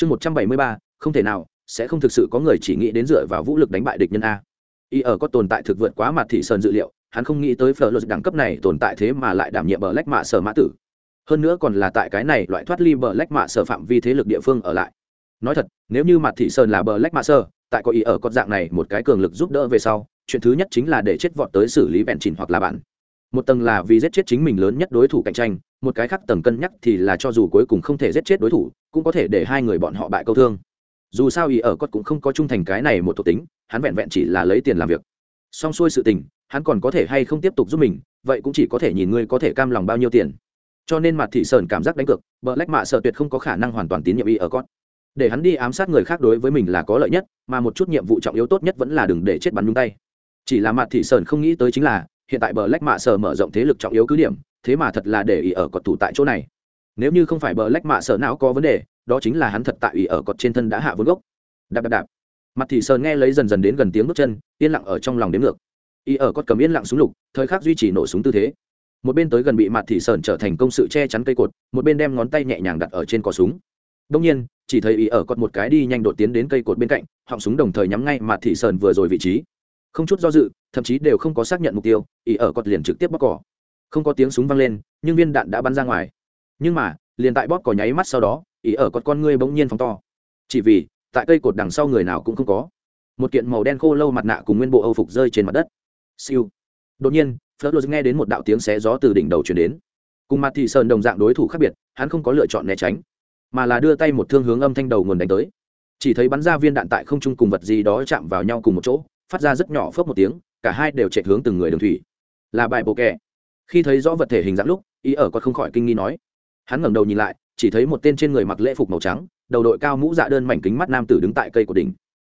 chương một trăm bảy mươi ba, không thể nào, sẽ không thực sự có người chỉ nghĩ đến dựa vào vũ lực đánh bại địch nhân a. Y ở có tồn tại thực vượt quá mặt thị sơn dự liệu, hắn không nghĩ tới phở luật đẳng cấp này tồn tại thế mà lại đảm nhiệm bờ lách mạ sở mã tử. Hơn nữa còn là tại cái này loại thoát ly bờ lách mạ sở phạm vi thế lực địa phương ở lại. Nói thật, nếu như mặt thị sơn là bờ lách mạ sở, tại có ý ở con dạng này một cái cường lực giúp đỡ về sau, chuyện thứ nhất chính là để chết vọt tới xử lý bèn chìn hoặc là bạn một tầng là vì giết chết chính mình lớn nhất đối thủ cạnh tranh, một cái khác tầng cân nhắc thì là cho dù cuối cùng không thể giết chết đối thủ, cũng có thể để hai người bọn họ bại câu thương. Dù sao ý ở cốt cũng không có trung thành cái này một thuộc tính, hắn vẹn vẹn chỉ là lấy tiền làm việc. Xong xuôi sự tình, hắn còn có thể hay không tiếp tục giúp mình, vậy cũng chỉ có thể nhìn ngươi có thể cam lòng bao nhiêu tiền. Cho nên mặt thị sơn cảm giác đánh cược, bờ lách mạ sợ tuyệt không có khả năng hoàn toàn tín nhiệm ý ở cốt. Để hắn đi ám sát người khác đối với mình là có lợi nhất, mà một chút nhiệm vụ trọng yếu tốt nhất vẫn là đừng để chết bắn nhung tay. Chỉ là mặt thị sơn không nghĩ tới chính là hiện tại bờ lách mạ sở mở rộng thế lực trọng yếu cứ điểm, thế mà thật là để ý ở cọt thủ tại chỗ này. Nếu như không phải bờ lách mạ sở não có vấn đề, đó chính là hắn thật tại ý ở cọt trên thân đã hạ vốn gốc. Đạp đạp đạp. Mặt thị sơn nghe lấy dần dần đến gần tiếng bước chân, yên lặng ở trong lòng đếm ngược. Ý ở cọt cầm yên lặng súng lục, thời khắc duy trì nổ súng tư thế. Một bên tới gần bị mặt thị sơn trở thành công sự che chắn cây cột, một bên đem ngón tay nhẹ nhàng đặt ở trên cò súng. Đông nhiên, chỉ thấy ý ở cọt một cái đi nhanh đột tiến đến cây cột bên cạnh, họng súng đồng thời nhắm ngay mặt thị sơn vừa rồi vị trí không chút do dự, thậm chí đều không có xác nhận mục tiêu ý ở cọt liền trực tiếp bóc cỏ. Không có tiếng súng vang lên, nhưng viên đạn đã bắn ra ngoài. Nhưng mà, liền tại bóp cỏ nháy mắt sau đó ý ở cọt con ngươi bỗng nhiên phóng to. Chỉ vì, tại cây cột đằng sau người nào cũng không có. Một kiện màu đen khô lâu mặt nạ cùng nguyên bộ âu phục rơi trên mặt đất. Siêu. Đột nhiên, phớt lô nghe đến một đạo tiếng xé gió từ đỉnh đầu chuyển đến. Cùng mặt thị sơn đồng dạng đối thủ khác biệt, hắn không có lựa chọn né tránh, mà là đưa tay một thương hướng âm thanh đầu nguồn đánh tới. Chỉ thấy bắn ra viên đạn tại không trung cùng vật gì đó chạm vào nhau cùng một chỗ phát ra rất nhỏ phớp một tiếng, cả hai đều chạy hướng từng người đường thủy. Là bài bộ kẻ khi thấy rõ vật thể hình dạng lúc ý ở còn không khỏi kinh nghi nói. Hắn ngẩng đầu nhìn lại, chỉ thấy một tên trên người mặc lễ phục màu trắng, đầu đội cao mũ dạ đơn mảnh kính mắt nam tử đứng tại cây của đỉnh.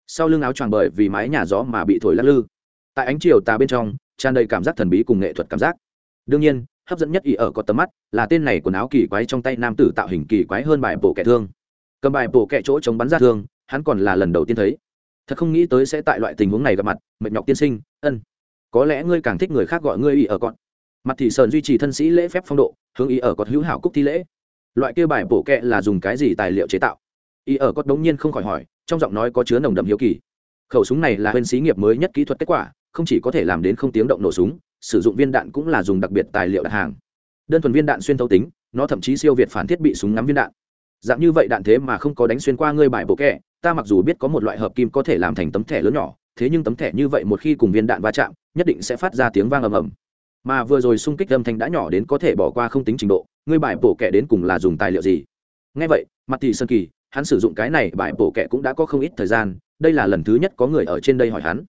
Sau lưng áo choàng bởi vì mái nhà gió mà bị thổi lắc lư. Tại ánh chiều tà bên trong, tràn đầy cảm giác thần bí cùng nghệ thuật cảm giác. Đương nhiên, hấp dẫn nhất ý ở có tầm mắt là tên này quần áo kỳ quái trong tay nam tử tạo hình kỳ quái hơn bài bộ kẻ thương. Cầm bài bộ kẻ chỗ chống bắn ra thương, hắn còn là lần đầu tiên thấy thật không nghĩ tới sẽ tại loại tình huống này gặp mặt, mệt nhọc tiên sinh, ân. Có lẽ ngươi càng thích người khác gọi ngươi ý ở cọn mặt thị sơn duy trì thân sĩ lễ phép phong độ, hướng ý ở cọt hữu hảo cúc thi lễ. Loại kia bài bổ kẹ là dùng cái gì tài liệu chế tạo? Ý ở cọt đống nhiên không khỏi hỏi, trong giọng nói có chứa nồng đậm hiếu kỳ. Khẩu súng này là bên sĩ nghiệp mới nhất kỹ thuật kết quả, không chỉ có thể làm đến không tiếng động nổ súng, sử dụng viên đạn cũng là dùng đặc biệt tài liệu đặt hàng. Đơn thuần viên đạn xuyên thấu tính, nó thậm chí siêu việt phản thiết bị súng ngắm viên đạn. Dạng như vậy đạn thế mà không có đánh xuyên qua ngươi bài bộ kẹ ta mặc dù biết có một loại hợp kim có thể làm thành tấm thẻ lớn nhỏ, thế nhưng tấm thẻ như vậy một khi cùng viên đạn va chạm, nhất định sẽ phát ra tiếng vang ầm ầm. Mà vừa rồi xung kích âm thanh đã nhỏ đến có thể bỏ qua không tính trình độ, ngươi bài bổ kẻ đến cùng là dùng tài liệu gì? Ngay vậy, mặt thị sơn kỳ, hắn sử dụng cái này bài bổ kẻ cũng đã có không ít thời gian, đây là lần thứ nhất có người ở trên đây hỏi hắn.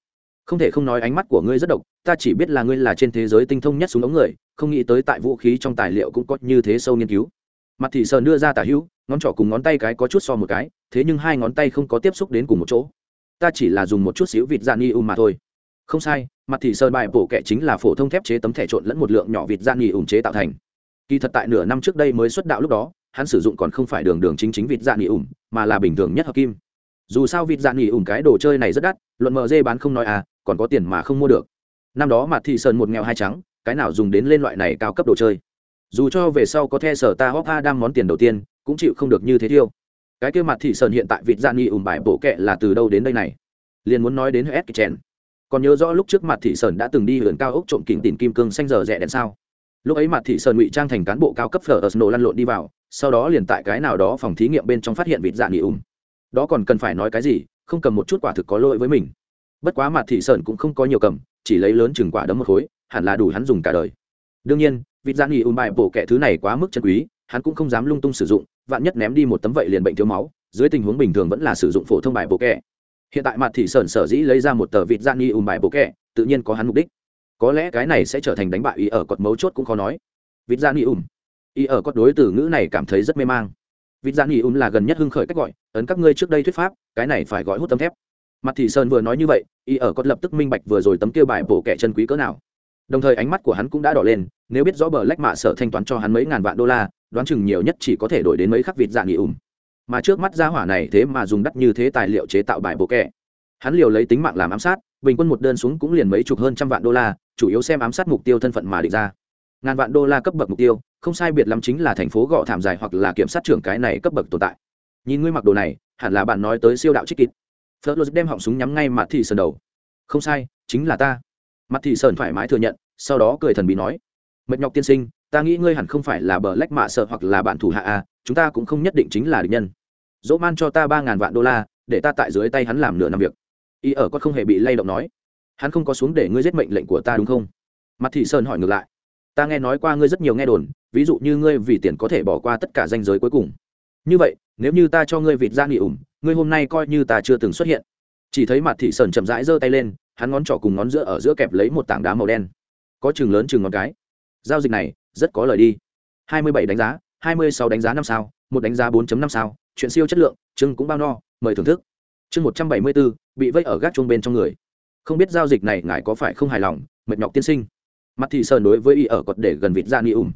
Không thể không nói ánh mắt của ngươi rất độc, ta chỉ biết là ngươi là trên thế giới tinh thông nhất súng ống người, không nghĩ tới tại vũ khí trong tài liệu cũng có như thế sâu nghiên cứu. Mặt thị sơn đưa ra tả hữu ngón trỏ cùng ngón tay cái có chút so một cái, thế nhưng hai ngón tay không có tiếp xúc đến cùng một chỗ. Ta chỉ là dùng một chút xíu vịt da ni um mà thôi. Không sai, mặt thị sơn bài bổ kẹ chính là phổ thông thép chế tấm thẻ trộn lẫn một lượng nhỏ vịt da ni ủng chế tạo thành. Kỳ thật tại nửa năm trước đây mới xuất đạo lúc đó, hắn sử dụng còn không phải đường đường chính chính vịt da ni ủng mà là bình thường nhất hợp kim. Dù sao vịt da ni ủng cái đồ chơi này rất đắt, luận mờ dê bán không nói à còn có tiền mà không mua được. Năm đó mặt thị sơn một nghèo hai trắng, cái nào dùng đến lên loại này cao cấp đồ chơi. Dù cho về sau có the sở ta hóc a đang món tiền đầu tiên cũng chịu không được như thế thiêu. Cái kia mặt thị sơn hiện tại vịt da nghi ùm bài bổ kẹ là từ đâu đến đây này? Liền muốn nói đến hết chèn. Còn nhớ rõ lúc trước mặt thị sơn đã từng đi hưởng cao ốc trộm kỉnh tìm kim cương xanh giờ rẻ đèn sao? Lúc ấy mặt thị sơn ngụy trang thành cán bộ cao cấp phở ở snow lăn lộn đi vào, sau đó liền tại cái nào đó phòng thí nghiệm bên trong phát hiện vịt dạ nghỉ ùm. Đó còn cần phải nói cái gì, không cầm một chút quả thực có lỗi với mình. Bất quá mặt thị sơn cũng không có nhiều cầm, chỉ lấy lớn chừng quả đấm một khối, hẳn là đủ hắn dùng cả đời. Đương nhiên, vịt dạ nghỉ ùm bài bổ kẻ thứ này quá mức chân quý, hắn cũng không dám lung tung sử dụng vạn nhất ném đi một tấm vậy liền bệnh thiếu máu, dưới tình huống bình thường vẫn là sử dụng phổ thông bài bổ kẻ hiện tại mặt thị sơn sở dĩ lấy ra một tờ vịt gian nghi ùm bài bộ kẹ, tự nhiên có hắn mục đích. Có lẽ cái này sẽ trở thành đánh bại ý ở cột mấu chốt cũng khó nói. Vịt gian nghi ùm. Ý ở cột đối từ ngữ này cảm thấy rất mê mang. Vịt gian nghi ùm là gần nhất hưng khởi cách gọi, ấn các ngươi trước đây thuyết pháp, cái này phải gọi hút tấm thép. Mặt thị sơn vừa nói như vậy ý ở cột lập tức minh bạch vừa rồi tấm kia bài bổ kẹ chân quý cỡ nào. Đồng thời ánh mắt của hắn cũng đã đỏ lên, nếu biết rõ bờ lách mạ sở thanh toán cho hắn mấy ngàn vạn đô la đoán chừng nhiều nhất chỉ có thể đổi đến mấy khắc vịt dạng nghỉ ủng, mà trước mắt ra hỏa này thế mà dùng đắt như thế tài liệu chế tạo bài bộ kẻ hắn liều lấy tính mạng làm ám sát bình quân một đơn xuống cũng liền mấy chục hơn trăm vạn đô la chủ yếu xem ám sát mục tiêu thân phận mà định ra. Ngàn vạn đô la cấp bậc mục tiêu không sai biệt lắm chính là thành phố gọ thảm dài hoặc là kiểm sát trưởng cái này cấp bậc tồn tại. Nhìn ngươi mặc đồ này hẳn là bạn nói tới siêu đạo trích kịt phớt lô đem họng súng nhắm ngay mặt thị sơn đầu. Không sai chính là ta. Mặt thị sơn thoải mái thừa nhận sau đó cười thần bí nói mệt nhọc tiên sinh ta nghĩ ngươi hẳn không phải là bờ lách mạ sợ hoặc là bạn thủ hạ a chúng ta cũng không nhất định chính là địch nhân. Dỗ man cho ta ba ngàn vạn đô la, để ta tại dưới tay hắn làm nửa năm việc. Y ở có không hề bị lay động nói. Hắn không có xuống để ngươi giết mệnh lệnh của ta đúng không? Mặt thị sơn hỏi ngược lại. Ta nghe nói qua ngươi rất nhiều nghe đồn, ví dụ như ngươi vì tiền có thể bỏ qua tất cả danh giới cuối cùng. Như vậy, nếu như ta cho ngươi vịt ra nghỉ ủng ngươi hôm nay coi như ta chưa từng xuất hiện. Chỉ thấy mặt thị sơn chậm rãi giơ tay lên, hắn ngón trỏ cùng ngón giữa ở giữa kẹp lấy một tảng đá màu đen. Có chừng lớn chừng ngón cái. Giao dịch này rất có lời đi. Hai mươi bảy đánh giá, hai mươi sáu đánh giá năm sao, một đánh giá 4 năm sao, chuyện siêu chất lượng, chương cũng bao no, mời thưởng thức. Chương một trăm bảy mươi bốn bị vây ở gác chuông bên trong người. Không biết giao dịch này ngài có phải không hài lòng, mệt nhọc tiên sinh. Mặt thị sơn đối với y ở cột để gần vịt ra ni ủng.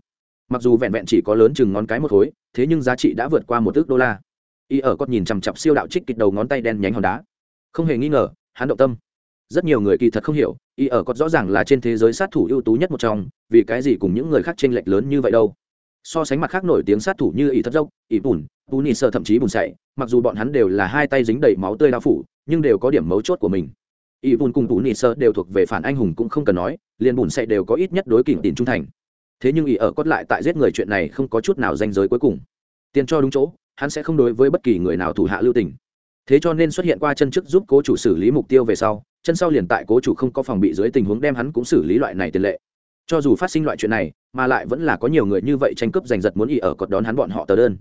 Mặc dù vẹn vẹn chỉ có lớn chừng ngón cái một khối, thế nhưng giá trị đã vượt qua một ước đô la. Y ở cột nhìn chằm chặp siêu đạo trích kịch đầu ngón tay đen nhánh hòn đá. Không hề nghi ngờ, hắn động tâm rất nhiều người kỳ thật không hiểu, y ở cọt rõ ràng là trên thế giới sát thủ ưu tú nhất một trong, vì cái gì cùng những người khác chênh lệch lớn như vậy đâu. So sánh mặt khác nổi tiếng sát thủ như Y thất dốc, Y bùn bù nị sợ thậm chí bùn sậy, mặc dù bọn hắn đều là hai tay dính đầy máu tươi đao phủ, nhưng đều có điểm mấu chốt của mình. Y bùn cùng bù nị sợ đều thuộc về phản anh hùng cũng không cần nói, liền bùn sậy đều có ít nhất đối kỉnh tiền trung thành. Thế nhưng Y ở cốt lại tại giết người chuyện này không có chút nào danh giới cuối cùng. Tiền cho đúng chỗ, hắn sẽ không đối với bất kỳ người nào thủ hạ lưu tình. Thế cho nên xuất hiện qua chân chức giúp cố chủ xử lý mục tiêu về sau chân sau liền tại cố chủ không có phòng bị dưới tình huống đem hắn cũng xử lý loại này tiền lệ. Cho dù phát sinh loại chuyện này, mà lại vẫn là có nhiều người như vậy tranh cướp giành giật muốn ỉ ở cột đón hắn bọn họ tờ đơn.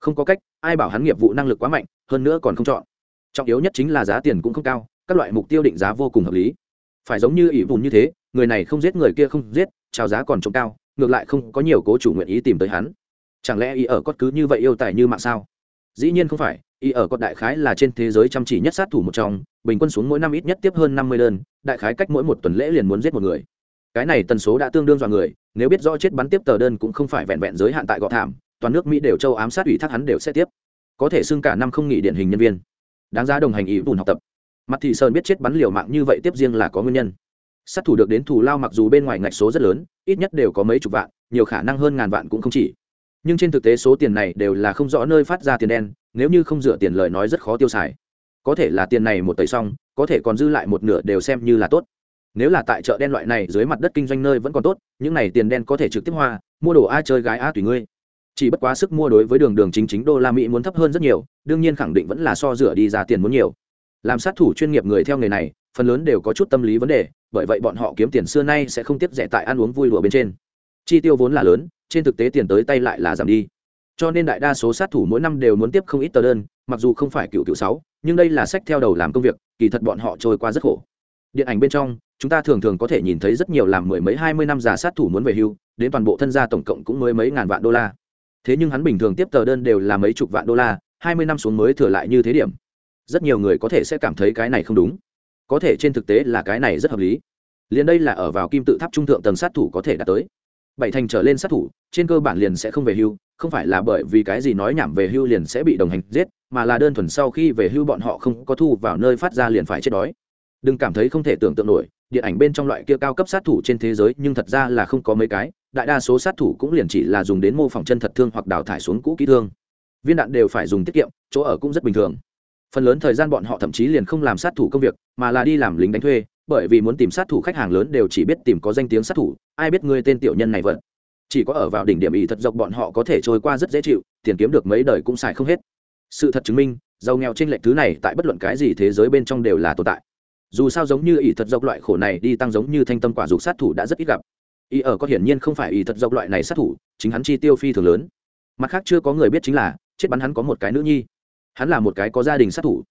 Không có cách, ai bảo hắn nghiệp vụ năng lực quá mạnh, hơn nữa còn không chọn. Trọng yếu nhất chính là giá tiền cũng không cao, các loại mục tiêu định giá vô cùng hợp lý. Phải giống như ỉ vùn như thế, người này không giết người kia không giết trào giá còn trông cao, ngược lại không có nhiều cố chủ nguyện ý tìm tới hắn. Chẳng lẽ ý ở cốt cứ như vậy yêu tài như mạng sao? Dĩ nhiên không phải Y ở cốt đại khái là trên thế giới chăm chỉ nhất sát thủ một trong, bình quân xuống mỗi năm ít nhất tiếp hơn năm mươi đơn, đại khái cách mỗi một tuần lễ liền muốn giết một người. Cái này tần số đã tương đương dọa người, nếu biết rõ chết bắn tiếp tờ đơn cũng không phải vẹn vẹn giới hạn tại gọ thảm, toàn nước mỹ đều châu ám sát ủy thác hắn đều sẽ tiếp. Có thể xưng cả năm không nghỉ điển hình nhân viên. Đáng giá đồng hành ý bùn học tập. Mặt thị sơn biết chết bắn liều mạng như vậy tiếp riêng là có nguyên nhân. Sát thủ được đến thù lao mặc dù bên ngoài ngạch số rất lớn, ít nhất đều có mấy chục vạn, nhiều khả năng hơn ngàn vạn cũng không chỉ nhưng trên thực tế số tiền này đều là không rõ nơi phát ra tiền đen, nếu như không dựa tiền lời nói rất khó tiêu xài. Có thể là tiền này một tẩy xong, có thể còn dư lại một nửa đều xem như là tốt. Nếu là tại chợ đen loại này dưới mặt đất kinh doanh nơi vẫn còn tốt, những này tiền đen có thể trực tiếp hoa, mua đồ a chơi gái a tùy ngươi. Chỉ bất quá sức mua đối với đường đường chính chính đô la mỹ muốn thấp hơn rất nhiều, đương nhiên khẳng định vẫn là so rửa đi ra tiền muốn nhiều. Làm sát thủ chuyên nghiệp người theo nghề này, phần lớn đều có chút tâm lý vấn đề, bởi vậy bọn họ kiếm tiền xưa nay sẽ không tiếp rẻ tại ăn uống vui lụa bên trên chi tiêu vốn là lớn, trên thực tế tiền tới tay lại là giảm đi. Cho nên đại đa số sát thủ mỗi năm đều muốn tiếp không ít tờ đơn, mặc dù không phải cựu cựu sáu, nhưng đây là sách theo đầu làm công việc, kỳ thật bọn họ trôi qua rất khổ. Điện ảnh bên trong, chúng ta thường thường có thể nhìn thấy rất nhiều làm mười mấy, hai mươi năm già sát thủ muốn về hưu, đến toàn bộ thân gia tổng cộng cũng mới mấy ngàn vạn đô la. Thế nhưng hắn bình thường tiếp tờ đơn đều là mấy chục vạn đô la, hai mươi năm xuống mới thừa lại như thế điểm. Rất nhiều người có thể sẽ cảm thấy cái này không đúng. Có thể trên thực tế là cái này rất hợp lý. Liền đây là ở vào kim tự tháp trung thượng tầng sát thủ có thể đạt tới bảy thành trở lên sát thủ, trên cơ bản liền sẽ không về hưu, không phải là bởi vì cái gì nói nhảm về hưu liền sẽ bị đồng hành giết, mà là đơn thuần sau khi về hưu bọn họ không có thu vào nơi phát ra liền phải chết đói. Đừng cảm thấy không thể tưởng tượng nổi, điện ảnh bên trong loại kia cao cấp sát thủ trên thế giới nhưng thật ra là không có mấy cái, đại đa số sát thủ cũng liền chỉ là dùng đến mô phỏng chân thật thương hoặc đào thải xuống cũ kỹ thương. Viên đạn đều phải dùng tiết kiệm, chỗ ở cũng rất bình thường. Phần lớn thời gian bọn họ thậm chí liền không làm sát thủ công việc, mà là đi làm lính đánh thuê, bởi vì muốn tìm sát thủ khách hàng lớn đều chỉ biết tìm có danh tiếng sát thủ ai biết ngươi tên tiểu nhân này vật. Chỉ có ở vào đỉnh điểm ý thật dọc bọn họ có thể trôi qua rất dễ chịu, tiền kiếm được mấy đời cũng xài không hết. Sự thật chứng minh, giàu nghèo trên lệnh thứ này tại bất luận cái gì thế giới bên trong đều là tồn tại. Dù sao giống như ý thật dọc loại khổ này đi tăng giống như thanh tâm quả dục sát thủ đã rất ít gặp. Y ở có hiển nhiên không phải ý thật dọc loại này sát thủ, chính hắn chi tiêu phi thường lớn. Mặt khác chưa có người biết chính là, chết bắn hắn có một cái nữ nhi. Hắn là một cái có gia đình sát thủ.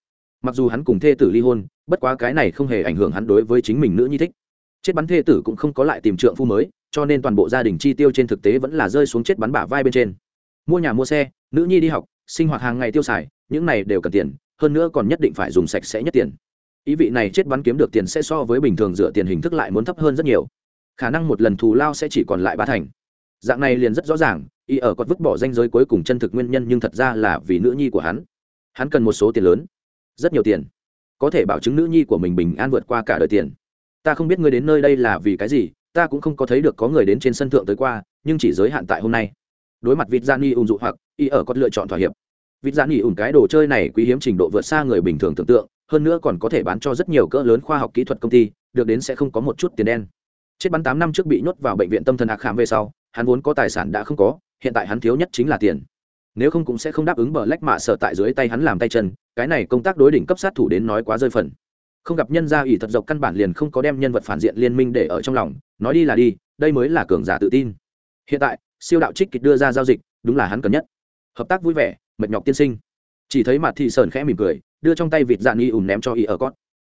Mặc dù hắn cùng thê tử ly hôn, bất quá cái này không hề ảnh hưởng hắn đối với chính mình nữ nhi thích chết bắn thê tử cũng không có lại tìm trượng phu mới, cho nên toàn bộ gia đình chi tiêu trên thực tế vẫn là rơi xuống chết bắn bả vai bên trên. Mua nhà mua xe, nữ nhi đi học, sinh hoạt hàng ngày tiêu xài, những này đều cần tiền, hơn nữa còn nhất định phải dùng sạch sẽ nhất tiền. Ý vị này chết bắn kiếm được tiền sẽ so với bình thường dựa tiền hình thức lại muốn thấp hơn rất nhiều. Khả năng một lần thù lao sẽ chỉ còn lại ba thành. Dạng này liền rất rõ ràng, y ở còn vứt bỏ danh giới cuối cùng chân thực nguyên nhân nhưng thật ra là vì nữ nhi của hắn. Hắn cần một số tiền lớn, rất nhiều tiền. Có thể bảo chứng nữ nhi của mình bình an vượt qua cả đời tiền ta không biết ngươi đến nơi đây là vì cái gì, ta cũng không có thấy được có người đến trên sân thượng tới qua, nhưng chỉ giới hạn tại hôm nay. Đối mặt vịt gian y ung dụ hoặc, y ở có lựa chọn thỏa hiệp. Vịt gian nghỉ ủn cái đồ chơi này quý hiếm trình độ vượt xa người bình thường tưởng tượng, hơn nữa còn có thể bán cho rất nhiều cỡ lớn khoa học kỹ thuật công ty, được đến sẽ không có một chút tiền đen. Chết bắn tám năm trước bị nhốt vào bệnh viện tâm thần ạc khám về sau, hắn vốn có tài sản đã không có, hiện tại hắn thiếu nhất chính là tiền. Nếu không cũng sẽ không đáp ứng bờ lách mạ sợ tại dưới tay hắn làm tay chân, cái này công tác đối đỉnh cấp sát thủ đến nói quá rơi phần không gặp nhân gia ủy thật dọc căn bản liền không có đem nhân vật phản diện liên minh để ở trong lòng, nói đi là đi, đây mới là cường giả tự tin. Hiện tại, siêu đạo trích kịch đưa ra giao dịch, đúng là hắn cần nhất. Hợp tác vui vẻ, mệt nhọc tiên sinh. Chỉ thấy mặt thị sờn khẽ mỉm cười, đưa trong tay vịt dạn nghi ủng ném cho y ở cót.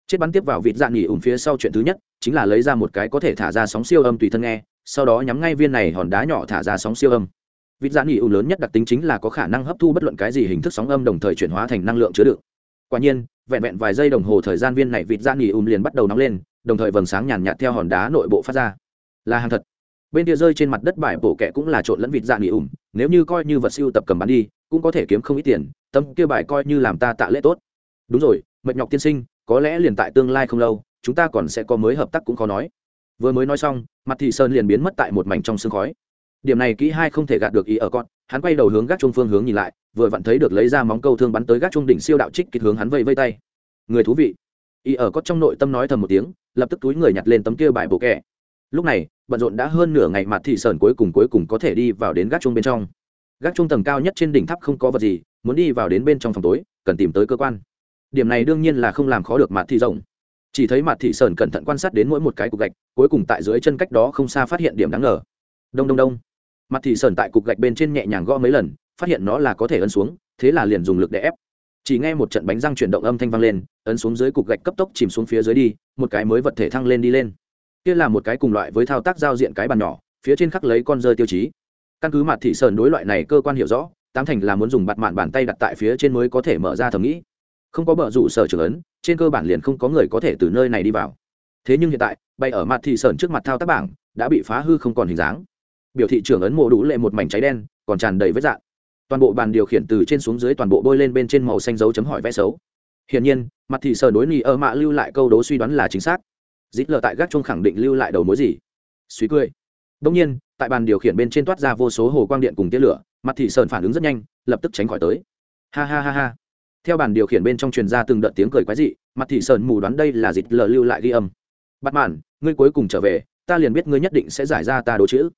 Chết bắn tiếp vào vịt dạn nghi ủng phía sau chuyện thứ nhất, chính là lấy ra một cái có thể thả ra sóng siêu âm tùy thân nghe, sau đó nhắm ngay viên này hòn đá nhỏ thả ra sóng siêu âm. Vịt dạn nghi ủng lớn nhất đặc tính chính là có khả năng hấp thu bất luận cái gì hình thức sóng âm đồng thời chuyển hóa thành năng lượng chứa đựng. Quả nhiên vẹn vẹn vài giây đồng hồ thời gian viên này vịt da nghỉ um liền bắt đầu nóng lên, đồng thời vầng sáng nhàn nhạt theo hòn đá nội bộ phát ra. Là hàng thật. Bên kia rơi trên mặt đất bài bổ kẹ cũng là trộn lẫn vịt da nghỉ um nếu như coi như vật siêu tập cầm bán đi, cũng có thể kiếm không ít tiền, tâm kia bài coi như làm ta tạ lễ tốt. Đúng rồi, mệt nhọc tiên sinh, có lẽ liền tại tương lai không lâu, chúng ta còn sẽ có mới hợp tác cũng khó nói. Vừa mới nói xong, mặt thị sơn liền biến mất tại một mảnh trong sương khói điểm này kỹ hai không thể gạt được ý ở con. Hắn quay đầu hướng gác trung phương hướng nhìn lại, vừa vặn thấy được lấy ra móng câu thương bắn tới gác trung đỉnh siêu đạo trích kịch hướng hắn vây vây tay. Người thú vị. Ý ở con trong nội tâm nói thầm một tiếng, lập tức túi người nhặt lên tấm kia bài bộ kẹ. Lúc này, bận rộn đã hơn nửa ngày mặt thị sơn cuối cùng cuối cùng có thể đi vào đến gác trung bên trong. Gác trung tầng cao nhất trên đỉnh tháp không có vật gì, muốn đi vào đến bên trong phòng tối, cần tìm tới cơ quan. Điểm này đương nhiên là không làm khó được mặt thị rộng chỉ thấy mặt thị sơn cẩn thận quan sát đến mỗi một cái cục gạch, cuối cùng tại dưới chân cách đó không xa phát hiện điểm đáng ngờ. Đông đông đông mặt thị sơn tại cục gạch bên trên nhẹ nhàng gõ mấy lần, phát hiện nó là có thể ấn xuống, thế là liền dùng lực để ép. Chỉ nghe một trận bánh răng chuyển động âm thanh vang lên, ấn xuống dưới cục gạch cấp tốc chìm xuống phía dưới đi, một cái mới vật thể thăng lên đi lên. Kia là một cái cùng loại với thao tác giao diện cái bàn nhỏ, phía trên khắc lấy con rơi tiêu chí. Căn cứ mặt thị sơn đối loại này cơ quan hiểu rõ, tám thành là muốn dùng bạt mạn bàn tay đặt tại phía trên mới có thể mở ra thầm nghĩ. Không có bờ rủ sở trưởng ấn, trên cơ bản liền không có người có thể từ nơi này đi vào. Thế nhưng hiện tại, bay ở mặt thị sơn trước mặt thao tác bảng, đã bị phá hư không còn hình dáng biểu thị trưởng ấn mộ đủ lệ một mảnh cháy đen, còn tràn đầy vết dạn toàn bộ bàn điều khiển từ trên xuống dưới toàn bộ bôi lên bên trên màu xanh dấu chấm hỏi vẽ xấu. Hiển nhiên, mặt thị sở đối nghị ở mạ lưu lại câu đố suy đoán là chính xác. Dít lờ tại gác trung khẳng định lưu lại đầu mối gì? Suy cười. Đông nhiên, tại bàn điều khiển bên trên toát ra vô số hồ quang điện cùng tia lửa, mặt thị sơn phản ứng rất nhanh, lập tức tránh khỏi tới. Ha ha ha ha. Theo bàn điều khiển bên trong truyền ra từng đợt tiếng cười quái dị, mặt thị sơn mù đoán đây là dịt lờ lưu lại ghi âm. Bắt màn ngươi cuối cùng trở về, ta liền biết ngươi nhất định sẽ giải ra ta đố chữ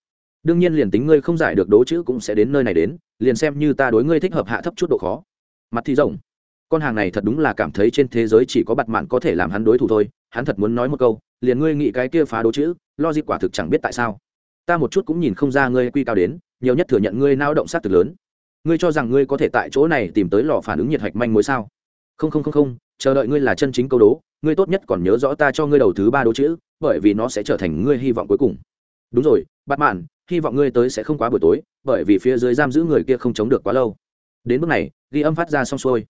đương nhiên liền tính ngươi không giải được đố chữ cũng sẽ đến nơi này đến, liền xem như ta đối ngươi thích hợp hạ thấp chút độ khó. Mặt thì rộng. Con hàng này thật đúng là cảm thấy trên thế giới chỉ có bặt mạn có thể làm hắn đối thủ thôi, hắn thật muốn nói một câu, liền ngươi nghĩ cái kia phá đố chữ lo gì quả thực chẳng biết tại sao. Ta một chút cũng nhìn không ra ngươi quy cao đến, nhiều nhất thừa nhận ngươi nao động sát thực lớn. Ngươi cho rằng ngươi có thể tại chỗ này tìm tới lò phản ứng nhiệt hạch manh mối sao? Không không không không, chờ đợi ngươi là chân chính câu đố, ngươi tốt nhất còn nhớ rõ ta cho ngươi đầu thứ ba đố chữ, bởi vì nó sẽ trở thành ngươi hy vọng cuối cùng đúng rồi bắt mạn, hy vọng ngươi tới sẽ không quá buổi tối, bởi vì phía dưới giam giữ người kia không chống được quá lâu. Đến bước này, ghi âm phát ra xong xuôi.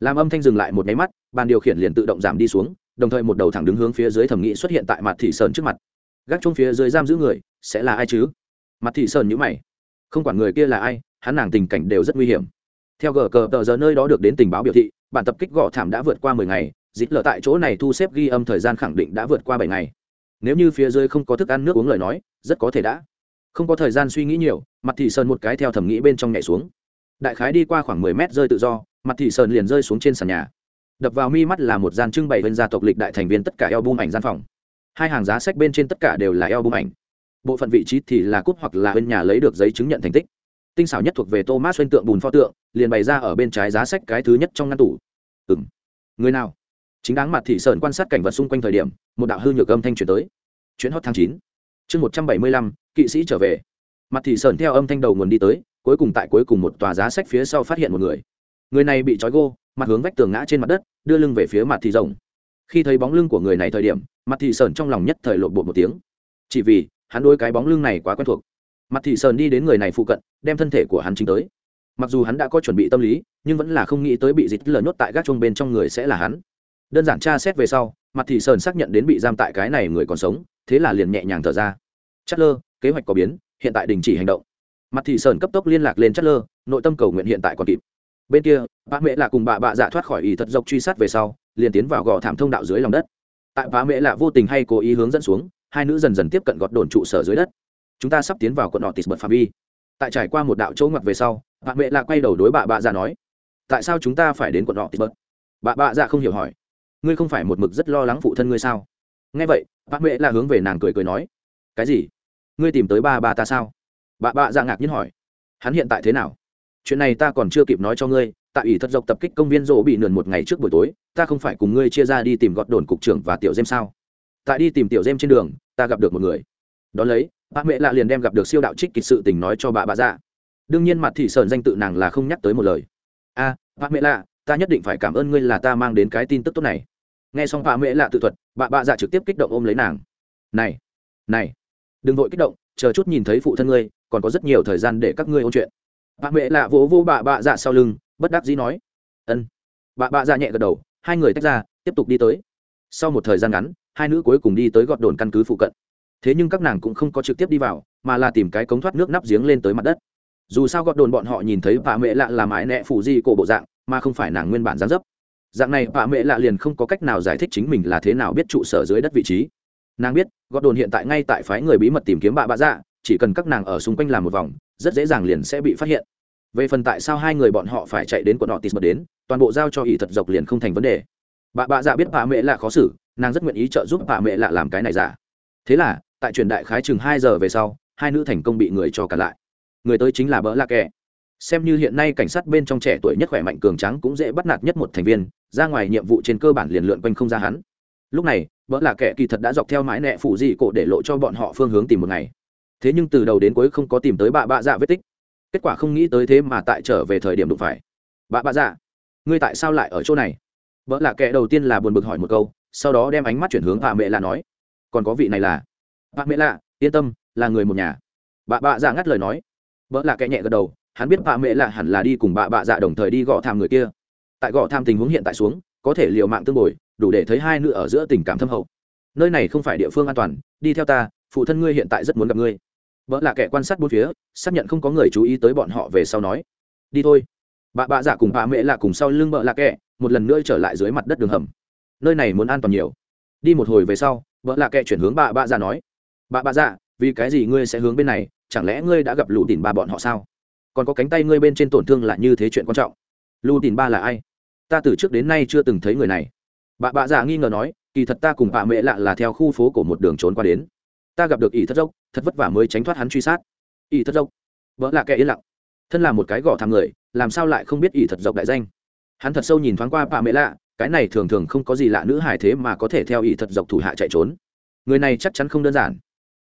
Làm âm thanh dừng lại một nháy mắt, bàn điều khiển liền tự động giảm đi xuống, đồng thời một đầu thẳng đứng hướng phía dưới thẩm nghị xuất hiện tại mặt thị sơn trước mặt. Gác chung phía dưới giam giữ người, sẽ là ai chứ? Mặt thị sơn nhữ mày. Không quản người kia là ai, hắn nàng tình cảnh đều rất nguy hiểm. Theo gờ cờ tờ giờ nơi đó được đến tình báo biểu thị, bản tập kích gõ thảm đã vượt qua mười ngày dít lở tại chỗ này thu xếp ghi âm thời gian khẳng định đã vượt qua bảy ngày nếu như phía dưới không có thức ăn nước uống lời nói, rất có thể đã. Không có thời gian suy nghĩ nhiều, mặt thị sơn một cái theo thẩm nghĩ bên trong nhảy xuống. Đại khái đi qua khoảng mười mét rơi tự do, mặt thị sơn liền rơi xuống trên sàn nhà. Đập vào mi mắt là một gian trưng bày bên gia tộc lịch đại thành viên tất cả eo bung ảnh gian phòng. Hai hàng giá sách bên trên tất cả đều là eo bung ảnh. Bộ phận vị trí thì là cúp hoặc là bên nhà lấy được giấy chứng nhận thành tích. Tinh xảo nhất thuộc về thomas xuyên tượng bùn pho tượng, liền bày ra ở bên trái giá sách cái thứ nhất trong ngăn tủ. Ừ m người nào? Chính đáng mặt thị sơn quan sát cảnh vật xung quanh thời điểm, một đạo hư nhược âm thanh chuyển tới. Chuyến hot tháng chín, chương một trăm bảy mươi lăm, kỵ sĩ trở về. Mặt thị sơn theo âm thanh đầu nguồn đi tới, cuối cùng tại cuối cùng một tòa giá sách phía sau phát hiện một người. Người này bị trói gô, mặt hướng vách tường ngã trên mặt đất, đưa lưng về phía mặt thị rồng. Khi thấy bóng lưng của người này thời điểm, mặt thị sơn trong lòng nhất thời lộn bột một tiếng. Chỉ vì, hắn đôi cái bóng lưng này quá quen thuộc. Mặt thị sơn đi đến người này phụ cận, đem thân thể của hắn chính tới. Mặc dù hắn đã có chuẩn bị tâm lý, nhưng vẫn là không nghĩ tới bị dịch lở nhốt tại gác chuông bên trong người sẽ là hắn đơn giản tra xét về sau, mặt thị sơn xác nhận đến bị giam tại cái này người còn sống, thế là liền nhẹ nhàng thở ra. Chất lơ kế hoạch có biến, hiện tại đình chỉ hành động. Mặt thị sơn cấp tốc liên lạc lên chất lơ nội tâm cầu nguyện hiện tại còn kịp. Bên kia bà mẹ là cùng bà bạ dạ thoát khỏi ý thật dọc truy sát về sau, liền tiến vào gò thảm thông đạo dưới lòng đất. Tại bà mẹ là vô tình hay cố ý hướng dẫn xuống, hai nữ dần dần tiếp cận gọt đồn trụ sở dưới đất. Chúng ta sắp tiến vào quận họ tịt bật phạm vi. Tại trải qua một đạo chỗ ngoặt về sau bà mẹ lạ quay đầu đối bà bạ già nói, tại sao chúng ta phải đến quận nọ tịt bật? bà bạ dạ không hiểu hỏi ngươi không phải một mực rất lo lắng phụ thân ngươi sao? Nghe vậy bác mẹ là hướng về nàng cười cười nói cái gì? Ngươi tìm tới ba ba ta sao? Bà bạ dạ ngạc nhiên hỏi hắn hiện tại thế nào? Chuyện này ta còn chưa kịp nói cho ngươi tại ủy thất dọc tập kích công viên rỗ bị nườn một ngày trước buổi tối ta không phải cùng ngươi chia ra đi tìm gọt đồn cục trưởng và tiểu dêm sao? Tại đi tìm tiểu dêm trên đường ta gặp được một người. Đón lấy bà mẹ lạ liền đem gặp được siêu đạo trích kịch sự tình nói cho bà bà dạ. Đương nhiên mặt thị sơn danh tự nàng là không nhắc tới một lời. A à, bà mẹ lạ ta nhất định phải cảm ơn ngươi là ta mang đến cái tin tức tốt này nghe xong bà mẹ lạ tự thuật, bà bà dạ trực tiếp kích động ôm lấy nàng. Này này, đừng vội kích động, chờ chút nhìn thấy phụ thân ngươi, còn có rất nhiều thời gian để các ngươi ôn chuyện. Bà mẹ lạ vỗ vô bà bà dạ sau lưng, bất đắc dĩ nói, ân. Bà bà dạ nhẹ gật đầu, hai người tách ra, tiếp tục đi tới. Sau một thời gian ngắn, hai nữ cuối cùng đi tới gọt đồn căn cứ phụ cận. Thế nhưng các nàng cũng không có trực tiếp đi vào, mà là tìm cái cống thoát nước nắp giếng lên tới mặt đất. Dù sao gọt đồn bọn họ nhìn thấy bà mẹ lạ là mãi nẹ phủ di cổ bộ dạng, mà không phải nàng nguyên bản gián dấp dạng này bà mẹ lạ liền không có cách nào giải thích chính mình là thế nào biết trụ sở dưới đất vị trí. Nàng biết gót đồn hiện tại ngay tại phái người bí mật tìm kiếm bà bạ dạ chỉ cần các nàng ở xung quanh làm một vòng, rất dễ dàng liền sẽ bị phát hiện. Về phần tại sao hai người bọn họ phải chạy đến quận họ tịt bật đến, toàn bộ giao cho ỷ thật dọc liền không thành vấn đề. Bà bạ dạ biết bà mẹ lạ khó xử, nàng rất nguyện ý trợ giúp bà mẹ lạ làm cái này giả. Thế là, tại truyền đại khái chừng hai giờ về sau, hai nữ thành công bị người cho cả lại. Người tới chính là bỡ lạ kẻ xem như hiện nay cảnh sát bên trong trẻ tuổi nhất khỏe mạnh cường trắng cũng dễ bắt nạt nhất một thành viên ra ngoài nhiệm vụ trên cơ bản liền lượn quanh không ra hắn. Lúc này bỡ là kẻ kỳ thật đã dọc theo mái nẹ phủ dị cổ để lộ cho bọn họ phương hướng tìm một ngày. Thế nhưng từ đầu đến cuối không có tìm tới bà bạ dạ vết tích. Kết quả không nghĩ tới thế mà tại trở về thời điểm đụng phải. Bà bạ dạ ngươi tại sao lại ở chỗ này? Vợ là kẻ đầu tiên là buồn bực hỏi một câu, sau đó đem ánh mắt chuyển hướng bà mẹ là nói, còn có vị này là? Bà mẹ lạ, yên tâm, là người một nhà. Bà bạ dạ ngắt lời nói. Vợ là kẻ nhẹ gật đầu, hắn biết bà mẹ lạ hẳn là đi cùng bà bạ dạ đồng thời đi gõ tham người kia tại gõ tham tình huống hiện tại xuống có thể liều mạng tương bồi đủ để thấy hai nữ ở giữa tình cảm thâm hậu. Nơi này không phải địa phương an toàn đi theo ta phụ thân ngươi hiện tại rất muốn gặp ngươi. Vợ là kẻ quan sát bốn phía xác nhận không có người chú ý tới bọn họ về sau nói đi thôi. Bà bạ dạ giả cùng bà mẹ là cùng sau lưng vợ là kẻ một lần nữa trở lại dưới mặt đất đường hầm. Nơi này muốn an toàn nhiều. Đi một hồi về sau vợ là kẻ chuyển hướng bà bạ dạ giả nói bà bạ dạ, giả, vì cái gì ngươi sẽ hướng bên này? Chẳng lẽ ngươi đã gặp lù tìm ba bọn họ sao? Còn có cánh tay ngươi bên trên tổn thương là như thế chuyện quan trọng? Lù tìm ba là ai? Ta từ trước đến nay chưa từng thấy người này. Bà bạ dạ nghi ngờ nói, kỳ thật ta cùng bà mẹ lạ là theo khu phố của một đường trốn qua đến. Ta gặp được ỷ thất dốc, thật vất vả mới tránh thoát hắn truy sát. Ỷ thất dốc. Vợ là kẻ yên lặng. Thân là một cái gõ thằng người, làm sao lại không biết ỷ thật dốc đại danh? Hắn thật sâu nhìn thoáng qua bà mẹ lạ, cái này thường thường không có gì lạ nữ hài thế mà có thể theo ỷ thật dọc thủ hạ chạy trốn. Người này chắc chắn không đơn giản.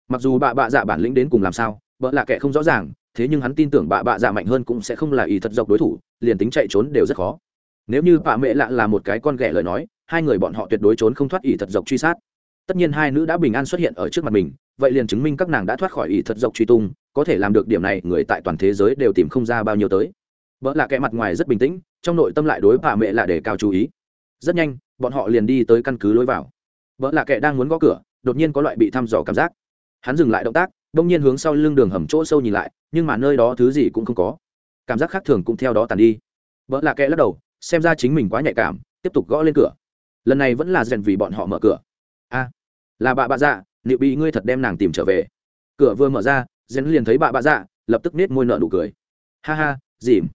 Mặc dù bà bạ dạ bản lĩnh đến cùng làm sao, vợ là kẻ không rõ ràng, thế nhưng hắn tin tưởng bà bạ dạ mạnh hơn cũng sẽ không là ỷ thật dọc đối thủ, liền tính chạy trốn đều rất khó nếu như bà mẹ lạ là một cái con ghẻ lời nói, hai người bọn họ tuyệt đối trốn không thoát ỷ thật dọc truy sát. Tất nhiên hai nữ đã bình an xuất hiện ở trước mặt mình, vậy liền chứng minh các nàng đã thoát khỏi ỷ thật dọc truy tung, có thể làm được điểm này, người tại toàn thế giới đều tìm không ra bao nhiêu tới. Vợ là kẻ mặt ngoài rất bình tĩnh, trong nội tâm lại đối bà mẹ lạ để cao chú ý. Rất nhanh, bọn họ liền đi tới căn cứ lối vào. Vợ là kẻ đang muốn gõ cửa, đột nhiên có loại bị thăm dò cảm giác. Hắn dừng lại động tác, đông nhiên hướng sau lưng đường hầm chỗ sâu nhìn lại, nhưng mà nơi đó thứ gì cũng không có. Cảm giác khác thường cũng theo đó tàn đi. Vợ là kẻ lắc đầu xem ra chính mình quá nhạy cảm, tiếp tục gõ lên cửa. Lần này vẫn là rèn vì bọn họ mở cửa. A, là bà bà dạ liệu bị ngươi thật đem nàng tìm trở về. Cửa vừa mở ra, rèn liền thấy bà bà dạ lập tức nết môi nợ nụ cười. Ha ha, dìm.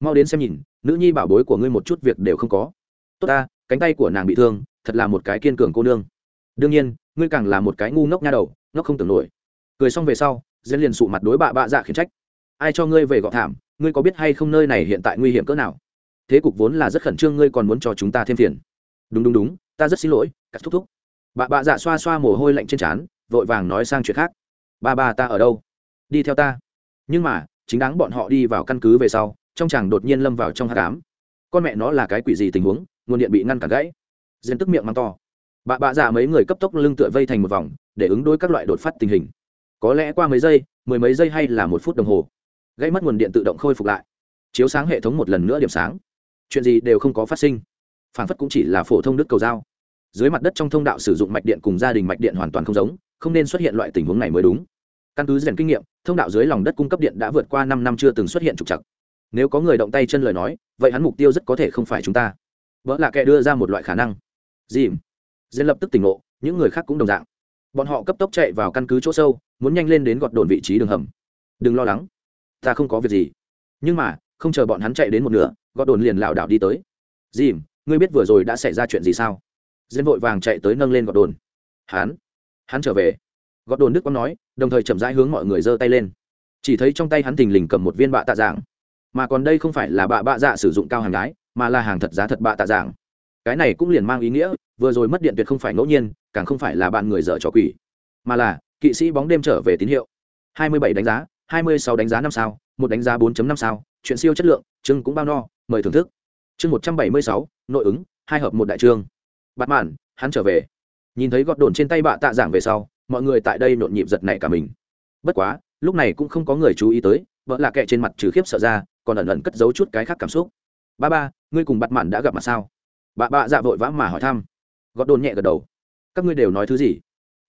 Mau đến xem nhìn, nữ nhi bảo bối của ngươi một chút việc đều không có. Tốt ta, cánh tay của nàng bị thương, thật là một cái kiên cường cô nương. Đương nhiên, ngươi càng là một cái ngu ngốc nha đầu, ngốc không tưởng nổi. Cười xong về sau diễn liền sụ mặt đối bạ bạ dạ khiển trách. Ai cho ngươi về gọ thảm, ngươi có biết hay không nơi này hiện tại nguy hiểm cỡ nào? Thế cục vốn là rất khẩn trương, ngươi còn muốn cho chúng ta thêm phiền. Đúng đúng đúng, ta rất xin lỗi, cắt thúc thúc. Bà bà dạ xoa xoa mồ hôi lạnh trên trán, vội vàng nói sang chuyện khác. Ba ba, ta ở đâu? Đi theo ta. Nhưng mà, chính đáng bọn họ đi vào căn cứ về sau, trong chàng đột nhiên lâm vào trong hát cám con mẹ nó là cái quỷ gì tình huống, nguồn điện bị ngăn cản gãy. Diên tức miệng mắng to. Bà bạ dạ mấy người cấp tốc lưng tựa vây thành một vòng, để ứng đối các loại đột phát tình hình. Có lẽ qua mấy giây, mười mấy giây hay là một phút đồng hồ gây mất nguồn điện tự động khôi phục lại. Chiếu sáng hệ thống một lần nữa điểm sáng chuyện gì đều không có phát sinh. Phản phất cũng chỉ là phổ thông đức cầu dao dưới mặt đất trong thông đạo sử dụng mạch điện cùng gia đình mạch điện hoàn toàn không giống, không nên xuất hiện loại tình huống này mới đúng. Căn cứ rèn kinh nghiệm, thông đạo dưới lòng đất cung cấp điện đã vượt qua năm năm chưa từng xuất hiện trục chặt nếu có người động tay chân lời nói, vậy hắn mục tiêu rất có thể không phải chúng ta. Vợ là kẻ đưa ra một loại khả năng. Dìm. Diễn lập tức tỉnh ngộ, những người khác cũng đồng dạng. Bọn họ cấp tốc chạy vào căn cứ chỗ sâu, muốn nhanh lên đến gọt đồn vị trí đường hầm. Đừng lo lắng, ta không có việc gì. Nhưng mà, không chờ bọn hắn chạy đến một nửa gọt đồn liền lảo đảo đi tới. Dìm, ngươi biết vừa rồi đã xảy ra chuyện gì sao? Dân vội vàng chạy tới nâng lên gọt đồn. Hắn hắn trở về. Gọt đồn đức quang nói, đồng thời chậm rãi hướng mọi người giơ tay lên. Chỉ thấy trong tay hắn thình lình cầm một viên bạ tạ dạng. Mà còn đây không phải là bạ bạ dạ sử dụng cao hàng gái, mà là hàng thật giá thật bạ tạ dạng. Cái này cũng liền mang ý nghĩa, vừa rồi mất điện tuyệt không phải ngẫu nhiên, càng không phải là bạn người dở trò quỷ, mà là kỵ sĩ bóng đêm trở về tín hiệu. 27 đánh giá 26 đánh giá năm sao, một đánh giá 4.5 sao, chuyện siêu chất lượng, chương cũng bao no mời thưởng thức. Chương 176, nội ứng hai hợp một đại trương. Bắt mạn hắn trở về. Nhìn thấy gọt đồn trên tay bạ tạ giảng về sau mọi người tại đây nhộn nhịp giật nảy cả mình. Bất quá lúc này cũng không có người chú ý tới vợ là kệ trên mặt trừ khiếp sợ ra còn ẩn ẩn cất giấu chút cái khác cảm xúc. Ba ba ngươi cùng bắt mạn đã gặp mặt sao? Bà bạ dạ vội vã mà hỏi thăm. Gọt đồn nhẹ gật đầu. Các ngươi đều nói thứ gì?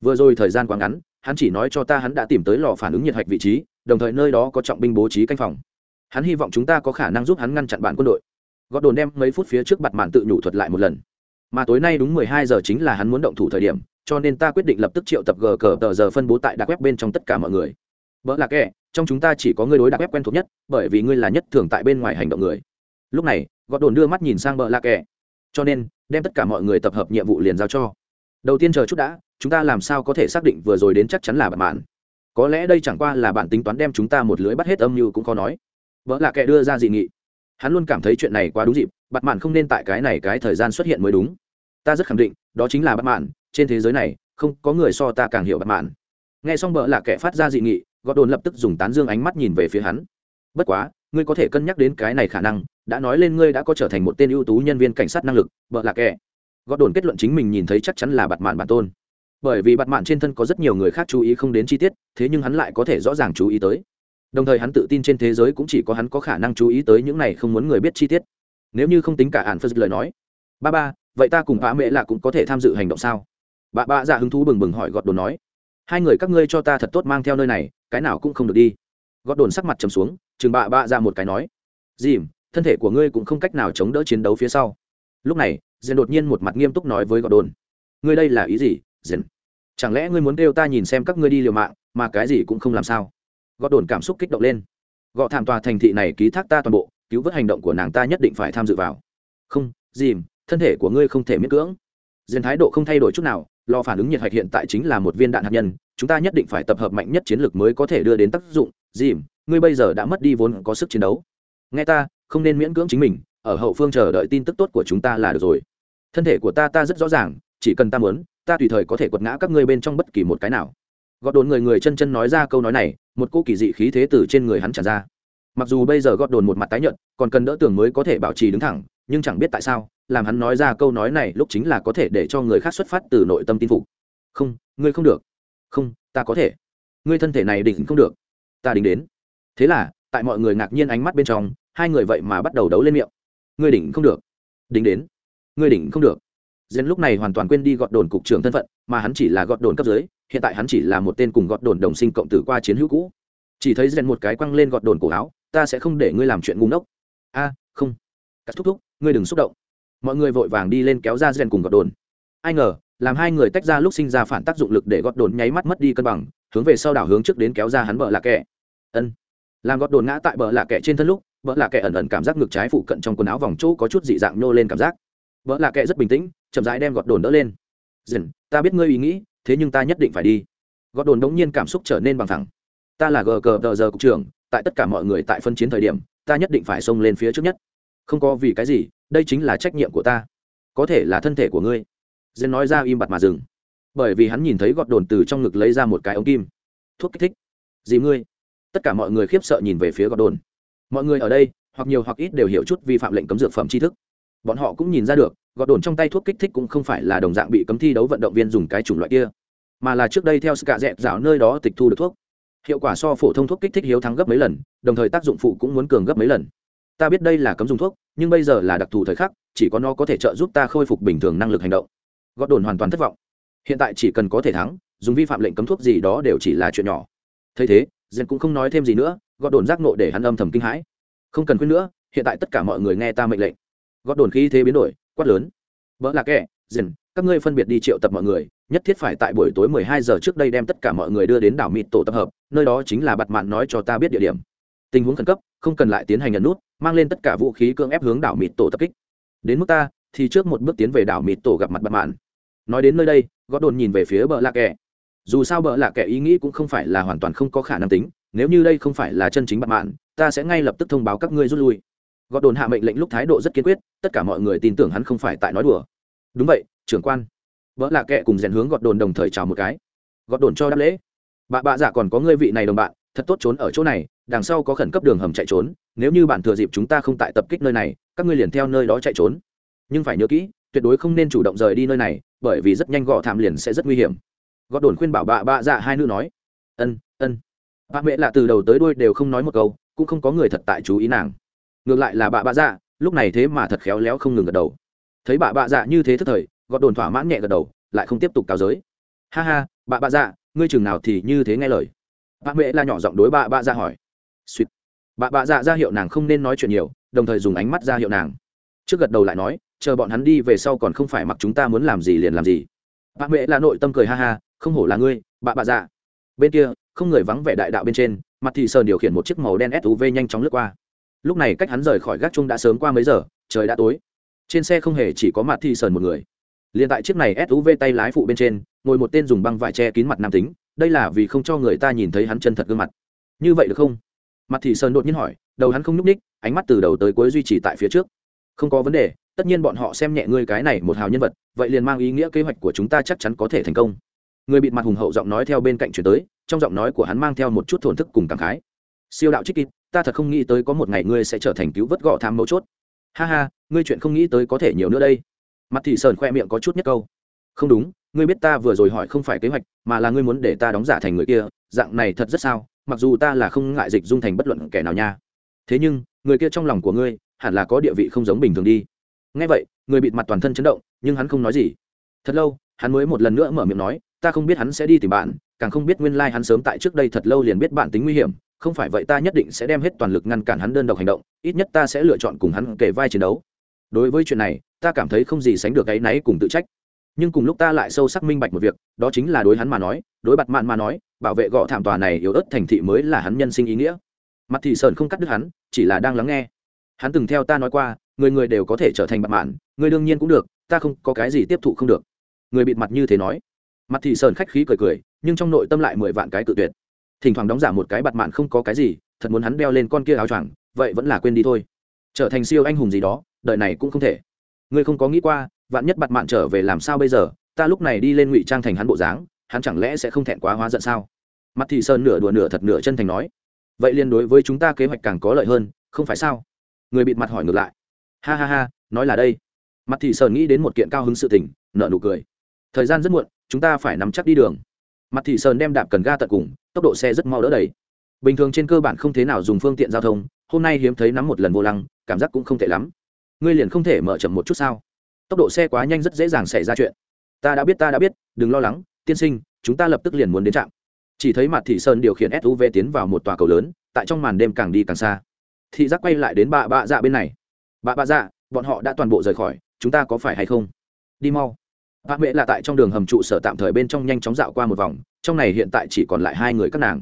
Vừa rồi thời gian quá ngắn hắn chỉ nói cho ta hắn đã tìm tới lò phản ứng nhiệt hạch vị trí đồng thời nơi đó có trọng binh bố trí canh phòng hắn hy vọng chúng ta có khả năng giúp hắn ngăn chặn bạn quân đội. Gót đồn đem mấy phút phía trước bặt mạn tự nhủ thuật lại một lần. Mà tối nay đúng mười hai giờ chính là hắn muốn động thủ thời điểm, cho nên ta quyết định lập tức triệu tập gờ cờ tờ giờ phân bố tại đặc web bên trong tất cả mọi người. Vợ là kẻ, trong chúng ta chỉ có ngươi đối đặc web quen thuộc nhất, bởi vì ngươi là nhất thường tại bên ngoài hành động người. Lúc này gót đồn đưa mắt nhìn sang bờ la kẻ. Cho nên, đem tất cả mọi người tập hợp nhiệm vụ liền giao cho. Đầu tiên chờ chút đã, chúng ta làm sao có thể xác định vừa rồi đến chắc chắn là bạn mạn có lẽ đây chẳng qua là bạn tính toán đem chúng ta một lưới bắt hết âm như cũng khó nói vợ là kẻ đưa ra dị nghị. Hắn luôn cảm thấy chuyện này quá đúng dịp bạn mạn không nên tại cái này cái thời gian xuất hiện mới đúng. Ta rất khẳng định, đó chính là bạn mạn, trên thế giới này, không có người so ta càng hiểu bạn mạn. Nghe xong vợ là kẻ phát ra dị nghị, gọt đồn lập tức dùng tán dương ánh mắt nhìn về phía hắn. Bất quá, ngươi có thể cân nhắc đến cái này khả năng, đã nói lên ngươi đã có trở thành một tên ưu tú nhân viên cảnh sát năng lực, vợ là kẻ. Gọt đồn kết luận chính mình nhìn thấy chắc chắn là bặt mạn bản tôn. Bởi vì bặt mạn trên thân có rất nhiều người khác chú ý không đến chi tiết, thế nhưng hắn lại có thể rõ ràng chú ý tới đồng thời hắn tự tin trên thế giới cũng chỉ có hắn có khả năng chú ý tới những này không muốn người biết chi tiết. Nếu như không tính cả ạn phật lời nói. Ba ba, vậy ta cùng bá mẹ là cũng có thể tham dự hành động sao? Bà bạ dạ hứng thú bừng bừng hỏi gọt đồn nói. Hai người các ngươi cho ta thật tốt mang theo nơi này, cái nào cũng không được đi. Gọt đồn sắc mặt trầm xuống, chừng bà bạ dạ ra một cái nói. Dìm, thân thể của ngươi cũng không cách nào chống đỡ chiến đấu phía sau. Lúc này dền đột nhiên một mặt nghiêm túc nói với gọt đồn. Ngươi đây là ý gì dền chẳng lẽ ngươi muốn kêu ta nhìn xem các ngươi đi liều mạng, mà cái gì cũng không làm sao? Gọt đồn cảm xúc kích động lên. Gọ thảm tòa thành thị này ký thác ta toàn bộ, cứu vớt hành động của nàng ta nhất định phải tham dự vào. Không, dìm, thân thể của ngươi không thể miễn cưỡng. Diện thái độ không thay đổi chút nào lò phản ứng nhiệt hạch hiện tại chính là một viên đạn hạt nhân, chúng ta nhất định phải tập hợp mạnh nhất chiến lược mới có thể đưa đến tác dụng. Dìm, ngươi bây giờ đã mất đi vốn có sức chiến đấu. Nghe ta, không nên miễn cưỡng chính mình, ở hậu phương chờ đợi tin tức tốt của chúng ta là được rồi. Thân thể của ta ta rất rõ ràng, chỉ cần ta muốn, ta tùy thời có thể quật ngã các ngươi bên trong bất kỳ một cái nào gọt đồn người người chân chân nói ra câu nói này một cô kỳ dị khí thế từ trên người hắn tràn ra. Mặc dù bây giờ gọt đồn một mặt tái nhợt còn cần đỡ tưởng mới có thể bảo trì đứng thẳng nhưng chẳng biết tại sao làm hắn nói ra câu nói này lúc chính là có thể để cho người khác xuất phát từ nội tâm tin phục. Không ngươi không được. Không ta có thể. Ngươi thân thể này đỉnh không được. Ta đỉnh đến. Thế là tại mọi người ngạc nhiên ánh mắt bên trong hai người vậy mà bắt đầu đấu lên miệng. Ngươi đỉnh không được. Đỉnh đến. Ngươi đỉnh không được. Dân lúc này hoàn toàn quên đi gọt đồn cục trưởng thân phận, mà hắn chỉ là gọt đồn cấp dưới, hiện tại hắn chỉ là một tên cùng gọt đồn đồng sinh cộng tử qua chiến hữu cũ. Chỉ thấy rèn một cái quăng lên gọt đồn cổ áo, ta sẽ không để ngươi làm chuyện ngu ngốc. A, không. Cắt thúc thúc, ngươi đừng xúc động. Mọi người vội vàng đi lên kéo ra rèn cùng gọt đồn. Ai ngờ, làm hai người tách ra lúc sinh ra phản tác dụng lực để gọt đồn nháy mắt mất đi cân bằng, hướng về sau đảo hướng trước đến kéo ra hắn bờ là kẻ. Ân. Làm gọt đồn ngã tại bờ là kẻ trên thân lúc, bờ là kẻ ẩn ẩn cảm giác ngực trái phụ cận trong quần áo vòng chỗ có chút dị dạng nô lên cảm giác vợ là kệ rất bình tĩnh chậm rãi đem gọt đồn đỡ lên dần ta biết ngươi ý nghĩ thế nhưng ta nhất định phải đi. Gọt đồn đống nhiên cảm xúc trở nên bằng thẳng. Ta là gờ cờ tờ giờ cục trưởng, tại tất cả mọi người tại phân chiến thời điểm, ta nhất định phải xông lên phía trước nhất. Không có vì cái gì, đây chính là trách nhiệm của ta. Có thể là thân thể của ngươi. Dên nói ra im bặt mà dừng. Bởi vì hắn nhìn thấy gọt đồn từ trong ngực lấy ra một cái ống kim. Thuốc kích thích. Dì ngươi. Tất cả mọi người khiếp sợ nhìn về phía gọt đồn mọi người ở đây, hoặc nhiều hoặc ít đều hiểu chút vi phạm lệnh cấm dược phẩm tri thức bọn họ cũng nhìn ra được gọt đồn trong tay thuốc kích thích cũng không phải là đồng dạng bị cấm thi đấu vận động viên dùng cái chủng loại kia, mà là trước đây theo sự cạ dẹp dạo nơi đó tịch thu được thuốc. Hiệu quả so phổ thông thuốc kích thích hiếu thắng gấp mấy lần, đồng thời tác dụng phụ cũng muốn cường gấp mấy lần. Ta biết đây là cấm dùng thuốc, nhưng bây giờ là đặc thù thời khắc, chỉ có nó có thể trợ giúp ta khôi phục bình thường năng lực hành động. Gọt đồn hoàn toàn thất vọng. Hiện tại chỉ cần có thể thắng, dùng vi phạm lệnh cấm thuốc gì đó đều chỉ là chuyện nhỏ. Thấy thế dân cũng không nói thêm gì nữa gọt đồn giác nộ để hắn âm thầm kinh hãi. Không cần khuyên nữa, hiện tại tất cả mọi người nghe ta mệnh lệnh gót đồn khí thế biến đổi, quát lớn. Vỡ là kẻ dần các ngươi phân biệt đi triệu tập mọi người, nhất thiết phải tại buổi tối mười hai giờ trước đây đem tất cả mọi người đưa đến đảo mịt tổ tập hợp, nơi đó chính là bặt mạn nói cho ta biết địa điểm. Tình huống khẩn cấp, không cần lại tiến hành nhận nút, mang lên tất cả vũ khí cưỡng ép hướng đảo mịt tổ tập kích. Đến mức ta, thì trước một bước tiến về đảo mịt tổ gặp mặt bặt mạn. Nói đến nơi đây, gót đồn nhìn về phía bờ lạ kẻ. Dù sao bờ lạ kẻ ý nghĩ cũng không phải là hoàn toàn không có khả năng tính, nếu như đây không phải là chân chính bặt mạn, ta sẽ ngay lập tức thông báo các ngươi rút lui gót đồn hạ mệnh lệnh lúc thái độ rất kiên quyết, tất cả mọi người tin tưởng hắn không phải tại nói đùa. Đúng vậy, trưởng quan. Vợ lạ kệ cùng rèn hướng gọt đồn đồng thời chào một cái. Gọt đồn cho đáp lễ. Bà bạ giả còn có ngươi vị này đồng bạn, thật tốt trốn ở chỗ này, đằng sau có khẩn cấp đường hầm chạy trốn, nếu như bạn thừa dịp chúng ta không tại tập kích nơi này, các ngươi liền theo nơi đó chạy trốn. Nhưng phải nhớ kỹ, tuyệt đối không nên chủ động rời đi nơi này, bởi vì rất nhanh gọ thảm liền sẽ rất nguy hiểm. Gọt đồn khuyên bảo bà bạ dạ hai nữ nói. Ân ân. Bà mẹ lạ từ đầu tới đuôi đều không nói một câu, cũng không có người thật tại chú ý nàng ngược lại là bà bạ dạ lúc này thế mà thật khéo léo không ngừng gật đầu. Thấy bà bạ dạ như thế thức thời gọt đồn thỏa mãn nhẹ gật đầu, lại không tiếp tục cao giới. Ha ha bà bạ dạ ngươi chừng nào thì như thế nghe lời. Bà mẹ là nhỏ giọng đối bà bạ dạ hỏi. Suýt bà bạ dạ ra hiệu nàng không nên nói chuyện nhiều, đồng thời dùng ánh mắt ra hiệu nàng. Trước gật đầu lại nói, chờ bọn hắn đi về sau còn không phải mặc chúng ta muốn làm gì liền làm gì. Bà mẹ là nội tâm cười ha ha, không hổ là ngươi bà bạ dạ. Bên kia, không người vắng vẻ đại đạo bên trên, mặt thì sờ điều khiển một chiếc màu đen suv nhanh chóng lướt qua lúc này cách hắn rời khỏi gác chung đã sớm qua mấy giờ, trời đã tối. Trên xe không hề chỉ có mặt thi sờn một người. Liền tại chiếc này suv tay lái phụ bên trên, ngồi một tên dùng băng vải che kín mặt nam tính, đây là vì không cho người ta nhìn thấy hắn chân thật gương mặt. Như vậy được không? Mặt thị sơn đột nhiên hỏi, đầu hắn không nhúc ních ánh mắt từ đầu tới cuối duy trì tại phía trước. Không có vấn đề, tất nhiên bọn họ xem nhẹ ngươi cái này một hào nhân vật, vậy liền mang ý nghĩa kế hoạch của chúng ta chắc chắn có thể thành công. Người bịt mặt hùng hậu giọng nói theo bên cạnh chuyển tới, trong giọng nói của hắn mang theo một chút thổn thức cùng cảm khái. Siêu đạo trích kịp ta thật không nghĩ tới có một ngày ngươi sẽ trở thành cứu vớt gọ tham mấu chốt. Ha ha, ngươi chuyện không nghĩ tới có thể nhiều nữa đây. Mặt thị sơn khoe miệng có chút nhất câu. Không đúng, ngươi biết ta vừa rồi hỏi không phải kế hoạch, mà là ngươi muốn để ta đóng giả thành người kia. Dạng này thật rất sao, mặc dù ta là không ngại dịch dung thành bất luận kẻ nào nha. Thế nhưng, người kia trong lòng của ngươi, hẳn là có địa vị không giống bình thường đi. Ngay vậy, người bịt mặt toàn thân chấn động, nhưng hắn không nói gì. Thật lâu, hắn mới một lần nữa mở miệng nói, ta không biết hắn sẽ đi tìm bạn, càng không biết nguyên lai、like、hắn sớm tại trước đây thật lâu liền biết bạn tính nguy hiểm không phải vậy ta nhất định sẽ đem hết toàn lực ngăn cản hắn đơn độc hành động, ít nhất ta sẽ lựa chọn cùng hắn kể vai chiến đấu. Đối với chuyện này, ta cảm thấy không gì sánh được ấ y náy cùng tự trách. Nhưng cùng lúc ta lại sâu sắc minh bạch một việc, đó chính là đối hắn mà nói, đối bặt mạn mà nói, bảo vệ gõ thảm tòa này yếu ớt thành thị mới là hắn nhân sinh ý nghĩa. Mặt thị sơn không cắt đứt hắn, chỉ là đang lắng nghe. Hắn từng theo ta nói qua, người người đều có thể trở thành bặt mạn, người đương nhiên cũng được, ta không có cái gì tiếp thụ không được. Người bịt mặt như thế nói. Mặt thị sơn khách khí cười cười, nhưng trong nội tâm lại mười vạn cái cự tuyệt thỉnh thoảng đóng giả một cái bặt mạn không có cái gì, thật muốn hắn đeo lên con kia áo choàng, vậy vẫn là quên đi thôi. Trở thành siêu anh hùng gì đó đợi này cũng không thể. Ngươi không có nghĩ qua, vạn nhất bặt mạn trở về làm sao bây giờ, ta lúc này đi lên ngụy trang thành hắn bộ dáng, hắn chẳng lẽ sẽ không thẹn quá hóa giận sao? Mặt thị sơn nửa đùa nửa thật nửa chân thành nói. Vậy liên đối với chúng ta kế hoạch càng có lợi hơn, không phải sao? Người bịt mặt hỏi ngược lại. Ha ha ha, nói là đây. Mặt thị sơn nghĩ đến một kiện cao hứng sự tình nợ nụ cười. Thời gian rất muộn, chúng ta phải nắm chắc đi đường mặt thị sơn đem đạp cần ga tận cùng, tốc độ xe rất mau đỡ đầy. Bình thường trên cơ bản không thế nào dùng phương tiện giao thông, hôm nay hiếm thấy nắm một lần vô lăng, cảm giác cũng không tệ lắm. Ngươi liền không thể mở chậm một chút sao? Tốc độ xe quá nhanh rất dễ dàng xảy ra chuyện. Ta đã biết, ta đã biết, đừng lo lắng, tiên sinh, chúng ta lập tức liền muốn đến trạm. Chỉ thấy mặt thị sơn điều khiển suv tiến vào một tòa cầu lớn, tại trong màn đêm càng đi càng xa. Thị giác quay lại đến bà bạ dạ bên này. Bà bạ dạ bọn họ đã toàn bộ rời khỏi, chúng ta có phải hay không? Đi mau bà mẹ là tại trong đường hầm trụ sở tạm thời bên trong nhanh chóng dạo qua một vòng, trong này hiện tại chỉ còn lại hai người các nàng.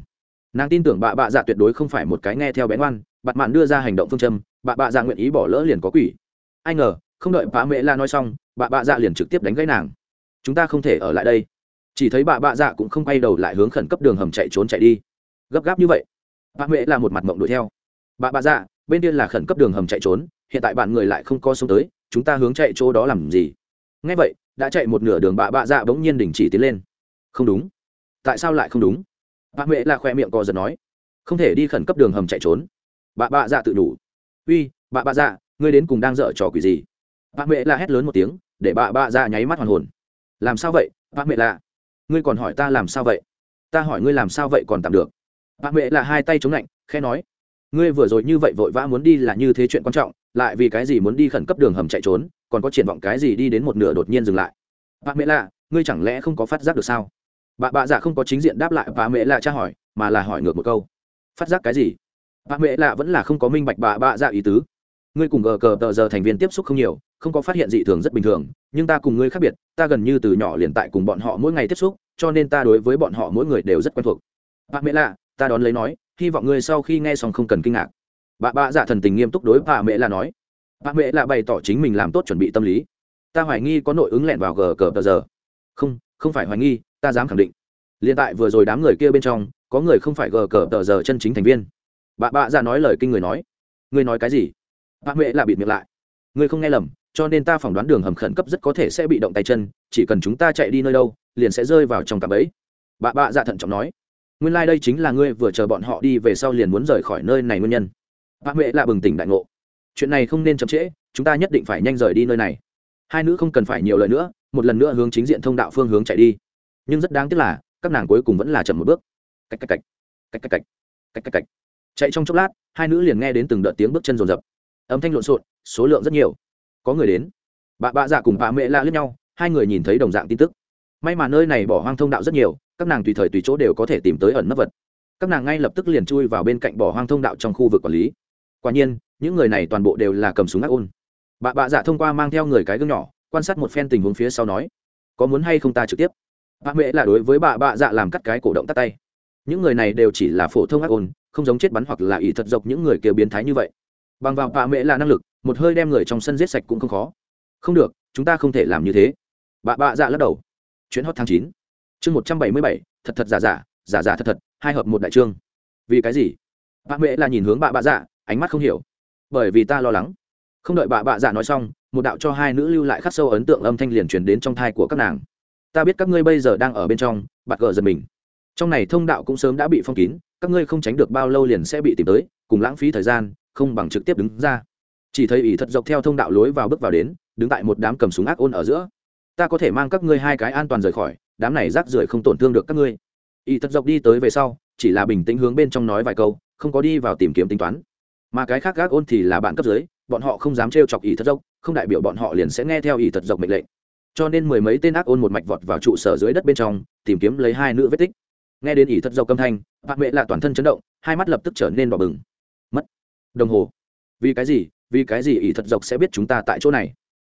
Nàng tin tưởng bà bạ dạ tuyệt đối không phải một cái nghe theo bén oan bặt mạn đưa ra hành động phương châm, bà bạ dạ nguyện ý bỏ lỡ liền có quỷ. Ai ngờ, không đợi bà mẹ la nói xong, bà bạ dạ liền trực tiếp đánh gãy nàng. Chúng ta không thể ở lại đây. Chỉ thấy bà bạ dạ cũng không quay đầu lại hướng khẩn cấp đường hầm chạy trốn chạy đi. Gấp gáp như vậy bà mẹ là một mặt mộng đuổi theo. Bà bạ dạ bên kia là khẩn cấp đường hầm chạy trốn, hiện tại bạn người lại không co xuống tới, chúng ta hướng chạy chỗ đó làm gì? Ngay vậy đã chạy một nửa đường bạ bạ dạ bỗng nhiên đình chỉ tiến lên. Không đúng. Tại sao lại không đúng? Bà mẹ là khoe miệng co giật nói. Không thể đi khẩn cấp đường hầm chạy trốn. Bà bạ dạ tự đủ. Uy bà bạ dạ ngươi đến cùng đang dở trò quỷ gì? Bà mẹ là hét lớn một tiếng, để bà bạ dạ nháy mắt hoàn hồn. Làm sao vậy? Bà mẹ là, ngươi còn hỏi ta làm sao vậy? Ta hỏi ngươi làm sao vậy còn tạm được. Bà mẹ là hai tay chống lạnh khe nói. Ngươi vừa rồi như vậy vội vã muốn đi là như thế chuyện quan trọng, lại vì cái gì muốn đi khẩn cấp đường hầm chạy trốn? Còn có triển vọng cái gì đi đến một nửa đột nhiên dừng lại. Bà mẹ lạ, ngươi chẳng lẽ không có phát giác được sao? Bà bạ dạ không có chính diện đáp lại bà mẹ lạ tra hỏi, mà là hỏi ngược một câu. Phát giác cái gì? Bà mẹ lạ vẫn là không có minh bạch bà bạ dạ ý tứ. Ngươi cùng gờ cờ tờ giờ thành viên tiếp xúc không nhiều, không có phát hiện dị thường rất bình thường, nhưng ta cùng ngươi khác biệt, ta gần như từ nhỏ liền tại cùng bọn họ mỗi ngày tiếp xúc, cho nên ta đối với bọn họ mỗi người đều rất quen thuộc. Bà mẹ lạ, ta đón lấy nói, hy vọng ngươi sau khi nghe xong không cần kinh ngạc. Bà bạ dạ thần tình nghiêm túc đối bà mẹ lạ nói bà mẹ là bày tỏ chính mình làm tốt chuẩn bị tâm lý. Ta hoài nghi có nội ứng lẹn vào gờ cờ bờ giờ. Không không phải hoài nghi, ta dám khẳng định. Liền tại vừa rồi đám người kia bên trong, có người không phải gờ cờ tờ giờ chân chính thành viên. Bà bạ dạ nói lời kinh người nói. Ngươi nói cái gì? Bà mẹ là bịt miệng lại. Ngươi không nghe lầm, cho nên ta phỏng đoán đường hầm khẩn cấp rất có thể sẽ bị động tay chân, chỉ cần chúng ta chạy đi nơi đâu, liền sẽ rơi vào trong cặp ấy bà bạ dạ thận trọng nói. Nguyên lai、like、đây chính là ngươi vừa chờ bọn họ đi về sau liền muốn rời khỏi nơi này nguyên nhân. Bà mẹ là bừng tỉnh đại ngộ chuyện này không nên chậm trễ, chúng ta nhất định phải nhanh rời đi nơi này. Hai nữ không cần phải nhiều lời nữa, một lần nữa hướng chính diện thông đạo phương hướng chạy đi. Nhưng rất đáng tiếc là, các nàng cuối cùng vẫn là chậm một bước. Cách cách cách cách cách cách cách cách cách. Chạy trong chốc lát, hai nữ liền nghe đến từng đợt tiếng bước chân rồn rập. Âm thanh lộn xộn, số lượng rất nhiều. Có người đến. Bà bạ dạ cùng bà mẹ la lướt nhau, hai người nhìn thấy đồng dạng tin tức. May mà nơi này bỏ hoang thông đạo rất nhiều, các nàng tùy thời tùy chỗ đều có thể tìm tới ẩn nấp vật. Các nàng ngay lập tức liền chui vào bên cạnh bỏ hoang thông đạo trong khu vực quản lý quả nhiên, những người này toàn bộ đều là cầm súng ác ôn. Bà bạ dạ thông qua mang theo người cái gương nhỏ, quan sát một phen tình huống phía sau nói, có muốn hay không ta trực tiếp? Bà mẹ là đối với bà bạ dạ làm cắt cái cổ động tắt tay. Những người này đều chỉ là phổ thông ác ôn, không giống chết bắn hoặc là ỷ thật dọc những người kia biến thái như vậy. Bằng vào bà mẹ là năng lực, một hơi đem người trong sân giết sạch cũng không khó. Không được, chúng ta không thể làm như thế. Bà bạ dạ lắc đầu. Chuyến hot tháng chín. Chương một trăm bảy mươi bảy, thật thật giả giả giả giả thật thật, hai hợp một đại trương. Vì cái gì? Bà mẹ là nhìn hướng bà bạ dạ ánh mắt không hiểu. Bởi vì ta lo lắng. Không đợi bà bạ dạ nói xong, một đạo cho hai nữ lưu lại khắc sâu ấn tượng âm thanh liền truyền đến trong thai của các nàng. Ta biết các ngươi bây giờ đang ở bên trong, bạt gờ giật mình. Trong này thông đạo cũng sớm đã bị phong kín, các ngươi không tránh được bao lâu liền sẽ bị tìm tới, cùng lãng phí thời gian, không bằng trực tiếp đứng ra. Chỉ thấy ỷ thật dọc theo thông đạo lối vào bước vào đến, đứng tại một đám cầm súng ác ôn ở giữa. Ta có thể mang các ngươi hai cái an toàn rời khỏi, đám này rác rưởi không tổn thương được các ngươi. Ỷ thật dọc đi tới về sau, chỉ là bình tĩnh hướng bên trong nói vài câu, không có đi vào tìm kiếm tính toán mà cái khác gác ôn thì là bạn cấp dưới, bọn họ không dám trêu chọc ỷ thật dốc, không đại biểu bọn họ liền sẽ nghe theo ỷ thật dọc mệnh lệnh. Cho nên mười mấy tên ác ôn một mạch vọt vào trụ sở dưới đất bên trong, tìm kiếm lấy hai nữ vết tích. Nghe đến ỷ thật dọc âm thanh bạn mẹ là toàn thân chấn động, hai mắt lập tức trở nên đỏ bừng. Mất. Đồng hồ. Vì cái gì? Vì cái gì ỷ thật dọc sẽ biết chúng ta tại chỗ này?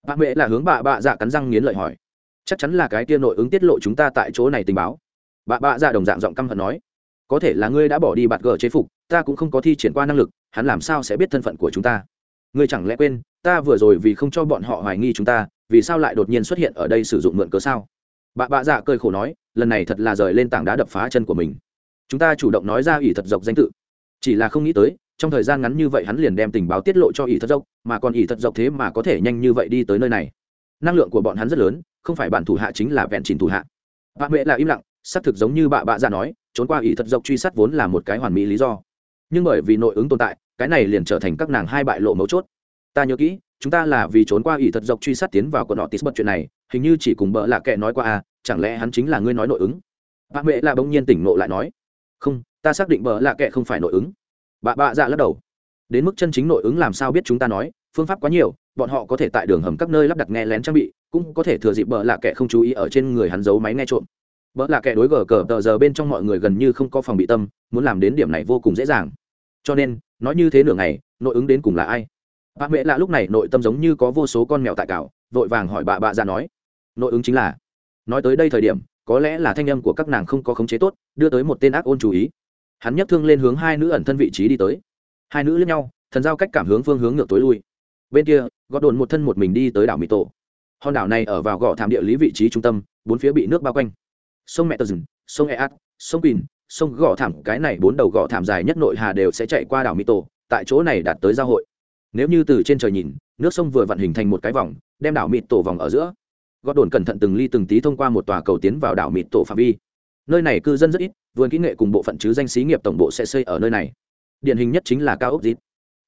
Bạn mẹ là hướng bà bạ dạ cắn răng nghiến lợi hỏi. Chắc chắn là cái kia nội ứng tiết lộ chúng ta tại chỗ này tình báo. Bà bạ dạ đồng dạng giọng căm hận nói. Có thể là ngươi đã bỏ đi bạt gờ chế phục, ta cũng không có thi triển qua năng lực hắn làm sao sẽ biết thân phận của chúng ta? Ngươi chẳng lẽ quên ta vừa rồi vì không cho bọn họ hoài nghi chúng ta vì sao lại đột nhiên xuất hiện ở đây sử dụng mượn cớ sao? Bà bạ dạ cười khổ nói lần này thật là rời lên tảng đá đập phá chân của mình. Chúng ta chủ động nói ra ỷ thật dọc danh tự. Chỉ là không nghĩ tới trong thời gian ngắn như vậy hắn liền đem tình báo tiết lộ cho ỷ thật dọc, mà còn ỷ thật dọc thế mà có thể nhanh như vậy đi tới nơi này. Năng lượng của bọn hắn rất lớn không phải bản thủ hạ chính là vẹn chỉnh thủ hạ. Bà huệ là im lặng xác thực giống như bà bạ Dạ nói trốn qua ỷ thật dọc truy sát vốn là một cái hoàn mỹ lý do nhưng bởi vì nội ứng tồn tại, cái này liền trở thành các nàng hai bại lộ mấu chốt. Ta nhớ kỹ, chúng ta là vì trốn qua ỷ thật dọc truy sát tiến vào quận họ tis bật chuyện này, hình như chỉ cùng bợ lạ kệ nói qua à chẳng lẽ hắn chính là ngươi nói nội ứng? Bà mẹ là bỗng nhiên tỉnh nộ lại nói. Không, ta xác định bợ lạ kệ không phải nội ứng. Bà bạ dạ lắc đầu. Đến mức chân chính nội ứng làm sao biết chúng ta nói, phương pháp quá nhiều, bọn họ có thể tại đường hầm các nơi lắp đặt nghe lén trang bị, cũng có thể thừa dịp bợ lạ kệ không chú ý ở trên người hắn giấu máy nghe trộm. Bợ lạ kệ đối gờ cờ tờ giờ bên trong mọi người gần như không có phòng bị tâm, muốn làm đến điểm này vô cùng dễ dàng cho nên, nói như thế nửa ngày, nội ứng đến cùng là ai? Bà mẹ lạ lúc này nội tâm giống như có vô số con mèo tại cào, vội vàng hỏi bà bạ ra dạ nói. Nội ứng chính là, nói tới đây thời điểm, có lẽ là thanh âm của các nàng không có khống chế tốt, đưa tới một tên ác ôn chú ý. Hắn nhấc thương lên hướng hai nữ ẩn thân vị trí đi tới. Hai nữ lẫn nhau, thần giao cách cảm hướng phương hướng ngược tối lui. Bên kia gọt đồn một thân một mình đi tới đảo mỹ tổ. Hòn đảo này ở vào gò thảm địa lý vị trí trung tâm, bốn phía bị nước bao quanh. Sông mẹ tờ rừng sông eat sông quỳnh sông gò thảm, cái này bốn đầu gò thảm dài nhất nội hà đều sẽ chạy qua đảo mỹ tổ tại chỗ này đạt tới giao hội. Nếu như từ trên trời nhìn, nước sông vừa vặn hình thành một cái vòng, đem đảo mịt tổ vòng ở giữa. Gót đồn cẩn thận từng ly từng tí thông qua một tòa cầu tiến vào đảo mịt tổ phạm vi. Nơi này cư dân rất ít, vườn kỹ nghệ cùng bộ phận chứ danh xí nghiệp tổng bộ sẽ xây ở nơi này. Điển hình nhất chính là cao ốc dít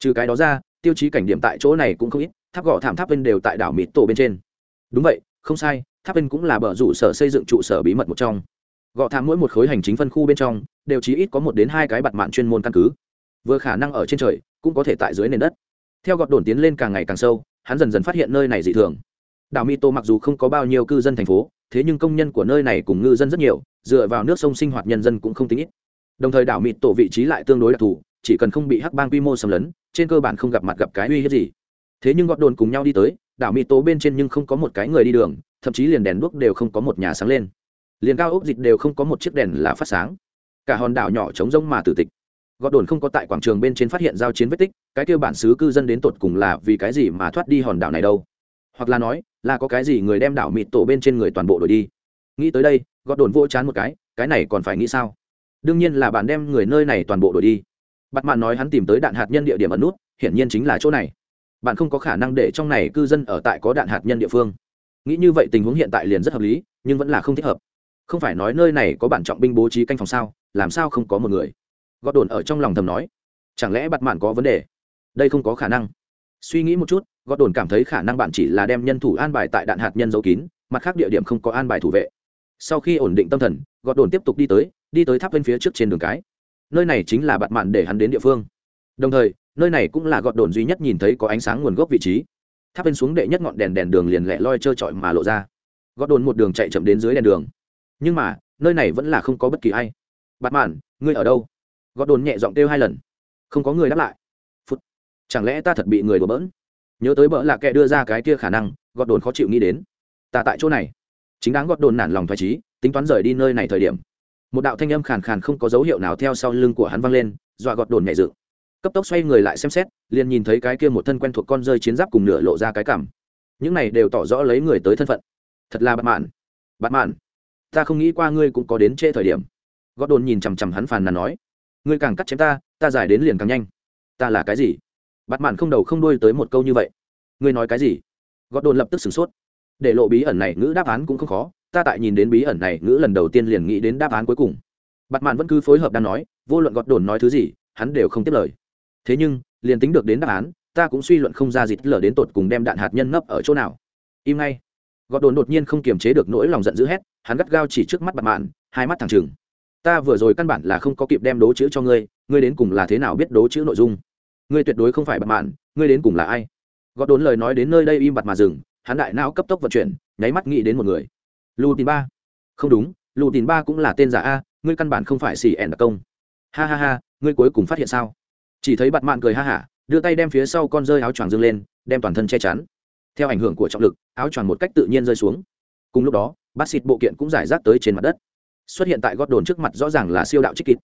trừ cái đó ra, tiêu chí cảnh điểm tại chỗ này cũng không ít, tháp gõ thảm tháp bên đều tại đảo mịt tổ bên trên. Đúng vậy, không sai, tháp bên cũng là bờ rủ sở xây dựng trụ sở bí mật một trong gọ thảm mỗi một khối hành chính phân khu bên trong, đều chí ít có một đến hai cái bặt mạng chuyên môn căn cứ. Vừa khả năng ở trên trời, cũng có thể tại dưới nền đất. Theo gọt đồn tiến lên càng ngày càng sâu, hắn dần dần phát hiện nơi này dị thường. Đảo Mito mặc dù không có bao nhiêu cư dân thành phố, thế nhưng công nhân của nơi này cùng ngư dân rất nhiều, dựa vào nước sông sinh hoạt nhân dân cũng không tính ít. Đồng thời đảo mịt tổ vị trí lại tương đối đặc thù, chỉ cần không bị hắc bang quy mô xâm lấn, trên cơ bản không gặp mặt gặp cái uy hiếp gì. Thế nhưng gọt đồn cùng nhau đi tới, đảo mịt tổ bên trên nhưng không có một cái người đi đường, thậm chí liền đèn đuốc đều không có một nhà sáng lên liền cao ốc dịch đều không có một chiếc đèn là phát sáng. Cả hòn đảo nhỏ trống rông mà tử tịch. Gọt đồn không có tại quảng trường bên trên phát hiện giao chiến vết tích, cái kêu bản xứ cư dân đến tột cùng là vì cái gì mà thoát đi hòn đảo này đâu? Hoặc là nói, là có cái gì người đem đảo mịt tổ bên trên người toàn bộ đổi đi? Nghĩ tới đây, gọt đồn vô chán một cái cái này còn phải nghĩ sao? Đương nhiên là bạn đem người nơi này toàn bộ đổi đi. Bắt mạn nói hắn tìm tới đạn hạt nhân địa điểm ẩn nút, hiển nhiên chính là chỗ này. Bạn không có khả năng để trong này cư dân ở tại có đạn hạt nhân địa phương. Nghĩ như vậy tình huống hiện tại liền rất hợp lý, nhưng vẫn là không thích hợp không phải nói nơi này có bản trọng binh bố trí canh phòng sao? Làm sao không có một người? Gót đồn ở trong lòng thầm nói. Chẳng lẽ bặt mạn có vấn đề? Đây không có khả năng. Suy nghĩ một chút gót đồn cảm thấy khả năng bạn chỉ là đem nhân thủ an bài tại đạn hạt nhân giấu kín, mặt khác địa điểm không có an bài thủ vệ. Sau khi ổn định tâm thần gót đồn tiếp tục đi tới đi tới tháp bên phía trước trên đường cái. Nơi này chính là bặt mạn để hắn đến địa phương. Đồng thời, nơi này cũng là gọt đồn duy nhất nhìn thấy có ánh sáng nguồn gốc vị trí. Tháp bên xuống đệ nhất ngọn đèn đèn đường liền lẹ loi trơ trọi mà lộ ra. Gọt đồn một đường chạy chậm đến dưới đèn đường nhưng mà, nơi này vẫn là không có bất kỳ ai. Bạt mạn, ngươi ở đâu? Gọt đồn nhẹ giọng kêu hai lần. Không có người đáp lại. Phút chẳng lẽ ta thật bị người đổ bỡn? Nhớ tới bỡ là kẻ đưa ra cái kia khả năng gọt đồn khó chịu nghĩ đến. Ta tại chỗ này. Chính đáng gọt đồn nản lòng thoải trí tính toán rời đi nơi này thời điểm. Một đạo thanh âm khàn khàn không có dấu hiệu nào theo sau lưng của hắn vang lên, dọa gọt đồn nhẹ dự cấp tốc xoay người lại xem xét, liền nhìn thấy cái kia một thân quen thuộc con rơi chiến giáp cùng nửa lộ ra cái cảm những này đều tỏ rõ lấy người tới thân phận. Thật là bạn mạn. Bạn mạn ta không nghĩ qua ngươi cũng có đến trễ thời điểm. Gót đồn nhìn chằm chằm hắn phàn nàn nói, ngươi càng cắt chém ta ta giải đến liền càng nhanh. Ta là cái gì? Bắt mạn không đầu không đuôi tới một câu như vậy. Ngươi nói cái gì? Gót đồn lập tức sửng sốt. Để lộ bí ẩn này ngữ đáp án cũng không khó, ta tại nhìn đến bí ẩn này ngữ lần đầu tiên liền nghĩ đến đáp án cuối cùng. Bắt mạn vẫn cứ phối hợp đang nói, vô luận gót đồn nói thứ gì, hắn đều không tiếp lời. Thế nhưng, liền tính được đến đáp án, ta cũng suy luận không ra dịt lở đến tột cùng đem đạn hạt nhân ngấp ở chỗ nào. Im ngay gọt đồn đột nhiên không kiềm chế được nỗi lòng giận dữ hét, hắn gắt gao chỉ trước mắt bặt mạn hai mắt thẳng trừng. Ta vừa rồi căn bản là không có kịp đem đố chữ cho ngươi ngươi đến cùng là thế nào biết đố chữ nội dung? Ngươi tuyệt đối không phải bặt mạn ngươi đến cùng là ai? Gọt đồn lời nói đến nơi đây im bặt mà dừng, hắn đại não cấp tốc vận chuyển, nháy mắt nghĩ đến một người. Lù Tín ba. Không đúng, lù Tín ba cũng là tên giả a, ngươi căn bản không phải xì ẻn đặc công. Ha ha ha, ngươi cuối cùng phát hiện sao? Chỉ thấy bặt mạn cười ha hả, đưa tay đem phía sau con rơi áo choàng dương lên, đem toàn thân che chắn theo ảnh hưởng của trọng lực, áo choàng một cách tự nhiên rơi xuống. Cùng lúc đó bát xịt bộ kiện cũng giải rác tới trên mặt đất. Xuất hiện tại gót đồn trước mặt rõ ràng là siêu đạo trích kịt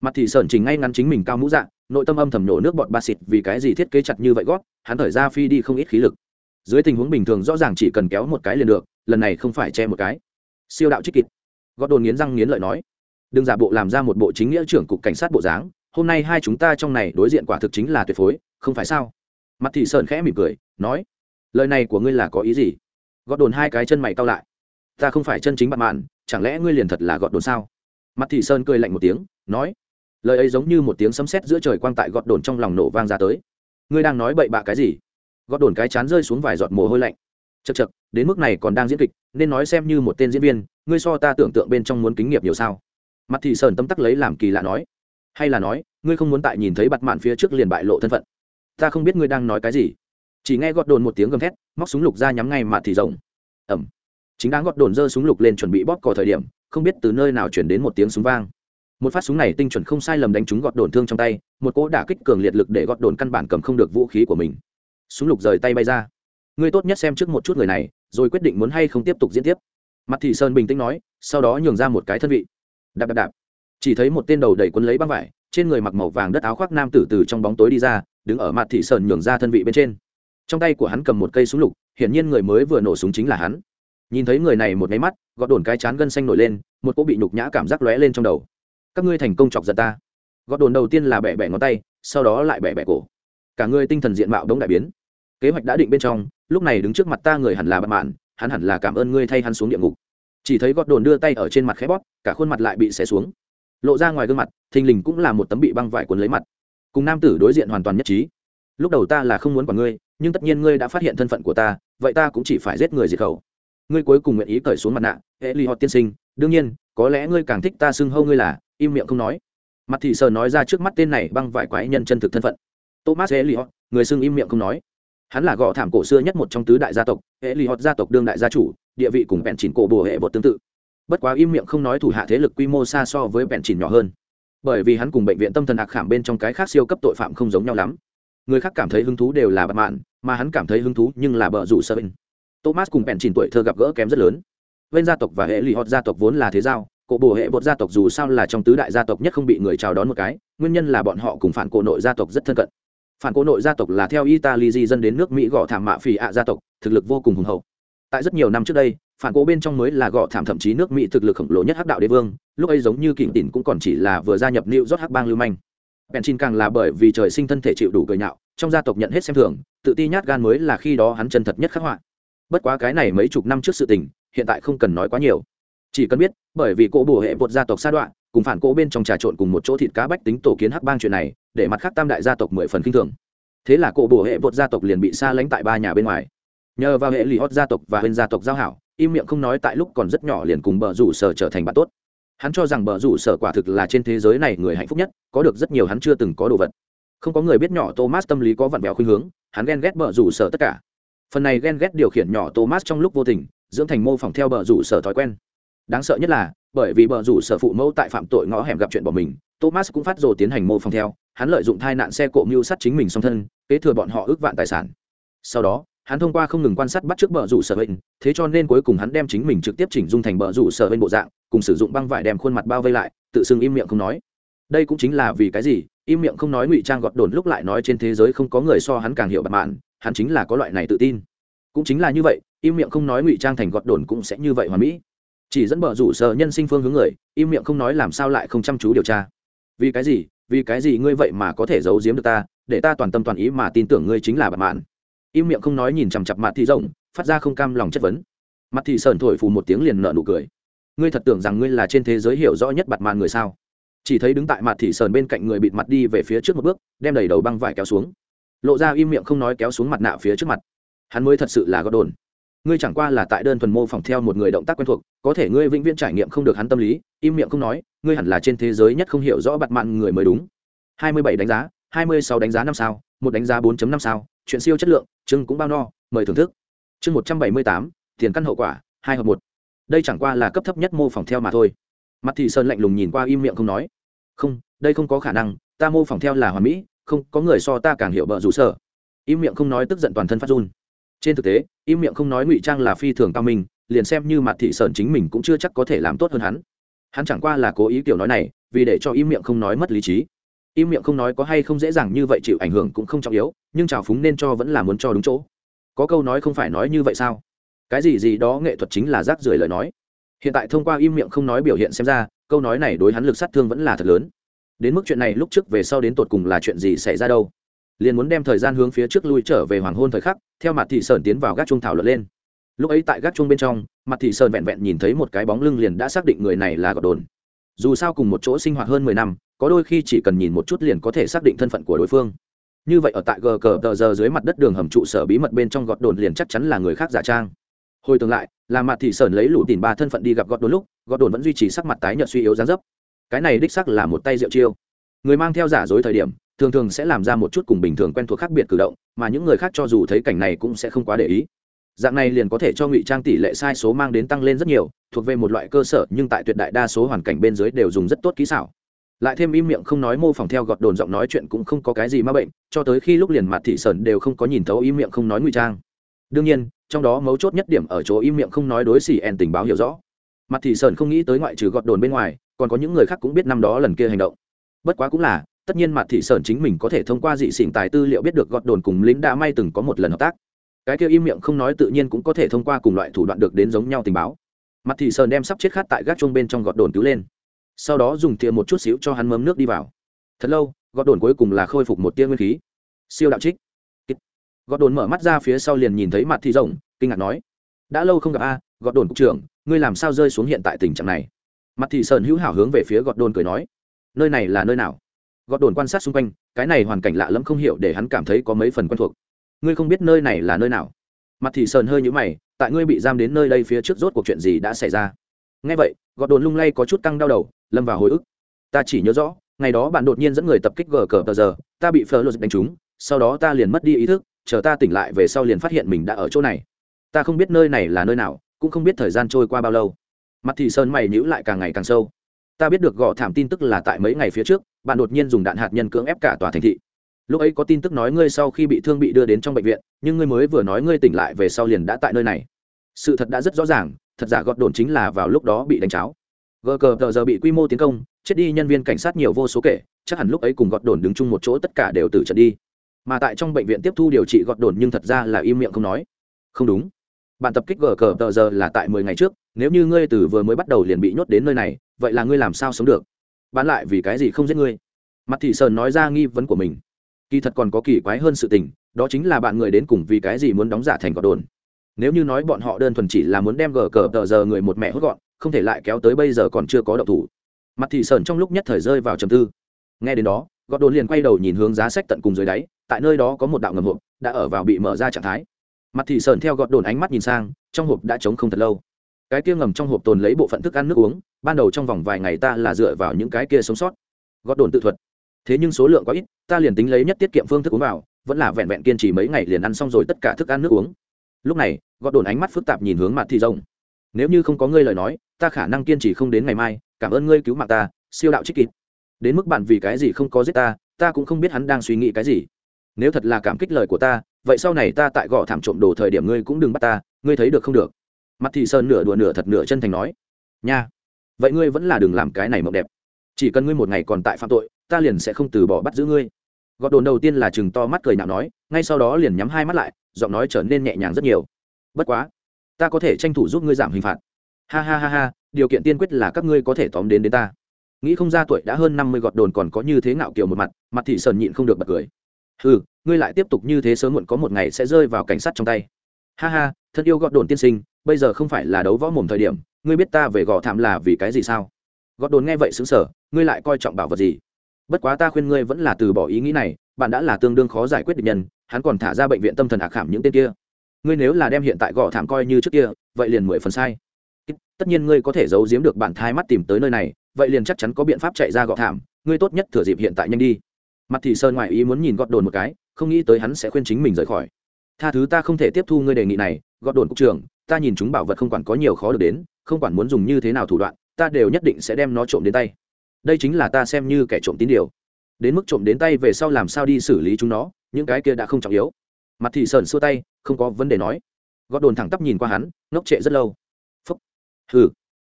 mặt thì sởn chỉnh ngay ngắn chính mình cao mũ dạng nội tâm âm thầm nổ nước bọt bát xịt vì cái gì thiết kế chặt như vậy gót, hắn thở ra phi đi không ít khí lực. Dưới tình huống bình thường rõ ràng chỉ cần kéo một cái liền được, lần này không phải che một cái. Siêu đạo trích kịt gót đồn nghiến răng nghiến lợi nói, đừng giả bộ làm ra một bộ chính nghĩa trưởng cục cảnh sát bộ dáng, hôm nay hai chúng ta trong này đối diện quả thực chính là tuyệt phối, không phải sao? Mặt thị sơn khẽ mỉm cười, nói lời này của ngươi là có ý gì? Gọt đồn hai cái chân mày cao lại. Ta không phải chân chính bạn mạn, chẳng lẽ ngươi liền thật là gọt đồn sao? Mặt thị sơn cười lạnh một tiếng, nói, lời ấy giống như một tiếng sấm sét giữa trời quang tại gọt đồn trong lòng nổ vang ra tới. Ngươi đang nói bậy bạ cái gì? Gọt đồn cái chán rơi xuống vài giọt mồ hôi lạnh. Chật chật đến mức này còn đang diễn kịch, nên nói xem như một tên diễn viên, ngươi so ta tưởng tượng bên trong muốn kính nghiệp nhiều sao? Mặt thị sơn tâm tắc lấy làm kỳ lạ nói, hay là nói, ngươi không muốn tại nhìn thấy bặt mạn phía trước liền bại lộ thân phận? Ta không biết ngươi đang nói cái gì chỉ nghe gọt đồn một tiếng gầm thét, móc súng lục ra nhắm ngay mặt thì rộng. Ẩm chính đáng gọt đồn giơ súng lục lên chuẩn bị bóp cò thời điểm, không biết từ nơi nào chuyển đến một tiếng súng vang. Một phát súng này tinh chuẩn không sai lầm đánh trúng gọt đồn thương trong tay, một cỗ đả kích cường liệt lực để gọt đồn căn bản cầm không được vũ khí của mình. Súng lục rời tay bay ra. Ngươi tốt nhất xem trước một chút người này, rồi quyết định muốn hay không tiếp tục diễn tiếp. Mặt thị sơn bình tĩnh nói, sau đó nhường ra một cái thân vị. Đạp đạp đạp. Chỉ thấy một tên đầu đẩy quấn lấy băng vải, trên người mặc màu vàng đất áo khoác nam tử từ trong bóng tối đi ra, đứng ở mặt thị sơn nhường ra thân vị bên trên trong tay của hắn cầm một cây súng lục, hiển nhiên người mới vừa nổ súng chính là hắn. Nhìn thấy người này một máy mắt, gọt đồn cái chán gân xanh nổi lên, một cỗ bị nhục nhã cảm giác lóe lên trong đầu. Các ngươi thành công chọc giận ta. Gọt đồn đầu tiên là bẻ bẻ ngón tay, sau đó lại bẻ bẻ cổ. Cả người tinh thần diện mạo đống đại biến. Kế hoạch đã định bên trong, lúc này đứng trước mặt ta người hẳn là bất mạn, hắn hẳn là cảm ơn ngươi thay hắn xuống địa ngục. Chỉ thấy gọt đồn đưa tay ở trên mặt khẽ bóp, cả khuôn mặt lại bị xé xuống. Lộ ra ngoài gương mặt, thình lình cũng là một tấm bị băng vải cuốn lấy mặt. Cùng nam tử đối diện hoàn toàn nhất trí. Lúc đầu ta là không muốn quản ngươi nhưng tất nhiên ngươi đã phát hiện thân phận của ta, vậy ta cũng chỉ phải giết người diệt khẩu. Ngươi cuối cùng nguyện ý cởi xuống mặt nạ, hệ ly họ tiên sinh, đương nhiên, có lẽ ngươi càng thích ta xưng hâu ngươi là, im miệng không nói. Mặt thị sờ nói ra trước mắt tên này băng vải quái nhân chân thực thân phận. Thomas hệ ly họ người xưng im miệng không nói. Hắn là gõ thảm cổ xưa nhất một trong tứ đại gia tộc, hệ ly họ gia tộc đương đại gia chủ, địa vị cùng bèn chỉnh cổ bồ hệ bột tương tự. Bất quá im miệng không nói thủ hạ thế lực quy mô xa so với bèn chỉnh nhỏ hơn. Bởi vì hắn cùng bệnh viện tâm thần ạc khảm bên trong cái khác siêu cấp tội phạm không giống nhau lắm người khác cảm thấy hứng thú đều là bật mạn mà hắn cảm thấy hứng thú nhưng là bờ rủ sơ bên. Thomas cùng bèn chỉnh tuổi thơ gặp gỡ kém rất lớn. Bên gia tộc và hệ lụy họ gia tộc vốn là thế giao, cổ bồ hệ bột gia tộc dù sao là trong tứ đại gia tộc nhất không bị người chào đón một cái, nguyên nhân là bọn họ cùng phản cổ nội gia tộc rất thân cận. Phản cổ nội gia tộc là theo italy di dân đến nước mỹ gõ thảm mạ phì ạ gia tộc, thực lực vô cùng hùng hậu. Tại rất nhiều năm trước đây, phản cố bên trong mới là gõ thảm thậm chí nước mỹ thực lực khổng lồ nhất hắc đạo đế vương, lúc ấy giống như kỉnh tỉn cũng còn chỉ là vừa gia nhập new york hắc bang lưu manh bèn chin càng là bởi vì trời sinh thân thể chịu đủ cười nhạo, trong gia tộc nhận hết xem thường, tự ti nhát gan mới là khi đó hắn chân thật nhất khắc họa. Bất quá cái này mấy chục năm trước sự tình, hiện tại không cần nói quá nhiều. Chỉ cần biết, bởi vì cỗ bổ hệ bột gia tộc sa đoạn, cùng phản cỗ bên trong trà trộn cùng một chỗ thịt cá bách tính tổ kiến hắc bang chuyện này, để mặt khác tam đại gia tộc mười phần k i n h thường. Thế là cỗ bổ hệ bột gia tộc liền bị xa lánh tại ba nhà bên ngoài. Nhờ vào hệ lì hót gia tộc và bên gia tộc giao hảo, im miệng không nói tại lúc còn rất nhỏ liền cùng bờ rủ sở trở thành bạn tốt hắn cho rằng bờ rủ sở quả thực là trên thế giới này người hạnh phúc nhất, có được rất nhiều hắn chưa từng có đồ vật. Không có người biết nhỏ thomas tâm lý có vặn vẹo khuynh hướng, hắn ghen ghét bờ rủ sở tất cả. Phần này ghen ghét điều khiển nhỏ thomas trong lúc vô tình, dưỡng thành mô phỏng theo bờ rủ sở thói quen. Đáng sợ nhất là, bởi vì bờ rủ sở phụ mẫu tại phạm tội ngõ hẻm gặp chuyện bỏ mình, thomas cũng phát rồ tiến hành mô phỏng theo, hắn lợi dụng thai nạn xe cộ mưu sát chính mình song thân, kế thừa bọn họ ước vạn tài sản. Sau đó hắn thông qua không ngừng quan sát bắt trước bờ rủ sở bệnh thế cho nên cuối cùng hắn đem chính mình trực tiếp chỉnh dung thành bờ rủ sở bên bộ dạng, cùng sử dụng băng vải đem khuôn mặt bao vây lại, tự xưng im miệng không nói. Đây cũng chính là vì cái gì, im miệng không nói ngụy trang gọt đồn lúc lại nói trên thế giới không có người so hắn càng hiểu bặt mạn, hắn chính là có loại này tự tin. Cũng chính là như vậy, im miệng không nói ngụy trang thành gọt đồn cũng sẽ như vậy hoàn mỹ. Chỉ dẫn bờ rủ sở nhân sinh phương hướng người, im miệng không nói làm sao lại không chăm chú điều tra. Vì cái gì, vì cái gì ngươi vậy mà có thể giấu giếm được ta, để ta toàn tâm toàn ý mà tin tưởng ngươi chính là bạn mạn? Im miệng không nói nhìn chằm chặp mặt thị rộng phát ra không cam lòng chất vấn. Mặt thị sờn thổi phù một tiếng liền nợ nụ cười. Ngươi thật tưởng rằng ngươi là trên thế giới hiểu rõ nhất bặt mạng người sao? Chỉ thấy đứng tại mặt thị sờn bên cạnh người bịt mặt đi về phía trước một bước, đem đầy đầu băng vải kéo xuống. Lộ ra im miệng không nói kéo xuống mặt nạ phía trước mặt. Hắn mới thật sự là gót đồn. Ngươi chẳng qua là tại đơn thuần mô phỏng theo một người động tác quen thuộc, có thể ngươi vĩnh viễn trải nghiệm không được hắn tâm lý, im miệng không nói, ngươi hẳn là trên thế giới nhất không hiểu rõ bặt mạn người mới đúng. Hai mươi bảy đánh giá, hai mươi sáu đánh giá năm sao, một đánh giá 4 năm sao chuyện siêu chất lượng chưng cũng bao no, mời thưởng thức. Chương một trăm bảy mươi tám, tiền căn hậu quả, hai hợp một. Đây chẳng qua là cấp thấp nhất mô phỏng theo mà thôi. Mặt thị sơn lạnh lùng nhìn qua im miệng không nói. Không, đây không có khả năng, ta mô phỏng theo là hoàn mỹ, không, có người so ta càng hiểu bợ rủ sở. Im miệng không nói tức giận toàn thân phát run. Trên thực tế, im miệng không nói ngụy trang là phi thường cao minh, liền xem như mặt thị sơn chính mình cũng chưa chắc có thể làm tốt hơn hắn. Hắn chẳng qua là cố ý kiểu nói này, vì để cho im miệng không nói mất lý trí im miệng không nói có hay không dễ dàng như vậy chịu ảnh hưởng cũng không trọng yếu, nhưng trào phúng nên cho vẫn là muốn cho đúng chỗ. Có câu nói không phải nói như vậy sao? Cái gì gì đó nghệ thuật chính là rác rưởi lời nói. Hiện tại thông qua im miệng không nói biểu hiện xem ra, câu nói này đối hắn lực sát thương vẫn là thật lớn. Đến mức chuyện này lúc trước về sau đến tột cùng là chuyện gì xảy ra đâu? Liền muốn đem thời gian hướng phía trước lui trở về hoàng hôn thời khắc, theo mặt thị sơn tiến vào gác chuông thảo luận lên. Lúc ấy tại gác chuông bên trong, mặt thị sơn vẹn vẹn nhìn thấy một cái bóng lưng liền đã xác định người này là gọt đồn dù sao cùng một chỗ sinh hoạt hơn mười năm, có đôi khi chỉ cần nhìn một chút liền có thể xác định thân phận của đối phương. Như vậy ở tại gờ cờ tờ giờ dưới mặt đất đường hầm trụ sở bí mật bên trong gọt đồn liền chắc chắn là người khác giả trang. Hồi tương lại, là mặt thị sơn lấy lũ tìm ba thân phận đi gặp gọt đồn lúc, gọt đồn vẫn duy trì sắc mặt tái nhợt suy yếu dáng dấp. Cái này đích sắc là một tay rượu chiêu. Người mang theo giả dối thời điểm, thường thường sẽ làm ra một chút cùng bình thường quen thuộc khác biệt cử động, mà những người khác cho dù thấy cảnh này cũng sẽ không quá để ý dạng này liền có thể cho ngụy trang tỷ lệ sai số mang đến tăng lên rất nhiều, thuộc về một loại cơ sở, nhưng tại tuyệt đại đa số hoàn cảnh bên dưới đều dùng rất tốt kỹ xảo. Lại thêm im miệng không nói mô phỏng theo gọt đồn giọng nói chuyện cũng không có cái gì ma bệnh, cho tới khi lúc liền mặt thị sơn đều không có nhìn thấu im miệng không nói ngụy trang. Đương nhiên, trong đó mấu chốt nhất điểm ở chỗ im miệng không nói đối xỉ ẻn tình báo hiểu rõ. Mặt thị sơn không nghĩ tới ngoại trừ gọt đồn bên ngoài, còn có những người khác cũng biết năm đó lần kia hành động. Bất quá cũng là, tất nhiên mặt thị sơn chính mình có thể thông qua dị xỉn tài tư liệu biết được gọt đồn cùng lính đã may từng có một lần hợp tác cái kia im miệng không nói tự nhiên cũng có thể thông qua cùng loại thủ đoạn được đến giống nhau tình báo. Mặt thị sơn đem sắp chết khát tại gác chuông bên trong gọt đồn cứu lên. Sau đó dùng thìa một chút xíu cho hắn mớm nước đi vào. Thật lâu, gọt đồn cuối cùng là khôi phục một tia nguyên khí. Siêu đạo trích. Gọt đồn mở mắt ra phía sau liền nhìn thấy mặt thị rồng kinh ngạc nói, đã lâu không gặp a, gọt đồn cục trưởng, ngươi làm sao rơi xuống hiện tại tình trạng này? Mặt thị sơn hữu hảo hướng về phía gọt đồn cười nói, nơi này là nơi nào? Gọt đồn quan sát xung quanh, cái này hoàn cảnh lạ lẫm không hiểu để hắn cảm thấy có mấy phần quen thuộc ngươi không biết nơi này là nơi nào. Mặt thì sơn hơi nhũ mày, tại ngươi bị giam đến nơi đây phía trước rốt cuộc chuyện gì đã xảy ra? Ngay vậy, gọt đồn lung lay có chút căng đau đầu, lâm vào hồi ức. Ta chỉ nhớ rõ, ngày đó bạn đột nhiên dẫn người tập kích gờ cờ tờ giờ, ta bị phờ lột đánh trúng, sau đó ta liền mất đi ý thức, chờ ta tỉnh lại về sau liền phát hiện mình đã ở chỗ này. Ta không biết nơi này là nơi nào, cũng không biết thời gian trôi qua bao lâu. Mặt thì sơn mày nhữ lại càng ngày càng sâu. Ta biết được gõ thảm tin tức là tại mấy ngày phía trước, bạn đột nhiên dùng đạn hạt nhân cưỡng ép cả tòa thành thị lúc ấy có tin tức nói ngươi sau khi bị thương bị đưa đến trong bệnh viện, nhưng ngươi mới vừa nói ngươi tỉnh lại về sau liền đã tại nơi này. Sự thật đã rất rõ ràng, thật giả gọt đồn chính là vào lúc đó bị đánh cháo. Gờ cờ tờ giờ bị quy mô tiến công, chết đi nhân viên cảnh sát nhiều vô số kể, chắc hẳn lúc ấy cùng gọt đồn đứng chung một chỗ tất cả đều từ trận đi. Mà tại trong bệnh viện tiếp thu điều trị gọt đồn nhưng thật ra là im miệng không nói. Không đúng. Bạn tập kích gờ cờ tờ giờ là tại mười ngày trước, nếu như ngươi từ vừa mới bắt đầu liền bị nhốt đến nơi này, vậy là ngươi làm sao sống được? Bán lại vì cái gì không giết ngươi? Mặt thị sơn nói ra nghi vấn của mình kỳ thật còn có kỳ quái hơn sự tình, đó chính là bạn người đến cùng vì cái gì muốn đóng giả thành gọt đồn. Nếu như nói bọn họ đơn thuần chỉ là muốn đem gờ cờ tờ giờ người một mẹ hốt gọn, không thể lại kéo tới bây giờ còn chưa có động thủ. Mặt thị sơn trong lúc nhất thời rơi vào trầm tư. Nghe đến đó, gọt đồn liền quay đầu nhìn hướng giá sách tận cùng dưới đáy, tại nơi đó có một đạo ngầm hộp, đã ở vào bị mở ra trạng thái. Mặt thị sơn theo gọt đồn ánh mắt nhìn sang, trong hộp đã trống không thật lâu. Cái kia ngầm trong hộp tồn lấy bộ phận thức ăn nước uống, ban đầu trong vòng vài ngày ta là dựa vào những cái kia sống sót. Gọt đồn tự thuật thế nhưng số lượng quá ít, ta liền tính lấy nhất tiết kiệm phương thức uống vào, vẫn là vẹn vẹn kiên trì mấy ngày liền ăn xong rồi tất cả thức ăn nước uống. Lúc này, gọt đồn ánh mắt phức tạp nhìn hướng mặt thị rồng. Nếu như không có ngươi lời nói, ta khả năng kiên trì không đến ngày mai, cảm ơn ngươi cứu mạng ta, siêu đạo trích kịp đến mức bạn vì cái gì không có giết ta ta cũng không biết hắn đang suy nghĩ cái gì. Nếu thật là cảm kích lời của ta, vậy sau này ta tại gõ thảm trộm đồ thời điểm ngươi cũng đừng bắt ta, ngươi thấy được không được. Mặt thị sơn nửa đùa nửa thật nửa chân thành nói. Nha, vậy ngươi vẫn là đừng làm cái này mộng đẹp chỉ cần ngươi một ngày còn tại phạm tội, ta liền sẽ không từ bỏ bắt giữ ngươi. Gọt đồn đầu tiên là chừng to mắt cười nào nói, ngay sau đó liền nhắm hai mắt lại, giọng nói trở nên nhẹ nhàng rất nhiều. Bất quá, ta có thể tranh thủ giúp ngươi giảm hình phạt. Ha ha ha ha, điều kiện tiên quyết là các ngươi có thể tóm đến đến ta. Nghĩ không ra tuổi đã hơn năm mươi gọt đồn còn có như thế ngạo kiểu một mặt mặt thị sờn nhịn không được bật cười. Ừ ngươi lại tiếp tục như thế sớm muộn có một ngày sẽ rơi vào cảnh sát trong tay. Ha ha, thân yêu gọt đồn tiên sinh, bây giờ không phải là đấu võ mồm thời điểm, ngươi biết ta về gò thảm là vì cái gì sao? Gọt đồn nghe vậy xứng sở ngươi lại coi trọng bảo vật gì? Bất quá ta khuyên ngươi vẫn là từ bỏ ý nghĩ này, bạn đã là tương đương khó giải quyết được nhân, hắn còn thả ra bệnh viện tâm thần ác khảm những tên kia. Ngươi nếu là đem hiện tại gò thảm coi như trước kia, vậy liền mười phần sai. Tất nhiên ngươi có thể giấu giếm được bản thai mắt tìm tới nơi này, vậy liền chắc chắn có biện pháp chạy ra gò thảm, ngươi tốt nhất thừa dịp hiện tại nhanh đi. Mặt thị sơn ngoại ý muốn nhìn gọt đồn một cái, không nghĩ tới hắn sẽ khuyên chính mình rời khỏi. Tha thứ ta không thể tiếp thu ngươi đề nghị này gọt đồn cục trưởng, ta nhìn chúng bảo vật không quản có nhiều khó được đến, không quản muốn dùng như thế nào thủ đoạn, ta đều nhất định sẽ đem nó trộm đến tay đây chính là ta xem như kẻ trộm tín điều. Đến mức trộm đến tay về sau làm sao đi xử lý chúng nó, những cái kia đã không trọng yếu. Mặt thị sơn xua tay, không có vấn đề nói. Gót đồn thẳng tắp nhìn qua hắn, ngốc trệ rất lâu. Phúc. Hừ.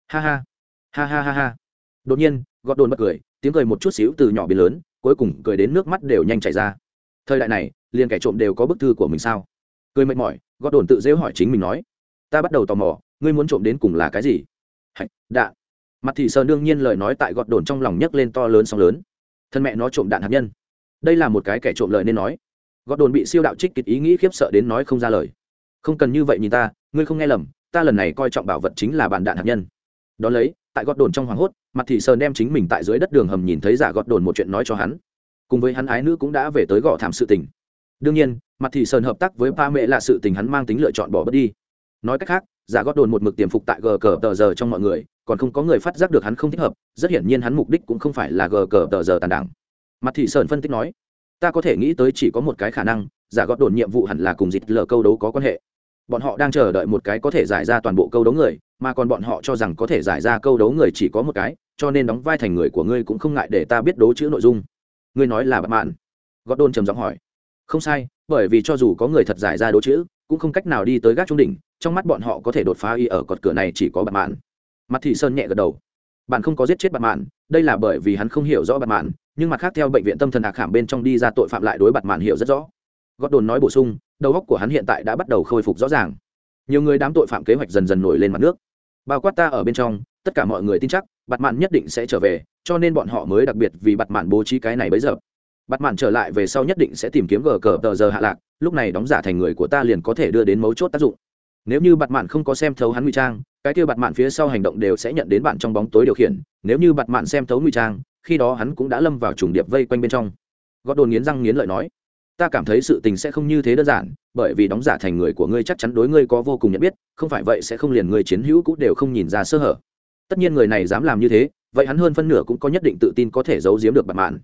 Ha ha. Ha ha ha ha. Đột nhiên gót đồn bật cười, tiếng cười một chút xíu từ nhỏ biến lớn, cuối cùng cười đến nước mắt đều nhanh chảy ra. Thời đại này, liền kẻ trộm đều có bức thư của mình sao? Cười mệt mỏi gót đồn tự dễu hỏi chính mình nói. Ta bắt đầu tò mò, ngươi muốn trộm đến cùng là cái gì? Hạch đạn mặt thị sơn đương nhiên lời nói tại gọt đồn trong lòng nhấc lên to lớn sóng lớn. Thân mẹ nó trộm đạn hạt nhân. Đây là một cái kẻ trộm lời nên nói. Gọt đồn bị siêu đạo trích kịch ý nghĩ khiếp sợ đến nói không ra lời. Không cần như vậy nhìn ta, ngươi không nghe lầm, ta lần này coi trọng bảo vật chính là bàn đạn hạt nhân. Đ ó lấy, tại gọt đồn trong hoảng hốt, mặt thị sơn đem chính mình tại dưới đất đường hầm nhìn thấy giả gọt đồn một chuyện nói cho hắn. Cùng với hắn ái nữ cũng đã về tới gõ thảm sự tình. Đương nhiên, mặt thị sơn hợp tác với ba mẹ là sự tình hắn mang tính lựa chọn bỏ bớt đi. Nói cách khác, giả gót đồn một mực tiềm phục tại gờ cờ tờ giờ trong mọi người còn không có người phát giác được hắn không thích hợp, rất hiển nhiên hắn mục đích cũng không phải là gờ cờ tờ giờ tàn đảng. Mặt thị sơn phân tích nói, ta có thể nghĩ tới chỉ có một cái khả năng, giả gót đồn nhiệm vụ hẳn là cùng dịch lờ câu đấu có quan hệ. Bọn họ đang chờ đợi một cái có thể giải ra toàn bộ câu đấu người, mà còn bọn họ cho rằng có thể giải ra câu đấu người chỉ có một cái, cho nên đóng vai thành người của ngươi cũng không ngại để ta biết đấu chữ nội dung. Ngươi nói là bạn mạn? Gót đôn trầm giọng hỏi. Không sai, bởi vì cho dù có người thật giải ra đấu chữ, cũng không cách nào đi tới gác trung đỉnh, trong mắt bọn họ có thể đột phá y ở cột cửa này chỉ có bạn mạn mặt thị sơn nhẹ gật đầu. Bạn không có giết chết bạn mạn, đây là bởi vì hắn không hiểu rõ bạn mạn, nhưng mặt khác theo bệnh viện tâm thần ạc khảm bên trong đi ra tội phạm lại đối bạn mạn hiểu rất rõ. Gót đồn nói bổ sung, đầu óc của hắn hiện tại đã bắt đầu khôi phục rõ ràng. Nhiều người đám tội phạm kế hoạch dần dần nổi lên mặt nước. Bao quát ta ở bên trong, tất cả mọi người tin chắc, bạt mạn nhất định sẽ trở về, cho nên bọn họ mới đặc biệt vì bạt mạn bố trí cái này bấy giờ. Bạt mạn trở lại về sau nhất định sẽ tìm kiếm gờ cờ tờ giờ hạ lạc, lúc này đóng giả thành người của ta liền có thể đưa đến mấu chốt tác dụng. Nếu như bạt mạn không có xem thấu hắn ngụy trang cái kia bạt mạn phía sau hành động đều sẽ nhận đến bạn trong bóng tối điều khiển, nếu như bạt mạn xem thấu ngụy trang, khi đó hắn cũng đã lâm vào trùng điệp vây quanh bên trong. Gót đồn nghiến răng nghiến lợi nói, ta cảm thấy sự tình sẽ không như thế đơn giản, bởi vì đóng giả thành người của ngươi chắc chắn đối ngươi có vô cùng nhận biết, không phải vậy sẽ không liền người chiến hữu cũng đều không nhìn ra sơ hở. Tất nhiên người này dám làm như thế, vậy hắn hơn phân nửa cũng có nhất định tự tin có thể giấu giếm được bạn mạn.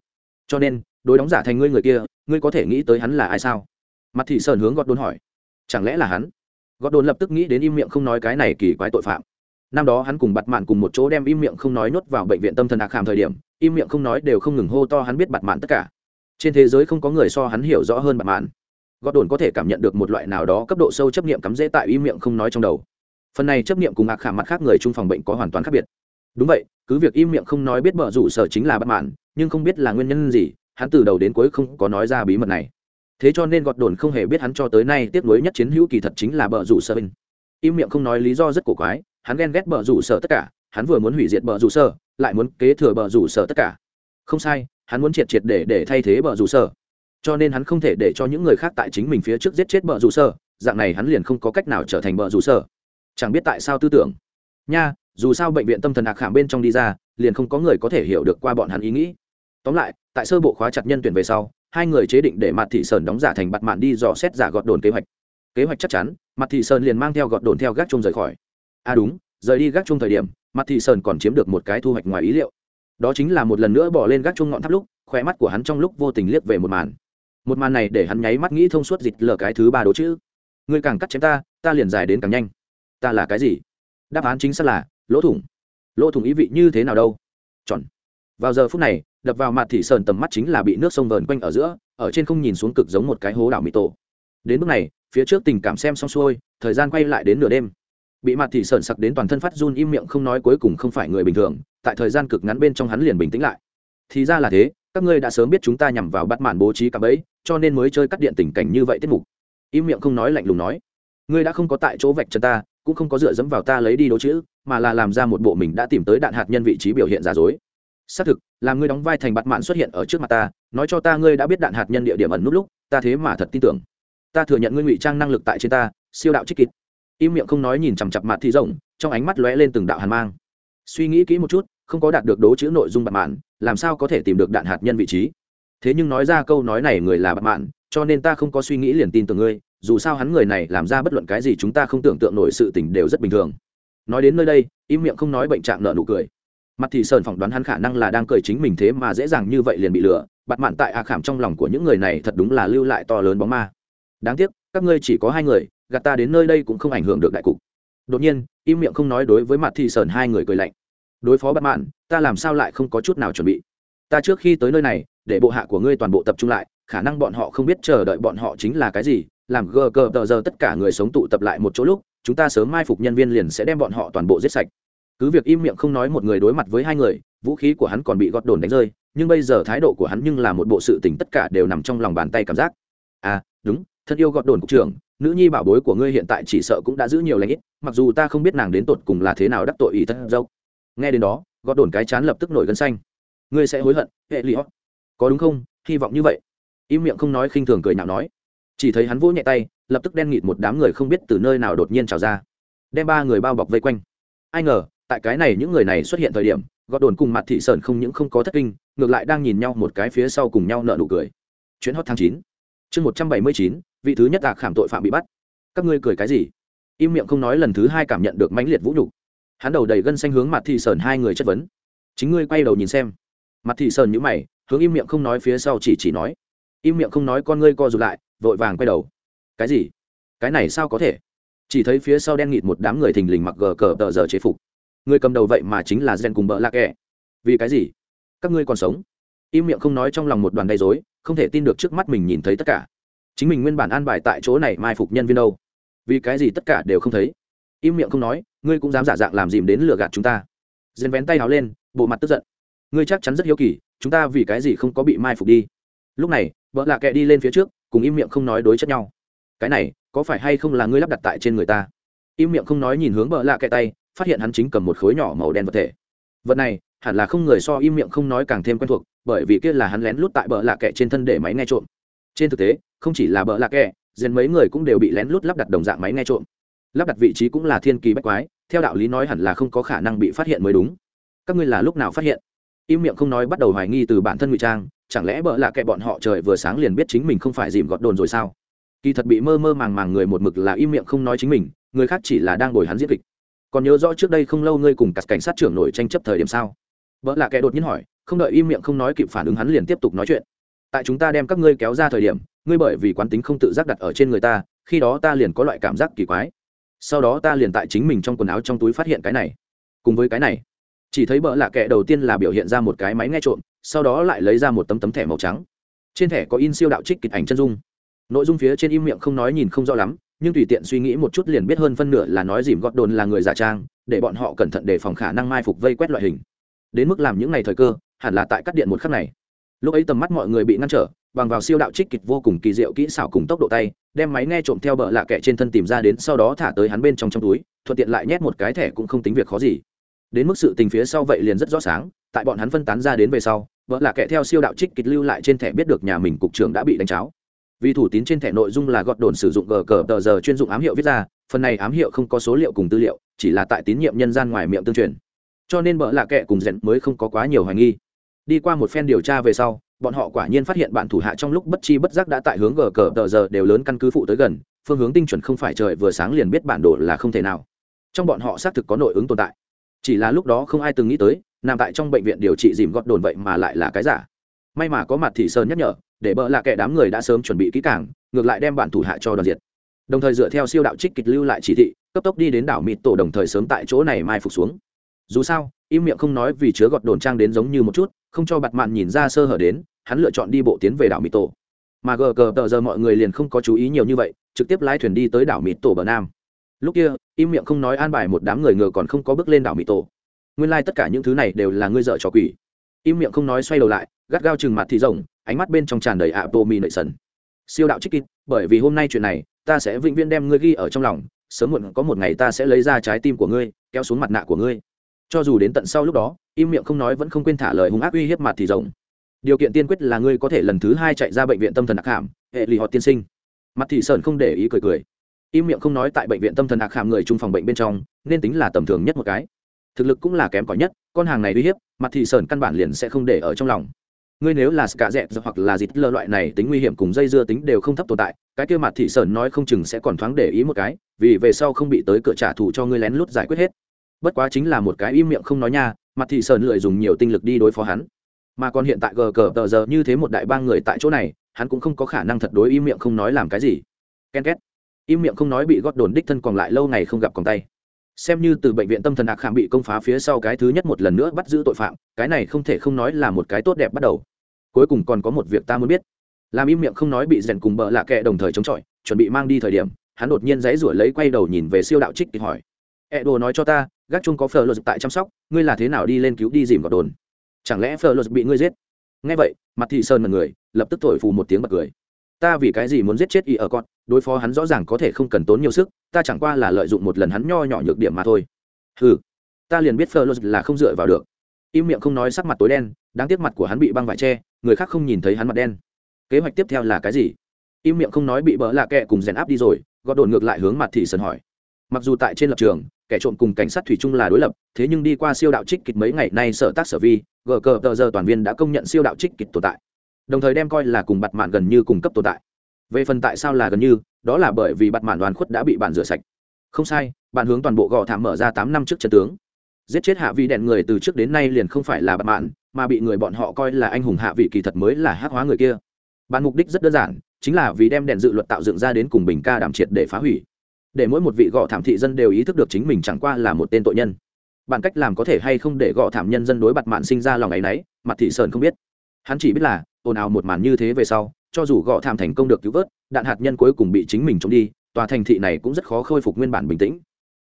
Cho nên, đối đóng giả thành ngươi người kia, ngươi có thể nghĩ tới hắn là ai sao? Mặt thị sơn hướng gót đồn hỏi, chẳng lẽ là hắn? Gót đồn lập tức nghĩ đến im miệng không nói cái này kỳ quái tội phạm. Năm đó hắn cùng bặt mạn cùng một chỗ đem im miệng không nói nhốt vào bệnh viện tâm thần ạc hàm thời điểm, im miệng không nói đều không ngừng hô to hắn biết bặt mạn tất cả. Trên thế giới không có người so hắn hiểu rõ hơn bặt mạn. Gót đồn có thể cảm nhận được một loại nào đó cấp độ sâu chấp nghiệm cắm dễ tại im miệng không nói trong đầu. Phần này chấp nghiệm cùng ạc hàm mặt khác người chung phòng bệnh có hoàn toàn khác biệt. Đúng vậy, cứ việc im miệng không nói biết bợ rủ sở chính là bắt mạn, nhưng không biết là nguyên nhân gì, hắn từ đầu đến cuối không có nói ra bí mật này thế cho nên gọt đồn không hề biết hắn cho tới nay tiếp nối nhất chiến hữu kỳ thật chính là bờ rủ sở binh im miệng không nói lý do rất cổ quái, hắn ghen ghét bờ rủ sở tất cả, hắn vừa muốn hủy diệt bờ rủ sở, lại muốn kế thừa bờ rủ sở tất cả. Không sai, hắn muốn triệt triệt để để thay thế bờ rủ sở. Cho nên hắn không thể để cho những người khác tại chính mình phía trước giết chết bờ rủ sở, dạng này hắn liền không có cách nào trở thành bờ rủ sở. Chẳng biết tại sao tư tưởng. Nha, dù sao bệnh viện tâm thần hạc khảm bên trong đi ra, liền không có người có thể hiểu được qua bọn hắn ý nghĩ. Tóm lại, tại sơ bộ khóa chặt nhân tuyển về sau hai người chế định để mặt thị sơn đóng giả thành bặt mạn đi dò xét giả gọt đồn kế hoạch. Kế hoạch chắc chắn mặt thị sơn liền mang theo gọt đồn theo gác chung rời khỏi. À đúng, rời đi gác chung thời điểm mặt thị sơn còn chiếm được một cái thu hoạch ngoài ý liệu. Đó chính là một lần nữa bỏ lên gác chung ngọn tháp lúc, khóe mắt của hắn trong lúc vô tình liếc về một màn. Một màn này để hắn nháy mắt nghĩ thông suốt dịch lờ cái thứ ba đố chữ. Ngươi càng cắt chém ta ta liền dài đến càng nhanh. Ta là cái gì? Đáp án chính xác là, lỗ thủng. Lỗ thủng ý vị như thế nào đâu? Chọn vào giờ phút này, đập vào mặt thị sơn tầm mắt chính là bị nước sông vờn quanh ở giữa, ở trên không nhìn xuống cực giống một cái hố đảo mỹ tổ. Đến bước này, phía trước tình cảm xem xong xuôi, thời gian quay lại đến nửa đêm. Bị mặt thị sơn sặc đến toàn thân phát run im miệng không nói cuối cùng không phải người bình thường, tại thời gian cực ngắn bên trong hắn liền bình tĩnh lại. Thì ra là thế, các ngươi đã sớm biết chúng ta nhằm vào bắt màn bố trí cả bẫy, cho nên mới chơi cắt điện tình cảnh như vậy tiết mục. Im miệng không nói lạnh lùng nói, ngươi đã không có tại chỗ vạch chân ta, cũng không có dựa dẫm vào ta lấy đi đố chữ, mà là làm ra một bộ mình đã tìm tới đạn hạt nhân vị trí biểu hiện giả dối xác thực, làm ngươi đóng vai thành bạt mạn xuất hiện ở trước mặt ta, nói cho ta ngươi đã biết đạn hạt nhân địa điểm ẩn nút lúc, ta thế mà thật tin tưởng. Ta thừa nhận ngươi ngụy trang năng lực tại trên ta, siêu đạo trích kịt im miệng không nói nhìn chằm chặp mặt thì rộng trong ánh mắt lóe lên từng đạo hàn mang. Suy nghĩ kỹ một chút, không có đạt được đố chữ nội dung bạt mạn, làm sao có thể tìm được đạn hạt nhân vị trí? Thế nhưng nói ra câu nói này người là bạt mạn, cho nên ta không có suy nghĩ liền tin tưởng ngươi, dù sao hắn người này làm ra bất luận cái gì chúng ta không tưởng tượng nổi sự tình đều rất bình thường. Nói đến nơi đây, im miệng không nói bệnh trạng nợ nụ cười mặt thì sơn phỏng đoán hắn khả năng là đang cười chính mình thế mà dễ dàng như vậy liền bị lừa bặt mạn tại a khảm trong lòng của những người này thật đúng là lưu lại to lớn bóng ma. Đáng tiếc, các ngươi chỉ có hai người, gạt ta đến nơi đây cũng không ảnh hưởng được đại cục. Đột nhiên, im miệng không nói đối với mặt thì sơn hai người cười lạnh. Đối phó bặt mạn, ta làm sao lại không có chút nào chuẩn bị? Ta trước khi tới nơi này, để bộ hạ của ngươi toàn bộ tập trung lại, khả năng bọn họ không biết chờ đợi bọn họ chính là cái gì, làm gờ cờ tờ giờ tất cả người sống tụ tập lại một chỗ lúc, chúng ta sớm mai phục nhân viên liền sẽ đem bọn họ toàn bộ giết sạch cứ việc im miệng không nói một người đối mặt với hai người, vũ khí của hắn còn bị gọt đồn đánh rơi, nhưng bây giờ thái độ của hắn nhưng là một bộ sự tình tất cả đều nằm trong lòng bàn tay cảm giác. À đúng, thân yêu gọt đồn cục trưởng, nữ nhi bảo bối của ngươi hiện tại chỉ sợ cũng đã giữ nhiều lãnh ít, mặc dù ta không biết nàng đến tột cùng là thế nào đắc tội ý thân dâu. Nghe đến đó gọt đồn cái chán lập tức nổi gân xanh. Ngươi sẽ hối hận, hệ li hót có đúng không? Hy vọng như vậy. Im miệng không nói khinh thường cười nhạo nói. Chỉ thấy hắn vỗ nhẹ tay, lập tức đen nghịt một đám người không biết từ nơi nào đột nhiên trào ra. Đem ba người bao bọc vây quanh. Ai ngờ tại cái này những người này xuất hiện thời điểm, gọt đồn cùng mặt thị sơn không những không có thất kinh, ngược lại đang nhìn nhau một cái phía sau cùng nhau nợ nụ cười. Chuyến hot tháng chín. Chương một trăm bảy mươi chín, vị thứ nhất tạc khảm tội phạm bị bắt. Các ngươi cười cái gì? Im miệng không nói lần thứ hai cảm nhận được mãnh liệt vũ nhục. Hắn đầu đầy gân xanh hướng mặt thị sơn hai người chất vấn. Chính ngươi quay đầu nhìn xem. Mặt thị sơn nhữ mày, hướng im miệng không nói phía sau chỉ chỉ nói. Im miệng không nói con ngươi co rụt lại, vội vàng quay đầu. Cái gì? Cái này sao có thể? Chỉ thấy phía sau đen nghịt một đám người thình lình mặc gờ cờ tờ giờ chế phục người cầm đầu vậy mà chính là gen cùng bợ lạ kẻ. Vì cái gì? Các ngươi còn sống. Im miệng không nói trong lòng một đoàn gây dối không thể tin được trước mắt mình nhìn thấy tất cả. Chính mình nguyên bản an bài tại chỗ này mai phục nhân viên đâu. Vì cái gì tất cả đều không thấy? Im miệng không nói, ngươi cũng dám giả dạng làm dìm đến lừa gạt chúng ta. Gen vén tay áo lên, bộ mặt tức giận. Ngươi chắc chắn rất hiếu kỳ, chúng ta vì cái gì không có bị mai phục đi? Lúc này vợ lạ kệ đi lên phía trước, cùng im miệng không nói đối chất nhau. Cái này, có phải hay không là ngươi lắp đặt tại trên người ta? Im miệng không nói nhìn hướng vợ lạ kệ tay phát hiện hắn chính cầm một khối nhỏ màu đen vật thể. Vật này, hẳn là không người so im miệng không nói càng thêm quen thuộc, bởi vì kia là hắn lén lút tại bờ lạ kệ trên thân để máy nghe trộm. Trên thực tế, không chỉ là bờ lạ kệ dền mấy người cũng đều bị lén lút lắp đặt đồng dạng máy nghe trộm. Lắp đặt vị trí cũng là thiên kỳ bách quái, theo đạo lý nói hẳn là không có khả năng bị phát hiện mới đúng. Các ngươi là lúc nào phát hiện? Im miệng không nói bắt đầu hoài nghi từ bản thân ngụy trang, chẳng lẽ bợ lạ kệ bọn họ trời vừa sáng liền biết chính mình không phải dìm gọt đồn rồi sao? Kỳ thật bị mơ mơ màng màng người một mực là im miệng không nói chính mình, người khác chỉ là đang đổi hắn diễn kịch còn nhớ rõ trước đây không lâu ngươi cùng các cảnh sát trưởng nổi tranh chấp thời điểm sao? Vợ là kẻ đột nhiên hỏi, không đợi im miệng không nói kịp phản ứng hắn liền tiếp tục nói chuyện. Tại chúng ta đem các ngươi kéo ra thời điểm, ngươi bởi vì quán tính không tự giác đặt ở trên người ta, khi đó ta liền có loại cảm giác kỳ quái. Sau đó ta liền tại chính mình trong quần áo trong túi phát hiện cái này. Cùng với cái này, chỉ thấy bợ lạ kệ đầu tiên là biểu hiện ra một cái máy nghe trộm, sau đó lại lấy ra một tấm tấm thẻ màu trắng. Trên thẻ có in siêu đạo trích kịch ảnh chân dung. Nội dung phía trên im miệng không nói nhìn không rõ lắm nhưng tùy tiện suy nghĩ một chút liền biết hơn phân nửa là nói dìm gọt đồn là người giả trang, để bọn họ cẩn thận đề phòng khả năng mai phục vây quét loại hình. Đến mức làm những ngày thời cơ, hẳn là tại cắt điện một khắc này. Lúc ấy tầm mắt mọi người bị ngăn trở, bằng vào siêu đạo trích kịch vô cùng kỳ diệu kỹ xảo cùng tốc độ tay, đem máy nghe trộm theo bờ lạ kệ trên thân tìm ra đến sau đó thả tới hắn bên trong trong túi, thuận tiện lại nhét một cái thẻ cũng không tính việc khó gì. Đến mức sự tình phía sau vậy liền rất rõ sáng, tại bọn hắn phân tán ra đến về sau vợ lạ kệ theo siêu đạo trích kịch lưu lại trên thẻ biết được nhà mình cục trưởng đã bị đánh cháo vì thủ tín trên thẻ nội dung là gọt đồn sử dụng gờ cờ tờ giờ chuyên dụng ám hiệu viết ra, phần này ám hiệu không có số liệu cùng tư liệu, chỉ là tại tín nhiệm nhân gian ngoài miệng tương truyền. Cho nên bợ lạ kệ cùng rèn mới không có quá nhiều hoài nghi. Đi qua một phen điều tra về sau, bọn họ quả nhiên phát hiện bạn thủ hạ trong lúc bất chi bất giác đã tại hướng gờ cờ tờ giờ đều lớn căn cứ phụ tới gần, phương hướng tinh chuẩn không phải trời vừa sáng liền biết bản đồ là không thể nào. Trong bọn họ xác thực có nội ứng tồn tại. Chỉ là lúc đó không ai từng nghĩ tới, nằm tại trong bệnh viện điều trị dìm gót đồn vậy mà lại là cái giả may mà có mặt thị sơn nhắc nhở, để bợ là kẻ đám người đã sớm chuẩn bị kỹ càng, ngược lại đem bản thủ hạ cho đoàn diệt. Đồng thời dựa theo siêu đạo trích kịch lưu lại chỉ thị, cấp tốc đi đến đảo mịt tổ đồng thời sớm tại chỗ này mai phục xuống. Dù sao, im miệng không nói vì chứa gọt đồn trang đến giống như một chút, không cho bặt mạn nhìn ra sơ hở đến, hắn lựa chọn đi bộ tiến về đảo mịt tổ. Mà gờ gờ tờ giờ mọi người liền không có chú ý nhiều như vậy, trực tiếp lái thuyền đi tới đảo mịt tổ bờ nam. Lúc kia, im miệng không nói an bài một đám người ngờ còn không có bước lên đảo mịt tổ. Nguyên lai、like、tất cả những thứ này đều là ngươi dợ trò quỷ. Im miệng không nói xoay đầu lại gắt gao chừng mặt thì rồng ánh mắt bên trong tràn đầy ạ bô mi nội sần siêu đạo trích kít bởi vì hôm nay chuyện này, ta sẽ vĩnh viễn đem ngươi ghi ở trong lòng, sớm muộn có một ngày ta sẽ lấy ra trái tim của ngươi, kéo xuống mặt nạ của ngươi. Cho dù đến tận sau lúc đó, im miệng không nói vẫn không quên thả lời hung ác uy hiếp mặt thì rồng điều kiện tiên quyết là ngươi có thể lần thứ hai chạy ra bệnh viện tâm thần ác hàm, hệ lì họ tiên sinh. Mặt thị sơn không để ý cười cười. Im miệng không nói tại bệnh viện tâm thần ác hàm người chung phòng bệnh bên trong, nên tính là tầm thường nhất một cái. Thực lực cũng là kém cỏi nhất, con hàng này uy hiếp, mặt thị sơn căn bản liền sẽ không để ở trong lòng ngươi nếu là cả dẹt hoặc là dịt lơ loại này tính nguy hiểm cùng dây dưa tính đều không thấp tồn tại, cái kia mặt thị sơn nói không chừng sẽ còn thoáng để ý một cái, vì về sau không bị tới cửa trả thù cho ngươi lén lút giải quyết hết. Bất quá chính là một cái im miệng không nói nha, mặt thị sơn lười dùng nhiều tinh lực đi đối phó hắn. Mà còn hiện tại gờ cờ tờ giờ như thế một đại ba người tại chỗ này, hắn cũng không có khả năng thật đối im miệng không nói làm cái gì. Ken két. Im miệng không nói bị gót đồn đích thân còn lại lâu ngày không gặp còn tay xem như từ bệnh viện tâm thần ạc khảm bị công phá phía sau cái thứ nhất một lần nữa bắt giữ tội phạm, cái này không thể không nói là một cái tốt đẹp bắt đầu. Cuối cùng còn có một việc ta muốn biết. Làm im miệng không nói bị rèn cùng bợ lạ kệ đồng thời chống chọi, chuẩn bị mang đi thời điểm, hắn đột nhiên dãy ruổi lấy quay đầu nhìn về siêu đạo trích thì hỏi. Ẹ đồ nói cho ta, gác chung có phờ luật tại chăm sóc, ngươi là thế nào đi lên cứu đi dìm gọt đồn? Chẳng lẽ phờ luật bị ngươi giết? Nghe vậy, mặt thị sơn mật người, lập tức thổi phù một tiếng bật cười. Ta vì cái gì muốn giết chết y ở con? Đối phó hắn rõ ràng có thể không cần tốn nhiều sức, ta chẳng qua là lợi dụng một lần hắn nho nhỏ nhược điểm mà thôi. Ừ ta liền biết phờ là không dựa vào được. Im miệng không nói sắc mặt tối đen, đáng tiếc mặt của hắn bị băng vải che, người khác không nhìn thấy hắn mặt đen. Kế hoạch tiếp theo là cái gì? Im miệng không nói bị bỡ lạ kẹ cùng rèn áp đi rồi gọt đồn ngược lại hướng mặt thị sơn hỏi. Mặc dù tại trên lập trường, kẻ trộm cùng cảnh sát thủy chung là đối lập, thế nhưng đi qua siêu đạo trích kịch mấy ngày nay sở tác sở vi, gờ cờ tờ giờ toàn viên đã công nhận siêu đạo trích kịch tồn tại. Đồng thời đem coi là cùng bặt mạng gần như cùng cấp tồn tại về phần tại sao là gần như, đó là bởi vì bặt mạn đoàn khuất đã bị bạn rửa sạch. Không sai, bạn hướng toàn bộ gò thảm mở ra tám năm trước trận tướng. Giết chết hạ vị đèn người từ trước đến nay liền không phải là bặt mạn, mà bị người bọn họ coi là anh hùng hạ vị kỳ thật mới là hắc hóa người kia. Bạn mục đích rất đơn giản, chính là vì đem đèn dự luật tạo dựng ra đến cùng bình ca đảm triệt để phá hủy. Để mỗi một vị gò thảm thị dân đều ý thức được chính mình chẳng qua là một tên tội nhân. Bạn cách làm có thể hay không để gò thảm nhân dân đối bặt mạn sinh ra lòng ấ y mặt thị sơn không biết. Hắn chỉ biết là, ồn ào một màn như thế về sau cho dù gò thảm thành công được cứu vớt đạn hạt nhân cuối cùng bị chính mình trộm đi tòa thành thị này cũng rất khó khôi phục nguyên bản bình tĩnh.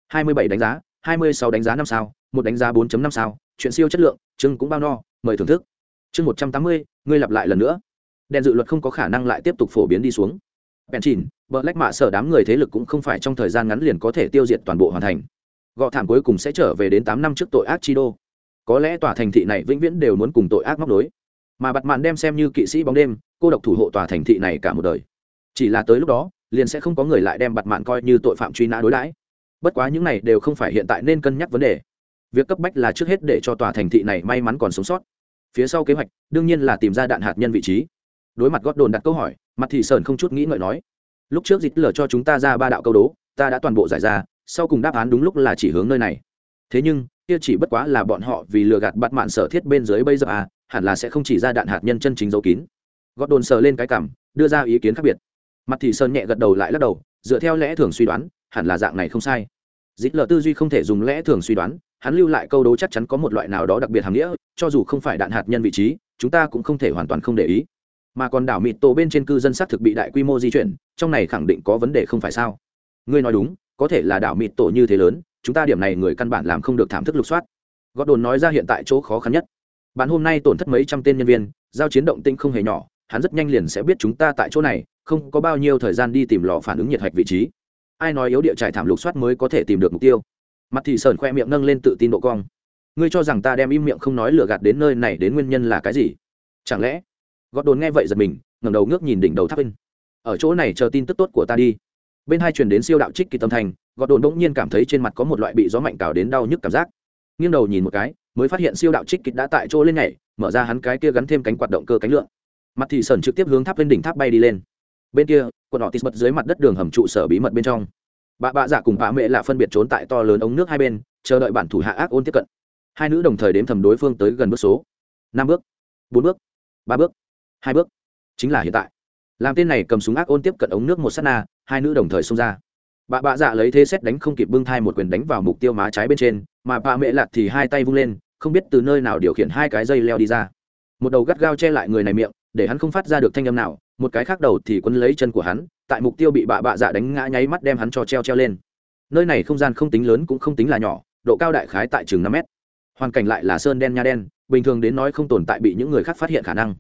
27 đánh giá 26 đánh giá năm sao một đánh giá 4.5 sao chuyện siêu chất lượng chương cũng bao no mời thưởng thức. Chương 180, ngươi lặp lại lần nữa. Đèn dự luật không có khả năng lại tiếp tục phổ biến đi xuống. Bèn chìn bờ lách mạ sở đám người thế lực cũng không phải trong thời gian ngắn liền có thể tiêu diệt toàn bộ hoàn thành. Gọ thảm cuối cùng sẽ trở về đến tám năm trước tội ác chi đô. Có lẽ tòa thành thị này vĩnh viễn đều muốn cùng tội ác móc đối mà bặt mạn đem xem như kỵ sĩ bóng đêm, cô độc thủ hộ tòa thành thị này cả một đời. Chỉ là tới lúc đó, liền sẽ không có người lại đem bặt mạn coi như tội phạm truy nã đối đãi. Bất quá những này đều không phải hiện tại nên cân nhắc vấn đề. Việc cấp bách là trước hết để cho tòa thành thị này may mắn còn sống sót. Phía sau kế hoạch, đương nhiên là tìm ra đạn hạt nhân vị trí. Đối mặt gót đồn đặt câu hỏi, mặt thị sơn không chút nghĩ ngợi nói, lúc trước dịch lờ cho chúng ta ra ba đạo câu đố, ta đã toàn bộ giải ra, sau cùng đáp án đúng lúc là chỉ hướng nơi này. Thế nhưng kia chỉ bất quá là bọn họ vì lừa gạt bắt mạn sở thiết bên dưới bây giờ à hẳn là sẽ không chỉ ra đạn hạt nhân chân chính dấu kín. Gót đồn sờ lên cái cảm, đưa ra ý kiến khác biệt. Mặt thì sơn nhẹ gật đầu lại lắc đầu, dựa theo lẽ thường suy đoán, hẳn là dạng này không sai. Dịch lờ tư duy không thể dùng lẽ thường suy đoán, hắn lưu lại câu đố chắc chắn có một loại nào đó đặc biệt hàm nghĩa, cho dù không phải đạn hạt nhân vị trí, chúng ta cũng không thể hoàn toàn không để ý. Mà còn đảo mịt tổ bên trên cư dân xác thực bị đại quy mô di chuyển, trong này khẳng định có vấn đề không phải sao? Ngươi nói đúng, có thể là đảo mịt tổ như thế lớn chúng ta điểm này người căn bản làm không được thảm thức lục soát. Gót đồn nói ra hiện tại chỗ khó khăn nhất. Bạn hôm nay tổn thất mấy trăm tên nhân viên, giao chiến động tinh không hề nhỏ, hắn rất nhanh liền sẽ biết chúng ta tại chỗ này, không có bao nhiêu thời gian đi tìm lò phản ứng nhiệt hạch vị trí. Ai nói yếu địa trải thảm lục soát mới có thể tìm được mục tiêu? Mặt thì sờn khoe miệng nâng lên tự tin độ cong. Ngươi cho rằng ta đem im miệng không nói lừa gạt đến nơi này đến nguyên nhân là cái gì? Chẳng lẽ? Gót đồn nghe vậy giật mình, ngẩng đầu ngước nhìn đỉnh đầu tháp in ở chỗ này chờ tin tức tốt của ta đi. Bên hai truyền đến siêu đạo trích kỳ tâm thành gọt đồn bỗng nhiên cảm thấy trên mặt có một loại bị gió mạnh cào đến đau nhức cảm giác. Nghiêng đầu nhìn một cái, mới phát hiện siêu đạo trích kịch đã tại chỗ lên nhảy, mở ra hắn cái kia gắn thêm cánh quạt động cơ cánh lượn. Mặt thì sần trực tiếp hướng tháp lên đỉnh tháp bay đi lên. Bên kia, quần họ tít bật dưới mặt đất đường hầm trụ sở bí mật bên trong. Bà bạ dạ cùng bà mẹ là phân biệt trốn tại to lớn ống nước hai bên, chờ đợi bản thủ hạ ác ôn tiếp cận. Hai nữ đồng thời đếm thầm đối phương tới gần bước số. Năm bước, bốn bước, ba bước, hai bước. Chính là hiện tại. Làm tên này cầm súng ác ôn tiếp cận ống nước một s á t na, hai nữ đồng thời xông ra bà bạ dạ lấy thế xét đánh không kịp bưng thai một quyền đánh vào mục tiêu má trái bên trên, mà bà mẹ lạt thì hai tay vung lên, không biết từ nơi nào điều khiển hai cái dây leo đi ra. Một đầu gắt gao che lại người này miệng, để hắn không phát ra được thanh âm nào, một cái khác đầu thì quấn lấy chân của hắn, tại mục tiêu bị bà bạ dạ đánh ngã nháy mắt đem hắn cho treo treo lên. Nơi này không gian không tính lớn cũng không tính là nhỏ, độ cao đại khái tại chừng năm mét. Hoàn cảnh lại là sơn đen nha đen, bình thường đến nói không tồn tại bị những người khác phát hiện khả năng.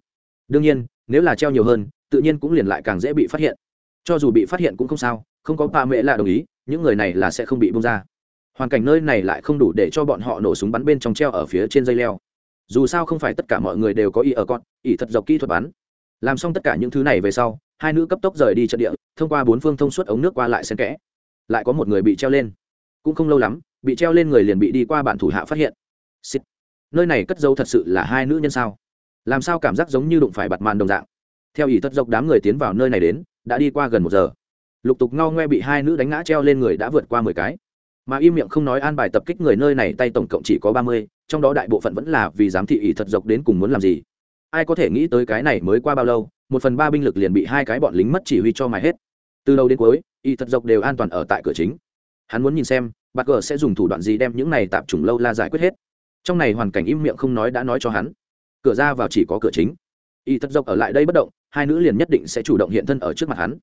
Đương nhiên, nếu là treo nhiều hơn, tự nhiên cũng liền lại càng dễ bị phát hiện. Cho dù bị phát hiện cũng không sao không có pa mẹ là đồng ý, những người này là sẽ không bị bung ra. Hoàn cảnh nơi này lại không đủ để cho bọn họ nổ súng bắn bên trong treo ở phía trên dây leo. Dù sao không phải tất cả mọi người đều có ý ở con ý thật dọc kỹ thuật bắn. Làm xong tất cả những thứ này về sau, hai nữ cấp tốc rời đi trận địa, thông qua bốn phương thông suốt ống nước qua lại xen kẽ. Lại có một người bị treo lên. Cũng không lâu lắm, bị treo lên người liền bị đi qua bạn thủ hạ phát hiện. Xịt. nơi này cất dấu thật sự là hai nữ nhân sao? Làm sao cảm giác giống như đụng phải bặt màn đồng dạng? Theo ý tất dọc đám người tiến vào nơi này đến, đã đi qua gần một giờ lục tục ngao ngoe bị hai nữ đánh ngã treo lên người đã vượt qua mười cái. Mà im miệng không nói an bài tập kích người nơi này, tay tổng cộng chỉ có ba mươi, trong đó đại bộ phận vẫn là vì giám thị ỷ thật dọc đến cùng muốn làm gì. Ai có thể nghĩ tới cái này mới qua bao lâu, một phần ba binh lực liền bị hai cái bọn lính mất chỉ huy cho mài hết. Từ đầu đến cuối y thật dọc đều an toàn ở tại cửa chính. Hắn muốn nhìn xem bạc cờ sẽ dùng thủ đoạn gì đem những này tạp chủng lâu la giải quyết hết. Trong này hoàn cảnh im miệng không nói đã nói cho hắn. Cửa ra vào chỉ có cửa chính. Y thật dọc ở lại đây bất động, hai nữ liền nhất định sẽ chủ động hiện thân ở trước mặt hắn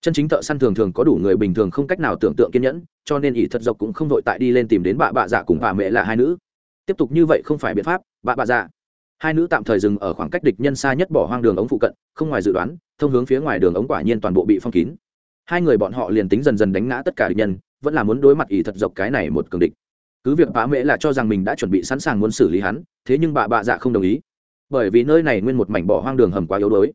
chân chính thợ săn thường thường có đủ người bình thường không cách nào tưởng tượng kiên nhẫn, cho nên ỷ thật dọc cũng không vội tại đi lên tìm đến bà bạ dạ cùng bà mẹ là hai nữ. Tiếp tục như vậy không phải biện pháp bà bạ dạ. Hai nữ tạm thời dừng ở khoảng cách địch nhân xa nhất bỏ hoang đường ống phụ cận, không ngoài dự đoán, thông hướng phía ngoài đường ống quả nhiên toàn bộ bị phong kín. Hai người bọn họ liền tính dần dần đánh ngã tất cả địch nhân, vẫn là muốn đối mặt ỷ thật dọc cái này một cường địch. Cứ việc bà mẹ là cho rằng mình đã chuẩn bị sẵn sàng muốn xử lý hắn, thế nhưng bà bạ dạ không đồng ý. Bởi vì nơi này nguyên một mảnh bỏ hoang đường hầm quá yếu đuối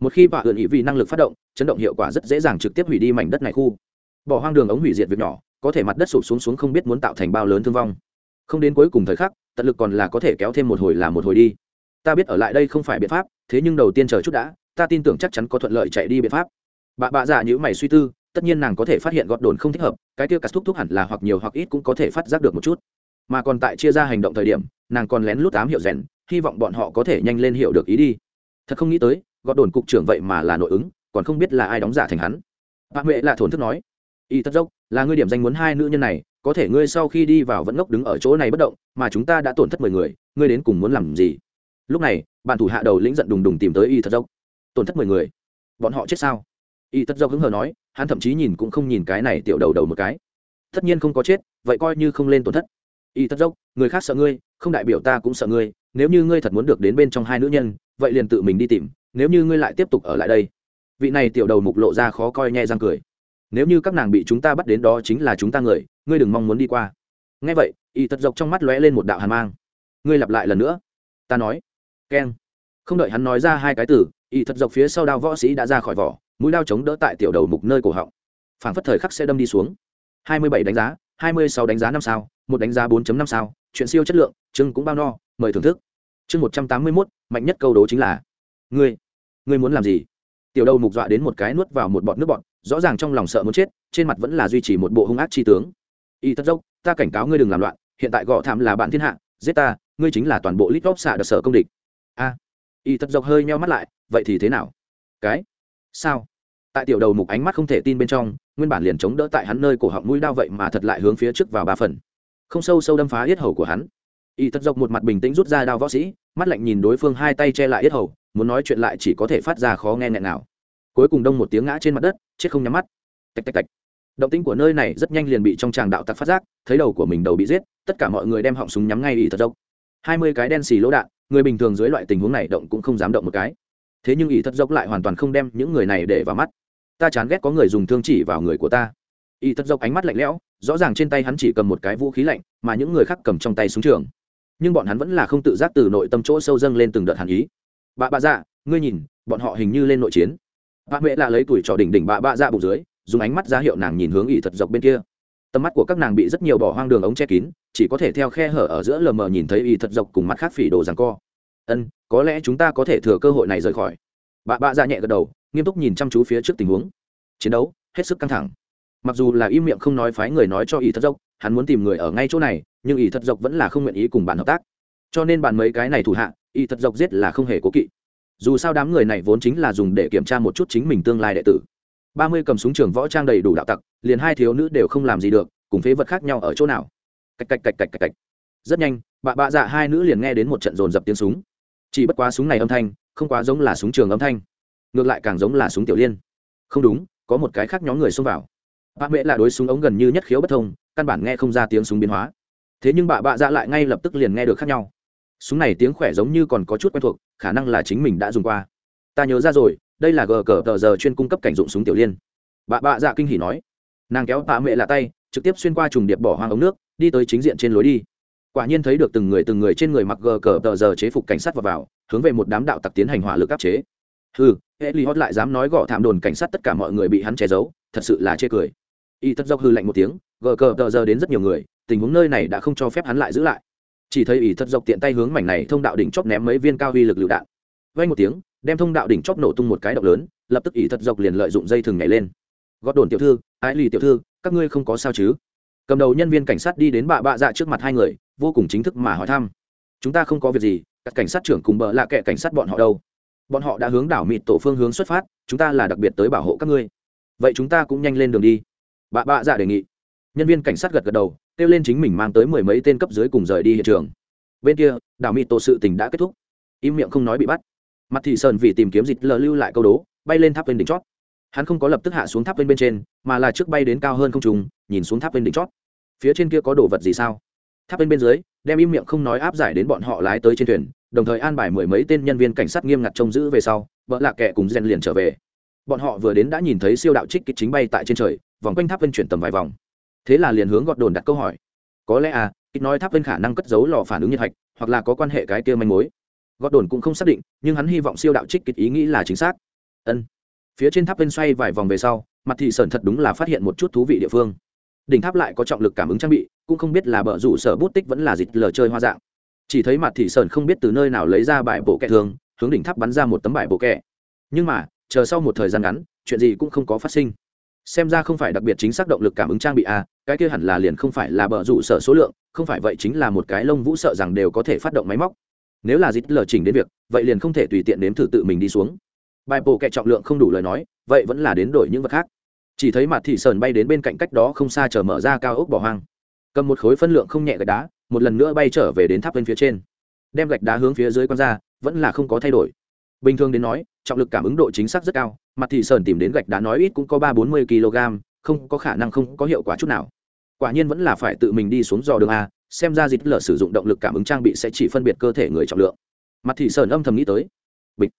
một khi bạ ượn ý vì năng lực phát động, chấn động hiệu quả rất dễ dàng trực tiếp hủy đi mảnh đất này khu. Bỏ hoang đường ống hủy diệt việc nhỏ, có thể mặt đất sụp xuống xuống không biết muốn tạo thành bao lớn thương vong. Không đến cuối cùng thời khắc, tận lực còn là có thể kéo thêm một hồi là một hồi đi. Ta biết ở lại đây không phải biện pháp, thế nhưng đầu tiên chờ chút đã, ta tin tưởng chắc chắn có thuận lợi chạy đi biện pháp. Bà bạ dạ nhữ mày suy tư, tất nhiên nàng có thể phát hiện gọt đồn không thích hợp, cái tiêu cắt thúc thúc hẳn là hoặc nhiều hoặc ít cũng có thể phát giác được một chút. Mà còn tại chia ra hành động thời điểm, nàng còn lén lút ám hiệu rèn, hy vọng bọn họ có thể nhanh lên hiểu được ý đi. Thật không nghĩ tới gọt đồn cục trưởng vậy mà là nội ứng, còn không biết là ai đóng giả thành hắn. Bà huệ là thổn thức nói y tất dốc, là ngươi điểm danh muốn hai nữ nhân này, có thể ngươi sau khi đi vào vẫn ngốc đứng ở chỗ này bất động, mà chúng ta đã tổn thất mười người, ngươi đến cùng muốn làm gì? Lúc này, bạn thủ hạ đầu lĩnh giận đùng đùng tìm tới y thật dốc. Tổn thất mười người? Bọn họ chết sao? Y tất dốc hứng hờ nói, hắn thậm chí nhìn cũng không nhìn cái này tiểu đầu đầu một cái. Tất nhiên không có chết, vậy coi như không lên tổn thất. Y tất dốc, người khác sợ ngươi, không đại biểu ta cũng sợ ngươi, nếu như ngươi thật muốn được đến bên trong hai nữ nhân, vậy liền tự mình đi tìm nếu như ngươi lại tiếp tục ở lại đây, vị này tiểu đầu mục lộ ra khó coi nhẹ răng cười. Nếu như các nàng bị chúng ta bắt đến đó chính là chúng ta người, ngươi đừng mong muốn đi qua. Ngay vậy, y tật dọc trong mắt lóe lên một đạo hàn mang. Ngươi lặp lại lần nữa. Ta nói. Keng. Không đợi hắn nói ra hai cái từ, y thật dọc phía sau đao võ sĩ đã ra khỏi vỏ, mũi đao chống đỡ tại tiểu đầu mục nơi cổ họng. Phảng phất thời khắc sẽ đâm đi xuống. Hai mươi bảy đánh giá, hai mươi sáu đánh giá năm sao, một đánh giá 4 năm sao, chuyện siêu chất lượng chưng cũng bao no, mời thưởng thức. Chương một trăm tám mươi mốt, mạnh nhất câu đố chính là, ngươi ngươi muốn làm gì? Tiểu đầu mục dọa đến một cái nuốt vào một bọt nước bọt, rõ ràng trong lòng sợ muốn chết, trên mặt vẫn là duy trì một bộ hung ác chi tướng. Y tất dốc, ta cảnh cáo ngươi đừng làm loạn, hiện tại gõ thảm là bạn thiên hạ, giết ta, ngươi chính là toàn bộ lít vóc xạ đặc sở công địch. A. Y tất dốc hơi meo mắt lại, vậy thì thế nào? Cái? Sao? Tại tiểu đầu mục ánh mắt không thể tin bên trong, nguyên bản liền chống đỡ tại hắn nơi cổ họng mũi đao vậy mà thật lại hướng phía trước vào ba phần. Không sâu sâu đâm phá yết hầu của hắn. Y tất dốc một mặt bình tĩnh rút ra đao võ sĩ, mắt lạnh nhìn đối phương hai tay che lại yết hầu muốn nói chuyện lại chỉ có thể phát ra khó nghe nghẹn nào cuối cùng đông một tiếng ngã trên mặt đất, chết không nhắm mắt. Tạch tạch tạch. Động tĩnh của nơi này rất nhanh liền bị trong tràng đạo tặc phát giác, thấy đầu của mình đầu bị giết, tất cả mọi người đem họng súng nhắm ngay ỷ thật dốc hai mươi cái đen xì lỗ đạn, người bình thường dưới loại tình huống này động cũng không dám động một cái. Thế nhưng ỷ thật dốc lại hoàn toàn không đem những người này để vào mắt. Ta chán ghét có người dùng thương chỉ vào người của ta. Ỷ thật dốc ánh mắt lạnh lẽo, rõ ràng trên tay hắn chỉ cầm một cái vũ khí lạnh, mà những người khác cầm trong tay súng trường. Nhưng bọn hắn vẫn là không tự giác từ nội tâm chỗ sâu dâng lên từng đợt hàn ý bà bà dạ ngươi nhìn, bọn họ hình như lên nội chiến. Bà mẹ lạ lấy tuổi trò đỉnh đỉnh bà bà dạ bụng dưới, dùng ánh mắt ra hiệu nàng nhìn hướng ỷ thật dọc bên kia. Tầm mắt của các nàng bị rất nhiều bỏ hoang đường ống che kín, chỉ có thể theo khe hở ở giữa lờ mờ nhìn thấy ỷ thật dọc cùng mắt khác phỉ đồ rằng co. Ân, có lẽ chúng ta có thể thừa cơ hội này rời khỏi. Bà bà dạ nhẹ gật đầu, nghiêm túc nhìn chăm chú phía trước tình huống. Chiến đấu, hết sức căng thẳng. Mặc dù là im miệng không nói phái người nói cho ỷ thật dốc hắn muốn tìm người ở ngay chỗ này, nhưng ỷ thật dốc vẫn là không nguyện ý cùng bạn hợp tác. Cho nên bàn mấy cái này thủ hạ y thật dọc giết là không hề cố kỵ. Dù sao đám người này vốn chính là dùng để kiểm tra một chút chính mình tương lai đệ tử. Ba mươi cầm súng trường võ trang đầy đủ đạo tặc, liền hai thiếu nữ đều không làm gì được, cùng phế vật khác nhau ở chỗ nào. Cạch cạch cạch cạch cạch cạch rất nhanh, bạ bạ dạ hai nữ liền nghe đến một trận dồn dập tiếng súng. Chỉ bất quá súng này âm thanh, không quá giống là súng trường âm thanh. Ngược lại càng giống là súng tiểu liên. Không đúng, có một cái khác nhóm người xông vào. Bạ mễ là đối súng ống gần như nhất khiếu bất thông, căn bản nghe không ra tiếng súng biến hóa. Thế nhưng bạ bạ dạ lại ngay lập tức liền nghe được khác nhau súng này tiếng khỏe giống như còn có chút quen thuộc, khả năng là chính mình đã dùng qua. Ta nhớ ra rồi, đây là gờ cờ tờ giờ chuyên cung cấp cảnh dụng súng tiểu liên. Bà bạ dạ kinh hỉ nói. Nàng kéo bà mẹ là tay, trực tiếp xuyên qua trùng điệp bỏ hoang ống nước, đi tới chính diện trên lối đi. Quả nhiên thấy được từng người từng người trên người mặc gờ cờ tờ giờ chế phục cảnh sát vào vào, hướng về một đám đạo tặc tiến hành hỏa lực áp chế. Ừ hệ ly hót lại dám nói gõ thảm đồn cảnh sát tất cả mọi người bị hắn che giấu, thật sự là chê cười. Y tất dốc hư lạnh một tiếng, gờ cờ tờ giờ đến rất nhiều người, tình huống nơi này đã không cho phép hắn lại giữ lại chỉ thấy ỷ thật dọc tiện tay hướng mảnh này thông đạo đỉnh chóp ném mấy viên cao uy lực lựu đạn. Vay một tiếng, đem thông đạo đỉnh chóp nổ tung một cái động lớn, lập tức ỷ thật dọc liền lợi dụng dây thừng nhảy lên. Gót đồn tiểu thư, ái lì tiểu thư, các ngươi không có sao chứ? Cầm đầu nhân viên cảnh sát đi đến bạ bạ dạ trước mặt hai người, vô cùng chính thức mà hỏi thăm. Chúng ta không có việc gì, các cảnh sát trưởng cùng bờ lạ kệ cảnh sát bọn họ đâu. Bọn họ đã hướng đảo mịt tổ phương hướng xuất phát, chúng ta là đặc biệt tới bảo hộ các ngươi. Vậy chúng ta cũng nhanh lên đường đi. Bạ bạ dạ đề nghị. Nhân viên cảnh sát gật gật đầu kêu lên chính mình mang tới mười mấy tên cấp dưới cùng rời đi hiện trường. Bên kia, đảo Mị tổ sự tình đã kết thúc. Im miệng không nói bị bắt. Mặt thị sơn vì tìm kiếm dịch lờ lưu lại câu đố, bay lên tháp bên đỉnh chót. Hắn không có lập tức hạ xuống tháp bên bên trên, mà là trước bay đến cao hơn không trùng nhìn xuống tháp bên đỉnh chót. Phía trên kia có đồ vật gì sao? Tháp bên bên dưới, đem im miệng không nói áp giải đến bọn họ lái tới trên thuyền, đồng thời an bài mười mấy tên nhân viên cảnh sát nghiêm ngặt trông giữ về sau, vợ lạ kệ cùng gen liền trở về. Bọn họ vừa đến đã nhìn thấy siêu đạo trích kích chính bay tại trên trời, vòng quanh tháp bên chuyển tầm vài vòng thế là liền hướng gọt đồn đặt câu hỏi. Có lẽ à ít nói tháp bên khả năng cất giấu lò phản ứng nhiệt hạch, hoặc là có quan hệ cái kia manh mối. Gọt đồn cũng không xác định, nhưng hắn hy vọng siêu đạo trích kịch ý nghĩ là chính xác. Ân. Phía trên tháp bên xoay vài vòng về sau, mặt thị sơn thật đúng là phát hiện một chút thú vị địa phương. Đỉnh tháp lại có trọng lực cảm ứng trang bị, cũng không biết là bờ rủ sở bút tích vẫn là dịch lờ chơi hoa dạng. Chỉ thấy mặt thị sơn không biết từ nơi nào lấy ra bài bộ kẹ thường, hướng đỉnh tháp bắn ra một tấm bài bộ kẹ. Nhưng mà, chờ sau một thời gian ngắn, chuyện gì cũng không có phát sinh xem ra không phải đặc biệt chính xác động lực cảm ứng trang bị a cái kia hẳn là liền không phải là bờ rủ sở số lượng, không phải vậy chính là một cái lông vũ sợ rằng đều có thể phát động máy móc. Nếu là dịch lờ chỉnh đến việc, vậy liền không thể tùy tiện nếm thử tự mình đi xuống. Bài bộ kệ trọng lượng không đủ lời nói, vậy vẫn là đến đổi những vật khác. Chỉ thấy mặt thị sơn bay đến bên cạnh cách đó không xa chờ mở ra cao ốc bỏ hoang. Cầm một khối phân lượng không nhẹ gạch đá, một lần nữa bay trở về đến tháp bên phía trên. Đem gạch đá hướng phía dưới quăng ra, vẫn là không có thay đổi. Bình thường đến nói, trọng lực cảm ứng độ chính xác rất cao mặt thị sơn tìm đến gạch đá nói ít cũng có ba bốn mươi kg, không có khả năng không có hiệu quả chút nào. Quả nhiên vẫn là phải tự mình đi xuống dò đường a, xem ra dịch lở sử dụng động lực cảm ứng trang bị sẽ chỉ phân biệt cơ thể người trọng lượng. Mặt thị sơn âm thầm nghĩ tới. Bịch.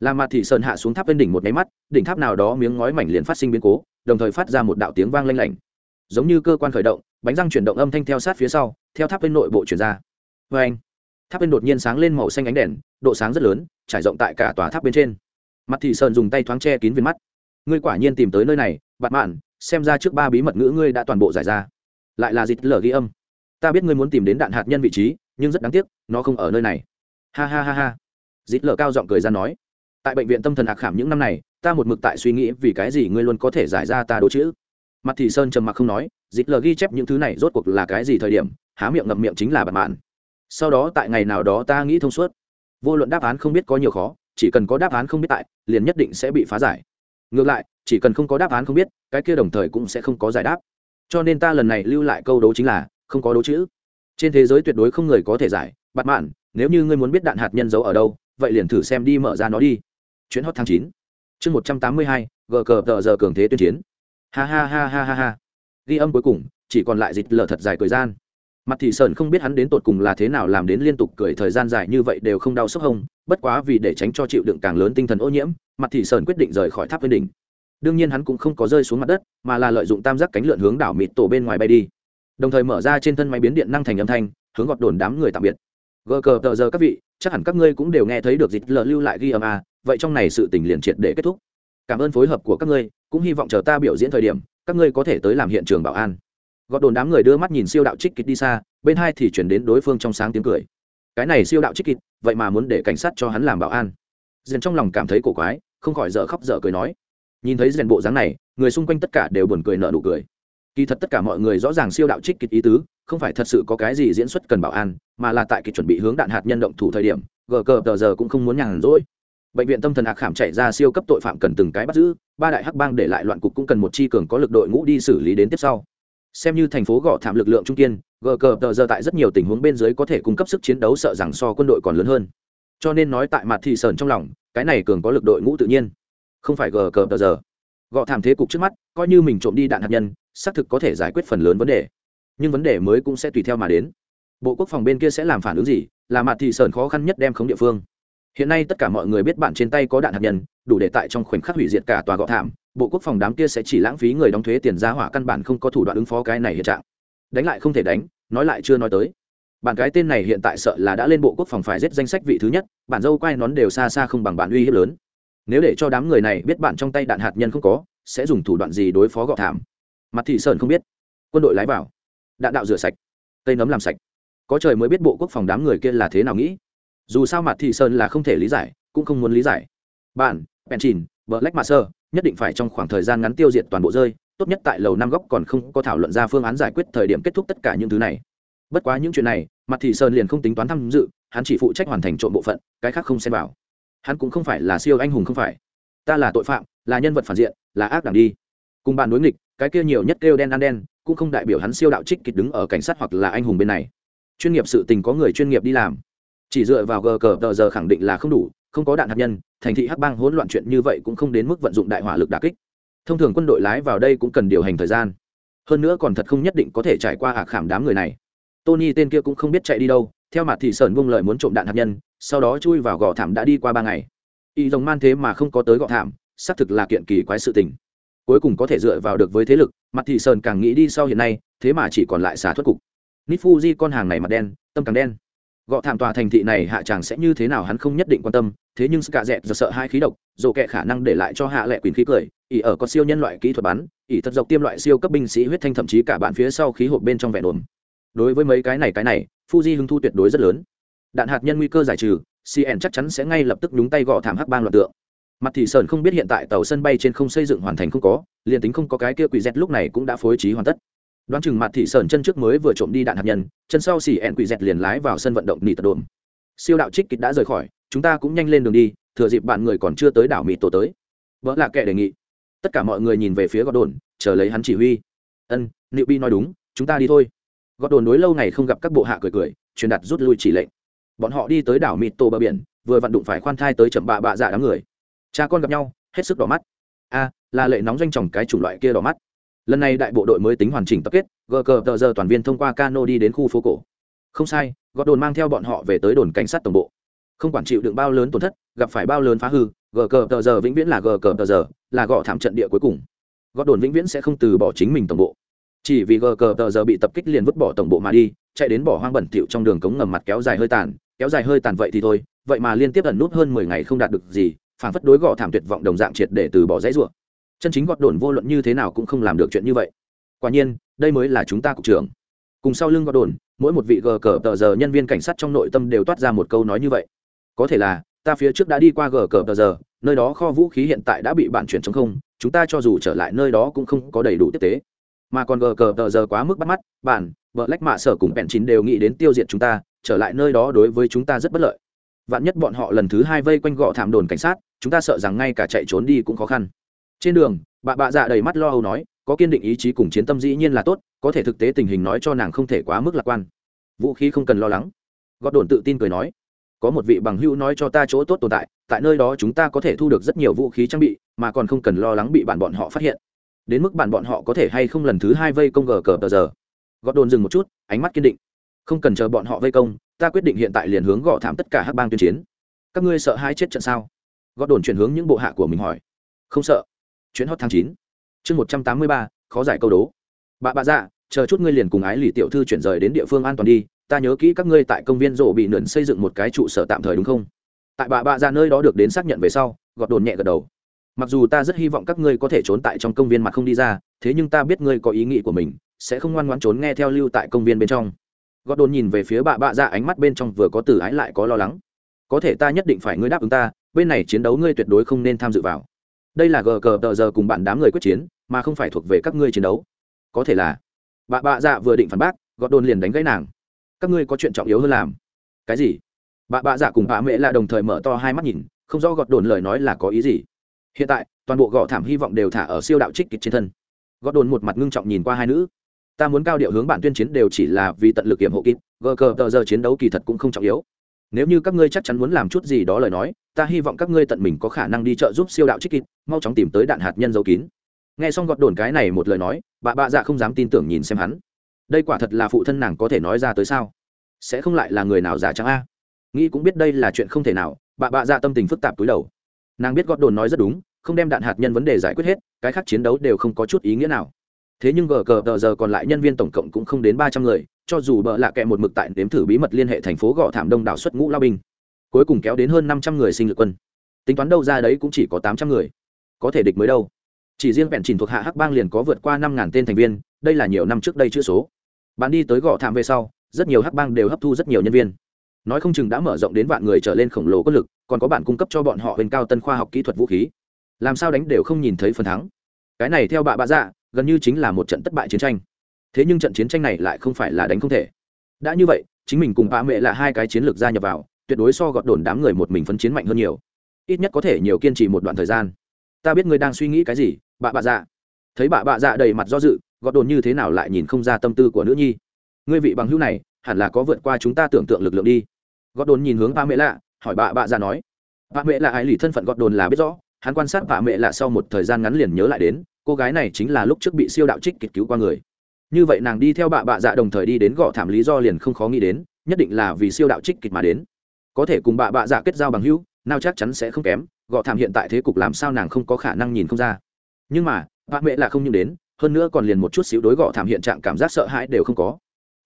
Là mặt thị sơn hạ xuống tháp bên đỉnh một nháy mắt, đỉnh tháp nào đó miếng ngói mảnh liền phát sinh biến cố, đồng thời phát ra một đạo tiếng vang lanh lảnh. Giống như cơ quan khởi động, bánh răng chuyển động âm thanh theo sát phía sau, theo tháp bên nội bộ chuyển ra. Vê anh tháp bên đột nhiên sáng lên màu xanh ánh đèn, độ sáng rất lớn, trải rộng tại cả tòa tháp bên trên mặt thị sơn dùng tay thoáng che kín viên mắt. Ngươi quả nhiên tìm tới nơi này bạn mạn, xem ra trước ba bí mật ngữ ngươi đã toàn bộ giải ra. Lại là dịch lở ghi âm. Ta biết ngươi muốn tìm đến đạn hạt nhân vị trí, nhưng rất đáng tiếc, nó không ở nơi này. Ha ha ha ha. Dịch lở cao giọng cười ra nói. Tại bệnh viện tâm thần hạc khảm những năm này, ta một mực tại suy nghĩ vì cái gì ngươi luôn có thể giải ra ta đố chữ. Mặt Thị sơn trầm mặc không nói, dịch lờ ghi chép những thứ này rốt cuộc là cái gì thời điểm, há miệng ngậm miệng chính là bạn mạn. Sau đó tại ngày nào đó ta nghĩ thông suốt. Vô luận đáp án không biết có nhiều khó chỉ cần có đáp án không biết tại, liền nhất định sẽ bị phá giải. Ngược lại, chỉ cần không có đáp án không biết, cái kia đồng thời cũng sẽ không có giải đáp. Cho nên ta lần này lưu lại câu đố chính là, không có đố chữ. Trên thế giới tuyệt đối không người có thể giải. Bạt mạn, nếu như ngươi muốn biết đạn hạt nhân giấu ở đâu, vậy liền thử xem đi mở ra nó đi. Chuyến hot tháng chín. Chương một trăm tám mươi hai, gờ cờ tờ giờ cường thế tuyên chiến. Ha ha ha ha ha ha. Ghi âm cuối cùng, chỉ còn lại dịch lở thật dài thời gian mặt thị sơn không biết hắn đến tột cùng là thế nào làm đến liên tục cười thời gian dài như vậy đều không đau sốc hông, bất quá vì để tránh cho chịu đựng càng lớn tinh thần ô nhiễm, mặt thị sơn quyết định rời khỏi tháp viên đỉnh. Đương nhiên hắn cũng không có rơi xuống mặt đất, mà là lợi dụng tam giác cánh lượn hướng đảo mịt tổ bên ngoài bay đi. Đồng thời mở ra trên thân máy biến điện năng thành âm thanh, hướng gọt đồn đám người tạm biệt. Gờ cờ tờ giờ các vị, chắc hẳn các ngươi cũng đều nghe thấy được dịch lờ lưu lại ghi âm a, vậy trong này sự tình liền triệt để kết thúc. Cảm ơn phối hợp của các ngươi, cũng hy vọng chờ ta biểu diễn thời điểm, các ngươi có thể tới làm hiện trường bảo an gọt đồn đám người đưa mắt nhìn siêu đạo trích kịch đi xa, bên hai thì chuyển đến đối phương trong sáng tiếng cười. Cái này siêu đạo trích kịch, vậy mà muốn để cảnh sát cho hắn làm bảo an. Dền trong lòng cảm thấy cổ quái, không khỏi dở khóc dở cười nói. Nhìn thấy rèn bộ dáng này, người xung quanh tất cả đều buồn cười nợ nụ cười. Kỳ thật tất cả mọi người rõ ràng siêu đạo trích kịch ý tứ, không phải thật sự có cái gì diễn xuất cần bảo an, mà là tại kịch chuẩn bị hướng đạn hạt nhân động thủ thời điểm, gờ cờ tờ giờ cũng không muốn nhàn rỗi. Bệnh viện tâm thần hạc khảm chạy ra siêu cấp tội phạm cần từng cái bắt giữ, ba đại hắc bang để lại loạn cục cũng cần một chi cường có lực đội ngũ đi xử lý đến tiếp sau xem như thành phố gõ thảm lực lượng trung kiên, gờ cờ tờ giờ tại rất nhiều tình huống bên dưới có thể cung cấp sức chiến đấu sợ rằng so quân đội còn lớn hơn. Cho nên nói tại mặt thị sờn trong lòng, cái này cường có lực đội ngũ tự nhiên. Không phải gờ cờ tờ giờ. Gõ thảm thế cục trước mắt, coi như mình trộm đi đạn hạt nhân, xác thực có thể giải quyết phần lớn vấn đề. Nhưng vấn đề mới cũng sẽ tùy theo mà đến. Bộ quốc phòng bên kia sẽ làm phản ứng gì, là mặt thị sờn khó khăn nhất đem khống địa phương. Hiện nay tất cả mọi người biết bạn trên tay có đạn hạt nhân, đủ để tại trong khoảnh khắc hủy diệt cả tòa gọ thảm bộ quốc phòng đám kia sẽ chỉ lãng phí người đóng thuế tiền giá hỏa căn bản không có thủ đoạn ứng phó cái này hiện trạng. Đánh lại không thể đánh, nói lại chưa nói tới. Bản cái tên này hiện tại sợ là đã lên bộ quốc phòng phải giết danh sách vị thứ nhất bản dâu quay nón đều xa xa không bằng bản uy hiếp lớn. Nếu để cho đám người này biết bạn trong tay đạn hạt nhân không có, sẽ dùng thủ đoạn gì đối phó gọ thảm? Mặt thị sơn không biết. Quân đội lái vào. Đạn đạo rửa sạch. Cây nấm làm sạch. Có trời mới biết bộ quốc phòng đám người kia là thế nào nghĩ. Dù sao mặt thị sơn là không thể lý giải, cũng không muốn lý giải. Bạn pentin vợ lách mà sơ nhất định phải trong khoảng thời gian ngắn tiêu diệt toàn bộ rơi, tốt nhất tại lầu năm góc còn không có thảo luận ra phương án giải quyết thời điểm kết thúc tất cả những thứ này. Bất quá những chuyện này mặt thị sơn liền không tính toán tham dự, hắn chỉ phụ trách hoàn thành trộm bộ phận, cái khác không xem vào. Hắn cũng không phải là siêu anh hùng không phải. Ta là tội phạm, là nhân vật phản diện, là ác đảng đi. Cùng bạn đối nghịch, cái kia nhiều nhất kêu đen ăn đen, cũng không đại biểu hắn siêu đạo trích kịch đứng ở cảnh sát hoặc là anh hùng bên này. Chuyên nghiệp sự tình có người chuyên nghiệp đi làm. Chỉ dựa vào gờ cờ tờ giờ khẳng định là không đủ không có đạn hạt nhân, thành thị hắc bang hỗn loạn chuyện như vậy cũng không đến mức vận dụng đại hỏa lực đà kích. Thông thường quân đội lái vào đây cũng cần điều hành thời gian. Hơn nữa còn thật không nhất định có thể trải qua hạ khảm đám người này. Tony tên kia cũng không biết chạy đi đâu, theo mặt thì sởn vung lợi muốn trộm đạn hạt nhân, sau đó chui vào gò thảm đã đi qua ba ngày. Y dòng man thế mà không có tới gò thảm, xác thực là kiện kỳ quái sự tình. Cuối cùng có thể dựa vào được với thế lực, mặt thị sơn càng nghĩ đi sau hiện nay, thế mà chỉ còn lại xả thoát cục. Nít fuji con hàng này mặt đen, tâm càng đen gọ thảm tòa thành thị này hạ chàng sẽ như thế nào hắn không nhất định quan tâm, thế nhưng cả dẹt giờ sợ hai khí độc dồ kệ khả năng để lại cho hạ lệ quyền khí cười ỉ ở có siêu nhân loại kỹ thuật bắn ỉ thật dọc tiêm loại siêu cấp binh sĩ huyết thanh thậm chí cả bạn phía sau khí hộp bên trong vẹn ổn đối với mấy cái này cái này, fuji hứng thu tuyệt đối rất lớn. Đạn hạt nhân nguy cơ giải trừ cn chắc chắn sẽ ngay lập tức nhúng tay gọ thảm hắc bang loạt tượng. Mặt thị sơn không biết hiện tại tàu sân bay trên không xây dựng hoàn thành không có, liền tính không có cái kia quỷ dẹt lúc này cũng đã phối trí hoàn tất đoán chừng mặt thị sơn chân trước mới vừa trộm đi đạn hạt nhân, chân sau xỉ ẹn quỷ dẹt liền lái vào sân vận động nị tật đồn. Siêu đạo trích kịch đã rời khỏi, chúng ta cũng nhanh lên đường đi, thừa dịp bạn người còn chưa tới đảo mỹ tổ tới. Vợ là kẻ đề nghị. Tất cả mọi người nhìn về phía gọt đồn chờ lấy hắn chỉ huy. Ân liệu bi nói đúng, chúng ta đi thôi. Gọt đồn đối lâu ngày không gặp các bộ hạ cười cười, truyền đặt rút lui chỉ lệnh. Bọn họ đi tới đảo mỹ tổ bờ biển, vừa vặn đụng phải khoan thai tới chậm bạ bạ dạ đám người. Cha con gặp nhau, hết sức đỏ mắt. A, là lệ nóng doanh tròng cái chủng loại kia đỏ mắt lần này đại bộ đội mới tính hoàn chỉnh tập kết, gờ cờ tờ giờ toàn viên thông qua cano đi đến khu phố cổ. Không sai gọt đồn mang theo bọn họ về tới đồn cảnh sát tổng bộ. Không quản chịu đựng bao lớn tổn thất, gặp phải bao lớn phá hư, gờ cờ tờ giờ vĩnh viễn là gờ cờ tờ giờ, là gọ thảm trận địa cuối cùng. Gọt đồn vĩnh viễn sẽ không từ bỏ chính mình tổng bộ. Chỉ vì gờ cờ tờ giờ bị tập kích liền vứt bỏ tổng bộ mà đi, chạy đến bỏ hoang bẩn thịu trong đường cống ngầm mặt kéo dài hơi tàn, kéo dài hơi tàn vậy thì thôi, vậy mà liên tiếp ẩn nút hơn mười ngày không đạt được gì phản phất đối gọ thảm tuyệt vọng đồng dạng triệt để từ bỏ dãy ruộng chân chính gọt đồn vô luận như thế nào cũng không làm được chuyện như vậy. Quả nhiên, đây mới là chúng ta cục trưởng. Cùng sau lưng gọt đồn, mỗi một vị gờ cờ tờ giờ nhân viên cảnh sát trong nội tâm đều toát ra một câu nói như vậy. Có thể là, ta phía trước đã đi qua gờ cờ tờ giờ, nơi đó kho vũ khí hiện tại đã bị bạn chuyển chống không, chúng ta cho dù trở lại nơi đó cũng không có đầy đủ tiếp tế. Mà còn gờ cờ tờ giờ quá mức bắt mắt, bạn, vợ lách mạ sở cùng bẹn chín đều nghĩ đến tiêu diệt chúng ta, trở lại nơi đó đối với chúng ta rất bất lợi. Vạn nhất bọn họ lần thứ hai vây quanh gọ thảm đồn cảnh sát, chúng ta sợ rằng ngay cả chạy trốn đi cũng khó khăn trên đường, bà bạ dạ đầy mắt lo âu nói, có kiên định ý chí cùng chiến tâm dĩ nhiên là tốt, có thể thực tế tình hình nói cho nàng không thể quá mức lạc quan. Vũ khí không cần lo lắng. Gót đồn tự tin cười nói, có một vị bằng hữu nói cho ta chỗ tốt tồn tại tại nơi đó chúng ta có thể thu được rất nhiều vũ khí trang bị, mà còn không cần lo lắng bị bạn bọn họ phát hiện. Đến mức bạn bọn họ có thể hay không lần thứ hai vây công gờ cờ tờ giờ. Gót đồn dừng một chút, ánh mắt kiên định. Không cần chờ bọn họ vây công, ta quyết định hiện tại liền hướng gõ thảm tất cả hắc bang tuyên chiến. Các ngươi sợ hai chết trận sao? Gót đồn chuyển hướng những bộ hạ của mình hỏi. Không sợ chuyến hot tháng chín. Chương một trăm tám mươi ba, khó giải câu đố. Bà bà dạ chờ chút ngươi liền cùng ái lì tiểu thư chuyển rời đến địa phương an toàn đi, ta nhớ kỹ các ngươi tại công viên rộ bị nượn xây dựng một cái trụ sở tạm thời đúng không? Tại bà bà ra nơi đó được đến xác nhận về sau, gọt đồn nhẹ gật đầu. Mặc dù ta rất hy vọng các ngươi có thể trốn tại trong công viên mà không đi ra, thế nhưng ta biết ngươi có ý nghĩ của mình, sẽ không ngoan ngoãn trốn nghe theo lưu tại công viên bên trong. Gọt đồn nhìn về phía bà bà ra ánh mắt bên trong vừa có từ ái lại có lo lắng. Có thể ta nhất định phải ngươi đáp ứng ta, bên này chiến đấu ngươi tuyệt đối không nên tham dự vào đây là gờ cờ tờ giờ cùng bạn đám người quyết chiến, mà không phải thuộc về các ngươi chiến đấu. Có thể là, bà bạ dạ vừa định phản bác, gọt đồn liền đánh gãy nàng. Các ngươi có chuyện trọng yếu hơn làm. Cái gì? Bà bạ dạ cùng bà mẹ là đồng thời mở to hai mắt nhìn, không rõ gọt đồn lời nói là có ý gì. Hiện tại, toàn bộ gõ thảm hy vọng đều thả ở siêu đạo trích kịch trên thân. Gọt đồn một mặt ngưng trọng nhìn qua hai nữ. Ta muốn cao điệu hướng bản tuyên chiến đều chỉ là vì tận lực kiểm hộ kịp gờ cờ tờ giờ chiến đấu kỳ thật cũng không trọng yếu nếu như các ngươi chắc chắn muốn làm chút gì đó lời nói, ta hy vọng các ngươi tận mình có khả năng đi chợ giúp siêu đạo trích kịp mau chóng tìm tới đạn hạt nhân dấu kín. Nghe xong gọt đồn cái này một lời nói, bà bạ dạ không dám tin tưởng nhìn xem hắn. Đây quả thật là phụ thân nàng có thể nói ra tới sao? Sẽ không lại là người nào giả trắng a? Nghĩ cũng biết đây là chuyện không thể nào, bà bạ dạ tâm tình phức tạp túi đầu. Nàng biết gọt đồn nói rất đúng, không đem đạn hạt nhân vấn đề giải quyết hết, cái khác chiến đấu đều không có chút ý nghĩa nào. Thế nhưng gờ cờ tờ giờ còn lại nhân viên tổng cộng cũng không đến ba trăm người cho dù bợ lạ kẹ một mực tại nếm thử bí mật liên hệ thành phố gọ thảm đông đảo xuất ngũ lao binh, cuối cùng kéo đến hơn năm trăm người sinh lực quân. Tính toán đâu ra đấy cũng chỉ có tám trăm người. Có thể địch mới đâu. Chỉ riêng vẹn chỉnh thuộc hạ hắc bang liền có vượt qua năm ngàn tên thành viên, đây là nhiều năm trước đây chữ số. Bạn đi tới gò thảm về sau, rất nhiều hắc bang đều hấp thu rất nhiều nhân viên. Nói không chừng đã mở rộng đến vạn người trở lên khổng lồ có lực, còn có bạn cung cấp cho bọn họ bên cao tân khoa học kỹ thuật vũ khí. Làm sao đánh đều không nhìn thấy phần thắng. Cái này theo bạ bạ dạ gần như chính là một trận thất bại chiến tranh thế nhưng trận chiến tranh này lại không phải là đánh không thể. Đã như vậy, chính mình cùng ba mẹ là hai cái chiến lược gia nhập vào, tuyệt đối so gọt đồn đám người một mình phấn chiến mạnh hơn nhiều. Ít nhất có thể nhiều kiên trì một đoạn thời gian. Ta biết ngươi đang suy nghĩ cái gì bạ bạ dạ. Thấy bạ bạ dạ đầy mặt do dự, gọt đồn như thế nào lại nhìn không ra tâm tư của nữ nhi. Ngươi vị bằng hữu này, hẳn là có vượt qua chúng ta tưởng tượng lực lượng đi. Gọt đồn nhìn hướng ba mẹ lạ, hỏi bạ bạ dạ nói. Bà mẹ là ai lì thân phận gọt đồn là biết rõ, hắn quan sát bà mẹ lạ sau một thời gian ngắn liền nhớ lại đến, cô gái này chính là lúc trước bị siêu đạo trích kịch cứu qua người như vậy nàng đi theo bạ bạ dạ đồng thời đi đến gõ thảm lý do liền không khó nghĩ đến, nhất định là vì siêu đạo trích kịch mà đến. Có thể cùng bạ bạ dạ kết giao bằng hữu, nào chắc chắn sẽ không kém, gõ thảm hiện tại thế cục làm sao nàng không có khả năng nhìn không ra. Nhưng mà bà mẹ là không những đến, hơn nữa còn liền một chút xíu đối gõ thảm hiện trạng cảm giác sợ hãi đều không có.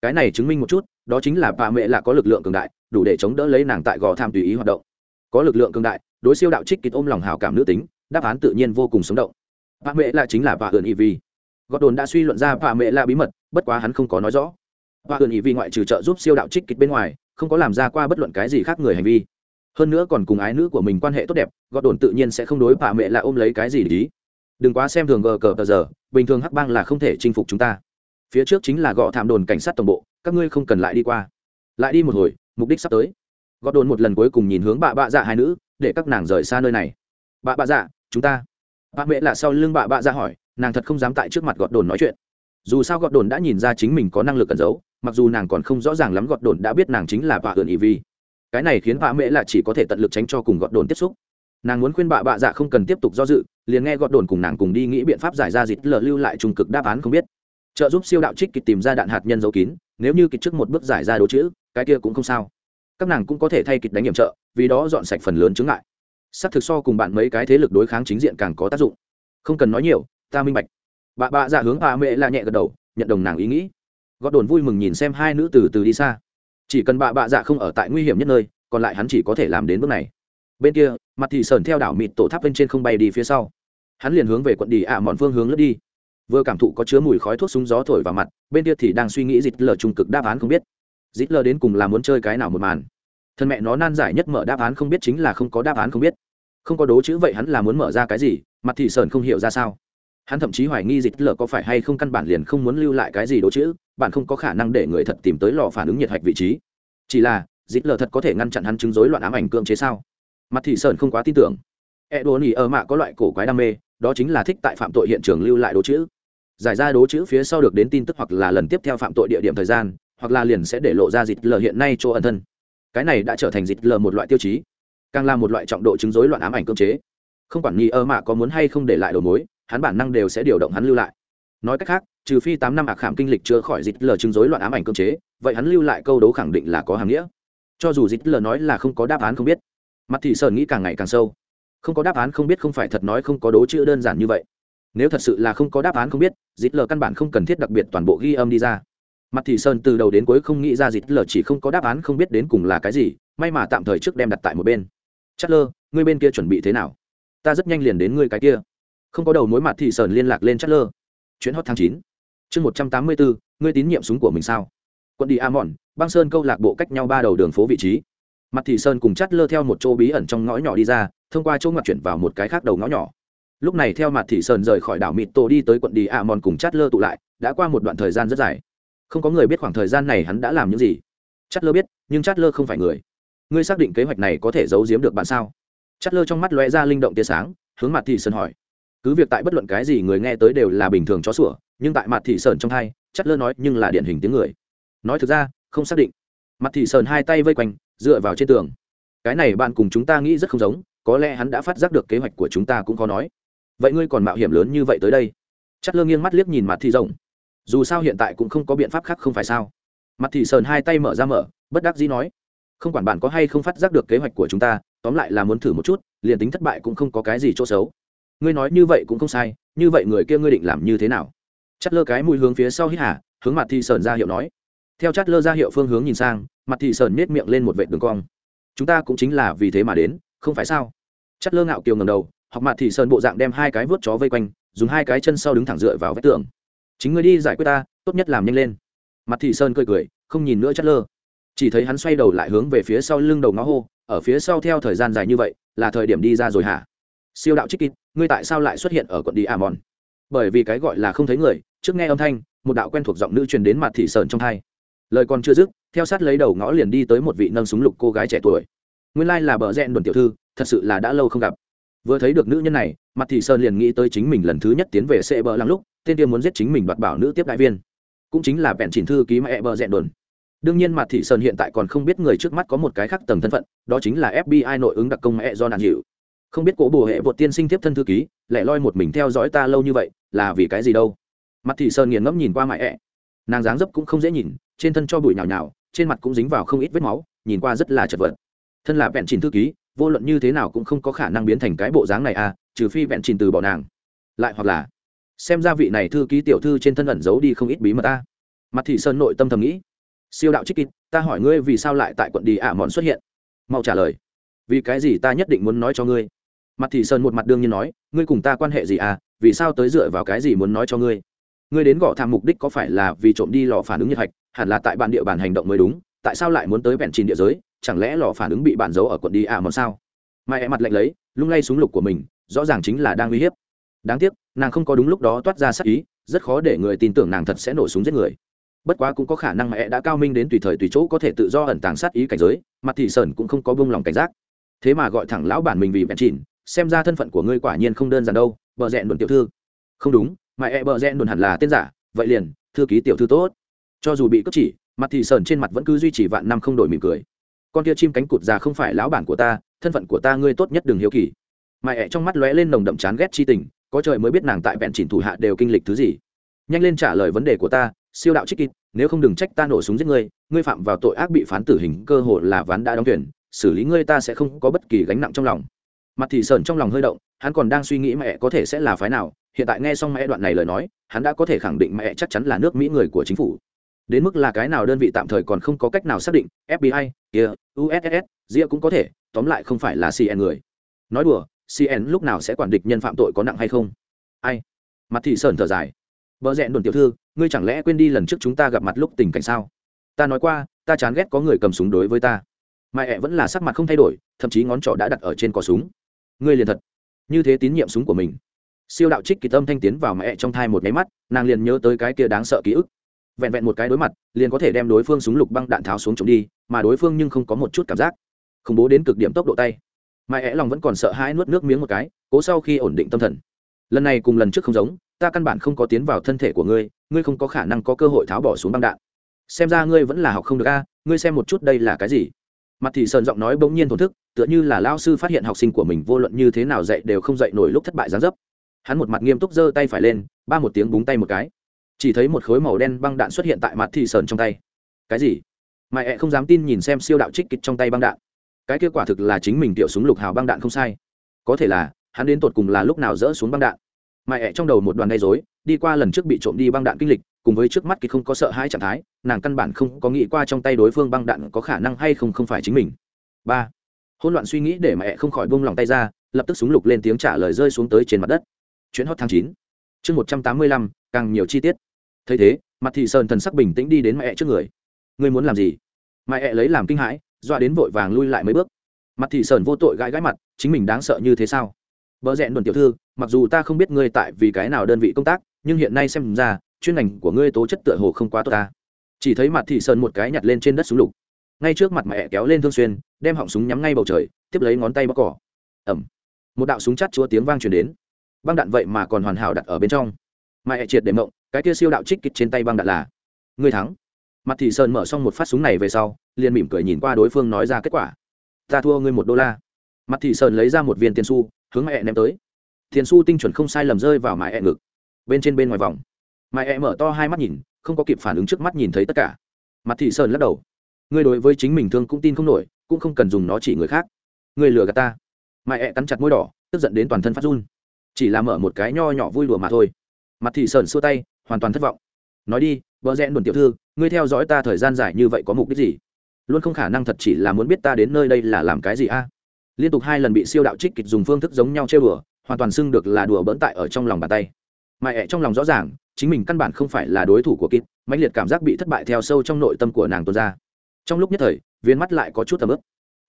Cái này chứng minh một chút, đó chính là bà mẹ là có lực lượng cường đại, đủ để chống đỡ lấy nàng tại gò tham tùy ý hoạt động. Có lực lượng cường đại, đối siêu đạo trích kịch ôm lòng hào cảm nữ tính, đáp án tự nhiên vô cùng sống động. Bà mẹ là chính là bà ươn y vi gọt đồn đã suy luận ra bà mẹ là bí mật, bất quá hắn không có nói rõ. Bà ươn y vì ngoại trừ trợ giúp siêu đạo trích kịch bên ngoài, không có làm ra qua bất luận cái gì khác người hành vi. Hơn nữa còn cùng ái nữ của mình quan hệ tốt đẹp, gọt đồn tự nhiên sẽ không đối bà mẹ là ôm lấy cái gì để ý. Đừng quá xem thường gờ cờ tờ giờ, bình thường hắc bang là không thể chinh phục chúng ta. Phía trước chính là gọ thảm đồn cảnh sát tổng bộ, các ngươi không cần lại đi qua. Lại đi một hồi, mục đích sắp tới. Gọt đồn một lần cuối cùng nhìn hướng bà bạ dạ hai nữ, để các nàng rời xa nơi này. Bà bạ dạ chúng ta. Bà mẹ là sau lưng bà bạ dạ hỏi nàng thật không dám tại trước mặt gọt đồn nói chuyện. Dù sao gọt đồn đã nhìn ra chính mình có năng lực cẩn giấu, mặc dù nàng còn không rõ ràng lắm gọt đồn đã biết nàng chính là bà ưỡn ý vi cái này khiến bà mẹ là chỉ có thể tận lực tránh cho cùng gọt đồn tiếp xúc. Nàng muốn khuyên bà bạ dạ không cần tiếp tục do dự, liền nghe gọt đồn cùng nàng cùng đi nghĩ biện pháp giải ra dịt lờ lưu lại trung cực đáp án không biết. Trợ giúp siêu đạo trích kịch tìm ra đạn hạt nhân dấu kín, nếu như kịch trước một bước giải ra đố chữ, cái kia cũng không sao. Các nàng cũng có thể thay kịch đánh nhiệm trợ, vì đó dọn sạch phần lớn chứng ngại. S thực so cùng bạn mấy cái thế lực đối kháng chính diện càng có tác dụng. Không cần nói nhiều ta minh bạch. Bà bạ dạ hướng bà mẹ là nhẹ gật đầu, nhận đồng nàng ý nghĩ. Gót đồn vui mừng nhìn xem hai nữ từ từ đi xa. Chỉ cần bà bạ dạ không ở tại nguy hiểm nhất nơi, còn lại hắn chỉ có thể làm đến bước này. Bên kia, mặt thị sờn theo đảo mịt tổ tháp bên trên không bay đi phía sau. Hắn liền hướng về quận đi ạ à mọn phương hướng lướt đi. Vừa cảm thụ có chứa mùi khói thuốc súng gió thổi vào mặt, bên kia thì đang suy nghĩ dịt lờ trung cực đáp án không biết. Dịt lờ đến cùng là muốn chơi cái nào một màn? Thân mẹ nó nan giải nhất mở đáp án không biết chính là không có đáp án không biết. Không có đố chữ vậy hắn là muốn mở ra cái gì? Mặt thị sờn không hiểu ra sao hắn thậm chí hoài nghi dịch lờ có phải hay không căn bản liền không muốn lưu lại cái gì đố chữ, bạn không có khả năng để người thật tìm tới lò phản ứng nhiệt hạch vị trí. Chỉ là, dịch lờ thật có thể ngăn chặn hắn chứng rối loạn ám ảnh cưỡng chế sao? Mặt thị sơn không quá tin tưởng. E đồ nỉ ở mạ có loại cổ quái đam mê, đó chính là thích tại phạm tội hiện trường lưu lại đố chữ. Giải ra đố chữ phía sau được đến tin tức hoặc là lần tiếp theo phạm tội địa điểm thời gian, hoặc là liền sẽ để lộ ra dịch lờ hiện nay chỗ ẩn thân. Cái này đã trở thành dịch lờ một loại tiêu chí, càng là một loại trọng độ chứng rối loạn ám ảnh cưỡng chế. Không quản nghi ơ mạ có muốn hay không để lại đầu mối hắn bản năng đều sẽ điều động hắn lưu lại. Nói cách khác, trừ phi tám năm ạc khảm kinh lịch chữa khỏi dịch lờ chứng rối loạn ám ảnh cơ chế, vậy hắn lưu lại câu đấu khẳng định là có hàng nghĩa. Cho dù dịch lờ nói là không có đáp án không biết, mặt thị sơn nghĩ càng ngày càng sâu. Không có đáp án không biết không phải thật nói không có đố chữ đơn giản như vậy. Nếu thật sự là không có đáp án không biết, dịch lờ căn bản không cần thiết đặc biệt toàn bộ ghi âm đi ra. Mặt thị sơn từ đầu đến cuối không nghĩ ra dịch lờ chỉ không có đáp án không biết đến cùng là cái gì, may mà tạm thời trước đem đặt tại một bên. Chất lơ ngươi bên kia chuẩn bị thế nào? Ta rất nhanh liền đến ngươi cái kia không có đầu mối mặt thị sơn liên lạc lên chất lơ chuyến hot tháng chín. Chương một trăm tám mươi bốn, ngươi tín nhiệm súng của mình sao? Quận đi a mòn băng sơn câu lạc bộ cách nhau ba đầu đường phố vị trí. Mặt thị sơn cùng chất lơ theo một chỗ bí ẩn trong ngõ nhỏ đi ra, thông qua chỗ ngoặt chuyển vào một cái khác đầu ngõ nhỏ. Lúc này theo mặt thị sơn rời khỏi đảo mịt tổ đi tới quận đi a mòn cùng chất lơ tụ lại, đã qua một đoạn thời gian rất dài. Không có người biết khoảng thời gian này hắn đã làm những gì. Chất lơ biết, nhưng chất lơ không phải người. Ngươi xác định kế hoạch này có thể giấu giếm được bạn sao? Chất lơ trong mắt lóe ra linh động tia sáng, hướng mặt thị sơn hỏi cứ việc tại bất luận cái gì người nghe tới đều là bình thường chó sủa, nhưng tại mặt thị sơn trong hai chát lơ nói, nhưng là điển hình tiếng người. Nói thực ra, không xác định. Mặt thị sơn hai tay vây quanh, dựa vào trên tường. Cái này bạn cùng chúng ta nghĩ rất không giống, có lẽ hắn đã phát giác được kế hoạch của chúng ta cũng khó nói. Vậy ngươi còn mạo hiểm lớn như vậy tới đây? Chất lơ nghiêng mắt liếc nhìn mặt thị rồng dù sao hiện tại cũng không có biện pháp khác không phải sao. Mặt thị sơn hai tay mở ra mở, bất đắc dĩ nói. Không quản bạn có hay không phát giác được kế hoạch của chúng ta, tóm lại là muốn thử một chút, liền tính thất bại cũng không có cái gì chỗ xấu ngươi nói như vậy cũng không sai, như vậy người kia ngươi định làm như thế nào? Chắt lơ cái mùi hướng phía sau hít hả hướng mặt thị sơn ra hiệu nói. Theo chát lơ ra hiệu phương hướng nhìn sang, mặt thị sơn nết miệng lên một vệ đường cong. Chúng ta cũng chính là vì thế mà đến, không phải sao? Chát lơ ngạo kiều ngầm đầu, học mặt thị sơn bộ dạng đem hai cái vớt chó vây quanh, dùng hai cái chân sau đứng thẳng dựa vào vách tường. Chính ngươi đi giải quyết ta, tốt nhất làm nhanh lên. Mặt thị sơn cười cười, không nhìn nữa chát lơ. Chỉ thấy hắn xoay đầu lại hướng về phía sau lưng đầu ngó hô, ở phía sau theo thời gian dài như vậy, là thời điểm đi ra rồi hả? Siêu đạo trích kín ngươi tại sao lại xuất hiện ở quận đi amon? Bởi vì cái gọi là không thấy người, trước nghe âm thanh, một đạo quen thuộc giọng nữ truyền đến mặt thị sơn trong hai lời còn chưa dứt, theo sát lấy đầu ngõ liền đi tới một vị nâng súng lục cô gái trẻ tuổi. Nguyên lai là bờ rẽn đồn tiểu thư, thật sự là đã lâu không gặp. Vừa thấy được nữ nhân này, mặt thị sơn liền nghĩ tới chính mình lần thứ nhất tiến về xe bờ lăng lúc, tên tiên muốn giết chính mình đoạt bảo nữ tiếp đại viên. Cũng chính là bẹn chỉnh thư ký mẹ bờ rẽn đồn. Đương nhiên mặt thị sơn hiện tại còn không biết người trước mắt có một cái khác tầng thân phận, đó chính là fbi nội ứng đặc công mẹ do nạn hiệu không biết cổ bồ hệ bột tiên sinh tiếp thân thư ký, lại loi một mình theo dõi ta lâu như vậy, là vì cái gì đâu? Mặt thị sơn nghiền ngẫm nhìn qua mãi e nàng dáng dấp cũng không dễ nhìn, trên thân cho bụi nhào nhào, trên mặt cũng dính vào không ít vết máu, nhìn qua rất là chật vật. Thân là vẹn trình thư ký, vô luận như thế nào cũng không có khả năng biến thành cái bộ dáng này à trừ phi vẹn trình từ bỏ nàng. Lại hoặc là, xem ra vị này thư ký tiểu thư trên thân ẩn giấu đi không ít bí mật ta. Mặt thị sơn nội tâm thầm nghĩ. Siêu đạo trích kịt ta hỏi ngươi vì sao lại tại quận đi ả mòn xuất hiện? Mau trả lời. Vì cái gì ta nhất định muốn nói cho ngươi? Mặt thị sơn một mặt đương nhiên nói, ngươi cùng ta quan hệ gì à? Vì sao tới dựa vào cái gì muốn nói cho ngươi? Ngươi đến gõ thảm mục đích có phải là vì trộm đi lò phản ứng nhiệt hạch? Hẳn là tại bản địa bàn hành động mới đúng, tại sao lại muốn tới vẹn trình địa giới? Chẳng lẽ lò phản ứng bị bạn giấu ở quận đi à mòn sao? Mai mặt lạnh lấy, lung lay súng lục của mình, rõ ràng chính là đang uy hiếp. Đáng tiếc, nàng không có đúng lúc đó toát ra sắc ý, rất khó để người tin tưởng nàng thật sẽ nổ súng giết người. Bất quá cũng có khả năng mẹ đã cao minh đến tùy thời tùy chỗ có thể tự do ẩn tàng sát ý cảnh giới, mặt thị sơn cũng không có bông lòng cảnh giác. Thế mà gọi thẳng lão bản mình vì bẹn chìn xem ra thân phận của ngươi quả nhiên không đơn giản đâu bờ rẽn đồn tiểu thư. Không đúng, mà e bờ rẽn đồn hẳn là tên giả, vậy liền, thư ký tiểu thư tốt. Cho dù bị cướp chỉ, mặt thì sờn trên mặt vẫn cứ duy trì vạn năm không đổi mỉm cười. Con kia chim cánh cụt già không phải lão bản của ta, thân phận của ta ngươi tốt nhất đừng hiếu kỳ. Mà ẹ trong mắt lóe lên nồng đậm chán ghét chi tình, có trời mới biết nàng tại vẹn chỉnh thủ hạ đều kinh lịch thứ gì. Nhanh lên trả lời vấn đề của ta, siêu đạo trích kịt nếu không đừng trách ta nổ súng giết ngươi ngươi phạm vào tội ác bị phán tử hình cơ hội là ván đã đóng tuyển xử lý ngươi ta sẽ không có bất kỳ gánh nặng trong lòng mặt thị sờn trong lòng hơi động, hắn còn đang suy nghĩ mẹ có thể sẽ là phái nào, hiện tại nghe xong mẹ đoạn này lời nói, hắn đã có thể khẳng định mẹ chắc chắn là nước mỹ người của chính phủ. Đến mức là cái nào đơn vị tạm thời còn không có cách nào xác định fbi kia uss ria cũng có thể, tóm lại không phải là cn người. Nói đùa cn lúc nào sẽ quản địch nhân phạm tội có nặng hay không? Ai? Mặt thị sơn thở dài. Vợ rẽn đồn tiểu thư, ngươi chẳng lẽ quên đi lần trước chúng ta gặp mặt lúc tình cảnh sao? Ta nói qua, ta chán ghét có người cầm súng đối với ta. Mẹ ẹ vẫn là sắc mặt không thay đổi, thậm chí ngón trỏ đã đặt ở trên cò súng ngươi liền thật. Như thế tín nhiệm súng của mình. Siêu đạo trích kỳ tâm thanh tiến vào mẹ trong thai một nháy mắt, nàng liền nhớ tới cái kia đáng sợ ký ức. Vẹn vẹn một cái đối mặt, liền có thể đem đối phương súng lục băng đạn tháo xuống chống đi, mà đối phương nhưng không có một chút cảm giác. Khủng bố đến cực điểm tốc độ tay. Mẹ ẽ lòng vẫn còn sợ hãi nuốt nước miếng một cái, cố sau khi ổn định tâm thần. Lần này cùng lần trước không giống, ta căn bản không có tiến vào thân thể của ngươi ngươi không có khả năng có cơ hội tháo bỏ xuống băng đạn. Xem ra ngươi vẫn là học không được a, ngươi xem một chút đây là cái gì? Mặt thì sơn giọng nói bỗng nhiên thổn thức, tựa như là lao sư phát hiện học sinh của mình vô luận như thế nào dạy đều không dạy nổi lúc thất bại gián dấp. Hắn một mặt nghiêm túc giơ tay phải lên, ba một tiếng búng tay một cái. Chỉ thấy một khối màu đen băng đạn xuất hiện tại mặt thị sơn trong tay. Cái gì? Mãi ẹ không dám tin nhìn xem siêu đạo trích kịch trong tay băng đạn. Cái kết quả thực là chính mình tiểu súng lục hào băng đạn không sai. Có thể là, hắn đến tột cùng là lúc nào dỡ xuống băng đạn. Mãi ẹ trong đầu một đoàn gây dối đi qua lần trước bị trộm đi băng đạn kinh lịch cùng với trước mắt kỳ không có sợ hãi trạng thái, nàng căn bản không có nghĩ qua trong tay đối phương băng đạn có khả năng hay không không phải chính mình. Ba, hỗn loạn suy nghĩ để mẹ không khỏi buông lòng tay ra, lập tức súng lục lên tiếng trả lời rơi xuống tới trên mặt đất. Chuyến hot tháng chín, chương một trăm tám mươi lăm, càng nhiều chi tiết. Thấy thế, mặt thị sơn thần sắc bình tĩnh đi đến mẹ trước người. Ngươi muốn làm gì? Mẹ lấy làm kinh hãi, dọa đến vội vàng lui lại mấy bước. Mặt thị sơn vô tội gãi gãi mặt, chính mình đáng sợ như thế sao? Vợ rẽn đồn tiểu thư, mặc dù ta không biết ngươi tại vì cái nào đơn vị công tác, nhưng hiện nay xem ra chuyên ngành của ngươi tố chất tựa hồ không quá tốt ta. Chỉ thấy mặt thị sơn một cái nhặt lên trên đất súng lục. Ngay trước mặt mẹ kéo lên thương xuyên, đem họng súng nhắm ngay bầu trời, tiếp lấy ngón tay bóc cỏ. Ẩm. Một đạo súng chắt chúa tiếng vang truyền đến. Băng đạn vậy mà còn hoàn hảo đặt ở bên trong. Mẹ triệt để mộng, cái kia siêu đạo trích kích trên tay băng đạn là, Ngươi thắng. Mặt thị sơn mở xong một phát súng này về sau, liền mỉm cười nhìn qua đối phương nói ra kết quả. Ta thua ngươi một đô la. Mặt thị sơn lấy ra một viên tiền su hướng mẹ ném tới. Tiền su tinh chuẩn không sai lầm rơi vào mẹ ngực. Bên trên bên ngoài vòng mẹ e mở to hai mắt nhìn, không có kịp phản ứng trước mắt nhìn thấy tất cả. Mặt thị sơn lắc đầu. Ngươi đối với chính mình thương cũng tin không nổi, cũng không cần dùng nó chỉ người khác. Ngươi lừa gạt ta. Mẹ e cắn chặt môi đỏ, tức giận đến toàn thân phát run. Chỉ là mở một cái nho nhỏ vui lùa mà thôi. Mặt thị sơn xua tay, hoàn toàn thất vọng. Nói đi, vợ rẽ đồn tiểu thư, ngươi theo dõi ta thời gian dài như vậy có mục đích gì? Luôn không khả năng thật chỉ là muốn biết ta đến nơi đây là làm cái gì a? Liên tục hai lần bị siêu đạo trích kịch dùng phương thức giống nhau chơi bừa, hoàn toàn xưng được là đùa bỡn tại ở trong lòng bàn tay mà ẹ trong lòng rõ ràng, chính mình căn bản không phải là đối thủ của kịp mãnh liệt cảm giác bị thất bại theo sâu trong nội tâm của nàng tuôn ra. Trong lúc nhất thời, viên mắt lại có chút tầm ướp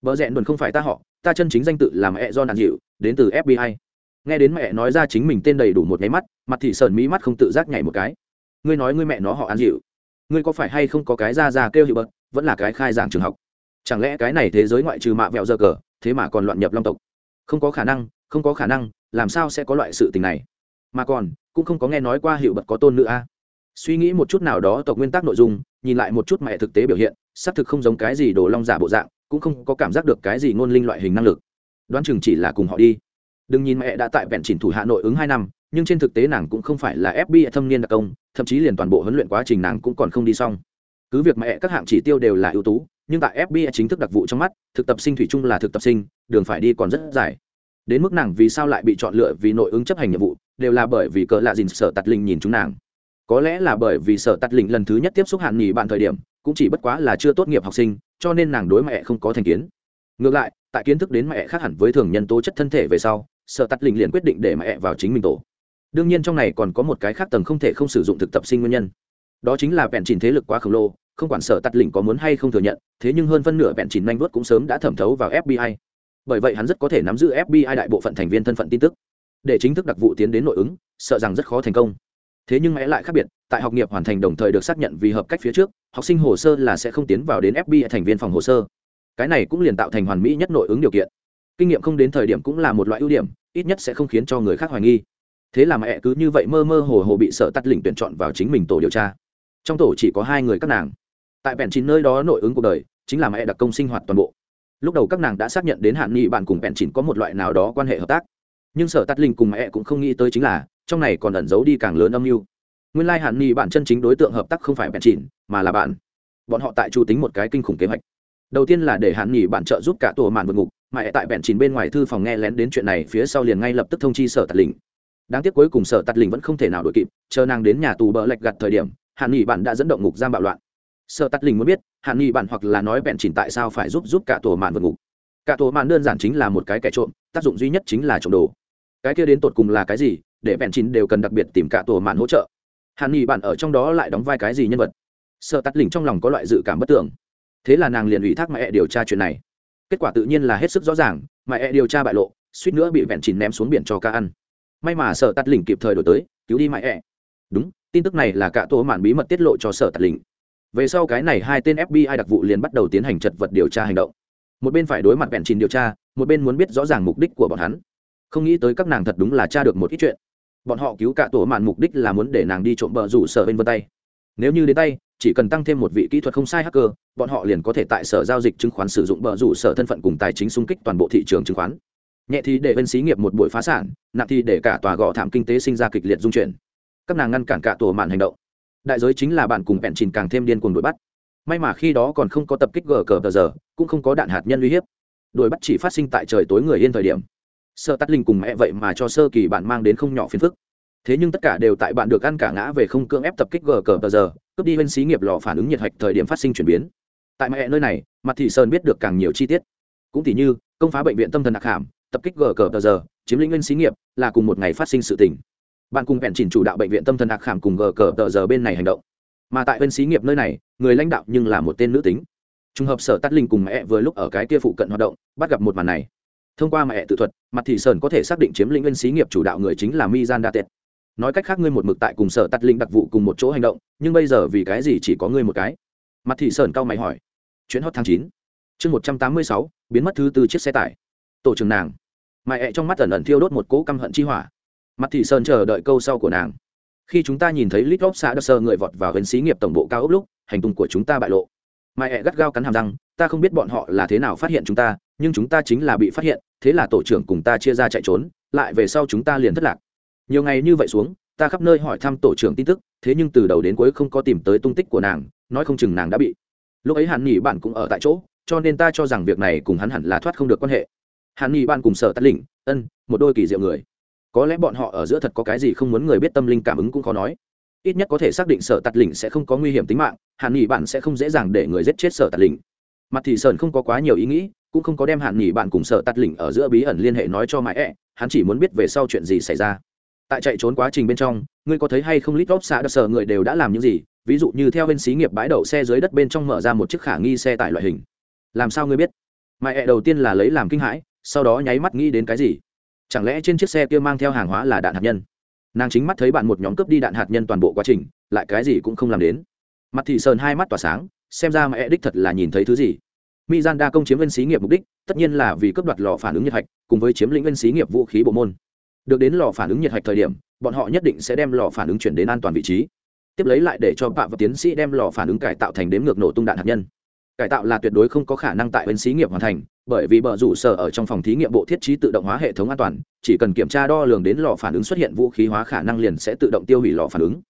vợ rẽn đồn không phải ta họ, ta chân chính danh tự là mẹ do nạn dịu, đến từ fbi nghe đến mẹ nói ra chính mình tên đầy đủ một nháy mắt, mặt thị sờn mỹ mắt không tự giác nhảy một cái. Ngươi nói ngươi mẹ nó họ an dịu. Ngươi có phải hay không có cái ra ra kêu hiệu bậc, vẫn là cái khai giảng trường học? Chẳng lẽ cái này thế giới ngoại trừ mạ vẹo giờ cờ, thế mà còn loạn nhập long tộc? Không có khả năng, không có khả năng, làm sao sẽ có loại sự tình này? Mà còn cũng không có nghe nói qua hiệu bật có tôn nữ a. Suy nghĩ một chút nào đó tộc nguyên tắc nội dung, nhìn lại một chút mẹ thực tế biểu hiện, xác thực không giống cái gì đồ long giả bộ dạng, cũng không có cảm giác được cái gì ngôn linh loại hình năng lực. Đoán chừng chỉ là cùng họ đi. Đừng nhìn mẹ đã tại vẹn chỉnh thủ hạ nội ứng hai năm, nhưng trên thực tế nàng cũng không phải là fbi thâm niên đặc công, thậm chí liền toàn bộ huấn luyện quá trình nàng cũng còn không đi xong. Cứ việc mẹ các hạng chỉ tiêu đều là ưu tú, nhưng tại fbi chính thức đặc vụ trong mắt, thực tập sinh thủy chung là thực tập sinh, đường phải đi còn rất dài. Đến mức nàng vì sao lại bị chọn lựa vì nội ứng chấp hành nhiệm vụ đều là bởi vì cỡ lạ dìn sở tạt linh nhìn chúng nàng. Có lẽ là bởi vì sở tạt linh lần thứ nhất tiếp xúc hạn nghỉ bạn thời điểm, cũng chỉ bất quá là chưa tốt nghiệp học sinh, cho nên nàng đối mẹ không có thành kiến. Ngược lại, tại kiến thức đến mẹ khác hẳn với thường nhân tố chất thân thể về sau, sở tạt linh liền quyết định để mẹ vào chính mình tổ. Đương nhiên trong này còn có một cái khác tầng không thể không sử dụng thực tập sinh nguyên nhân. Đó chính là bẹn chỉnh thế lực quá khổng lồ, không quản sở tạt lĩnh có muốn hay không thừa nhận, thế nhưng hơn phân nửa bẹn chỉnh nhanh vớt cũng sớm đã thẩm thấu vào fbi bởi vậy hắn rất có thể nắm giữ fbi đại bộ phận thành viên thân phận tin tức để chính thức đặc vụ tiến đến nội ứng, sợ rằng rất khó thành công. Thế nhưng mẹ lại khác biệt, tại học nghiệp hoàn thành đồng thời được xác nhận vì hợp cách phía trước, học sinh hồ sơ là sẽ không tiến vào đến fbi thành viên phòng hồ sơ. Cái này cũng liền tạo thành hoàn mỹ nhất nội ứng điều kiện. Kinh nghiệm không đến thời điểm cũng là một loại ưu điểm, ít nhất sẽ không khiến cho người khác hoài nghi. Thế là mẹ cứ như vậy mơ mơ hồ hồ bị sợ tắt lỉnh tuyển chọn vào chính mình tổ điều tra. Trong tổ chỉ có hai người các nàng. Tại bèn chín nơi đó nội ứng cuộc đời, chính là mẹ đặc công sinh hoạt toàn bộ. Lúc đầu các nàng đã xác nhận đến hạn nghị bạn cùng bèn chín có một loại nào đó quan hệ hợp tác nhưng sở tắt linh cùng mẹ cũng không nghĩ tới chính là trong này còn ẩn giấu đi càng lớn âm mưu. Nguyên lai hạn ni bạn chân chính đối tượng hợp tác không phải bèn chỉnh mà là bạn. Bọn họ tại chủ tính một cái kinh khủng kế hoạch. Đầu tiên là để hạn nghị bạn trợ giúp cả tổ màn vượt ngục, mà tại bèn chỉnh bên ngoài thư phòng nghe lén đến chuyện này, phía sau liền ngay lập tức thông chi sở tắt linh. Đáng tiếc cuối cùng sở tắt linh vẫn không thể nào đổi kịp, chờ nàng đến nhà tù bờ lệch gặt thời điểm hạn nghị bạn đã dẫn động ngục giam bạo loạn. Sở tắt linh muốn biết hạn nghị bạn hoặc là nói bẹn chỉnh tại sao phải giúp giúp cả tổ màn vượt ngục. Cả tổ màn đơn giản chính là một cái kẻ trộm, tác dụng duy nhất chính là trộm đồ cái kia đến tột cùng là cái gì, để Bèn Chín đều cần đặc biệt tìm cả tổ mạn hỗ trợ. Hàn nghị bạn ở trong đó lại đóng vai cái gì nhân vật? Sợ tắt lỉnh trong lòng có loại dự cảm bất tưởng thế là nàng liền ủy thác mẹ điều tra chuyện này. Kết quả tự nhiên là hết sức rõ ràng, mẹ điều tra bại lộ, suýt nữa bị vẹn Chín ném xuống biển cho ca ăn. May mà sợ tắt lỉnh kịp thời đổi tới, cứu đi mẹ. Đúng, tin tức này là cả tổ mạn bí mật tiết lộ cho sở tạt lĩnh về sau cái này hai tên fbi đặc vụ liền bắt đầu tiến hành chật vật điều tra hành động. Một bên phải đối mặt bẹn Chín điều tra, một bên muốn biết rõ ràng mục đích của bọn hắn không nghĩ tới các nàng thật đúng là tra được một ít chuyện. Bọn họ cứu cả tổ mạn mục đích là muốn để nàng đi trộm bờ rủ sở bên vân tay. Nếu như đến tay, chỉ cần tăng thêm một vị kỹ thuật không sai hacker, bọn họ liền có thể tại sở giao dịch chứng khoán sử dụng bờ rủ sở thân phận cùng tài chính xung kích toàn bộ thị trường chứng khoán. Nhẹ thì để bên xí nghiệp một buổi phá sản, nặng thì để cả tòa gò thảm kinh tế sinh ra kịch liệt dung chuyển. Các nàng ngăn cản cả tổ mạn hành động. Đại giới chính là bạn cùng bẹn chìn càng thêm điên cuồng đuổi bắt. May mà khi đó còn không có tập kích gờ cờ giờ, cũng không có đạn hạt nhân uy hiếp. Đuổi bắt chỉ phát sinh tại trời tối người yên thời điểm sơ tắt linh cùng mẹ vậy mà cho sơ kỳ bạn mang đến không nhỏ phiền phức thế nhưng tất cả đều tại bạn được ăn cả ngã về không cưỡng ép tập kích gờ cờ tờ giờ cướp đi bên xí nghiệp lò phản ứng nhiệt hạch thời điểm phát sinh chuyển biến tại mẹ nơi này mặt thị sơn biết được càng nhiều chi tiết cũng tỉ như công phá bệnh viện tâm thần đặc hàm tập kích gờ cờ tờ giờ chiếm lĩnh nguyên xí nghiệp là cùng một ngày phát sinh sự tình bạn cùng bèn chỉnh chủ đạo bệnh viện tâm thần đặc hàm cùng gờ cờ tờ giờ bên này hành động mà tại bên xí nghiệp nơi này người lãnh đạo nhưng là một tên nữ tính trùng hợp sở tắt linh cùng mẹ vừa lúc ở cái kia phụ cận hoạt động bắt gặp một màn này thông qua mẹ tự thuật, mặt thị sơn có thể xác định chiếm lĩnh nguyên xí nghiệp chủ đạo người chính là mi gian đa tệ nói cách khác, ngươi một mực tại cùng sở tắt linh đặc vụ cùng một chỗ hành động, nhưng bây giờ vì cái gì chỉ có ngươi một cái? Mặt thị sơn cao mày hỏi. Chuyến hot tháng chín. Chương một trăm tám mươi sáu, biến mất thứ tư chiếc xe tải. Tổ trưởng nàng. Mẹ ẹ trong mắt ẩn ẩn thiêu đốt một cỗ căm hận chi hỏa. Mặt thị sơn chờ đợi câu sau của nàng. Khi chúng ta nhìn thấy lít lóp xã đơ sơ người vọt vào gần xí nghiệp tổng bộ cao ốc lúc, hành tung của chúng ta bại lộ. Mẹ ẹ gắt gao cắn hàm răng, ta không biết bọn họ là thế nào phát hiện chúng ta nhưng chúng ta chính là bị phát hiện thế là tổ trưởng cùng ta chia ra chạy trốn lại về sau chúng ta liền thất lạc. Nhiều ngày như vậy xuống ta khắp nơi hỏi thăm tổ trưởng tin tức thế nhưng từ đầu đến cuối không có tìm tới tung tích của nàng nói không chừng nàng đã bị. Lúc ấy hàn nghỉ bạn cũng ở tại chỗ cho nên ta cho rằng việc này cùng hắn hẳn là thoát không được quan hệ. Hàn nghỉ bạn cùng sở tắt lỉnh, ân một đôi kỳ diệu người. Có lẽ bọn họ ở giữa thật có cái gì không muốn người biết tâm linh cảm ứng cũng khó nói. Ít nhất có thể xác định sở tạt lỉnh sẽ không có nguy hiểm tính mạng hàn nghỉ bạn sẽ không dễ dàng để người giết chết sở tạt lỉnh. mặt thì sơn không có quá nhiều ý nghĩ cũng không có đem hạn nghỉ bạn cùng sợ tắt lỉnh ở giữa bí ẩn liên hệ nói cho mãi ẹ, hắn chỉ muốn biết về sau chuyện gì xảy ra. Tại chạy trốn quá trình bên trong, ngươi có thấy hay không lít lóp xạ đặc sở người đều đã làm những gì? Ví dụ như theo bên xí nghiệp bãi đậu xe dưới đất bên trong mở ra một chiếc khả nghi xe tải loại hình. Làm sao ngươi biết? Mãi ẹ đầu tiên là lấy làm kinh hãi, sau đó nháy mắt nghĩ đến cái gì? Chẳng lẽ trên chiếc xe kia mang theo hàng hóa là đạn hạt nhân? Nàng chính mắt thấy bạn một nhóm cướp đi đạn hạt nhân toàn bộ quá trình, lại cái gì cũng không làm đến. Mặt thị sơn hai mắt tỏa sáng, xem ra mẹ đích thật là nhìn thấy thứ gì. Mizanda gian đa công chiếm viên xí nghiệp mục đích, tất nhiên là vì cướp đoạt lò phản ứng nhiệt hạch, cùng với chiếm lĩnh viên xí nghiệp vũ khí bộ môn. Được đến lò phản ứng nhiệt hạch thời điểm, bọn họ nhất định sẽ đem lò phản ứng chuyển đến an toàn vị trí. Tiếp lấy lại để cho bạ và tiến sĩ đem lò phản ứng cải tạo thành đếm ngược nổ tung đạn hạt nhân. Cải tạo là tuyệt đối không có khả năng tại nguyên xí nghiệp hoàn thành, bởi vì bờ rủ sở ở trong phòng thí nghiệm bộ thiết trí tự động hóa hệ thống an toàn, chỉ cần kiểm tra đo lường đến lò phản ứng xuất hiện vũ khí hóa khả năng liền sẽ tự động tiêu hủy lò phản ứng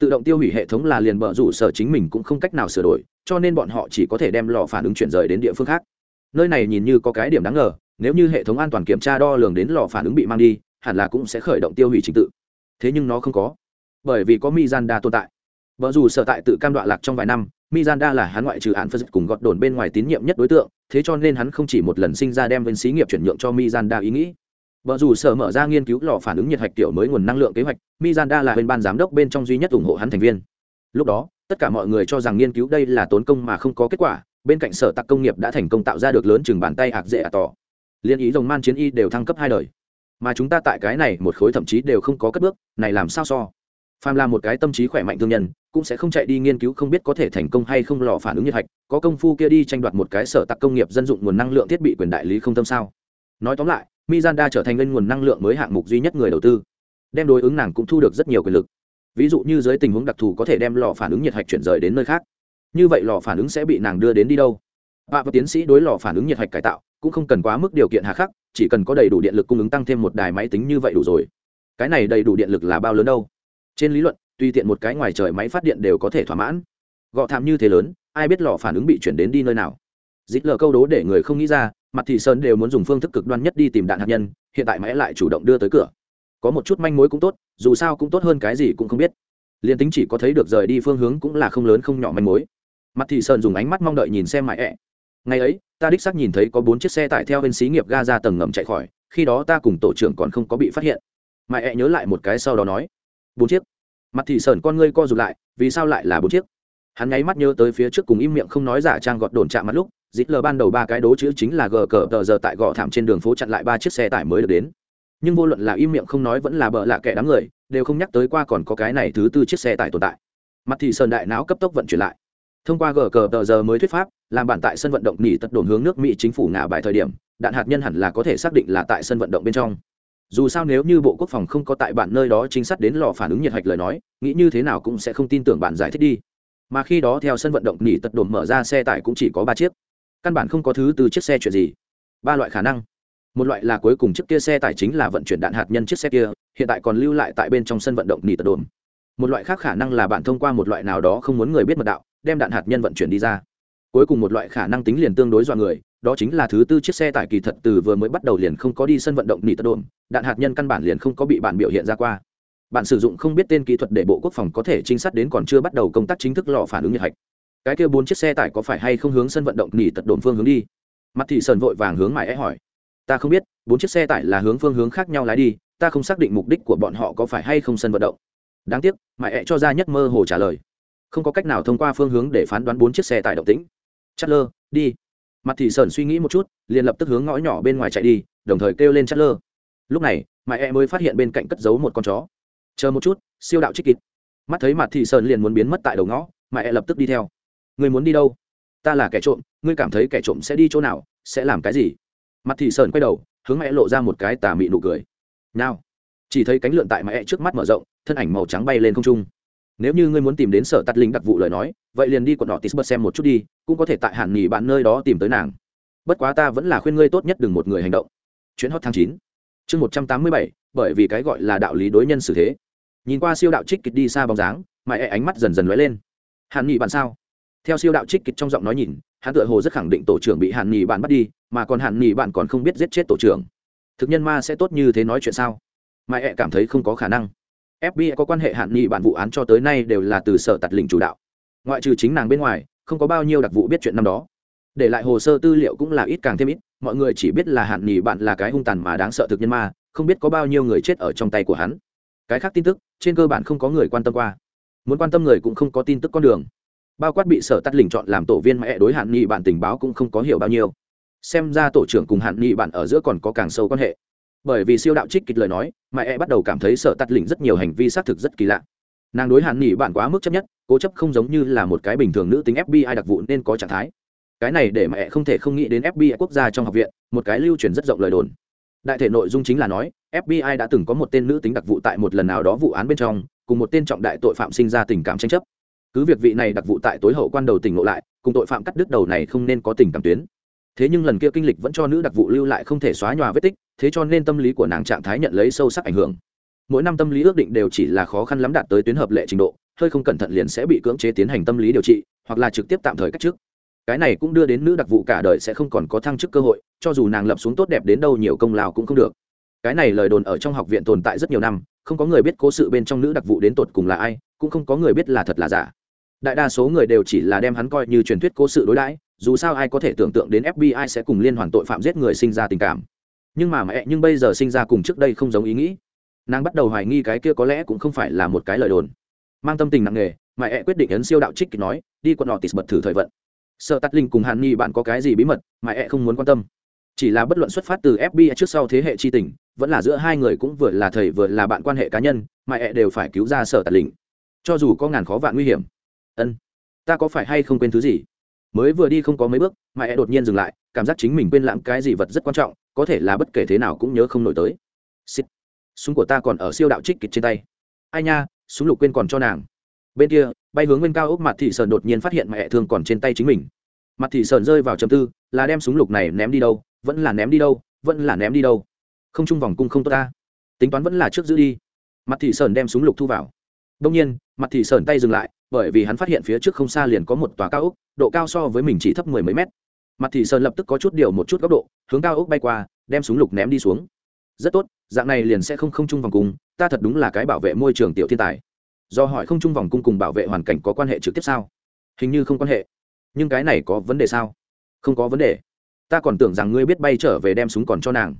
tự động tiêu hủy hệ thống là liền bờ rủ sở chính mình cũng không cách nào sửa đổi, cho nên bọn họ chỉ có thể đem lò phản ứng chuyển rời đến địa phương khác. Nơi này nhìn như có cái điểm đáng ngờ, nếu như hệ thống an toàn kiểm tra đo lường đến lò phản ứng bị mang đi, hẳn là cũng sẽ khởi động tiêu hủy trình tự. Thế nhưng nó không có, bởi vì có mizanda tồn tại. Vợ dù sở tại tự cam đoạ lạc trong vài năm, mizanda là hắn ngoại trừ án phân cùng gọt đồn bên ngoài tín nhiệm nhất đối tượng, thế cho nên hắn không chỉ một lần sinh ra đem vân xí nghiệp chuyển nhượng cho mizanda ý nghĩ vợ dù sở mở ra nghiên cứu lò phản ứng nhiệt hạch tiểu mới nguồn năng lượng kế hoạch, mizanda là bên ban giám đốc bên trong duy nhất ủng hộ hắn thành viên. Lúc đó, tất cả mọi người cho rằng nghiên cứu đây là tốn công mà không có kết quả, bên cạnh sở Tạc công nghiệp đã thành công tạo ra được lớn chừng bàn tay hạc dễ ả tỏ. Liên ý rồng man chiến y đều thăng cấp hai đời. Mà chúng ta tại cái này một khối thậm chí đều không có cất bước, này làm sao so? Phàm là một cái tâm trí khỏe mạnh thương nhân, cũng sẽ không chạy đi nghiên cứu không biết có thể thành công hay không lò phản ứng nhiệt hạch, có công phu kia đi tranh đoạt một cái sở Tạc công nghiệp dân dụng nguồn năng lượng thiết bị quyền đại lý không tâm sao? Nói tóm lại mizanda trở thành nguyên nguồn năng lượng mới hạng mục duy nhất người đầu tư, đem đối ứng nàng cũng thu được rất nhiều quyền lực. Ví dụ như dưới tình huống đặc thù có thể đem lò phản ứng nhiệt hạch chuyển rời đến nơi khác. Như vậy lò phản ứng sẽ bị nàng đưa đến đi đâu? Bạ và tiến sĩ đối lò phản ứng nhiệt hạch cải tạo cũng không cần quá mức điều kiện hà khắc, chỉ cần có đầy đủ điện lực cung ứng tăng thêm một đài máy tính như vậy đủ rồi. Cái này đầy đủ điện lực là bao lớn đâu? Trên lý luận, tùy tiện một cái ngoài trời máy phát điện đều có thể thỏa mãn. Gọ thảm như thế lớn, ai biết lò phản ứng bị chuyển đến đi nơi nào? Dít lờ câu đố để người không nghĩ ra mặt thị sơn đều muốn dùng phương thức cực đoan nhất đi tìm đạn hạt nhân, hiện tại mãi lại chủ động đưa tới cửa. Có một chút manh mối cũng tốt, dù sao cũng tốt hơn cái gì cũng không biết. Liền tính chỉ có thấy được rời đi phương hướng cũng là không lớn không nhỏ manh mối. Mặt thị sơn dùng ánh mắt mong đợi nhìn xem mãi ẹ ngày ấy, ta đích xác nhìn thấy có bốn chiếc xe tải theo bên xí nghiệp ga ra tầng ngầm chạy khỏi, khi đó ta cùng tổ trưởng còn không có bị phát hiện. Mãi ẹ nhớ lại một cái sau đó nói, bốn chiếc. Mặt thị sơn con ngươi co rụt lại, vì sao lại là bốn chiếc? Hắn nháy mắt nhớ tới phía trước cùng im miệng không nói giả trang gọt đồn chạm mặt lúc dít lờ ban đầu ba cái đố chữ chính là gờ cờ tờ giờ tại gò thảm trên đường phố chặn lại ba chiếc xe tải mới được đến. Nhưng vô luận là im miệng không nói vẫn là bợ lạ kẻ đám người, đều không nhắc tới qua còn có cái này thứ tư chiếc xe tải tồn tại. Mặt thị sơn đại não cấp tốc vận chuyển lại. Thông qua gờ cờ tờ giờ mới thuyết pháp, làm bản tại sân vận động nghỉ tật đồn hướng nước mỹ chính phủ ngả bài thời điểm, đạn hạt nhân hẳn là có thể xác định là tại sân vận động bên trong. Dù sao nếu như bộ quốc phòng không có tại bản nơi đó chính xác đến lò phản ứng nhiệt hạch lời nói, nghĩ như thế nào cũng sẽ không tin tưởng bạn giải thích đi. Mà khi đó theo sân vận động nghỉ tật đồn mở ra xe tải cũng chỉ có ba chiếc căn bản không có thứ từ chiếc xe chuyện gì. Ba loại khả năng. Một loại là cuối cùng chiếc kia xe tài chính là vận chuyển đạn hạt nhân chiếc xe kia, hiện tại còn lưu lại tại bên trong sân vận động nỉ tật đồn. Một loại khác khả năng là bạn thông qua một loại nào đó không muốn người biết mật đạo, đem đạn hạt nhân vận chuyển đi ra. Cuối cùng một loại khả năng tính liền tương đối dọa người, đó chính là thứ tư chiếc xe tải kỳ thật từ vừa mới bắt đầu liền không có đi sân vận động nỉ tật đồn, đạn hạt nhân căn bản liền không có bị bạn biểu hiện ra qua. Bạn sử dụng không biết tên kỹ thuật để bộ quốc phòng có thể trinh sát đến còn chưa bắt đầu công tác chính thức lò phản ứng nhiệt hạch cái kia bốn chiếc xe tải có phải hay không hướng sân vận động nỉ tật đồn phương hướng đi? Mặt thị sơn vội vàng hướng mãi é hỏi. Ta không biết, bốn chiếc xe tải là hướng phương hướng khác nhau lái đi, ta không xác định mục đích của bọn họ có phải hay không sân vận động. Đáng tiếc, mãi é cho ra nhất mơ hồ trả lời. Không có cách nào thông qua phương hướng để phán đoán bốn chiếc xe tải động tĩnh. Chất lơ đi. Mặt thị sơn suy nghĩ một chút, liền lập tức hướng ngõ nhỏ bên ngoài chạy đi, đồng thời kêu lên chất lơ lúc này, mãi é mới phát hiện bên cạnh cất giấu một con chó. Chờ một chút, siêu đạo trích kịt mắt thấy mặt thị sơn liền muốn biến mất tại đầu ngõ, mãi é lập tức đi theo. Ngươi muốn đi đâu? Ta là kẻ trộm, ngươi cảm thấy kẻ trộm sẽ đi chỗ nào, sẽ làm cái gì? Mặt thị sơn quay đầu, hướng mẹ lộ ra một cái tà mị nụ cười. Nào, chỉ thấy cánh lượn tại mẹ trước mắt mở rộng, thân ảnh màu trắng bay lên không trung. Nếu như ngươi muốn tìm đến sở tắt linh đặc vụ lời nói, vậy liền đi quận đỏ tisbert xem một chút đi, cũng có thể tại hàn nghỉ bạn nơi đó tìm tới nàng. Bất quá ta vẫn là khuyên ngươi tốt nhất đừng một người hành động. Chuyến hot tháng chín, chương một trăm tám mươi bảy, bởi vì cái gọi là đạo lý đối nhân xử thế. Nhìn qua siêu đạo trích kịch đi xa bóng dáng, mẹ ánh mắt dần dần lóe lên. Hàn nghỉ bạn sao? Theo siêu đạo trích kịch trong giọng nói nhìn, hắn tựa hồ rất khẳng định tổ trưởng bị hàn nghỉ bạn bắt đi, mà còn hàn nghỉ bạn còn không biết giết chết tổ trưởng. Thực nhân ma sẽ tốt như thế nói chuyện sao? Mà hẹ cảm thấy không có khả năng. Fbi có quan hệ hạn nghị bản vụ án cho tới nay đều là từ sở tạt lình chủ đạo. Ngoại trừ chính nàng bên ngoài, không có bao nhiêu đặc vụ biết chuyện năm đó. Để lại hồ sơ tư liệu cũng là ít càng thêm ít, mọi người chỉ biết là hạn nghị bạn là cái hung tàn mà đáng sợ thực nhân ma, không biết có bao nhiêu người chết ở trong tay của hắn. Cái khác tin tức, trên cơ bản không có người quan tâm qua. Muốn quan tâm người cũng không có tin tức con đường bao quát bị sở tắt lình chọn làm tổ viên mẹ đối hạn nghị bạn tình báo cũng không có hiểu bao nhiêu. Xem ra tổ trưởng cùng hạn nghị bạn ở giữa còn có càng sâu quan hệ. Bởi vì siêu đạo trích kịch lời nói mẹ e bắt đầu cảm thấy sở tắt lình rất nhiều hành vi xác thực rất kỳ lạ. Nàng đối hạn nghị bạn quá mức chấp nhất, cố chấp không giống như là một cái bình thường nữ tính fbi đặc vụ nên có trạng thái. Cái này để mẹ không thể không nghĩ đến fbi quốc gia trong học viện, một cái lưu truyền rất rộng lời đồn. Đại thể nội dung chính là nói fbi đã từng có một tên nữ tính đặc vụ tại một lần nào đó vụ án bên trong, cùng một tên trọng đại tội phạm sinh ra tình cảm tranh chấp cứ việc vị này đặc vụ tại tối hậu quan đầu tỉnh ngộ lại, cùng tội phạm cắt đứt đầu này không nên có tình cảm tuyến. Thế nhưng lần kia kinh lịch vẫn cho nữ đặc vụ lưu lại không thể xóa nhòa vết tích, thế cho nên tâm lý của nàng trạng thái nhận lấy sâu sắc ảnh hưởng. Mỗi năm tâm lý ước định đều chỉ là khó khăn lắm đạt tới tuyến hợp lệ trình độ, hơi không cẩn thận liền sẽ bị cưỡng chế tiến hành tâm lý điều trị, hoặc là trực tiếp tạm thời cách chức. Cái này cũng đưa đến nữ đặc vụ cả đời sẽ không còn có thăng chức cơ hội, cho dù nàng lập xuống tốt đẹp đến đâu nhiều công lao cũng không được. Cái này lời đồn ở trong học viện tồn tại rất nhiều năm, không có người biết cố sự bên trong nữ đặc vụ đến tột cùng là ai, cũng không có người biết là thật là giả đại đa số người đều chỉ là đem hắn coi như truyền thuyết cố sự đối đãi, dù sao ai có thể tưởng tượng đến fbi sẽ cùng liên hoàn tội phạm giết người sinh ra tình cảm. Nhưng mà mẹ, nhưng bây giờ sinh ra cùng trước đây không giống ý nghĩ. Nàng bắt đầu hoài nghi cái kia có lẽ cũng không phải là một cái lời đồn. Mang tâm tình nặng nề mẹ quyết định ấn siêu đạo trích nói, đi quận họ tịt bật thử thời vận. Sợ tắt linh cùng hàn nhi bạn có cái gì bí mật mẹ không muốn quan tâm. Chỉ là bất luận xuất phát từ fbi trước sau thế hệ tri tình, vẫn là giữa hai người cũng vừa là thầy vừa là bạn quan hệ cá nhân mẹ đều phải cứu ra sở tạt linh. Cho dù có ngàn khó vạn nguy hiểm ân, ta có phải hay không quên thứ gì? Mới vừa đi không có mấy bước, mà e đột nhiên dừng lại, cảm giác chính mình quên lãng cái gì vật rất quan trọng, có thể là bất kể thế nào cũng nhớ không nổi tới. Xịt. súng của ta còn ở siêu đạo trích kịch trên tay. Ai nha, súng lục quên còn cho nàng. Bên kia, bay hướng bên cao ốc mặt thị sơn đột nhiên phát hiện mẹ e thương còn trên tay chính mình. Mặt thị sơn rơi vào chầm tư, là đem súng lục này ném đi đâu, vẫn là ném đi đâu, vẫn là ném đi đâu. Không chung vòng cung không tốt ta. Tính toán vẫn là trước giữ đi. Mặt thị sơn đem súng lục thu vào. Đông nhiên mặt thị sơn tay dừng lại bởi vì hắn phát hiện phía trước không xa liền có một tòa cao ốc, độ cao so với mình chỉ thấp mười mấy mét. Mặt thị sơn lập tức có chút điều một chút góc độ, hướng cao ốc bay qua, đem súng lục ném đi xuống. Rất tốt, dạng này liền sẽ không không chung vòng cung, ta thật đúng là cái bảo vệ môi trường tiểu thiên tài. Do hỏi không chung vòng cung cùng bảo vệ hoàn cảnh có quan hệ trực tiếp sao? Hình như không quan hệ. Nhưng cái này có vấn đề sao? Không có vấn đề. Ta còn tưởng rằng ngươi biết bay trở về đem súng còn cho nàng.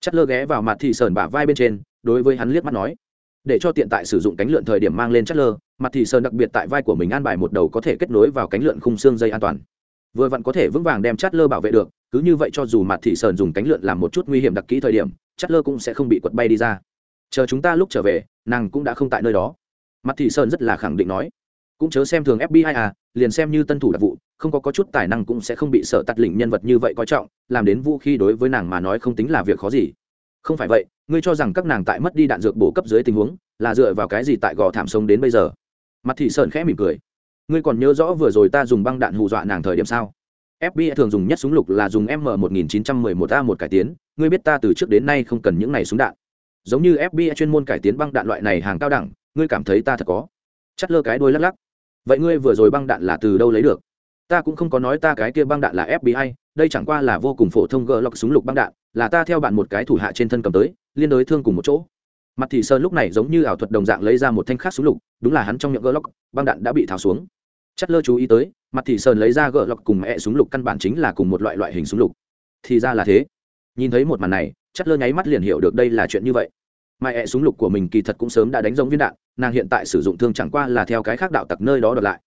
Chất lơ ghé vào mặt thị sơn bả vai bên trên, đối với hắn liếc mắt nói để cho tiện tại sử dụng cánh lượn thời điểm mang lên chất lơ mặt thị sơn đặc biệt tại vai của mình an bài một đầu có thể kết nối vào cánh lượn khung xương dây an toàn. Vừa vặn có thể vững vàng đem chất lơ bảo vệ được cứ như vậy cho dù mặt thị sơn dùng cánh lượn làm một chút nguy hiểm đặc kỹ thời điểm chất lơ cũng sẽ không bị quật bay đi ra. Chờ chúng ta lúc trở về nàng cũng đã không tại nơi đó. Mặt thị sơn rất là khẳng định nói. Cũng chớ xem thường fbi à liền xem như tân thủ đặc vụ không có, có chút tài năng cũng sẽ không bị sợ tắt lĩnh nhân vật như vậy coi trọng làm đến vũ khí đối với nàng mà nói không tính là việc khó gì không phải vậy, ngươi cho rằng các nàng tại mất đi đạn dược bổ cấp dưới tình huống, là dựa vào cái gì tại gò thảm sông đến bây giờ? Mặt thị sơn khẽ mỉm cười. Ngươi còn nhớ rõ vừa rồi ta dùng băng đạn hù dọa nàng thời điểm sao? Fbi thường dùng nhất súng lục là dùng m 1911 a một cải tiến, ngươi biết ta từ trước đến nay không cần những này súng đạn. Giống như fbi chuyên môn cải tiến băng đạn loại này hàng cao đẳng, ngươi cảm thấy ta thật có? Chắt lơ cái đôi lắc lắc. Vậy ngươi vừa rồi băng đạn là từ đâu lấy được? Ta cũng không có nói ta cái kia băng đạn là fbi đây chẳng qua là vô cùng phổ thông gỡ lọc súng lục băng đạn là ta theo bạn một cái thủ hạ trên thân cầm tới, liên đối thương cùng một chỗ. Mặt thị sơn lúc này giống như ảo thuật đồng dạng lấy ra một thanh khác súng lục, đúng là hắn trong miệng gỡ lóc băng đạn đã bị tháo xuống. Chất lơ chú ý tới, mặt thị sơn lấy ra gỡ lóc cùng mẹ súng lục căn bản chính là cùng một loại loại hình súng lục. Thì ra là thế. Nhìn thấy một màn này, chất lơ nháy mắt liền hiểu được đây là chuyện như vậy. Mà ẹ súng lục của mình kỳ thật cũng sớm đã đánh giống viên đạn, nàng hiện tại sử dụng thương chẳng qua là theo cái khác đạo tặc nơi đó đợt lại.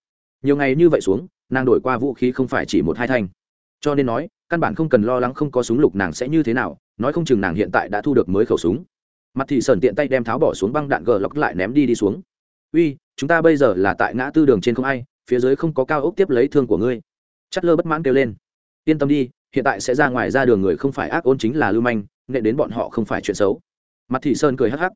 Nhiều ngày như vậy xuống, nàng đổi qua vũ khí không phải chỉ một hai thanh. Cho nên nói căn bản không cần lo lắng không có súng lục nàng sẽ như thế nào, nói không chừng nàng hiện tại đã thu được mới khẩu súng. Mặt thị sờn tiện tay đem tháo bỏ xuống băng đạn gờ lọc lại ném đi đi xuống. Uy, chúng ta bây giờ là tại ngã tư đường trên không ai, phía dưới không có cao ốc tiếp lấy thương của ngươi. Chắt lơ bất mãn kêu lên. Yên tâm đi, hiện tại sẽ ra ngoài ra đường người không phải ác ôn chính là lưu manh, nghệ đến bọn họ không phải chuyện xấu. Mặt thị sơn cười hắc hắc.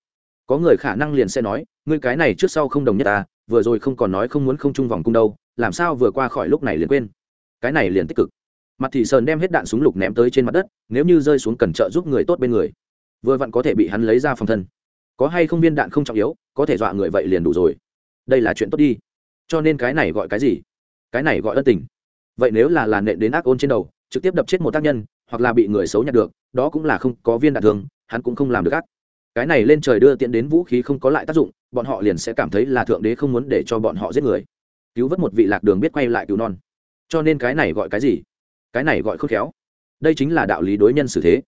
Có người khả năng liền sẽ nói, ngươi cái này trước sau không đồng nhất ta vừa rồi không còn nói không muốn không chung vòng cung đâu, làm sao vừa qua khỏi lúc này liền quên? Cái này liền tích cực mặt thị sơn đem hết đạn súng lục ném tới trên mặt đất, nếu như rơi xuống cần trợ giúp người tốt bên người, vừa vặn có thể bị hắn lấy ra phòng thân. Có hay không viên đạn không trọng yếu, có thể dọa người vậy liền đủ rồi. Đây là chuyện tốt đi. Cho nên cái này gọi cái gì? Cái này gọi ân tình. Vậy nếu là làn nện đến ác ôn trên đầu, trực tiếp đập chết một tác nhân, hoặc là bị người xấu nhặt được, đó cũng là không có viên đạn thường, hắn cũng không làm được ác. Cái này lên trời đưa tiện đến vũ khí không có lại tác dụng, bọn họ liền sẽ cảm thấy là thượng đế không muốn để cho bọn họ giết người. Cứu vớt một vị lạc đường biết quay lại cứu non. Cho nên cái này gọi cái gì? Cái này gọi khôn khéo. Đây chính là đạo lý đối nhân xử thế.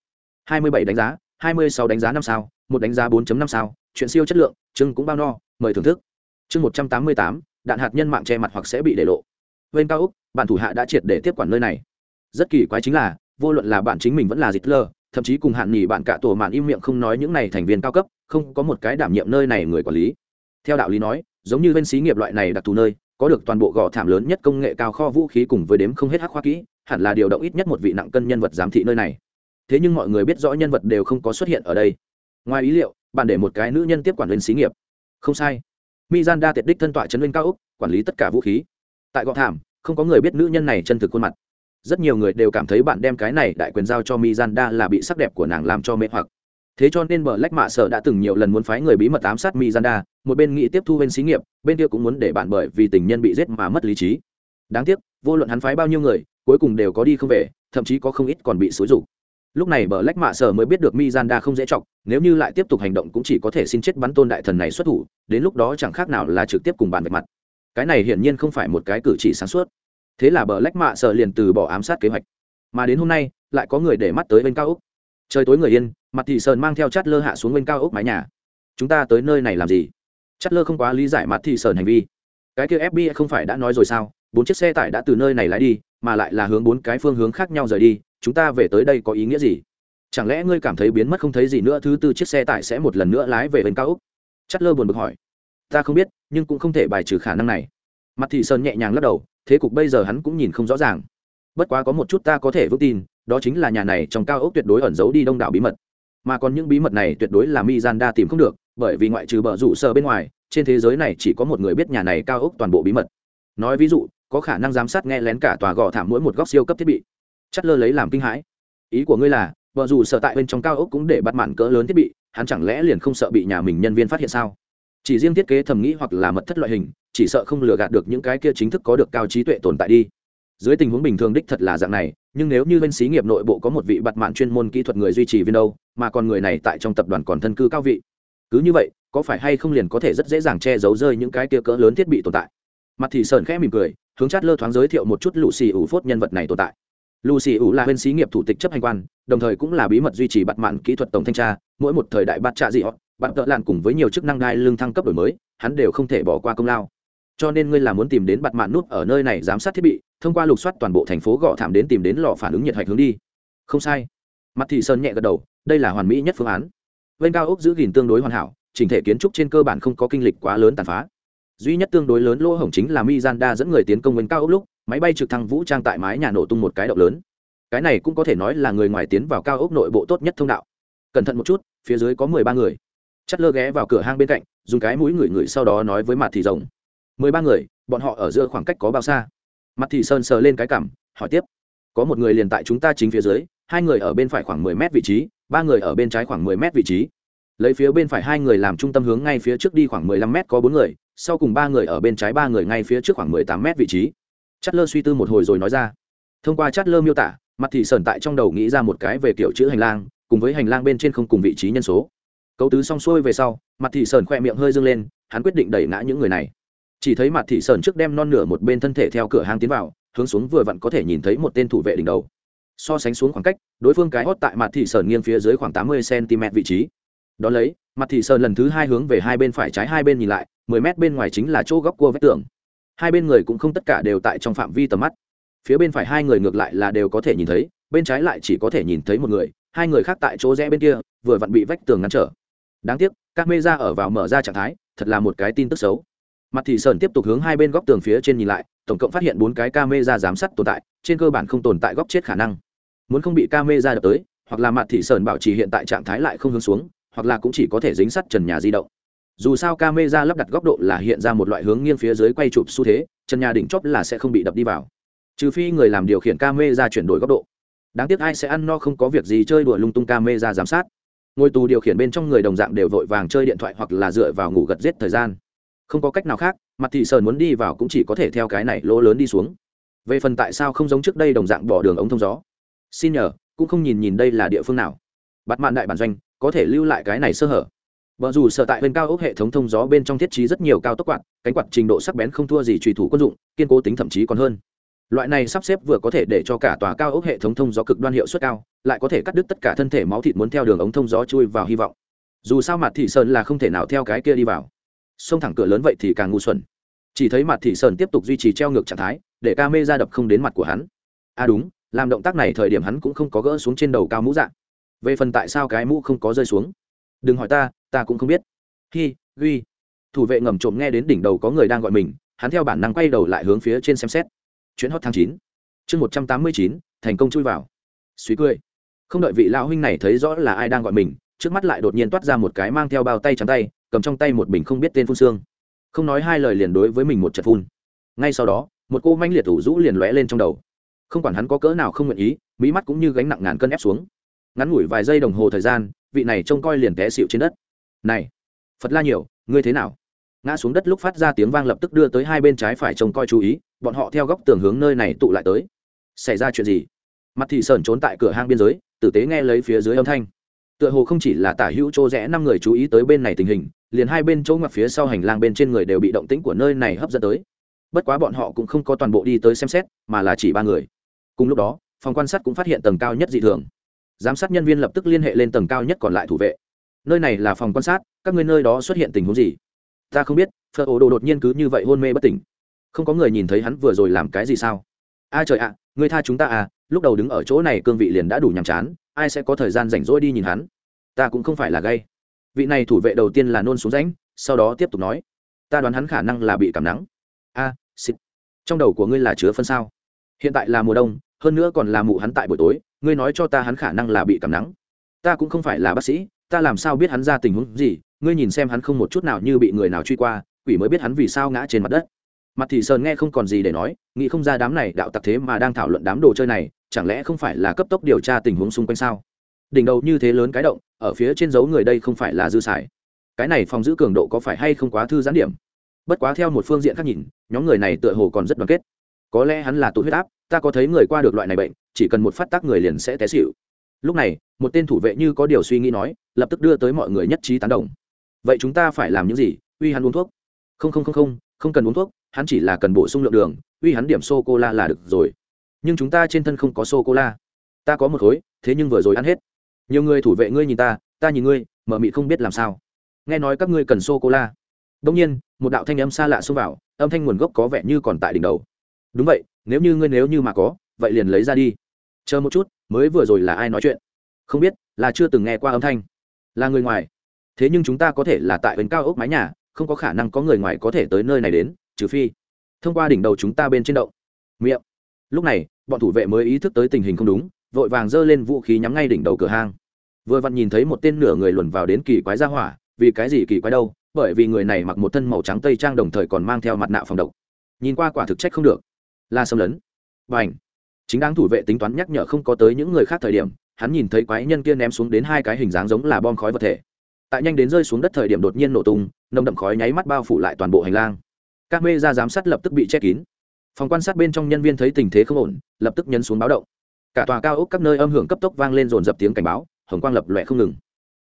Hai mươi bảy đánh giá, hai mươi sáu đánh giá năm sao, một đánh giá 4 năm sao, chuyện siêu chất lượng chưng cũng bao no, mời thưởng thức. Chương một trăm tám mươi tám, đạn hạt nhân mạng che mặt hoặc sẽ bị để lộ. Bên cao úc bản thủ hạ đã triệt để tiếp quản nơi này. Rất kỳ quái chính là, vô luận là bạn chính mình vẫn là dịch lơ thậm chí cùng hạn nghỉ bạn cả tổ mạn im miệng không nói những này thành viên cao cấp, không có một cái đảm nhiệm nơi này người quản lý. Theo đạo lý nói, giống như bên xí nghiệp loại này đặc thù nơi, có được toàn bộ gò thảm lớn nhất công nghệ cao kho vũ khí cùng với đếm không hết hắc khoa kỹ hẳn là điều động ít nhất một vị nặng cân nhân vật giám thị nơi này. Thế nhưng mọi người biết rõ nhân vật đều không có xuất hiện ở đây. Ngoài ý liệu, bạn để một cái nữ nhân tiếp quản lên xí nghiệp. Không sai. Mizanda tiệt đích thân tọa chấn lên cao úc quản lý tất cả vũ khí. Tại gò thảm, không có người biết nữ nhân này chân thực khuôn mặt. Rất nhiều người đều cảm thấy bạn đem cái này đại quyền giao cho mizanda là bị sắc đẹp của nàng làm cho mê hoặc. Thế cho nên bờ lách mạ sở đã từng nhiều lần muốn phái người bí mật ám sát mizanda một bên nghĩ tiếp thu bên xí nghiệp, bên kia cũng muốn để bạn bởi vì tình nhân bị giết mà mất lý trí đáng tiếc, vô luận hắn phái bao nhiêu người, cuối cùng đều có đi không về, thậm chí có không ít còn bị xúi rục lúc này bờ lách mạ sở mới biết được mizanda không dễ chọc, nếu như lại tiếp tục hành động cũng chỉ có thể xin chết bắn tôn đại thần này xuất thủ, đến lúc đó chẳng khác nào là trực tiếp cùng bàn về mặt. Cái này hiển nhiên không phải một cái cử chỉ sáng suốt. Thế là bờ lách mạ sở liền từ bỏ ám sát kế hoạch. Mà đến hôm nay, lại có người để mắt tới bên cao úc trời tối người yên, mặt thị sơn mang theo chát lơ hạ xuống bên cao úc mái nhà. Chúng ta tới nơi này làm gì? Chát lơ không quá lý giải mặt thị sơn hành vi. Cái kia fbi không phải đã nói rồi sao? Bốn chiếc xe tải đã từ nơi này lái đi, mà lại là hướng bốn cái phương hướng khác nhau rời đi, chúng ta về tới đây có ý nghĩa gì? Chẳng lẽ ngươi cảm thấy biến mất không thấy gì nữa, thứ tư chiếc xe tải sẽ một lần nữa lái về bên cao úc? Chát lơ buồn bực hỏi. Ta không biết, nhưng cũng không thể bài trừ khả năng này. Mặt thị sơn nhẹ nhàng lắc đầu, thế cục bây giờ hắn cũng nhìn không rõ ràng. Bất quá có một chút ta có thể vững tin, đó chính là nhà này trong cao ốc tuyệt đối ẩn giấu đi đông đảo bí mật. Mà còn những bí mật này tuyệt đối là mi gian đa tìm không được, bởi vì ngoại trừ bờ rủ sơ bên ngoài, trên thế giới này chỉ có một người biết nhà này cao ốc toàn bộ bí mật. Nói ví dụ có khả năng giám sát nghe lén cả tòa gò thảm mỗi một góc siêu cấp thiết bị. Chất lơ lấy làm kinh hãi. Ý của ngươi là, vợ dù sợ tại bên trong cao ốc cũng để bắt mạn cỡ lớn thiết bị, hắn chẳng lẽ liền không sợ bị nhà mình nhân viên phát hiện sao? Chỉ riêng thiết kế thầm nghĩ hoặc là mật thất loại hình, chỉ sợ không lừa gạt được những cái kia chính thức có được cao trí tuệ tồn tại đi. Dưới tình huống bình thường đích thật là dạng này, nhưng nếu như bên xí nghiệp nội bộ có một vị bặt mạn chuyên môn kỹ thuật người duy trì viên đâu, mà còn người này tại trong tập đoàn còn thân cư cao vị, cứ như vậy, có phải hay không liền có thể rất dễ dàng che giấu rơi những cái kia cỡ lớn thiết bị tồn tại? Mặt thì sờn khẽ mỉm cười, hướng chát lơ thoáng giới thiệu một chút lũ xì ủ phốt nhân vật này tồn tại. Lũ xì ủ là huyên sĩ nghiệp thủ tịch chấp hành quan, đồng thời cũng là bí mật duy trì bặt mạn kỹ thuật tổng thanh tra, mỗi một thời đại bát trạ dị họ bạn tợ lạn cùng với nhiều chức năng đai lương thăng cấp đổi mới, hắn đều không thể bỏ qua công lao. Cho nên ngươi là muốn tìm đến bặt mạn nút ở nơi này giám sát thiết bị, thông qua lục soát toàn bộ thành phố gõ thảm đến tìm đến lò phản ứng nhiệt hạch hướng đi. Không sai. Mặt thị sơn nhẹ gật đầu, đây là hoàn mỹ nhất phương án. Bên cao ốc giữ gìn tương đối hoàn hảo, chỉnh thể kiến trúc trên cơ bản không có kinh lịch quá lớn tàn phá duy nhất tương đối lớn lỗ hổng chính là mizanda dẫn người tiến công bên cao ốc lúc, máy bay trực thăng vũ trang tại mái nhà nổ tung một cái động lớn. Cái này cũng có thể nói là người ngoài tiến vào cao ốc nội bộ tốt nhất thông đạo. Cẩn thận một chút, phía dưới có mười ba người. Chắt lơ ghé vào cửa hang bên cạnh, dùng cái mũi ngửi ngửi sau đó nói với mặt thị rồng. Mười ba người, bọn họ ở giữa khoảng cách có bao xa? Mặt thị sơn sờ lên cái cảm, hỏi tiếp. Có một người liền tại chúng ta chính phía dưới, hai người ở bên phải khoảng mười mét vị trí, ba người ở bên trái khoảng mười mét vị trí. Lấy phía bên phải hai người làm trung tâm hướng ngay phía trước đi khoảng mười lăm mét có bốn người sau cùng ba người ở bên trái ba người ngay phía trước khoảng mười tám mét vị trí. Chất lơ suy tư một hồi rồi nói ra. Thông qua chất lơ miêu tả, mặt thị sờn tại trong đầu nghĩ ra một cái về kiểu chữ hành lang, cùng với hành lang bên trên không cùng vị trí nhân số. Cấu tứ xong xuôi về sau, mặt thị sờn khoe miệng hơi dâng lên, hắn quyết định đẩy ngã những người này. Chỉ thấy mặt thị sờn trước đem non nửa một bên thân thể theo cửa hang tiến vào, hướng xuống vừa vặn có thể nhìn thấy một tên thủ vệ đỉnh đầu. So sánh xuống khoảng cách, đối phương cái hót tại mặt thị sờn nghiêng phía dưới khoảng tám mươi cm vị trí. Đó lấy, mặt thị sờn lần thứ hai hướng về hai bên phải trái hai bên nhìn lại mười mét bên ngoài chính là chỗ góc cua vách tường. Hai bên người cũng không tất cả đều tại trong phạm vi tầm mắt. Phía bên phải hai người ngược lại là đều có thể nhìn thấy, bên trái lại chỉ có thể nhìn thấy một người, hai người khác tại chỗ rẽ bên kia, vừa vặn bị vách tường ngăn trở. Đáng tiếc, các mê ra ở vào mở ra trạng thái, thật là một cái tin tức xấu. Mặt thị sơn tiếp tục hướng hai bên góc tường phía trên nhìn lại, tổng cộng phát hiện bốn cái camera giám sát tồn tại, trên cơ bản không tồn tại góc chết khả năng. Muốn không bị camera đập tới, hoặc là mặt thị sơn bảo trì hiện tại trạng thái lại không hướng xuống, hoặc là cũng chỉ có thể dính sắt trần nhà di động dù sao camera lắp đặt góc độ là hiện ra một loại hướng nghiêng phía dưới quay chụp xu thế trần nhà đỉnh chóp là sẽ không bị đập đi vào. Trừ phi người làm điều khiển camera chuyển đổi góc độ. Đáng tiếc ai sẽ ăn no không có việc gì chơi đùa lung tung camera giám sát. Ngôi tù điều khiển bên trong người đồng dạng đều vội vàng chơi điện thoại hoặc là dựa vào ngủ gật giết thời gian. Không có cách nào khác, mặt thị sơn muốn đi vào cũng chỉ có thể theo cái này lỗ lớn đi xuống. Về phần tại sao không giống trước đây đồng dạng bỏ đường ống thông gió? Xin nhờ, cũng không nhìn nhìn đây là địa phương nào. Bắt mạn đại bản doanh, có thể lưu lại cái này sơ hở. Bờ dù sở tại bên cao ốc hệ thống thông gió bên trong thiết trí rất nhiều cao tốc quạt, cánh quạt trình độ sắc bén không thua gì truy thủ quân dụng, kiên cố tính thậm chí còn hơn. Loại này sắp xếp vừa có thể để cho cả tòa cao ốc hệ thống thông gió cực đoan hiệu suất cao, lại có thể cắt đứt tất cả thân thể máu thịt muốn theo đường ống thông gió chui vào hy vọng. Dù sao mặt thị sơn là không thể nào theo cái kia đi vào. Xông thẳng cửa lớn vậy thì càng ngu xuẩn. Chỉ thấy mặt thị sơn tiếp tục duy trì treo ngược trạng thái để ca mê ra đập không đến mặt của hắn. À đúng làm động tác này thời điểm hắn cũng không có gỡ xuống trên đầu cao mũ dạng về phần tại sao cái mũ không có rơi xuống? Đừng hỏi ta ta cũng không biết. Hi ghi thủ vệ ngầm trộm nghe đến đỉnh đầu có người đang gọi mình, hắn theo bản năng quay đầu lại hướng phía trên xem xét. Chuyến hot tháng chín. Chương một trăm tám mươi chín, thành công chui vào. Suy cười. Không đợi vị lão huynh này thấy rõ là ai đang gọi mình, trước mắt lại đột nhiên toát ra một cái mang theo bao tay trắng tay, cầm trong tay một bình không biết tên phun xương. Không nói hai lời liền đối với mình một trận phun. Ngay sau đó, một cô manh liệt thủ rũ liền lóe lên trong đầu. Không quản hắn có cỡ nào không nguyện ý mỹ mắt cũng như gánh nặng ngàn cân ép xuống. Ngắn ngủi vài giây đồng hồ thời gian, vị này trông coi liền té xịu trên đất này, phật la nhiều, ngươi thế nào? Ngã xuống đất lúc phát ra tiếng vang lập tức đưa tới hai bên trái phải trông coi chú ý, bọn họ theo góc tường hướng nơi này tụ lại tới. Xảy ra chuyện gì? Mặt thị sờn trốn tại cửa hang biên giới, tử tế nghe lấy phía dưới âm thanh. Tựa hồ không chỉ là tả hữu chỗ rẽ năm người chú ý tới bên này tình hình, liền hai bên chỗ ngoặt phía sau hành lang bên trên người đều bị động tĩnh của nơi này hấp dẫn tới. Bất quá bọn họ cũng không có toàn bộ đi tới xem xét, mà là chỉ ba người. Cùng lúc đó, phòng quan sát cũng phát hiện tầng cao nhất dị thường. Giám sát nhân viên lập tức liên hệ lên tầng cao nhất còn lại thủ vệ nơi này là phòng quan sát các ngươi nơi đó xuất hiện tình huống gì? Ta không biết phở ổ đồ đột nhiên cứ như vậy hôn mê bất tỉnh. Không có người nhìn thấy hắn vừa rồi làm cái gì sao? A trời ạ à, người tha chúng ta à lúc đầu đứng ở chỗ này cương vị liền đã đủ nhàm chán ai sẽ có thời gian rảnh rỗi đi nhìn hắn? Ta cũng không phải là gay. Vị này thủ vệ đầu tiên là nôn xuống ránh sau đó tiếp tục nói. Ta đoán hắn khả năng là bị cảm nắng. A à, xịt. Trong đầu của ngươi là chứa phân sao? Hiện tại là mùa đông hơn nữa còn là mụ hắn tại buổi tối ngươi nói cho ta hắn khả năng là bị cảm nắng. Ta cũng không phải là bác sĩ ta làm sao biết hắn ra tình huống gì, ngươi nhìn xem hắn không một chút nào như bị người nào truy qua, quỷ mới biết hắn vì sao ngã trên mặt đất. Mặt thị sơn nghe không còn gì để nói, nghĩ không ra đám này đạo tặc thế mà đang thảo luận đám đồ chơi này, chẳng lẽ không phải là cấp tốc điều tra tình huống xung quanh sao? Đỉnh đầu như thế lớn cái động, ở phía trên dấu người đây không phải là dư xài. Cái này phòng giữ cường độ có phải hay không quá thư giãn điểm? Bất quá theo một phương diện khác nhìn, nhóm người này tựa hồ còn rất đoàn kết. Có lẽ hắn là tụ huyết áp, ta có thấy người qua được loại này bệnh, chỉ cần một phát tác người liền sẽ té xịu lúc này, một tên thủ vệ như có điều suy nghĩ nói, lập tức đưa tới mọi người nhất trí tán đồng. Vậy chúng ta phải làm những gì? Uy hắn uống thuốc. Không không không không không cần uống thuốc, hắn chỉ là cần bổ sung lượng đường, uy hắn điểm sô cô la là được rồi. Nhưng chúng ta trên thân không có sô cô la ta có một khối, thế nhưng vừa rồi ăn hết. Nhiều người thủ vệ ngươi nhìn ta ta nhìn ngươi, mở mị không biết làm sao. Nghe nói các ngươi cần sô cô la đông nhiên, một đạo thanh âm xa lạ xông vào, âm thanh nguồn gốc có vẻ như còn tại đỉnh đầu. Đúng vậy, nếu như ngươi nếu như mà có, vậy liền lấy ra đi chờ một chút, mới vừa rồi là ai nói chuyện? Không biết, là chưa từng nghe qua âm thanh. Là người ngoài. Thế nhưng chúng ta có thể là tại ấn cao ốc mái nhà, không có khả năng có người ngoài có thể tới nơi này đến, trừ phi thông qua đỉnh đầu chúng ta bên trên động. Miệng. Lúc này, bọn thủ vệ mới ý thức tới tình hình không đúng, vội vàng giơ lên vũ khí nhắm ngay đỉnh đầu cửa hang. Vừa vặn nhìn thấy một tên nửa người luồn vào đến kỳ quái ra hỏa, vì cái gì kỳ quái đâu? Bởi vì người này mặc một thân màu trắng tây trang đồng thời còn mang theo mặt nạ phòng độc. Nhìn qua quả thực trách không được. Là xâm lấn. Và ảnh chính đáng thủ vệ tính toán nhắc nhở không có tới những người khác thời điểm, hắn nhìn thấy quái nhân kia ném xuống đến hai cái hình dáng giống là bom khói vật thể. Tại nhanh đến rơi xuống đất thời điểm đột nhiên nổ tung, nồng đậm khói nháy mắt bao phủ lại toàn bộ hành lang. Các mê ra giám sát lập tức bị che kín. Phòng quan sát bên trong nhân viên thấy tình thế không ổn, lập tức nhấn xuống báo động. Cả tòa cao ốc các nơi âm hưởng cấp tốc vang lên dồn dập tiếng cảnh báo, hồng quang lập lòe không ngừng.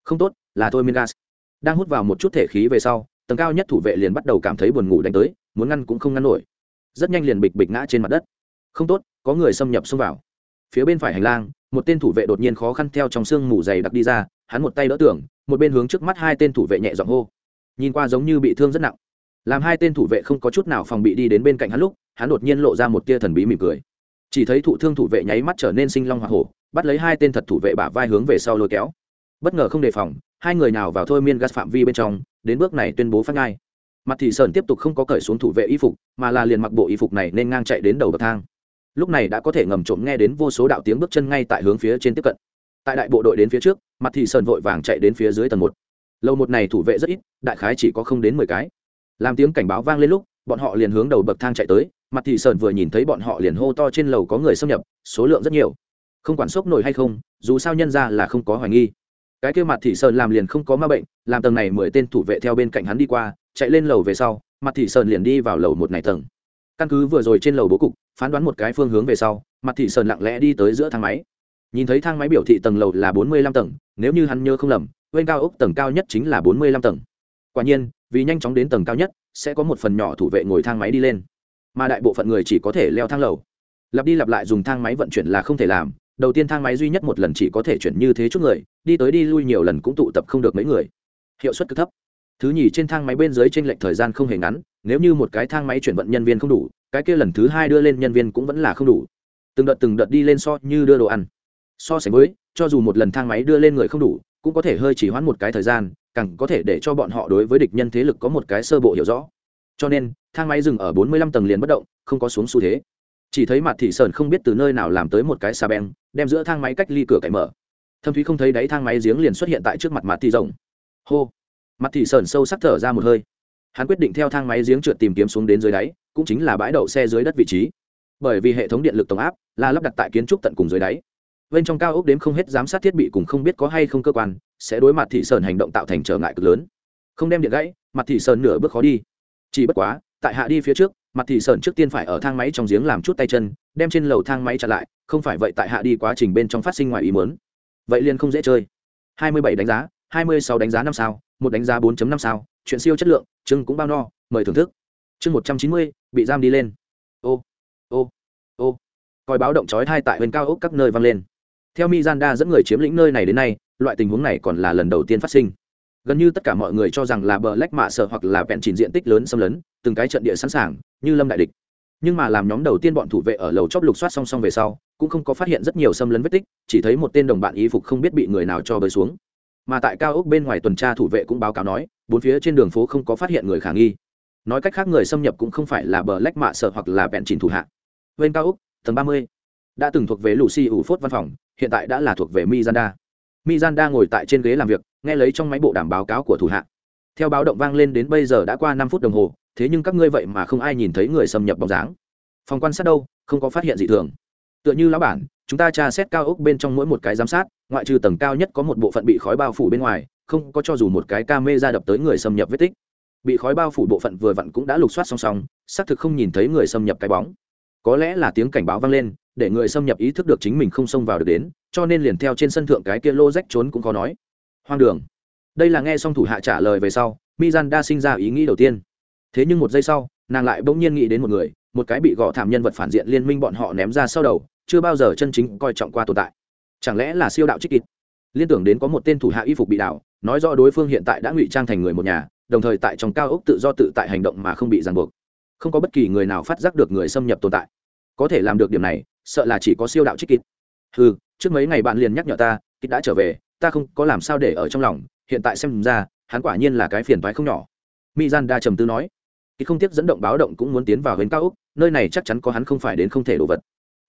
Không tốt, là thôi miên gas đang hút vào một chút thể khí về sau, tầng cao nhất thủ vệ liền bắt đầu cảm thấy buồn ngủ đánh tới, muốn ngăn cũng không ngăn nổi. Rất nhanh liền bịch bịch ngã trên mặt đất không tốt có người xâm nhập xông vào. Phía bên phải hành lang một tên thủ vệ đột nhiên khó khăn theo trong sương mù dày đặc đi ra hắn một tay đỡ tưởng một bên hướng trước mắt hai tên thủ vệ nhẹ giọng hô. Nhìn qua giống như bị thương rất nặng. Làm hai tên thủ vệ không có chút nào phòng bị đi đến bên cạnh hắn lúc hắn đột nhiên lộ ra một tia thần bí mỉm cười. Chỉ thấy thụ thương thủ vệ nháy mắt trở nên sinh long hoa hổ bắt lấy hai tên thật thủ vệ bả vai hướng về sau lôi kéo. Bất ngờ không đề phòng hai người nào vào thôi miên gas phạm vi bên trong đến bước này tuyên bố phát ngay, mặt thị sơn tiếp tục không có cởi xuống thủ vệ y phục mà là liền mặc bộ y phục này nên ngang chạy đến đầu bậc thang lúc này đã có thể ngầm trộm nghe đến vô số đạo tiếng bước chân ngay tại hướng phía trên tiếp cận. Tại đại bộ đội đến phía trước, mặt thị sơn vội vàng chạy đến phía dưới tầng một. Lâu một này thủ vệ rất ít, đại khái chỉ có không đến mười cái. Làm tiếng cảnh báo vang lên lúc, bọn họ liền hướng đầu bậc thang chạy tới, mặt thị sơn vừa nhìn thấy bọn họ liền hô to trên lầu có người xâm nhập, số lượng rất nhiều. Không quản sốc nổi hay không, dù sao nhân ra là không có hoài nghi. Cái kêu mặt thị sơn làm liền không có ma bệnh, làm tầng này mười tên thủ vệ theo bên cạnh hắn đi qua, chạy lên lầu về sau, mặt thị sơn liền đi vào lầu một này tầng. Căn cứ vừa rồi trên lầu bố cục phán đoán một cái phương hướng về sau, mặt thị sơn lặng lẽ đi tới giữa thang máy. Nhìn thấy thang máy biểu thị tầng lầu là bốn mươi lăm tầng, nếu như hắn nhớ không lầm, bên cao ốc tầng cao nhất chính là bốn mươi lăm tầng. Quả nhiên, vì nhanh chóng đến tầng cao nhất, sẽ có một phần nhỏ thủ vệ ngồi thang máy đi lên. Mà đại bộ phận người chỉ có thể leo thang lầu. Lặp đi lặp lại dùng thang máy vận chuyển là không thể làm, đầu tiên thang máy duy nhất một lần chỉ có thể chuyển như thế chút người, đi tới đi lui nhiều lần cũng tụ tập không được mấy người. Hiệu suất cực thấp. Thứ nhì, trên thang máy bên dưới trên lệnh thời gian không hề ngắn nếu như một cái thang máy chuyển vận nhân viên không đủ, cái kia lần thứ hai đưa lên nhân viên cũng vẫn là không đủ. Từng đợt từng đợt đi lên so như đưa đồ ăn. So sánh với, cho dù một lần thang máy đưa lên người không đủ, cũng có thể hơi chỉ hoãn một cái thời gian, càng có thể để cho bọn họ đối với địch nhân thế lực có một cái sơ bộ hiểu rõ. Cho nên, thang máy dừng ở bốn mươi lăm tầng liền bất động, không có xuống xu thế. Chỉ thấy mặt thị sơn không biết từ nơi nào làm tới một cái xà beng, đem giữa thang máy cách ly cửa cậy mở. Thâm thúy không thấy đáy thang máy giếng liền xuất hiện tại trước mặt mặt thị rồng hô. Mặt thị sơn sâu sắc thở ra một hơi hắn quyết định theo thang máy giếng trượt tìm kiếm xuống đến dưới đáy, cũng chính là bãi đậu xe dưới đất vị trí. Bởi vì hệ thống điện lực tổng áp là lắp đặt tại kiến trúc tận cùng dưới đáy. Bên trong cao ốc đếm không hết giám sát thiết bị cùng không biết có hay không cơ quan, sẽ đối mặt thị sơn hành động tạo thành trở ngại cực lớn. Không đem điện gãy, mặt thị sơn nửa bước khó đi. Chỉ bất quá, tại hạ đi phía trước, mặt thị sơn trước tiên phải ở thang máy trong giếng làm chút tay chân, đem trên lầu thang máy chặn lại, không phải vậy tại hạ đi quá trình bên trong phát sinh ngoài ý muốn. Vậy liền không dễ chơi. 27 đánh giá 26 đánh giá năm sao, một đánh giá 4.5 sao chuyện siêu chất lượng chưng cũng bao no mời thưởng thức. Chương 190, bị giam đi lên. Ô ô ô. Coi báo động chói thai tại bên cao ốc các nơi vang lên. Theo mizanda dẫn người chiếm lĩnh nơi này đến nay loại tình huống này còn là lần đầu tiên phát sinh. Gần như tất cả mọi người cho rằng là bờ lách mạ sợ hoặc là vẹn chỉnh diện tích lớn xâm lấn từng cái trận địa sẵn sàng như lâm đại địch. Nhưng mà làm nhóm đầu tiên bọn thủ vệ ở lầu chóp lục soát song song về sau cũng không có phát hiện rất nhiều xâm lấn vết tích chỉ thấy một tên đồng bạn y phục không biết bị người nào cho bơi xuống mà tại cao ốc bên ngoài tuần tra thủ vệ cũng báo cáo nói, bốn phía trên đường phố không có phát hiện người khả nghi. Nói cách khác người xâm nhập cũng không phải là bờ lách mạ sợ hoặc là bẹn chỉnh thủ hạ. Bên cao ốc, tầng ba mươi, đã từng thuộc về lucy ủ phốt văn phòng, hiện tại đã là thuộc về mizanda mizanda ngồi tại trên ghế làm việc, nghe lấy trong máy bộ đảm báo cáo của thủ hạ. Theo báo động vang lên đến bây giờ đã qua năm phút đồng hồ, thế nhưng các ngươi vậy mà không ai nhìn thấy người xâm nhập bóng dáng. Phòng quan sát đâu, không có phát hiện gì thường. Tựa như lão bản chúng ta tra xét cao ốc bên trong mỗi một cái giám sát, ngoại trừ tầng cao nhất có một bộ phận bị khói bao phủ bên ngoài, không có cho dù một cái ca mê ra đập tới người xâm nhập vết tích. Bị khói bao phủ bộ phận vừa vặn cũng đã lục soát song song, xác thực không nhìn thấy người xâm nhập cái bóng. Có lẽ là tiếng cảnh báo vang lên, để người xâm nhập ý thức được chính mình không xông vào được đến, cho nên liền theo trên sân thượng cái kia lô rách trốn cũng có nói. Hoang đường. Đây là nghe xong thủ hạ trả lời về sau, mizan đa sinh ra ý nghĩ đầu tiên. Thế nhưng một giây sau, nàng lại bỗng nhiên nghĩ đến một người, một cái bị gõ thảm nhân vật phản diện liên minh bọn họ ném ra sau đầu chưa bao giờ chân chính coi trọng qua tồn tại. Chẳng lẽ là siêu đạo trích kịt liên tưởng đến có một tên thủ hạ y phục bị đảo nói rõ đối phương hiện tại đã ngụy trang thành người một nhà đồng thời tại trong cao ốc tự do tự tại hành động mà không bị ràng buộc. Không có bất kỳ người nào phát giác được người xâm nhập tồn tại. Có thể làm được điểm này sợ là chỉ có siêu đạo trích kịt ừ trước mấy ngày bạn liền nhắc nhở ta kịt đã trở về ta không có làm sao để ở trong lòng hiện tại xem ra hắn quả nhiên là cái phiền toái không nhỏ. Mỹ gian đa trầm tư nói kịt không tiếc dẫn động báo động cũng muốn tiến vào hến cao ốc, nơi này chắc chắn có hắn không phải đến không thể đồ vật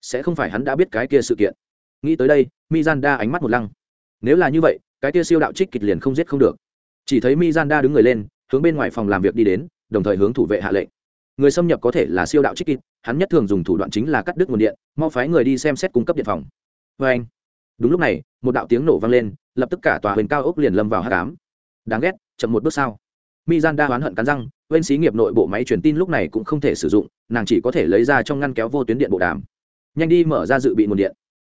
sẽ không phải hắn đã biết cái kia sự kiện. Nghĩ tới đây mizan ánh mắt một lăng. Nếu là như vậy cái kia siêu đạo trích kịch liền không giết không được. Chỉ thấy mizan đứng người lên hướng bên ngoài phòng làm việc đi đến đồng thời hướng thủ vệ hạ lệnh. Người xâm nhập có thể là siêu đạo trích kịch, hắn nhất thường dùng thủ đoạn chính là cắt đứt nguồn điện mau phái người đi xem xét cung cấp điện phòng. Vê anh đúng lúc này một đạo tiếng nổ vang lên lập tức cả tòa huyền cao ốc liền lâm vào hát cám đáng ghét chậm một bước sao mi gian đa oán hận cắn răng bên xí nghiệp nội bộ máy truyền tin lúc này cũng không thể sử dụng nàng chỉ có thể lấy ra trong ngăn kéo vô tuyến điện bộ đàm nhanh đi mở ra dự bị nguồn điện.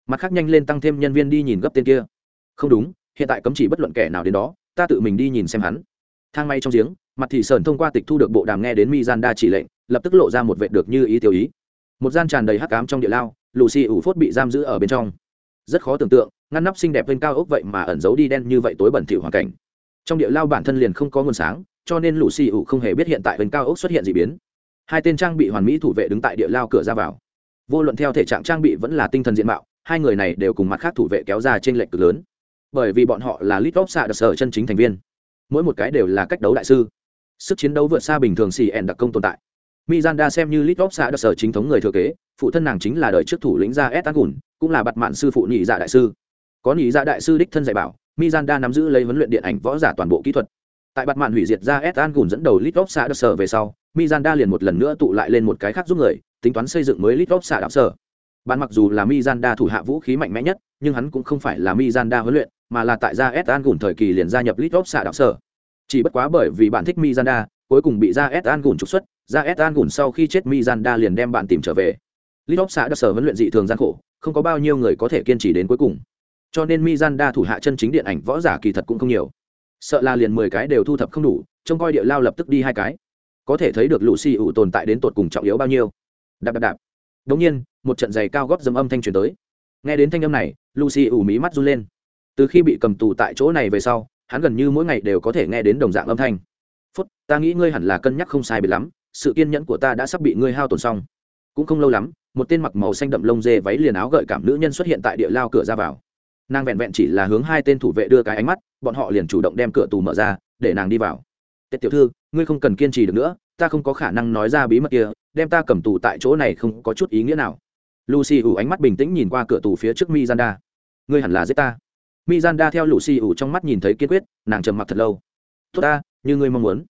Mặt khác nhanh lên tăng thêm nhân viên đi nhìn gấp tên kia. Không đúng, hiện tại cấm chỉ bất luận kẻ nào đến đó, ta tự mình đi nhìn xem hắn. Thang may trong giếng, mặt thị sơn thông qua tịch thu được bộ đàm nghe đến mi gian đa chỉ lệnh, lập tức lộ ra một vệ được như ý tiêu ý. Một gian tràn đầy hắc cám trong địa lao lù xì ủ phốt bị giam giữ ở bên trong. Rất khó tưởng tượng, ngăn nắp xinh đẹp lên cao ốc vậy mà ẩn giấu đi đen như vậy tối bẩn thỉu hoàn cảnh. Trong địa lao bản thân liền không có nguồn sáng, cho nên lù xì ủ không hề biết hiện tại bên cao ốc xuất hiện d ị biến. Hai tên trang bị hoàn mỹ thủ vệ đứng tại địa lao cửa ra vào vô luận theo thể trạng trang bị vẫn là tinh thần diện mạo, hai người này đều cùng mặt khác thủ vệ kéo ra trên lệnh cực lớn. Bởi vì bọn họ là lit vóc xạ đặc sở chân chính thành viên. Mỗi một cái đều là cách đấu đại sư. Sức chiến đấu vượt xa bình thường xì ẻn đặc công tồn tại. Mizanda xem như lit vóc xạ đặc sở chính thống người thừa kế, phụ thân nàng chính là đời trước thủ lĩnh gia s gùn cũng là bặt mạn sư phụ nhị dạ đại sư. Có nhị dạ đại sư đích thân dạy bảo Mizanda nắm giữ lấy huấn luyện điện ảnh võ giả toàn bộ kỹ thuật. Tại bặt mạn hủy diệt ra s gùn dẫn đầu lit vóc xạ đặc sở về sau Mizanda liền một lần nữa tụ lại lên một cái khác giúp người, tính toán xây dựng mới lit xạ đạo sở. Bạn mặc dù là Mizanda thủ hạ vũ khí mạnh mẽ nhất, nhưng hắn cũng không phải là Mizanda huấn luyện, mà là tại gia Etan gùn thời kỳ liền gia nhập lit xạ đạo sở. Chỉ bất quá bởi vì bạn thích Mizanda, cuối cùng bị gia Etan gùn trục xuất gia Etan gùn sau khi chết Mizanda liền đem bạn tìm trở về. Lit xạ đạo sở huấn luyện dị thường gian khổ, không có bao nhiêu người có thể kiên trì đến cuối cùng. Cho nên Mizanda thủ hạ chân chính điện ảnh võ giả kỳ thật cũng không nhiều. Sợ là liền mười cái đều thu thập không đủ, trông coi địa lao lập tức đi hai cái có thể thấy được lũ xì ủ tồn tại đến tột cùng trọng yếu bao nhiêu. Đạp đạp đạp. Đống nhiên, một trận giày cao gót dâm âm thanh truyền tới. Nghe đến thanh âm này, lucy ủ mí mắt run lên. Từ khi bị cầm tù tại chỗ này về sau, hắn gần như mỗi ngày đều có thể nghe đến đồng dạng âm thanh. Phút, ta nghĩ ngươi hẳn là cân nhắc không sai bị lắm, sự kiên nhẫn của ta đã sắp bị ngươi hao tổn xong. Cũng không lâu lắm, một tên mặc màu xanh đậm lông dê váy liền áo gợi cảm nữ nhân xuất hiện tại địa lao cửa ra vào. Nàng vẹn vẹn chỉ là hướng hai tên thủ vệ đưa cái ánh mắt, bọn họ liền chủ động đem cửa tù mở ra, để nàng đi vào tết tiểu thư, ngươi không cần kiên trì được nữa, ta không có khả năng nói ra bí mật kia, đem ta cầm tù tại chỗ này không có chút ý nghĩa nào. Lucy ủ ánh mắt bình tĩnh nhìn qua cửa tù phía trước mizanda ngươi hẳn là giết ta. Mizanda theo lucy ủ trong mắt nhìn thấy kiên quyết, nàng trầm mặc thật lâu. Tốt ta, như ngươi mong muốn.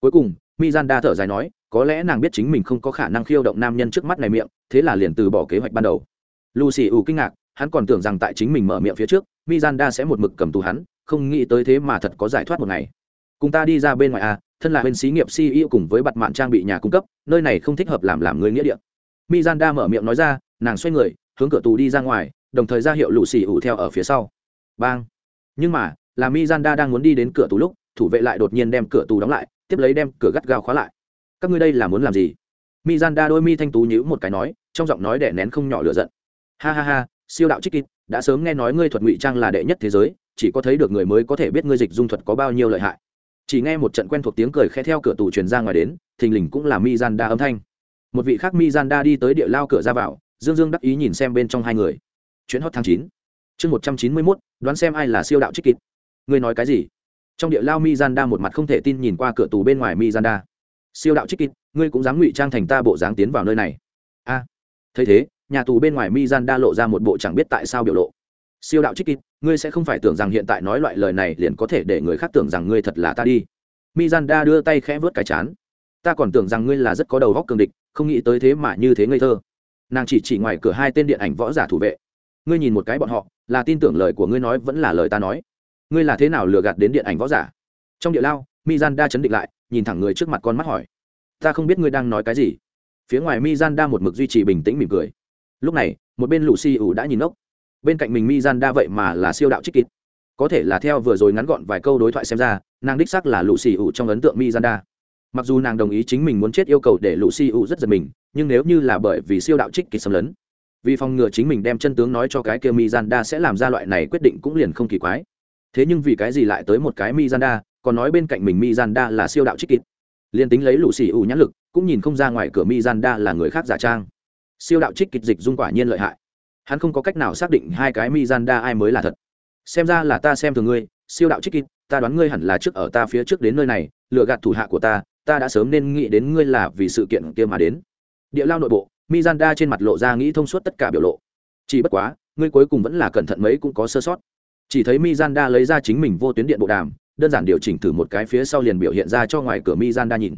Cuối cùng mizanda thở dài nói, có lẽ nàng biết chính mình không có khả năng khiêu động nam nhân trước mắt này miệng, thế là liền từ bỏ kế hoạch ban đầu. Lucy ủ kinh ngạc, hắn còn tưởng rằng tại chính mình mở miệng phía trước mizanda sẽ một mực cầm tù hắn, không nghĩ tới thế mà thật có giải thoát một ngày cùng ta đi ra bên ngoài à thân là bên xí nghiệp ceo cùng với bặt mạn trang bị nhà cung cấp, nơi này không thích hợp làm làm người nghĩa địa. Mizanda mở miệng nói ra, nàng xoay người, hướng cửa tù đi ra ngoài, đồng thời ra hiệu lũ xì ủ theo ở phía sau. Bang. Nhưng mà, là mizanda đang muốn đi đến cửa tù lúc, thủ vệ lại đột nhiên đem cửa tù đóng lại, tiếp lấy đem cửa gắt gao khóa lại. Các ngươi đây là muốn làm gì? Mizanda đôi mi thanh tú nhíu một cái nói, trong giọng nói đẻ nén không nhỏ lửa giận. Ha ha ha, siêu đạo trích kít đã sớm nghe nói ngươi thuật ngụy trang là đệ nhất thế giới, chỉ có thấy được người mới có thể biết ngươi dịch dung thuật có bao nhiêu lợi hại chỉ nghe một trận quen thuộc tiếng cười khẽ theo cửa tù truyền ra ngoài đến, thình lình cũng là mizanda âm thanh. Một vị khác mizanda đi tới địa lao cửa ra vào, dương dương đắc ý nhìn xem bên trong hai người. Chuyến hot tháng chín. Chương một trăm chín mươi mốt, đoán xem ai là siêu đạo trích kịp ngươi nói cái gì? Trong địa lao mizanda một mặt không thể tin nhìn qua cửa tù bên ngoài mizanda. Siêu đạo trích kịp ngươi cũng dám ngụy trang thành ta bộ dáng tiến vào nơi này. A. Thấy thế, nhà tù bên ngoài mizanda lộ ra một bộ chẳng biết tại sao biểu lộ. Siêu đạo trích kịp ngươi sẽ không phải tưởng rằng hiện tại nói loại lời này liền có thể để người khác tưởng rằng ngươi thật là ta đi. Mizanda đưa tay khẽ vớt cái chán. Ta còn tưởng rằng ngươi là rất có đầu góc cường địch, không nghĩ tới thế mà như thế ngây thơ. Nàng chỉ chỉ ngoài cửa hai tên điện ảnh võ giả thủ vệ. Ngươi nhìn một cái bọn họ, là tin tưởng lời của ngươi nói vẫn là lời ta nói. Ngươi là thế nào lừa gạt đến điện ảnh võ giả? Trong địa lao, mizanda chấn định lại, nhìn thẳng người trước mặt con mắt hỏi. Ta không biết ngươi đang nói cái gì. Phía ngoài mizanda một mực duy trì bình tĩnh mỉm cười. Lúc này, một bên lù xì ủ đã nhìn ốc bên cạnh mình mi gian đa vậy mà là siêu đạo trích kịt có thể là theo vừa rồi ngắn gọn vài câu đối thoại xem ra, nàng đích xác là lũ xì ủ trong ấn tượng mi gian đa mặc dù nàng đồng ý chính mình muốn chết yêu cầu để lũ xì ủ rất giật mình, nhưng nếu như là bởi vì siêu đạo trích kịt xâm lấn, vì phòng ngừa chính mình đem chân tướng nói cho cái kia mi gian đa sẽ làm ra loại này quyết định cũng liền không kỳ quái. Thế nhưng vì cái gì lại tới một cái mi gian đa còn nói bên cạnh mình mi gian đa là siêu đạo trích kịt liền tính lấy lũ xì ủ nhãn lực, cũng nhìn không ra ngoài cửa mi gian đa là người khác giả trang. Siêu đạo trích kịch dịch dung quả nhiên lợi hại hắn không có cách nào xác định hai cái Mizanda ai mới là thật. Xem ra là ta xem thường ngươi, siêu đạo trích kít ta đoán ngươi hẳn là trước ở ta phía trước đến nơi này, lừa gạt thủ hạ của ta ta đã sớm nên nghĩ đến ngươi là vì sự kiện kia mà đến. Địa lao nội bộ Mizanda trên mặt lộ ra nghĩ thông suốt tất cả biểu lộ. Chỉ bất quá, ngươi cuối cùng vẫn là cẩn thận mấy cũng có sơ sót. Chỉ thấy Mizanda lấy ra chính mình vô tuyến điện bộ đàm, đơn giản điều chỉnh thử một cái phía sau liền biểu hiện ra cho ngoài cửa Mizanda nhìn.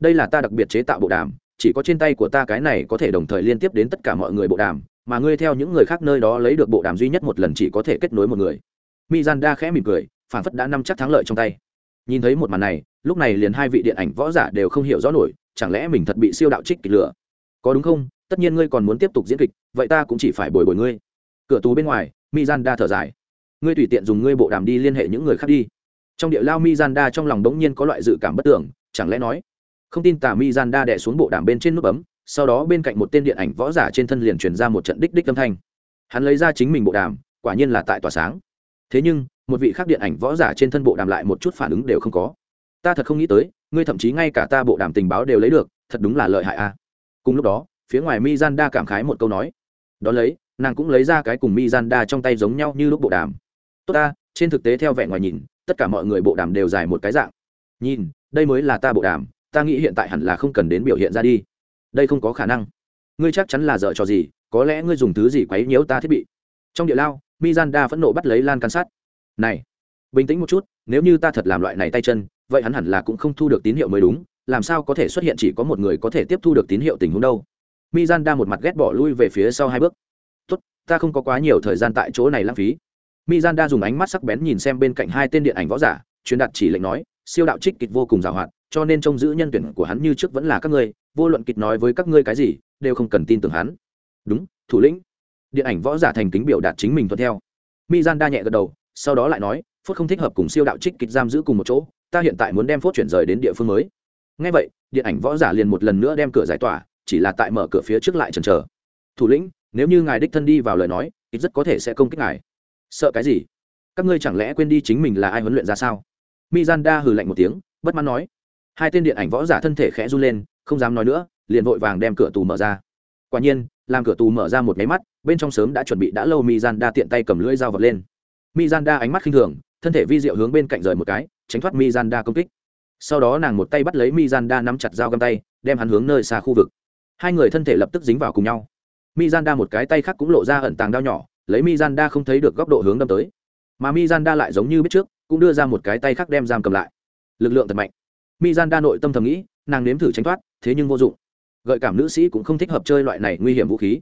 Đây là ta đặc biệt chế tạo bộ đàm, chỉ có trên tay của ta cái này có thể đồng thời liên tiếp đến tất cả mọi người bộ đàm mà ngươi theo những người khác nơi đó lấy được bộ đàm duy nhất một lần chỉ có thể kết nối một người. Mizanda khẽ mỉm cười phản phất đã nắm chắc thắng lợi trong tay. Nhìn thấy một màn này, lúc này liền hai vị điện ảnh võ giả đều không hiểu rõ nổi, chẳng lẽ mình thật bị siêu đạo trích kịch lửa có đúng không? Tất nhiên ngươi còn muốn tiếp tục diễn kịch, vậy ta cũng chỉ phải bồi bồi ngươi. Cửa tù bên ngoài mizanda thở dài. Ngươi tùy tiện dùng ngươi bộ đàm đi liên hệ những người khác đi. Trong địa lao mizanda trong lòng đống nhiên có loại dự cảm bất tưởng chẳng lẽ nói, không tin tà mizanda đẻ xuống bộ đàm bên trên nút bấm? Sau đó bên cạnh một tên điện ảnh võ giả trên thân liền truyền ra một trận đích đích âm thanh. Hắn lấy ra chính mình bộ đàm, quả nhiên là tại tòa sáng. Thế nhưng, một vị khác điện ảnh võ giả trên thân bộ đàm lại một chút phản ứng đều không có. Ta thật không nghĩ tới, ngươi thậm chí ngay cả ta bộ đàm tình báo đều lấy được, thật đúng là lợi hại a. Cùng lúc đó, phía ngoài mizanda cảm khái một câu nói. Đ ó lấy, nàng cũng lấy ra cái cùng mizanda trong tay giống nhau như lúc bộ đàm. Tốt ta, trên thực tế theo vẻ ngoài nhìn, tất cả mọi người bộ đàm đều dài một cái dạng. Nhìn, đây mới là ta bộ đàm, ta nghĩ hiện tại hẳn là không cần đến biểu hiện ra đi đây không có khả năng. Ngươi chắc chắn là dở trò gì, có lẽ ngươi dùng thứ gì quấy nhiễu ta thiết bị. Trong địa lao, mizanda phẫn nộ bắt lấy lan can sát này, bình tĩnh một chút, nếu như ta thật làm loại này tay chân, vậy hắn hẳn là cũng không thu được tín hiệu mới đúng, làm sao có thể xuất hiện chỉ có một người có thể tiếp thu được tín hiệu tình huống đâu? Mizanda một mặt ghét bỏ lui về phía sau hai bước. Tốt, ta không có quá nhiều thời gian tại chỗ này lãng phí. Mizanda dùng ánh mắt sắc bén nhìn xem bên cạnh hai tên điện ảnh võ giả, truyền đạt chỉ lệnh nói, siêu đạo trích kịch vô cùng giàu hoạt cho nên trông giữ nhân tuyển của hắn như trước vẫn là các ngươi vô luận kịch nói với các ngươi cái gì, đều không cần tin tưởng hắn. Đúng, thủ lĩnh. Điện ảnh võ giả thành kính biểu đạt chính mình thuận theo. Mi gian đa nhẹ gật đầu, sau đó lại nói, phốt không thích hợp cùng siêu đạo trích kịch giam giữ cùng một chỗ, ta hiện tại muốn đem phốt chuyển rời đến địa phương mới. Ngay vậy, điện ảnh võ giả liền một lần nữa đem cửa giải tỏa, chỉ là tại mở cửa phía trước lại chần chờ. Thủ lĩnh, nếu như ngài đích thân đi vào lời nói ít rất có thể sẽ công kích ngài. Sợ cái gì? Các ngươi chẳng lẽ quên đi chính mình là ai huấn luyện ra sao? Mi gian đa hừ lạnh một tiếng, bất mãn nói. Hai tên điện ảnh võ giả thân thể khẽ run lên không dám nói nữa, liền vội vàng đem cửa tù mở ra. Quả nhiên, làm cửa tù mở ra một máy mắt, bên trong sớm đã chuẩn bị đã lâu mizanda tiện tay cầm lưỡi dao vật lên. Mizanda ánh mắt khinh thường, thân thể vi diệu hướng bên cạnh rời một cái, tránh thoát mizanda công kích. Sau đó nàng một tay bắt lấy mizanda nắm chặt dao găm tay, đem hắn hướng nơi xa khu vực. Hai người thân thể lập tức dính vào cùng nhau. Mizanda một cái tay khác cũng lộ ra ẩn tàng đao nhỏ, lấy mizanda không thấy được góc độ hướng đâm tới. Mà mizanda lại giống như biết trước, cũng đưa ra một cái tay khác đem giam cầm lại. Lực lượng thật mạnh. Mizanda nội tâm thầm nghĩ nàng nếm thử tránh thoát, thế nhưng vô dụng. Gợi cảm nữ sĩ cũng không thích hợp chơi loại này nguy hiểm vũ khí.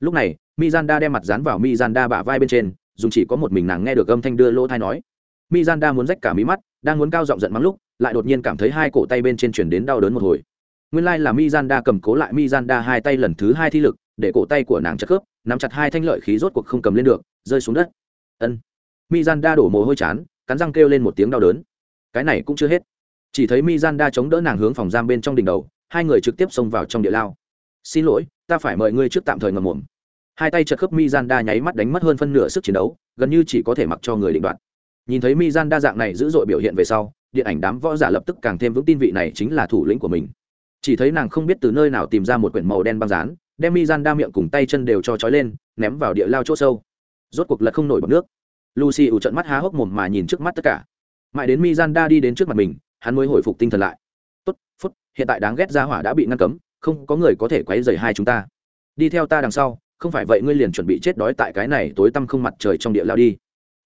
Lúc này, mizanda đem mặt dán vào mizanda bả vai bên trên, dùng chỉ có một mình nàng nghe được âm thanh đưa lỗ thai nói. Mizanda muốn rách cả mí mắt, đang muốn cao giọng giận mắng lúc, lại đột nhiên cảm thấy hai cổ tay bên trên chuyển đến đau đớn một hồi. Nguyên lai là mizanda cầm cố lại mizanda hai tay lần thứ hai thi lực, để cổ tay của nàng chất khớp, nắm chặt hai thanh lợi khí rốt cuộc không cầm lên được, rơi xuống đất. Ân. Mizanda đổ mồ hôi chán, cắn răng kêu lên một tiếng đau đớn. Cái này cũng chưa hết chỉ thấy mizanda chống đỡ nàng hướng phòng giam bên trong đỉnh đầu hai người trực tiếp xông vào trong địa lao. Xin lỗi ta phải mời ngươi trước tạm thời ngầm mồm. Hai tay chật khớp mizanda nháy mắt đánh mất hơn phân nửa sức chiến đấu gần như chỉ có thể mặc cho người định đoạt. Nhìn thấy mizanda dạng này dữ dội biểu hiện về sau điện ảnh đám võ giả lập tức càng thêm vững tin vị này chính là thủ lĩnh của mình. Chỉ thấy nàng không biết từ nơi nào tìm ra một quyển màu đen băng rán, đem mizanda miệng cùng tay chân đều cho trói lên ném vào địa lao chỗ sâu. Rốt cuộc lật không nổi bọc nước. Lucy ủ trận mắt há hốc mồm mà nhìn trước mắt tất cả. Mãi đến mizanda đi đến trước mặt mình hắn mới hồi phục tinh thần lại. Tốt, phút, hiện tại đáng ghét ra hỏa đã bị ngăn cấm, không có người có thể quấy rầy hai chúng ta. Đi theo ta đằng sau, không phải vậy ngươi liền chuẩn bị chết đói tại cái này tối tăm không mặt trời trong địa lao đi.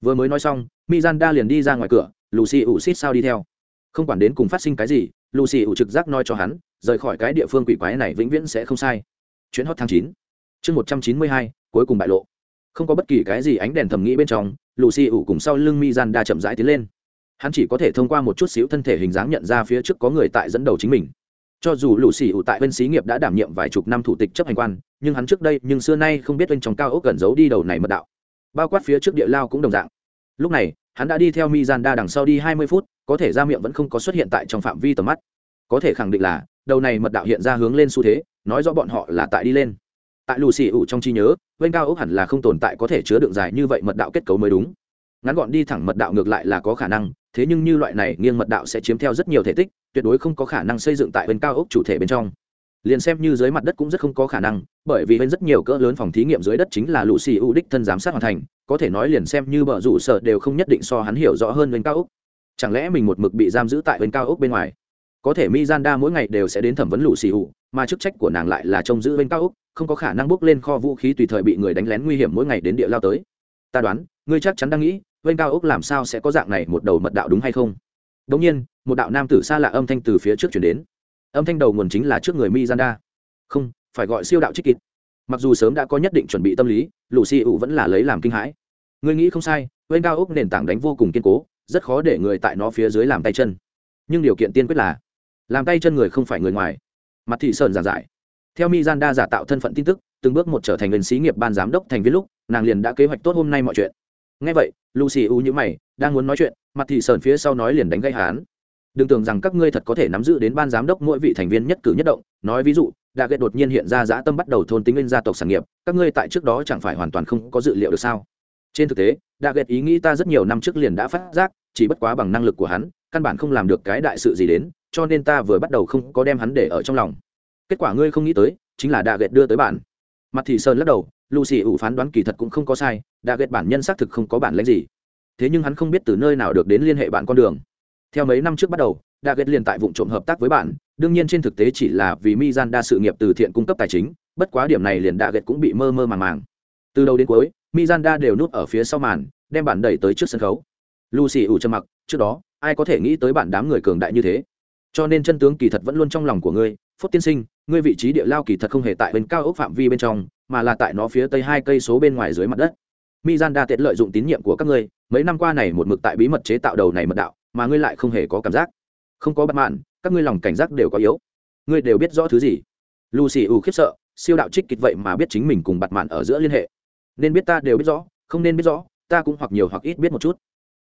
Vừa mới nói xong, mizanda liền đi ra ngoài cửa, lucy ủ xít sao đi theo. Không quản đến cùng phát sinh cái gì, lucy ủ trực giác nói cho hắn, rời khỏi cái địa phương quỷ quái này vĩnh viễn sẽ không sai. Chuyến hot tháng chín. Chương một trăm chín mươi hai, cuối cùng bại lộ. Không có bất kỳ cái gì ánh đèn thầm nghĩ bên trong, lucy ủ cùng sau lưng mizanda chậm rãi tiến lên hắn chỉ có thể thông qua một chút xíu thân thể hình dáng nhận ra phía trước có người tại dẫn đầu chính mình. Cho dù lũ xì ủ tại bên xí nghiệp đã đảm nhiệm vài chục năm thủ tịch chấp hành quan, nhưng hắn trước đây, nhưng xưa nay không biết bên trong cao ốc gần giấu đi đầu này mật đạo. Bao quát phía trước địa lao cũng đồng dạng. Lúc này, hắn đã đi theo mi gian đa đằng sau đi hai mươi phút, có thể ra miệng vẫn không có xuất hiện tại trong phạm vi tầm mắt. Có thể khẳng định là, đầu này mật đạo hiện ra hướng lên xu thế, nói rõ bọn họ là tại đi lên. Tại lù xì ủ trong trí nhớ, bên cao ốc hẳn là không tồn tại có thể chứa đựng dài như vậy mật đạo kết cấu mới đúng. Ngắn gọn đi thẳng mật đạo ngược lại là có khả năng thế nhưng như loại này nghiêng mật đạo sẽ chiếm theo rất nhiều thể tích, tuyệt đối không có khả năng xây dựng tại bên cao ốc chủ thể bên trong. Liền xem như dưới mặt đất cũng rất không có khả năng, bởi vì bên rất nhiều cỡ lớn phòng thí nghiệm dưới đất chính là lũ xì ưu đích thân giám sát hoàn thành, có thể nói liền xem như bờ rủ sợ đều không nhất định so hắn hiểu rõ hơn bên cao ốc. Chẳng lẽ mình một mực bị giam giữ tại bên cao ốc bên ngoài? Có thể mi mỗi ngày đều sẽ đến thẩm vấn lũ xì ưu mà chức trách của nàng lại là trông giữ bên cao ốc, không có khả năng bước lên kho vũ khí tùy thời bị người đánh lén nguy hiểm mỗi ngày đến địa lao tới ta đoán, ngươi chắc chắn đang nghĩ vênh cao ốc làm sao sẽ có dạng này một đầu mật đạo đúng hay không? Đ nhiên, một đạo nam tử xa lạ âm thanh từ phía trước chuyển đến. Âm thanh đầu nguồn chính là trước người mi không, phải gọi siêu đạo trích kịt. Mặc dù sớm đã có nhất định chuẩn bị tâm lý lù xì ủ vẫn là lấy làm kinh hãi. Ngươi nghĩ không sai vênh cao ốc nền tảng đánh vô cùng kiên cố, rất khó để người tại nó phía dưới làm tay chân. Nhưng điều kiện tiên quyết là, làm tay chân người không phải người ngoài. Mặt thị sơn giả giải. Theo mizanda giả tạo thân phận tin tức, từng bước một trở thành người xí nghiệp ban giám đốc thành viên lúc nàng liền đã kế hoạch tốt hôm nay mọi chuyện. Ngay vậy, lucy u như mày, đang muốn nói chuyện, mặt thị sơn phía sau nói liền đánh gây hán. Đừng tưởng rằng các ngươi thật có thể nắm giữ đến ban giám đốc mỗi vị thành viên nhất cử nhất động, nói ví dụ đã ghét đột nhiên hiện ra dã tâm bắt đầu thôn tính lên gia tộc sản nghiệp, các ngươi tại trước đó chẳng phải hoàn toàn không có dự liệu được sao? Trên thực tế đã ghét ý nghĩ ta rất nhiều năm trước liền đã phát giác, chỉ bất quá bằng năng lực của hắn, căn bản không làm được cái đại sự gì đến, cho nên ta vừa bắt đầu không có đem hắn để ở trong lòng. Kết quả ngươi không nghĩ tới, chính là đã ghét đưa tới bạn. mặt Thị sơn lắc đầu lucy ủ phán đoán kỳ thật cũng không có sai, đã ghét bản nhân xác thực không có bản lãnh gì. Thế nhưng hắn không biết từ nơi nào được đến liên hệ bạn con đường. Theo mấy năm trước bắt đầu, đã ghét liền tại vụ trộm hợp tác với bạn, đương nhiên trên thực tế chỉ là vì mi gian đa sự nghiệp từ thiện cung cấp tài chính, bất quá điểm này liền đã ghét cũng bị mơ mơ màng màng. Từ đầu đến cuối mi gian đa đều núp ở phía sau màn, đem bạn đẩy tới trước sân khấu. Lucy ủ trầm mặc, trước đó, ai có thể nghĩ tới bạn đám người cường đại như thế? Cho nên chân tướng kỳ thật vẫn luôn trong lòng của ngươi. Phốt tiên sinh, ngươi vị trí địa lao kỳ thật không hề tại bên cao ốc phạm vi bên trong mà là tại nó phía tây hai cây số bên ngoài dưới mặt đất. Mizanda tiện lợi dụng tín nhiệm của các ngươi, mấy năm qua này một mực tại bí mật chế tạo đầu này mật đạo, mà ngươi lại không hề có cảm giác. Không có bất mãn, các ngươi lòng cảnh giác đều có yếu. Ngươi đều biết rõ thứ gì? Lucy u khiếp sợ, siêu đạo trích kịch vậy mà biết chính mình cùng bặt mạn ở giữa liên hệ. Nên biết ta đều biết rõ, không nên biết rõ, ta cũng hoặc nhiều hoặc ít biết một chút.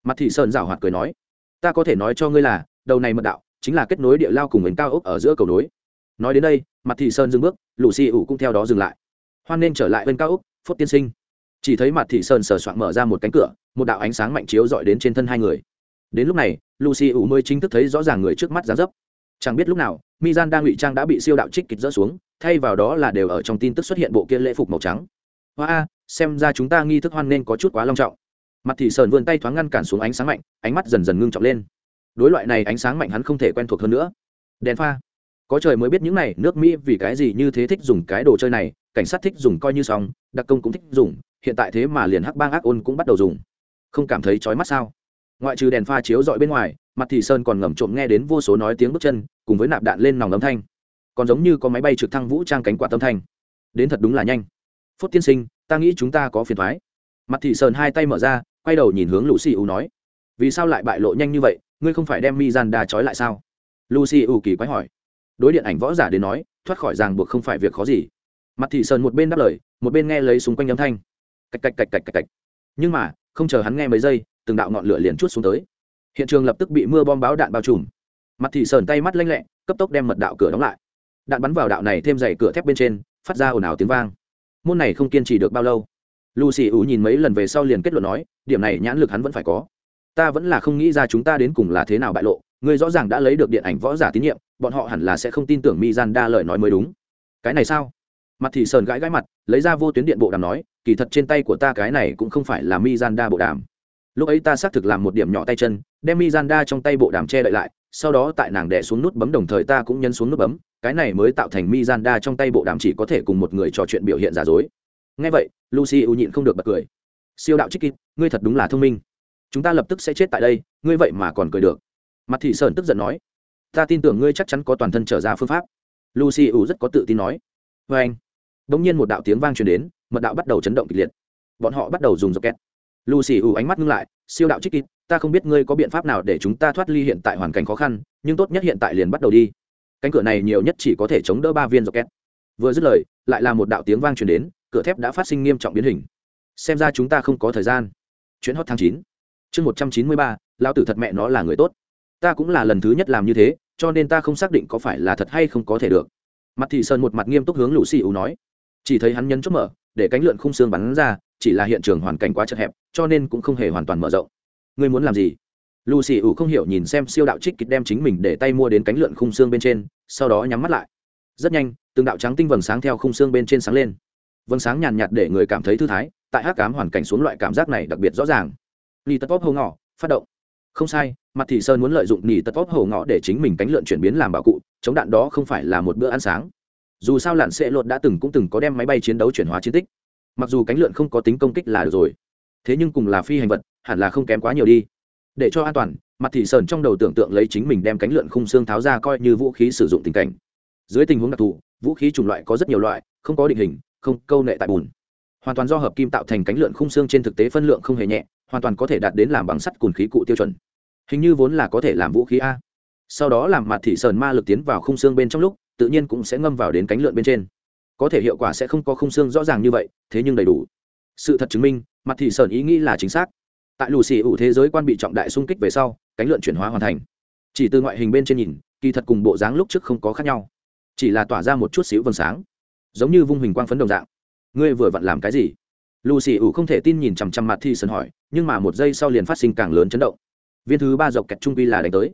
Mặt thị sơn rào hoạt cười nói, ta có thể nói cho ngươi là, đầu này mật đạo chính là kết nối địa lao cùng bến cao ốc ở giữa cầu nối. Nói đến đây, mặt thị sơn dừng bước lù xì ủ cũng theo đó dừng lại hoan nên trở lại bên cao úc, phốt tiên sinh. Chỉ thấy mặt thị sơn sờ soạn mở ra một cánh cửa một đạo ánh sáng mạnh chiếu dọi đến trên thân hai người. Đến lúc này lucy ủ mới chính thức thấy rõ ràng người trước mắt giá dấp. Chẳng biết lúc nào mizan đang ngụy trang đã bị siêu đạo trích kịch rỡ xuống thay vào đó là đều ở trong tin tức xuất hiện bộ kia lễ phục màu trắng. Hoa a xem ra chúng ta nghi thức hoan nên có chút quá long trọng. Mặt thị sơn vươn tay thoáng ngăn cản xuống ánh sáng mạnh ánh mắt dần dần ngưng trọng lên. Đối loại này ánh sáng mạnh hắn không thể quen thuộc hơn nữa. Đèn pha có trời mới biết những này, nước mỹ vì cái gì như thế thích dùng cái đồ chơi này, cảnh sát thích dùng coi như xong, đặc công cũng thích dùng, hiện tại thế mà liền hắc bang ác ôn cũng bắt đầu dùng. Không cảm thấy chói mắt sao? Ngoại trừ đèn pha chiếu dọi bên ngoài, mặt thị sơn còn ngầm trộm nghe đến vô số nói tiếng bước chân, cùng với nạp đạn lên nòng âm thanh. Còn giống như có máy bay trực thăng vũ trang cánh quạt âm thanh. Đến thật đúng là nhanh. Phốt tiên sinh, ta nghĩ chúng ta có phiền thoái. Mặt thị sơn hai tay mở ra, quay đầu nhìn hướng lũ xì u nói. Vì sao lại bại lộ nhanh như vậy, ngươi không phải đem mi gian đà trói lại sao? Lucy u kỳ quái hỏi đối điện ảnh võ giả đến nói, thoát khỏi ràng buộc không phải việc khó gì. Mặt thị sơn một bên đáp lời, một bên nghe lấy xung quanh âm thanh. Cạch cạch cạch cạch cạch cạch. Nhưng mà, không chờ hắn nghe mấy giây, từng đạo ngọn lửa liền chút xuống tới. Hiện trường lập tức bị mưa bom báo đạn bao trùm. Mặt thị sơn tay mắt lanh lẹ, cấp tốc đem mật đạo cửa đóng lại. Đạn bắn vào đạo này thêm dày cửa thép bên trên, phát ra ồn ào tiếng vang. Môn này không kiên trì được bao lâu. Lucy ủ nhìn mấy lần về sau liền kết luận nói, điểm này nhãn lực hắn vẫn phải có. Ta vẫn là không nghĩ ra chúng ta đến cùng là thế nào bại lộ người rõ ràng đã lấy được điện ảnh võ giả tín nhiệm, bọn họ hẳn là sẽ không tin tưởng mi gian đa lời nói mới đúng. Cái này sao? Mặt thì sờn gãi gãi mặt, lấy ra vô tuyến điện bộ đàm nói, kỳ thật trên tay của ta cái này cũng không phải là mi gian đa bộ đàm. Lúc ấy ta xác thực làm một điểm nhỏ tay chân, đem mi gian đa trong tay bộ đàm che đậy lại, sau đó tại nàng đẻ xuống nút bấm đồng thời ta cũng nhấn xuống nút bấm, cái này mới tạo thành mi gian đa trong tay bộ đàm chỉ có thể cùng một người trò chuyện biểu hiện giả dối. Ngay vậy, lucy ưu nhịn không được bật cười. Siêu đạo trích kịp ngươi thật đúng là thông minh. Chúng ta lập tức sẽ chết tại đây, ngươi vậy mà còn cười được mặt thị sơn tức giận nói, ta tin tưởng ngươi chắc chắn có toàn thân trở ra phương pháp. Lucy u rất có tự tin nói vê anh. Đ ỗ n g nhiên một đạo tiếng vang truyền đến, mật đạo bắt đầu chấn động kịch liệt. Bọn họ bắt đầu dùng dọc két lucy u ánh mắt ngưng lại, siêu đạo trích kịp ta không biết ngươi có biện pháp nào để chúng ta thoát ly hiện tại hoàn cảnh khó khăn, nhưng tốt nhất hiện tại liền bắt đầu đi. Cánh cửa này nhiều nhất chỉ có thể chống đỡ ba viên dọc két vừa dứt lời, lại là một đạo tiếng vang truyền đến, cửa thép đã phát sinh nghiêm trọng biến hình. Xem ra chúng ta không có thời gian. Chuyến hot tháng chín. Chương một trăm chín mươi ba lao tử thật mẹ nó là người tốt ta cũng là lần thứ nhất làm như thế, cho nên ta không xác định có phải là thật hay không có thể được. Mặt thị sơn một mặt nghiêm túc hướng lũ xì ưu nói. Chỉ thấy hắn nhấn chốt mở, để cánh lượn khung xương bắn ra, chỉ là hiện trường hoàn cảnh quá chật hẹp, cho nên cũng không hề hoàn toàn mở rộng. Ngươi muốn làm gì? Lù xì ủ không hiểu nhìn xem siêu đạo trích kịch đem chính mình để tay mua đến cánh lượn khung xương bên trên, sau đó nhắm mắt lại. Rất nhanh, từng đạo trắng tinh vầng sáng theo khung xương bên trên sáng lên. Vầng sáng nhàn nhạt để người cảm thấy thư thái, tại hát cám hoàn cảnh xuống loại cảm giác này đặc biệt rõ ràng. Li tật pop hầu ngỏ, phát động không sai, mặt thị sơn muốn lợi dụng nỉ tật pop hổ ngọ để chính mình cánh lượn chuyển biến làm bảo cụ, chống đạn đó không phải là một bữa ăn sáng. Dù sao lặn sẽ lột đã từng cũng từng có đem máy bay chiến đấu chuyển hóa chiến tích. Mặc dù cánh lượn không có tính công kích là được rồi, thế nhưng cùng là phi hành vật, hẳn là không kém quá nhiều đi. Để cho an toàn, mặt thị sơn trong đầu tưởng tượng lấy chính mình đem cánh lượn khung xương tháo ra coi như vũ khí sử dụng tình cảnh. Dưới tình huống đặc thù, vũ khí chủng loại có rất nhiều loại, không có định hình, không câu nệ tại bùn. Hoàn toàn do hợp kim tạo thành cánh lượn khung xương trên thực tế phân lượng không hề nhẹ, hoàn toàn có thể đạt đến làm bằng sắt cùn khí cụ tiêu chuẩn hình như vốn là có thể làm vũ khí a. Sau đó làm mặt thị sờn ma lực tiến vào khung xương bên trong lúc, tự nhiên cũng sẽ ngâm vào đến cánh lượn bên trên. Có thể hiệu quả sẽ không có khung xương rõ ràng như vậy, thế nhưng đầy đủ. Sự thật chứng minh, mặt thị sờn ý nghĩ là chính xác. Tại lù xì ủ thế giới quan bị trọng đại xung kích về sau, cánh lượn chuyển hóa hoàn thành. Chỉ từ ngoại hình bên trên nhìn, kỳ thật cùng bộ dáng lúc trước không có khác nhau. Chỉ là tỏa ra một chút xíu vầng sáng. Giống như vung hình quang phấn đồng dạng. Ngươi vừa vặn làm cái gì? Lù xì ủ không thể tin nhìn chằm chằm mặt thị sơn hỏi, nhưng mà một giây sau liền phát sinh càng lớn chấn động viên thứ ba dọc kẹt trung vi là đánh tới.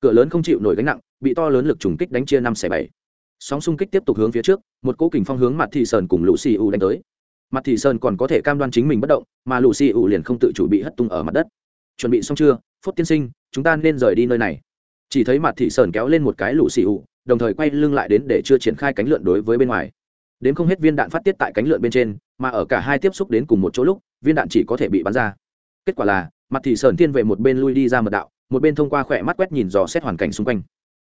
Cửa lớn không chịu nổi gánh nặng, bị to lớn lực trùng kích đánh chia năm xẻ bảy. Sóng xung kích tiếp tục hướng phía trước, một cỗ kình phong hướng mặt thị sơn cùng lũ xì u đánh tới. Mặt thị sơn còn có thể cam đoan chính mình bất động, mà lũ xì u liền không tự chủ bị hất tung ở mặt đất. Chuẩn bị xong chưa? Phốt tiên sinh, chúng ta nên rời đi nơi này. Chỉ thấy mặt thị sơn kéo lên một cái lũ xì u đồng thời quay lưng lại đến để chưa triển khai cánh lượn đối với bên ngoài. Đến không hết viên đạn phát tiết tại cánh lượn bên trên, mà ở cả hai tiếp xúc đến cùng một chỗ lúc, viên đạn chỉ có thể bị bắn ra. Kết quả là mặt thị Sởn thiên về một bên lui đi ra mật đạo, một bên thông qua khỏe mắt quét nhìn dò xét hoàn cảnh xung quanh.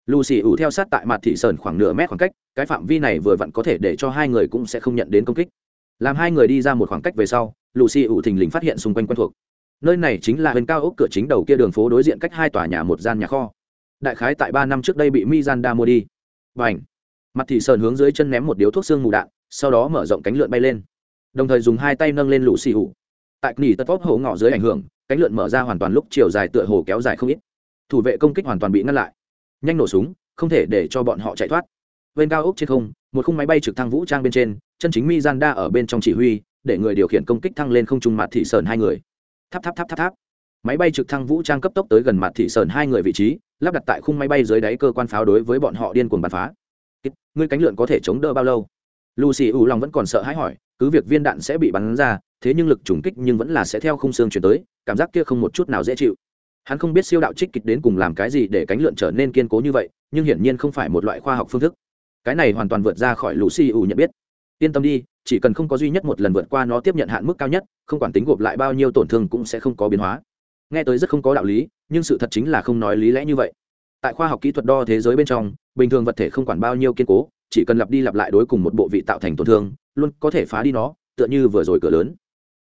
Lucy ủ theo sát tại mặt thị sơn khoảng nửa mét khoảng cách, cái phạm vi này vừa vặn có thể để cho hai người cũng sẽ không nhận đến công kích. Làm hai người đi ra một khoảng cách về sau, lucy ủ thình lình phát hiện xung quanh quen thuộc. Nơi này chính là bên cao ốc cửa chính đầu kia đường phố đối diện cách hai tòa nhà một gian nhà kho. Đại khái tại ba năm trước đây bị mizanda mua đi. Và ảnh mặt thị sơn hướng dưới chân ném một điếu thuốc xương mù đạn, sau đó mở rộng cánh lượn bay lên. Đồng thời dùng hai tay nâng lên lũ xì ủ tại nỉ tật vóp hổ ngọ dưới ảnh hưởng, cánh lượn mở ra hoàn toàn lúc chiều dài tựa hồ kéo dài không ít. Thủ vệ công kích hoàn toàn bị ngăn lại. Nhanh nổ súng, không thể để cho bọn họ chạy thoát. Bên cao ốc trên không, một khung máy bay trực thăng vũ trang bên trên, chân chính mi gian đa ở bên trong chỉ huy, để người điều khiển công kích thăng lên không trung mặt thị sơn hai người. Tháp tháp tháp tháp tháp. Máy bay trực thăng vũ trang cấp tốc tới gần mặt thị sơn hai người vị trí, lắp đặt tại khung máy bay dưới đáy cơ quan pháo đối với bọn họ điên cuồng bắn phá. Ngươi cánh lượn có thể chống đỡ bao lâu? Lucy ủ lòng vẫn còn sợ hãi hỏi cứ việc viên đạn sẽ bị bắn ra, thế nhưng lực trùng kích nhưng vẫn là sẽ theo khung xương chuyển tới, cảm giác kia không một chút nào dễ chịu. Hắn không biết siêu đạo trích kịch đến cùng làm cái gì để cánh lượn trở nên kiên cố như vậy, nhưng hiển nhiên không phải một loại khoa học phương thức. Cái này hoàn toàn vượt ra khỏi lucy ủ nhận biết. Yên tâm đi, chỉ cần không có duy nhất một lần vượt qua nó tiếp nhận hạn mức cao nhất, không quản tính gộp lại bao nhiêu tổn thương cũng sẽ không có biến hóa. Nghe tới rất không có đạo lý, nhưng sự thật chính là không nói lý lẽ như vậy. Tại khoa học kỹ thuật đo thế giới bên trong, bình thường vật thể không quản bao nhiêu kiên cố, chỉ cần lặp đi lặp lại đối cùng một bộ vị tạo thành tổn thương luôn có thể phá đi nó, tựa như vừa rồi cửa lớn.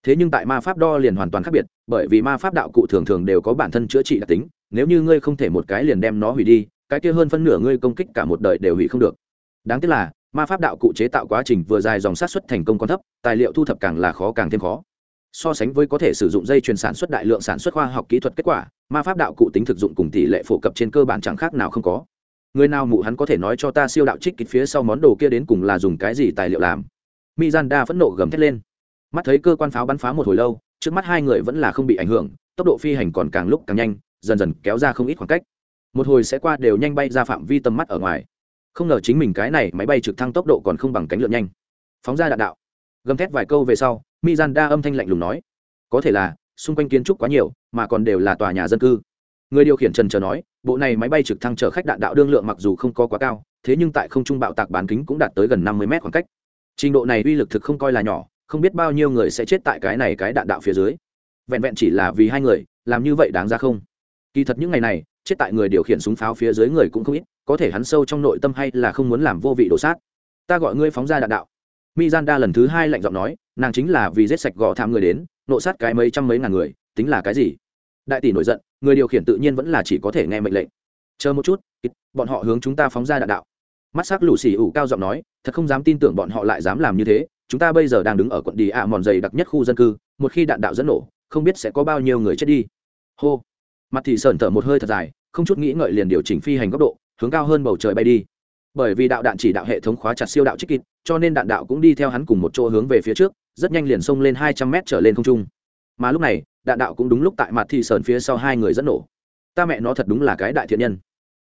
Thế nhưng tại ma pháp đo liền hoàn toàn khác biệt, bởi vì ma pháp đạo cụ thường thường đều có bản thân chữa trị đặc tính, nếu như ngươi không thể một cái liền đem nó hủy đi, cái kia hơn phân nửa ngươi công kích cả một đời đều hủy không được. Đáng tiếc là, ma pháp đạo cụ chế tạo quá trình vừa dài dòng sát xuất thành công còn thấp, tài liệu thu thập càng là khó càng thêm khó. So sánh với có thể sử dụng dây chuyền sản xuất đại lượng sản xuất khoa học kỹ thuật kết quả, ma pháp đạo cụ tính thực dụng cùng tỷ lệ phổ cập trên cơ bản chẳng khác nào không có. Người nào mụ hắn có thể nói cho ta siêu đạo trích kịch phía sau món đồ kia đến cùng là dùng cái gì tài liệu làm? Mizanda phẫn nộ gầm thét lên. Mắt thấy cơ quan pháo bắn phá một hồi lâu, trước mắt hai người vẫn là không bị ảnh hưởng, tốc độ phi hành còn càng lúc càng nhanh, dần dần kéo ra không ít khoảng cách. Một hồi sẽ qua đều nhanh bay ra phạm vi tầm mắt ở ngoài. Không ngờ chính mình cái này máy bay trực thăng tốc độ còn không bằng cánh lượn nhanh. Phóng ra đạn đạo. Gầm thét vài câu về sau mizanda âm thanh lạnh lùng nói. Có thể là, xung quanh kiến trúc quá nhiều, mà còn đều là tòa nhà dân cư. Người điều khiển trần chờ nói, bộ này máy bay trực thăng chở khách đạn đạo đương lượng mặc dù không có quá cao, thế nhưng tại không trung bạo tạc bán kính cũng đạt tới gần năm mươi mét khoảng cách trình độ này uy lực thực không coi là nhỏ, không biết bao nhiêu người sẽ chết tại cái này cái đạn đạo phía dưới. Vẹn vẹn chỉ là vì hai người, làm như vậy đáng ra không? Kỳ thật những ngày này, chết tại người điều khiển súng pháo phía dưới người cũng không ít, có thể hắn sâu trong nội tâm hay là không muốn làm vô vị đổ sát. Ta gọi ngươi phóng ra đạn đạo. Mizanda lần thứ hai lạnh giọng nói, nàng chính là vì giết sạch gò tham người đến, nộ sát cái mấy trăm mấy ngàn người, tính là cái gì? Đại tỷ nổi giận, người điều khiển tự nhiên vẫn là chỉ có thể nghe mệnh lệnh. Chờ một chút, bọn họ hướng chúng ta phóng ra đạn đạo mắt s ắ c lũ xì ủ cao giọng nói, thật không dám tin tưởng bọn họ lại dám làm như thế. Chúng ta bây giờ đang đứng ở quận đi ạ mòn dày đặc nhất khu dân cư, một khi đạn đạo dẫn nổ, không biết sẽ có bao nhiêu người chết đi. Hô. Mặt thì sờn thở một hơi thật dài, không chút nghĩ ngợi liền điều chỉnh phi hành góc độ, hướng cao hơn bầu trời bay đi. Bởi vì đạo đạn chỉ đạo hệ thống khóa chặt siêu đạo trích kịt cho nên đạn đạo cũng đi theo hắn cùng một chỗ hướng về phía trước, rất nhanh liền xông lên hai trăm mét trở lên không trung. Mà lúc này, đạn đạo cũng đúng lúc tại mặt thị sơn phía sau hai người dẫn nổ. Ta mẹ nó thật đúng là cái đại thiện nhân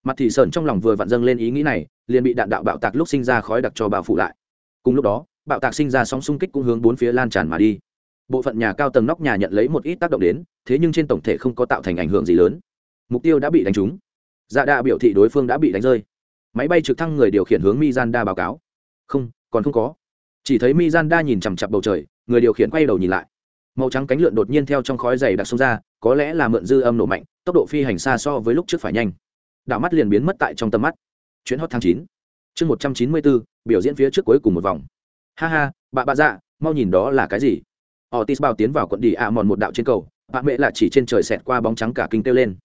mặt thị sơn trong lòng vừa vặn dâng lên ý nghĩ này, liền bị đạn đạo bạo tạc lúc sinh ra khói đặc cho bao phủ lại. Cùng lúc đó, bạo tạc sinh ra sóng xung kích cũng hướng bốn phía lan tràn mà đi. Bộ phận nhà cao tầng nóc nhà nhận lấy một ít tác động đến, thế nhưng trên tổng thể không có tạo thành ảnh hưởng gì lớn. Mục tiêu đã bị đánh trúng. Dạ đa biểu thị đối phương đã bị đánh rơi. Máy bay trực thăng người điều khiển hướng mizanda báo cáo. Không, còn không có. Chỉ thấy mizanda nhìn chằm chặp bầu trời, người điều khiển quay đầu nhìn lại. Màu trắng cánh lượn đột nhiên theo trong khói dày đặc xông ra, có lẽ là mượn dư âm nổ mạnh, tốc độ phi hành xa so với lúc trước phải nhanh đảo mắt liền biến mất tại trong tầm mắt chuyến hot tháng chín chương một trăm chín mươi bốn biểu diễn phía trước cuối cùng một vòng ha ha bà bà dạ mau nhìn đó là cái gì Otis bao tiến vào quận đi ạ mòn một đạo trên cầu, bà mẹ là chỉ trên trời xẹt qua bóng trắng cả kinh kêu lên.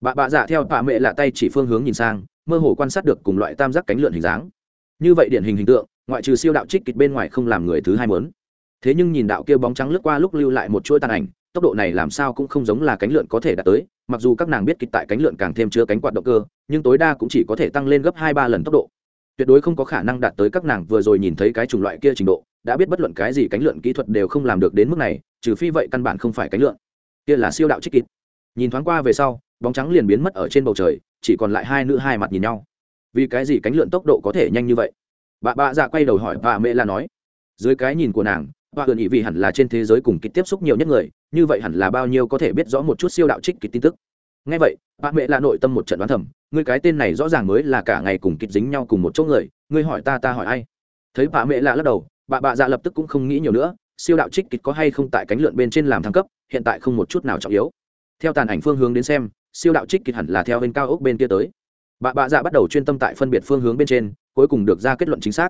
Bà bà dạ theo bà mẹ là tay chỉ phương hướng nhìn sang, mơ hồ quan sát được cùng loại tam giác cánh lượn hình dáng. Như vậy điển hình hình tượng, ngoại trừ siêu đạo trích kịch bên ngoài không làm người thứ hai muốn. Thế nhưng nhìn đạo kia bóng trắng lướt qua lúc lưu lại một chuỗi tàn ảnh, tốc độ này làm sao cũng không giống là cánh lượn có thể đạt tới, mặc dù các nàng biết kịch tại cánh lượn càng thêm chứa cánh quạt động cơ, nhưng tối đa cũng chỉ có thể tăng lên gấp hai ba lần tốc độ. Tuyệt đối không có khả năng đạt tới các nàng vừa rồi nhìn thấy cái chủng loại kia trình độ, đã biết bất luận cái gì cánh lượn kỹ thuật đều không làm được đến mức này trừ phi vậy căn bản không phải cánh lượn. Kia là siêu đạo trích kịch. Nhìn thoáng qua về sau bóng trắng liền biến mất ở trên bầu trời chỉ còn lại hai nữ hai mặt nhìn nhau. Vì cái gì cánh lượn tốc độ có thể nhanh như vậy? Bà bạ dạ quay đầu hỏi bà mẹ là nói. Dưới cái nhìn của nàng bà gần ý vì hẳn là trên thế giới cùng kịch tiếp xúc nhiều nhất người, như vậy hẳn là bao nhiêu có thể biết rõ một chút siêu đạo trích kịch tin tức. Ngay vậy bà mẹ là nội tâm một trận đoán thầm, ngươi cái tên này rõ ràng mới là cả ngày cùng kịch dính nhau cùng một chỗ người, ngươi hỏi ta ta hỏi ai? Thấy bà mẹ lạ lắc đầu, bà bạ dạ lập tức cũng không nghĩ nhiều nữa, siêu đạo trích kịch có hay không tại cánh lượn bên trên làm thăng cấp, hiện tại không một chút nào trọng yếu. Theo tàn ảnh phương hướng đến xem, siêu đạo trích kịch hẳn là theo bên cao ốc bên kia tới. Bà bạ dạ bắt đầu chuyên tâm tại phân biệt phương hướng bên trên, cuối cùng được ra kết luận chính xác.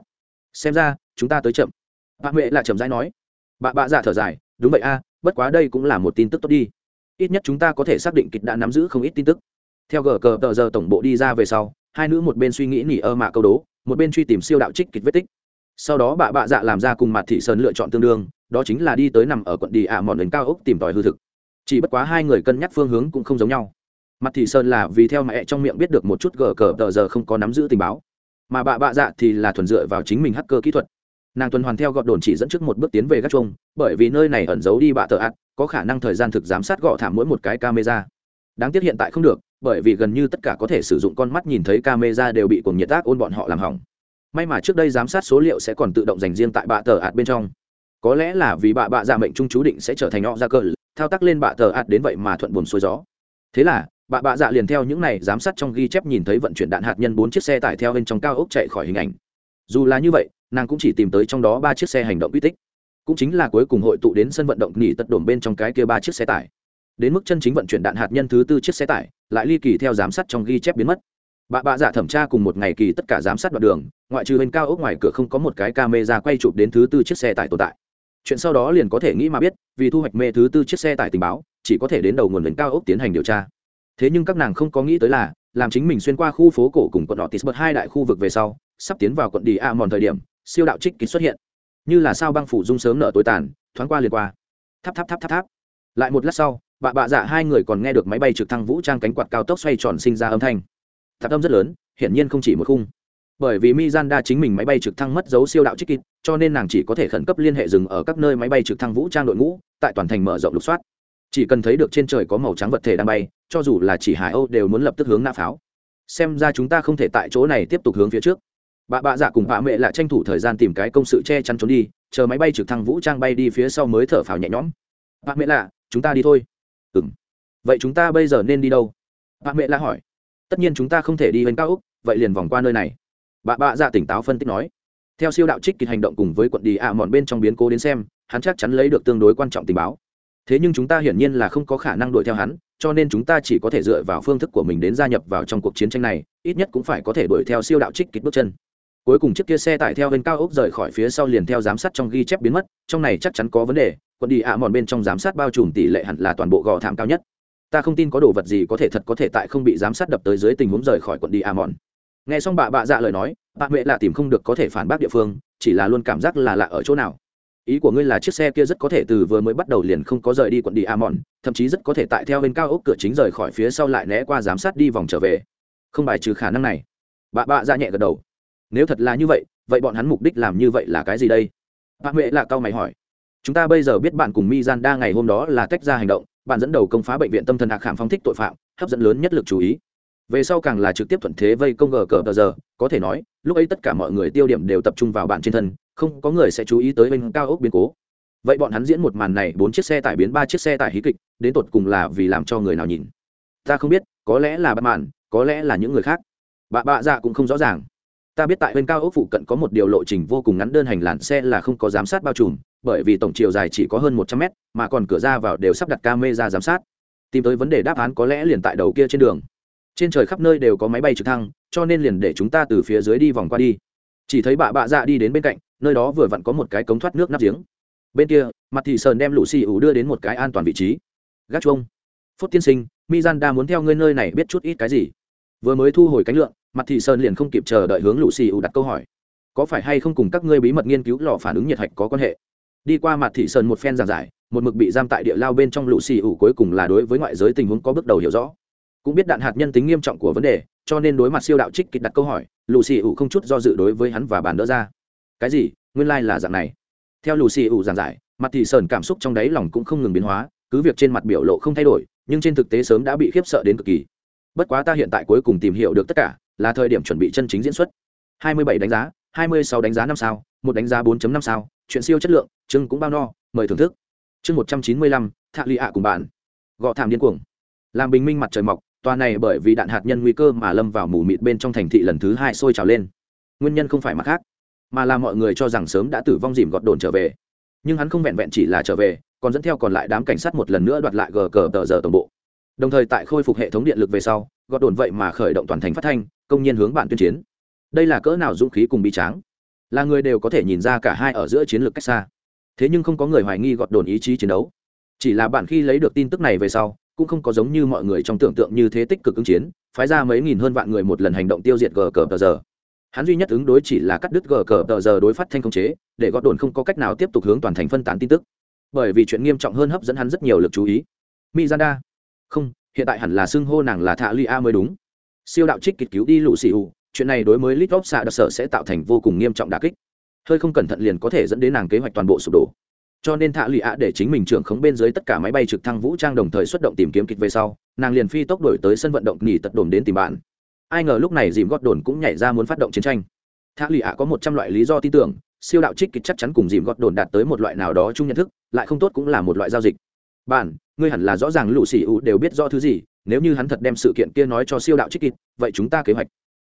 Xem ra, chúng ta tới chậm bà mẹ là trầm rãi nói, bà bạ dạ thở dài, đúng vậy a, bất quá đây cũng là một tin tức tốt đi. Ít nhất chúng ta có thể xác định kịch đã nắm giữ không ít tin tức. Theo gờ cờ tờ giờ tổng bộ đi ra về sau, hai nữ một bên suy nghĩ nỉ ơ mạ câu đố, một bên truy tìm siêu đạo trích kịch vết tích. Sau đó bà bạ dạ làm ra cùng mặt thị sơn lựa chọn tương đương, đó chính là đi tới nằm ở quận đi ạ mòn đến cao ốc tìm tòi hư thực. Chỉ bất quá hai người cân nhắc phương hướng cũng không giống nhau. Mặt thị sơn là vì theo mẹ trong miệng biết được một chút gờ cờ tờ giờ không có nắm giữ tình báo. Mà bà bạ dạ thì là thuần dựa vào chính mình hacker kỹ thuật nàng tuần hoàn theo gọt đồn chỉ dẫn trước một bước tiến về gác chuông, bởi vì nơi này ẩn giấu đi bạ tờ ạt có khả năng thời gian thực giám sát gọ thảm mỗi một cái camera. Đáng tiếc hiện tại không được, bởi vì gần như tất cả có thể sử dụng con mắt nhìn thấy camera đều bị cuồng nhiệt tác ôn bọn họ làm hỏng. May mà trước đây giám sát số liệu sẽ còn tự động dành riêng tại bạ tờ ạt bên trong. Có lẽ là vì bạ bạ dạ mệnh trung chú định sẽ trở thành họ ra cờ, thao tác lên bạ tờ ạt đến vậy mà thuận buồn xuôi gió. Thế là, bạ bạ dạ liền theo những này giám sát trong ghi chép nhìn thấy vận chuyển đạn hạt nhân bốn chiếc xe tải theo bên trong cao ốc chạy khỏi hình ảnh. Dù là như vậy nàng cũng chỉ tìm tới trong đó ba chiếc xe hành động uy tích. Cũng chính là cuối cùng hội tụ đến sân vận động nghỉ tật đổm bên trong cái kia ba chiếc xe tải. Đến mức chân chính vận chuyển đạn hạt nhân thứ tư chiếc xe tải, lại ly kỳ theo giám sát trong ghi chép biến mất. Bà bạ giả thẩm tra cùng một ngày kỳ tất cả giám sát đoạn đường, ngoại trừ bên cao ốc ngoài cửa không có một cái camera quay chụp đến thứ tư chiếc xe tải tồn tại. Chuyện sau đó liền có thể nghĩ mà biết, vì thu hoạch mê thứ tư chiếc xe tải tình báo, chỉ có thể đến đầu nguồn bên cao ốc tiến hành điều tra. Thế nhưng các nàng không có nghĩ tới là, làm chính mình xuyên qua khu phố cổ cùng quận đỏ tisbert hai đại khu vực về sau, sắp tiến vào quận đi a mòn thời điểm siêu đạo trích kịch xuất hiện. Như là sao băng phủ dung sớm nở tối tàn thoáng qua liền qua. Tháp tháp tháp tháp tháp. Lại một lát sau bà bạ dạ hai người còn nghe được máy bay trực thăng vũ trang cánh quạt cao tốc xoay tròn sinh ra âm thanh. Tạp âm rất lớn hiển nhiên không chỉ một khung. Bởi vì mizanda chính mình máy bay trực thăng mất dấu siêu đạo trích kịch, cho nên nàng chỉ có thể khẩn cấp liên hệ dừng ở các nơi máy bay trực thăng vũ trang đội ngũ tại toàn thành mở rộng lục soát. Chỉ cần thấy được trên trời có màu trắng vật thể đang bay cho dù là chỉ hải âu đều muốn lập tức hướng nã pháo. Xem ra chúng ta không thể tại chỗ này tiếp tục hướng phía trước bà bạ dạ cùng bà mẹ lại tranh thủ thời gian tìm cái công sự che chắn trốn đi, chờ máy bay trực thăng vũ trang bay đi phía sau mới thở phào nhẹ nhõm. Bà mẹ lạ, chúng ta đi thôi. Ừ m vậy chúng ta bây giờ nên đi đâu? Bà mẹ lạ hỏi. Tất nhiên chúng ta không thể đi bên cao úc, vậy liền vòng qua nơi này. Bà bạ dạ tỉnh táo phân tích nói. Theo siêu đạo trích kịch hành động cùng với quận đi ạ à mòn bên trong biến cố đến xem, hắn chắc chắn lấy được tương đối quan trọng tình báo. Thế nhưng chúng ta hiển nhiên là không có khả năng đuổi theo hắn, cho nên chúng ta chỉ có thể dựa vào phương thức của mình đến gia nhập vào trong cuộc chiến tranh này, ít nhất cũng phải có thể đuổi theo siêu đạo trích kịch bước chân cuối cùng chiếc kia xe tải theo bên cao ốc rời khỏi phía sau liền theo giám sát trong ghi chép biến mất, trong này chắc chắn có vấn đề, quận đi ạ à mòn bên trong giám sát bao trùm tỷ lệ hẳn là toàn bộ gò thảm cao nhất. Ta không tin có đồ vật gì có thể thật có thể tại không bị giám sát đập tới dưới tình huống rời khỏi quận đi a à mòn. Nghe xong bà bạ dạ lời nói, bà mẹ là tìm không được có thể phản bác địa phương, chỉ là luôn cảm giác là lạ ở chỗ nào. Ý của ngươi là chiếc xe kia rất có thể từ vừa mới bắt đầu liền không có rời đi quận đi a à mòn, thậm chí rất có thể tại theo bên cao ốc cửa chính rời khỏi phía sau lại né qua giám sát đi vòng trở về. Không bài trừ khả năng này. Bà bạ dạ nhẹ gật đầu nếu thật là như vậy vậy bọn hắn mục đích làm như vậy là cái gì đây? Bà huệ là cao mày hỏi. Chúng ta bây giờ biết bạn cùng mi gian đa ngày hôm đó là tách ra hành động, bạn dẫn đầu công phá bệnh viện tâm thần hạ khảm phong thích tội phạm, hấp dẫn lớn nhất lực chú ý. Về sau càng là trực tiếp thuận thế vây công gờ cờ tờ giờ, có thể nói, lúc ấy tất cả mọi người tiêu điểm đều tập trung vào bạn trên thân, không có người sẽ chú ý tới bên cao ốc biến cố. Vậy bọn hắn diễn một màn này, bốn chiếc xe tải biến, ba chiếc xe tải hí kịch, đến tột cùng là vì làm cho người nào nhìn? Ta không biết, có lẽ là bạn màn có lẽ là những người khác. Bà bạ dạ cũng không rõ ràng ta biết tại bên cao ốc phụ cận có một điều lộ trình vô cùng ngắn đơn hành làn xe là không có giám sát bao trùm, bởi vì tổng chiều dài chỉ có hơn một trăm mét, mà còn cửa ra vào đều sắp đặt camera giám sát. Tìm tới vấn đề đáp án có lẽ liền tại đầu kia trên đường. Trên trời khắp nơi đều có máy bay trực thăng, cho nên liền để chúng ta từ phía dưới đi vòng qua đi. Chỉ thấy bà bạ dạ đi đến bên cạnh, nơi đó vừa vặn có một cái cống thoát nước nắp giếng. Bên kia, mặt thị sơn đem lũ xì ủ đưa đến một cái an toàn vị trí. Gác chuông. Phúc tiên sinh mizanda muốn theo ngươi nơi này biết chút ít cái gì? Vừa mới thu hồi cánh lượng, mặt thị sơn liền không kịp chờ đợi hướng lũ xì ủ đặt câu hỏi. Có phải hay không cùng các ngươi bí mật nghiên cứu lò phản ứng nhiệt hạch có quan hệ? Đi qua mặt thị sơn một phen giảng giải, một mực bị giam tại địa lao bên trong lũ xì ủ cuối cùng là đối với ngoại giới tình huống có bước đầu hiểu rõ. Cũng biết đạn hạt nhân tính nghiêm trọng của vấn đề, cho nên đối mặt siêu đạo trích kịch đặt câu hỏi, lũ xì ủ không chút do dự đối với hắn và bàn đỡ ra. Cái gì? Nguyên lai、like、là dạng này. Theo lũ xì ủ giảng giải, mặt thị sơn cảm xúc trong đáy lòng cũng không ngừng biến hóa, cứ việc trên mặt biểu lộ không thay đổi, nhưng trên thực tế sớm đã bị khiếp sợ đến cực kỳ bất quá ta hiện tại cuối cùng tìm hiểu được tất cả là thời điểm chuẩn bị chân chính diễn xuất. 27 đánh giá 26 đánh giá năm sao một đánh giá 4.5 sao chuyện siêu chất lượng chương cũng bao no mời thưởng thức. Chương 195, thạ lụy ạ cùng bạn. Gõ thảm điên cuồng. Làm bình minh mặt trời mọc tòa này bởi vì đạn hạt nhân nguy cơ mà lâm vào mù mịt bên trong thành thị lần thứ hai sôi trào lên. Nguyên nhân không phải mặt khác mà là mọi người cho rằng sớm đã tử vong dìm gọt đồn trở về. Nhưng hắn không vẹn vẹn chỉ là trở về còn dẫn theo còn lại đám cảnh sát một lần nữa đoạt lại gờ cờ tờ giờ tổng bộ đồng thời tại khôi phục hệ thống điện lực về sau gọt đồn vậy mà khởi động toàn thành phát thanh, công nhiên hướng bạn tuyên chiến. Đây là cỡ nào dũng khí cùng bi tráng. Là người đều có thể nhìn ra cả hai ở giữa chiến lược cách xa. Thế nhưng không có người hoài nghi gọt đồn ý chí chiến đấu. Chỉ là bạn khi lấy được tin tức này về sau, cũng không có giống như mọi người trong tưởng tượng như thế tích cực ứng chiến, phái ra mấy nghìn hơn vạn người một lần hành động tiêu diệt gờ cờ tờ giờ hắn duy nhất ứng đối chỉ là cắt đứt gờ cờ tờ giờ đối phát thanh công chế, để gọt đồn không có cách nào tiếp tục hướng toàn thành phân tán tin tức. Bởi vì chuyện nghiêm trọng hơn hấp dẫn hắn rất nhiều lực chú ý. Mizanda không hiện tại hẳn là xưng hô nàng là thạ li a mới đúng. Siêu đạo trích kịch cứu đi lũ xì u, chuyện này đối với litop xạ đặc sở sẽ tạo thành vô cùng nghiêm trọng đà kích. Hơi không cẩn thận liền có thể dẫn đến nàng kế hoạch toàn bộ sụp đổ. Cho nên thạ lụy ạ để chính mình trưởng khống bên dưới tất cả máy bay trực thăng vũ trang đồng thời xuất động tìm kiếm kịch về sau nàng liền phi tốc đổi tới sân vận động nghỉ tật đồn đến tìm bạn. Ai ngờ lúc này dìm gót đồn cũng nhảy ra muốn phát động chiến tranh. Thạ lụy ạ có một trăm loại lý do tin tưởng siêu đạo trích kịch chắc chắn cùng dìm gót đồn đạt tới một loại nào đó chung nhận thức lại không tốt cũng là một loại giao dịch bạn, ngươi hẳn là rõ ràng lũ xì ủ đều biết rõ thứ gì, nếu như hắn thật đem sự kiện kia nói cho siêu đạo trích kịt, vậy chúng ta kế hoạch.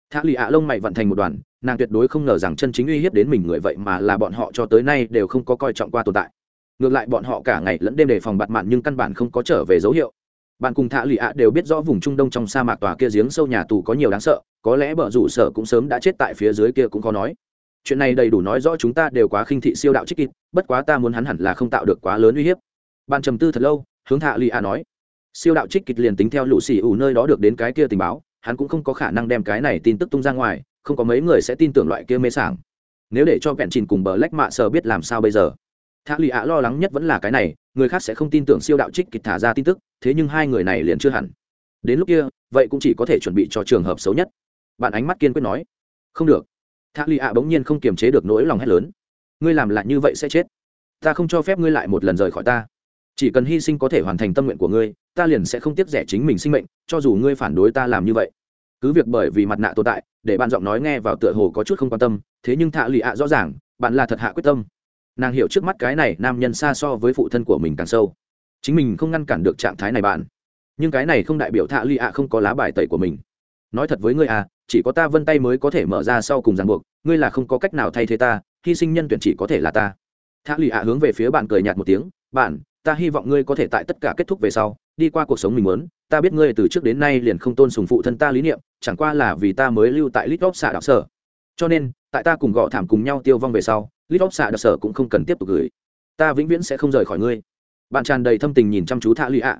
Thả lì ạ lông mày vận thành một đoàn, nàng tuyệt đối không ngờ rằng chân chính uy hiếp đến mình người vậy mà là bọn họ cho tới nay đều không có coi trọng qua tồn tại. Ngược lại bọn họ cả ngày lẫn đêm đề phòng bạt mạn nhưng căn bản không có trở về dấu hiệu. Bạn cùng thạ lụy ạ đều biết rõ vùng trung đông trong sa mạc tòa kia giếng sâu nhà tù có nhiều đáng sợ, có lẽ bờ rủ sở cũng sớm đã chết tại phía dưới kia cũng có nói. Chuyện này đầy đủ nói rõ chúng ta đều quá khinh thị siêu đạo trích kịt, bất quá ta muốn hắn hẳn là không tạo được quá lớn uy hiếp bạn trầm tư thật lâu, hướng thạ lụy ạ nói, siêu đạo trích kịch liền tính theo lũ xì ủ nơi đó được đến cái kia tình báo, hắn cũng không có khả năng đem cái này tin tức tung ra ngoài, không có mấy người sẽ tin tưởng loại kia mê sảng. Nếu để cho vẹn chìn cùng bờ lách mạ sờ biết làm sao bây giờ? Thạ lụy ạ lo lắng nhất vẫn là cái này, người khác sẽ không tin tưởng siêu đạo trích kịch thả ra tin tức, thế nhưng hai người này liền chưa hẳn. Đến lúc kia, vậy cũng chỉ có thể chuẩn bị cho trường hợp xấu nhất. Bạn ánh mắt kiên quyết nói, không được. Thạ lụy ạ bỗng nhiên không kiềm chế được nỗi lòng hét lớn, ngươi làm lại như vậy sẽ chết. Ta không cho phép ngươi lại một lần rời khỏi ta chỉ cần hy sinh có thể hoàn thành tâm nguyện của ngươi, ta liền sẽ không tiếc rẻ chính mình sinh mệnh, cho dù ngươi phản đối ta làm như vậy. Cứ việc bởi vì mặt nạ tồn tại, để bạn giọng nói nghe vào tựa hồ có chút không quan tâm, thế nhưng thạ lụy ạ rõ ràng, bạn là thật hạ quyết tâm. Nàng hiểu trước mắt cái này nam nhân xa so với phụ thân của mình càng sâu. Chính mình không ngăn cản được trạng thái này bạn. Nhưng cái này không đại biểu thạ lụy ạ không có lá bài tẩy của mình. Nói thật với ngươi à chỉ có ta vân tay mới có thể mở ra sau cùng ràng buộc, ngươi là không có cách nào thay thế ta, hy sinh nhân tuyển chỉ có thể là ta. Thạ lụy ạ hướng về phía bạn cười nhạt một tiếng, bạn ta hy vọng ngươi có thể tại tất cả kết thúc về sau, đi qua cuộc sống mình muốn, ta biết ngươi từ trước đến nay liền không tôn sùng phụ thân ta lý niệm, chẳng qua là vì ta mới lưu tại litop xạ đạo sở. Cho nên, tại ta cùng gõ thảm cùng nhau tiêu vong về sau, litop xạ đạo sở cũng không cần tiếp tục gửi. Ta vĩnh viễn sẽ không rời khỏi ngươi. Bạn tràn đầy thâm tình nhìn chăm chú thạ lụy ạ.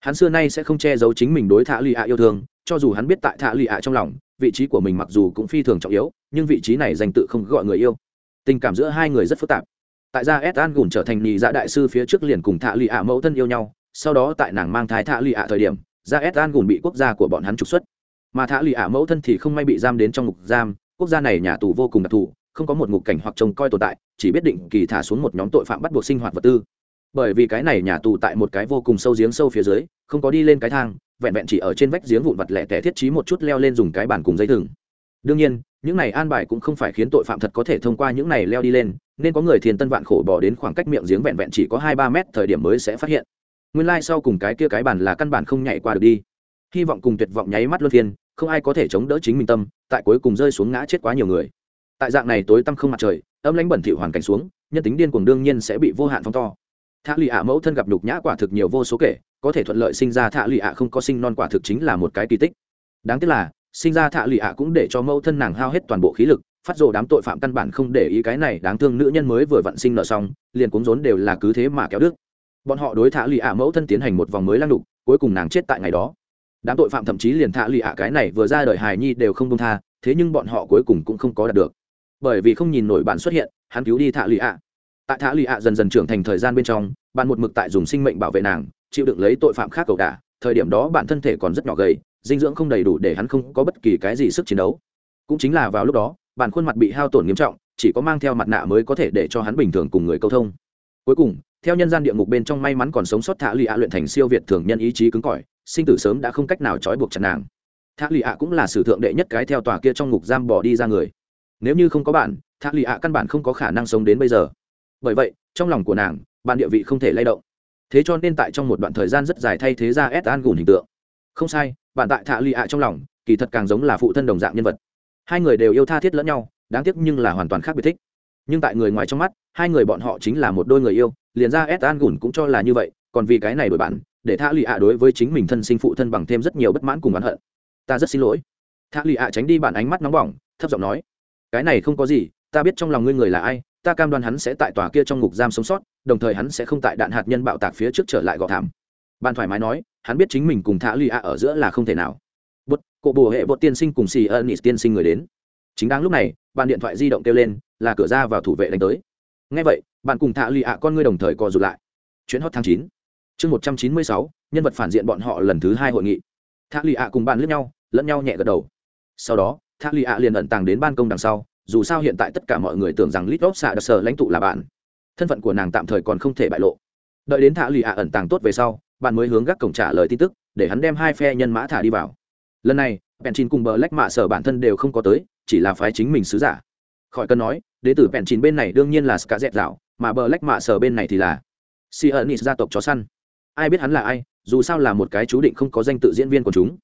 Hắn xưa nay sẽ không che giấu chính mình đối thạ lụy ạ yêu thương, cho dù hắn biết tại thạ lụy ạ trong lòng, vị trí của mình mặc dù cũng phi thường trọng yếu, nhưng vị trí này dành tự không gọi người yêu. Tình cảm giữa hai người rất phức tạp tại gia s an gùn trở thành nhị dạ đại sư phía trước liền cùng thạ lụy ạ mẫu thân yêu nhau, sau đó tại nàng mang thai thạ lụy ạ thời điểm, gia s an gùn bị quốc gia của bọn hắn trục xuất. Mà thạ lụy ạ mẫu thân thì không may bị giam đến trong ngục giam, quốc gia này nhà tù vô cùng đặc thù, không có một ngục cảnh hoặc trông coi tồn tại, chỉ biết định kỳ thả xuống một nhóm tội phạm bắt buộc sinh hoạt vật tư. Bởi vì cái này nhà tù tại một cái vô cùng sâu giếng sâu phía dưới, không có đi lên cái thang, vẹn vẹn chỉ ở trên vách giếng vụn vặt lẻ tẻ thiết trí một chút leo lên dùng cái bàn cùng dây thừng. Đương nhiên những này an bài cũng không phải khiến tội phạm thật có thể thông qua những này leo đi lên, nên có người thiền tân vạn khổ bỏ đến khoảng cách miệng giếng vẹn vẹn chỉ có hai ba mét thời điểm mới sẽ phát hiện. Nguyên lai、like、sau cùng cái kia cái bàn là căn bản không nhảy qua được đi. Hy vọng cùng tuyệt vọng nháy mắt luân phiên, không ai có thể chống đỡ chính mình tâm, tại cuối cùng rơi xuống ngã chết quá nhiều người. Tại dạng này tối tăm không mặt trời, âm lãnh bẩn thỉu hoàn cảnh xuống, nhân tính điên cuồng đương nhiên sẽ bị vô hạn phong to. Thạ lụy ạ mẫu thân gặp nhục nhã quả thực nhiều vô số kể, có thể thuận lợi sinh ra thạ lụy ạ không có sinh non quả thực chính là một cái kỳ tích. Đáng tiếc là sinh ra thạ lụy ạ cũng để cho mẫu thân nàng hao hết toàn bộ khí lực, phát rồ đám tội phạm căn bản không để ý cái này đáng thương nữ nhân mới vừa vặn sinh nợ xong, liền cuốn rốn đều là cứ thế mà kéo đức bọn họ đối thạ lì ạ mẫu thân tiến hành một vòng mới lăng đục, cuối cùng nàng chết tại ngày đó. Đám tội phạm thậm chí liền thạ lì ạ cái này vừa ra đời hài nhi đều không công tha, thế nhưng bọn họ cuối cùng cũng không có đạt được. Bởi vì không nhìn nổi bạn xuất hiện, hắn cứu đi thạ lì ạ. Tại thạ lì ạ dần dần trưởng thành thời gian bên trong, bạn một mực tại dùng sinh mệnh bảo vệ nàng, chịu đựng lấy tội phạm khác cầu đả, thời điểm đó bản thân thể còn rất nhỏ gầy dinh dưỡng không đầy đủ để hắn không có bất kỳ cái gì sức chiến đấu. Cũng chính là vào lúc đó, bản khuôn mặt bị hao tổn nghiêm trọng, chỉ có mang theo mặt nạ mới có thể để cho hắn bình thường cùng người câu thông. Cuối cùng, theo nhân gian địa ngục bên trong may mắn còn sống sót thả lì ạ luyện thành siêu việt thường nhân ý chí cứng cỏi, sinh tử sớm đã không cách nào trói buộc chặt nàng. Thả lì ạ cũng là sử thượng đệ nhất cái theo tòa kia trong ngục giam bỏ đi ra người. Nếu như không có bạn thả lì ạ căn bản không có khả năng sống đến bây giờ. Bởi vậy, trong lòng của nàng, bạn địa vị không thể lay động. Thế cho nên tại trong một đoạn thời gian rất dài thay thế ra s an gùn hình tượng. Không sai bạn tại thạ lì ạ trong lòng, kỳ thật càng giống là phụ thân đồng dạng nhân vật. Hai người đều yêu tha thiết lẫn nhau, đáng tiếc nhưng là hoàn toàn khác biệt thích. Nhưng tại người ngoài trong mắt, hai người bọn họ chính là một đôi người yêu, liền ra s an gùn cũng cho là như vậy, còn vì cái này đổi bạn để thạ lì ạ đối với chính mình thân sinh phụ thân bằng thêm rất nhiều bất mãn cùng oán hận. Ta rất xin lỗi. Thạ lì ạ tránh đi bạn ánh mắt nóng bỏng, thấp giọng nói, cái này không có gì, ta biết trong lòng ngươi người là ai, ta cam đoan hắn sẽ tại tòa kia trong ngục giam sống sót, đồng thời hắn sẽ không tại đạn hạt nhân bạo tạc phía trước trở lại gò thảm. Bạn thoải mái nói hắn biết chính mình cùng thả lì ạ ở giữa là không thể nào. Bút cộ bồ hệ bột tiên sinh cùng xì ân nịt tiên sinh người đến. Chính đáng lúc này bàn điện thoại di động kêu lên là cửa ra vào thủ vệ đánh tới. Ngay vậy bạn cùng thả lì ạ con ngươi đồng thời co rụt lại. Chuyến hot tháng chín. Chương một trăm chín mươi sáu nhân vật phản diện bọn họ lần thứ hai hội nghị. Thả lì ạ cùng bạn lướt nhau lẫn nhau nhẹ gật đầu. Sau đó thả lì ạ liền ẩn tàng đến ban công đằng sau dù sao hiện tại tất cả mọi người tưởng rằng Litop xạ đặc sở lãnh tụ là bạn. Thân phận của nàng tạm thời còn không thể bại lộ. Đợi đến thả lì ạ ẩn tàng tốt về sau, bạn mới hướng gác cổng trả lời tin tức, để hắn đem hai phe nhân mã thả đi vào. Lần này, Penchin cùng bờ lách mạ sở bản thân đều không có tới, chỉ là phái chính mình sứ giả. Khỏi cần nói, đệ tử chín bên này đương nhiên là Ska dẹp dạo, mà bờ lách mạ sở bên này thì là Sionis gia tộc chó săn. Ai biết hắn là ai, dù sao là một cái chú định không có danh tự diễn viên của chúng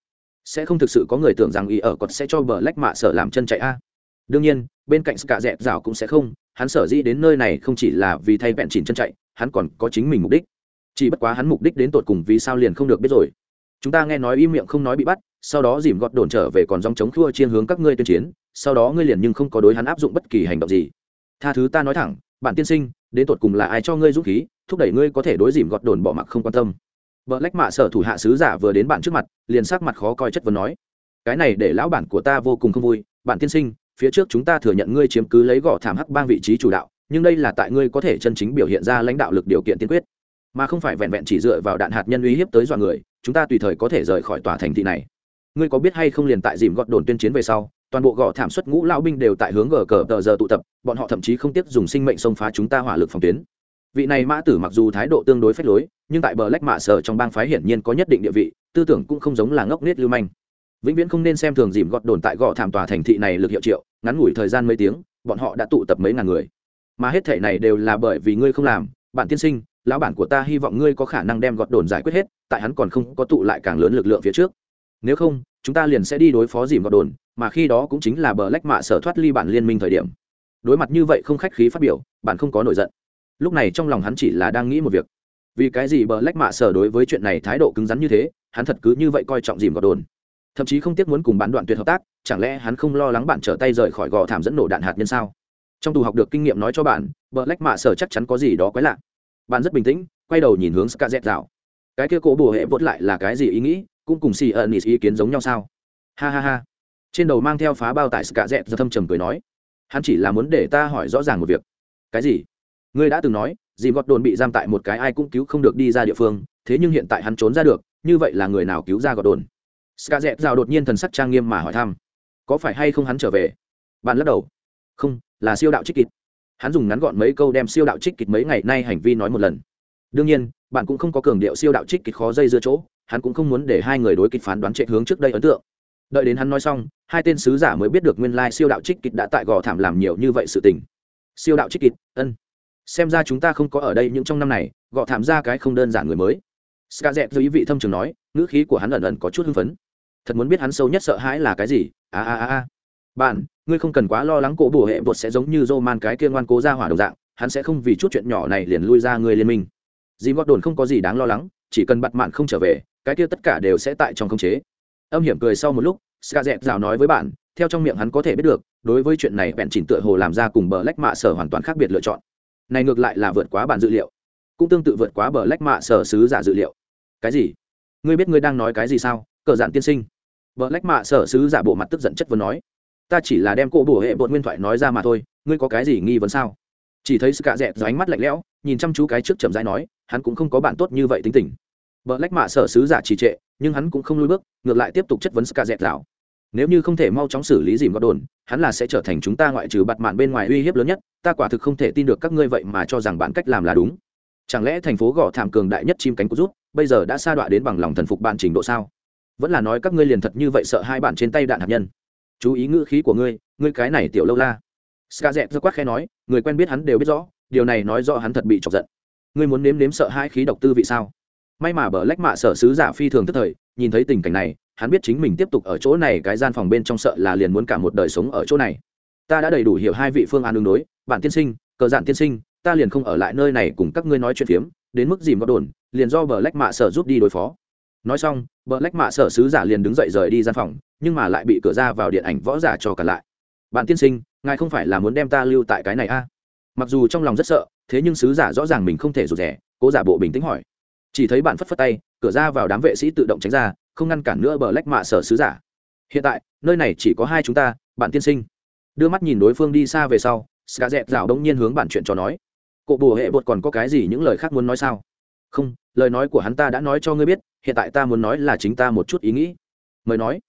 sẽ không thực sự có người tưởng rằng ý ở còn sẽ cho bờ lách mạ sở làm chân chạy a đương nhiên bên cạnh cả dẹp dạo cũng sẽ không hắn sở dĩ đến nơi này không chỉ là vì thay bèn chín chân chạy hắn còn có chính mình mục đích chỉ bất quá hắn mục đích đến tột cùng vì sao liền không được biết rồi. Chúng ta nghe nói im miệng không nói bị bắt, sau đó dìm gọt đồn trở về còn dòng chống khua chiên hướng các ngươi tuyên chiến, sau đó ngươi liền nhưng không có đối hắn áp dụng bất kỳ hành động gì. Tha thứ ta nói thẳng bản tiên sinh, đến tột cùng là ai cho ngươi dũng khí, thúc đẩy ngươi có thể đối dìm gọt đồn bỏ mặc không quan tâm. Vợ lách mạ sở thủ hạ sứ giả vừa đến bạn trước mặt, liền sắc mặt khó coi chất vấn nói, cái này để lão bản của ta vô cùng không vui bản tiên sinh, phía trước chúng ta thừa nhận ngươi chiếm cứ lấy gõ thảm hắc bang vị trí chủ đạo, nhưng đây là tại ngươi có thể chân chính biểu hiện ra lãnh đạo lực điều kiện tiên quyết mà không phải vẹn vẹn chỉ dựa vào đạn hạt nhân uy hiếp tới dọa người, chúng ta tùy thời có thể rời khỏi tòa thành thị này. Ngươi có biết hay không liền tại dìm gọt đồn tuyên chiến về sau, toàn bộ gõ thảm xuất ngũ lão binh đều tại hướng gờ cờ tờ giờ tụ tập, bọn họ thậm chí không tiếc dùng sinh mệnh xông phá chúng ta hỏa lực phòng tuyến. Vị này mã tử mặc dù thái độ tương đối phách lối, nhưng tại bờ lách mạ sở trong bang phái hiển nhiên có nhất định địa vị, tư tưởng cũng không giống là ngốc nết lưu manh. Vĩnh viễn không nên xem thường dìm gọt đồn tại gõ thảm tòa thành thị này lực hiệu triệu, ngắn ngủi thời gian mấy tiếng, bọn họ đã tụ tập mấy ngàn người. Mà hết thể này đều là bởi vì ngươi không làm bạn tiên sinh lão bản của ta hy vọng ngươi có khả năng đem gọt đồn giải quyết hết, tại hắn còn không có tụ lại càng lớn lực lượng phía trước. Nếu không, chúng ta liền sẽ đi đối phó dìm gọt đồn, mà khi đó cũng chính là bờ lách mạ sở thoát ly bản liên minh thời điểm. Đối mặt như vậy không khách khí phát biểu, bạn không có nổi giận. Lúc này trong lòng hắn chỉ là đang nghĩ một việc. Vì cái gì bờ lách mạ sở đối với chuyện này thái độ cứng rắn như thế, hắn thật cứ như vậy coi trọng dìm gọt đồn. Thậm chí không tiếc muốn cùng bạn đoạn tuyệt hợp tác, chẳng lẽ hắn không lo lắng bạn trở tay rời khỏi gò thảm dẫn nổ đạn hạt nhân sao? Trong tù học được kinh nghiệm nói cho bạn, bờ lách mạ sở chắc chắn có gì đó quái lạ bạn rất bình tĩnh, quay đầu nhìn hướng ska dẹp dạo cái kia cổ bồ hệ vốt lại là cái gì ý nghĩ? Cũng cùng xì ẩn ý kiến giống nhau sao? Ha ha ha. Trên đầu mang theo phá bao tại ska dẹp ra thâm trầm cười nói, hắn chỉ là muốn để ta hỏi rõ ràng một việc. Cái gì? Ngươi đã từng nói, dì gọt đồn bị giam tại một cái ai cũng cứu không được đi ra địa phương, thế nhưng hiện tại hắn trốn ra được, như vậy là người nào cứu ra gọt đồn? Ska dẹp rào đột nhiên thần sắc trang nghiêm mà hỏi thăm, có phải hay không hắn trở về? Bạn lắc đầu, không, là siêu đạo trích kịch hắn dùng ngắn gọn mấy câu đem siêu đạo trích kịch mấy ngày nay hành vi nói một lần. Đương nhiên, bạn cũng không có cường điệu siêu đạo trích kịch khó dây dưa chỗ, hắn cũng không muốn để hai người đối kịch phán đoán trệ hướng trước đây ấn tượng. Đợi đến hắn nói xong, hai tên sứ giả mới biết được nguyên lai siêu đạo trích kịch đã tại gò thảm làm nhiều như vậy sự tình. Siêu đạo trích kịch, ân. Xem ra chúng ta không có ở đây những trong năm này, gò thảm ra cái không đơn giản người mới. Ska dẹp do ý vị thâm trường nói, ngữ khí của hắn ẩn ẩn có chút hưng phấn. Thật muốn biết hắn sâu nhất sợ hãi là cái gì? A a a a bạn, ngươi không cần quá lo lắng cổ bổ hệ bột sẽ giống như dô man cái kia ngoan cố ra hỏa đồng dạng, hắn sẽ không vì chút chuyện nhỏ này liền lui ra người liên minh. Dì gót đồn không có gì đáng lo lắng, chỉ cần bặt mạn không trở về, cái kia tất cả đều sẽ tại trong khống chế. Âm hiểm cười sau một lúc ska dẹp rào nói với bạn, theo trong miệng hắn có thể biết được, đối với chuyện này bèn chỉnh tựa hồ làm ra cùng bờ lách mạ sở hoàn toàn khác biệt lựa chọn. Này ngược lại là vượt quá bản dữ liệu, cũng tương tự vượt quá bờ lách mạ sở sứ giả dữ liệu. Cái gì? Ngươi biết ngươi đang nói cái gì sao? Cờ giản tiên sinh. Bờ lách mạ sở sứ giả bộ mặt tức giận chất vấn nói ta chỉ là đem cổ bổ hệ bột nguyên thoại nói ra mà thôi, ngươi có cái gì nghi vấn sao? Chỉ thấy sự cạ dẹt do ánh mắt lạnh lẽo, nhìn chăm chú cái trước chậm rãi nói, hắn cũng không có bạn tốt như vậy tính tình. Vợ lách mạ sở sứ giả trì trệ, nhưng hắn cũng không lui bước, ngược lại tiếp tục chất vấn ska dẹt lão. nếu như không thể mau chóng xử lý dìm gọt đồn, hắn là sẽ trở thành chúng ta ngoại trừ bặt mạn bên ngoài uy hiếp lớn nhất, ta quả thực không thể tin được các ngươi vậy mà cho rằng bạn cách làm là đúng. Chẳng lẽ thành phố gõ thảm cường đại nhất chim cánh cút rút, bây giờ đã sa đọa đến bằng lòng thần phục bạn trình độ sao? Vẫn là nói các ngươi liền thật như vậy sợ hai bạn trên tay đạn hạt nhân chú ý ngữ khí của ngươi ngươi cái này tiểu lâu la. Ska dẹt quát khẽ nói, người quen biết hắn đều biết rõ, điều này nói rõ hắn thật bị chọc giận. Ngươi muốn nếm nếm sợ hai khí độc tư vị sao? May mà bờ lách mạ sở sứ giả phi thường tức thời, nhìn thấy tình cảnh này, hắn biết chính mình tiếp tục ở chỗ này, cái gian phòng bên trong sợ là liền muốn cả một đời sống ở chỗ này. Ta đã đầy đủ hiểu hai vị phương án đường đối bản tiên sinh, cờ dạn tiên sinh, ta liền không ở lại nơi này cùng các ngươi nói chuyện phiếm, đến mức dìm có đồn, liền do bờ lách mạ sở giúp đi đối phó. Nói xong, bờ lách mạ sở sứ giả liền đứng dậy rời đi gian phòng nhưng mà lại bị cửa ra vào điện ảnh võ giả cho cả lại. Bạn tiên sinh, ngài không phải là muốn đem ta lưu tại cái này a à? mặc dù trong lòng rất sợ, thế nhưng sứ giả rõ ràng mình không thể rụt rẻ cố giả bộ bình tĩnh hỏi. Chỉ thấy bạn phất phất tay, cửa ra vào đám vệ sĩ tự động tránh ra, không ngăn cản nữa bờ lách mạ sở sứ giả. Hiện tại, nơi này chỉ có hai chúng ta, bạn tiên sinh. Đưa mắt nhìn đối phương đi xa về sau ska dẹp rào đông nhiên hướng bạn chuyện cho nói. Cụ bùa hệ bột còn có cái gì những lời khác muốn nói sao? Không, lời nói của hắn ta đã nói cho ngươi biết, hiện tại ta muốn nói là chính ta một chút ý nghĩ. Mời nói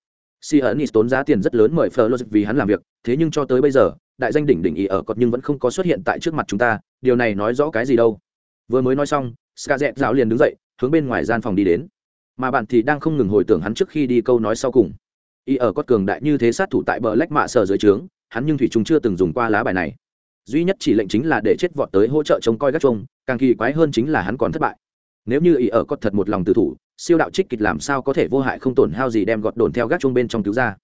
si ẩn tốn giá tiền rất lớn mời phờ vì hắn làm việc, thế nhưng cho tới bây giờ, đại danh đỉnh đỉnh ý ở cọt nhưng vẫn không có xuất hiện tại trước mặt chúng ta, điều này nói rõ cái gì đâu? Vừa mới nói xong ska dẹp giáo liền đứng dậy, hướng bên ngoài gian phòng đi đến. Mà bạn thì đang không ngừng hồi tưởng hắn trước khi đi câu nói sau cùng. Y ở cốt cường đại như thế sát thủ tại bờ lách mạ sở dưới trướng, hắn nhưng thủy chúng chưa từng dùng qua lá bài này. Duy nhất chỉ lệnh chính là để chết vọt tới hỗ trợ trông coi gác trông càng kỳ quái hơn chính là hắn còn thất bại nếu như y ở có thật một lòng tự thủ siêu đạo trích kịch làm sao có thể vô hại không tổn hao gì đem gọt đồn theo gác chuông bên trong cứu ra.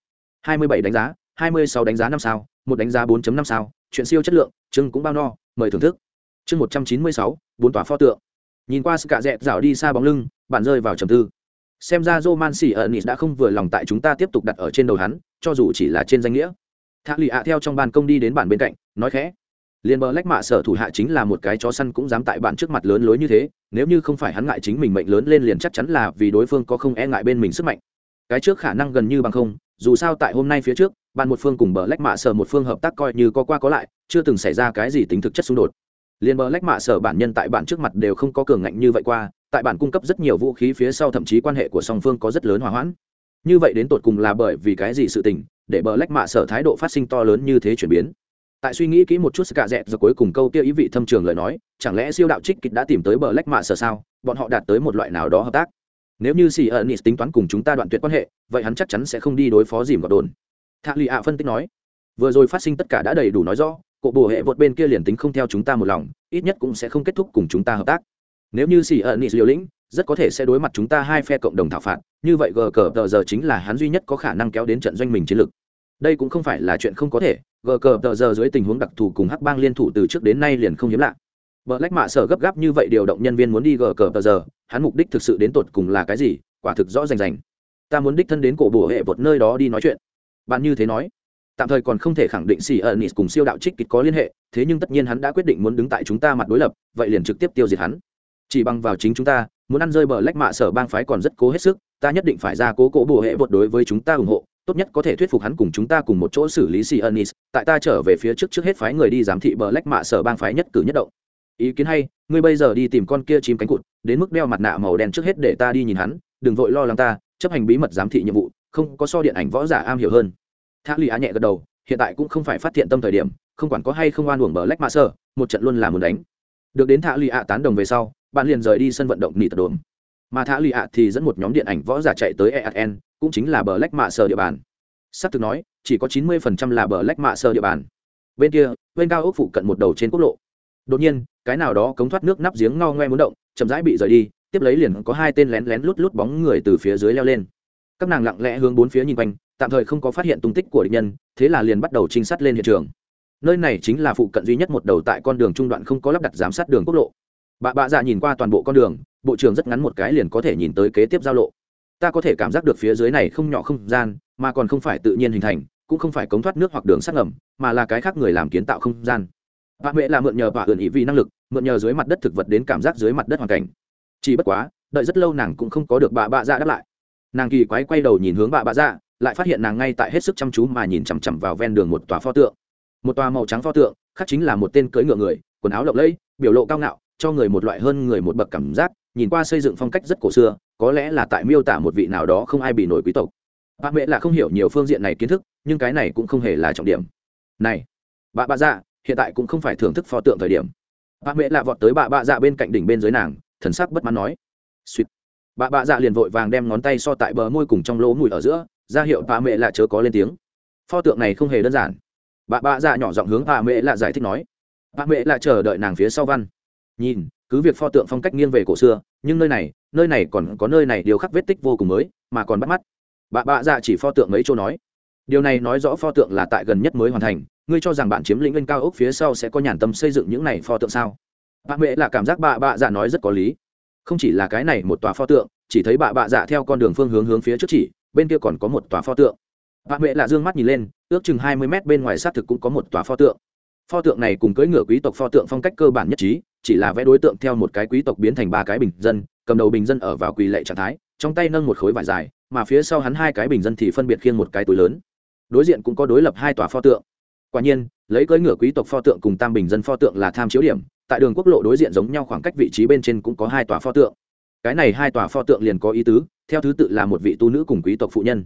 27 đánh giá 26 đánh giá năm sao một đánh giá 4.5 sao chuyện siêu chất lượng chương cũng bao no mời thưởng thức. Chương 196, bốn tòa pho tượng. Nhìn qua sự cạ dẹt rảo đi xa bóng lưng bạn rơi vào trầm tư. Xem ra roman xỉ ẩn đã không vừa lòng tại chúng ta tiếp tục đặt ở trên đầu hắn cho dù chỉ là trên danh nghĩa. Thạc lì ạ theo trong ban công đi đến bản bên cạnh nói khẽ liền bờ lách mạ sở thủ hạ chính là một cái chó săn cũng dám tại bạn trước mặt lớn lối như thế, nếu như không phải hắn ngại chính mình mệnh lớn lên liền chắc chắn là vì đối phương có không e ngại bên mình sức mạnh. Cái trước khả năng gần như bằng không, dù sao tại hôm nay phía trước, bạn một phương cùng bờ lách mạ sở một phương hợp tác coi như có qua có lại, chưa từng xảy ra cái gì tính thực chất xung đột. Liền bờ lách mạ sở bản nhân tại bạn trước mặt đều không có cường ngạnh như vậy qua, tại bạn cung cấp rất nhiều vũ khí phía sau thậm chí quan hệ của song phương có rất lớn hòa hoãn. Như vậy đến tột cùng là bởi vì cái gì sự tình, để bờ lách mạ sở thái độ phát sinh to lớn như thế chuyển biến tại suy nghĩ kỹ một chút cả dẹt rồi cuối cùng câu kia ý vị thâm trường lời nói, chẳng lẽ siêu đạo trích kịch đã tìm tới bờ lách mạ sở sao? Bọn họ đạt tới một loại nào đó hợp tác? Nếu như xì ẩn tính toán cùng chúng ta đoạn tuyệt quan hệ, vậy hắn chắc chắn sẽ không đi đối phó dìm gọt đồn. Thạc lì ạ phân tích nói, vừa rồi phát sinh tất cả đã đầy đủ nói rõ cộ bồ hệ vượt bên kia liền tính không theo chúng ta một lòng, ít nhất cũng sẽ không kết thúc cùng chúng ta hợp tác. Nếu như xì ẩn nịt liều lĩnh, rất có thể sẽ đối mặt chúng ta hai phe cộng đồng thảo phạt, như vậy gờ cờ tờ giờ chính là hắn duy nhất có khả năng kéo đến trận doanh mình chiến lược. Đây cũng không phải là chuyện không có thể gờ cờ tờ giờ dưới tình huống đặc thù cùng hắc bang liên thủ từ trước đến nay liền không hiếm lạ. Vợ lách mạ sở gấp gáp như vậy điều động nhân viên muốn đi gờ cờ tờ giờ, hắn mục đích thực sự đến tột cùng là cái gì? Quả thực rõ rành rành. Ta muốn đích thân đến cổ bùa hệ một nơi đó đi nói chuyện. Bạn như thế nói. Tạm thời còn không thể khẳng định xì ẩn nịt cùng siêu đạo trích kịch có liên hệ, thế nhưng tất nhiên hắn đã quyết định muốn đứng tại chúng ta mặt đối lập, vậy liền trực tiếp tiêu diệt hắn. Chỉ bằng vào chính chúng ta, muốn ăn rơi bờ lách mạ sở bang phái còn rất cố hết sức, ta nhất định phải ra cố cổ bùa hệ vượt đối với chúng ta ủng hộ tốt nhất có thể thuyết phục hắn cùng chúng ta cùng một chỗ xử lý xì tại ta trở về phía trước trước hết phái người đi giám thị bờ lách mạ sở bang phái nhất cử nhất động. Ý kiến hay ngươi bây giờ đi tìm con kia chim cánh cụt đến mức đeo mặt nạ màu đen trước hết để ta đi nhìn hắn đừng vội lo lắng ta chấp hành bí mật giám thị nhiệm vụ không có so điện ảnh võ giả am hiểu hơn. Thác lì á nhẹ gật đầu hiện tại cũng không phải phát hiện tâm thời điểm không quản có hay không oan uổng bờ lách mạ sở, một trận luôn là muốn đánh. Được đến thạ lì ạ tán đồng về sau bạn liền rời đi sân vận động nị tật đồn mà Thả lì ạ thì dẫn một nhóm điện ảnh võ giả chạy tới ean cũng chính là bờ lách mạ sơ địa bàn. S ắ thực nói, chỉ có chín mươi phần trăm là bờ lách mạ sơ địa bàn. Bên kia, bên cao ốc phụ cận một đầu trên quốc lộ. Đột nhiên, cái nào đó cống thoát nước nắp giếng ngao ngoe muốn động, chậm rãi bị rời đi, tiếp lấy liền có hai tên lén lén lút lút bóng người từ phía dưới leo lên. Các nàng lặng lẽ hướng bốn phía nhìn quanh, tạm thời không có phát hiện tung tích của địch nhân, thế là liền bắt đầu trinh sát lên hiện trường. Nơi này chính là phụ cận duy nhất một đầu tại con đường trung đoạn không có lắp đặt giám sát đường quốc lộ. Bà bạ dạ nhìn qua toàn bộ con đường bộ trưởng rất ngắn một cái liền có thể nhìn tới kế tiếp giao lộ. Ta có thể cảm giác được phía dưới này không nhỏ không gian, mà còn không phải tự nhiên hình thành, cũng không phải cống thoát nước hoặc đường sắt ngầm, mà là cái khác người làm kiến tạo không gian. Bà mẹ là mượn nhờ và ẩn ý vì năng lực, mượn nhờ dưới mặt đất thực vật đến cảm giác dưới mặt đất hoàn cảnh. Chỉ bất quá, đợi rất lâu nàng cũng không có được bà bạ dạ đáp lại. Nàng kỳ quái quay đầu nhìn hướng bà bạ dạ lại phát hiện nàng ngay tại hết sức chăm chú mà nhìn chằm chằm vào ven đường một tòa pho tượng. Một tòa màu trắng pho tượng, khác chính là một tên cưỡi ngựa người, quần áo lộng lẫy, biểu lộ cao ngạo, cho người một loại hơn người một bậc cảm giác nhìn qua xây dựng phong cách rất cổ xưa, có lẽ là tại miêu tả một vị nào đó không ai bị nổi quý tộc. Bà mẹ là không hiểu nhiều phương diện này kiến thức, nhưng cái này cũng không hề là trọng điểm. Này, bà bà dạ hiện tại cũng không phải thưởng thức pho tượng thời điểm. Bà mẹ lạ vọt tới bà bà dạ bên cạnh đỉnh bên dưới nàng, thần sắc bất mãn nói. Suýt bà bà dạ liền vội vàng đem ngón tay so tại bờ môi cùng trong lỗ mùi ở giữa, ra hiệu bà mẹ lạ chớ có lên tiếng. Pho tượng này không hề đơn giản. Bà bà dạ nhỏ giọng hướng bà mẹ lạ giải thích nói. Bà mẹ lạ chờ đợi nàng phía sau văn. Nhìn cứ việc pho tượng phong cách nghiêng về cổ xưa, nhưng nơi này nơi này còn có nơi này điều khắc vết tích vô cùng mới, mà còn bắt mắt. Bà bạ dạ chỉ pho tượng mấy chỗ nói. Điều này nói rõ pho tượng là tại gần nhất mới hoàn thành, ngươi cho rằng bạn chiếm lĩnh lên cao ốc phía sau sẽ có nhàn tâm xây dựng những này pho tượng sao? Bà mẹ là cảm giác bà bạ dạ nói rất có lý. Không chỉ là cái này một tòa pho tượng, chỉ thấy bà bạ dạ theo con đường phương hướng hướng phía trước chỉ, bên kia còn có một tòa pho tượng. Bà mẹ là d ư ơ n g mắt nhìn lên, ước chừng hai mươi mét bên ngoài xác thực cũng có một tòa pho tượng. Pho tượng này cùng cưỡi ngựa quý tộc pho tượng phong cách cơ bản nhất trí chỉ là vẽ đối tượng theo một cái quý tộc biến thành ba cái bình dân, cầm đầu bình dân ở vào quỳ lệ trạng thái, trong tay nâng một khối vải dài, mà phía sau hắn hai cái bình dân thì phân biệt khiêng một cái túi lớn. Đối diện cũng có đối lập hai tòa pho tượng. Quả nhiên, lấy cưỡi ngựa quý tộc pho tượng cùng tam bình dân pho tượng là tham chiếu điểm, tại đường quốc lộ đối diện giống nhau khoảng cách vị trí bên trên cũng có hai tòa pho tượng. Cái này hai tòa pho tượng liền có ý tứ, theo thứ tự là một vị tu nữ cùng quý tộc phụ nhân.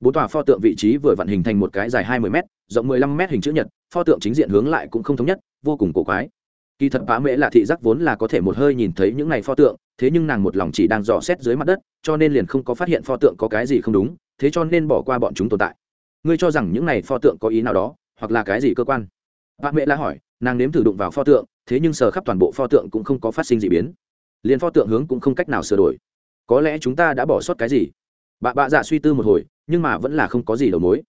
Bốn tòa pho tượng vị trí vừa vặn hình thành một cái dài hai mươi m rộng mười lăm m hình chữ nhật, pho tượng chính diện hướng lại cũng không thống nhất, vô cùng cổ quái kỳ thật bá mễ là thị giác vốn là có thể một hơi nhìn thấy những này pho tượng, thế nhưng nàng một lòng chỉ đang dò xét dưới mặt đất, cho nên liền không có phát hiện pho tượng có cái gì không đúng, thế cho nên bỏ qua bọn chúng tồn tại. Ngươi cho rằng những này pho tượng có ý nào đó, hoặc là cái gì cơ quan? Bá mễ la hỏi, nàng nếm thử đụng vào pho tượng, thế nhưng sờ khắp toàn bộ pho tượng cũng không có phát sinh gì biến. Liền pho tượng hướng cũng không cách nào sửa đổi. Có lẽ chúng ta đã bỏ sót cái gì? Bà bạ dạ suy tư một hồi, nhưng mà vẫn là không có gì đầu mối.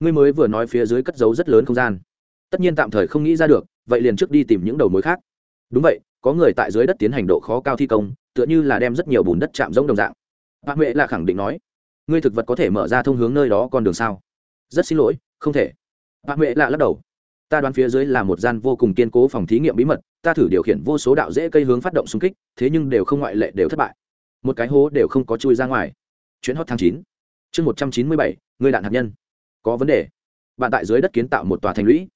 Ngươi mới vừa nói phía dưới cất dấu rất lớn không gian. Tất nhiên tạm thời không nghĩ ra được vậy liền trước đi tìm những đầu mối khác. Đúng vậy, có người tại dưới đất tiến hành độ khó cao thi công, tựa như là đem rất nhiều bùn đất chạm giống đồng dạng. Bà huệ là khẳng định nói, ngươi thực vật có thể mở ra thông hướng nơi đó con đường sao? Rất xin lỗi, không thể. Bà huệ là lắc đầu, ta đoán phía dưới là một gian vô cùng kiên cố phòng thí nghiệm bí mật, ta thử điều khiển vô số đạo dễ cây hướng phát động xung kích, thế nhưng đều không ngoại lệ, đều thất bại. Một cái hố đều không có chui ra ngoài. Chuyến hot tháng chín, chương một trăm chín mươi bảy, người đạn hạt nhân. Có vấn đề. Bạn tại dưới đất kiến tạo một tòa thành lũy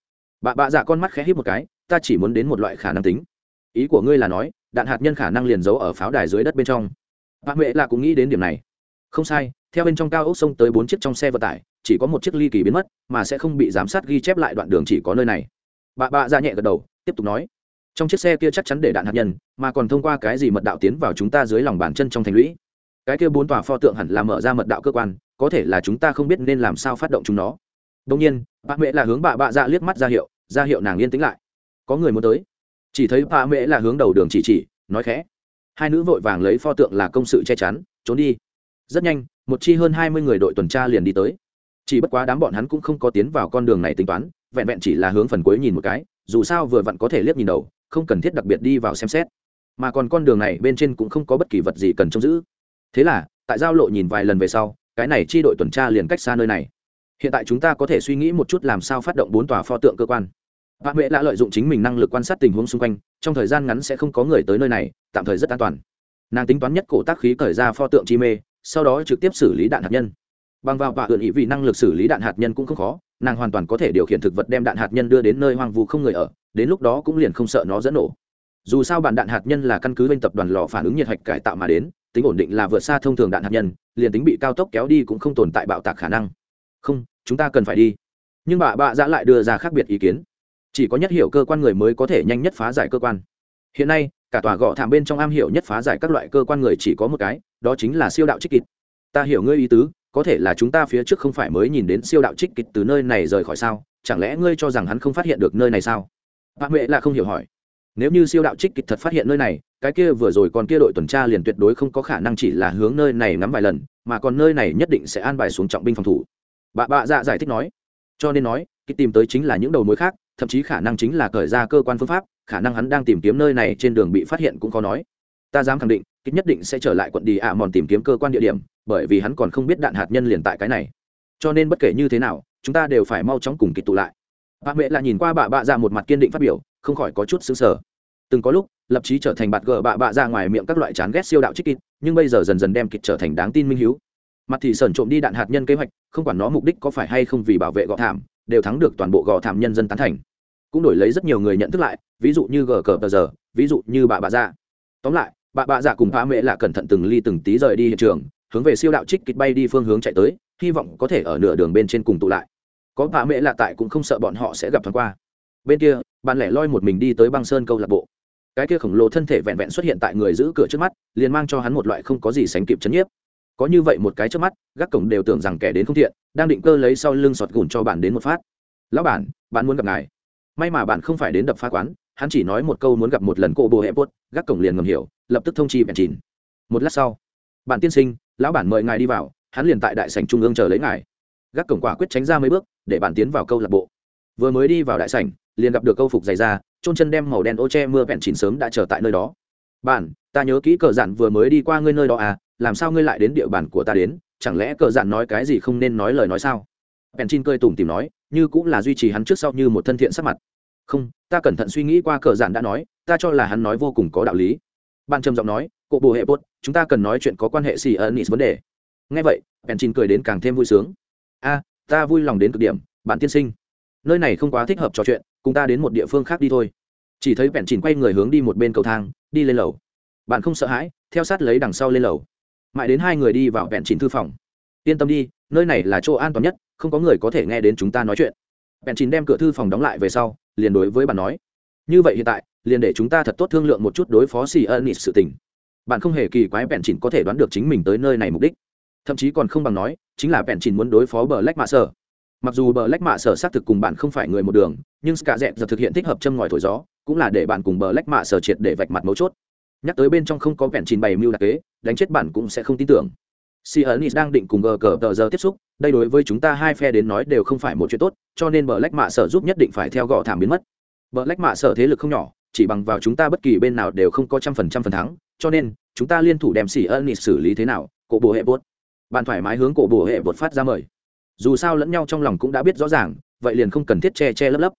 bà bạ dạ con mắt khẽ hít một cái, ta chỉ muốn đến một loại khả năng tính. Ý của ngươi là nói, đạn hạt nhân khả năng liền giấu ở pháo đài dưới đất bên trong. Bà mẹ là cũng nghĩ đến điểm này. Không sai, theo bên trong cao ốc sông tới bốn chiếc trong xe vận tải, chỉ có một chiếc ly kỳ biến mất, mà sẽ không bị giám sát ghi chép lại đoạn đường chỉ có nơi này. Bà bạ ra nhẹ gật đầu, tiếp tục nói. Trong chiếc xe kia chắc chắn để đạn hạt nhân, mà còn thông qua cái gì mật đạo tiến vào chúng ta dưới lòng bàn chân trong thành lũy. Cái kia bốn tòa pho tượng hẳn là mở ra mật đạo cơ quan, có thể là chúng ta không biết nên làm sao phát động chúng nó. Đông nhiên, bà mẹ là hướng bà bạ dạ liếc mắt ra hiệu ra hiệu nàng yên tĩnh lại. Có người muốn tới. Chỉ thấy pa mẹ là hướng đầu đường chỉ chỉ, nói khẽ. Hai nữ vội vàng lấy pho tượng là công sự che chắn, trốn đi. Rất nhanh, một chi hơn hai mươi người đội tuần tra liền đi tới. Chỉ bất quá đám bọn hắn cũng không có tiến vào con đường này tính toán, vẹn vẹn chỉ là hướng phần cuối nhìn một cái, dù sao vừa vặn có thể liếc nhìn đầu, không cần thiết đặc biệt đi vào xem xét. Mà còn con đường này bên trên cũng không có bất kỳ vật gì cần trông giữ. Thế là, tại giao lộ nhìn vài lần về sau, cái này chi đội tuần tra liền cách xa nơi này hiện tại chúng ta có thể suy nghĩ một chút làm sao phát động bốn tòa pho tượng cơ quan. Bà huệ đã lợi dụng chính mình năng lực quan sát tình huống xung quanh, trong thời gian ngắn sẽ không có người tới nơi này, tạm thời rất an toàn. Nàng tính toán nhất cổ tác khí cởi ra pho tượng chi mê, sau đó trực tiếp xử lý đạn hạt nhân. Bằng vào và ượn ý vì năng lực xử lý đạn hạt nhân cũng không khó, nàng hoàn toàn có thể điều khiển thực vật đem đạn hạt nhân đưa đến nơi hoang vu không người ở, đến lúc đó cũng liền không sợ nó dẫn nổ. Dù sao bản đạn hạt nhân là căn cứ bên tập đoàn lò phản ứng nhiệt hạch cải tạo mà đến, tính ổn định là vượt xa thông thường đạn hạt nhân, liền tính bị cao tốc kéo đi cũng không tồn tại bạo tạc khả năng. Không chúng ta cần phải đi. Nhưng bà bạ dạ lại đưa ra khác biệt ý kiến. Chỉ có nhất hiểu cơ quan người mới có thể nhanh nhất phá giải cơ quan. Hiện nay, cả tòa gọ thảm bên trong am hiểu nhất phá giải các loại cơ quan người chỉ có một cái, đó chính là siêu đạo trích kịch. ta hiểu ngươi ý tứ, có thể là chúng ta phía trước không phải mới nhìn đến siêu đạo trích kịch từ nơi này rời khỏi sao? Chẳng lẽ ngươi cho rằng hắn không phát hiện được nơi này sao? Bà huệ là không hiểu hỏi. Nếu như siêu đạo trích kịch thật phát hiện nơi này, cái kia vừa rồi còn kia đội tuần tra liền tuyệt đối không có khả năng chỉ là hướng nơi này ngắm vài lần, mà còn nơi này nhất định sẽ an bài xuống trọng binh phòng thủ bà bạ dạ giải thích nói. Cho nên nói khi tìm tới chính là những đầu mối khác, thậm chí khả năng chính là cởi ra cơ quan phương pháp, khả năng hắn đang tìm kiếm nơi này trên đường bị phát hiện cũng có nói. Ta dám khẳng định kích nhất định sẽ trở lại quận đi ạ mòn tìm kiếm cơ quan địa điểm, bởi vì hắn còn không biết đạn hạt nhân liền tại cái này. Cho nên bất kể như thế nào, chúng ta đều phải mau chóng cùng kịch tụ lại. Bà mẹ là nhìn qua bà bạ dạ một mặt kiên định phát biểu, không khỏi có chút xứng sở từng có lúc, lập chí trở thành bạt gờ bạ bạ ra ngoài miệng các loại chán ghét siêu đạo trích kịch, nhưng bây giờ dần dần đem kịch trở thành đáng tin minh hiếu. Mặt thì sởn trộm đi đạn hạt nhân kế hoạch không quản nó mục đích có phải hay không vì bảo vệ gò thảm, đều thắng được toàn bộ gò thảm nhân dân tán thành. Cũng đổi lấy rất nhiều người nhận thức lại, ví dụ như gờ cờ tờ giờ ví dụ như bà bà dạ. Tóm lại bà bà dạ cùng phá mẹ là cẩn thận từng ly từng tí rời đi hiện trường, hướng về siêu đạo trích kịch bay đi phương hướng chạy tới, hy vọng có thể ở nửa đường bên trên cùng tụ lại. Có bà mẹ là tại cũng không sợ bọn họ sẽ gặp thoáng qua. Bên kia, bạn lẻ loi một mình đi tới băng sơn câu lạc bộ. Cái kia khổng lồ thân thể vẹn vẹn xuất hiện tại người giữ cửa trước mắt, liền mang cho hắn một loại không có gì sánh kịp chấn nhiếp có như vậy một cái trước mắt, gác cổng đều tưởng rằng kẻ đến không thiện, đang định cơ lấy sau lưng sọt gùn cho bạn đến một phát. Lão bản, bạn muốn gặp ngài. May mà bạn không phải đến đập phá quán, hắn chỉ nói một câu muốn gặp một lần cô bồ hệ bốt, gác cổng liền ngầm hiểu, lập tức thông chi bèn chìn một lát sau, bạn tiên sinh, lão bản mời ngài đi vào, hắn liền tại đại sảnh trung ương chờ lấy ngài. Gác cổng quả quyết tránh ra mấy bước, để bạn tiến vào câu lạc bộ. Vừa mới đi vào đại sảnh, liền gặp được câu phục dày ra trôn chân đem màu đen ô che mưa bèn chìn sớm đã chờ tại nơi đó. Bạn, ta nhớ kỹ cờ giản vừa mới đi qua ngươi nơi đó à làm sao ngươi lại đến địa bàn của ta đến? Chẳng lẽ cờ giản nói cái gì không nên nói lời nói sao? Bèn chin cười tủm tìm nói, như cũng là duy trì hắn trước sau như một thân thiện sắc mặt. Không, ta cẩn thận suy nghĩ qua cờ giản đã nói, ta cho là hắn nói vô cùng có đạo lý. Ban trầm giọng nói cụ bồ hệ bốt chúng ta cần nói chuyện có quan hệ xì ẩn nít vấn đề. Ngay vậy, bèn chin cười đến càng thêm vui sướng. A, ta vui lòng đến cực điểm, bạn tiên sinh. Nơi này không quá thích hợp trò chuyện, cùng ta đến một địa phương khác đi thôi. Chỉ thấy bèn chin quay người hướng đi một bên cầu thang, đi lên lầu. Bạn không sợ hãi, theo sát lấy đằng sau lên lầu mãi đến hai người đi vào vẹn chín thư phòng. Yên tâm đi, nơi này là chỗ an toàn nhất, không có người có thể nghe đến chúng ta nói chuyện. Bèn chín đem cửa thư phòng đóng lại về sau, liền đối với bạn nói, như vậy hiện tại, liền để chúng ta thật tốt thương lượng một chút đối phó xì ân nịt sự tình. Bạn không hề kỳ quái bèn chín có thể đoán được chính mình tới nơi này mục đích. Thậm chí còn không bằng nói, chính là bèn chín muốn đối phó bờ lách mạ sở. Mặc dù bờ lách mạ sở xác thực cùng bạn không phải người một đường, nhưng cả dẹp giờ thực hiện thích hợp châm ngòi thổi gió, cũng là để bạn cùng bờ lách mạ sở triệt để vạch mặt mấu chốt nhắc tới bên trong không có vẹn trình bày mưu đặc kế, đánh chết bạn cũng sẽ không tin tưởng. Si ẩn đang định cùng gờ cờ tờ giờ tiếp xúc, đây đối với chúng ta hai phe đến nói đều không phải một chuyện tốt, cho nên bờ lách mạ sở giúp nhất định phải theo gõ thảm biến mất. Bờ lách mạ sở thế lực không nhỏ, chỉ bằng vào chúng ta bất kỳ bên nào đều không có trăm phần trăm phần thắng, cho nên, chúng ta liên thủ đem xỉ ân nịt xử lý thế nào, cổ bồ hệ bốt bạn thoải mái hướng cổ bồ hệ bột phát ra mời. Dù sao lẫn nhau trong lòng cũng đã biết rõ ràng, vậy liền không cần thiết che che lấp lấp.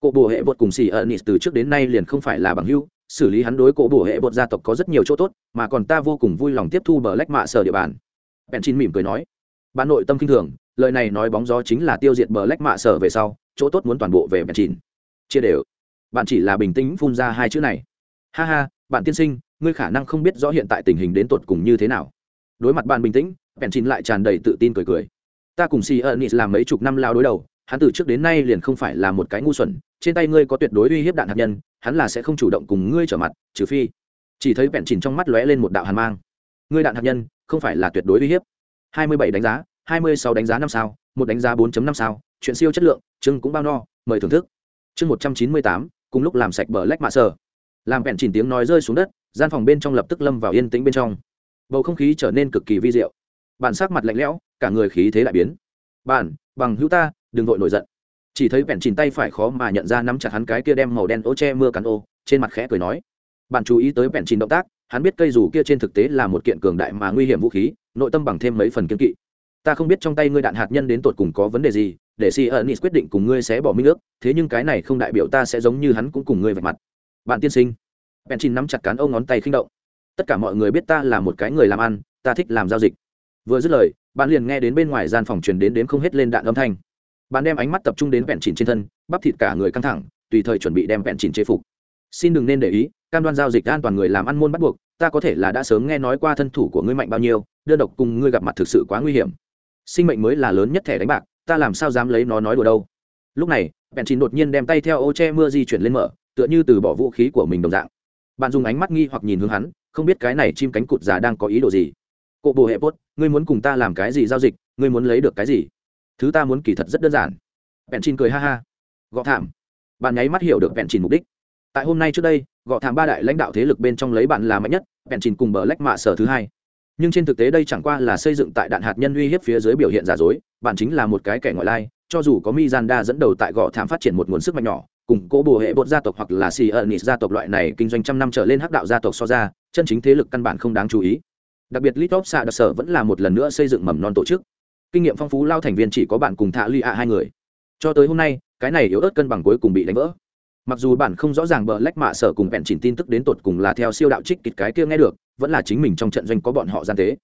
Cổ bồ hệ bột cùng xỉ ân nịt từ trước đến nay liền không phải là bằng hưu xử lý hắn đối cổ bổ hệ bột gia tộc có rất nhiều chỗ tốt, mà còn ta vô cùng vui lòng tiếp thu bờ lách mạ sở địa bàn. Bèn chín mỉm cười nói. Bạn nội tâm kinh thường, lời này nói bóng gió chính là tiêu diệt bờ lách mạ sở về sau, chỗ tốt muốn toàn bộ về bèn chín chia đều. Bạn chỉ là bình tĩnh phun ra hai chữ này. Ha ha, bạn tiên sinh, ngươi khả năng không biết rõ hiện tại tình hình đến tột cùng như thế nào. Đối mặt bạn bình tĩnh, bèn chín lại tràn đầy tự tin cười cười. Ta cùng si ẩn làm mấy chục năm lao đối đầu, hắn từ trước đến nay liền không phải là một cái ngu xuẩn, trên tay ngươi có tuyệt đối uy hiếp đạn hạt nhân hắn là sẽ không chủ động cùng ngươi trở mặt, trừ phi chỉ thấy bèn chìn trong mắt lóe lên một đạo hàn mang. Ngươi đạn hạt nhân, không phải là tuyệt đối uy hiếp. Hai mươi bảy đánh giá, hai mươi sáu đánh giá năm sao, một đánh giá 4 năm sao, chuyện siêu chất lượng chưng cũng bao no, mời thưởng thức. Chương một trăm chín mươi tám, cùng lúc làm sạch bờ lách mạ sở. Làm bèn chìn tiếng nói rơi xuống đất, gian phòng bên trong lập tức lâm vào yên tĩnh bên trong. Bầu không khí trở nên cực kỳ vi diệu. Bản sắc mặt lạnh lẽo, cả người khí thế lại biến. Bản bằng hữu ta, đừng vội nổi giận chỉ thấy vẹn chìn tay phải khó mà nhận ra nắm chặt hắn cái kia đem màu đen ô che mưa cắn ô, trên mặt khẽ cười nói. Bạn chú ý tới vẹn chìn động tác, hắn biết cây dù kia trên thực tế là một kiện cường đại mà nguy hiểm vũ khí, nội tâm bằng thêm mấy phần kiên kỵ. Ta không biết trong tay ngươi đạn hạt nhân đến tột cùng có vấn đề gì, để si ẩn quyết định cùng ngươi sẽ bỏ minh ước, thế nhưng cái này không đại biểu ta sẽ giống như hắn cũng cùng ngươi vạch mặt. Bạn tiên sinh bèn chìn nắm chặt cán ô ngón tay khinh động. Tất cả mọi người biết ta là một cái người làm ăn, ta thích làm giao dịch. Vừa dứt lời, bạn liền nghe đến bên ngoài gian phòng truyền đến đến không hết lên đạn âm thanh bạn đem ánh mắt tập trung đến vẹn chỉnh trên thân, bắp thịt cả người căng thẳng, tùy thời chuẩn bị đem vẹn chỉnh chế phục. Xin đừng nên để ý, cam đoan giao dịch an toàn người làm ăn môn bắt buộc, ta có thể là đã sớm nghe nói qua thân thủ của ngươi mạnh bao nhiêu, đơn độc cùng ngươi gặp mặt thực sự quá nguy hiểm. Sinh mệnh mới là lớn nhất thẻ đánh bạc, ta làm sao dám lấy nó nói đùa đâu. Lúc này bèn chín đột nhiên đem tay theo ô che mưa di chuyển lên mở, tựa như từ bỏ vũ khí của mình đồng dạng. Bạn dùng ánh mắt nghi hoặc nhìn hướng hắn, không biết cái này chim cánh cụt già đang có ý đồ gì. Cộ bồ hệ bốt, ngươi muốn cùng ta làm cái gì giao dịch, ngươi muốn lấy được cái gì? Thứ ta muốn kỳ thật rất đơn giản. Bèn chín cười ha ha. Gọ thảm. Bạn nháy mắt hiểu được bèn chín mục đích. Tại hôm nay trước đây, gọ thảm ba đại lãnh đạo thế lực bên trong lấy bạn là mạnh nhất bèn chín cùng bờ lách mạ sở thứ hai. Nhưng trên thực tế đây chẳng qua là xây dựng tại đạn hạt nhân uy hiếp phía dưới biểu hiện giả dối, bạn chính là một cái kẻ ngoại lai, cho dù có mizanda dẫn đầu tại gò thảm phát triển một nguồn sức mạnh nhỏ, cùng cố bồ hệ bột gia tộc hoặc là xì ẩn nịt gia tộc loại này kinh doanh trăm năm trở lên hắc đạo gia tộc so ra, chân chính thế lực căn bản không đáng chú ý. Đặc biệt litop xạ đặc sở vẫn là một lần nữa xây dựng mầm non tổ chức kinh nghiệm phong phú lao thành viên chỉ có bạn cùng thạ lụy ạ hai người. Cho tới hôm nay, cái này yếu ớt cân bằng cuối cùng bị đánh vỡ. Mặc dù bạn không rõ ràng bờ lách mạ sở cùng bèn chỉnh tin tức đến tột cùng là theo siêu đạo trích kịch cái kia nghe được, vẫn là chính mình trong trận doanh có bọn họ gian tế.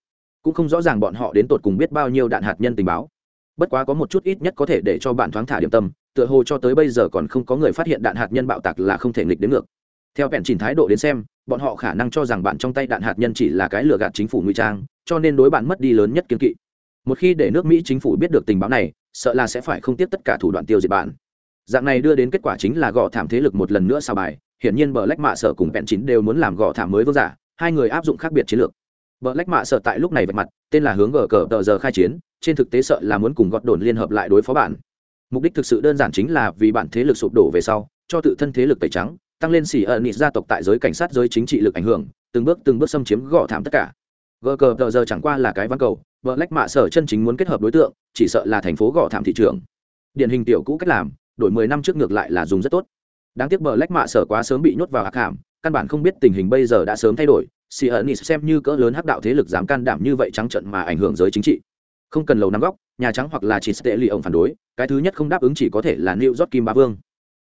Cũng không rõ ràng bọn họ đến tột cùng biết bao nhiêu đạn hạt nhân tình báo. Bất quá có một chút ít nhất có thể để cho bạn thoáng thả điểm tâm, tựa hồ cho tới bây giờ còn không có người phát hiện đạn hạt nhân bạo tạc là không thể nghịch đến ngược. Theo bèn chỉnh thái độ đến xem, bọn họ khả năng cho rằng bạn trong tay đạn hạt nhân chỉ là cái lừa gạt chính phủ nguy trang, cho nên đối bạn mất đi lớn nhất kiên kỵ một khi để nước mỹ chính phủ biết được tình báo này, sợ là sẽ phải không tiếp tất cả thủ đoạn tiêu diệt bạn. Dạng này đưa đến kết quả chính là gõ thảm thế lực một lần nữa sao bài. Hiển nhiên bờ lách mạ sở cùng bẹn chín đều muốn làm gõ thảm mới vương giả, hai người áp dụng khác biệt chiến lược. Bờ lách mạ sở tại lúc này vạch mặt, tên là hướng gờ cờ tờ giờ khai chiến, trên thực tế sợ là muốn cùng gọt đồn liên hợp lại đối phó bạn. Mục đích thực sự đơn giản chính là vì bạn thế lực sụp đổ về sau, cho tự thân thế lực tẩy trắng, tăng lên xỉ ẩn nịt gia tộc tại giới cảnh sát giới chính trị lực ảnh hưởng, từng bước từng bước xâm chiếm gõ thảm tất cả. Gờ cờ tờ giờ chẳng qua là cái văn cầu vợ lách mạ sở chân chính muốn kết hợp đối tượng, chỉ sợ là thành phố gò thảm thị trường. Điển hình tiểu cũ cách làm, đổi mười năm trước ngược lại là dùng rất tốt. Đáng tiếc bờ lách mạ sở quá sớm bị nhốt vào hạc hàm, căn bản không biết tình hình bây giờ đã sớm thay đổi. Si ẩn xem như cỡ lớn hắc đạo thế lực dám can đảm như vậy trắng trận mà ảnh hưởng giới chính trị. Không cần lầu năm góc, nhà trắng hoặc là chỉ tệ lì ổng phản đối, cái thứ nhất không đáp ứng chỉ có thể là new york kim ba vương.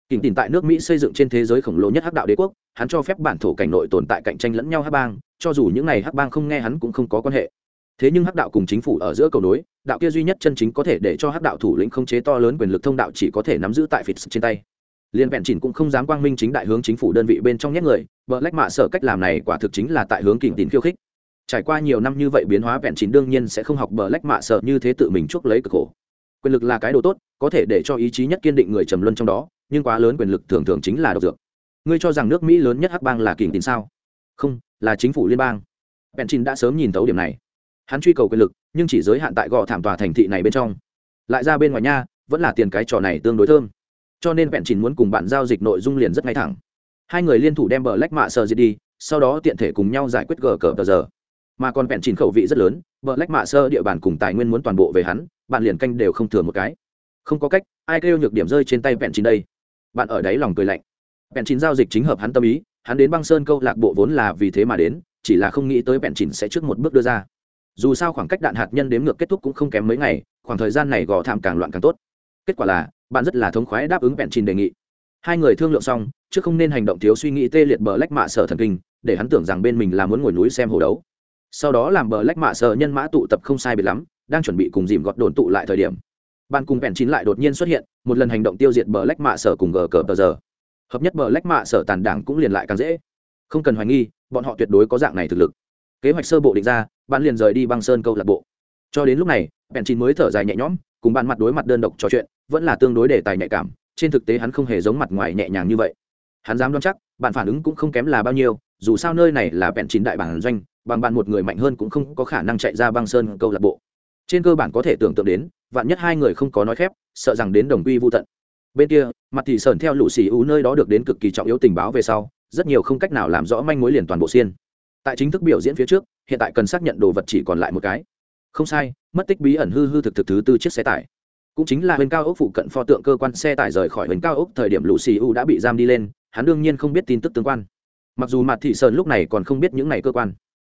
Kỉnh tìm tại nước mỹ xây dựng trên thế giới khổng lồ nhất hắc đạo đế quốc, hắn cho phép bản thổ cảnh nội tồn tại cạnh tranh lẫn nhau hắc bang, cho dù những ngày hắc bang không nghe hắn cũng không có quan hệ thế nhưng hắc đạo cùng chính phủ ở giữa cầu nối, đạo kia duy nhất chân chính có thể để cho hắc đạo thủ lĩnh không chế to lớn quyền lực thông đạo chỉ có thể nắm giữ tại phịt trên tay. Liên vẹn chỉnh cũng không dám quang minh chính đại hướng chính phủ đơn vị bên trong nhét người vợ lách mạ sở cách làm này quả thực chính là tại hướng kỉnh tín khiêu khích. Trải qua nhiều năm như vậy biến hóa, vẹn chỉnh đương nhiên sẽ không học bờ lách mạ sợ như thế tự mình chuốc lấy cực khổ. Quyền lực là cái đồ tốt, có thể để cho ý chí nhất kiên định người trầm luân trong đó, nhưng quá lớn quyền lực thường thường chính là độc dược. Ngươi cho rằng nước mỹ lớn nhất hắc bang là kỉnh tín sao? Không, là chính phủ liên bang. Vẹn chỉnh đã sớm nhìn thấu điểm này hắn truy cầu quyền lực, nhưng chỉ giới hạn tại gò thảm tòa thành thị này bên trong. Lại ra bên ngoài nha, vẫn là tiền cái trò này tương đối thơm. Cho nên vẹn chỉnh muốn cùng bạn giao dịch nội dung liền rất ngay thẳng. Hai người liên thủ đem bờ lách mạ sờ diệt đi, sau đó tiện thể cùng nhau giải quyết gờ cờ giờ. Mà còn vẹn chỉnh khẩu vị rất lớn, bờ lách mạ sơ địa bàn cùng tài nguyên muốn toàn bộ về hắn, bạn liền canh đều không thừa một cái. Không có cách, ai kêu nhược điểm rơi trên tay vẹn chỉnh đây? Bạn ở đấy lòng cười lạnh. Vẹn chỉnh giao dịch chính hợp hắn tâm ý, hắn đến băng sơn câu lạc bộ vốn là vì thế mà đến, chỉ là không nghĩ tới vẹn chỉnh sẽ trước một bước đưa ra dù sao khoảng cách đạn hạt nhân đếm ngược kết thúc cũng không kém mấy ngày, khoảng thời gian này gò thảm càng loạn càng tốt. Kết quả là, bạn rất là thống khoái đáp ứng bẹn trình đề nghị. Hai người thương lượng xong chứ không nên hành động thiếu suy nghĩ tê liệt bờ lách mạ sở thần kinh, để hắn tưởng rằng bên mình là muốn ngồi núi xem hồ đấu. Sau đó làm bờ lách mạ sở nhân mã tụ tập không sai biệt lắm, đang chuẩn bị cùng dìm gọt đồn tụ lại thời điểm. Bạn cùng bẹn chín lại đột nhiên xuất hiện, một lần hành động tiêu diệt bờ lách mạ sở cùng gờ cờ tờ giờ. Hợp nhất bờ lách mạ sở tàn đảng cũng liền lại càng dễ. Không cần hoài nghi, bọn họ tuyệt đối có dạng này thực lực kế hoạch sơ bộ định ra, bạn liền rời đi băng sơn câu lạc bộ. Cho đến lúc này, bèn chín mới thở dài nhẹ nhõm, cùng bạn mặt đối mặt đơn độc trò chuyện, vẫn là tương đối đề tài nhạy cảm, trên thực tế hắn không hề giống mặt ngoài nhẹ nhàng như vậy. Hắn dám đoán chắc, bạn phản ứng cũng không kém là bao nhiêu, dù sao nơi này là bèn chín đại bản doanh, bằng bạn một người mạnh hơn cũng không có khả năng chạy ra băng sơn câu lạc bộ. Trên cơ bản có thể tưởng tượng đến, vạn nhất hai người không có nói khép, sợ rằng đến đồng quy vô tận. Bên kia, mặt thì sờn theo lũ xì ú nơi đó được đến cực kỳ trọng yếu tình báo về sau, rất nhiều không cách nào làm rõ manh mối liền toàn bộ xiên tại chính thức biểu diễn phía trước hiện tại cần xác nhận đồ vật chỉ còn lại một cái. Không sai mất tích bí ẩn hư hư thực thực thứ tư chiếc xe tải. Cũng chính là bên cao ốc phụ cận pho tượng cơ quan xe tải rời khỏi bên cao ốc thời điểm lũ xì u đã bị giam đi lên hắn đương nhiên không biết tin tức tương quan. Mặc dù mặt thị sơn lúc này còn không biết những này cơ quan.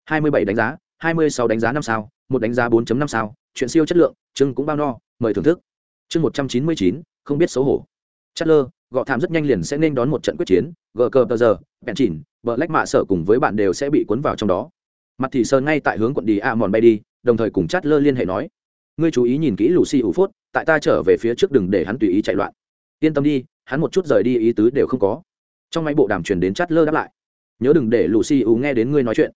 27 đánh giá 26 đánh giá năm sao một đánh giá 4.5 sao chuyện siêu chất lượng chưng cũng bao no mời thưởng thức. Chương 199, không biết xấu hổ. Chất lơ gọ thảm rất nhanh liền sẽ nên đón một trận quyết chiến, gờ cờ tờ giờ bèn chìn vợ lách mạ sở cùng với bạn đều sẽ bị cuốn vào trong đó. Mặt thì sơn ngay tại hướng quận đi a mòn bay đi, đồng thời cùng chát lơ liên hệ nói, ngươi chú ý nhìn kỹ lù xì ủ phốt tại ta trở về phía trước đừng để hắn tùy ý chạy loạn. Yên tâm đi, hắn một chút rời đi ý tứ đều không có. Trong máy bộ đàm truyền đến chát lơ đáp lại, nhớ đừng để lù xì ủ nghe đến ngươi nói chuyện.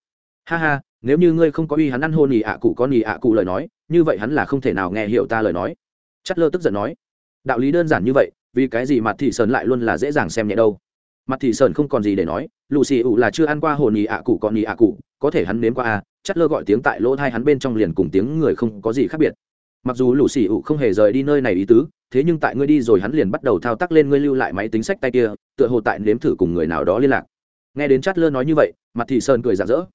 Ha ha, nếu như ngươi không có uy hắn ăn hôn nhì ạ cụ có nhì ạ cụ lời nói, như vậy hắn là không thể nào nghe hiểu ta lời nói. Chát lơ tức giận nói, đạo lý đơn giản như vậy vì cái gì mặt thị sơn lại luôn là dễ dàng xem nhẹ đâu? Mặt thị sơn không còn gì để nói lù xì ủ là chưa ăn qua hồn nhì ạ cụ còn nhì ạ cụ, có thể hắn nếm qua à chất lơ gọi tiếng tại lỗ thai hắn bên trong liền cùng tiếng người không có gì khác biệt. Mặc dù lù xì ủ không hề rời đi nơi này ý tứ, thế nhưng tại ngươi đi rồi hắn liền bắt đầu thao tác lên ngươi lưu lại máy tính sách tay kia, tựa hồ tại nếm thử cùng người nào đó liên lạc. Nghe đến chát lơ nói như vậy, mặt thị sơn cười rạng rỡ.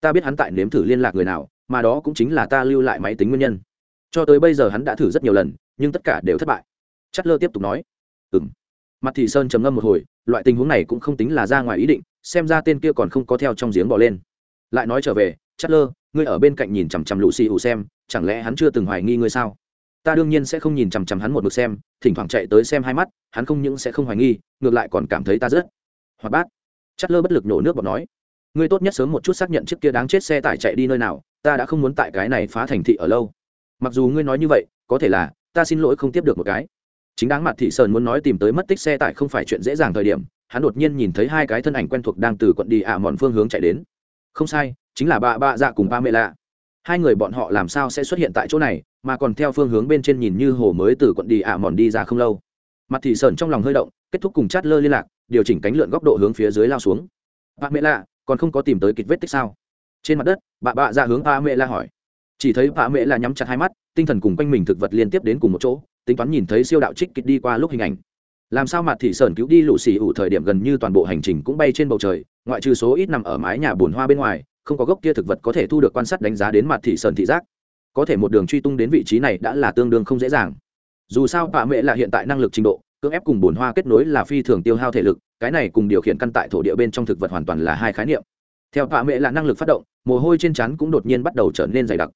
Ta biết hắn tại nếm thử liên lạc người nào, mà đó cũng chính là ta lưu lại máy tính nguyên nhân. Cho tới bây giờ hắn đã thử rất nhiều lần, nhưng tất cả đều thất bại. Chát lơ tiếp tục nói ừng mặt thị sơn trầm ngâm một hồi, loại tình huống này cũng không tính là ra ngoài ý định, xem ra tên kia còn không có theo trong giếng bỏ lên. Lại nói trở về chất lơ ngươi ở bên cạnh nhìn chằm chằm lũ xì ủ xem, chẳng lẽ hắn chưa từng hoài nghi ngươi sao? Ta đương nhiên sẽ không nhìn chằm chằm hắn một mực xem, thỉnh thoảng chạy tới xem hai mắt, hắn không những sẽ không hoài nghi, ngược lại còn cảm thấy ta rất hoạt bát. Chất lơ bất lực nổ nước bọt nói, ngươi tốt nhất sớm một chút xác nhận chiếc kia đáng chết xe tải chạy đi nơi nào, ta đã không muốn tại cái này phá thành thị ở lâu. Mặc dù ngươi nói như vậy, có thể là, ta xin lỗi không tiếp được một cái chính đáng mặt thị sơn muốn nói tìm tới mất tích xe tải không phải chuyện dễ dàng thời điểm, hắn đột nhiên nhìn thấy hai cái thân ảnh quen thuộc đang từ quận đi ạ mòn phương hướng chạy đến. Không sai, chính là bà bạ dạ cùng ba mẹ lạ. Hai người bọn họ làm sao sẽ xuất hiện tại chỗ này, mà còn theo phương hướng bên trên nhìn như hồ mới từ quận đi ạ mòn đi ra không lâu. Mặt thị sơn trong lòng hơi động, kết thúc cùng chát lơ liên lạc, điều chỉnh cánh lượn góc độ hướng phía dưới lao xuống. Bà mẹ lạ, còn không có tìm tới kịch vết tích sao? Trên mặt đất bà bạ dạ hướng ba mẹ lạ hỏi. Chỉ thấy bà mẹ lạ nhắm chặt hai mắt, tinh thần cùng quanh mình thực vật liên tiếp đến cùng một chỗ tính toán nhìn thấy siêu đạo trích kịch đi qua lúc hình ảnh. Làm sao mặt thị sơn cứu đi lũ xì ủ thời điểm gần như toàn bộ hành trình cũng bay trên bầu trời, ngoại trừ số ít nằm ở mái nhà bồn hoa bên ngoài, không có gốc kia thực vật có thể thu được quan sát đánh giá đến mặt thị sơn thị giác. Có thể một đường truy tung đến vị trí này đã là tương đương không dễ dàng. Dù sao bà mẹ là hiện tại năng lực trình độ, cưỡng ép cùng bồn hoa kết nối là phi thường tiêu hao thể lực, cái này cùng điều khiển căn tại thổ địa bên trong thực vật hoàn toàn là hai khái niệm. Theo bà mẹ là năng lực phát động, mồ hôi trên chắn cũng đột nhiên bắt đầu trở nên dày đặc.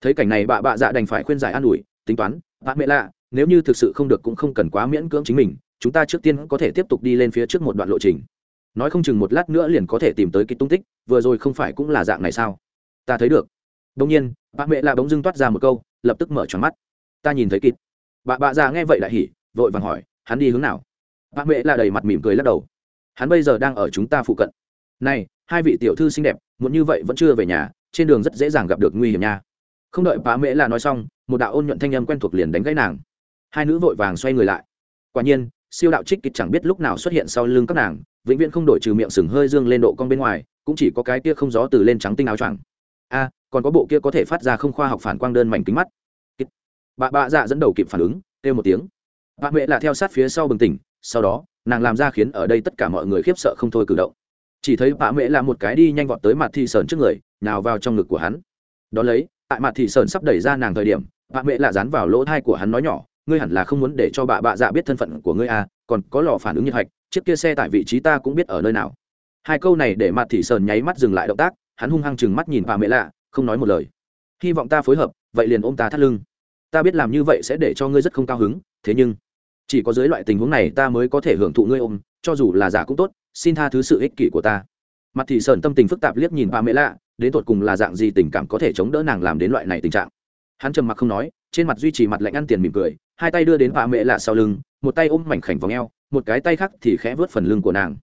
Thấy cảnh này bà bạ dạ đành phải khuyên giải an ủi, tính toán bà mẹ lạ nếu như thực sự không được cũng không cần quá miễn cưỡng chính mình, chúng ta trước tiên có thể tiếp tục đi lên phía trước một đoạn lộ trình. Nói không chừng một lát nữa liền có thể tìm tới cái tung tích, vừa rồi không phải cũng là dạng này sao? Ta thấy được. Đông nhiên bà mẹ lạ bỗng dưng toát ra một câu, lập tức mở tròn mắt. Ta nhìn thấy kịt bà bà già nghe vậy lại hỉ, vội vàng hỏi, hắn đi hướng nào? Bà mẹ là đầy mặt mỉm cười lắc đầu. Hắn bây giờ đang ở chúng ta phụ cận. Này, hai vị tiểu thư xinh đẹp muốn như vậy vẫn chưa về nhà, trên đường rất dễ dàng gặp được nguy hiểm nha. Không đợi bà mẹ là nói xong, một đạo ôn nhuận thanh âm quen thuộc liền đánh gãy nàng hai nữ vội vàng xoay người lại. Quả nhiên, siêu đạo trích kịch chẳng biết lúc nào xuất hiện sau lưng các nàng, vĩnh viễn không đổi trừ miệng sừng hơi dương lên độ cong bên ngoài, cũng chỉ có cái kia không gió từ lên trắng tinh áo choàng. A, còn có bộ kia có thể phát ra không khoa học phản quang đơn mảnh kính mắt. Bà bạ dạ dẫn đầu kịp phản ứng, kêu một tiếng. Bà mẹ là theo sát phía sau bừng tỉnh, sau đó, nàng làm ra khiến ở đây tất cả mọi người khiếp sợ không thôi cử động. Chỉ thấy bà mẹ là một cái đi nhanh vọt tới mặt thị sờn trước người nào vào trong ngực của hắn. Đón lấy, tại mặt thị sờn sắp đẩy ra nàng thời điểm bà mẹ là dán vào lỗ thai của hắn nói nhỏ ngươi hẳn là không muốn để cho bà bạ dạ biết thân phận của ngươi à còn có lò phản ứng nhiệt hạch, chiếc kia xe tại vị trí ta cũng biết ở nơi nào. Hai câu này để mặt thị sờn nháy mắt dừng lại động tác, hắn hung hăng chừng mắt nhìn bà mẹ lạ, không nói một lời. Hy vọng ta phối hợp, vậy liền ôm ta thắt lưng. Ta biết làm như vậy sẽ để cho ngươi rất không cao hứng, thế nhưng, chỉ có dưới loại tình huống này ta mới có thể hưởng thụ ngươi ôm, cho dù là giả cũng tốt, xin tha thứ sự ích kỷ của ta. Mặt thị sơn tâm tình phức tạp liếc nhìn bà mẹ lạ, đến tột cùng là dạng gì tình cảm có thể chống đỡ nàng làm đến loại này tình trạng. Hắn trầm mặc không nói, trên mặt duy trì mặt lạnh ăn tiền mỉm cười hai tay đưa đến bà mẹ lạ sau lưng, một tay ôm mảnh khảnh vòng eo, một cái tay khác thì khẽ vớt phần lưng của nàng.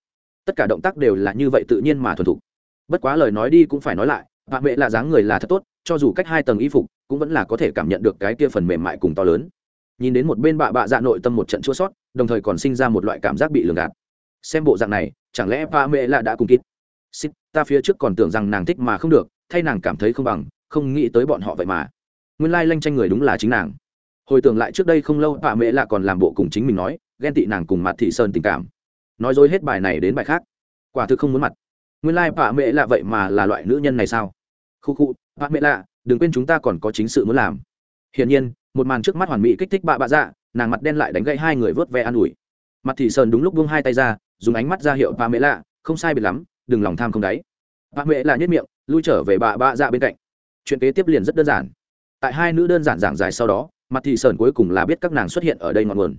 Tất cả động tác đều là như vậy tự nhiên mà thuần thục. Bất quá lời nói đi cũng phải nói lại bà mẹ là dáng người là thật tốt, cho dù cách hai tầng y phục, cũng vẫn là có thể cảm nhận được cái kia phần mềm mại cùng to lớn. Nhìn đến một bên bạ bạ dạ nội tâm một trận chua sót, đồng thời còn sinh ra một loại cảm giác bị lường gạt. Xem bộ dạng này, chẳng lẽ ba mẹ là đã cùng kịp? Xích, ta phía trước còn tưởng rằng nàng thích mà không được, thay nàng cảm thấy không bằng, không nghĩ tới bọn họ vậy mà. Nguyên lai lanh tranh người đúng là chính nàng hồi tưởng lại trước đây không lâu bà mẹ lạ còn làm bộ cùng chính mình nói, ghen tị nàng cùng mặt thị sơn tình cảm. Nói dối hết bài này đến bài khác. Quả thực không muốn mặt. Nguyên lai bà mẹ lạ vậy mà là loại nữ nhân này sao? Khu khu bà mẹ lạ, đừng quên chúng ta còn có chính sự muốn làm. Hiển nhiên, một màn trước mắt hoàn mỹ kích thích bà bạ dạ nàng mặt đen lại đánh gãy hai người vớt ve an ủi. Mặt thị sơn đúng lúc buông hai tay ra, dùng ánh mắt ra hiệu bà mẹ lạ, không sai biệt lắm, đừng lòng tham không đáy. Bà mẹ lạ nhất miệng, lui trở về bà bạ dạ bên cạnh. Chuyện kế tiếp liền rất đơn giản. Tại hai nữ đơn giản giảng giải sau đó mặt thị sơn cuối cùng là biết các nàng xuất hiện ở đây ngọn nguồn.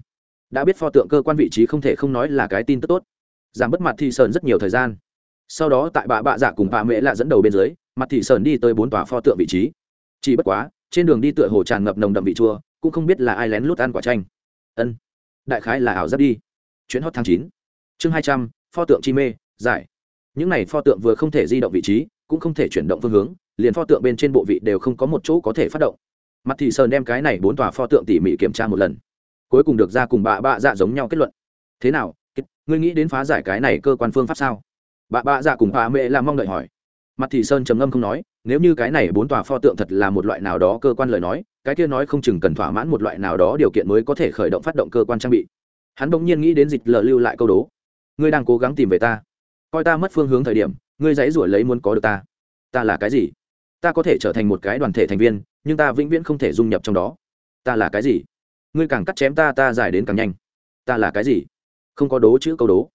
Đã biết pho tượng cơ quan vị trí không thể không nói là cái tin tức tốt. Giảm bớt mặt thị sơn rất nhiều thời gian. Sau đó tại bà bạ dạ cùng bà mẹ lạ dẫn đầu bên dưới, mặt thị sơn đi tới bốn tòa pho tượng vị trí. Chỉ bất quá, trên đường đi tựa hồ tràn ngập nồng đậm vị chua, cũng không biết là ai lén lút ăn quả chanh. Ân, đại khái là ảo giáp đi. Chuyến hot tháng chín, chương hai trăm, pho tượng chi mê, giải. Những này pho tượng vừa không thể di động vị trí, cũng không thể chuyển động phương hướng, liền pho tượng bên trên bộ vị đều không có một chỗ có thể phát động mặt thị sơn đem cái này bốn tòa pho tượng tỉ mỉ kiểm tra một lần. Cuối cùng được ra cùng bà bạ dạ giống nhau kết luận. Thế nào ngươi nghĩ đến phá giải cái này cơ quan phương pháp sao? Bà bạ dạ cùng bà mẹ làm mong đợi hỏi. Mặt thị sơn trầm ngâm không nói, nếu như cái này bốn tòa pho tượng thật là một loại nào đó cơ quan lời nói, cái kia nói không chừng cần thỏa mãn một loại nào đó điều kiện mới có thể khởi động phát động cơ quan trang bị. Hắn bỗng nhiên nghĩ đến dịch lờ lưu lại câu đố. Ngươi đang cố gắng tìm về ta. Coi ta mất phương hướng thời điểm, ngươi dãy ruổi lấy muốn có được ta. Ta là cái gì? Ta có thể trở thành một cái đoàn thể thành viên nhưng ta vĩnh viễn không thể dung nhập trong đó. Ta là cái gì? Ngươi càng cắt chém ta ta dài đến càng nhanh. Ta là cái gì? Không có đố chữ câu đố.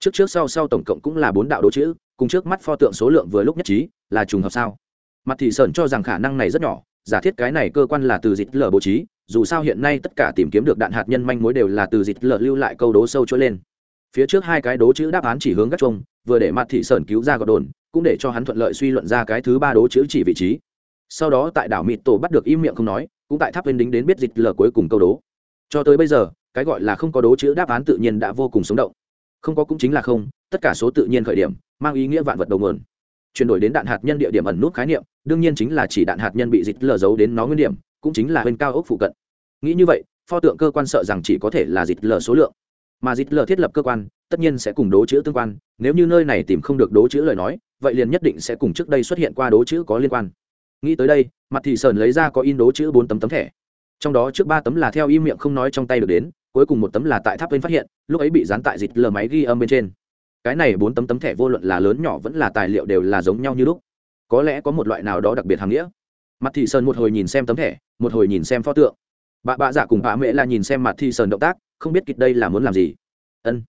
Trước trước sau sau tổng cộng cũng là bốn đạo đố chữ cùng trước mắt pho tượng số lượng vừa lúc nhất trí là trùng hợp sao? Mặt thị sơn cho rằng khả năng này rất nhỏ giả thiết cái này cơ quan là từ dịch lở bố trí dù sao hiện nay tất cả tìm kiếm được đạn hạt nhân manh mối đều là từ dịch lở lưu lại câu đố sâu trôi lên. Phía trước hai cái đố chữ đáp án chỉ hướng các trùng, vừa để mặt thị sơn cứu ra gọt đồn cũng để cho hắn thuận lợi suy luận ra cái thứ ba đố chữ chỉ vị trí sau đó tại đảo mịt tổ bắt được im miệng không nói, cũng tại tháp lên đính đến biết dịch lờ cuối cùng câu đố. Cho tới bây giờ, cái gọi là không có đố chữ đáp án tự nhiên đã vô cùng sống động. Không có cũng chính là không, tất cả số tự nhiên khởi điểm, mang ý nghĩa vạn vật đầu nguồn. Chuyển đổi đến đạn hạt nhân địa điểm ẩn nút khái niệm, đương nhiên chính là chỉ đạn hạt nhân bị dịch lờ giấu đến nó nguyên điểm, cũng chính là bên cao ốc phụ cận. Nghĩ như vậy, pho tượng cơ quan sợ rằng chỉ có thể là dịch lờ số lượng. Mà dịch lờ thiết lập cơ quan, tất nhiên sẽ cùng đố chữ tương quan, nếu như nơi này tìm không được đố chữ lời nói, vậy liền nhất định sẽ cùng trước đây xuất hiện qua đố chữ có liên quan nghĩ tới đây, mặt thị sơn lấy ra có in đố chữ bốn tấm tấm thẻ. Trong đó trước ba tấm là theo im miệng không nói trong tay được đến, cuối cùng một tấm là tại tháp bên phát hiện, lúc ấy bị dán tại dịch lờ máy ghi âm bên trên. Cái này bốn tấm tấm thẻ vô luận là lớn nhỏ vẫn là tài liệu đều là giống nhau như lúc. Có lẽ có một loại nào đó đặc biệt hàng nghĩa. Mặt thị sơn một hồi nhìn xem tấm thẻ, một hồi nhìn xem pho tượng. Bà bạ giả cùng bà mẹ là nhìn xem mặt thị sơn động tác, không biết kịch đây là muốn làm gì. Ân.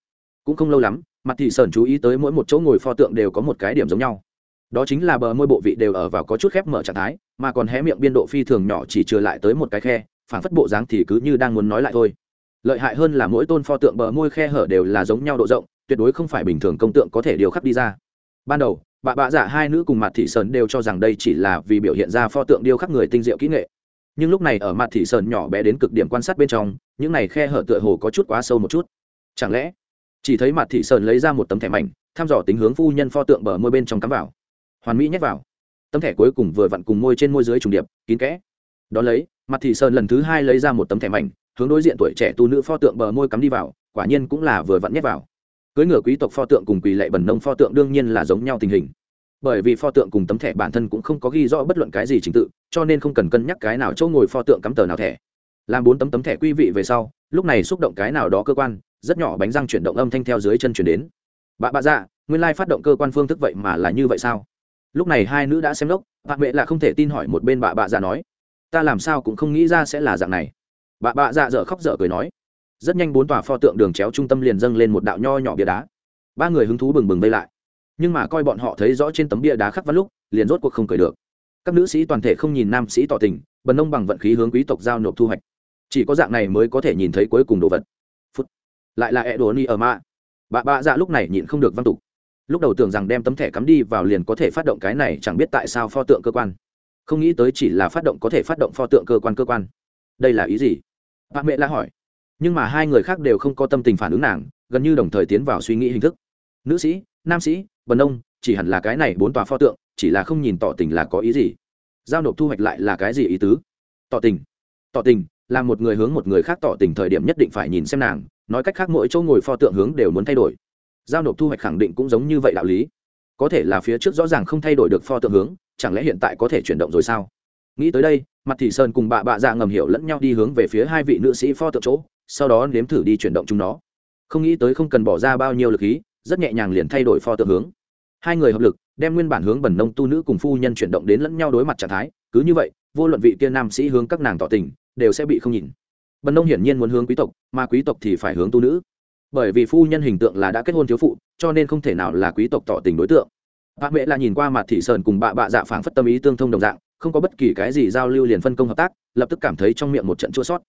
Cũng không lâu lắm, mặt thị sơn chú ý tới mỗi một chỗ ngồi pho tượng đều có một cái điểm giống nhau đó chính là bờ môi bộ vị đều ở vào có chút khép mở trạng thái, mà còn hé miệng biên độ phi thường nhỏ chỉ trừ lại tới một cái khe phản phất bộ dáng thì cứ như đang muốn nói lại thôi. Lợi hại hơn là mỗi tôn pho tượng bờ môi khe hở đều là giống nhau độ rộng, tuyệt đối không phải bình thường công tượng có thể điều khắc đi ra. Ban đầu, bà bạ giả hai nữ cùng mặt thị sơn đều cho rằng đây chỉ là vì biểu hiện ra pho tượng điêu khắc người tinh diệu kỹ nghệ. Nhưng lúc này ở mặt thị sơn nhỏ bé đến cực điểm quan sát bên trong, những này khe hở tựa hồ có chút quá sâu một chút. Chẳng lẽ, chỉ thấy mặt thị sơn lấy ra một tấm thẻ mảnh, thăm dò tính hướng phu nhân pho tượng bờ môi bên trong cắm vào hoàn mỹ nhét vào. Tấm thẻ cuối cùng vừa vặn cùng môi trên môi dưới trùng điệp, kín kẽ. Đ ó lấy, mặt thị sơn lần thứ hai lấy ra một tấm thẻ mảnh, hướng đối diện tuổi trẻ tu nữ pho tượng bờ môi cắm đi vào, quả nhiên cũng là vừa vặn nhét vào. Cưới ngựa quý tộc pho tượng cùng quỳ lệ bẩn nông pho tượng đương nhiên là giống nhau tình hình. Bởi vì pho tượng cùng tấm thẻ bản thân cũng không có ghi rõ bất luận cái gì trình tự, cho nên không cần cân nhắc cái nào chỗ ngồi pho tượng cắm tờ nào thẻ. Làm bốn tấm tấm thẻ quý vị về sau, lúc này xúc động cái nào đó cơ quan, rất nhỏ bánh răng chuyển động âm thanh theo dưới chân chuyển đến. Bà bà dạ nguyên lai phát động cơ quan phương thức vậy mà là như vậy sao? Lúc này hai nữ đã xem lốc bà mẹ là không thể tin hỏi một bên bà bà dạ nói, ta làm sao cũng không nghĩ ra sẽ là dạng này. Bà bà dạ dở khóc dở cười nói, rất nhanh bốn tòa pho tượng đường chéo trung tâm liền dâng lên một đạo nho nhỏ bia đá. Ba người hứng thú bừng bừng vây lại. Nhưng mà coi bọn họ thấy rõ trên tấm bia đá khắc văn lúc, liền rốt cuộc không cười được. Các nữ sĩ toàn thể không nhìn nam sĩ tỏ tình, bần nông bằng vận khí hướng quý tộc giao nộp thu hoạch. Chỉ có dạng này mới có thể nhìn thấy cuối cùng đồ vật. Phút. Lại là e đồ ni ở ma. Bà bạ dạ lúc này nhịn không được văn tục lúc đầu tưởng rằng đem tấm thẻ cắm đi vào liền có thể phát động cái này, chẳng biết tại sao pho tượng cơ quan. Không nghĩ tới chỉ là phát động có thể phát động pho tượng cơ quan cơ quan. Đây là ý gì? Bà mẹ la hỏi. Nhưng mà hai người khác đều không có tâm tình phản ứng nàng, gần như đồng thời tiến vào suy nghĩ hình thức. Nữ sĩ, nam sĩ, bần ông, chỉ hẳn là cái này bốn tòa pho tượng, chỉ là không nhìn tỏ tình là có ý gì? Giao nộp thu hoạch lại là cái gì ý tứ? Tỏ tình. Tỏ tình, là một người hướng một người khác tỏ tình thời điểm nhất định phải nhìn xem nàng, nói cách khác mỗi chỗ ngồi pho tượng hướng đều muốn thay đổi giao nộp thu hoạch khẳng định cũng giống như vậy đạo lý. Có thể là phía trước rõ ràng không thay đổi được pho tượng hướng, chẳng lẽ hiện tại có thể chuyển động rồi sao? Nghĩ tới đây mặt thị sơn cùng bà bạ dạ ngầm hiểu lẫn nhau đi hướng về phía hai vị nữ sĩ pho tượng chỗ, sau đó nếm thử đi chuyển động chúng nó. Không nghĩ tới không cần bỏ ra bao nhiêu lực khí, rất nhẹ nhàng liền thay đổi pho tượng hướng. Hai người hợp lực, đem nguyên bản hướng bẩn nông tu nữ cùng phu nhân chuyển động đến lẫn nhau đối mặt trạng thái. Cứ như vậy, vô luận vị kia nam sĩ hướng các nàng tỏ tình, đều sẽ bị không nhìn. Bần nông hiển nhiên muốn hướng quý tộc, mà quý tộc thì phải hướng tu nữ bởi vì phu nhân hình tượng là đã kết hôn thiếu phụ, cho nên không thể nào là quý tộc tỏ tình đối tượng. Bà mẹ là nhìn qua mặt thị sơn cùng bà bạ dạ phảng phất tâm ý tương thông đồng dạng, không có bất kỳ cái gì giao lưu liền phân công hợp tác, lập tức cảm thấy trong miệng một trận chua sót.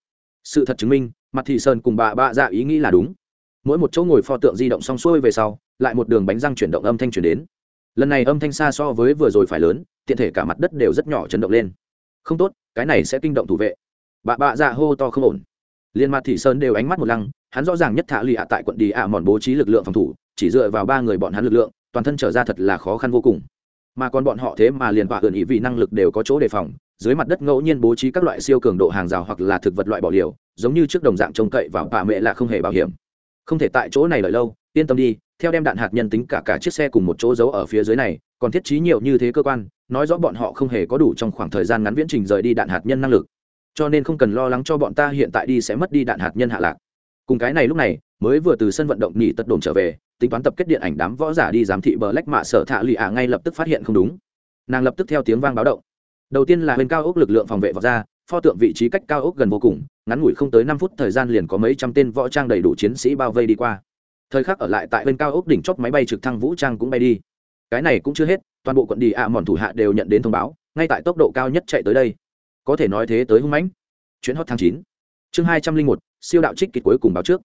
Sự thật chứng minh, mặt thị sơn cùng bà bạ dạ ý nghĩ là đúng. Mỗi một chỗ ngồi pho tượng di động xong xuôi về sau, lại một đường bánh răng chuyển động âm thanh chuyển đến. Lần này âm thanh xa so với vừa rồi phải lớn, tiện thể cả mặt đất đều rất nhỏ chấn động lên. Không tốt, cái này sẽ kinh động thủ vệ. Bà bạ dạ hô to không ổn liên mặt thị sơn đều ánh mắt một lăng, hắn rõ ràng nhất thả lì ạ tại quận đi ạ mòn bố trí lực lượng phòng thủ, chỉ dựa vào ba người bọn hắn lực lượng, toàn thân trở ra thật là khó khăn vô cùng. Mà còn bọn họ thế mà liền bạ ẩn ý vì năng lực đều có chỗ đề phòng, dưới mặt đất ngẫu nhiên bố trí các loại siêu cường độ hàng rào hoặc là thực vật loại bỏ liều, giống như trước đồng dạng trông cậy vào bà mẹ là không hề bảo hiểm. Không thể tại chỗ này lợi lâu, yên tâm đi, theo đem đạn hạt nhân tính cả cả chiếc xe cùng một chỗ giấu ở phía dưới này, còn thiết trí nhiều như thế cơ quan, nói rõ bọn họ không hề có đủ trong khoảng thời gian ngắn viễn trình rời đi đạn hạt nhân năng lực cho nên không cần lo lắng cho bọn ta hiện tại đi sẽ mất đi đạn hạt nhân hạ lạc. Cùng cái này lúc này, mới vừa từ sân vận động nghỉ tật đồn trở về, tính toán tập kết điện ảnh đám võ giả đi giám thị bờ lách mạ sở thạ lụy ả ngay lập tức phát hiện không đúng. Nàng lập tức theo tiếng vang báo động. Đầu tiên là bên cao ốc lực lượng phòng vệ vọt ra, pho tượng vị trí cách cao ốc gần vô cùng, ngắn ngủi không tới năm phút thời gian liền có mấy trăm tên võ trang đầy đủ chiến sĩ bao vây đi qua. Thời khắc ở lại tại bên cao ốc đỉnh chót máy bay trực thăng vũ trang cũng bay đi. Cái này cũng chưa hết, toàn bộ quận đi ạ à mòn thủ hạ đều nhận đến thông báo, ngay tại tốc độ cao nhất chạy tới đây có thể nói thế tới hung mãnh. Chuyến hot tháng chín. Chương hai trăm linh một, siêu đạo trích kịch cuối cùng báo trước.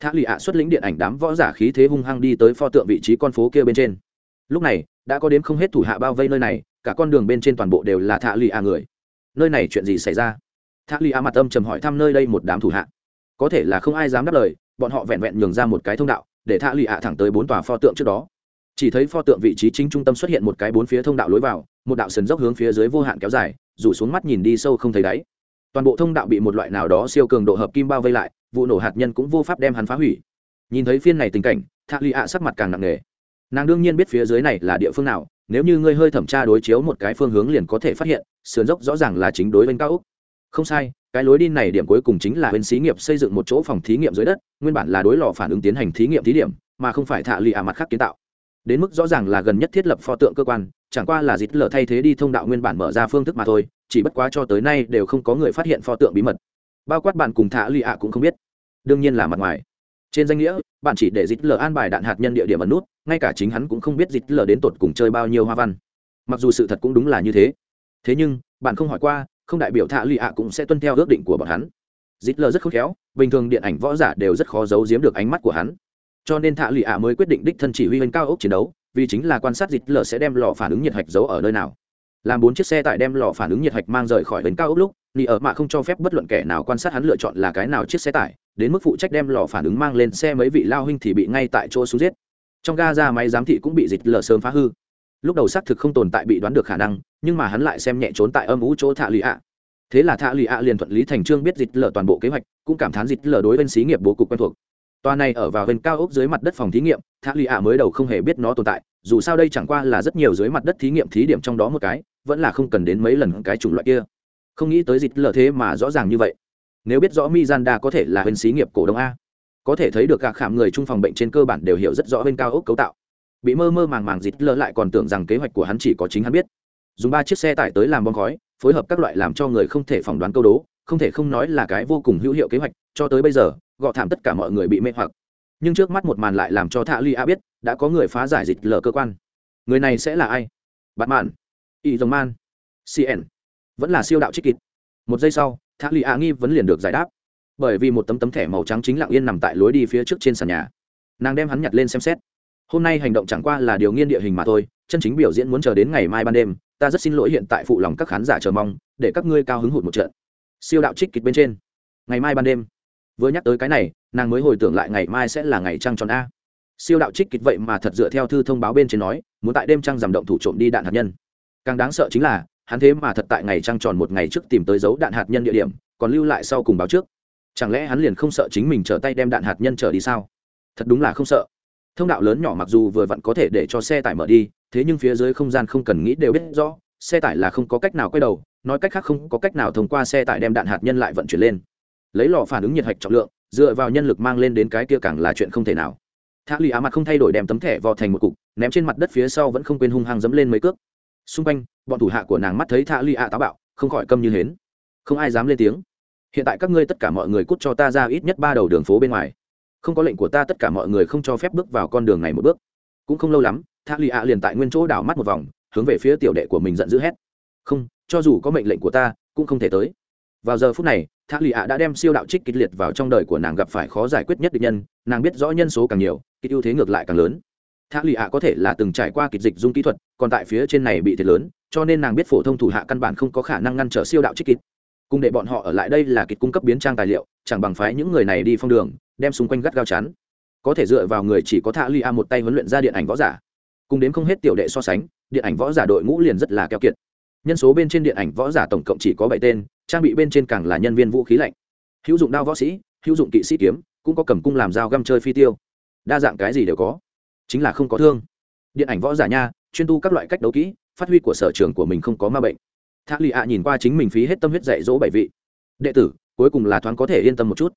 Thác lì ạ xuất lĩnh điện ảnh đám võ giả khí thế hung hăng đi tới pho tượng vị trí con phố kia bên trên. Lúc này, đã có đến không hết thủ hạ bao vây nơi này, cả con đường bên trên toàn bộ đều là thạ lì ạ người. Nơi này chuyện gì xảy ra? Thác lì ạ mặt âm trầm hỏi thăm nơi đây một đám thủ hạ. Có thể là không ai dám đáp lời, bọn họ vẹn vẹn nhường ra một cái thông đạo, để thạ lì ạ thẳng tới bốn tòa pho tượng trước đó. Chỉ thấy pho tượng vị trí chính trung tâm xuất hiện một cái bốn phía thông đạo lối vào, một đạo sườn dốc hướng phía dưới vô hạn kéo dài rủ xuống mắt nhìn đi sâu không thấy đáy. Toàn bộ thông đạo bị một loại nào đó siêu cường độ hợp kim bao vây lại, vụ nổ hạt nhân cũng vô pháp đem hắn phá hủy. Nhìn thấy phiên này tình cảnh, Thạc Ly ạ sắc mặt càng nặng nề. Nàng đương nhiên biết phía dưới này là địa phương nào, nếu như ngươi hơi thẩm tra đối chiếu một cái phương hướng liền có thể phát hiện, sườn dốc rõ ràng là chính đối bên cao úc. Không sai, cái lối đi này điểm cuối cùng chính là bên xí nghiệp xây dựng một chỗ phòng thí nghiệm dưới đất, nguyên bản là đối lò phản ứng tiến hành thí nghiệm thí điểm, mà không phải thạ Ly ạ mặt khác kiến tạo. Đến mức rõ ràng là gần nhất thiết lập pho tượng cơ quan chẳng qua là dịt lờ thay thế đi thông đạo nguyên bản mở ra phương thức mà thôi, chỉ bất quá cho tới nay đều không có người phát hiện pho tượng bí mật. Bao quát bạn cùng thạ lì ạ cũng không biết. Đương nhiên là mặt ngoài. Trên danh nghĩa, bạn chỉ để dịt lờ an bài đạn hạt nhân địa điểm ẩn nút, ngay cả chính hắn cũng không biết dịt lờ đến tột cùng chơi bao nhiêu hoa văn. Mặc dù sự thật cũng đúng là như thế. Thế nhưng, bạn không hỏi qua, không đại biểu thạ lì ạ cũng sẽ tuân theo ước định của bọn hắn. Dịt lờ rất khôn khéo, bình thường điện ảnh võ giả đều rất khó giấu giếm được ánh mắt của hắn cho nên thạ lụy ạ mới quyết định đích thân chỉ huy lên cao ốc chiến đấu, vì chính là quan sát dịt lở sẽ đem lò phản ứng nhiệt hạch giấu ở nơi nào. Làm bốn chiếc xe tải đem lò phản ứng nhiệt hạch mang rời khỏi bến cao ốc lúc, nị ở mạ không cho phép bất luận kẻ nào quan sát hắn lựa chọn là cái nào chiếc xe tải, đến mức phụ trách đem lò phản ứng mang lên xe mấy vị lao huynh thì bị ngay tại chỗ xuống giết. Trong ga ra máy giám thị cũng bị dịch lở sớm phá hư. Lúc đầu xác thực không tồn tại bị đoán được khả năng, nhưng mà hắn lại xem nhẹ trốn tại âm ú chỗ thạ lụy ạ. Thế là thạ lụy ạ liền thuận lý thành trương biết dịch lở toàn bộ kế hoạch, cũng cảm thán dịch lở đối bên xí nghiệp bố cục quen thuộc tòa này ở vào bên cao ốc dưới mặt đất phòng thí nghiệm, thạ lụy ạ mới đầu không hề biết nó tồn tại, dù sao đây chẳng qua là rất nhiều dưới mặt đất thí nghiệm thí điểm trong đó một cái, vẫn là không cần đến mấy lần cái chủng loại kia. Không nghĩ tới dịch lờ thế mà rõ ràng như vậy. Nếu biết rõ mizanda có thể là bên xí nghiệp cổ đông a, có thể thấy được cả khảm người trung phòng bệnh trên cơ bản đều hiểu rất rõ bên cao ốc cấu tạo. Bị mơ mơ màng màng dịch lờ lại còn tưởng rằng kế hoạch của hắn chỉ có chính hắn biết. Dùng ba chiếc xe tải tới làm bom khói, phối hợp các loại làm cho người không thể phỏng đoán câu đố, không thể không nói là cái vô cùng hữu hiệu kế hoạch, cho tới bây giờ gọ thảm tất cả mọi người bị mê hoặc. Nhưng trước mắt một màn lại làm cho thạ ly a biết, đã có người phá giải dịch lờ cơ quan. Người này sẽ là ai? Bạn mạn. Y dòng man. Cn vẫn là siêu đạo trích kịt một giây sau, thạ ly a nghi vấn liền được giải đáp. Bởi vì một tấm tấm thẻ màu trắng chính lặng yên nằm tại lối đi phía trước trên sàn nhà. Nàng đem hắn nhặt lên xem xét. Hôm nay hành động chẳng qua là điều nghiên địa hình mà thôi, chân chính biểu diễn muốn chờ đến ngày mai ban đêm, ta rất xin lỗi hiện tại phụ lòng các khán giả chờ mong, để các ngươi cao hứng hụt một trận. Siêu đạo trích kịch bên trên. Ngày mai ban đêm vừa nhắc tới cái này, nàng mới hồi tưởng lại ngày mai sẽ là ngày trăng tròn a. Siêu đạo trích kịch vậy mà thật dựa theo thư thông báo bên trên nói, muốn tại đêm trăng giảm động thủ trộm đi đạn hạt nhân. Càng đáng sợ chính là, hắn thế mà thật tại ngày trăng tròn một ngày trước tìm tới dấu đạn hạt nhân địa điểm, còn lưu lại sau cùng báo trước. Chẳng lẽ hắn liền không sợ chính mình trở tay đem đạn hạt nhân trở đi sao? Thật đúng là không sợ. Thông đạo lớn nhỏ mặc dù vừa vặn có thể để cho xe tải mở đi, thế nhưng phía dưới không gian không cần nghĩ đều biết rõ, xe tải là không có cách nào quay đầu, nói cách khác không có cách nào thông qua xe tải đem đạn hạt nhân lại vận chuyển lên lấy lò phản ứng nhiệt hạch trọng lượng, dựa vào nhân lực mang lên đến cái kia càng là chuyện không thể nào. Thác lì á mặt không thay đổi đem tấm thẻ vò thành một cục, ném trên mặt đất phía sau vẫn không quên hung hăng dẫm lên mấy cước. Xung quanh, bọn thủ hạ của nàng mắt thấy thạ lì á táo bạo, không khỏi câm như hến. Không ai dám lên tiếng. Hiện tại các ngươi tất cả mọi người cút cho ta ra ít nhất ba đầu đường phố bên ngoài. Không có lệnh của ta tất cả mọi người không cho phép bước vào con đường này một bước. Cũng không lâu lắm thác lì ạ liền tại nguyên chỗ đảo mắt một vòng, hướng về phía tiểu đệ của mình giận dữ hét. Không, cho dù có mệnh lệnh của ta, cũng không thể tới. Vào giờ phút này thác lì ạ đã đem siêu đạo trích kịch liệt vào trong đời của nàng gặp phải khó giải quyết nhất định nhân, nàng biết rõ nhân số càng nhiều, kịch ưu thế ngược lại càng lớn. Thác lì ạ có thể là từng trải qua kịch dịch dung kỹ thuật, còn tại phía trên này bị thiệt lớn, cho nên nàng biết phổ thông thủ hạ căn bản không có khả năng ngăn trở siêu đạo trích kịch. Cùng để bọn họ ở lại đây là kịch cung cấp biến trang tài liệu, chẳng bằng phái những người này đi phong đường, đem xung quanh gắt gao chắn. Có thể dựa vào người chỉ có thạ Li a một tay huấn luyện ra điện ảnh võ giả. Cùng đến không hết tiểu đệ so sánh, điện ảnh võ giả đội ngũ liền rất là keo kiệt nhân số bên trên điện ảnh võ giả tổng cộng chỉ có bảy tên, trang bị bên trên càng là nhân viên vũ khí lạnh. Hữu dụng đao võ sĩ, hữu dụng kỵ sĩ kiếm, cũng có cầm cung làm dao găm chơi phi tiêu. Đa dạng cái gì đều có, chính là không có thương. Điện ảnh võ giả nha, chuyên tu các loại cách đấu kỹ, phát huy của sở trường của mình không có ma bệnh. Thác lì ạ nhìn qua chính mình phí hết tâm huyết dạy dỗ bảy vị. Đệ tử, cuối cùng là thoáng có thể yên tâm một chút.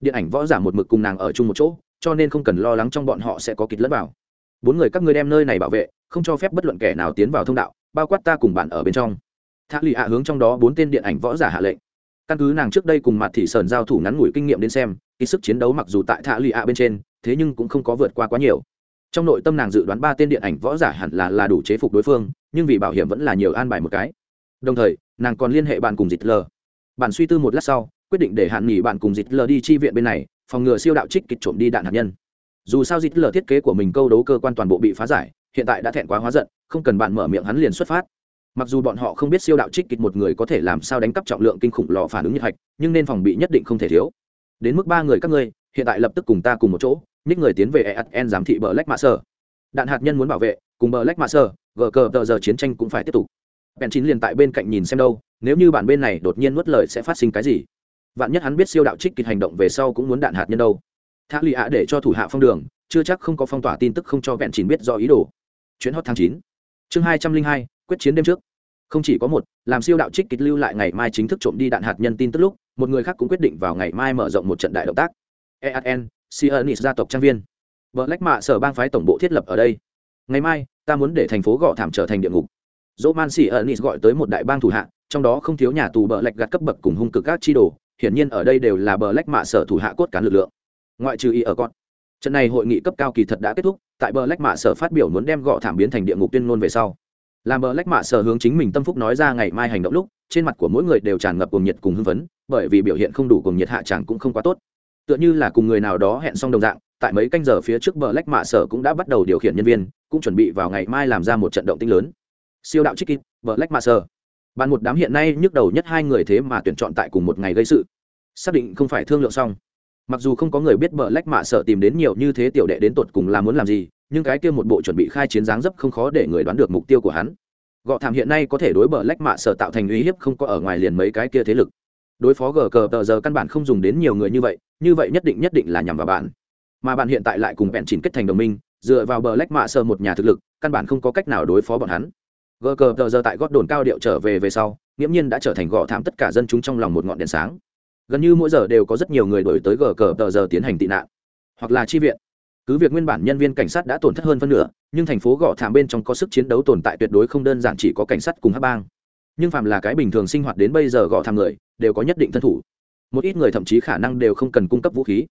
Điện ảnh võ giả một mực cùng nàng ở chung một chỗ, cho nên không cần lo lắng trong bọn họ sẽ có kịch lẫn vào bốn người các ngươi đem nơi này bảo vệ, không cho phép bất luận kẻ nào tiến vào thông đạo, bao quát ta cùng bạn ở bên trong. Thác lì hạ hướng trong đó bốn tên điện ảnh võ giả hạ lệnh. Căn cứ nàng trước đây cùng mặt thị sơn giao thủ ngắn ngủi kinh nghiệm đến xem ý sức chiến đấu mặc dù tại thạ lì ạ bên trên, thế nhưng cũng không có vượt qua quá nhiều. Trong nội tâm nàng dự đoán ba tên điện ảnh võ giả hẳn là là đủ chế phục đối phương, nhưng vì bảo hiểm vẫn là nhiều an bài một cái. Đồng thời, nàng còn liên hệ bạn cùng dịch lờ bạn suy tư một lát sau, quyết định để hạn nghỉ bạn cùng dịch lờ đi chi viện bên này, phòng ngừa siêu đạo trích kịch trộm đi đạn hạt nhân dù sao dịch lờ thiết kế của mình câu đấu cơ quan toàn bộ bị phá giải, hiện tại đã thẹn quá hóa giận, không cần bạn mở miệng hắn liền xuất phát. Mặc dù bọn họ không biết siêu đạo trích kịch một người có thể làm sao đánh cắp trọng lượng kinh khủng lò phản ứng nhiệt hạch, nhưng nên phòng bị nhất định không thể thiếu. Đến mức ba người các ngươi, hiện tại lập tức cùng ta cùng một chỗ ních người tiến về eatn giám thị bờ lách mạ sơ đạn hạt nhân muốn bảo vệ, cùng bờ lách mạ sơ gờ cờ tờ giờ chiến tranh cũng phải tiếp tục. Bèn chín liền tại bên cạnh nhìn xem đâu, nếu như bản bên này đột nhiên nuốt lời sẽ phát sinh cái gì. Vạn nhất hắn biết siêu đạo trích kịch hành động về sau cũng muốn đạn hạt nhân đâu thác lì ạ để cho thủ hạ phong đường chưa chắc không có phong tỏa tin tức không cho vẹn chín biết do ý đồ chuyến hot tháng chín chương hai trăm linh hai quyết chiến đêm trước không chỉ có một làm siêu đạo trích kịch lưu lại ngày mai chính thức trộm đi đạn hạt nhân tin tức lúc một người khác cũng quyết định vào ngày mai mở rộng một trận đại động tác ean Sionis gia tộc trang viên. Black Mạ sở bang phái tổng bộ thiết lập ở đây. Ngày mai, ta muốn để thành phố gọ thảm trở thành địa ngục. Roman Sionis gọi tới một đại bang thủ hạ, trong đó không thiếu nhà tù bờ lách gạt cấp bậc cùng hung cực các chi đồ, hiển nhiên ở đây đều là bờ lách Mạ sở thủ hạ cốt cán lực lượng. Ngoại trừ y ở con. Trận này hội nghị cấp cao kỳ thật đã kết thúc, tại bờ Black Mạ sở phát biểu muốn đem gọ thảm biến thành địa ngục tuyên ngôn về sau. Làm Black Mạ sở hướng chính mình tâm phúc nói ra ngày mai hành động lúc, trên mặt của mỗi người đều tràn ngập cùng nhiệt cùng hưng phấn, bởi vì biểu hiện không đủ cùng nhiệt hạ chẳng cũng không quá tốt. Tựa như là cùng người nào đó hẹn xong đồng dạng tại mấy canh giờ phía trước bờ lách mạ sở cũng đã bắt đầu điều khiển nhân viên cũng chuẩn bị vào ngày mai làm ra một trận động tinh lớn. Siêu đạo trích kít bờ lách mạ sở. Bàn một đám hiện nay nhức đầu nhất hai người thế mà tuyển chọn tại cùng một ngày gây sự. Xác định không phải thương lượng xong mặc dù không có người biết bờ lách mạ sở tìm đến nhiều như thế tiểu đệ đến tột cùng là muốn làm gì, nhưng cái kia một bộ chuẩn bị khai chiến dáng dấp không khó để người đoán được mục tiêu của hắn. Gọ thảm hiện nay có thể đối bờ lách mạ sở tạo thành uy hiếp không có ở ngoài liền mấy cái kia thế lực. Đối phó gờ cờ tờ giờ căn bản không dùng đến nhiều người như vậy như vậy nhất định nhất định là nhằm vào bạn. Mà bạn hiện tại lại cùng vẹn chỉnh kết thành đồng minh, dựa vào bờ lách mạ sợ một nhà thực lực, căn bản không có cách nào đối phó bọn hắn. Gờ cờ tờ giờ tại gót đồn cao điệu trở về về sau, nghiễm nhiên đã trở thành gõ thảm tất cả dân chúng trong lòng một ngọn đèn sáng gần như mỗi giờ đều có rất nhiều người đổi tới gờ cờ tờ giờ tiến hành tị nạn, hoặc là chi viện. Cứ việc nguyên bản nhân viên cảnh sát đã tổn thất hơn phân nửa, nhưng thành phố gõ thảm bên trong có sức chiến đấu tồn tại tuyệt đối không đơn giản chỉ có cảnh sát cùng hát bang. Nhưng phàm là cái bình thường sinh hoạt đến bây giờ gõ thảm người, đều có nhất định thân thủ. Một ít người thậm chí khả năng đều không cần cung cấp vũ khí.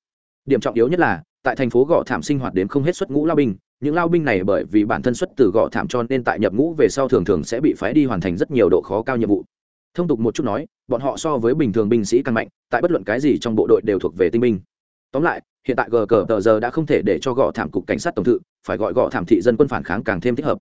Điểm trọng yếu nhất là, tại thành phố gõ thảm sinh hoạt đến không hết xuất ngũ lao binh, những lao binh này bởi vì bản thân xuất từ gõ thảm cho nên tại nhập ngũ về sau thường thường sẽ bị phái đi hoàn thành rất nhiều độ khó cao nhiệm vụ thông tục một chút nói, bọn họ so với bình thường binh sĩ càng mạnh, tại bất luận cái gì trong bộ đội đều thuộc về tinh binh. Tóm lại, hiện tại gờ cờ tờ giờ đã không thể để cho gõ thảm cục cảnh sát tổng thự, phải gọi gõ thảm thị dân quân phản kháng càng thêm thích hợp.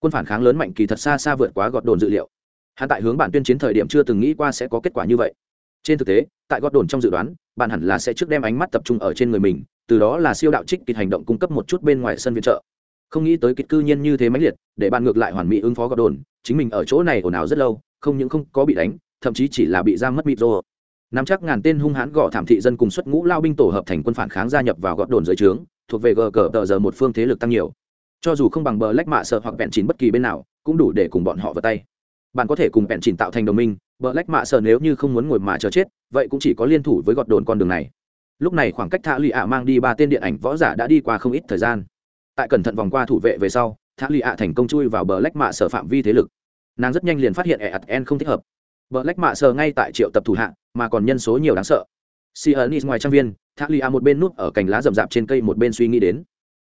Quân phản kháng lớn mạnh kỳ thật xa xa vượt quá gọt đồn dự liệu. Hắn tại hướng bản tuyên chiến thời điểm chưa từng nghĩ qua sẽ có kết quả như vậy. Trên thực tế, tại gọt đồn trong dự đoán bạn hẳn là sẽ trước đem ánh mắt tập trung ở trên người mình, từ đó là siêu đạo trích kịch hành động cung cấp một chút bên ngoài sân viện trợ. Không nghĩ tới kịch cư nhiên như thế mãnh liệt, để bạn ngược lại hoàn mỹ ứng phó gọt đồn, chính mình ở chỗ này ồn ào rất lâu không những không có bị đánh, thậm chí chỉ là bị giam mất mịt rô nắm chắc ngàn tên hung hãn gõ thảm thị dân cùng xuất ngũ lao binh tổ hợp thành quân phản kháng gia nhập vào gọt đồn dưới trướng, thuộc về gờ cờ tờ giờ một phương thế lực tăng nhiều. Cho dù không bằng bờ lách mạ sợ hoặc bẹn chín bất kỳ bên nào, cũng đủ để cùng bọn họ vào tay. Bạn có thể cùng bẹn chín tạo thành đồng minh, bờ lách mạ sợ nếu như không muốn ngồi mà chờ chết, vậy cũng chỉ có liên thủ với gọt đồn con đường này. Lúc này khoảng cách thạ lụy ạ mang đi ba tên điện ảnh võ giả đã đi qua không ít thời gian. Tại cẩn thận vòng qua thủ vệ về sau, thạ lụy ạ thành công chui vào bờ lách mạ sở phạm vi thế lực nàng rất nhanh liền phát hiện ẻ ạt en không thích hợp. Bờ lách mạ sờ ngay tại triệu tập thủ hạ, mà còn nhân số nhiều đáng sợ. Si ẩn ngoài trang viên thác lia một bên núp ở cành lá rậm rạp trên cây một bên suy nghĩ đến.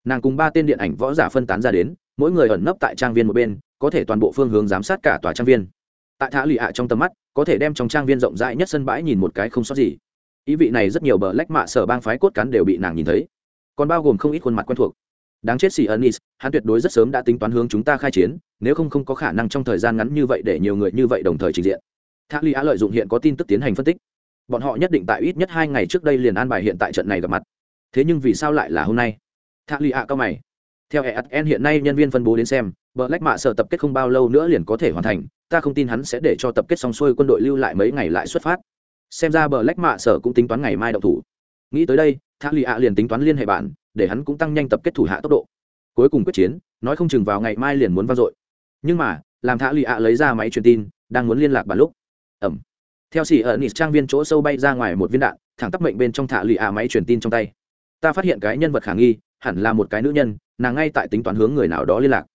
Nàng cùng ba tên điện ảnh võ giả phân tán ra đến, mỗi người ẩn nấp tại trang viên một bên, có thể toàn bộ phương hướng giám sát cả tòa trang viên. Tại thả lì ạ trong tầm mắt, có thể đem trong trang viên rộng rãi nhất sân bãi nhìn một cái không sót gì. Ý vị này rất nhiều bờ lách mạ sở bang phái cốt cán đều bị nàng nhìn thấy. Còn bao gồm không ít khuôn mặt quen thuộc. Đáng chết xì is, hắn tuyệt đối rất sớm đã tính toán hướng chúng ta khai chiến nếu không không có khả năng trong thời gian ngắn như vậy để nhiều người như vậy đồng thời trình diện thác ly á lợi dụng hiện có tin tức tiến hành phân tích bọn họ nhất định tại ít nhất hai ngày trước đây liền an bài hiện tại trận này gặp mặt thế nhưng vì sao lại là hôm nay thác ly á cao mày theo ESN hiện nay nhân viên phân bố đến xem, Black Mạ sở tập kết không bao lâu nữa liền có thể hoàn thành, ta không tin hắn sẽ để cho tập kết xong xuôi quân đội lưu lại mấy ngày lại xuất phát. Xem ra Black Mạ sở cũng tính toán ngày mai động thủ. Nghĩ tới đây, Thác Lị ạ liền tính toán liên hệ bạn, để hắn cũng tăng nhanh tập kết thủ hạ tốc độ. Cuối cùng quyết chiến, nói không chừng vào ngày mai liền muốn vang dội. Nhưng mà, làm thả lì ạ lấy ra máy truyền tin, đang muốn liên lạc bàn lúc. Ẩm. Theo xì ở Nịt trang viên chỗ sâu bay ra ngoài một viên đạn, thẳng tắp mệnh bên trong thả lì ạ máy truyền tin trong tay. Ta phát hiện cái nhân vật khả nghi, hẳn là một cái nữ nhân, nàng ngay tại tính toán hướng người nào đó liên lạc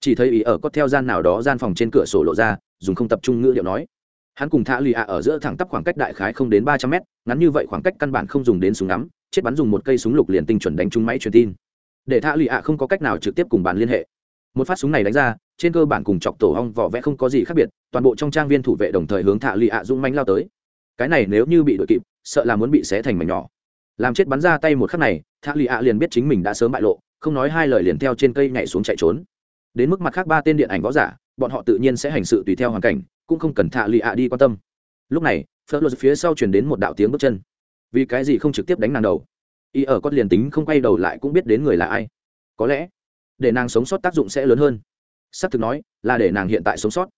chỉ thấy ý ở có theo gian nào đó gian phòng trên cửa sổ lộ ra dùng không tập trung ngữ điệu nói hắn cùng thả lì ạ ở giữa thẳng tắp khoảng cách đại khái không đến ba trăm mét ngắn như vậy khoảng cách căn bản không dùng đến súng ngắm chết bắn dùng một cây súng lục liền tinh chuẩn đánh trúng máy truyền tin để thả lì ạ không có cách nào trực tiếp cùng bạn liên hệ một phát súng này đánh ra, trên cơ bản cùng chọc tổ hong vỏ vẽ không có gì khác biệt, toàn bộ trong trang viên thủ vệ đồng thời hướng thả lì ạ dũng mánh lao tới. Cái này nếu như bị đội kịp, sợ là muốn bị xé thành mảnh nhỏ. Làm chết bắn ra tay một khắc này, thạ lì ạ liền biết chính mình đã sớm bại lộ, không nói hai lời liền theo trên cây nhảy xuống chạy trốn. Đến mức mặt khác ba tên điện ảnh võ giả, bọn họ tự nhiên sẽ hành sự tùy theo hoàn cảnh, cũng không cần thạ lì ạ đi quan tâm. Lúc này phớt luật phía sau chuyển đến một đạo tiếng bước chân. Vì cái gì không trực tiếp đánh nàng đầu? Y ở con liền tính không quay đầu lại cũng biết đến người là ai. Có lẽ để nàng sống sót tác dụng sẽ lớn hơn. S ắ c thực nói, là để nàng hiện tại sống sót.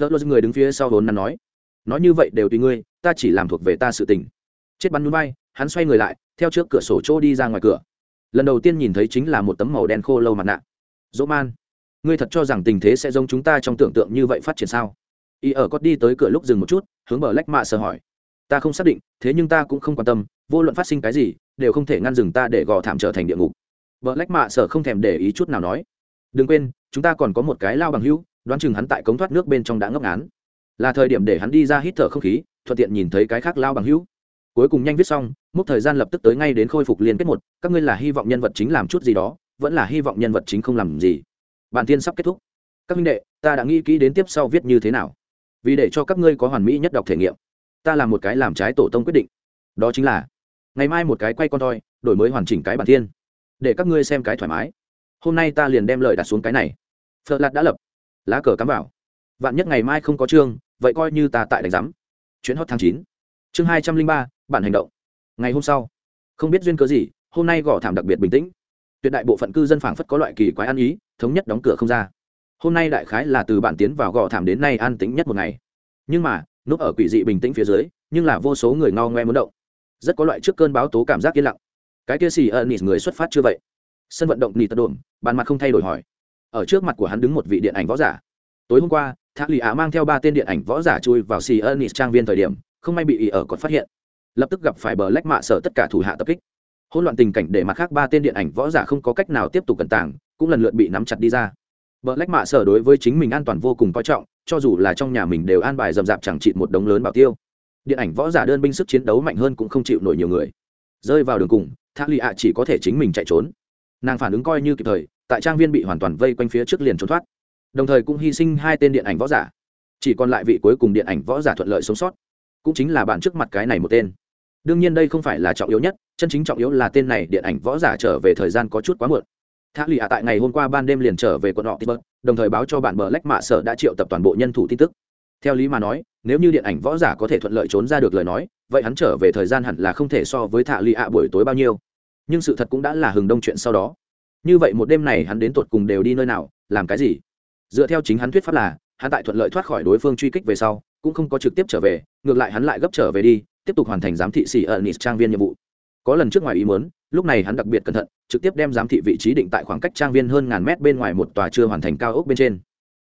Phớt lột người đứng phía sau vốn nắn nói nói như vậy đều tùy ngươi, ta chỉ làm thuộc về ta sự tình. Chết bắn núi bay, hắn xoay người lại, theo trước cửa sổ chỗ đi ra ngoài cửa. Lần đầu tiên nhìn thấy chính là một tấm màu đen khô lâu mặt nạ. Dỗ man, ngươi thật cho rằng tình thế sẽ giống chúng ta trong tưởng tượng như vậy phát triển sao? Y ở có đi tới cửa lúc dừng một chút, hướng bờ lách mạ sờ hỏi. Ta không xác định, thế nhưng ta cũng không quan tâm, vô luận phát sinh cái gì, đều không thể ngăn dừng ta để gò thảm trở thành địa ngục vợ lách mạ sở không thèm để ý chút nào nói, đừng quên, chúng ta còn có một cái lao bằng hữu, đoán chừng hắn tại cống thoát nước bên trong đã ngốc ngán. Là thời điểm để hắn đi ra hít thở không khí, thuận tiện nhìn thấy cái khác lao bằng hữu. Cuối cùng nhanh viết xong, mốc thời gian lập tức tới ngay đến khôi phục liên kết một, các ngươi là hy vọng nhân vật chính làm chút gì đó, vẫn là hy vọng nhân vật chính không làm gì. Bản tiên sắp kết thúc. Các minh đệ, ta đã nghĩ kỹ đến tiếp sau viết như thế nào, vì để cho các ngươi có hoàn mỹ nhất đọc thể nghiệm. Ta làm một cái làm trái tổ tông quyết định. Đó chính là, ngày mai một cái quay con toi, đổi mới hoàn chỉnh cái bản tiên để các ngươi xem cái thoải mái. Hôm nay ta liền đem lời đặt xuống cái này. Phật lạt đã lập. Lá cờ cắm vào. Vạn nhất ngày mai không có chương, vậy coi như ta tại đánh giám. Chuyến hot tháng chín. Chương hai trăm linh ba, bản hành động. Ngày hôm sau. Không biết duyên cớ gì, hôm nay gõ thảm đặc biệt bình tĩnh. Tuyệt đại bộ phận cư dân phảng phất có loại kỳ quái ăn ý, thống nhất đóng cửa không ra. Hôm nay đại khái là từ bản tiến vào gò thảm đến nay an tĩnh nhất một ngày. Nhưng mà, núp ở quỷ dị bình tĩnh phía dưới, nhưng là vô số người ngao ngoe muốn động. Rất có loại trước cơn báo tố cảm giác yên lặng cái kia xì ẩn nịt người xuất phát chưa vậy? Sân vận động nịt đồn bàn mặt không thay đổi hỏi. Ở trước mặt của hắn đứng một vị điện ảnh võ giả. Tối hôm qua thác lì á mang theo ba tên điện ảnh võ giả chui vào xì ẩn nịt trang viên thời điểm, không may bị ý ở còn phát hiện. Lập tức gặp phải bờ lách mạ sở tất cả thủ hạ tập kích. Hỗn loạn tình cảnh để mặt khác ba tên điện ảnh võ giả không có cách nào tiếp tục cẩn tàng, cũng lần lượt bị nắm chặt đi ra. Bờ lách mạ sở đối với chính mình an toàn vô cùng coi trọng, cho dù là trong nhà mình đều an bài rầm rạp chẳng trị một đống lớn bảo tiêu. Điện ảnh võ giả đơn binh sức chiến đấu mạnh hơn cũng không chịu nổi nhiều người. Rơi vào đường cùng thác lì ạ chỉ có thể chính mình chạy trốn. Nàng phản ứng coi như kịp thời, tại trang viên bị hoàn toàn vây quanh phía trước liền trốn thoát. Đồng thời cũng hy sinh hai tên điện ảnh võ giả. Chỉ còn lại vị cuối cùng điện ảnh võ giả thuận lợi sống sót. Cũng chính là bạn trước mặt cái này một tên. Đương nhiên đây không phải là trọng yếu nhất, chân chính trọng yếu là tên này điện ảnh võ giả trở về thời gian có chút quá muộn. Thác lì ạ tại ngày hôm qua ban đêm liền trở về quận họ tibet, đồng thời báo cho bạn bờ lách mạ sở đã triệu tập toàn bộ nhân thủ tin tức. Theo lý mà nói, nếu như điện ảnh võ giả có thể thuận lợi trốn ra được lời nói, vậy hắn trở về thời gian hẳn là không thể so với thạ lì ạ buổi tối bao nhiêu nhưng sự thật cũng đã là hừng đông chuyện sau đó. Như vậy một đêm này hắn đến tột cùng đều đi nơi nào, làm cái gì? Dựa theo chính hắn thuyết pháp là, hắn tại thuận lợi thoát khỏi đối phương truy kích về sau, cũng không có trực tiếp trở về, ngược lại hắn lại gấp trở về đi, tiếp tục hoàn thành giám thị xỉ ở nis trang viên nhiệm vụ. Có lần trước ngoài ý muốn, lúc này hắn đặc biệt cẩn thận, trực tiếp đem giám thị vị trí định tại khoảng cách trang viên hơn ngàn mét bên ngoài một tòa chưa hoàn thành cao ốc bên trên.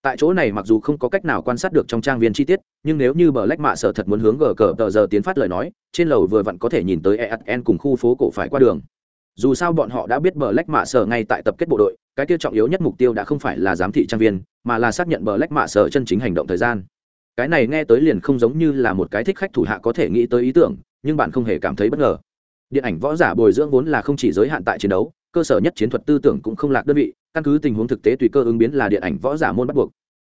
Tại chỗ này mặc dù không có cách nào quan sát được trong trang viên chi tiết, nhưng nếu như bờ lách mạ sở thật muốn hướng gờ cờ tờ giờ tiến phát lời nói, trên lầu vừa vặn có thể nhìn tới eatn cùng khu phố cổ phải qua đường dù sao bọn họ đã biết bờ lách mạ sở ngay tại tập kết bộ đội, cái tiêu trọng yếu nhất mục tiêu đã không phải là giám thị trang viên, mà là xác nhận bờ lách mạ sở chân chính hành động thời gian. Cái này nghe tới liền không giống như là một cái thích khách thủ hạ có thể nghĩ tới ý tưởng, nhưng bạn không hề cảm thấy bất ngờ. Điện ảnh võ giả bồi dưỡng vốn là không chỉ giới hạn tại chiến đấu, cơ sở nhất chiến thuật tư tưởng cũng không lạc đơn vị, căn cứ tình huống thực tế tùy cơ ứng biến là điện ảnh võ giả môn bắt buộc.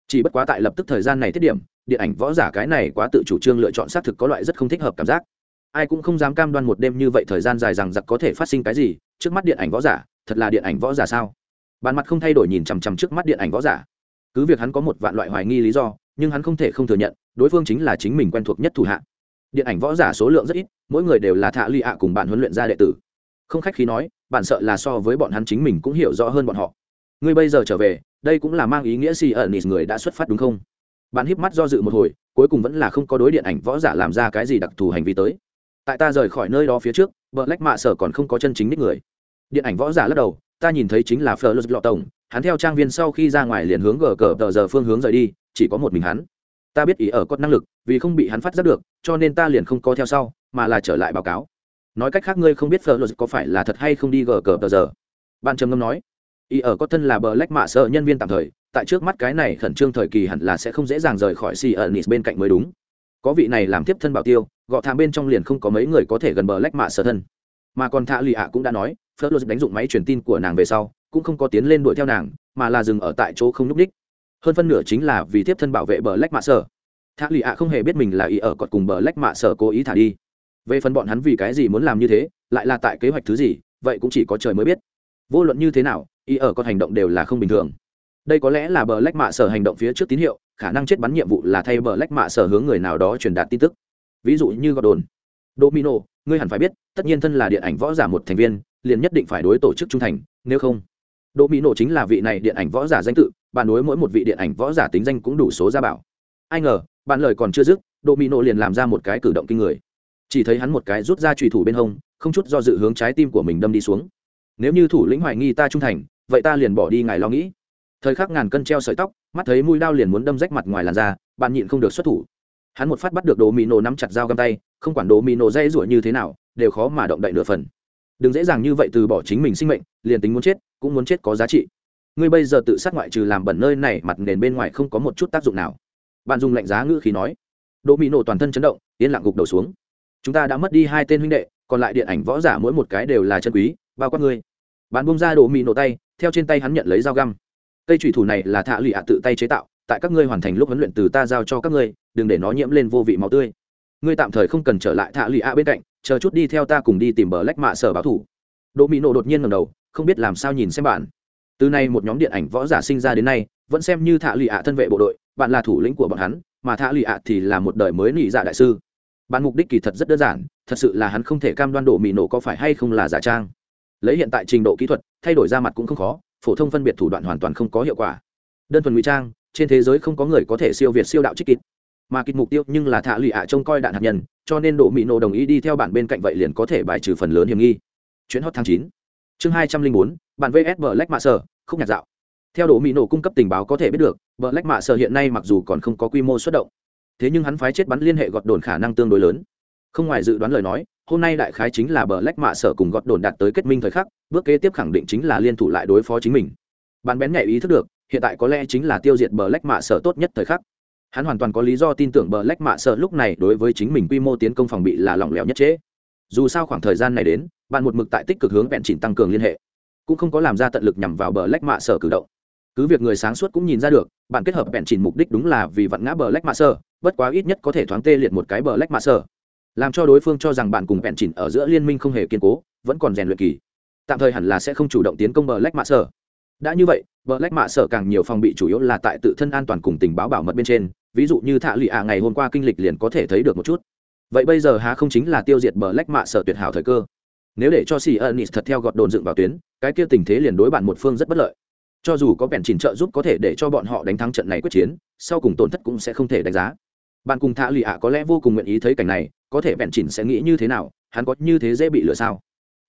Chỉ bất quá tại lập tức thời gian này thiết điểm, điện ảnh võ giả cái này quá tự chủ trương lựa chọn xác thực có loại rất không thích hợp cảm giác ai cũng không dám cam đoan một đêm như vậy thời gian dài rằng giặc có thể phát sinh cái gì, trước mắt điện ảnh võ giả, thật là điện ảnh võ giả sao? Bàn mặt không thay đổi nhìn chằm chằm trước mắt điện ảnh võ giả. Cứ việc hắn có một vạn loại hoài nghi lý do, nhưng hắn không thể không thừa nhận, đối phương chính là chính mình quen thuộc nhất thủ hạ. Điện ảnh võ giả số lượng rất ít, mỗi người đều là thạ ly ạ cùng bạn huấn luyện ra đệ tử. Không khách khí nói, bạn sợ là so với bọn hắn chính mình cũng hiểu rõ hơn bọn họ. Ngươi bây giờ trở về, đây cũng là mang ý nghĩa si ẩn người đã xuất phát đúng không? Bạn híp mắt do dự một hồi, cuối cùng vẫn là không có đối điện ảnh võ giả làm ra cái gì đặc thù hành vi tới tại ta rời khỏi nơi đó phía trước vợ lách mạ sở còn không có chân chính đích người. Điện ảnh võ giả lắc đầu, ta nhìn thấy chính là phờ lô tổng. Hắn theo trang viên sau khi ra ngoài liền hướng gờ cờ tờ giờ phương hướng rời đi, chỉ có một mình hắn. Ta biết ý ở cốt năng lực, vì không bị hắn phát giác được, cho nên ta liền không có theo sau, mà là trở lại báo cáo. Nói cách khác ngươi không biết phờ lô có phải là thật hay không đi gờ cờ tờ giờ? Ban trầm ngâm nói, ý ở có thân là bờ lách mạ sợ nhân viên tạm thời, tại trước mắt cái này khẩn trương thời kỳ hẳn là sẽ không dễ dàng rời khỏi si ở nis bên cạnh mới đúng có vị này làm tiếp thân bảo tiêu, gọ thảm bên trong liền không có mấy người có thể gần bờ lách mạ sở thân. Mà còn thạ lì ạ cũng đã nói, phớt lô đánh dụng máy truyền tin của nàng về sau, cũng không có tiến lên đuổi theo nàng, mà là dừng ở tại chỗ không n ú c đích hơn phân nửa chính là vì tiếp thân bảo vệ bờ lách mạ sở. Thạ lì ạ không hề biết mình là ý ở cọt cùng bờ lách mạ sở cố ý thả đi. Về phần bọn hắn vì cái gì muốn làm như thế, lại là tại kế hoạch thứ gì, vậy cũng chỉ có trời mới biết. Vô luận như thế nào ý ở cọt hành động đều là không bình thường. Đây có lẽ là bờ lách mạ sở hành động phía trước tín hiệu khả năng chết bắn nhiệm vụ là thay bờ lách mạ sở hướng người nào đó truyền đạt tin tức. Ví dụ như gọt đồn domino, ngươi hẳn phải biết, tất nhiên thân là điện ảnh võ giả một thành viên, liền nhất định phải đối tổ chức trung thành, nếu không. Domino chính là vị này điện ảnh võ giả danh tự bạn đối mỗi một vị điện ảnh võ giả tính danh cũng đủ số gia bảo. Ai ngờ, bạn lời còn chưa dứt, domino liền làm ra một cái cử động kinh người. Chỉ thấy hắn một cái rút ra trùy thủ bên hông, không chút do dự hướng trái tim của mình đâm đi xuống. Nếu như thủ lĩnh hoài nghi ta trung thành, vậy ta liền bỏ đi ngài lo nghĩ thời khắc ngàn cân treo sợi tóc, mắt thấy mũi đao liền muốn đâm rách mặt ngoài làn da, bạn nhịn không được xuất thủ. Hắn một phát bắt được đồ mì nổ nắm chặt dao găm tay, không quản đồ mì nổ dây rủa như thế nào, đều khó mà động đậy nửa phần. Đừng dễ dàng như vậy từ bỏ chính mình sinh mệnh, liền tính muốn chết, cũng muốn chết có giá trị. Ngươi bây giờ tự sát ngoại trừ làm bẩn nơi này, mặt nền bên ngoài không có một chút tác dụng nào. Bạn dùng lạnh giá ngữ khí nói. Đồ mì nổ toàn thân chấn động, yên lặng gục đầu xuống. Chúng ta đã mất đi hai tên huynh đệ, còn lại điện ảnh võ giả mỗi một cái đều là chân quý, bao quát ngươi. Bạn bung ra đồ mì nổ tay, theo trên tay hắn nhận lấy dao găm cây thủy thủ này là thạ lụy ạ tự tay chế tạo, tại các ngươi hoàn thành lúc huấn luyện từ ta giao cho các ngươi, đừng để nó nhiễm lên vô vị máu tươi. Ngươi tạm thời không cần trở lại thạ lụy ạ bên cạnh, chờ chút đi theo ta cùng đi tìm bờ lách mạ sở báo thủ. Đỗ mỹ nộ đột nhiên ngầm đầu, không biết làm sao nhìn xem bạn. Từ nay một nhóm điện ảnh võ giả sinh ra đến nay, vẫn xem như thạ lụy ạ thân vệ bộ đội, bạn là thủ lĩnh của bọn hắn, mà thạ lụy ạ thì là một đời mới nị dạ đại sư. Bạn mục đích kỳ thật rất đơn giản, thật sự là hắn không thể cam đoan Đỗ mỹ nổ có phải hay không là giả trang. Lấy hiện tại trình độ kỹ thuật, thay đổi ra mặt cũng không khó phổ thông phân biệt thủ đoạn hoàn toàn không có hiệu quả. Đơn thuần ngụy trang, trên thế giới không có người có thể siêu việt siêu đạo trích kịt mà kịt mục tiêu nhưng là thạ lụy ạ trông coi đạn hạt nhân, cho nên độ mỹ nổ đồng ý đi theo bản bên cạnh vậy liền có thể bài trừ phần lớn hiểm nghi. Chuyến hot tháng chín. Chương hai trăm linh bốn bản vs black mạ sở không nhạt dạo. Theo độ mỹ nổ cung cấp tình báo có thể biết được, black mạ sở hiện nay mặc dù còn không có quy mô xuất động, thế nhưng hắn phái chết bắn liên hệ gọt đồn khả năng tương đối lớn không ngoài dự đoán lời nói, hôm nay đại khái chính là bờ lách mạ sở cùng gọt đồn đạt tới kết minh thời khắc, bước kế tiếp khẳng định chính là liên thủ lại đối phó chính mình. Bạn bén nhạy ý thức được, hiện tại có lẽ chính là tiêu diệt bờ lách mạ sở tốt nhất thời khắc. Hắn hoàn toàn có lý do tin tưởng bờ lách mạ sở lúc này đối với chính mình quy mô tiến công phòng bị là lỏng lẻo nhất chế dù sao khoảng thời gian này đến, bạn một mực tại tích cực hướng vẹn chỉnh tăng cường liên hệ. Cũng không có làm ra tận lực nhằm vào bờ lách mạ sở cử động. Cứ việc người sáng suốt cũng nhìn ra được, bạn kết hợp vẹn chỉnh mục đích đúng là vì vặn ngã bờ lách mạ sở, bất quá ít nhất có thể thoáng tê liệt một cái bờ lách mạ sở làm cho đối phương cho rằng bạn cùng vẹn chỉnh ở giữa liên minh không hề kiên cố, vẫn còn rèn luyện kỳ. Tạm thời hẳn là sẽ không chủ động tiến công bờ lách mạ sở. Đã như vậy, bờ lách mạ sở càng nhiều phòng bị chủ yếu là tại tự thân an toàn cùng tình báo bảo mật bên trên, ví dụ như thạ lụy ạ ngày hôm qua kinh lịch liền có thể thấy được một chút. Vậy bây giờ há không chính là tiêu diệt bờ lách mạ sở tuyệt hảo thời cơ? Nếu để cho xì ẩn thật theo gọt đồn dựng vào tuyến, cái kia tình thế liền đối bạn một phương rất bất lợi. Cho dù có bèn chỉnh trợ giúp có thể để cho bọn họ đánh thắng trận này quyết chiến, sau cùng tổn thất cũng sẽ không thể đánh giá. Bạn cùng thạ lụy ạ có lẽ vô cùng nguyện ý thấy cảnh này có thể bèn chỉnh sẽ nghĩ như thế nào, hắn có như thế dễ bị lừa sao?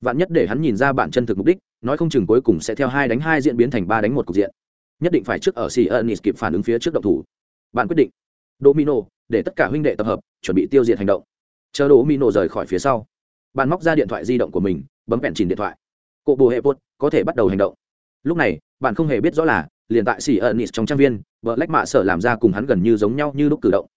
Vạn nhất để hắn nhìn ra bản chân thực mục đích, nói không chừng cuối cùng sẽ theo hai đánh hai diễn biến thành ba đánh một cục diện. Nhất định phải trước ở xì ẩn kịp phản ứng phía trước động thủ. Bạn quyết định. Domino, để tất cả huynh đệ tập hợp, chuẩn bị tiêu diệt hành động. Chờ domino rời khỏi phía sau. Bạn móc ra điện thoại di động của mình, bấm bẹn Chỉnh điện thoại. Cộ bồ hệ bột, có thể bắt đầu hành động. Lúc này, bạn không hề biết rõ là, liền tại xì ẩn trong trang viên vợ lách mạ sở làm ra cùng hắn gần như giống nhau như lúc cử động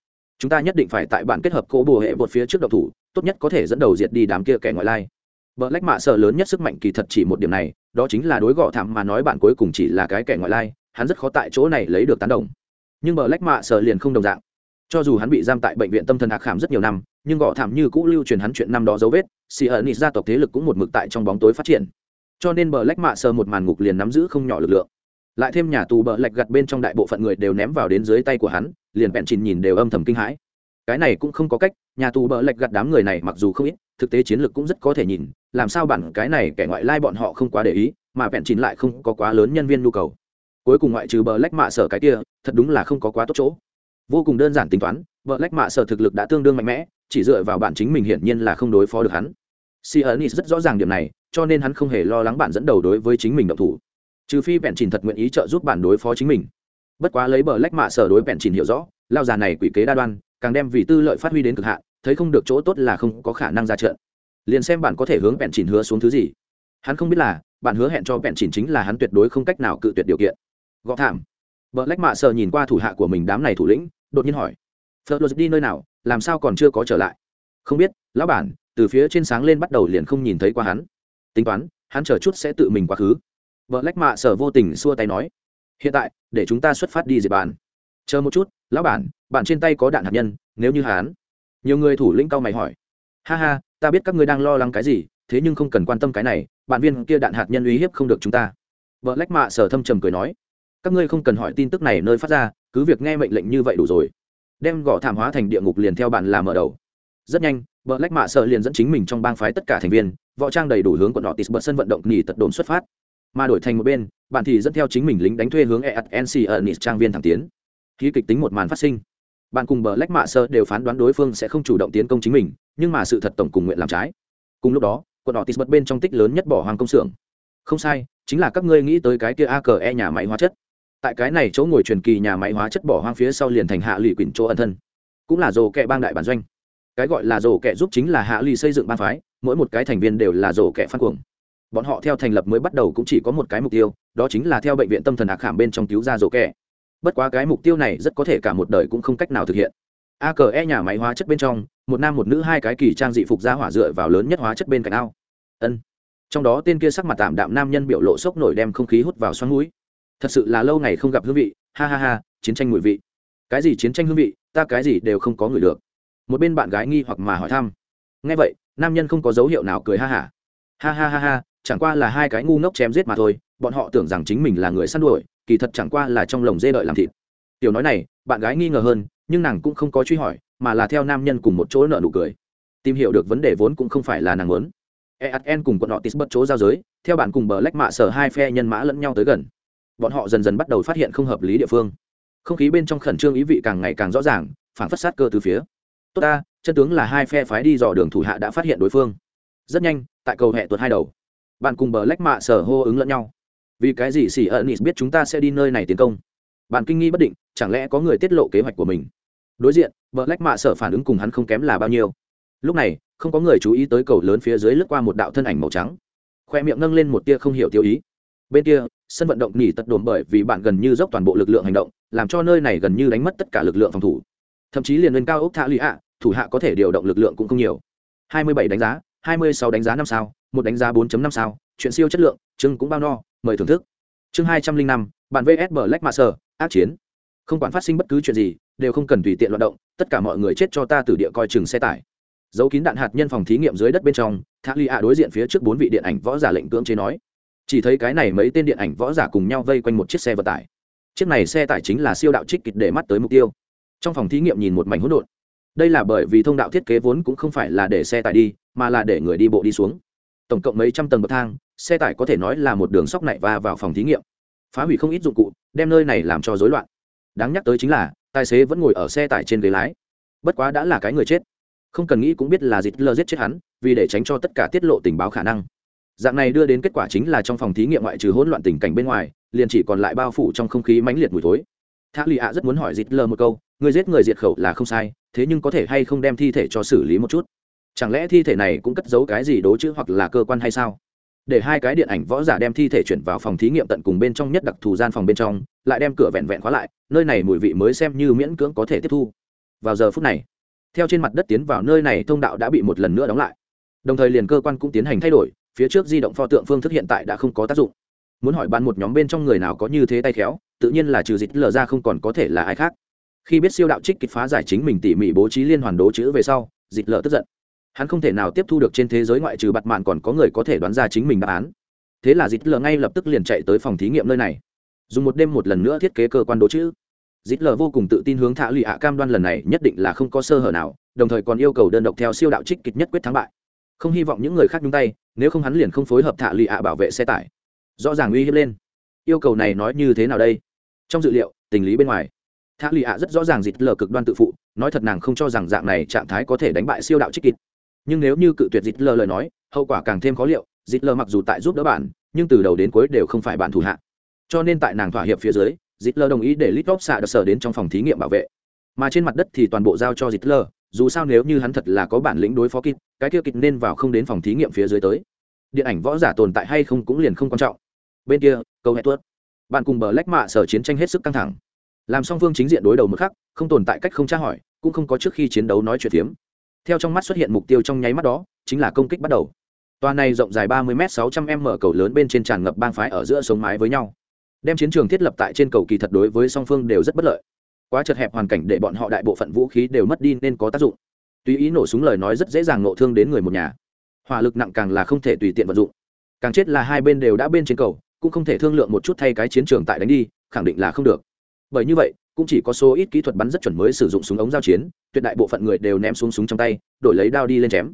chúng ta nhất định phải tại bản kết hợp cố bồ hệ một phía trước độc thủ tốt nhất có thể dẫn đầu diệt đi đám kia kẻ ngoại lai Bờ lách mạ sợ lớn nhất sức mạnh kỳ thật chỉ một điểm này, đó chính là đối gọ thảm mà nói bạn cuối cùng chỉ là cái kẻ ngoại lai, hắn rất khó tại chỗ này lấy được tán đồng. Nhưng bờ lách mạ sợ liền không đồng dạng. Cho dù hắn bị giam tại bệnh viện tâm thần hạc khảm rất nhiều năm, nhưng gọ thảm như cũ lưu truyền hắn chuyện năm đó dấu vết, xì ở nịt gia tộc thế lực cũng một mực tại trong bóng tối phát triển. Cho nên bờ lách mạ sợ một màn ngục liền nắm giữ không nhỏ lực lượng. Lại thêm nhà tù bờ lạch gặt bên trong đại bộ phận người đều ném vào đến dưới tay của hắn, liền bẹn chìn nhìn đều âm thầm kinh hãi. Cái này cũng không có cách, nhà tù bỡ lệch gặt đám người này mặc dù không ít, thực tế chiến lược cũng rất có thể nhìn, làm sao bản cái này kẻ ngoại lai bọn họ không quá để ý, mà bẹn chín lại không có quá lớn nhân viên nhu cầu. Cuối cùng ngoại trừ bờ lách mạ sở cái kia, thật đúng là không có quá tốt chỗ. Vô cùng đơn giản tính toán bờ lách mạ sở thực lực đã tương đương mạnh mẽ, chỉ dựa vào bản chính mình hiển nhiên là không đối phó được hắn. Si ẩn rất rõ ràng điểm này, cho nên hắn không hề lo lắng bản dẫn đầu đối với chính mình động thủ. Trừ phi bẹn chìn thật nguyện ý trợ giúp bản đối phó chính mình bất quá lấy bờ lách mạ sở đối bẹn chỉnh hiểu rõ, lao già này quỷ kế đa đoan, càng đem vì tư lợi phát huy đến cực hạn, thấy không được chỗ tốt là không có khả năng ra trận. Liền xem bạn có thể hướng bẹn chỉnh hứa xuống thứ gì. Hắn không biết là, bạn hứa hẹn cho bẹn chỉnh chính là hắn tuyệt đối không cách nào cự tuyệt điều kiện. Gọ thảm. Bờ lách mạ sở nhìn qua thủ hạ của mình đám này thủ lĩnh, đột nhiên hỏi, phật luật đi nơi nào, làm sao còn chưa có trở lại? Không biết, lão bản, từ phía trên sáng lên bắt đầu liền không nhìn thấy qua hắn. Tính toán, hắn chờ chút sẽ tự mình quá khứ. Vợ lách mạ sở vô tình xua tay nói hiện tại, để chúng ta xuất phát đi dịp bàn chờ một chút, lão bản bạn trên tay có đạn hạt nhân, nếu như hán. Nhiều người thủ lĩnh cao mày hỏi. Ha ha, ta biết các ngươi đang lo lắng cái gì, thế nhưng không cần quan tâm cái này, bạn viên kia đạn hạt nhân uy hiếp không được chúng ta. Vợ lách mạ sở thâm trầm cười nói. Các ngươi không cần hỏi tin tức này nơi phát ra, cứ việc nghe mệnh lệnh như vậy đủ rồi. Đem gõ thảm hóa thành địa ngục liền theo bạn làm mở đầu. Rất nhanh vợ lách mạ sở liền dẫn chính mình trong bang phái tất cả thành viên, võ trang đầy đủ hướng quận họ tis bật sân vận động nghỉ tật đồn xuất phát mà đổi thành một bên, bạn thì dẫn theo chính mình lính đánh thuê hướng eatnc ở nịt trang viên thẳng tiến. Khí kịch tính một màn phát sinh. Bạn cùng bờ lách mạ sơ đều phán đoán đối phương sẽ không chủ động tiến công chính mình, nhưng mà sự thật tổng cùng nguyện làm trái. Cùng lúc đó, quận họ tis bật bên trong tích lớn nhất bỏ hoàng công xưởng. Không sai, chính là các ngươi nghĩ tới cái kia a cờ e nhà máy hóa chất. Tại cái này chỗ ngồi truyền kỳ nhà máy hóa chất bỏ hoang phía sau liền thành hạ lụy quỳnh chỗ ẩn thân. Cũng là rổ kẹ bang đại bản doanh. Cái gọi là rổ kẹ giúp chính là hạ lụy xây dựng bang phái, mỗi một cái thành viên đều là rổ kẹ phát cuồng bọn họ theo thành lập mới bắt đầu cũng chỉ có một cái mục tiêu, đó chính là theo bệnh viện tâm thần ác khảm bên trong cứu ra rổ kẻ. bất quá cái mục tiêu này rất có thể cả một đời cũng không cách nào thực hiện. A cờ e nhà máy hóa chất bên trong, một nam một nữ hai cái kỳ trang dị phục ra hỏa dựa vào lớn nhất hóa chất bên cạnh ao. Ân. Trong đó tên kia sắc mặt tạm đạm nam nhân biểu lộ sốc nổi đem không khí hút vào xoắn mũi. Thật sự là lâu ngày không gặp hương vị, ha ha ha, chiến tranh mùi vị. Cái gì chiến tranh hương vị, ta cái gì đều không có người được. Một bên bạn gái nghi hoặc mà hỏi thăm. Nghe vậy, nam nhân không có dấu hiệu nào cười ha hả. Ha. ha ha ha ha chẳng qua là hai cái ngu ngốc chém giết mà thôi, bọn họ tưởng rằng chính mình là người săn đuổi, kỳ thật chẳng qua là trong lồng dê đợi làm thịt. Tiểu nói này, bạn gái nghi ngờ hơn, nhưng nàng cũng không có truy hỏi, mà là theo nam nhân cùng một chỗ nợ nụ cười. Tìm hiểu được vấn đề vốn cũng không phải là nàng muốn. EAN cùng quận họ tis bất chỗ giao giới, theo bạn cùng bờ lách mạ sở hai phe nhân mã lẫn nhau tới gần. Bọn họ dần dần bắt đầu phát hiện không hợp lý địa phương. Không khí bên trong khẩn trương ý vị càng ngày càng rõ ràng phản phất sát cơ từ phía. Tốt ta, chân tướng là hai phe phái đi dò đường thủ hạ đã phát hiện đối phương. Rất nhanh, tại cầu hẹ tuột hai đầu bạn cùng bờ lách mạ sở hô ứng lẫn nhau. Vì cái gì xỉ ẩn biết chúng ta sẽ đi nơi này tiến công? Bạn kinh nghi bất định, chẳng lẽ có người tiết lộ kế hoạch của mình? Đối diện, bờ lách mạ sở phản ứng cùng hắn không kém là bao nhiêu. Lúc này, không có người chú ý tới cầu lớn phía dưới lướt qua một đạo thân ảnh màu trắng. Khoe miệng nâng lên một tia không hiểu tiêu ý. Bên kia, sân vận động nghỉ tật đồn bởi vì bạn gần như dốc toàn bộ lực lượng hành động, làm cho nơi này gần như đánh mất tất cả lực lượng phòng thủ. Thậm chí liền lên cao ốc thạ lụy ạ, thủ hạ có thể điều động lực lượng cũng không nhiều. 27 đánh giá 26 đánh giá năm sao một đánh giá 4.5 sao chuyện siêu chất lượng chương cũng bao no mời thưởng thức. Chương 205, bạn vs black master ác chiến. Không quản phát sinh bất cứ chuyện gì đều không cần tùy tiện loạt động tất cả mọi người chết cho ta từ địa coi chừng xe tải. Giấu kín đạn hạt nhân phòng thí nghiệm dưới đất bên trong thạ ly ạ đối diện phía trước bốn vị điện ảnh võ giả lệnh cưỡng chế nói. Chỉ thấy cái này mấy tên điện ảnh võ giả cùng nhau vây quanh một chiếc xe vận tải. Chiếc này xe tải chính là siêu đạo trích kịch để mắt tới mục tiêu. Trong phòng thí nghiệm nhìn một mảnh hỗn độn đây là bởi vì thông đạo thiết kế vốn cũng không phải là để xe tải đi, mà là để người đi bộ đi xuống. Tổng cộng mấy trăm tầng bậc thang, xe tải có thể nói là một đường sóc này va vào phòng thí nghiệm. Phá hủy không ít dụng cụ, đem nơi này làm cho rối loạn. Đáng nhắc tới chính là, tài xế vẫn ngồi ở xe tải trên ghế lái. Bất quá đã là cái người chết. Không cần nghĩ cũng biết là dịt lơ giết chết hắn, vì để tránh cho tất cả tiết lộ tình báo khả năng. Dạng này đưa đến kết quả chính là trong phòng thí nghiệm ngoại trừ hỗn loạn tình cảnh bên ngoài, liền chỉ còn lại bao phủ trong không khí mãnh liệt mùi thối. Thác lì ạ rất muốn hỏi dịt lơ một câu người giết người diệt khẩu là không sai, thế nhưng có thể hay không đem thi thể cho xử lý một chút? Chẳng lẽ thi thể này cũng cất giấu cái gì đố chữ hoặc là cơ quan hay sao? Để hai cái điện ảnh võ giả đem thi thể chuyển vào phòng thí nghiệm tận cùng bên trong nhất đặc thù gian phòng bên trong, lại đem cửa vẹn vẹn khóa lại, nơi này mùi vị mới xem như miễn cưỡng có thể tiếp thu. Vào giờ phút này, theo trên mặt đất tiến vào nơi này thông đạo đã bị một lần nữa đóng lại. Đồng thời liền cơ quan cũng tiến hành thay đổi, phía trước di động pho tượng phương thức hiện tại đã không có tác dụng. Muốn hỏi ban một nhóm bên trong người nào có như thế tay khéo, tự nhiên là trừ dịch lờ ra không còn có thể là ai khác khi biết siêu đạo trích kịch phá giải chính mình tỉ mỉ bố trí liên hoàn đố chữ về sau, dịch lờ tức giận. Hắn không thể nào tiếp thu được trên thế giới ngoại trừ bặt mạn còn có người có thể đoán ra chính mình đáp án. Thế là dịch lờ ngay lập tức liền chạy tới phòng thí nghiệm nơi này. Dùng một đêm một lần nữa thiết kế cơ quan đố chữ. Dịch lờ vô cùng tự tin hướng thả lụy ạ cam đoan lần này nhất định là không có sơ hở nào, đồng thời còn yêu cầu đơn độc theo siêu đạo trích kịch nhất quyết thắng bại. Không hy vọng những người khác nhúng tay, nếu không hắn liền không phối hợp thả lụy ạ bảo vệ xe tải. Rõ ràng uy hiếp lên. Yêu cầu này nói như thế nào đây? Trong dự liệu, tình lý bên ngoài thả lì ạ rất rõ ràng dịt lờ cực đoan tự phụ, nói thật nàng không cho rằng dạng này trạng thái có thể đánh bại siêu đạo trích kịch. Nhưng nếu như cự tuyệt dịt lờ lời nói, hậu quả càng thêm khó liệu Dịt lờ mặc dù tại giúp đỡ bạn, nhưng từ đầu đến cuối đều không phải bạn thủ hạ. Cho nên tại nàng thỏa hiệp phía dưới dịt lờ đồng ý để lít vóc xạ được sở đến trong phòng thí nghiệm bảo vệ. Mà trên mặt đất thì toàn bộ giao cho dịt lờ, dù sao nếu như hắn thật là có bản lĩnh đối phó kịt cái kia kịch nên vào không đến phòng thí nghiệm phía dưới tới. Điện ảnh võ giả tồn tại hay không cũng liền không quan trọng. Bên kia, câu hẹn tuất bạn cùng bờ lách mạ sở chiến tranh hết sức căng thẳng làm song phương chính diện đối đầu một khắc, không tồn tại cách không tra hỏi, cũng không có trước khi chiến đấu nói chuyện phiếm. Theo trong mắt xuất hiện mục tiêu trong nháy mắt đó, chính là công kích bắt đầu. Tòa này rộng dài 30 m 600 m cầu lớn bên trên tràn ngập bang phái ở giữa sống mái với nhau. Đem chiến trường thiết lập tại trên cầu kỳ thật đối với song phương đều rất bất lợi. Quá chật hẹp hoàn cảnh để bọn họ đại bộ phận vũ khí đều mất đi nên có tác dụng. Tùy ý nổ súng lời nói rất dễ dàng nộ thương đến người một nhà. Hỏa lực nặng càng là không thể tùy tiện vận dụng. Càng chết là hai bên đều đã bên trên cầu, cũng không thể thương lượng một chút thay cái chiến trường tại đánh đi, khẳng định là không được bởi như vậy, cũng chỉ có số ít kỹ thuật bắn rất chuẩn mới sử dụng súng ống giao chiến, tuyệt đại bộ phận người đều ném xuống súng trong tay, đổi lấy đao đi lên chém.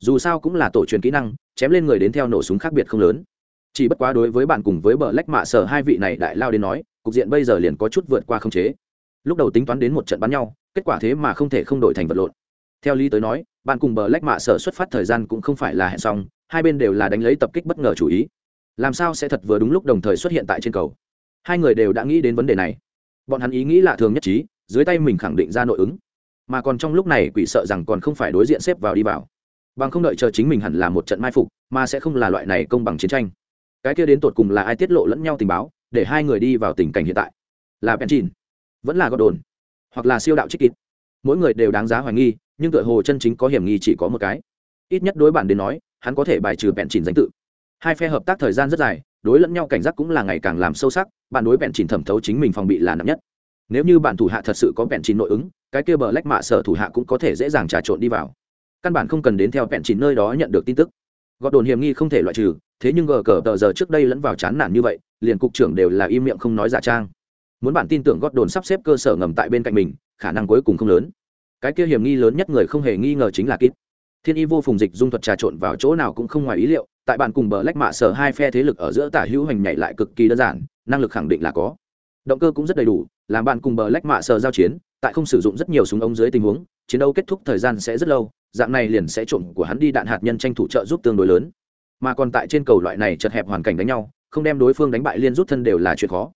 Dù sao cũng là tổ truyền kỹ năng, chém lên người đến theo nổ súng khác biệt không lớn. Chỉ bất quá đối với bạn cùng với bờ lách mạ sở hai vị này đại lao đến nói, cục diện bây giờ liền có chút vượt qua không chế. Lúc đầu tính toán đến một trận bắn nhau, kết quả thế mà không thể không đổi thành vật lộn. Theo lý tới nói, bạn cùng bờ lách mạ sở xuất phát thời gian cũng không phải là hẹn xong, hai bên đều là đánh lấy tập kích bất ngờ chủ ý. Làm sao sẽ thật vừa đúng lúc đồng thời xuất hiện tại trên cầu? Hai người đều đã nghĩ đến vấn đề này bọn hắn ý nghĩ lạ thường nhất trí, dưới tay mình khẳng định ra nội ứng. Mà còn trong lúc này quỷ sợ rằng còn không phải đối diện xếp vào đi vào. Bằng không đợi chờ chính mình hẳn là một trận mai phục, mà sẽ không là loại này công bằng chiến tranh. Cái kia đến tột cùng là ai tiết lộ lẫn nhau tình báo, để hai người đi vào tình cảnh hiện tại? Là penchin vẫn là gọt đồn hoặc là siêu đạo trích kịt? Mỗi người đều đáng giá hoài nghi, nhưng tựa hồ chân chính có hiểm nghi chỉ có một cái. Ít nhất đối bản đến nói, hắn có thể bài trừ penchin danh tự. Hai phe hợp tác thời gian rất dài đối lẫn nhau cảnh giác cũng là ngày càng làm sâu sắc, bạn đối bèn chỉnh thẩm thấu chính mình phòng bị là nặng nhất. Nếu như bạn thủ hạ thật sự có bẹn chỉnh nội ứng, cái kia bờ lách mạ sở thủ hạ cũng có thể dễ dàng trà trộn đi vào. Căn bản không cần đến theo bẹn chỉnh nơi đó nhận được tin tức. Gọt đồn hiểm nghi không thể loại trừ, thế nhưng gờ cờ tờ giờ trước đây lẫn vào chán nản như vậy, liền cục trưởng đều là im miệng không nói giả trang. Muốn bạn tin tưởng gót đồn sắp xếp cơ sở ngầm tại bên cạnh mình, khả năng cuối cùng không lớn. Cái kia hiểm nghi lớn nhất người không hề nghi ngờ chính là kít thiên y vô phùng dịch dung thuật trà trộn vào chỗ nào cũng không ngoài ý liệu, tại bạn cùng bờ lách mạ sở hai phe thế lực ở giữa tả hữu hành nhảy lại cực kỳ đơn giản, năng lực khẳng định là có. Động cơ cũng rất đầy đủ, làm bạn cùng bờ lách mạ sở giao chiến, tại không sử dụng rất nhiều súng ống dưới tình huống, chiến đấu kết thúc thời gian sẽ rất lâu, dạng này liền sẽ trộm của hắn đi đạn hạt nhân tranh thủ trợ giúp tương đối lớn. Mà còn tại trên cầu loại này chật hẹp hoàn cảnh đánh nhau, không đem đối phương đánh bại liên rút thân đều là chuyện khó.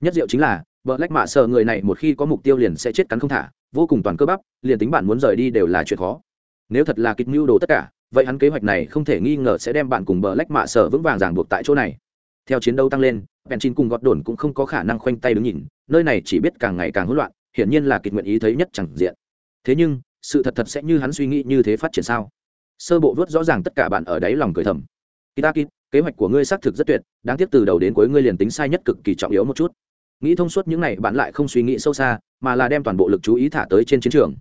Nhất diệu chính là, bờ lách mạ sở người này một khi có mục tiêu liền sẽ chết cắn không thả, vô cùng toàn cơ bắp, liền tính bạn muốn rời đi đều là chuyện khó nếu thật là kịch mưu đồ tất cả, vậy hắn kế hoạch này không thể nghi ngờ sẽ đem bạn cùng bờ lách mạ sở vững vàng ràng buộc tại chỗ này. Theo chiến đấu tăng lên Penchin cùng gọt đồn cũng không có khả năng khoanh tay đứng nhìn, nơi này chỉ biết càng ngày càng hỗn loạn, hiển nhiên là kịch nguyện ý thấy nhất chẳng diện. Thế nhưng, sự thật thật sẽ như hắn suy nghĩ như thế phát triển sao? Sơ bộ vớt rõ ràng tất cả bạn ở đáy lòng cười thầm. Kita kit kế hoạch của ngươi xác thực rất tuyệt, đáng tiếc từ đầu đến cuối ngươi liền tính sai nhất cực kỳ trọng yếu một chút. Nghĩ thông suốt những này bạn lại không suy nghĩ sâu xa, mà là đem toàn bộ lực chú ý thả tới trên chiến trường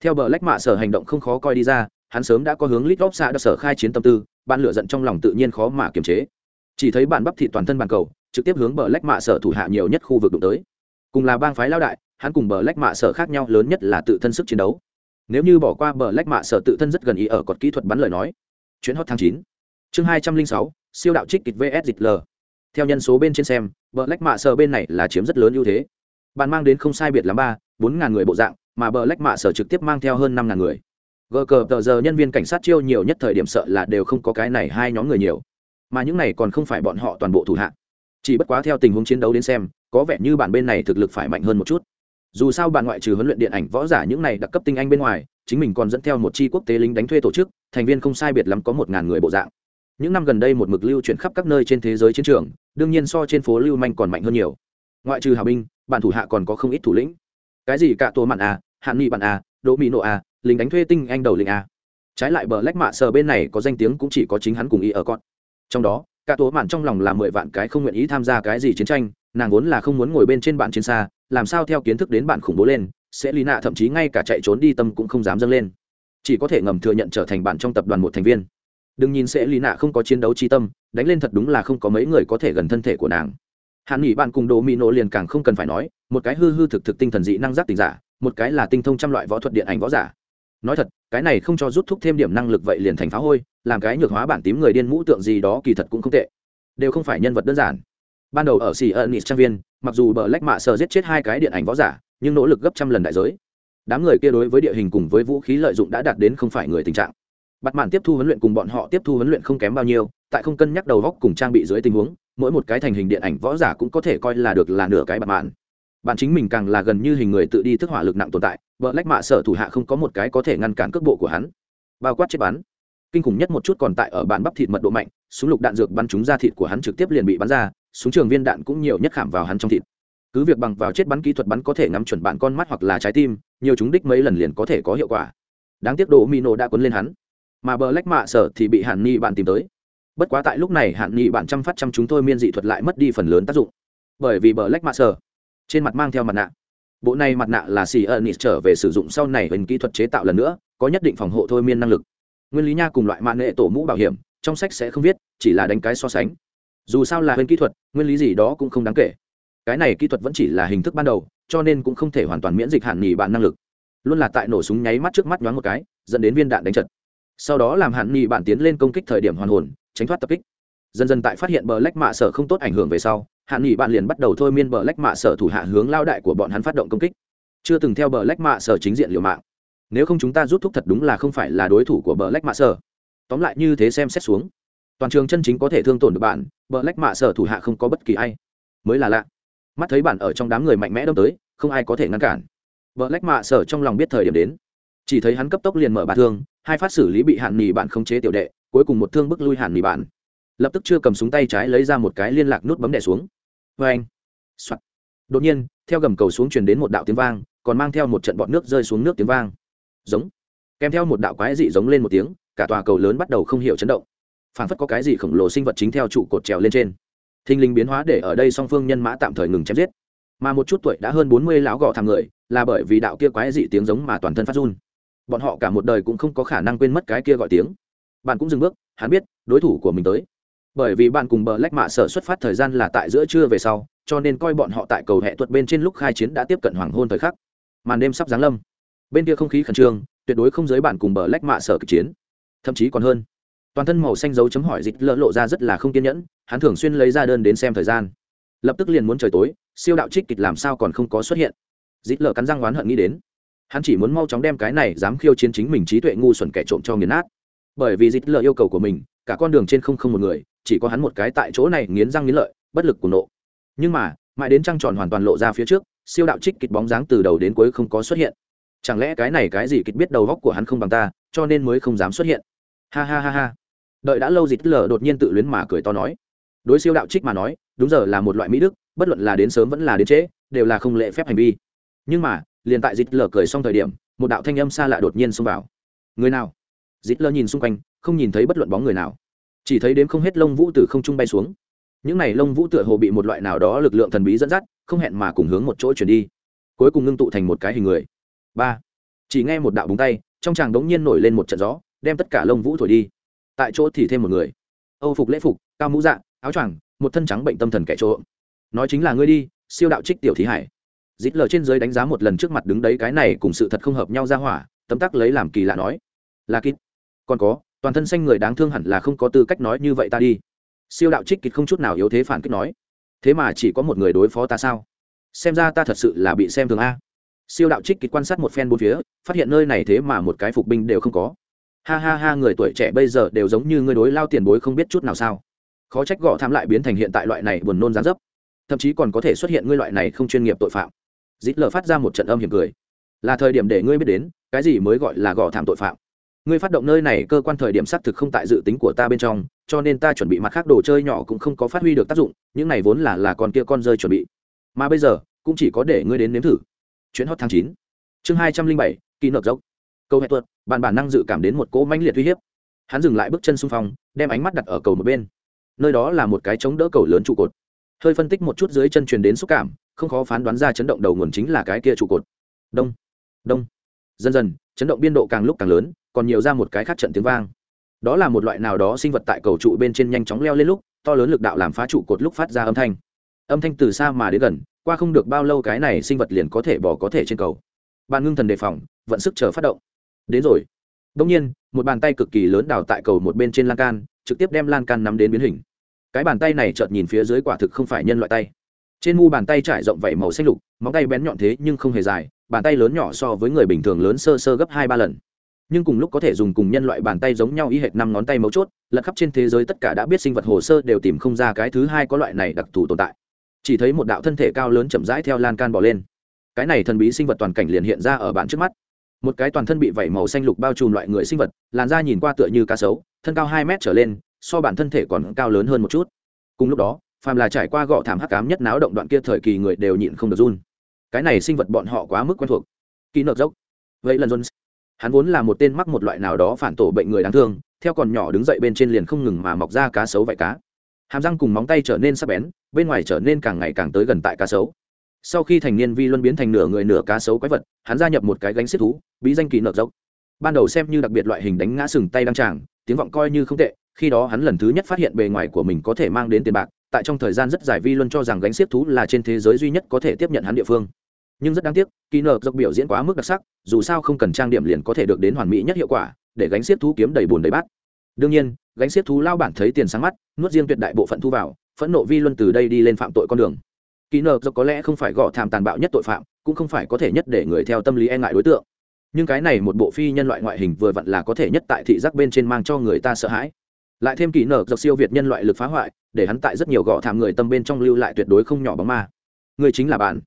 theo bờ lách mạ sở hành động không khó coi đi ra, hắn sớm đã có hướng lít góp xạ đã sở khai chiến tâm tư, bạn lựa giận trong lòng tự nhiên khó mà kiềm chế. Chỉ thấy bạn bắp thị toàn thân bàn cầu, trực tiếp hướng bờ lách mạ sở thủ hạ nhiều nhất khu vực đụng tới. Cùng là bang phái lao đại, hắn cùng bờ lách mạ sở khác nhau lớn nhất là tự thân sức chiến đấu. Nếu như bỏ qua bờ lách mạ sở tự thân rất gần ý ở cột kỹ thuật bắn lời nói. Chuyến hot tháng chín. Chương hai trăm linh sáu, siêu đạo trích kịch vs dịch l. Theo nhân số bên trên xem, bờ lách mạ sở bên này là chiếm rất lớn ưu thế. Bạn mang đến không sai biệt lắm ba, bốn ngàn người bộ dạng mà bờ lách mạ sở trực tiếp mang theo hơn năm ngàn người. Gờ cờ tờ giờ nhân viên cảnh sát chiêu nhiều nhất thời điểm sợ là đều không có cái này hai nhóm người nhiều. Mà những này còn không phải bọn họ toàn bộ thủ hạ. Chỉ bất quá theo tình huống chiến đấu đến xem, có vẻ như bản bên này thực lực phải mạnh hơn một chút. Dù sao bạn ngoại trừ huấn luyện điện ảnh võ giả những này đặc cấp tinh anh bên ngoài, chính mình còn dẫn theo một chi quốc tế lính đánh thuê tổ chức, thành viên không sai biệt lắm có một ngàn người bộ dạng. Những năm gần đây một mực lưu chuyển khắp các nơi trên thế giới chiến trường, đương nhiên so trên phố lưu manh còn mạnh hơn nhiều. Ngoại trừ hào binh bản thủ hạ còn có không ít thủ lĩnh. Cái gì cả tổ mặn à hạn nghị bạn à đỗ mỹ nộ à lính đánh thuê tinh anh đầu lĩnh a. Trái lại bờ lách mạ sờ bên này có danh tiếng cũng chỉ có chính hắn cùng ý ở con. Trong đó, cả tố mạn trong lòng là mười vạn cái không nguyện ý tham gia cái gì chiến tranh, nàng vốn là không muốn ngồi bên trên bạn chiến xa, làm sao theo kiến thức đến bạn khủng bố lên, sẽ lý nạ thậm chí ngay cả chạy trốn đi tâm cũng không dám dâng lên. Chỉ có thể ngầm thừa nhận trở thành bạn trong tập đoàn một thành viên. Đừng nhìn sẽ lý nạ không có chiến đấu chi tâm, đánh lên thật đúng là không có mấy người có thể gần thân thể của nàng. Hạn nghỉ bạn cùng đồ mỹ nộ liền càng không cần phải nói, một cái hư hư thực thực tinh thần dị năng giác tình giả một cái là tinh thông trăm loại võ thuật điện ảnh võ giả. Nói thật, cái này không cho rút thúc thêm điểm năng lực vậy liền thành phá hôi, làm cái nhược hóa bản tím người điên mũ tượng gì đó kỳ thật cũng không tệ. Đều không phải nhân vật đơn giản. Ban đầu ở xì ẩn nịt trang viên, mặc dù bờ lách mạ sờ giết chết hai cái điện ảnh võ giả, nhưng nỗ lực gấp trăm lần đại giới. Đám người kia đối với địa hình cùng với vũ khí lợi dụng đã đạt đến không phải người tình trạng. Bắt mạn tiếp thu huấn luyện cùng bọn họ tiếp thu huấn luyện không kém bao nhiêu, tại không cân nhắc đầu góc cùng trang bị dưới tình huống, mỗi một cái thành hình điện ảnh võ giả cũng có thể coi là được là nửa cái bạt mạn bạn chính mình càng là gần như hình người tự đi thức hỏa lực nặng tồn tại, vợ lách mạ sở thủ hạ không có một cái có thể ngăn cản cước bộ của hắn. Bao quát chết bắn. Kinh khủng nhất một chút còn tại ở bản bắp thịt mật độ mạnh, súng lục đạn dược bắn trúng ra thịt của hắn trực tiếp liền bị bắn ra, súng trường viên đạn cũng nhiều nhất khảm vào hắn trong thịt. Cứ việc bằng vào chết bắn kỹ thuật bắn có thể ngắm chuẩn bạn con mắt hoặc là trái tim, nhiều chúng đích mấy lần liền có thể có hiệu quả. Đáng tiếc đồ mino đã quấn lên hắn. Mà bờ lách mạ sở thì bị hạn ni bạn tìm tới. Bất quá tại lúc này hạn ni bạn chăm phát chăm chúng tôi miên dị thuật lại mất đi phần lớn tác dụng. Bởi vì bờ lách mạ sở trên mặt mang theo mặt nạ. Bộ này mặt nạ là xì ẩn trở về sử dụng sau này hình kỹ thuật chế tạo lần nữa, có nhất định phòng hộ thôi miên năng lực. Nguyên lý nha cùng loại mạng nghệ tổ mũ bảo hiểm, trong sách sẽ không viết, chỉ là đánh cái so sánh. Dù sao là hình kỹ thuật, nguyên lý gì đó cũng không đáng kể. Cái này kỹ thuật vẫn chỉ là hình thức ban đầu, cho nên cũng không thể hoàn toàn miễn dịch hạn nghỉ bạn năng lực. Luôn là tại nổ súng nháy mắt trước mắt nhoáng một cái, dẫn đến viên đạn đánh chật. Sau đó làm hạn nghỉ bạn tiến lên công kích thời điểm hoàn hồn, tránh thoát tập kích. Dần dần tại phát hiện bờ lách mạ sở không tốt ảnh hưởng về sau hạn nghỉ bạn liền bắt đầu thôi miên bờ lách mạ sở thủ hạ hướng lao đại của bọn hắn phát động công kích. Chưa từng theo bờ lách mạ sở chính diện liều mạng. Nếu không chúng ta rút thúc thật đúng là không phải là đối thủ của bờ lách mạ sở. Tóm lại như thế xem xét xuống, toàn trường chân chính có thể thương tổn được bạn, bờ lách mạ sở thủ hạ không có bất kỳ ai. Mới là lạ. Mắt thấy bạn ở trong đám người mạnh mẽ đâm tới, không ai có thể ngăn cản. Bờ lách mạ sở trong lòng biết thời điểm đến. Chỉ thấy hắn cấp tốc liền mở bà thương, hai phát xử lý bị hạn nghỉ bạn không chế tiểu đệ, cuối cùng một thương bức lui hạn nghỉ bạn. Lập tức chưa cầm súng tay trái lấy ra một cái liên lạc nút bấm đẻ xuống vê anh. Soạt. Đột nhiên, theo gầm cầu xuống truyền đến một đạo tiếng vang, còn mang theo một trận bọt nước rơi xuống nước tiếng vang. Giống. Kèm theo một đạo quái dị giống lên một tiếng, cả tòa cầu lớn bắt đầu không hiểu chấn động. Phản phất có cái gì khổng lồ sinh vật chính theo trụ cột trèo lên trên. Thinh linh biến hóa để ở đây song phương nhân mã tạm thời ngừng chém giết. Mà một chút tuổi đã hơn bốn mươi lão gò thằng người, là bởi vì đạo kia quái dị tiếng giống mà toàn thân phát run. Bọn họ cả một đời cũng không có khả năng quên mất cái kia gọi tiếng. Bạn cũng dừng bước, hắn biết, đối thủ của mình tới bởi vì bạn cùng bờ lách mạ sở xuất phát thời gian là tại giữa trưa về sau, cho nên coi bọn họ tại cầu hẹ tuật bên trên lúc khai chiến đã tiếp cận hoàng hôn thời khắc. Màn đêm sắp giáng lâm. Bên kia không khí khẩn trương, tuyệt đối không giới bạn cùng bờ lách mạ sở kịch chiến. Thậm chí còn hơn. Toàn thân màu xanh dấu chấm hỏi dịch lỡ lộ ra rất là không kiên nhẫn, hắn thường xuyên lấy ra đơn đến xem thời gian. Lập tức liền muốn trời tối, siêu đạo trích kịch làm sao còn không có xuất hiện. Dịch lỡ cắn răng oán hận nghĩ đến. Hắn chỉ muốn mau chóng đem cái này dám khiêu chiến chính mình trí tuệ ngu xuẩn kẻ trộm cho nghiền nát. Bởi vì dịch lỡ yêu cầu của mình cả con đường trên không không một người, chỉ có hắn một cái tại chỗ này nghiến răng nghiến lợi, bất lực của nộ. Nhưng mà, mãi đến trăng tròn hoàn toàn lộ ra phía trước, siêu đạo trích kịch bóng dáng từ đầu đến cuối không có xuất hiện. Chẳng lẽ cái này cái gì kịch biết đầu góc của hắn không bằng ta, cho nên mới không dám xuất hiện? Ha ha ha ha. Đợi đã lâu dịt lờ đột nhiên tự luyến mà cười to nói. Đối siêu đạo trích mà nói, đúng giờ là một loại mỹ đức, bất luận là đến sớm vẫn là đến trễ, đều là không lệ phép hành vi. Nhưng mà, liền tại dịt lờ cười xong thời điểm, một đạo thanh âm xa lạ đột nhiên xông vào. Người nào? Dịt lờ nhìn xung quanh không nhìn thấy bất luận bóng người nào. Chỉ thấy đếm không hết lông vũ từ không trung bay xuống. Những này lông vũ tựa hồ bị một loại nào đó lực lượng thần bí dẫn dắt, không hẹn mà cùng hướng một chỗ chuyển đi. Cuối cùng ngưng tụ thành một cái hình người. Ba. Chỉ nghe một đạo búng tay, trong tràng đống nhiên nổi lên một trận gió, đem tất cả lông vũ thổi đi. Tại chỗ thì thêm một người. Âu phục lễ phục, cao mũ dạ áo choàng, một thân trắng bệnh tâm thần kẻ chỗ nói chính là ngươi đi, siêu đạo trích tiểu thí hải. Dít lờ trên giới đánh giá một lần trước mặt đứng đấy cái này cùng sự thật không hợp nhau ra hỏa, tấm tắc lấy làm kỳ lạ nói. Là kít. Còn có toàn thân xanh người đáng thương hẳn là không có tư cách nói như vậy ta đi. Siêu đạo trích kịch không chút nào yếu thế phản kích nói. Thế mà chỉ có một người đối phó ta sao? Xem ra ta thật sự là bị xem thường a. Siêu đạo trích kịch quan sát một phen bốn phía, phát hiện nơi này thế mà một cái phục binh đều không có. Ha ha ha, người tuổi trẻ bây giờ đều giống như người đối lao tiền bối không biết chút nào sao. Khó trách gõ tham lại biến thành hiện tại loại này buồn nôn gián dấp. Thậm chí còn có thể xuất hiện ngươi loại này không chuyên nghiệp tội phạm. Dít lờ phát ra một trận âm hiểm cười. Là thời điểm để ngươi biết đến, cái gì mới gọi là gõ thảm tội phạm? Ngươi phát động nơi này cơ quan thời điểm xác thực không tại dự tính của ta bên trong, cho nên ta chuẩn bị mặt khác đồ chơi nhỏ cũng không có phát huy được tác dụng, những này vốn là là con kia con rơi chuẩn bị. Mà bây giờ, cũng chỉ có để ngươi đến nếm thử. Chuyến hot tháng chín. Chương hai trăm linh bảy kỳ nợ dốc. Câu hẹn tuột, bạn bản năng dự cảm đến một cỗ mãnh liệt uy hiếp. Hắn dừng lại bước chân xung phong, đem ánh mắt đặt ở cầu một bên. Nơi đó là một cái chống đỡ cầu lớn trụ cột. Hơi phân tích một chút dưới chân truyền đến xúc cảm, không khó phán đoán ra chấn động đầu nguồn chính là cái kia trụ cột. Đông. Đông. Dần dần, chấn động biên độ càng lúc càng lớn còn nhiều ra một cái khác trận tiếng vang. Đó là một loại nào đó sinh vật tại cầu trụ bên trên nhanh chóng leo lên lúc, to lớn lực đạo làm phá trụ cột lúc phát ra âm thanh. Âm thanh từ xa mà đến gần, qua không được bao lâu cái này sinh vật liền có thể bỏ có thể trên cầu. Bạn ngưng thần đề phòng, vận sức chờ phát động. Đến rồi. Đông nhiên, một bàn tay cực kỳ lớn đào tại cầu một bên trên lan can, trực tiếp đem lan can nắm đến biến hình. Cái bàn tay này chợt nhìn phía dưới quả thực không phải nhân loại tay. Trên mu bàn tay trải rộng vảy màu xanh lục, móng tay bén nhọn thế nhưng không hề dài, bàn tay lớn nhỏ so với người bình thường lớn sơ sơ gấp hai ba lần nhưng cùng lúc có thể dùng cùng nhân loại bàn tay giống nhau y hệt năm ngón tay mấu chốt, lật khắp trên thế giới tất cả đã biết sinh vật hồ sơ đều tìm không ra cái thứ hai có loại này đặc thù tồn tại. Chỉ thấy một đạo thân thể cao lớn chậm rãi theo lan can bỏ lên. Cái này thần bí sinh vật toàn cảnh liền hiện ra ở bạn trước mắt. Một cái toàn thân bị vẩy màu xanh lục bao trùm loại người sinh vật, làn da nhìn qua tựa như cá sấu, thân cao hai mét trở lên, so bản thân thể còn cao lớn hơn một chút. Cùng lúc đó, phàm là trải qua gọ thảm hắc cám nhất náo động đoạn kia thời kỳ người đều nhịn không được run. Cái này sinh vật bọn họ quá mức quen thuộc. Kỹ nợ dốc. Vậy lần jones hắn vốn là một tên mắc một loại nào đó phản tổ bệnh người đáng thương, theo còn nhỏ đứng dậy bên trên liền không ngừng mà mọc ra cá sấu vải cá. Hàm răng cùng móng tay trở nên sắc bén, bên ngoài trở nên càng ngày càng tới gần tại cá sấu. Sau khi thành niên vi luân biến thành nửa người nửa cá sấu quái vật, hắn gia nhập một cái gánh xếp thú, bí danh kỳ nợ dốc. Ban đầu xem như đặc biệt loại hình đánh ngã sừng tay đăng tràng, tiếng vọng coi như không tệ, khi đó hắn lần thứ nhất phát hiện bề ngoài của mình có thể mang đến tiền bạc, tại trong thời gian rất dài vi luân cho rằng gánh xếp thú là trên thế giới duy nhất có thể tiếp nhận hắn địa phương nhưng rất đáng tiếc kỳ nợ dọc biểu diễn quá mức đặc sắc, dù sao không cần trang điểm liền có thể được đến hoàn mỹ nhất hiệu quả, để gánh xiết thú kiếm đầy bùn đầy bát. Đương nhiên, gánh xiết thú lao bản thấy tiền sáng mắt, nuốt riêng tuyệt đại bộ phận thu vào, phẫn nộ vi luân từ đây đi lên phạm tội con đường. Kỳ nợ dọc có lẽ không phải gõ thảm tàn bạo nhất tội phạm, cũng không phải có thể nhất để người theo tâm lý e ngại đối tượng. Nhưng cái này một bộ phi nhân loại ngoại hình vừa vặn là có thể nhất tại thị giác bên trên mang cho người ta sợ hãi. Lại thêm kỳ nợ dọc siêu việt nhân loại lực phá hoại, để hắn tại rất nhiều gõ thảm người tâm bên trong lưu lại tuyệt đối không nhỏ bóng ma. Người chính là bạn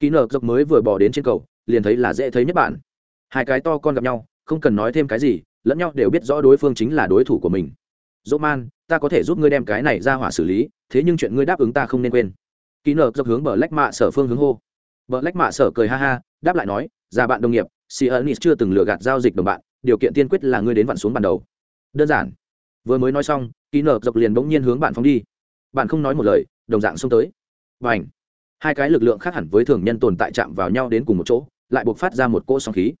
kỳ nợ dọc mới vừa bỏ đến trên cầu, liền thấy là dễ thấy nhất bạn. Hai cái to con gặp nhau, không cần nói thêm cái gì, lẫn nhau đều biết rõ đối phương chính là đối thủ của mình. Dỗ man, ta có thể giúp ngươi đem cái này ra hỏa xử lý, thế nhưng chuyện ngươi đáp ứng ta không nên quên. Kỳ nợ dọc hướng bờ lách mạ sở phương hướng hô. Bờ lách mạ sở cười ha ha, đáp lại nói, già bạn đồng nghiệp si ernest chưa từng lừa gạt giao dịch đồng bạn, điều kiện tiên quyết là ngươi đến vặn xuống ban đầu. Đơn giản. Vừa mới nói xong kỳ nợ dọc liền bỗng nhiên hướng bạn phóng đi. Bạn không nói một lời, đồng dạng xông tới. Và ảnh hai cái lực lượng khác hẳn với thường nhân tồn tại chạm vào nhau đến cùng một chỗ, lại buộc phát ra một cỗ sóng khí.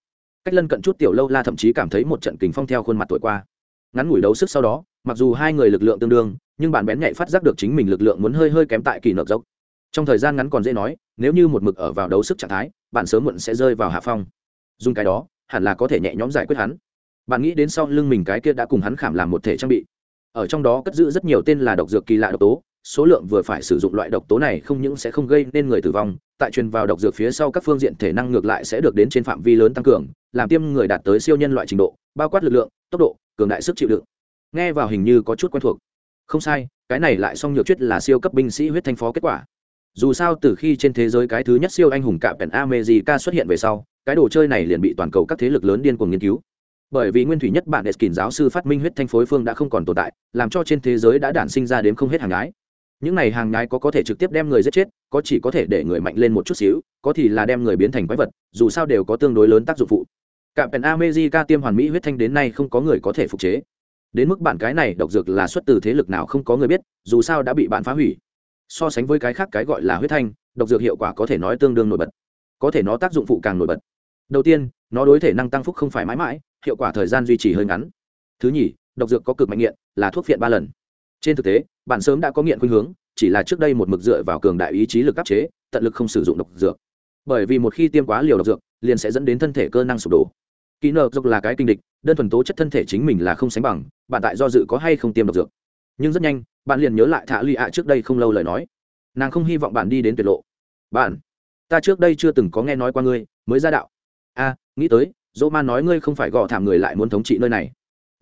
Cách lân cận chút tiểu lâu la thậm chí cảm thấy một trận kình phong theo khuôn mặt tuổi qua. Ngắn ngủi đấu sức sau đó, mặc dù hai người lực lượng tương đương, nhưng bạn bén nhạy phát giác được chính mình lực lượng muốn hơi hơi kém tại kỳ nợ dốc. Trong thời gian ngắn còn dễ nói, nếu như một mực ở vào đấu sức trạng thái, bạn sớm muộn sẽ rơi vào hạ phong. Dùng cái đó, hẳn là có thể nhẹ nhõm giải quyết hắn. Bạn nghĩ đến sau lưng mình cái kia đã cùng hắn khảm làm một thể trang bị. Ở trong đó cất giữ rất nhiều tên là độc dược kỳ lạ độc tố số lượng vừa phải sử dụng loại độc tố này không những sẽ không gây nên người tử vong, tại truyền vào độc dược phía sau các phương diện thể năng ngược lại sẽ được đến trên phạm vi lớn tăng cường, làm tiêm người đạt tới siêu nhân loại trình độ, bao quát lực lượng, tốc độ, cường đại sức chịu đựng. Nghe vào hình như có chút quen thuộc. Không sai, cái này lại song nhược chuyết là siêu cấp binh sĩ huyết thanh phó kết quả. Dù sao từ khi trên thế giới cái thứ nhất siêu anh hùng cạm pèn amejica xuất hiện về sau, cái đồ chơi này liền bị toàn cầu các thế lực lớn điên cuồng nghiên cứu. Bởi vì nguyên thủy nhất bản Eskin giáo sư phát minh huyết thanh phối phương đã không còn tồn tại, làm cho trên thế giới đã đản sinh ra đến không hết hàng gái những này hàng nhái có có thể trực tiếp đem người giết chết, có chỉ có thể để người mạnh lên một chút xíu, có thì là đem người biến thành quái vật, dù sao đều có tương đối lớn tác dụng phụ. Cả pèn amejica tiêm hoàn mỹ huyết thanh đến nay không có người có thể phục chế. Đến mức bản cái này độc dược là xuất từ thế lực nào không có người biết, dù sao đã bị bạn phá hủy. So sánh với cái khác cái gọi là huyết thanh, độc dược hiệu quả có thể nói tương đương nổi bật. Có thể nó tác dụng phụ càng nổi bật. Đầu tiên, nó đối thể năng tăng phúc không phải mãi mãi, hiệu quả thời gian duy trì hơi ngắn. Thứ nhì, độc dược có cực mạnh nghiện, là thuốc phiện ba lần trên thực tế, bạn sớm đã có nghiện khuynh hướng, chỉ là trước đây một mực dựa vào cường đại ý chí lực áp chế, tận lực không sử dụng độc dược. Bởi vì một khi tiêm quá liều độc dược, liền sẽ dẫn đến thân thể cơ năng sụp đổ. Kỹ nợ dược là cái kinh địch, đơn thuần tố chất thân thể chính mình là không sánh bằng, bạn tại do dự có hay không tiêm độc dược. Nhưng rất nhanh, bạn liền nhớ lại thả lụy ạ trước đây không lâu lời nói. Nàng không hy vọng bạn đi đến tuyệt lộ. Bạn, ta trước đây chưa từng có nghe nói qua ngươi, mới ra đạo. A, nghĩ tới, dỗ man nói ngươi không phải gõ thảm người lại muốn thống trị nơi này.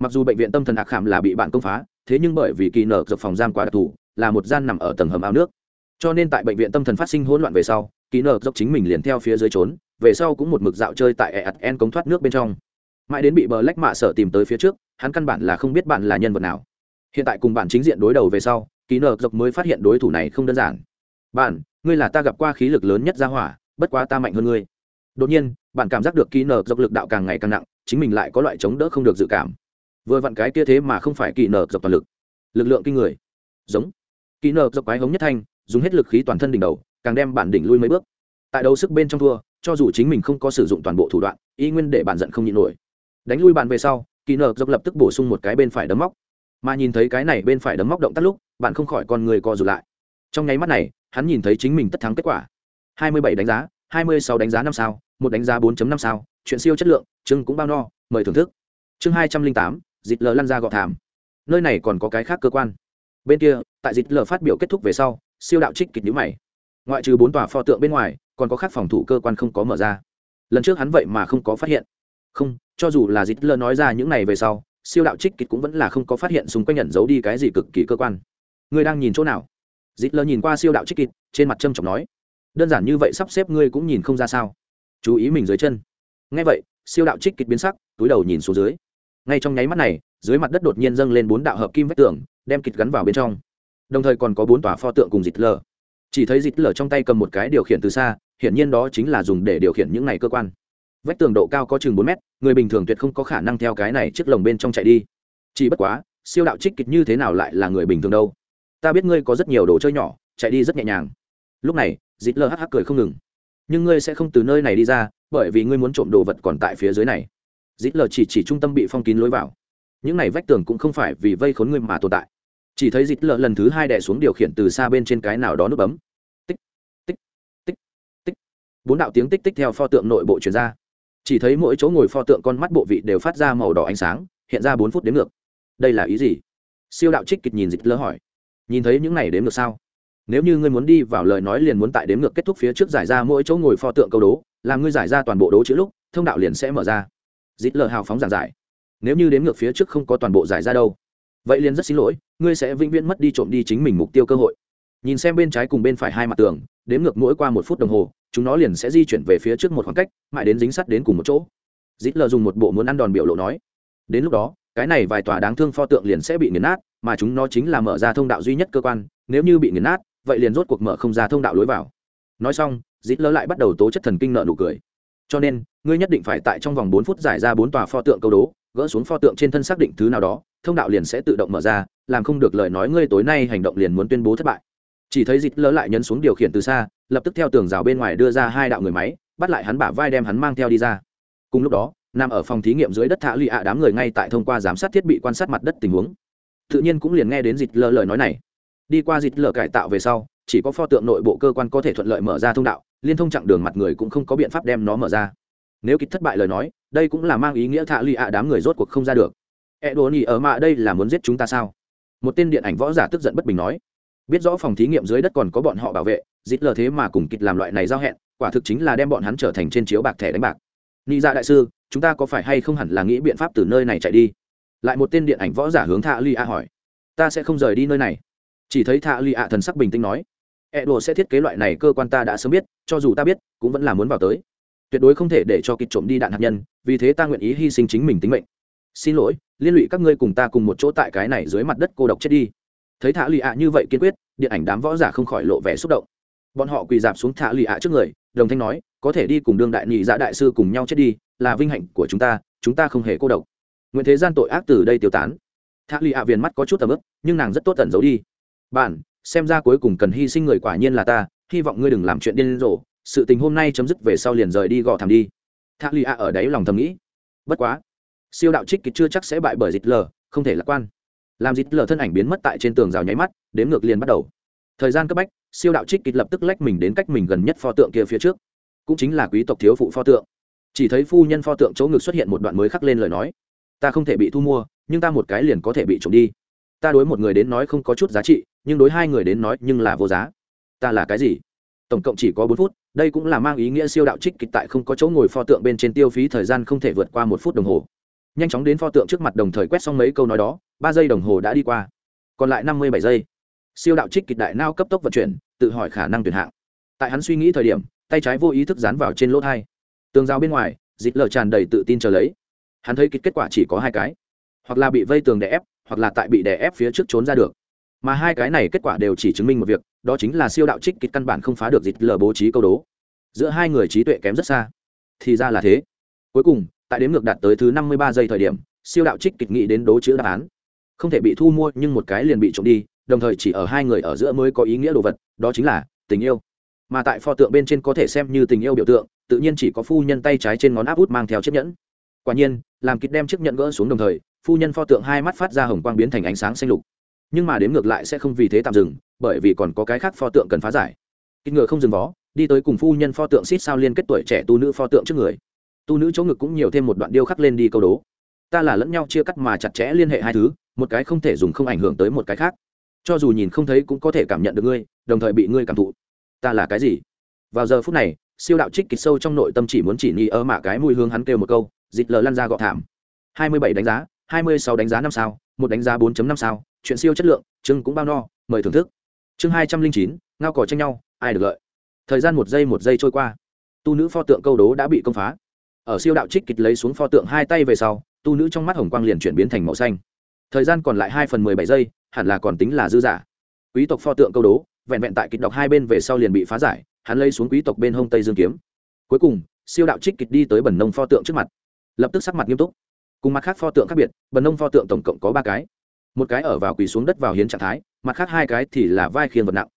Mặc dù bệnh viện tâm thần ạc khảm là bị bạn công phá thế nhưng bởi vì kỳ nở dọc phòng giam quá đặc thù, là một gian nằm ở tầng hầm ao nước. Cho nên tại bệnh viện tâm thần phát sinh hỗn loạn về sau, kỳ nở dốc chính mình liền theo phía dưới trốn, về sau cũng một mực dạo chơi tại ạt en cống thoát nước bên trong. Mãi đến bị bờ lách mạ sợ tìm tới phía trước, hắn căn bản là không biết bạn là nhân vật nào. Hiện tại cùng bạn chính diện đối đầu về sau, kỳ nở dốc mới phát hiện đối thủ này không đơn giản. Bạn, ngươi là ta gặp qua khí lực lớn nhất ra hỏa, bất quá ta mạnh hơn ngươi. Đột nhiên, bạn cảm giác được kỳ nở dốc lực đạo càng ngày càng nặng, chính mình lại có loại chống đỡ không được dự cảm vừa vặn cái kia thế mà không phải kỳ nở dọc toàn lực. Lực lượng kinh người. Giống. Kỳ nở dọc quái hống nhất thanh dùng hết lực khí toàn thân đỉnh đầu càng đem bản đỉnh lui mấy bước. Tại đấu sức bên trong thua cho dù chính mình không có sử dụng toàn bộ thủ đoạn y nguyên để bản giận không nhịn nổi. Đánh lui bạn về sau kỳ nở dọc lập tức bổ sung một cái bên phải đấm móc. Mà nhìn thấy cái này bên phải đấm móc động tác lúc bạn không khỏi con người co rụt lại. Trong nháy mắt này hắn nhìn thấy chính mình tất thắng kết quả. 27 đánh giá 26 đánh giá năm sao một đánh giá 4.5 sao chuyện siêu chất lượng chương cũng bao no mời thưởng thức. Chương 208, dịch lờ lăn ra gọ thảm. Nơi này còn có cái khác cơ quan. Bên kia, tại dịch lờ phát biểu kết thúc về sau, siêu đạo trích kịch nhữ mày. Ngoại trừ bốn tòa pho tượng bên ngoài, còn có khác phòng thủ cơ quan không có mở ra. Lần trước hắn vậy mà không có phát hiện. Không, cho dù là dịch lờ nói ra những này về sau, siêu đạo trích kịch cũng vẫn là không có phát hiện xung quanh nhận giấu đi cái gì cực kỳ cơ quan. Ngươi đang nhìn chỗ nào? Dịch lờ nhìn qua siêu đạo trích kịch, trên mặt trâm trọng nói. Đơn giản như vậy sắp xếp ngươi cũng nhìn không ra sao. Chú ý mình dưới chân. Ngay vậy, siêu đạo trích kịch biến sắc, túi đầu nhìn xuống dưới ngay trong nháy mắt này, dưới mặt đất đột nhiên dâng lên bốn đạo hợp kim vách tường, đem kịch gắn vào bên trong. Đồng thời còn có bốn tòa pho tượng cùng dịt lờ chỉ thấy dịt lờ trong tay cầm một cái điều khiển từ xa, hiển nhiên đó chính là dùng để điều khiển những này cơ quan. Vách tường độ cao có chừng bốn mét, người bình thường tuyệt không có khả năng theo cái này chiếc lồng bên trong chạy đi. Chỉ bất quá, siêu đạo trích kịch như thế nào lại là người bình thường đâu? Ta biết ngươi có rất nhiều đồ chơi nhỏ, chạy đi rất nhẹ nhàng. Lúc này dịt lờ hắc cười không ngừng. Nhưng ngươi sẽ không từ nơi này đi ra, bởi vì ngươi muốn trộm đồ vật còn tại phía dưới này dít lờ chỉ chỉ trung tâm bị phong kín lối vào. Những này vách tường cũng không phải vì vây khốn người mà tồn tại. Chỉ thấy dít lờ lần thứ hai đẻ xuống điều khiển từ xa bên trên cái nào đó nút bấm. Tích tích tích tích. Bốn đạo tiếng tích tích theo pho tượng nội bộ chuyển ra. Chỉ thấy mỗi chỗ ngồi pho tượng con mắt bộ vị đều phát ra màu đỏ ánh sáng, hiện ra bốn phút đến ngược. Đây là ý gì? Siêu đạo trích kịch nhìn dịch lờ hỏi. Nhìn thấy những này đếm ngược sao? Nếu như ngươi muốn đi vào lời nói liền muốn tại đếm ngược kết thúc phía trước giải ra mỗi chỗ ngồi pho tượng câu đố, làm ngươi giải ra toàn bộ đố chữ lúc, thông đạo liền sẽ mở ra dít lờ hào phóng giảng giải. Nếu như đếm ngược phía trước không có toàn bộ giải ra đâu, vậy liền rất xin lỗi, ngươi sẽ vĩnh viễn mất đi trộm đi chính mình mục tiêu cơ hội. Nhìn xem bên trái cùng bên phải hai mặt tường, đếm ngược mỗi qua một phút đồng hồ, chúng nó liền sẽ di chuyển về phía trước một khoảng cách, mãi đến dính sắt đến cùng một chỗ. Dít lờ dùng một bộ muốn ăn đòn biểu lộ nói. Đến lúc đó, cái này vài tòa đáng thương pho tượng liền sẽ bị nghiền nát, mà chúng nó chính là mở ra thông đạo duy nhất cơ quan, nếu như bị nghiền nát, vậy liền rốt cuộc mở không ra thông đạo lối vào. Nói xong, dít lơ lại bắt đầu tố chất thần kinh nợ nụ cười. Cho nên ngươi nhất định phải tại trong vòng bốn phút giải ra bốn tòa pho tượng câu đố, gỡ xuống pho tượng trên thân xác định thứ nào đó, thông đạo liền sẽ tự động mở ra, làm không được lời nói ngươi tối nay hành động liền muốn tuyên bố thất bại. Chỉ thấy dịch lơ lại nhấn xuống điều khiển từ xa, lập tức theo tường rào bên ngoài đưa ra hai đạo người máy, bắt lại hắn bả vai đem hắn mang theo đi ra. Cùng lúc đó, nằm ở phòng thí nghiệm dưới đất thạ lụy ạ đám người ngay tại thông qua giám sát thiết bị quan sát mặt đất tình huống. Tự nhiên cũng liền nghe đến dịt lỡ lời nói này. Đi qua dịt lỡ cải tạo về sau, chỉ có pho tượng nội bộ cơ quan có thể thuận lợi mở ra thông đạo, liên thông chặng đường mặt người cũng không có biện pháp đem nó mở ra nếu kịch thất bại lời nói, đây cũng là mang ý nghĩa thạ lụy ạ đám người rốt cuộc không ra được. E đồ nỉ ở mạ đây là muốn giết chúng ta sao? Một tên điện ảnh võ giả tức giận bất bình nói. Biết rõ phòng thí nghiệm dưới đất còn có bọn họ bảo vệ dịt lờ thế mà cùng kịch làm loại này giao hẹn, quả thực chính là đem bọn hắn trở thành trên chiếu bạc thẻ đánh bạc. Nị ra đại sư, chúng ta có phải hay không hẳn là nghĩ biện pháp từ nơi này chạy đi? Lại một tên điện ảnh võ giả hướng thạ lụy ạ hỏi. Ta sẽ không rời đi nơi này. Chỉ thấy thạ lụy ạ thần sắc bình tĩnh nói. E đồ sẽ thiết kế loại này cơ quan ta đã sớm biết, cho dù ta biết, cũng vẫn là muốn vào tới tuyệt đối không thể để cho kịch trộm đi đạn hạt nhân, vì thế ta nguyện ý hy sinh chính mình tính mệnh. Xin lỗi, liên lụy các ngươi cùng ta cùng một chỗ tại cái này dưới mặt đất cô độc chết đi. Thấy thạ lì ạ như vậy kiên quyết, điện ảnh đám võ giả không khỏi lộ vẻ xúc động. Bọn họ quỳ dạp xuống thạ lì ạ trước người, đồng thanh nói, có thể đi cùng đương đại nhị dạ đại sư cùng nhau chết đi, là vinh hạnh của chúng ta chúng ta không hề cô độc. Nguyện thế gian tội ác từ đây tiêu tán. Thạ lì ạ viền mắt có chút tầm ức nhưng nàng rất tốt tẩn giấu đi. Bạn, xem ra cuối cùng cần hy sinh người quả nhiên là ta, hy vọng ngươi đừng làm chuyện điên rồ sự tình hôm nay chấm dứt về sau liền rời đi gò thảm đi. Thạ lì ạ ở đấy lòng thầm nghĩ. Bất quá, siêu đạo trích kịch chưa chắc sẽ bại bởi dịch lờ, không thể lạc quan. Làm dịch lờ thân ảnh biến mất tại trên tường rào nháy mắt, đếm ngược liền bắt đầu. Thời gian cấp bách, siêu đạo trích kịch lập tức lách mình đến cách mình gần nhất pho tượng kia phía trước. Cũng chính là quý tộc thiếu phụ pho tượng. Chỉ thấy phu nhân pho tượng chỗ ngực xuất hiện một đoạn mới khắc lên lời nói. Ta không thể bị thu mua, nhưng ta một cái liền có thể bị trộm đi. Ta đối một người đến nói không có chút giá trị, nhưng đối hai người đến nói nhưng là vô giá. Ta là cái gì? Tổng cộng chỉ có bốn phút, đây cũng là mang ý nghĩa siêu đạo trích kịch tại không có chỗ ngồi pho tượng bên trên tiêu phí thời gian không thể vượt qua một phút đồng hồ. Nhanh chóng đến pho tượng trước mặt đồng thời quét xong mấy câu nói đó, ba giây đồng hồ đã đi qua. Còn lại năm mươi bảy giây. Siêu đạo trích kịch đại nao cấp tốc vận chuyển, tự hỏi khả năng tuyển hạng. Tại hắn suy nghĩ thời điểm, tay trái vô ý thức dán vào trên lỗ thai tường rào bên ngoài dịt lờ tràn đầy tự tin chờ lấy. Hắn thấy kịch kết quả chỉ có hai cái. Hoặc là bị vây tường đè ép, hoặc là tại bị đè ép phía trước trốn ra được. Mà hai cái này kết quả đều chỉ chứng minh một việc đó chính là siêu đạo trích kịch căn bản không phá được dịch lờ bố trí câu đố. Giữa hai người trí tuệ kém rất xa. Thì ra là thế. Cuối cùng, tại đếm ngược đạt tới thứ năm mươi ba giây thời điểm, siêu đạo trích kịch nghĩ đến đố chữ đáp án. Không thể bị thu mua, nhưng một cái liền bị trộm đi, đồng thời chỉ ở hai người ở giữa mới có ý nghĩa đồ vật, đó chính là tình yêu. Mà tại pho tượng bên trên có thể xem như tình yêu biểu tượng, tự nhiên chỉ có phu nhân tay trái trên ngón áp út mang theo chiếc nhẫn. Quả nhiên, làm kịch đem chiếc nhẫn gỡ xuống đồng thời, phu nhân pho tượng hai mắt phát ra hồng quang biến thành ánh sáng xanh lục nhưng mà đếm ngược lại sẽ không vì thế tạm dừng, bởi vì còn có cái khác pho tượng cần phá giải. Kịch ngựa không dừng vó, đi tới cùng phu nhân pho tượng xít sao liên kết tuổi trẻ tu nữ pho tượng trước người. Tu nữ chỗ ngực cũng nhiều thêm một đoạn điêu khắc lên đi câu đố. Ta là lẫn nhau chia cắt mà chặt chẽ liên hệ hai thứ, một cái không thể dùng không ảnh hưởng tới một cái khác. Cho dù nhìn không thấy cũng có thể cảm nhận được ngươi, đồng thời bị ngươi cảm thụ. Ta là cái gì? Vào giờ phút này, siêu đạo trích kịch sâu trong nội tâm chỉ muốn chỉ nghi ơ mạ cái mùi hương hắn kêu một câu, dịch lờ lăn ra gọ thảm. Hai mươi bảy đánh giá, hai mươi sáu đánh giá năm sao, một đánh giá bốn năm sao chuyện siêu chất lượng, chương cũng bao no, mời thưởng thức. Chương hai trăm linh chín, ngao cỏ tranh nhau, ai được lợi? Thời gian một giây một giây trôi qua. Tu nữ pho tượng câu đố đã bị công phá. Ở siêu đạo trích kịch lấy xuống pho tượng hai tay về sau, tu nữ trong mắt hồng quang liền chuyển biến thành màu xanh. Thời gian còn lại hai phần mười bảy giây, hẳn là còn tính là dư giả. Quý tộc pho tượng câu đố, vẹn vẹn tại kịch đọc hai bên về sau liền bị phá giải, hắn lấy xuống quý tộc bên hông tây dương kiếm. Cuối cùng, siêu đạo trích kịch đi tới bẩn nông pho tượng trước mặt. Lập tức sắc mặt nghiêm túc. Cùng mặt khác pho tượng khác biệt bẩn nông pho tượng tổng cộng có ba cái một cái ở vào quỳ xuống đất vào hiến trạng thái, mặt khác hai cái thì là vai khiên vật nặng.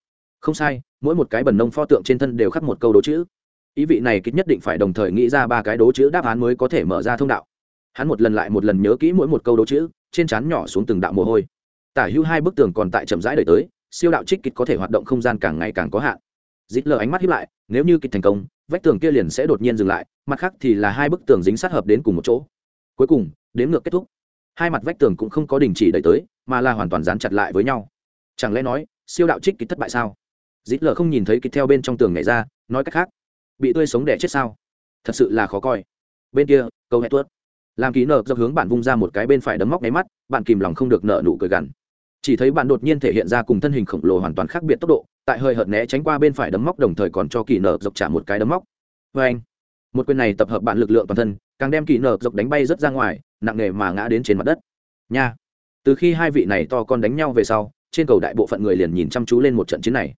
Không sai, mỗi một cái bần nông pho tượng trên thân đều khắc một câu đố chữ. Ý vị này kích nhất định phải đồng thời nghĩ ra ba cái đố chữ đáp án mới có thể mở ra thông đạo. Hắn một lần lại một lần nhớ kỹ mỗi một câu đố chữ, trên trán nhỏ xuống từng đạo mồ hôi. Tả hữu hai bức tường còn tại chậm rãi đời tới, siêu đạo trích kịch có thể hoạt động không gian càng ngày càng có hạn. Dít lờ ánh mắt hiếp lại, nếu như kịch thành công, vách tường kia liền sẽ đột nhiên dừng lại, mặt khác thì là hai bức tường dính sát hợp đến cùng một chỗ. Cuối cùng đến ngược kết thúc hai mặt vách tường cũng không có đình chỉ đẩy tới, mà là hoàn toàn dán chặt lại với nhau. Chẳng lẽ nói, siêu đạo trích kịch thất bại sao? Dít lờ không nhìn thấy kịch theo bên trong tường nhảy ra, nói cách khác, bị tươi sống đẻ chết sao? Thật sự là khó coi. Bên kia, câu hẹ tuốt. Làm ký nợ do hướng bạn vung ra một cái bên phải đấm móc nháy mắt, bạn kìm lòng không được nợ nụ cười gằn. Chỉ thấy bạn đột nhiên thể hiện ra cùng thân hình khổng lồ hoàn toàn khác biệt tốc độ, tại hơi hợt né tránh qua bên phải đấm móc đồng thời còn cho kỳ nợ dọc trả một cái đấm móc. Vê anh một quyền này tập hợp bạn lực lượng toàn thân, càng đem kỳ nợ dọc đánh bay rất ra ngoài nặng nề mà ngã đến trên mặt đất. Nha. Từ khi hai vị này to con đánh nhau về sau, trên cầu đại bộ phận người liền nhìn chăm chú lên một trận chiến này.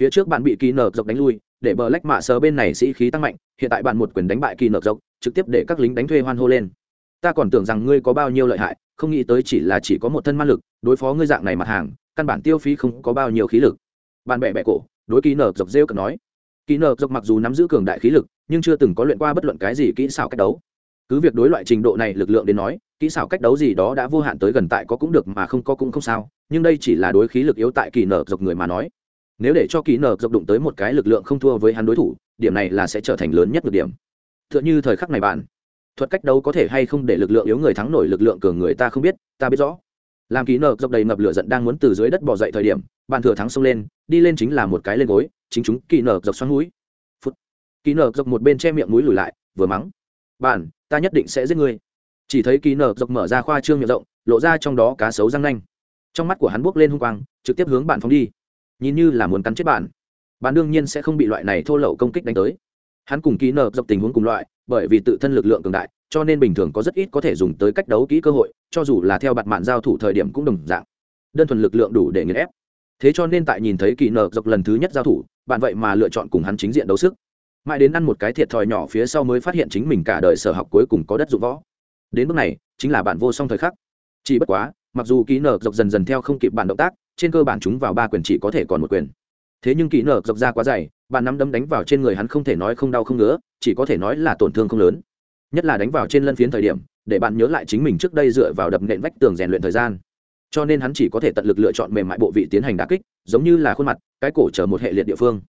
Phía trước bạn bị kỳ nợ dọc đánh lui, để bờ lách mạ sờ bên này sĩ khí tăng mạnh, hiện tại bạn một quyền đánh bại kỳ nợ dọc, trực tiếp để các lính đánh thuê hoan hô lên. Ta còn tưởng rằng ngươi có bao nhiêu lợi hại, không nghĩ tới chỉ là chỉ có một thân ma lực, đối phó ngươi dạng này mặt hàng, căn bản tiêu phí không có bao nhiêu khí lực. Bạn bè bẹ cổ, đối kỳ nợ dọc rêu cực nói. Kỳ nợ dọc mặc dù nắm giữ cường đại khí lực, nhưng chưa từng có luyện qua bất luận cái gì kỹ xảo cách đấu cứ việc đối loại trình độ này lực lượng đến nói, kỹ xảo cách đấu gì đó đã vô hạn tới gần tại có cũng được mà không có cũng không sao, nhưng đây chỉ là đối khí lực yếu tại kỳ nợ dọc người mà nói. Nếu để cho kỳ nợ dọc đụng tới một cái lực lượng không thua với hắn đối thủ, điểm này là sẽ trở thành lớn nhất được điểm. T h ư ợ n h ư thời khắc này bạn, thuật cách đấu có thể hay không để lực lượng yếu người thắng nổi lực lượng cường người ta không biết, ta biết rõ. Làm kỳ nợ dọc đầy ngập lửa giận đang muốn từ dưới đất bỏ dậy thời điểm bạn thừa thắng xông lên, đi lên chính là một cái lên gối, chính chúng kỳ nợ dọc xoắn mũi. Phút. Kỳ nợ dọc một bên che miệng mũi lùi lại, vừa mắng bạn ta nhất định sẽ giết ngươi. Chỉ thấy kỳ nở dọc mở ra khoa trương miệng rộng, lộ ra trong đó cá sấu răng nanh. Trong mắt của hắn buốc lên hung quang, trực tiếp hướng bạn phóng đi. Nhìn như là muốn cắn chết bạn bạn đương nhiên sẽ không bị loại này thô lậu công kích đánh tới. Hắn cùng kỳ nở dọc tình huống cùng loại, bởi vì tự thân lực lượng cường đại, cho nên bình thường có rất ít có thể dùng tới cách đấu kỹ cơ hội, cho dù là theo bạt mạn giao thủ thời điểm cũng đồng dạng. Đơn thuần lực lượng đủ để nghiền ép. Thế cho nên tại nhìn thấy kỳ nợ dọc lần thứ nhất giao thủ, bạn vậy mà lựa chọn cùng hắn chính diện đấu sức mãi đến ăn một cái thiệt thòi nhỏ phía sau mới phát hiện chính mình cả đời sở học cuối cùng có đất dụng võ. Đến bước này, chính là bạn vô song thời khắc. Chỉ bất quá, mặc dù kỹ nợ dọc dần dần theo không kịp bản động tác, trên cơ bản chúng vào ba quyền chỉ có thể còn một quyền. Thế nhưng kỹ nở dọc ra quá dày, bạn nắm đấm đánh vào trên người hắn không thể nói không đau không ngứa, chỉ có thể nói là tổn thương không lớn. Nhất là đánh vào trên lân phiến thời điểm, để bạn nhớ lại chính mình trước đây dựa vào đập nện vách tường rèn luyện thời gian. Cho nên hắn chỉ có thể tận lực lựa chọn mềm mại bộ vị tiến hành đà kích, giống như là khuôn mặt, cái cổ chờ một hệ liệt địa phương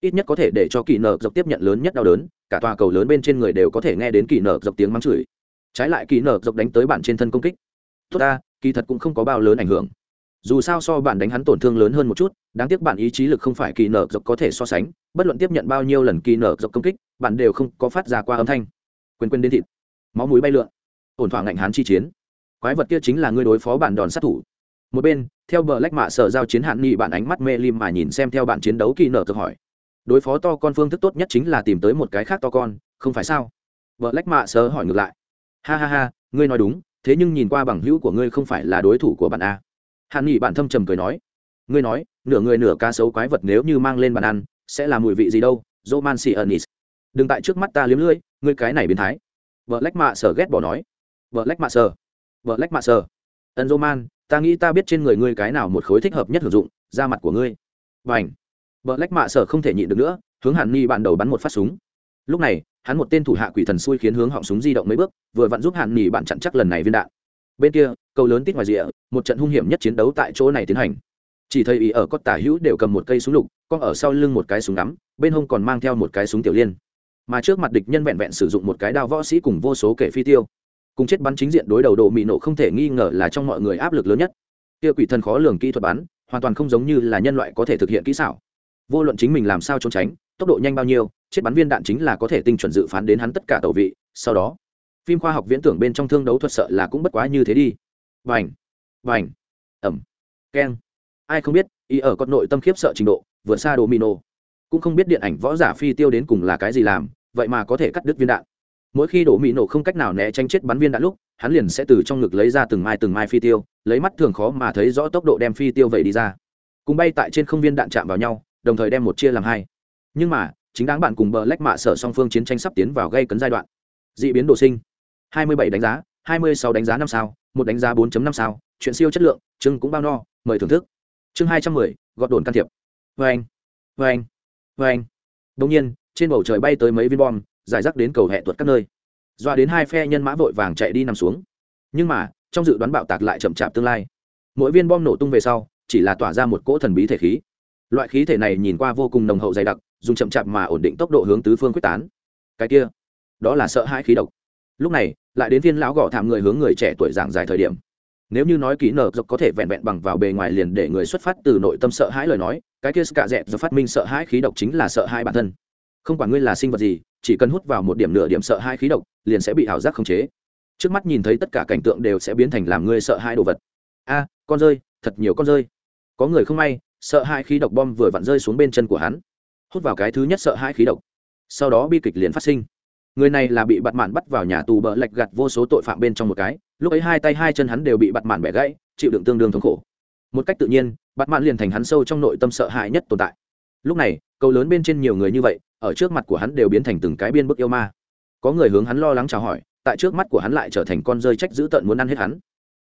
ít nhất có thể để cho kỳ nở dọc tiếp nhận lớn nhất đau đớn, cả tòa cầu lớn bên trên người đều có thể nghe đến kỳ nở dọc tiếng mắng chửi. Trái lại kỳ nở dọc đánh tới bạn trên thân công kích. Tốt ta, kỳ thật cũng không có bao lớn ảnh hưởng. Dù sao so bạn đánh hắn tổn thương lớn hơn một chút, đáng tiếc bạn ý chí lực không phải kỳ nở dọc có thể so sánh, bất luận tiếp nhận bao nhiêu lần kỳ nở dọc công kích, bạn đều không có phát ra qua âm thanh. Quên quên đến thịt. Máu mũi bay lượn. Ổn thỏa ngạnh hán chi chiến. Quái vật kia chính là người đối phó bạn đòn sát thủ. Một bên, theo bờ lách mạ sở giao chiến hạn nghị bạn ánh mắt mê lim mà nhìn xem theo bạn chiến đấu kỳ nở dọc hỏi đối phó to con phương thức tốt nhất chính là tìm tới một cái khác to con, không phải sao? Vợ lách mạ sơ hỏi ngược lại. Ha ha ha, ngươi nói đúng, thế nhưng nhìn qua bằng hữu của ngươi không phải là đối thủ của bạn a. Hàn nghỉ bạn thâm trầm cười nói. Ngươi nói, nửa người nửa cá sấu quái vật nếu như mang lên bàn ăn, sẽ là mùi vị gì đâu? Roman si ẩn đừng tại trước mắt ta liếm lưỡi ngươi cái này biến thái. Vợ lách mạ sở ghét bỏ nói. Vợ lách mạ sơ. vợ lách mạ sở ân roman, ta nghĩ ta biết trên người ngươi cái nào một khối thích hợp nhất sử dụng, da mặt của ngươi. Và ảnh vợ lách mạ sở không thể nhịn được nữa, hướng hàn ni bạn đầu bắn một phát súng. Lúc này, hắn một tên thủ hạ quỷ thần xui khiến hướng họng súng di động mấy bước, vừa vặn giúp hàn ni bạn chặn chắc lần này viên đạn. Bên kia, cầu lớn tít ngoài rìa, một trận hung hiểm nhất chiến đấu tại chỗ này tiến hành. Chỉ thấy ý ở có tả hữu đều cầm một cây súng lục, con ở sau lưng một cái súng ngắm, bên hông còn mang theo một cái súng tiểu liên. Mà trước mặt địch nhân vẹn vẹn sử dụng một cái đao võ sĩ cùng vô số kẻ phi tiêu. Cùng chết bắn chính diện đối đầu độ mị nổ không thể nghi ngờ là trong mọi người áp lực lớn nhất. Kia quỷ thần khó lường kỹ thuật bắn, hoàn toàn không giống như là nhân loại có thể thực hiện kỹ xảo vô luận chính mình làm sao trốn tránh, tốc độ nhanh bao nhiêu, chết bắn viên đạn chính là có thể tinh chuẩn dự phán đến hắn tất cả tàu vị, sau đó, phim khoa học viễn tưởng bên trong thương đấu thuật sợ là cũng bất quá như thế đi. Vành vành, ẩm, keng. Ai không biết ý ở con nội tâm khiếp sợ trình độ, vượt xa domino. Cũng không biết điện ảnh võ giả phi tiêu đến cùng là cái gì làm, vậy mà có thể cắt đứt viên đạn. Mỗi khi đổ mỹ nổ không cách nào né tránh chết bắn viên đạn lúc, hắn liền sẽ từ trong ngực lấy ra từng mai từng mai phi tiêu, lấy mắt thường khó mà thấy rõ tốc độ đem phi tiêu vậy đi ra. Cùng bay tại trên không viên đạn chạm vào nhau đồng thời đem một chia làm hai. Nhưng mà chính đáng bạn cùng bờ lách mạ sở song phương chiến tranh sắp tiến vào gây cấn giai đoạn. D ị biến đồ sinh. 27 đánh giá 26 đánh giá năm sao một đánh giá 4.5 sao chuyện siêu chất lượng chương cũng bao no mời thưởng thức. Chương 210, gọt đồn can thiệp. Vê anh vê anh vê anh đông nhiên trên bầu trời bay tới mấy viên bom giải rác đến cầu hẹ tuột các nơi. Doa đến hai phe nhân mã vội vàng chạy đi nằm xuống. Nhưng mà trong dự đoán bạo tạc lại chậm chạp tương lai. Mỗi viên bom nổ tung về sau chỉ là tỏa ra một cỗ thần bí thể khí loại khí thể này nhìn qua vô cùng nồng hậu dày đặc, dùng chậm chạp mà ổn định tốc độ hướng tứ phương quyết tán. Cái kia, đó là sợ hãi khí độc. Lúc này, lại đến viên lão gõ thảm người hướng người trẻ tuổi giảng dài thời điểm. Nếu như nói kỹ nở dọc có thể vẹn vẹn bằng vào bề ngoài liền để người xuất phát từ nội tâm sợ hãi lời nói, cái kia cả dẹp do phát minh sợ hãi khí độc chính là sợ hãi bản thân. Không quản ngươi là sinh vật gì, chỉ cần hút vào một điểm nửa điểm sợ hãi khí độc, liền sẽ bị ảo giác khống chế. Trước mắt nhìn thấy tất cả cảnh tượng đều sẽ biến thành làm ngươi sợ hãi đồ vật. A, con rơi, thật nhiều con rơi. Có người không may sợ hãi khí độc bom vừa vặn rơi xuống bên chân của hắn, hút vào cái thứ nhất sợ hãi khí độc. Sau đó bi kịch liền phát sinh. Người này là bị bặt mạn bắt vào nhà tù bợ lạch gặt vô số tội phạm bên trong một cái, lúc ấy hai tay hai chân hắn đều bị bặt mạn bẻ gãy, chịu đựng tương đương thống khổ. Một cách tự nhiên bặt mạn liền thành hắn sâu trong nội tâm sợ hãi nhất tồn tại. Lúc này, cầu lớn bên trên nhiều người như vậy, ở trước mặt của hắn đều biến thành từng cái biên bức yêu ma. Có người hướng hắn lo lắng chào hỏi, tại trước mắt của hắn lại trở thành con rơi trách giữ tận muốn ăn hết hắn.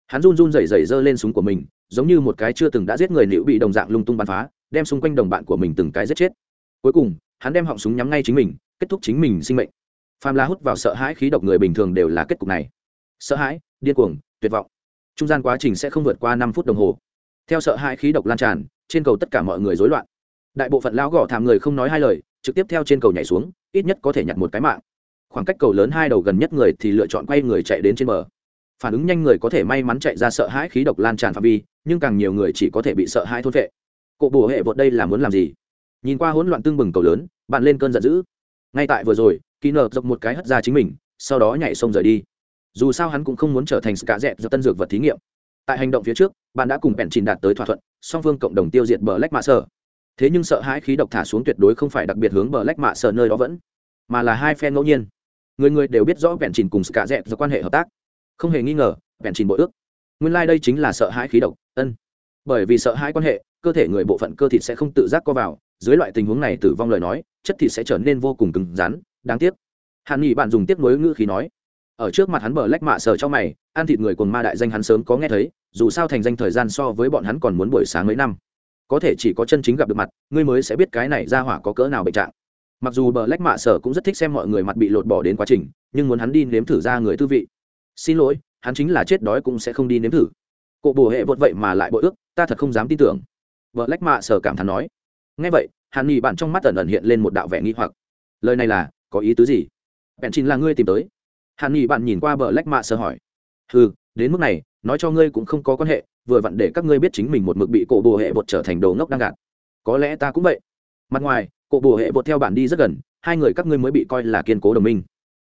Hắn run run rẩy rẩy giơ lên súng của mình giống như một cái chưa từng đã giết người nữ bị đồng dạng lung tung bắn phá, đem xung quanh đồng bạn của mình từng cái giết chết. Cuối cùng, hắn đem họng súng nhắm ngay chính mình, kết thúc chính mình sinh mệnh. Phàm la hút vào sợ hãi khí độc người bình thường đều là kết cục này. Sợ hãi, điên cuồng, tuyệt vọng. Trung gian quá trình sẽ không vượt qua năm phút đồng hồ. Theo sợ hãi khí độc lan tràn, trên cầu tất cả mọi người rối loạn. Đại bộ phận lão gõ thảm người không nói hai lời, trực tiếp theo trên cầu nhảy xuống, ít nhất có thể nhặt một cái mạng. Khoảng cách cầu lớn hai đầu gần nhất người thì lựa chọn quay người chạy đến trên bờ. Phản ứng nhanh người có thể may mắn chạy ra sợ hãi khí độc lan tràn phạm vi nhưng càng nhiều người chỉ có thể bị sợ hãi thôn vệ. Cộ bùa hệ vượt đây là muốn làm gì? Nhìn qua hỗn loạn tương bừng cầu lớn, bạn lên cơn giận dữ. Ngay tại vừa rồi, kỳ nợ dọc một cái hất ra chính mình, sau đó nhảy sông rời đi. Dù sao hắn cũng không muốn trở thành cả dẹp do tân dược vật thí nghiệm. Tại hành động phía trước, bạn đã cùng bèn Trình đạt tới thỏa thuận, song phương cộng đồng tiêu diệt bờ lách mạ sở. thế nhưng sợ hãi khí độc thả xuống tuyệt đối không phải đặc biệt hướng bờ lách mạ sở nơi đó vẫn, mà là hai phe ngẫu nhiên. Người người đều biết rõ bèn Trình cùng cả dẹp do quan hệ hợp tác. Không hề nghi ngờ, bèn Trình bội ước nguyên lai、like、đây chính là sợ hãi khí độc, ân. Bởi vì sợ hãi quan hệ, cơ thể người bộ phận cơ thịt sẽ không tự giác co vào, dưới loại tình huống này tử vong lời nói, chất thịt sẽ trở nên vô cùng cứng rắn, đáng tiếc. Hàn nghị bạn dùng tiếp nối ngữ khí nói, ở trước mặt hắn bờ lách mạ sờ trong mày, ăn thịt người cồn ma đại danh hắn sớm có nghe thấy, dù sao thành danh thời gian so với bọn hắn còn muốn buổi sáng mấy năm. Có thể chỉ có chân chính gặp được mặt, ngươi mới sẽ biết cái này ra hỏa có cỡ nào bệnh trạng. Mặc dù bờ lách mạ sở cũng rất thích xem mọi người mặt bị lột bỏ đến quá trình, nhưng muốn hắn đi nếm thử ra người tư vị. Xin lỗi hắn chính là chết đói cũng sẽ không đi nếm thử. Cộ bồ hệ vội vậy mà lại bội ước, ta thật không dám tin tưởng. Vợ lách mạ sở cảm thán nói. Ngay vậy, hàn nghỉ bạn trong mắt ẩn ẩn hiện lên một đạo vẻ nghi hoặc. Lời này là, có ý tứ gì? Bèn chính là ngươi tìm tới. Hàn nghỉ bạn nhìn qua bờ lách mạ sở hỏi. Ừ đến mức này, nói cho ngươi cũng không có quan hệ, vừa vặn để các ngươi biết chính mình một mực bị cổ bồ hệ vội trở thành đồ ngốc đang gạt. Có lẽ ta cũng vậy. Mặt ngoài, cổ bồ hệ vội theo bản đi rất gần, hai người các ngươi mới bị coi là kiên cố đồng minh.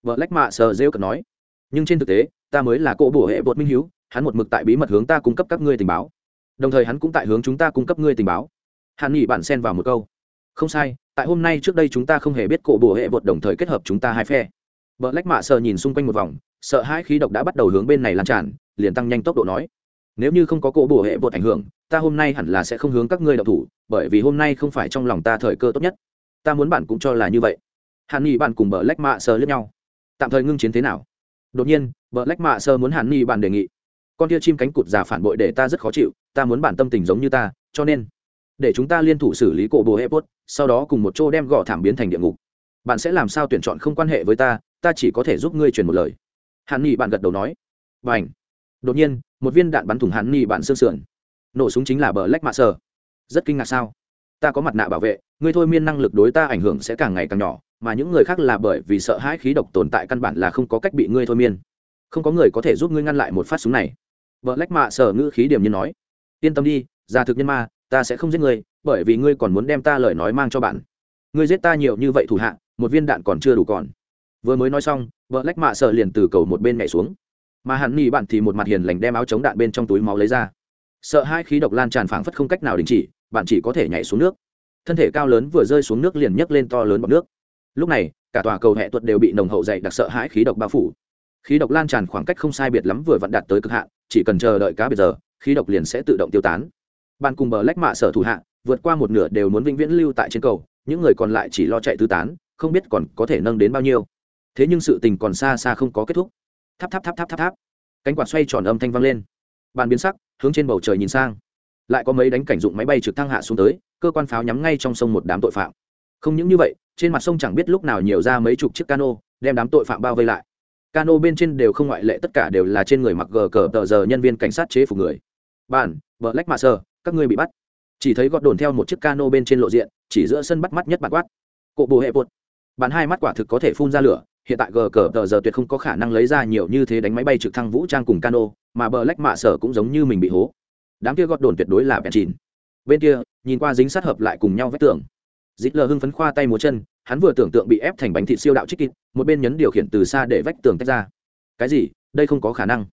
Vợ lách mạ sờ rêu cật nói. Nhưng trên thực tế ta mới là cỗ bổ hệ bột minh hiếu, hắn một mực tại bí mật hướng ta cung cấp các ngươi tình báo. Đồng thời hắn cũng tại hướng chúng ta cung cấp ngươi tình báo. Hàn nghỉ bạn xen vào một câu. Không sai, tại hôm nay trước đây chúng ta không hề biết cổ bổ hệ bột đồng thời kết hợp chúng ta hai phe. Vợ lách mạ sợ nhìn xung quanh một vòng, sợ hai khí độc đã bắt đầu hướng bên này lan tràn, liền tăng nhanh tốc độ nói. Nếu như không có cổ bổ hệ bột ảnh hưởng, ta hôm nay hẳn là sẽ không hướng các ngươi đậu thủ, bởi vì hôm nay không phải trong lòng ta thời cơ tốt nhất. Ta muốn bạn cũng cho là như vậy. Hàn nghỉ bạn cùng bờ lách mạ sợ lẫn nhau. Tạm thời ngưng chiến thế nào? Đột nhiên bờ lách mạ sơ muốn hàn ni bạn đề nghị. Con tia chim cánh cụt già phản bội để ta rất khó chịu, ta muốn bản tâm tình giống như ta, cho nên, để chúng ta liên thủ xử lý cổ bồ hệ sau đó cùng một chỗ đem gõ thảm biến thành địa ngục. Bạn sẽ làm sao tuyển chọn không quan hệ với ta ta chỉ có thể giúp ngươi truyền một lời. Hàn ni bạn gật đầu nói. B à n h đột nhiên, một viên đạn bắn thủng hàn ni bạn sương sườn. Nổ súng chính là bờ lách mạ sơ. rất kinh ngạc sao? Ta có mặt nạ bảo vệ, ngươi thôi miên năng lực đối ta ảnh hưởng sẽ càng ngày càng nhỏ mà những người khác là bởi vì sợ hãi khí độc tồn tại căn bản là không có cách bị ngươi thôi miên. Không có người có thể giúp ngươi ngăn lại một phát súng này. Vợ lách mạ sở ngữ khí điểm như nói. Yên tâm đi, già thực nhân ma, ta sẽ không giết ngươi, bởi vì ngươi còn muốn đem ta lời nói mang cho bạn. Ngươi giết ta nhiều như vậy thủ hạ, một viên đạn còn chưa đủ còn. Vừa mới nói xong, vợ lách mạ sở liền từ cầu một bên nhảy xuống. Mà hắn nghỉ bạn thì một mặt hiền lành đem áo chống đạn bên trong túi máu lấy ra. Sợ hai khí độc lan tràn phảng phất không cách nào đình chỉ, bạn chỉ có thể nhảy xuống nước. Thân thể cao lớn vừa rơi xuống nước liền nhấc lên to lớn bọc nước lúc này, cả tòa cầu hệ tuật đều bị nồng hậu dày đặc sợ hãi khí độc bao phủ. Khí độc lan tràn khoảng cách không sai biệt lắm vừa vặn đạt tới cực hạn, chỉ cần chờ đợi cá biệt giờ, khí độc liền sẽ tự động tiêu tán. Ban cùng bờ lách mạ sở thủ hạ, vượt qua một nửa đều muốn vĩnh viễn lưu tại trên cầu, những người còn lại chỉ lo chạy tứ tán, không biết còn có thể nâng đến bao nhiêu. Thế nhưng sự tình còn xa xa không có kết thúc. Tháp tháp tháp tháp tháp tháp. Cánh quạt xoay tròn âm thanh vang lên. Bàn biến sắc, hướng trên bầu trời nhìn sang. Lại có mấy đánh cảnh dụng máy bay trực thăng hạ xuống tới, cơ quan pháo nhắm ngay trong sông một đám tội phạm. Không những như vậy trên mặt sông chẳng biết lúc nào nhiều ra mấy chục chiếc cano, đem đám tội phạm bao vây lại. Cano bên trên đều không ngoại lệ, tất cả đều là trên người mặc gờ cờ tờ giờ nhân viên cảnh sát chế phục người. Bản vợ lách mạ sơ các ngươi bị bắt. Chỉ thấy gọt đồn theo một chiếc cano bên trên lộ diện, chỉ giữa sân bắt mắt nhất bạt quát. Cộ bồ hệ bột. Bạn hai mắt quả thực có thể phun ra lửa, hiện tại gờ cờ tờ giờ tuyệt không có khả năng lấy ra nhiều như thế đánh máy bay trực thăng vũ trang cùng cano, mà bờ lách mạ sở cũng giống như mình bị hố. Đám kia gọt đồn tuyệt đối là bèn chìn bên kia, nhìn qua dính sát hợp lại cùng nhau vách tường dít lờ hưng phấn khoa tay múa chân, hắn vừa tưởng tượng bị ép thành bánh thịt siêu đạo trích kịt một bên nhấn điều khiển từ xa để vách tường tách ra. Cái gì? Đây không có khả năng.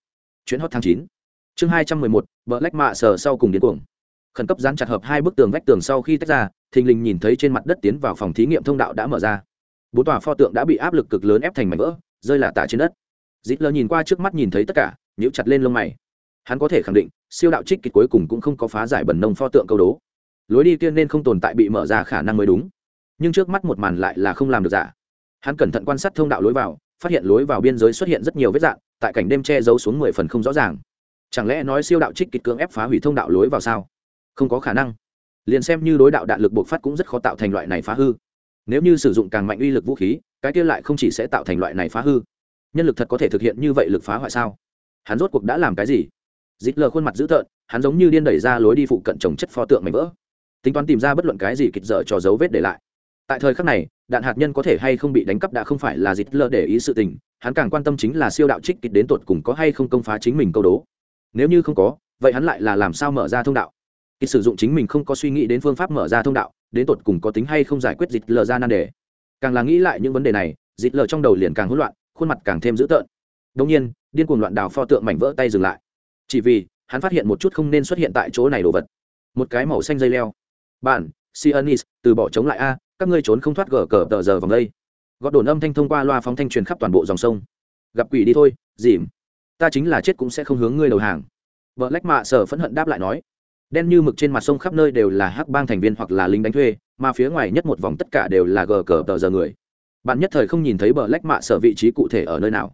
Chuyến hot tháng chín. Chương hai trăm mười một, vợ lách mạ sờ sau cùng điên cuồng. Khẩn cấp dán chặt hợp hai bức tường vách tường sau khi tách ra, thình lình nhìn thấy trên mặt đất tiến vào phòng thí nghiệm thông đạo đã mở ra. Bốn tòa pho tượng đã bị áp lực cực lớn ép thành mảnh vỡ, rơi là tả trên đất. Dít lờ nhìn qua trước mắt nhìn thấy tất cả, nhíu chặt lên lông mày. Hắn có thể khẳng định, siêu đạo trích kịch cuối cùng cũng không có phá giải bẩn nông pho tượng câu đố lối đi kia nên không tồn tại bị mở ra khả năng mới đúng. Nhưng trước mắt một màn lại là không làm được giả hắn cẩn thận quan sát thông đạo lối vào, phát hiện lối vào biên giới xuất hiện rất nhiều vết dạng tại cảnh đêm che giấu xuống mười phần không rõ ràng. Chẳng lẽ nói siêu đạo trích kịch cưỡng ép phá hủy thông đạo lối vào sao? Không có khả năng. Liền xem như đối đạo đạn lực bộc phát cũng rất khó tạo thành loại này phá hư. Nếu như sử dụng càng mạnh uy lực vũ khí, cái kia lại không chỉ sẽ tạo thành loại này phá hư. Nhân lực thật có thể thực hiện như vậy lực phá hoại sao? Hắn rốt cuộc đã làm cái gì? Dít lờ khuôn mặt dữ tợn, hắn giống như điên đẩy ra lối đi phụ cận trồng chất pho tượng mảnh vỡ tính toán tìm ra bất luận cái gì kịch dở cho dấu vết để lại. Tại thời khắc này, đạn hạt nhân có thể hay không bị đánh cắp đã không phải là dịt lơ để ý sự tình, hắn càng quan tâm chính là siêu đạo trích kịch đến tột cùng có hay không công phá chính mình câu đố. Nếu như không có, vậy hắn lại là làm sao mở ra thông đạo? Kịch sử dụng chính mình không có suy nghĩ đến phương pháp mở ra thông đạo, đến tột cùng có tính hay không giải quyết Dịt lờ ra nan đề. Càng là nghĩ lại những vấn đề này Dịt lờ trong đầu liền càng hỗn loạn, khuôn mặt càng thêm dữ tợn. Đông nhiên, điên cuồng loạn đào pho tượng mảnh vỡ tay dừng lại. Chỉ vì, hắn phát hiện một chút không nên xuất hiện tại chỗ này đồ vật. Một cái màu xanh dây leo bạn, sionis từ bỏ chống lại a các ngươi trốn không thoát gờ cờ tờ giờ vòng đây. Gọt đồn âm thanh thông qua loa phóng thanh truyền khắp toàn bộ dòng sông. Gặp quỷ đi thôi dìm. Ta chính là chết cũng sẽ không hướng ngươi đầu hàng. Vợ lách mạ sở phẫn hận đáp lại nói. Đen như mực trên mặt sông khắp nơi đều là hắc bang thành viên hoặc là lính đánh thuê mà phía ngoài nhất một vòng tất cả đều là gờ cờ tờ giờ người. Bạn nhất thời không nhìn thấy bờ lách mạ sở vị trí cụ thể ở nơi nào.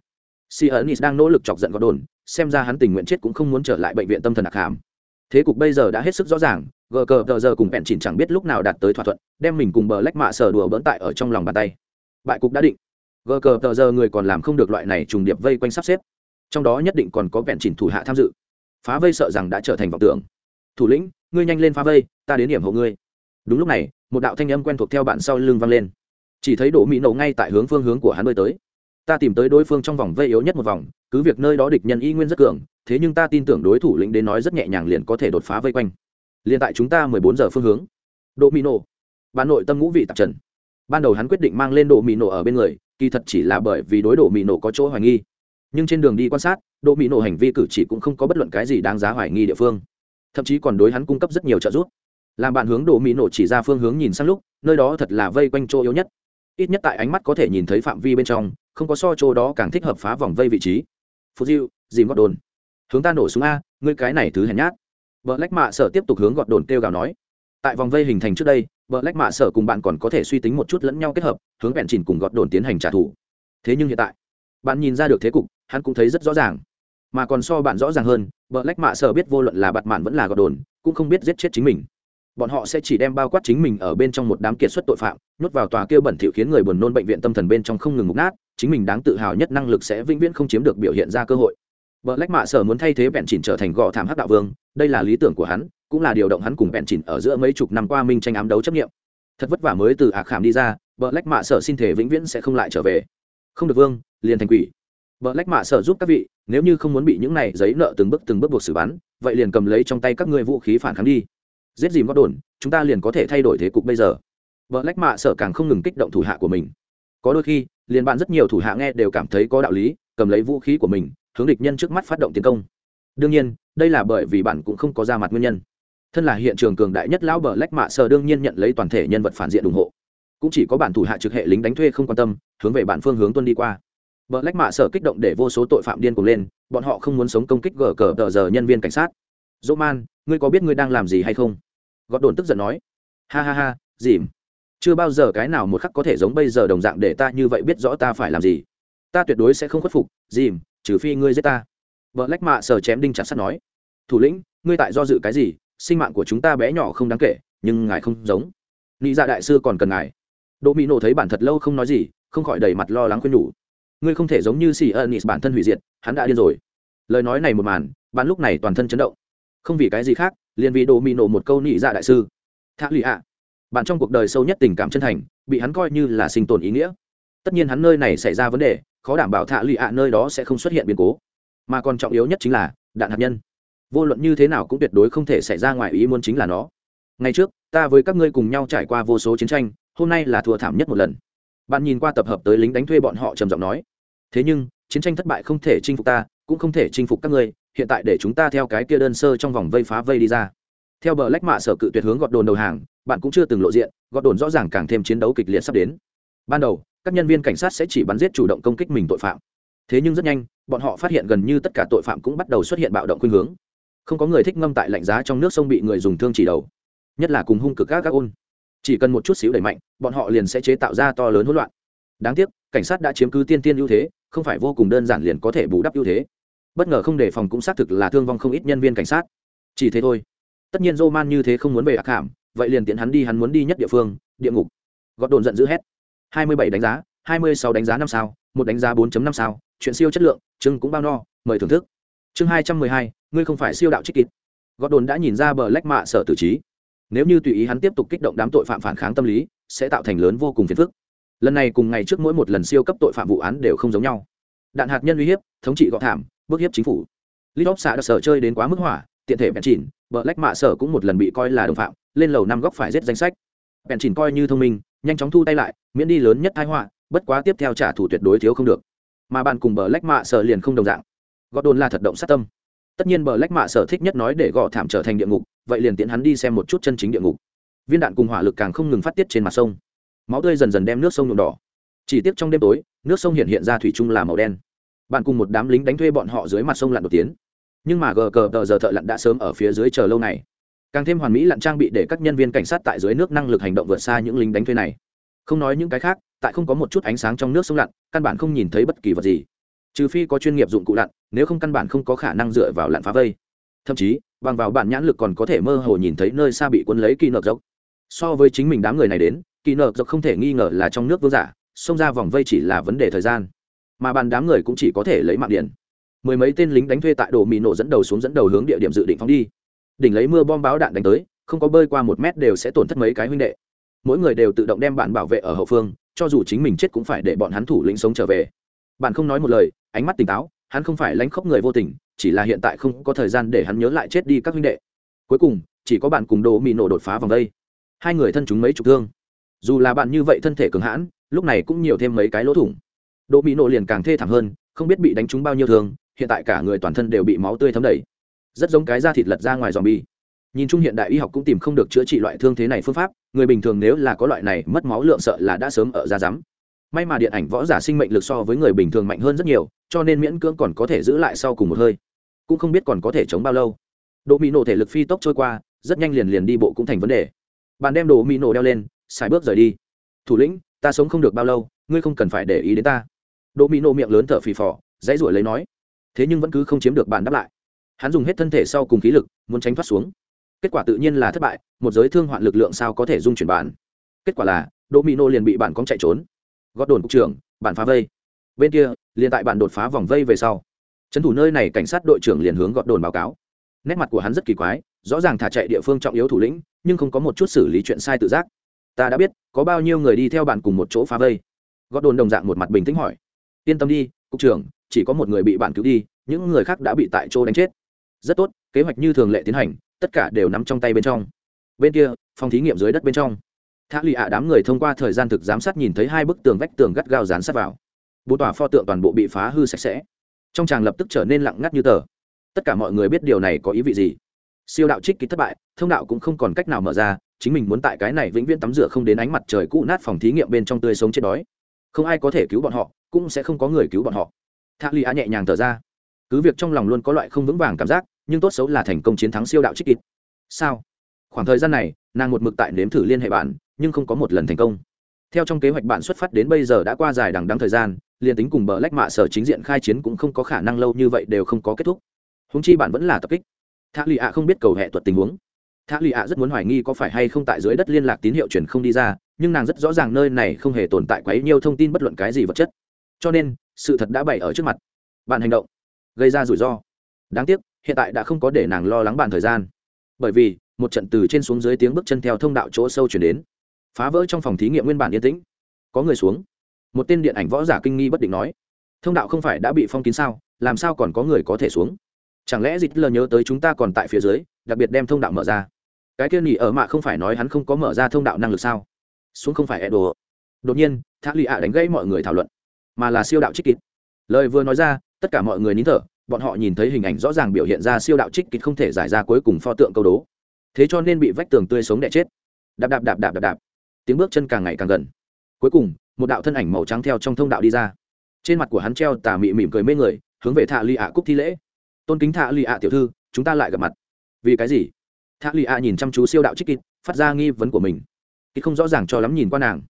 Si đang nỗ lực chọc giận gọt đồn xem ra hắn tình nguyện chết cũng không muốn trở lại bệnh viện tâm thần đặc hàm. Thế cục bây giờ đã hết sức rõ ràng gờ cờ tờ giờ cùng bẹn chỉnh chẳng biết lúc nào đạt tới thỏa thuận, đem mình cùng bờ lách mạ sở đùa bỡn tại ở trong lòng bàn tay. Bại cục đã định. Gờ cờ tờ giờ người còn làm không được loại này trùng điệp vây quanh sắp xếp. Trong đó nhất định còn có bẹn chỉnh thủ hạ tham dự. Phá vây sợ rằng đã trở thành vọng tưởng. Thủ lĩnh, ngươi nhanh lên phá vây, ta đến điểm hộ ngươi. Đúng lúc này, một đạo thanh âm quen thuộc theo bạn sau lưng vang lên. Chỉ thấy đỗ mỹ nổ ngay tại hướng phương hướng của hắn bơi tới. Ta tìm tới đối phương trong vòng vây yếu nhất một vòng, cứ việc nơi đó địch nhân y nguyên rất cường, thế nhưng ta tin tưởng đối thủ lĩnh đến nói rất nhẹ nhàng liền có thể đột phá vây quanh liền tại chúng ta mười bốn giờ phương hướng. Đỗ mỹ nổ. Ban nội tâm ngũ vị tạp trần. Ban đầu hắn quyết định mang lên đỗ mỹ nổ ở bên người, kỳ thật chỉ là bởi vì đối đỗ mỹ nổ có chỗ hoài nghi. Nhưng trên đường đi quan sát, đỗ mỹ nổ hành vi cử chỉ cũng không có bất luận cái gì đáng giá hoài nghi địa phương. Thậm chí còn đối hắn cung cấp rất nhiều trợ giúp. Làm bạn hướng đỗ mỹ nổ chỉ ra phương hướng nhìn sang lúc, nơi đó thật là vây quanh chỗ yếu nhất. Ít nhất tại ánh mắt có thể nhìn thấy phạm vi bên trong, không có so chỗ đó càng thích hợp phá vòng vây vị trí. Phú diêu, dìm Gót đồn. Hướng ta nổ súng a, ngươi cái này thứ hèn nhát vợ lách mạ sở tiếp tục hướng gọt đồn kêu gào nói. Tại vòng vây hình thành trước đây vợ lách mạ sở cùng bạn còn có thể suy tính một chút lẫn nhau kết hợp, hướng bẹn chỉnh cùng gọt đồn tiến hành trả thù. Thế nhưng hiện tại, bạn nhìn ra được thế cục, hắn cũng thấy rất rõ ràng. Mà còn so bạn rõ ràng hơn vợ lách mạ sở biết vô luận là bạt mạn vẫn là gọt đồn, cũng không biết giết chết chính mình. Bọn họ sẽ chỉ đem bao quát chính mình ở bên trong một đám kiệt xuất tội phạm, nhốt vào tòa kia bẩn thỉu khiến người buồn nôn bệnh viện tâm thần bên trong không ngừng mục nát, chính mình đáng tự hào nhất năng lực sẽ vĩnh viễn không chiếm được biểu hiện ra cơ hội. Bờ lách mạ sở muốn thay thế bẹn chỉnh trở thành gò thảm hắc đạo vương, đây là lý tưởng của hắn, cũng là điều động hắn cùng bẹn chỉnh ở giữa mấy chục năm qua minh tranh ám đấu chấp nghiệm. Thật vất vả mới từ ạc khảm đi ra, bờ lách mạ sở xin thể vĩnh viễn sẽ không lại trở về. Không được, vương, liền thành quỷ. Bờ lách mạ sở giúp các vị, nếu như không muốn bị những này giấy nợ từng bước từng bước buộc xử bắn, vậy liền cầm lấy trong tay các ngươi vũ khí phản kháng đi. Giết dìm gót đồn, chúng ta liền có thể thay đổi thế cục bây giờ. Bờ lách mạ sở càng không ngừng kích động thủ hạ của mình. Có đôi khi, liền bạn rất nhiều thủ hạ nghe đều cảm thấy có đạo lý, cầm lấy vũ khí của mình hướng địch nhân trước mắt phát động tiến công. Đương nhiên, đây là bởi vì bạn cũng không có ra mặt nguyên nhân. Thân là hiện trường cường đại nhất lão bờ lách mạ sở đương nhiên nhận lấy toàn thể nhân vật phản diện ủng hộ. Cũng chỉ có bản thủ hạ trực hệ lính đánh thuê không quan tâm, hướng về bản phương hướng tuân đi qua. Bờ lách mạ sở kích động để vô số tội phạm điên cuồng lên, bọn họ không muốn sống công kích gờ cờ tờ giờ nhân viên cảnh sát. Dỗ man ngươi có biết ngươi đang làm gì hay không? Gọt đồn tức giận nói. Ha ha ha, dìm. Chưa bao giờ cái nào một khắc có thể giống bây giờ đồng dạng để ta như vậy biết rõ ta phải làm gì. Ta tuyệt đối sẽ không khuất phục, dìm trừ phi ngươi giết ta. Vợ lách mạ sờ chém đinh chặt sắt nói, thủ lĩnh, ngươi tại do dự cái gì? Sinh mạng của chúng ta bé nhỏ không đáng kể, nhưng ngài không giống. Nghĩ dạ đại sư còn cần ngài. Đỗ mỹ nổ thấy bản thật lâu không nói gì, không khỏi đầy mặt lo lắng khuyên nhủ, ngươi không thể giống như xì ân nịt bản thân hủy diệt, hắn đã điên rồi. Lời nói này một màn bạn lúc này toàn thân chấn động. Không vì cái gì khác, liền vì đồ mỹ nổ một câu nị dạ đại sư. Thạ lụy ạ. Bạn trong cuộc đời sâu nhất tình cảm chân thành, bị hắn coi như là sinh tồn ý nghĩa. Tất nhiên hắn nơi này xảy ra vấn đề khó đảm bảo thạ lụy ạ nơi đó sẽ không xuất hiện biến cố. Mà còn trọng yếu nhất chính là, đạn hạt nhân. Vô luận như thế nào cũng tuyệt đối không thể xảy ra ngoài ý muốn chính là nó. Ngày trước, ta với các ngươi cùng nhau trải qua vô số chiến tranh, hôm nay là thua thảm nhất một lần. Bạn nhìn qua tập hợp tới lính đánh thuê bọn họ trầm giọng nói. Thế nhưng, chiến tranh thất bại không thể chinh phục ta, cũng không thể chinh phục các ngươi, hiện tại để chúng ta theo cái kia đơn sơ trong vòng vây phá vây đi ra. Theo bờ lách mạ sở cự tuyệt hướng gọt đồn đầu hàng, bạn cũng chưa từng lộ diện, gọt đồn rõ ràng càng thêm chiến đấu kịch liệt sắp đến. Ban đầu các nhân viên cảnh sát sẽ chỉ bắn giết chủ động công kích mình tội phạm. Thế nhưng rất nhanh, bọn họ phát hiện gần như tất cả tội phạm cũng bắt đầu xuất hiện bạo động khuynh hướng. Không có người thích ngâm tại lạnh giá trong nước sông bị người dùng thương chỉ đầu. Nhất là cùng hung cực các các ôn. Chỉ cần một chút xíu đẩy mạnh, bọn họ liền sẽ chế tạo ra to lớn hỗn loạn. Đáng tiếc, cảnh sát đã chiếm cứ tiên tiên ưu thế, không phải vô cùng đơn giản liền có thể bù đắp ưu thế. Bất ngờ không đề phòng cũng xác thực là thương vong không ít nhân viên cảnh sát. Chỉ thế thôi. Tất nhiên dô man như thế không muốn về ác hàm, vậy liền tiện hắn đi, hắn muốn đi nhất địa phương, địa ngục. Gọt đồn giận dữ hét hai mươi bảy đánh giá, hai mươi sáu đánh giá năm sao, một đánh giá bốn năm sao, chuyện siêu chất lượng chưng cũng bao no, mời thưởng thức. Chương hai trăm mười hai, ngươi không phải siêu đạo trích kịp gót đồn đã nhìn ra bờ lách mạ sở tử trí. Nếu như tùy ý hắn tiếp tục kích động đám tội phạm phản kháng tâm lý, sẽ tạo thành lớn vô cùng phiền phức. Lần này cùng ngày trước mỗi một lần siêu cấp tội phạm vụ án đều không giống nhau. Đạn hạt nhân uy hiếp, thống trị gọ thảm, bức hiếp chính phủ. Lidop xã đã sở chơi đến quá mức hỏa, tiện thể bèn chỉnh bờ lách mạ sở cũng một lần bị coi là đồng phạm, lên lầu năm góc phải giết danh sách. Bèn chỉnh coi như thông minh nhanh chóng thu tay lại, miễn đi lớn nhất thái họa, bất quá tiếp theo trả thù tuyệt đối thiếu không được. Mà bạn cùng bờ lách mạ sở liền không đồng dạng. Gọt đồn là thật động sát tâm. Tất nhiên bờ lách mạ sở thích nhất nói để gọ thảm trở thành địa ngục, vậy liền tiễn hắn đi xem một chút chân chính địa ngục. Viên đạn cùng hỏa lực càng không ngừng phát tiết trên mặt sông. Máu tươi dần dần đem nước sông nhuộm đỏ. Chỉ tiếc trong đêm tối, nước sông hiện hiện ra thủy chung là màu đen. Bạn cùng một đám lính đánh thuê bọn họ dưới mặt sông lặn đột tiến. Nhưng mà gờ cờ tờ giờ thợ lặn đã sớm ở phía dưới chờ lâu này càng thêm hoàn mỹ lặn trang bị để các nhân viên cảnh sát tại dưới nước năng lực hành động vượt xa những lính đánh thuê này. Không nói những cái khác, tại không có một chút ánh sáng trong nước sông lặn, căn bản không nhìn thấy bất kỳ vật gì. Trừ phi có chuyên nghiệp dụng cụ lặn, nếu không căn bản không có khả năng dựa vào lặn phá vây. Thậm chí, bằng vào bản nhãn lực còn có thể mơ hồ nhìn thấy nơi xa bị quân lấy kỳ nợ dốc. So với chính mình đám người này đến, kỳ nợ dốc không thể nghi ngờ là trong nước vương giả, xông ra vòng vây chỉ là vấn đề thời gian. Mà bàn đám người cũng chỉ có thể lấy mạng điện. Mười mấy tên lính đánh thuê tại đồ mì nổ dẫn đầu xuống dẫn đầu hướng địa điểm dự định phóng đi đỉnh lấy mưa bom báo đạn đánh tới, không có bơi qua một mét đều sẽ tổn thất mấy cái huynh đệ. Mỗi người đều tự động đem bạn bảo vệ ở hậu phương, cho dù chính mình chết cũng phải để bọn hắn thủ lĩnh sống trở về. Bạn không nói một lời, ánh mắt tỉnh táo, hắn không phải lánh khóc người vô tình, chỉ là hiện tại không có thời gian để hắn nhớ lại chết đi các huynh đệ. Cuối cùng, chỉ có bạn cùng đồ Mị nổ đột phá vòng đây. Hai người thân chúng mấy chục thương. Dù là bạn như vậy thân thể cường hãn, lúc này cũng nhiều thêm mấy cái lỗ thủng. Đồ Mị nổ liền càng thê thảm hơn, không biết bị đánh trúng bao nhiêu thương, hiện tại cả người toàn thân đều bị máu tươi thấm đầy rất giống cái da thịt lật ra ngoài dòm bi. Nhìn chung hiện đại y học cũng tìm không được chữa trị loại thương thế này phương pháp, người bình thường nếu là có loại này mất máu lượng sợ là đã sớm ở da rắm. May mà điện ảnh võ giả sinh mệnh lực so với người bình thường mạnh hơn rất nhiều, cho nên miễn cưỡng còn có thể giữ lại sau cùng một hơi. Cũng không biết còn có thể chống bao lâu. Độ mỹ nổ thể lực phi tốc trôi qua, rất nhanh liền liền đi bộ cũng thành vấn đề. Bạn đem đồ mỹ nổ đeo lên, xài bước rời đi. Thủ lĩnh, ta sống không được bao lâu, ngươi không cần phải để ý đến ta. Đồ mỹ nổ miệng lớn thở phì phò, dãy ruổi lấy nói. Thế nhưng vẫn cứ không chiếm được bạn đáp lại hắn dùng hết thân thể sau cùng khí lực, muốn tránh thoát xuống. Kết quả tự nhiên là thất bại, một giới thương hoạn lực lượng sao có thể dung chuyển bản kết quả là đỗ mỹ nô liền bị bản cóng chạy trốn. Gót đồn cục trưởng bản phá vây. Bên kia, liền tại bản đột phá vòng vây về sau. Trấn thủ nơi này cảnh sát đội trưởng liền hướng gót đồn báo cáo. Nét mặt của hắn rất kỳ quái, rõ ràng thả chạy địa phương trọng yếu thủ lĩnh, nhưng không có một chút xử lý chuyện sai tự giác. Ta đã biết, có bao nhiêu người đi theo bạn cùng một chỗ phá vây. Gót đồn đồng dạng một mặt bình tĩnh hỏi. Yên tâm đi, cục trưởng, chỉ có một người bị bạn cứu đi, những người khác đã bị tại chỗ đánh chết rất tốt, kế hoạch như thường lệ tiến hành, tất cả đều nắm trong tay bên trong. Bên kia, phòng thí nghiệm dưới đất bên trong. Thác lì ạ đám người thông qua thời gian thực giám sát nhìn thấy hai bức tường vách tường gắt gao dán sát vào. Bộ tòa pho tượng toàn bộ bị phá hư sạch sẽ. Trong tràng lập tức trở nên lặng ngắt như tờ. Tất cả mọi người biết điều này có ý vị gì. Siêu đạo trích ký thất bại, thông đạo cũng không còn cách nào mở ra, chính mình muốn tại cái này vĩnh viễn tắm rửa không đến ánh mặt trời cũ nát phòng thí nghiệm bên trong tươi sống chết đói. Không ai có thể cứu bọn họ, cũng sẽ không có người cứu bọn họ. Thạc lì á nhẹ nhàng thở ra cứ việc trong lòng luôn có loại không vững vàng cảm giác, nhưng tốt xấu là thành công chiến thắng siêu đạo trích kịp sao? Khoảng thời gian này, nàng một mực tại nếm thử liên hệ bạn, nhưng không có một lần thành công. Theo trong kế hoạch bạn xuất phát đến bây giờ đã qua dài đằng đắng thời gian, liền tính cùng bờ lách mạ sở chính diện khai chiến cũng không có khả năng lâu như vậy đều không có kết thúc. Húng chi bạn vẫn là tập kích. Thạc lì ạ không biết cầu hệ tuật tình huống. Thác lì ạ rất muốn hoài nghi có phải hay không tại dưới đất liên lạc tín hiệu truyền không đi ra, nhưng nàng rất rõ ràng nơi này không hề tồn tại quấy nhiều thông tin bất luận cái gì vật chất. Cho nên, sự thật đã bày ở trước mặt. Bạn hành động gây ra rủi ro. Đáng tiếc, hiện tại đã không có để nàng lo lắng bàn thời gian. Bởi vì, một trận từ trên xuống dưới tiếng bước chân theo thông đạo chỗ sâu chuyển đến. Phá vỡ trong phòng thí nghiệm nguyên bản yên tĩnh. Có người xuống. Một tên điện ảnh võ giả kinh nghi bất định nói. Thông đạo không phải đã bị phong kín sao? Làm sao còn có người có thể xuống? Chẳng lẽ dịch lờ nhớ tới chúng ta còn tại phía dưới, đặc biệt đem thông đạo mở ra? Cái kia nỉ ở mạ không phải nói hắn không có mở ra thông đạo năng lực sao? Xuống không phải e đồ đột nhiên, thác lì ạ đánh gãy mọi người thảo luận. Mà là siêu đạo trích kịp lời vừa nói ra tất cả mọi người nín thở, bọn họ nhìn thấy hình ảnh rõ ràng biểu hiện ra siêu đạo trích kịch không thể giải ra cuối cùng pho tượng câu đố. Thế cho nên bị vách tường tươi sống đẻ chết. Đạp đạp đạp đạp đạp đạp. Tiếng bước chân càng ngày càng gần. Cuối cùng, một đạo thân ảnh màu trắng theo trong thông đạo đi ra. Trên mặt của hắn treo tà mị mỉm cười mê người, hướng về thạ lì ạ cúc thi lễ. Tôn kính thạ lì ạ tiểu thư, chúng ta lại gặp mặt. Vì cái gì? Thạ lì ạ nhìn chăm chú siêu đạo trích kịch phát ra nghi vấn của mình. Kịch không rõ ràng cho lắm nhìn qua nàng.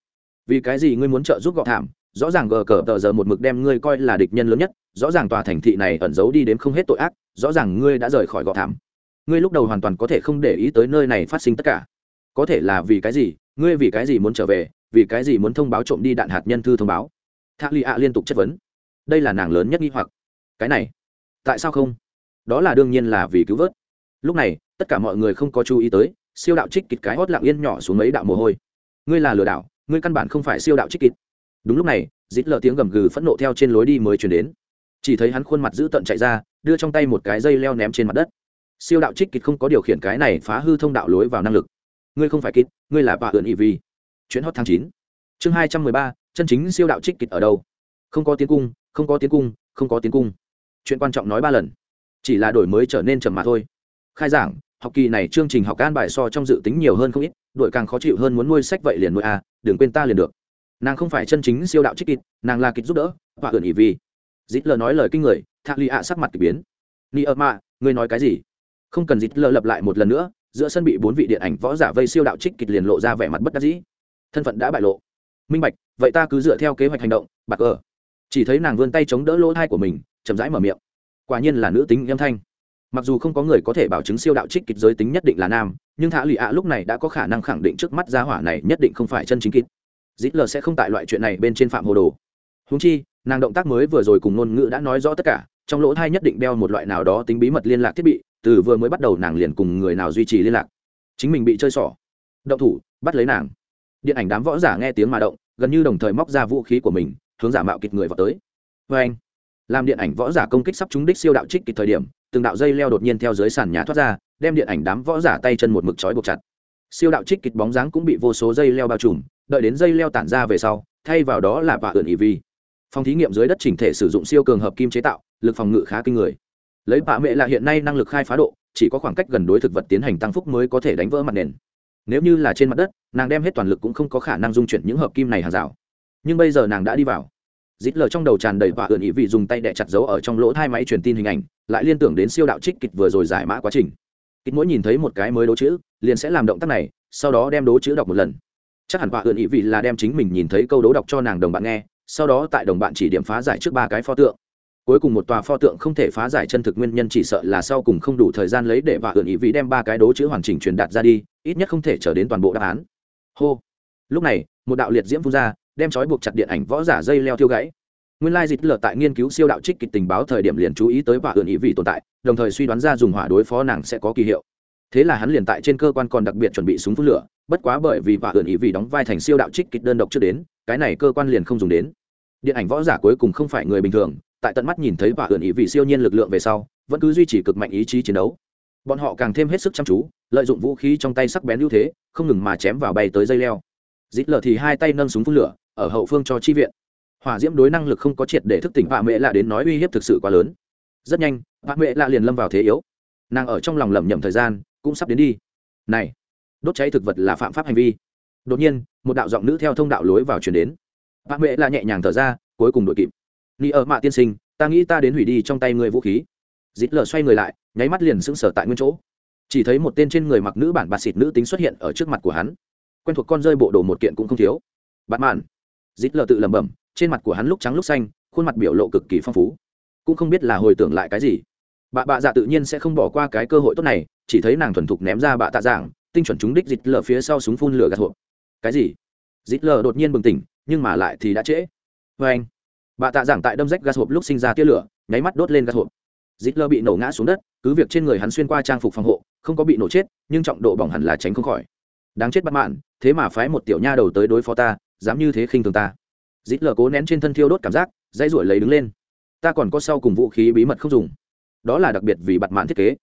Vì cái gì ngươi muốn trợ giúp gọ thảm? Rõ ràng gờ cờ tờ giờ một mực đem ngươi coi là địch nhân lớn nhất, rõ ràng tòa thành thị này ẩn giấu đi đến không hết tội ác, rõ ràng ngươi đã rời khỏi gọ thảm. Ngươi lúc đầu hoàn toàn có thể không để ý tới nơi này phát sinh tất cả. Có thể là vì cái gì, ngươi vì cái gì muốn trở về, vì cái gì muốn thông báo trộm đi đạn hạt nhân thư thông báo? Thạc lì ạ liên tục chất vấn. Đây là nàng lớn nhất nghi hoặc. Cái này, tại sao không? Đó là đương nhiên là vì cứu vớt. Lúc này, tất cả mọi người không có chú ý tới, siêu đạo trích kịt cái hót lặng yên nhỏ xuống mấy đạo mồ hôi. Ngươi là lừa đảo, ngươi căn bản không phải siêu đạo trích kịt đúng lúc này, dít lợ tiếng gầm gừ phẫn nộ theo trên lối đi mới chuyển đến. Chỉ thấy hắn khuôn mặt dữ tận chạy ra, đưa trong tay một cái dây leo ném trên mặt đất. Siêu đạo trích kịch không có điều khiển cái này phá hư thông đạo lối vào năng lực. Ngươi không phải kịch, ngươi là bà ượn y vi chuyến hot tháng chín. Chương hai trăm mười ba, chân chính siêu đạo trích kịch ở đâu? Không có tiến cung, không có tiến cung, không có tiến cung. Chuyện quan trọng nói ba lần. Chỉ là đổi mới trở nên chậm mà thôi. Khai giảng, học kỳ này chương trình học an bài so trong dự tính nhiều hơn không ít đội càng khó chịu hơn muốn nuôi sách vậy liền nuôi à đừng quên ta liền được nàng không phải chân chính siêu đạo trích kịt nàng là kịt giúp đỡ và ẩn ỉ vì. dít lờ nói lời kinh người thạ lì ạ sắc mặt k ỳ biến. Ni ơ mạ, ngươi nói cái gì? Không cần dít lờ lập lại một lần nữa, giữa sân bị bốn vị điện ảnh võ giả vây siêu đạo trích kịt liền lộ ra vẻ mặt bất đắc dĩ. Thân phận đã bại lộ. Minh bạch, vậy ta cứ dựa theo kế hoạch hành động, bạc ờ chỉ thấy nàng vươn tay chống đỡ lỗ thai của mình, chậm rãi mở miệng. Quả nhiên là nữ tính âm thanh. Mặc dù không có người có thể bảo chứng siêu đạo trích kịch giới tính nhất định là nam, nhưng thả lụy ạ lúc này đã có khả năng khẳng định trước mắt gia hỏa này nhất định không phải chân chính kịch dít lờ sẽ không tại loại chuyện này bên trên phạm hồ đồ. Húng chi, nàng động tác mới vừa rồi cùng ngôn ngữ đã nói rõ tất cả, trong lỗ thai nhất định đeo một loại nào đó tính bí mật liên lạc thiết bị, từ vừa mới bắt đầu nàng liền cùng người nào duy trì liên lạc. Chính mình bị chơi xỏ. Động thủ, bắt lấy nàng. Điện ảnh đám võ giả nghe tiếng mà động, gần như đồng thời móc ra vũ khí của mình, hướng giả mạo kịch người vào tới. Vê anh, làm điện ảnh võ giả công kích sắp trúng đích siêu đạo trích kịch thời điểm, từng đạo dây leo đột nhiên theo dưới sàn nhà thoát ra, đem điện ảnh đám võ giả tay chân một mực trói buộc chặt. Siêu đạo trích kịch bóng dáng cũng bị vô số dây leo bao trùm đợi đến dây leo tản ra về sau, thay vào đó là vạ ẩn ý vi. Phòng thí nghiệm dưới đất chỉnh thể sử dụng siêu cường hợp kim chế tạo, lực phòng ngự khá kinh người. Lấy bạ mẹ là hiện nay năng lực khai phá độ, chỉ có khoảng cách gần đối thực vật tiến hành tăng phúc mới có thể đánh vỡ mặt nền. Nếu như là trên mặt đất, nàng đem hết toàn lực cũng không có khả năng dung chuyển những hợp kim này hàng rào. Nhưng bây giờ nàng đã đi vào. Dít lờ trong đầu tràn đầy vạ ẩn ý vị dùng tay đẻ chặt dấu ở trong lỗ hai máy truyền tin hình ảnh, lại liên tưởng đến siêu đạo trích kịch vừa rồi giải mã quá trình. Kịch mỗi nhìn thấy một cái mới đố chữ, liền sẽ làm động tác này, sau đó đem đố chữ đọc một lần chắc hẳn vạ ẩn ý vị là đem chính mình nhìn thấy câu đố đọc cho nàng đồng bạn nghe, sau đó tại đồng bạn chỉ điểm phá giải trước ba cái pho tượng. Cuối cùng một tòa pho tượng không thể phá giải chân thực nguyên nhân chỉ sợ là sau cùng không đủ thời gian lấy để vạ ẩn ý vị đem ba cái đố chữ hoàn chỉnh truyền đạt ra đi, ít nhất không thể trở đến toàn bộ đáp án. Hô. Lúc này, một đạo liệt diễm phun ra, đem trói buộc chặt điện ảnh võ giả dây leo thiêu gãy. Nguyên lai dịch lở tại nghiên cứu siêu đạo trích kịch tình báo thời điểm liền chú ý tới vạ ẩn ý vị tồn tại, đồng thời suy đoán ra dùng hỏa đối phó nàng sẽ có kỳ hiệu thế là hắn liền tại trên cơ quan còn đặc biệt chuẩn bị súng phun lửa, bất quá bởi vì vạ ẩn ý vị đóng vai thành siêu đạo trích kịch đơn độc chưa đến, cái này cơ quan liền không dùng đến. Điện ảnh võ giả cuối cùng không phải người bình thường, tại tận mắt nhìn thấy vạ ẩn ý vị siêu nhiên lực lượng về sau, vẫn cứ duy trì cực mạnh ý chí chiến đấu. Bọn họ càng thêm hết sức chăm chú, lợi dụng vũ khí trong tay sắc bén ưu thế, không ngừng mà chém vào bay tới dây leo. Dít lờ thì hai tay nâng súng phun lửa, ở hậu phương cho chi viện. Hỏa diễm đối năng lực không có triệt để thức tỉnh vạ mẹ lạ đến nói uy hiếp thực sự quá lớn. Rất nhanh, vạ mẹ lạ liền lâm vào thế yếu. Nàng ở trong lòng lẩm nhẩm thời gian cũng sắp đến đi. Này, đốt cháy thực vật là phạm pháp hành vi. Đột nhiên, một đạo giọng nữ theo thông đạo lối vào chuyển đến. Bà mẹ là nhẹ nhàng thở ra, cuối cùng đội kịp. Ni ở mạ tiên sinh, ta nghĩ ta đến hủy đi trong tay người vũ khí. Dít lờ xoay người lại, nháy mắt liền sững sờ tại nguyên chỗ. Chỉ thấy một tên trên người mặc nữ bản bạt xịt nữ tính xuất hiện ở trước mặt của hắn. Quen thuộc con rơi bộ đồ một kiện cũng không thiếu. Bạn mạn. Dít lờ tự lẩm bẩm, trên mặt của hắn lúc trắng lúc xanh, khuôn mặt biểu lộ cực kỳ phong phú. Cũng không biết là hồi tưởng lại cái gì bà bạ dạ tự nhiên sẽ không bỏ qua cái cơ hội tốt này, chỉ thấy nàng thuần thục ném ra bạ tạ giảng tinh chuẩn chúng đích dịt lờ phía sau súng phun lửa gạt hộp. Cái gì? Dịt lờ đột nhiên bừng tỉnh, nhưng mà lại thì đã trễ. Vê anh, bà tạ giảng tại đâm rách gạt hộp lúc sinh ra tia lửa, nháy mắt đốt lên gạt hộp. Dịt lờ bị nổ ngã xuống đất, cứ việc trên người hắn xuyên qua trang phục phòng hộ, không có bị nổ chết, nhưng trọng độ bỏng hẳn là tránh không khỏi. Đáng chết bắt mạn thế mà phái một tiểu nha đầu tới đối phó ta, dám như thế khinh thường ta. Dịt lờ cố nén trên thân thiêu đốt cảm giác dây ruổi lấy đứng lên. Ta còn có sau cùng vũ khí bí mật không dùng đó là đặc biệt vì bặt mạn thiết kế.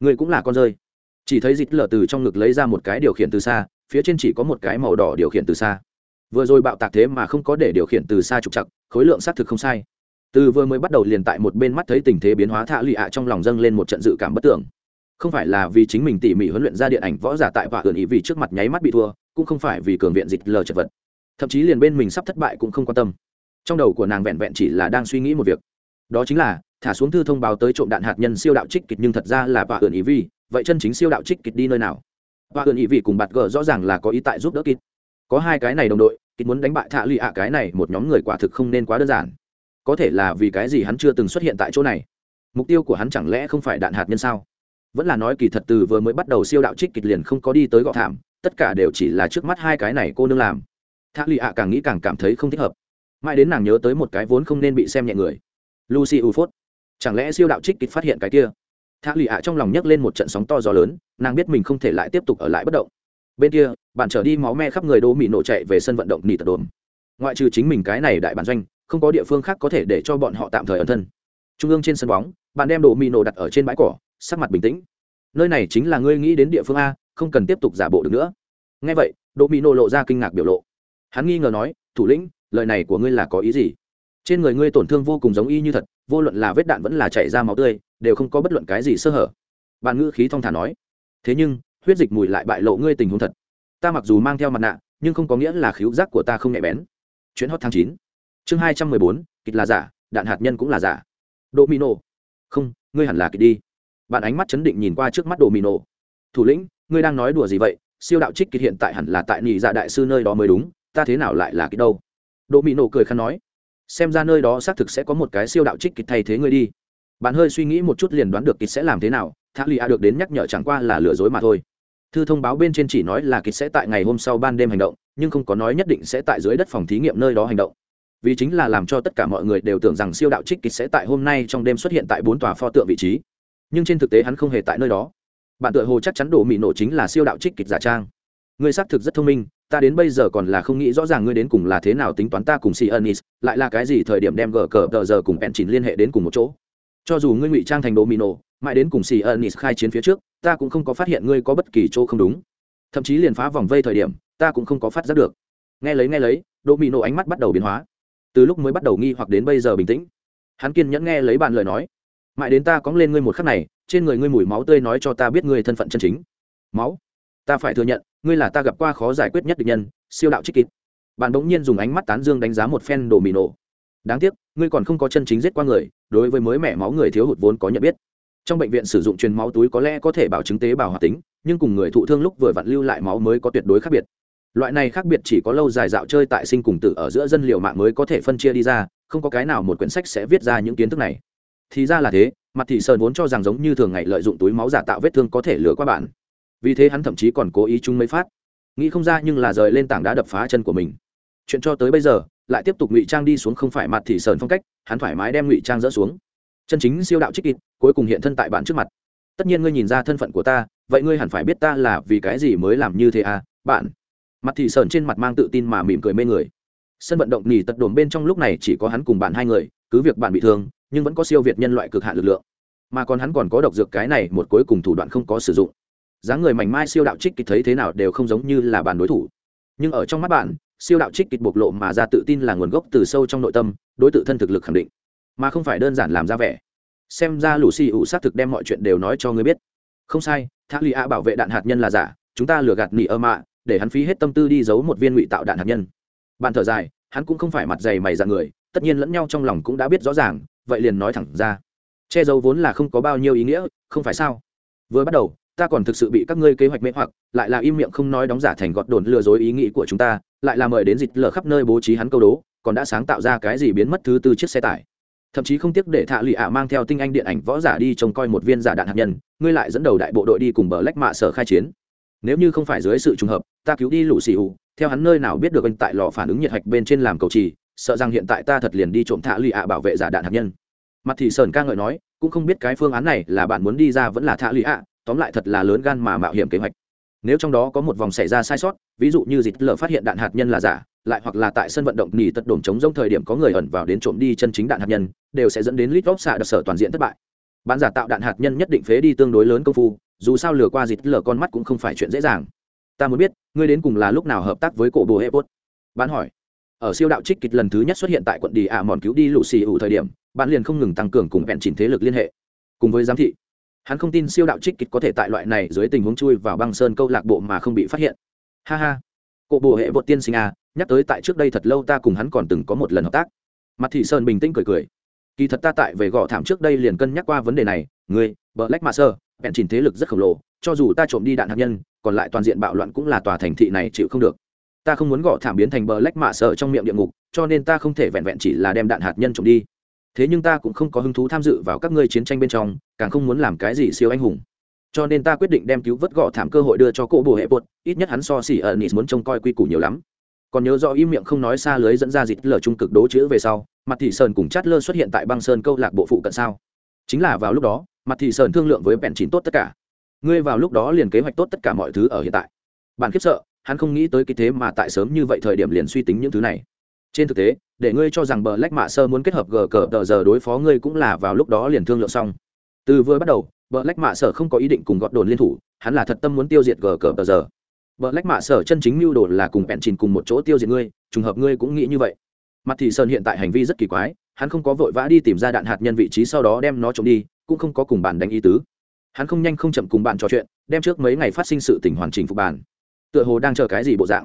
Người cũng là con rơi. Chỉ thấy dịt lở từ trong ngực lấy ra một cái điều khiển từ xa, phía trên chỉ có một cái màu đỏ điều khiển từ xa. Vừa rồi bạo tạc thế mà không có để điều khiển từ xa trục chặt khối lượng xác thực không sai. Từ vừa mới bắt đầu liền tại một bên mắt thấy tình thế biến hóa thạ lụy ạ trong lòng dâng lên một trận dự cảm bất tưởng. Không phải là vì chính mình tỉ mỉ huấn luyện ra điện ảnh võ giả tại vạ ẩn ý vì trước mặt nháy mắt bị thua, cũng không phải vì cường viện dịch lờ chật vật. Thậm chí liền bên mình sắp thất bại cũng không quan tâm. Trong đầu của nàng vẹn vẹn chỉ là đang suy nghĩ một việc đó chính là, thả xuống thư thông báo tới trộm đạn hạt nhân siêu đạo trích kịch nhưng thật ra là bà ẩn ý vi. Vậy chân chính siêu đạo trích kịch đi nơi nào? Bà ẩn ý vi cùng bạt gờ rõ ràng là có ý tại giúp đỡ kịch. Có hai cái này đồng đội, kịch muốn đánh bại thạ lụy ạ, cái này một nhóm người quả thực không nên quá đơn giản. Có thể là vì cái gì hắn chưa từng xuất hiện tại chỗ này? Mục tiêu của hắn chẳng lẽ không phải đạn hạt nhân sao? Vẫn là nói kỳ thật từ vừa mới bắt đầu siêu đạo trích kịch liền không có đi tới gọ thảm, tất cả đều chỉ là trước mắt hai cái này cô nương làm. Thạ lụy ạ càng nghĩ càng cảm thấy không thích hợp. Mãi đến nàng nhớ tới một cái vốn không nên bị xem nhẹ người lucy u phốt chẳng lẽ siêu đạo trích kịch phát hiện cái kia? Thạ lụy ạ trong lòng nhấc lên một trận sóng to gió lớn, nàng biết mình không thể lại tiếp tục ở lại bất động. Bên kia, bạn trở đi máu me khắp người đô mỹ nổ chạy về sân vận động nỉ tật đồn. Ngoại trừ chính mình cái này đại bản doanh, không có địa phương khác có thể để cho bọn họ tạm thời ẩn thân. Trung ương trên sân bóng, bạn đem đồ mỹ nổ đặt ở trên bãi cỏ, sắc mặt bình tĩnh. Nơi này chính là ngươi nghĩ đến địa phương a, không cần tiếp tục giả bộ được nữa. Ngay vậy đồ mỹ nổ lộ ra kinh ngạc biểu lộ. Hắn nghi ngờ nói, thủ lĩnh, lời này của ngươi là có ý gì? Trên người ngươi tổn thương vô cùng giống y như thật, vô luận là vết đạn vẫn là chảy ra máu tươi, đều không có bất luận cái gì sơ hở. Bạn ngữ khí thong thả nói. Thế nhưng, huyết dịch mùi lại bại lộ ngươi tình huống thật. Ta mặc dù mang theo mặt nạ, nhưng không có nghĩa là khíu giác của ta không nhạy bén. Chuyến hot tháng chín. Chương hai trăm mười bốn, kịch là giả, đạn hạt nhân cũng là giả. Độ mỹ nổ không, ngươi hẳn là kịch đi. Bạn ánh mắt chấn định nhìn qua trước mắt đồ mỹ nổ thủ lĩnh, ngươi đang nói đùa gì vậy? Siêu đạo trích kịch hiện tại hẳn là tại nhị dạ đại sư nơi đó mới đúng, ta thế nào lại là kịch đâu? Đồ mỹ nổ cười khăn nói xem ra nơi đó xác thực sẽ có một cái siêu đạo trích kịch thay thế ngươi đi. Bạn hơi suy nghĩ một chút liền đoán được kịch sẽ làm thế nào thác lì a được đến nhắc nhở chẳng qua là lừa dối mà thôi. Thư thông báo bên trên chỉ nói là kịch sẽ tại ngày hôm sau ban đêm hành động, nhưng không có nói nhất định sẽ tại dưới đất phòng thí nghiệm nơi đó hành động. Vì chính là làm cho tất cả mọi người đều tưởng rằng siêu đạo trích kịch sẽ tại hôm nay trong đêm xuất hiện tại bốn tòa pho tượng vị trí. Nhưng trên thực tế hắn không hề tại nơi đó. Bạn tự hồ chắc chắn đồ mị nổ chính là siêu đạo trích kịch giả trang ngươi xác thực rất thông minh, ta đến bây giờ còn là không nghĩ rõ ràng ngươi đến cùng là thế nào tính toán ta cùng si ân lại là cái gì thời điểm đem gờ cờ tờ giờ cùng bèn chỉnh liên hệ đến cùng một chỗ. Cho dù ngươi ngụy trang thành đồ mị nổ mãi đến cùng si ân khai chiến phía trước, ta cũng không có phát hiện ngươi có bất kỳ chỗ không đúng. Thậm chí liền phá vòng vây thời điểm, ta cũng không có phát giác được. Nghe lấy nghe lấy đồ mị nổ ánh mắt bắt đầu biến hóa. Từ lúc mới bắt đầu nghi hoặc đến bây giờ bình tĩnh. Hắn kiên nhẫn nghe lấy bạn lời nói. Mãi đến ta cóng lên ngươi một khắc này, trên người ngươi mùi máu tươi nói cho ta biết ngươi thân phận chân chính. Máu? Ta phải thừa nhận ngươi là ta gặp qua khó giải quyết nhất địch nhân, siêu đạo trích kín. bạn bỗng nhiên dùng ánh mắt tán dương đánh giá một phen đồ mì nổ đáng tiếc, ngươi còn không có chân chính giết qua người, đối với mới mẻ máu người thiếu hụt vốn có nhận biết. Trong bệnh viện sử dụng truyền máu túi có lẽ có thể bảo chứng tế bào hoạt tính, nhưng cùng người thụ thương lúc vừa vặn lưu lại máu mới có tuyệt đối khác biệt. Loại này khác biệt chỉ có lâu dài dạo chơi tại sinh cùng tử ở giữa dân liệu mạng mới có thể phân chia đi ra, không có cái nào một quyển sách sẽ viết ra những kiến thức này. Thì ra là thế, mặt thị sơn vốn cho rằng giống như thường ngày lợi dụng túi máu giả tạo vết thương có thể lừa qua bạn vì thế hắn thậm chí còn cố ý chung mấy phát. Nghĩ không ra nhưng là rời lên tảng đá đập phá chân của mình. Chuyện cho tới bây giờ, lại tiếp tục ngụy trang đi xuống không phải mặt thị sơn phong cách, hắn thoải mái đem ngụy trang dỡ xuống. Chân chính siêu đạo trích kịt cuối cùng hiện thân tại bạn trước mặt. Tất nhiên ngươi nhìn ra thân phận của ta, vậy ngươi hẳn phải biết ta là vì cái gì mới làm như thế à bạn? Mặt thị sơn trên mặt mang tự tin mà mỉm cười mê người. Sân vận động nghỉ tật đồn bên trong lúc này chỉ có hắn cùng bạn hai người, cứ việc bạn bị thương, nhưng vẫn có siêu việt nhân loại cực hạn lực lượng. Mà còn hắn còn có độc dược cái này một cuối cùng thủ đoạn không có sử dụng dáng người mảnh mai siêu đạo trích kịch thấy thế nào đều không giống như là bàn đối thủ. Nhưng ở trong mắt bạn, siêu đạo trích kịch bộc lộ mà ra tự tin là nguồn gốc từ sâu trong nội tâm, đối tự thân thực lực khẳng định, mà không phải đơn giản làm ra vẻ. Xem ra lù xì ủ xác thực đem mọi chuyện đều nói cho ngươi biết. Không sai, thác lì a bảo vệ đạn hạt nhân là giả, chúng ta lừa gạt nỉ ơ mạ, để hắn phí hết tâm tư đi giấu một viên ngụy tạo đạn hạt nhân. Bạn thở dài, hắn cũng không phải mặt dày mày dạng người, tất nhiên lẫn nhau trong lòng cũng đã biết rõ ràng, vậy liền nói thẳng ra. Che giấu vốn là không có bao nhiêu ý nghĩa, không phải sao? Vừa bắt đầu ta còn thực sự bị các ngươi kế hoạch mê hoặc, lại là im miệng không nói đóng giả thành gọt đồn lừa dối ý nghĩ của chúng ta, lại là mời đến dịch lở khắp nơi bố trí hắn câu đố, còn đã sáng tạo ra cái gì biến mất thứ tư chiếc xe tải. Thậm chí không tiếc để thạ lụy ạ mang theo tinh anh điện ảnh võ giả đi trông coi một viên giả đạn hạt nhân, ngươi lại dẫn đầu đại bộ đội đi cùng bờ lách mạ sở khai chiến. Nếu như không phải dưới sự trùng hợp, ta cứu đi lũ xì ủ theo hắn nơi nào biết được anh tại lò phản ứng nhiệt hạch bên trên làm cầu trì, sợ rằng hiện tại ta thật liền đi trộm thạ lụy ạ bảo vệ giả đạn hạt nhân. Mặt thì sờn ca ngợi nói, cũng không biết cái phương án này là bạn muốn đi ra vẫn là thạ lụy ạ tóm lại thật là lớn gan mà mạo hiểm kế hoạch. Nếu trong đó có một vòng xảy ra sai sót, ví dụ như dịch lở phát hiện đạn hạt nhân là giả, lại hoặc là tại sân vận động nỉ tật đổm chống giống thời điểm có người ẩn vào đến trộm đi chân chính đạn hạt nhân, đều sẽ dẫn đến lít vóc xạ đặc sở toàn diện thất bại. Bán giả tạo đạn hạt nhân nhất định phế đi tương đối lớn công phu, dù sao lừa qua dịch lở con mắt cũng không phải chuyện dễ dàng. Ta muốn biết, ngươi đến cùng là lúc nào hợp tác với cổ bồ hepot bán hỏi. Ở siêu đạo trích kịch lần thứ nhất xuất hiện tại quận đi ạ mòn cứu đi lũ xì ủ thời điểm, bạn liền không ngừng tăng cường cùng vẹn chỉnh thế lực liên hệ. Cùng với giám thị hắn không tin siêu đạo trích kịch có thể tại loại này dưới tình huống chui vào băng sơn câu lạc bộ mà không bị phát hiện. Ha ha. Cụ bộ hệ bột tiên sinh à nhắc tới tại trước đây thật lâu ta cùng hắn còn từng có một lần hợp tác. Mặt thị sơn bình tĩnh cười cười. Kỳ thật ta tại về gõ thảm trước đây liền cân nhắc qua vấn đề này. Ngươi bờ lách mà sơ bèn chỉnh thế lực rất khổng lồ, cho dù ta trộm đi đạn hạt nhân, còn lại toàn diện bạo loạn cũng là tòa thành thị này chịu không được. Ta không muốn gõ thảm biến thành bờ lách mạ sơ trong miệng địa ngục, cho nên ta không thể vẹn vẹn chỉ là đem đạn hạt nhân trộm đi thế nhưng ta cũng không có hứng thú tham dự vào các ngươi chiến tranh bên trong, càng không muốn làm cái gì siêu anh hùng. Cho nên ta quyết định đem cứu vớt gọ thảm cơ hội đưa cho cỗ bồ hệ bột, ít nhất hắn so xỉ ở nis muốn trông coi quy củ nhiều lắm. Còn nhớ rõ im miệng không nói xa lưới dẫn ra dịt lờ trung cực đố chữ về sau, mặt thị sơn cùng chát lơ xuất hiện tại băng sơn câu lạc bộ phụ cận sao? Chính là vào lúc đó, mặt thị sơn thương lượng với bèn chín tốt tất cả. Ngươi vào lúc đó liền kế hoạch tốt tất cả mọi thứ ở hiện tại. Bạn khiếp sợ, hắn không nghĩ tới cái thế mà tại sớm như vậy thời điểm liền suy tính những thứ này trên thực tế để ngươi cho rằng bờ lách mạ sơ muốn kết hợp gờ cờ tờ giờ đối phó ngươi cũng là vào lúc đó liền thương lượng xong. Từ vừa bắt đầu bờ lách mạ sở không có ý định cùng gọt đồn liên thủ hắn là thật tâm muốn tiêu diệt gờ cờ tờ giờ. Bờ lách mạ sở chân chính mưu đồ là cùng bẹn chìn cùng một chỗ tiêu diệt ngươi trùng hợp ngươi cũng nghĩ như vậy. Mặt thị sơn hiện tại hành vi rất kỳ quái hắn không có vội vã đi tìm ra đạn hạt nhân vị trí sau đó đem nó trộm đi cũng không có cùng bạn đánh ý tứ. Hắn không nhanh không chậm cùng bạn trò chuyện đem trước mấy ngày phát sinh sự tình hoàn chỉnh phục bản, tựa hồ đang chờ cái gì bộ dạng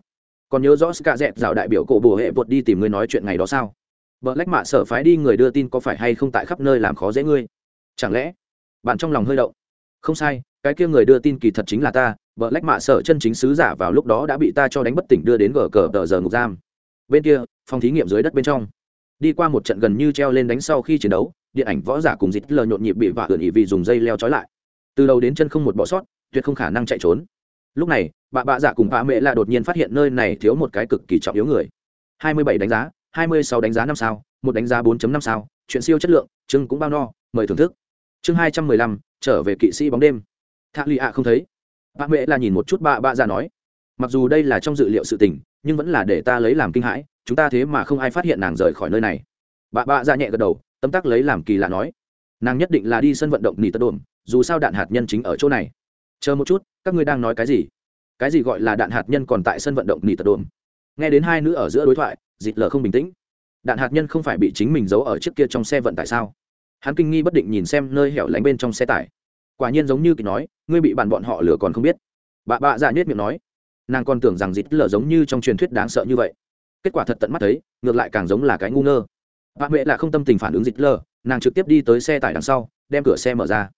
còn nhớ rõ ska dẹp dạo đại biểu cổ bồ hệ vượt đi tìm ngươi nói chuyện ngày đó sao? Vợ lách mạ sở phái đi người đưa tin có phải hay không tại khắp nơi làm khó dễ ngươi? Chẳng lẽ bạn trong lòng hơi đậu không sai, cái kia người đưa tin kỳ thật chính là ta vợ lách mạ sở chân chính sứ giả vào lúc đó đã bị ta cho đánh bất tỉnh đưa đến gờ cờ tờ giờ ngục giam. Bên kia, phòng thí nghiệm dưới đất bên trong. Đi qua một trận gần như treo lên đánh sau khi chiến đấu, điện ảnh võ giả cùng dịch lờ nhộn nhịp bị vạ ẩn ỉ vì dùng dây leo trói lại. Từ đầu đến chân không một bỏ sót, tuyệt không khả năng chạy trốn. Lúc này bà bạ dạ cùng bà mẹ là đột nhiên phát hiện nơi này thiếu một cái cực kỳ trọng yếu người. Hai mươi bảy đánh giá, hai mươi sáu đánh giá năm sao, một đánh giá 4 năm sao, chuyện siêu chất lượng, chương cũng bao no, mời thưởng thức. Chương hai trăm mười lăm, trở về kỵ sĩ bóng đêm. Thạ lụy ạ không thấy. Bà mẹ là nhìn một chút bà bạ dạ nói. Mặc dù đây là trong dự liệu sự tình, nhưng vẫn là để ta lấy làm kinh hãi, chúng ta thế mà không ai phát hiện nàng rời khỏi nơi này. Bà bạ dạ nhẹ gật đầu tâm tắc lấy làm kỳ lạ nói. Nàng nhất định là đi sân vận động nỉ tất đồn, dù sao đạn hạt nhân chính ở chỗ này. Chờ một chút, các ngươi đang nói cái gì? Cái gì gọi là đạn hạt nhân còn tại sân vận động nỉ tật đồn? Nghe đến hai nữ ở giữa đối thoại dịt lờ không bình tĩnh. Đạn hạt nhân không phải bị chính mình giấu ở trước kia trong xe vận tải sao? Hắn kinh nghi bất định nhìn xem nơi hẻo lánh bên trong xe tải. Quả nhiên giống như kỳ nói, ngươi bị bàn bọn họ lừa còn không biết. Bà bạ dạ nhất miệng nói. Nàng còn tưởng rằng dịt lờ giống như trong truyền thuyết đáng sợ như vậy. Kết quả thật tận mắt thấy, ngược lại càng giống là cái ngu ngơ. Bà mẹ là không tâm tình phản ứng dịt lờ nàng trực tiếp đi tới xe tải đằng sau, đem cửa xe mở ra.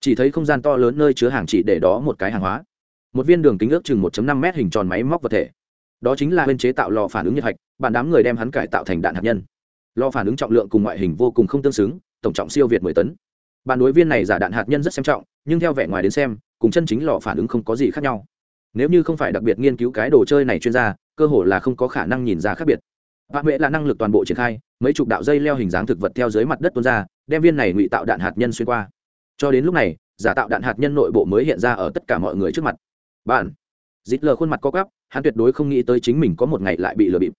Chỉ thấy không gian to lớn nơi chứa hàng chỉ để đó một cái hàng hóa một viên đường kính ước chừng 1 năm mét hình tròn máy móc vật thể. Đó chính là bên chế tạo lò phản ứng nhiệt hạch, bạn đám người đem hắn cải tạo thành đạn hạt nhân. Lò phản ứng trọng lượng cùng ngoại hình vô cùng không tương xứng, tổng trọng siêu việt 10 tấn. Bản đối viên này giả đạn hạt nhân rất xem trọng, nhưng theo vẻ ngoài đến xem, cùng chân chính lò phản ứng không có gì khác nhau. Nếu như không phải đặc biệt nghiên cứu cái đồ chơi này chuyên gia, cơ hội là không có khả năng nhìn ra khác biệt. Bạn mẹ là năng lực toàn bộ triển khai, mấy chục đạo dây leo hình dáng thực vật theo dưới mặt đất tuôn ra, đem viên này ngụy tạo đạn hạt nhân xuyên qua. Cho đến lúc này, giả tạo đạn hạt nhân nội bộ mới hiện ra ở tất cả mọi người trước mặt bạn. Dít lờ khuôn mặt co cắp hắn tuyệt đối không nghĩ tới chính mình có một ngày lại bị lừa bịp.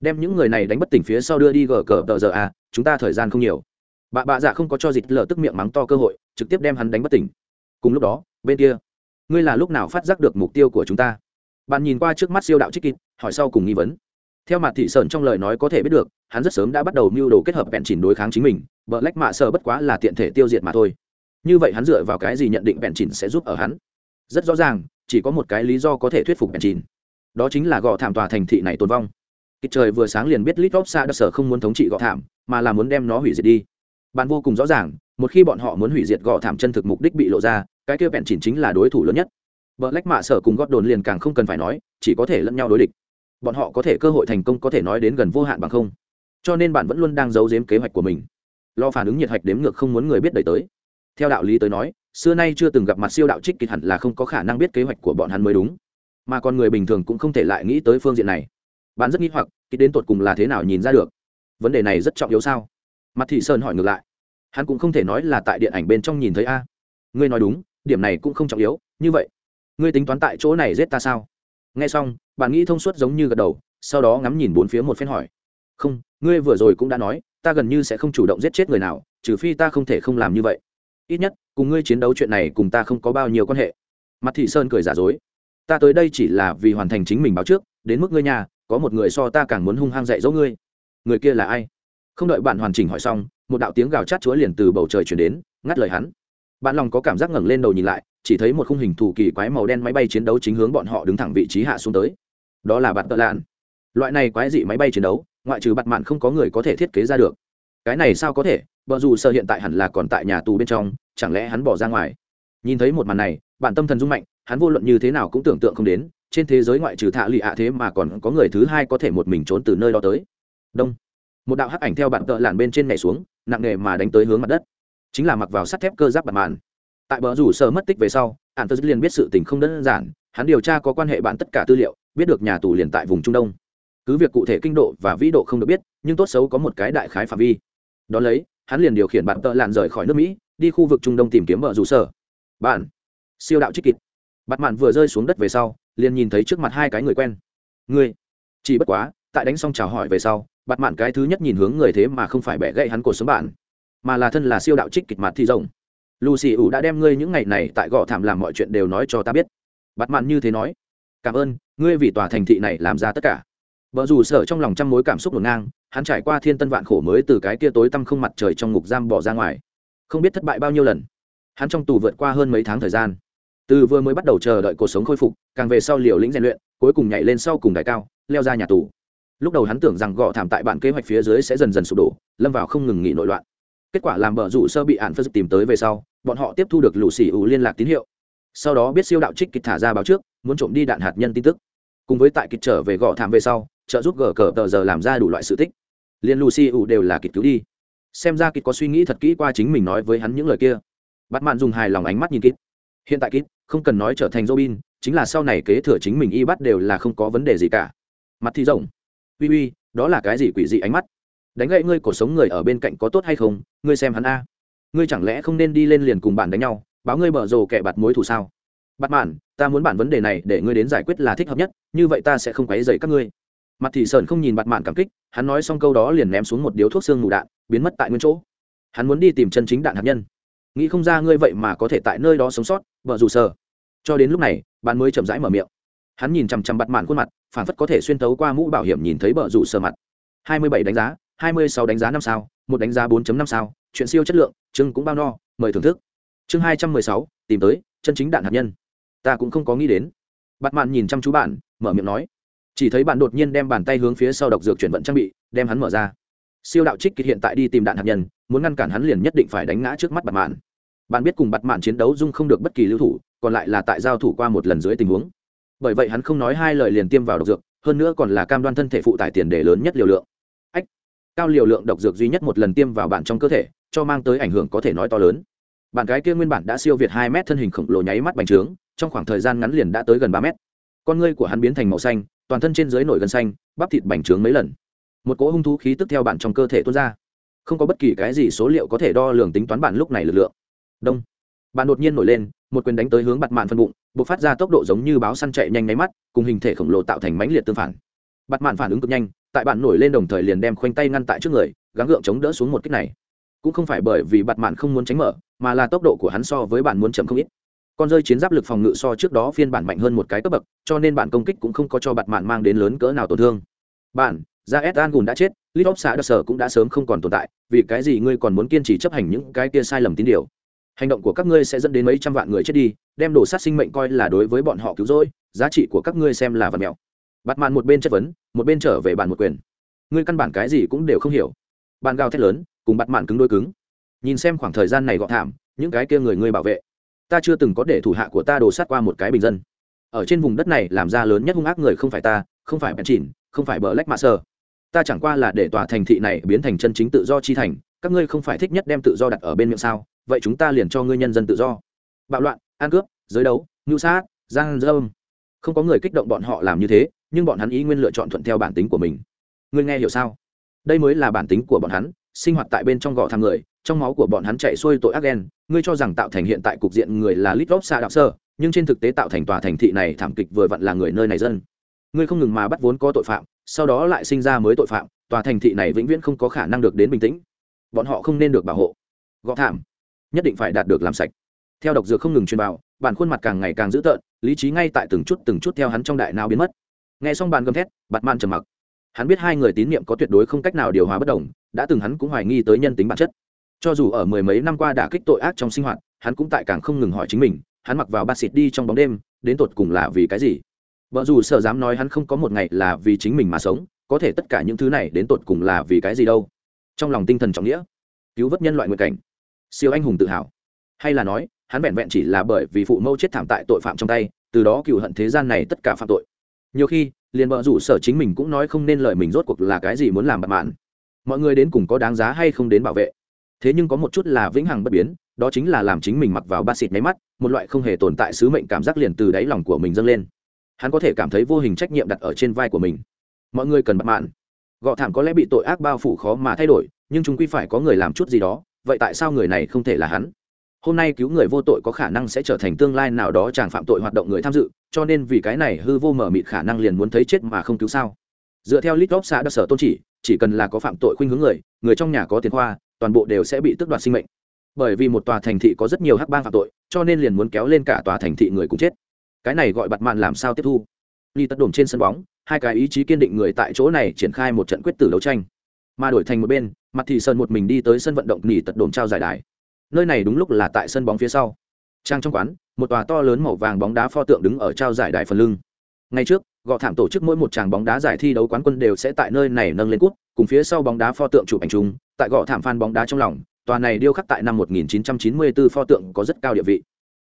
Đem những người này đánh bất tỉnh phía sau đưa đi gờ cờ tờ giờ à chúng ta thời gian không nhiều. Bà bạ dạ không có cho dịt lờ tức miệng mắng to cơ hội, trực tiếp đem hắn đánh bất tỉnh. Cùng lúc đó, bên kia, ngươi là lúc nào phát giác được mục tiêu của chúng ta? Bạn nhìn qua trước mắt siêu đạo trích kịp hỏi sau cùng nghi vấn. Theo mặt thị sơn trong lời nói có thể biết được, hắn rất sớm đã bắt đầu mưu đồ kết hợp bẹn chỉnh đối kháng chính mình vợ lách mạ sợ bất quá là tiện thể tiêu diệt mà thôi. Như vậy hắn dựa vào cái gì nhận định bẹn chỉnh sẽ giúp ở hắn? Rất rõ ràng chỉ có một cái lý do có thể thuyết phục bèn chìn đó chính là gò thảm tòa thành thị này tồn vong. Kịch trời vừa sáng liền biết litop xa đã sở không muốn thống trị gò thảm, mà là muốn đem nó hủy diệt đi. Bạn vô cùng rõ ràng, một khi bọn họ muốn hủy diệt gò thảm chân thực mục đích bị lộ ra, cái kia bèn chìn chính là đối thủ lớn nhất. Vợ lách mạ sở cùng gót đồn liền càng không cần phải nói, chỉ có thể lẫn nhau đối địch. Bọn họ có thể cơ hội thành công có thể nói đến gần vô hạn bằng không. Cho nên bạn vẫn luôn đang giấu giếm kế hoạch của mình. Lo phản ứng nhiệt hạch đếm ngược không muốn người biết đẩy tới. Theo đạo lý tới nói xưa nay chưa từng gặp mặt siêu đạo trích kịch hẳn là không có khả năng biết kế hoạch của bọn hắn mới đúng. Mà con người bình thường cũng không thể lại nghĩ tới phương diện này. Bạn rất nghĩ hoặc, kịch đến tột cùng là thế nào nhìn ra được? Vấn đề này rất trọng yếu sao? Mặt thị sơn hỏi ngược lại. Hắn cũng không thể nói là tại điện ảnh bên trong nhìn thấy a. Ngươi nói đúng, điểm này cũng không trọng yếu, như vậy. Ngươi tính toán tại chỗ này giết ta sao? Nghe xong, bạn nghĩ thông suốt giống như gật đầu, sau đó ngắm nhìn bốn phía một phen hỏi. Không, ngươi vừa rồi cũng đã nói, ta gần như sẽ không chủ động giết chết người nào, trừ phi ta không thể không làm như vậy. Ít nhất cùng ngươi chiến đấu chuyện này cùng ta không có bao nhiêu quan hệ. Mặt thị sơn cười giả dối. Ta tới đây chỉ là vì hoàn thành chính mình báo trước, đến mức ngươi nhà, có một người so ta càng muốn hung hăng dạy dỗ ngươi. Người kia là ai? Không đợi bạn hoàn chỉnh hỏi xong, một đạo tiếng gào chát chúa liền từ bầu trời chuyển đến, ngắt lời hắn. Bạn lòng có cảm giác ngẩng lên đầu nhìn lại, chỉ thấy một khung hình thủ kỳ quái màu đen máy bay chiến đấu chính hướng bọn họ đứng thẳng vị trí hạ xuống tới. Đó là bạn tợ lạn. Loại này quái dị máy bay chiến đấu, ngoại trừ bặt mạn không có người có thể thiết kế ra được. Cái này sao có thể? Vợ dù sợ hiện tại hẳn là còn tại nhà tù bên trong chẳng lẽ hắn bỏ ra ngoài? Nhìn thấy một màn này bản tâm thần dung mạnh, hắn vô luận như thế nào cũng tưởng tượng không đến, trên thế giới ngoại trừ thạ lụy ạ thế mà còn có người thứ hai có thể một mình trốn từ nơi đó tới. Đông. Một đạo hắc ảnh theo bạn tợ làn bên trên nhảy xuống, nặng nề mà đánh tới hướng mặt đất. Chính là mặc vào sắt thép cơ giáp bạt màn tại bờ rủ sở mất tích về sau ạn tớ liền biết sự tình không đơn giản, hắn điều tra có quan hệ bạn tất cả tư liệu, biết được nhà tù liền tại vùng trung đông. Cứ việc cụ thể kinh độ và vĩ độ không được biết, nhưng tốt xấu có một cái đại khái phạm vi. Đón lấy, hắn liền điều khiển bạn tợ làn rời khỏi nước mỹ đi khu vực trung đông tìm kiếm bờ rủ sở. Bạn, siêu đạo trích kịt bạt mạn vừa rơi xuống đất về sau, liền nhìn thấy trước mặt hai cái người quen. Người chỉ bất quá, tại đánh xong chào hỏi về sau, bạt mạn cái thứ nhất nhìn hướng người thế mà không phải bẻ gậy hắn cột sống bạn, mà là thân là siêu đạo trích kịch mặt thi rồng lucy ủ đã đem ngươi những ngày này tại gò thảm làm mọi chuyện đều nói cho ta biết. Bạt mạn như thế nói. Cảm ơn, ngươi vì tòa thành thị này làm ra tất cả. Vợ dù sợ trong lòng trăm mối cảm xúc ngổn ngang, hắn trải qua thiên tân vạn khổ mới từ cái kia tối tăm không mặt trời trong ngục giam bỏ ra ngoài không biết thất bại bao nhiêu lần. Hắn trong tù vượt qua hơn mấy tháng thời gian. Từ vừa mới bắt đầu chờ đợi cuộc sống khôi phục, càng về sau liều lĩnh rèn luyện, cuối cùng nhảy lên sau cùng đài cao, leo ra nhà tù. Lúc đầu hắn tưởng rằng gõ thảm tại bản kế hoạch phía dưới sẽ dần dần sụp đổ, lâm vào không ngừng nghỉ nội loạn. Kết quả làm bờ rủ sơ bị ạn phật tìm tới về sau, bọn họ tiếp thu được lũ xì ủ liên lạc tín hiệu. Sau đó biết siêu đạo trích kịch thả ra báo trước, muốn trộm đi đạn hạt nhân tin tức. Cùng với tại kịch trở về gõ thảm về sau, trợ giúp gờ cờ tờ giờ làm ra đủ loại sự tích. Liên lucy ủ đều là kịch cứu đi xem ra kịt có suy nghĩ thật kỹ qua chính mình nói với hắn những lời kia. Bắt mạn dùng hài lòng ánh mắt nhìn kịt. Hiện tại kịt không cần nói trở thành robin, chính là sau này kế thừa chính mình y bắt đều là không có vấn đề gì cả. Mặt thì rộng. Uy uy, đó là cái gì quỷ dị ánh mắt? Đánh gậy ngươi cổ sống người ở bên cạnh có tốt hay không? Ngươi xem hắn a. Ngươi chẳng lẽ không nên đi lên liền cùng bạn đánh nhau, báo ngươi bở rồ kẻ bạt mối thù sao? Bắt mạn, ta muốn bản vấn đề này để ngươi đến giải quyết là thích hợp nhất, như vậy ta sẽ không quấy dậy các ngươi mặt thị sơn không nhìn bạt mạn cảm kích, hắn nói xong câu đó liền ném xuống một điếu thuốc xương mù đạn, biến mất tại nguyên chỗ. Hắn muốn đi tìm chân chính đạn hạt nhân. Nghĩ không ra ngươi vậy mà có thể tại nơi đó sống sót, vợ dù sờ. Cho đến lúc này, bạn mới chậm rãi mở miệng. Hắn nhìn chằm chằm bặt mạn khuôn mặt phản phất có thể xuyên tấu qua mũ bảo hiểm nhìn thấy bờ rủ sờ mặt. Hai mươi bảy đánh giá, hai mươi sáu đánh giá năm sao, một đánh giá bốn năm sao, chuyện siêu chất lượng chưng cũng bao no, mời thưởng thức. Chương hai trăm mười sáu, tìm tới chân chính đạn hạt nhân. Ta cũng không có nghĩ đến. Bặt mạn nhìn chăm chú bạn, mở miệng nói chỉ thấy bạn đột nhiên đem bàn tay hướng phía sau độc dược chuyển vận trang bị, đem hắn mở ra. Siêu đạo trích kịch hiện tại đi tìm đạn hạt nhân, muốn ngăn cản hắn liền nhất định phải đánh ngã trước mắt bặt mạn. Bạn biết cùng bặt mạn chiến đấu dung không được bất kỳ lưu thủ, còn lại là tại giao thủ qua một lần dưới tình huống. Bởi vậy hắn không nói hai lời liền tiêm vào độc dược, hơn nữa còn là cam đoan thân thể phụ tải tiền đề lớn nhất liều lượng. Ách, cao liều lượng độc dược duy nhất một lần tiêm vào bạn trong cơ thể, cho mang tới ảnh hưởng có thể nói to lớn. Bạn gái kia nguyên bản đã siêu việt hai mét thân hình khổng lồ nháy mắt bành trướng, trong khoảng thời gian ngắn liền đã tới gần ba mét. Con ngươi của hắn biến thành màu xanh toàn thân trên dưới nổi gân xanh, bắp thịt bành trướng mấy lần. Một cỗ hung thú khí tức theo bản trong cơ thể tuôn ra. Không có bất kỳ cái gì số liệu có thể đo lường tính toán bản lúc này lực lượng. Đông. Bạn đột nhiên nổi lên, một quyền đánh tới hướng bặt mạn phân bụng buộc phát ra tốc độ giống như báo săn chạy nhanh nháy mắt, cùng hình thể khổng lồ tạo thành mãnh liệt tương phản. Bặt mạn phản ứng cực nhanh, tại bạn nổi lên đồng thời liền đem khoanh tay ngăn tại trước người, gắng gượng chống đỡ xuống một kích này. Cũng không phải bởi vì bặt mạn không muốn tránh mở, mà là tốc độ của hắn so với bạn muốn chậm không ít con rơi chiến giáp lực phòng ngự so trước đó phiên bản mạnh hơn một cái cấp bậc, cho nên bản công kích cũng không có cho bạn mạn mang đến lớn cỡ nào tổn thương. Bạn ra s an gùn đã chết, litop xã đặc sở cũng đã sớm không còn tồn tại, vì cái gì ngươi còn muốn kiên trì chấp hành những cái kia sai lầm tín điều? Hành động của các ngươi sẽ dẫn đến mấy trăm vạn người chết đi, đem đổ sát sinh mệnh coi là đối với bọn họ cứu rỗi, giá trị của các ngươi xem là vật mèo bắt mạn một bên chất vấn, một bên trở về bàn một quyền. Ngươi căn bản cái gì cũng đều không hiểu. Bàn gào thét lớn, cùng bắt mạn cứng đôi cứng. Nhìn xem khoảng thời gian này gọn thảm, những cái kia người ngươi bảo vệ ta chưa từng có để thủ hạ của ta đổ sát qua một cái bình dân. Ở trên vùng đất này làm ra lớn nhất hung ác người không phải ta, không phải bèn chỉn, không phải bờ lách mạ sơ ta chẳng qua là để tòa thành thị này biến thành chân chính tự do chi thành, các ngươi không phải thích nhất đem tự do đặt ở bên miệng sao? Vậy chúng ta liền cho ngươi nhân dân tự do. Bạo loạn, ăn cướp, giới đấu ngưu sát giang dâm. Không có người kích động bọn họ làm như thế, nhưng bọn hắn ý nguyên lựa chọn thuận theo bản tính của mình. Ngươi nghe hiểu sao? Đây mới là bản tính của bọn hắn, sinh hoạt tại bên trong gò thang người trong máu của bọn hắn chạy xuôi tội ác đen ngươi cho rằng tạo thành hiện tại cục diện người là lít vóc xa đạo sơ, nhưng trên thực tế tạo thành tòa thành thị này thảm kịch vừa vặn là người nơi này dân. Ngươi không ngừng mà bắt vốn có tội phạm, sau đó lại sinh ra mới tội phạm, tòa thành thị này vĩnh viễn không có khả năng được đến bình tĩnh. Bọn họ không nên được bảo hộ. Gõ thảm. Nhất định phải đạt được làm sạch. Theo độc dược không ngừng truyền vào, bản khuôn mặt càng ngày càng dữ tợn, lý trí ngay tại từng chút từng chút theo hắn trong đại não biến mất. Nghe xong bàn gầm thét bặt man trầm mặc. Hắn biết hai người tín nhiệm có tuyệt đối không cách nào điều hòa bất đồng, đã từng hắn cũng hoài nghi tới nhân tính bản chất cho dù ở mười mấy năm qua đã kích tội ác trong sinh hoạt, hắn cũng tại càng không ngừng hỏi chính mình, hắn mặc vào bát xịt đi trong bóng đêm, đến tột cùng là vì cái gì? Vợ dù sợ dám nói hắn không có một ngày là vì chính mình mà sống, có thể tất cả những thứ này đến tột cùng là vì cái gì đâu? Trong lòng tinh thần trọng nghĩa, cứu vớt nhân loại nguyện cảnh, siêu anh hùng tự hào. Hay là nói, hắn vẹn vẹn chỉ là bởi vì phụ mẫu chết thảm tại tội phạm trong tay, từ đó cựu hận thế gian này tất cả phạm tội. Nhiều khi, liền vợ rủ sở chính mình cũng nói không nên lời mình rốt cuộc là cái gì muốn làm bạc mạn. Mọi người đến cùng có đáng giá hay không đến bảo vệ? Thế nhưng có một chút là vĩnh hằng bất biến, đó chính là làm chính mình mặc vào ba xịt máy mắt, một loại không hề tồn tại sứ mệnh cảm giác liền từ đáy lòng của mình dâng lên. Hắn có thể cảm thấy vô hình trách nhiệm đặt ở trên vai của mình. Mọi người cần bật mạn gọ thảm có lẽ bị tội ác bao phủ khó mà thay đổi, nhưng chúng quy phải có người làm chút gì đó, vậy tại sao người này không thể là hắn? Hôm nay cứu người vô tội có khả năng sẽ trở thành tương lai nào đó chàng phạm tội hoạt động người tham dự, cho nên vì cái này hư vô mở mịt khả năng liền muốn thấy chết mà không cứu sao? Dựa theo lít góc xã đặc sở tôn chỉ chỉ cần là có phạm tội khuynh hướng người người trong nhà có tiền hoa toàn bộ đều sẽ bị tước đoạt sinh mệnh. Bởi vì một tòa thành thị có rất nhiều hắc bang phạm tội, cho nên liền muốn kéo lên cả tòa thành thị người cũng chết. Cái này gọi bặt mạn làm sao tiếp thu? Ly tất đồn trên sân bóng, hai cái ý chí kiên định người tại chỗ này triển khai một trận quyết tử đấu tranh. Mà đổi thành một bên mặt thì sơn một mình đi tới sân vận động nghỉ tật đồn trao giải đài. Nơi này đúng lúc là tại sân bóng phía sau. Trang trong quán, một tòa to lớn màu vàng bóng đá pho tượng đứng ở trao giải đài phần lưng. Ngay trước gọ thảm tổ chức mỗi một tràng bóng đá giải thi đấu quán quân đều sẽ tại nơi này nâng lên cút cùng phía sau bóng đá pho tượng chụp ảnh chung tại gõ thảm phan bóng đá trong lòng, tòa này điêu khắc tại năm 1994 pho tượng có rất cao địa vị.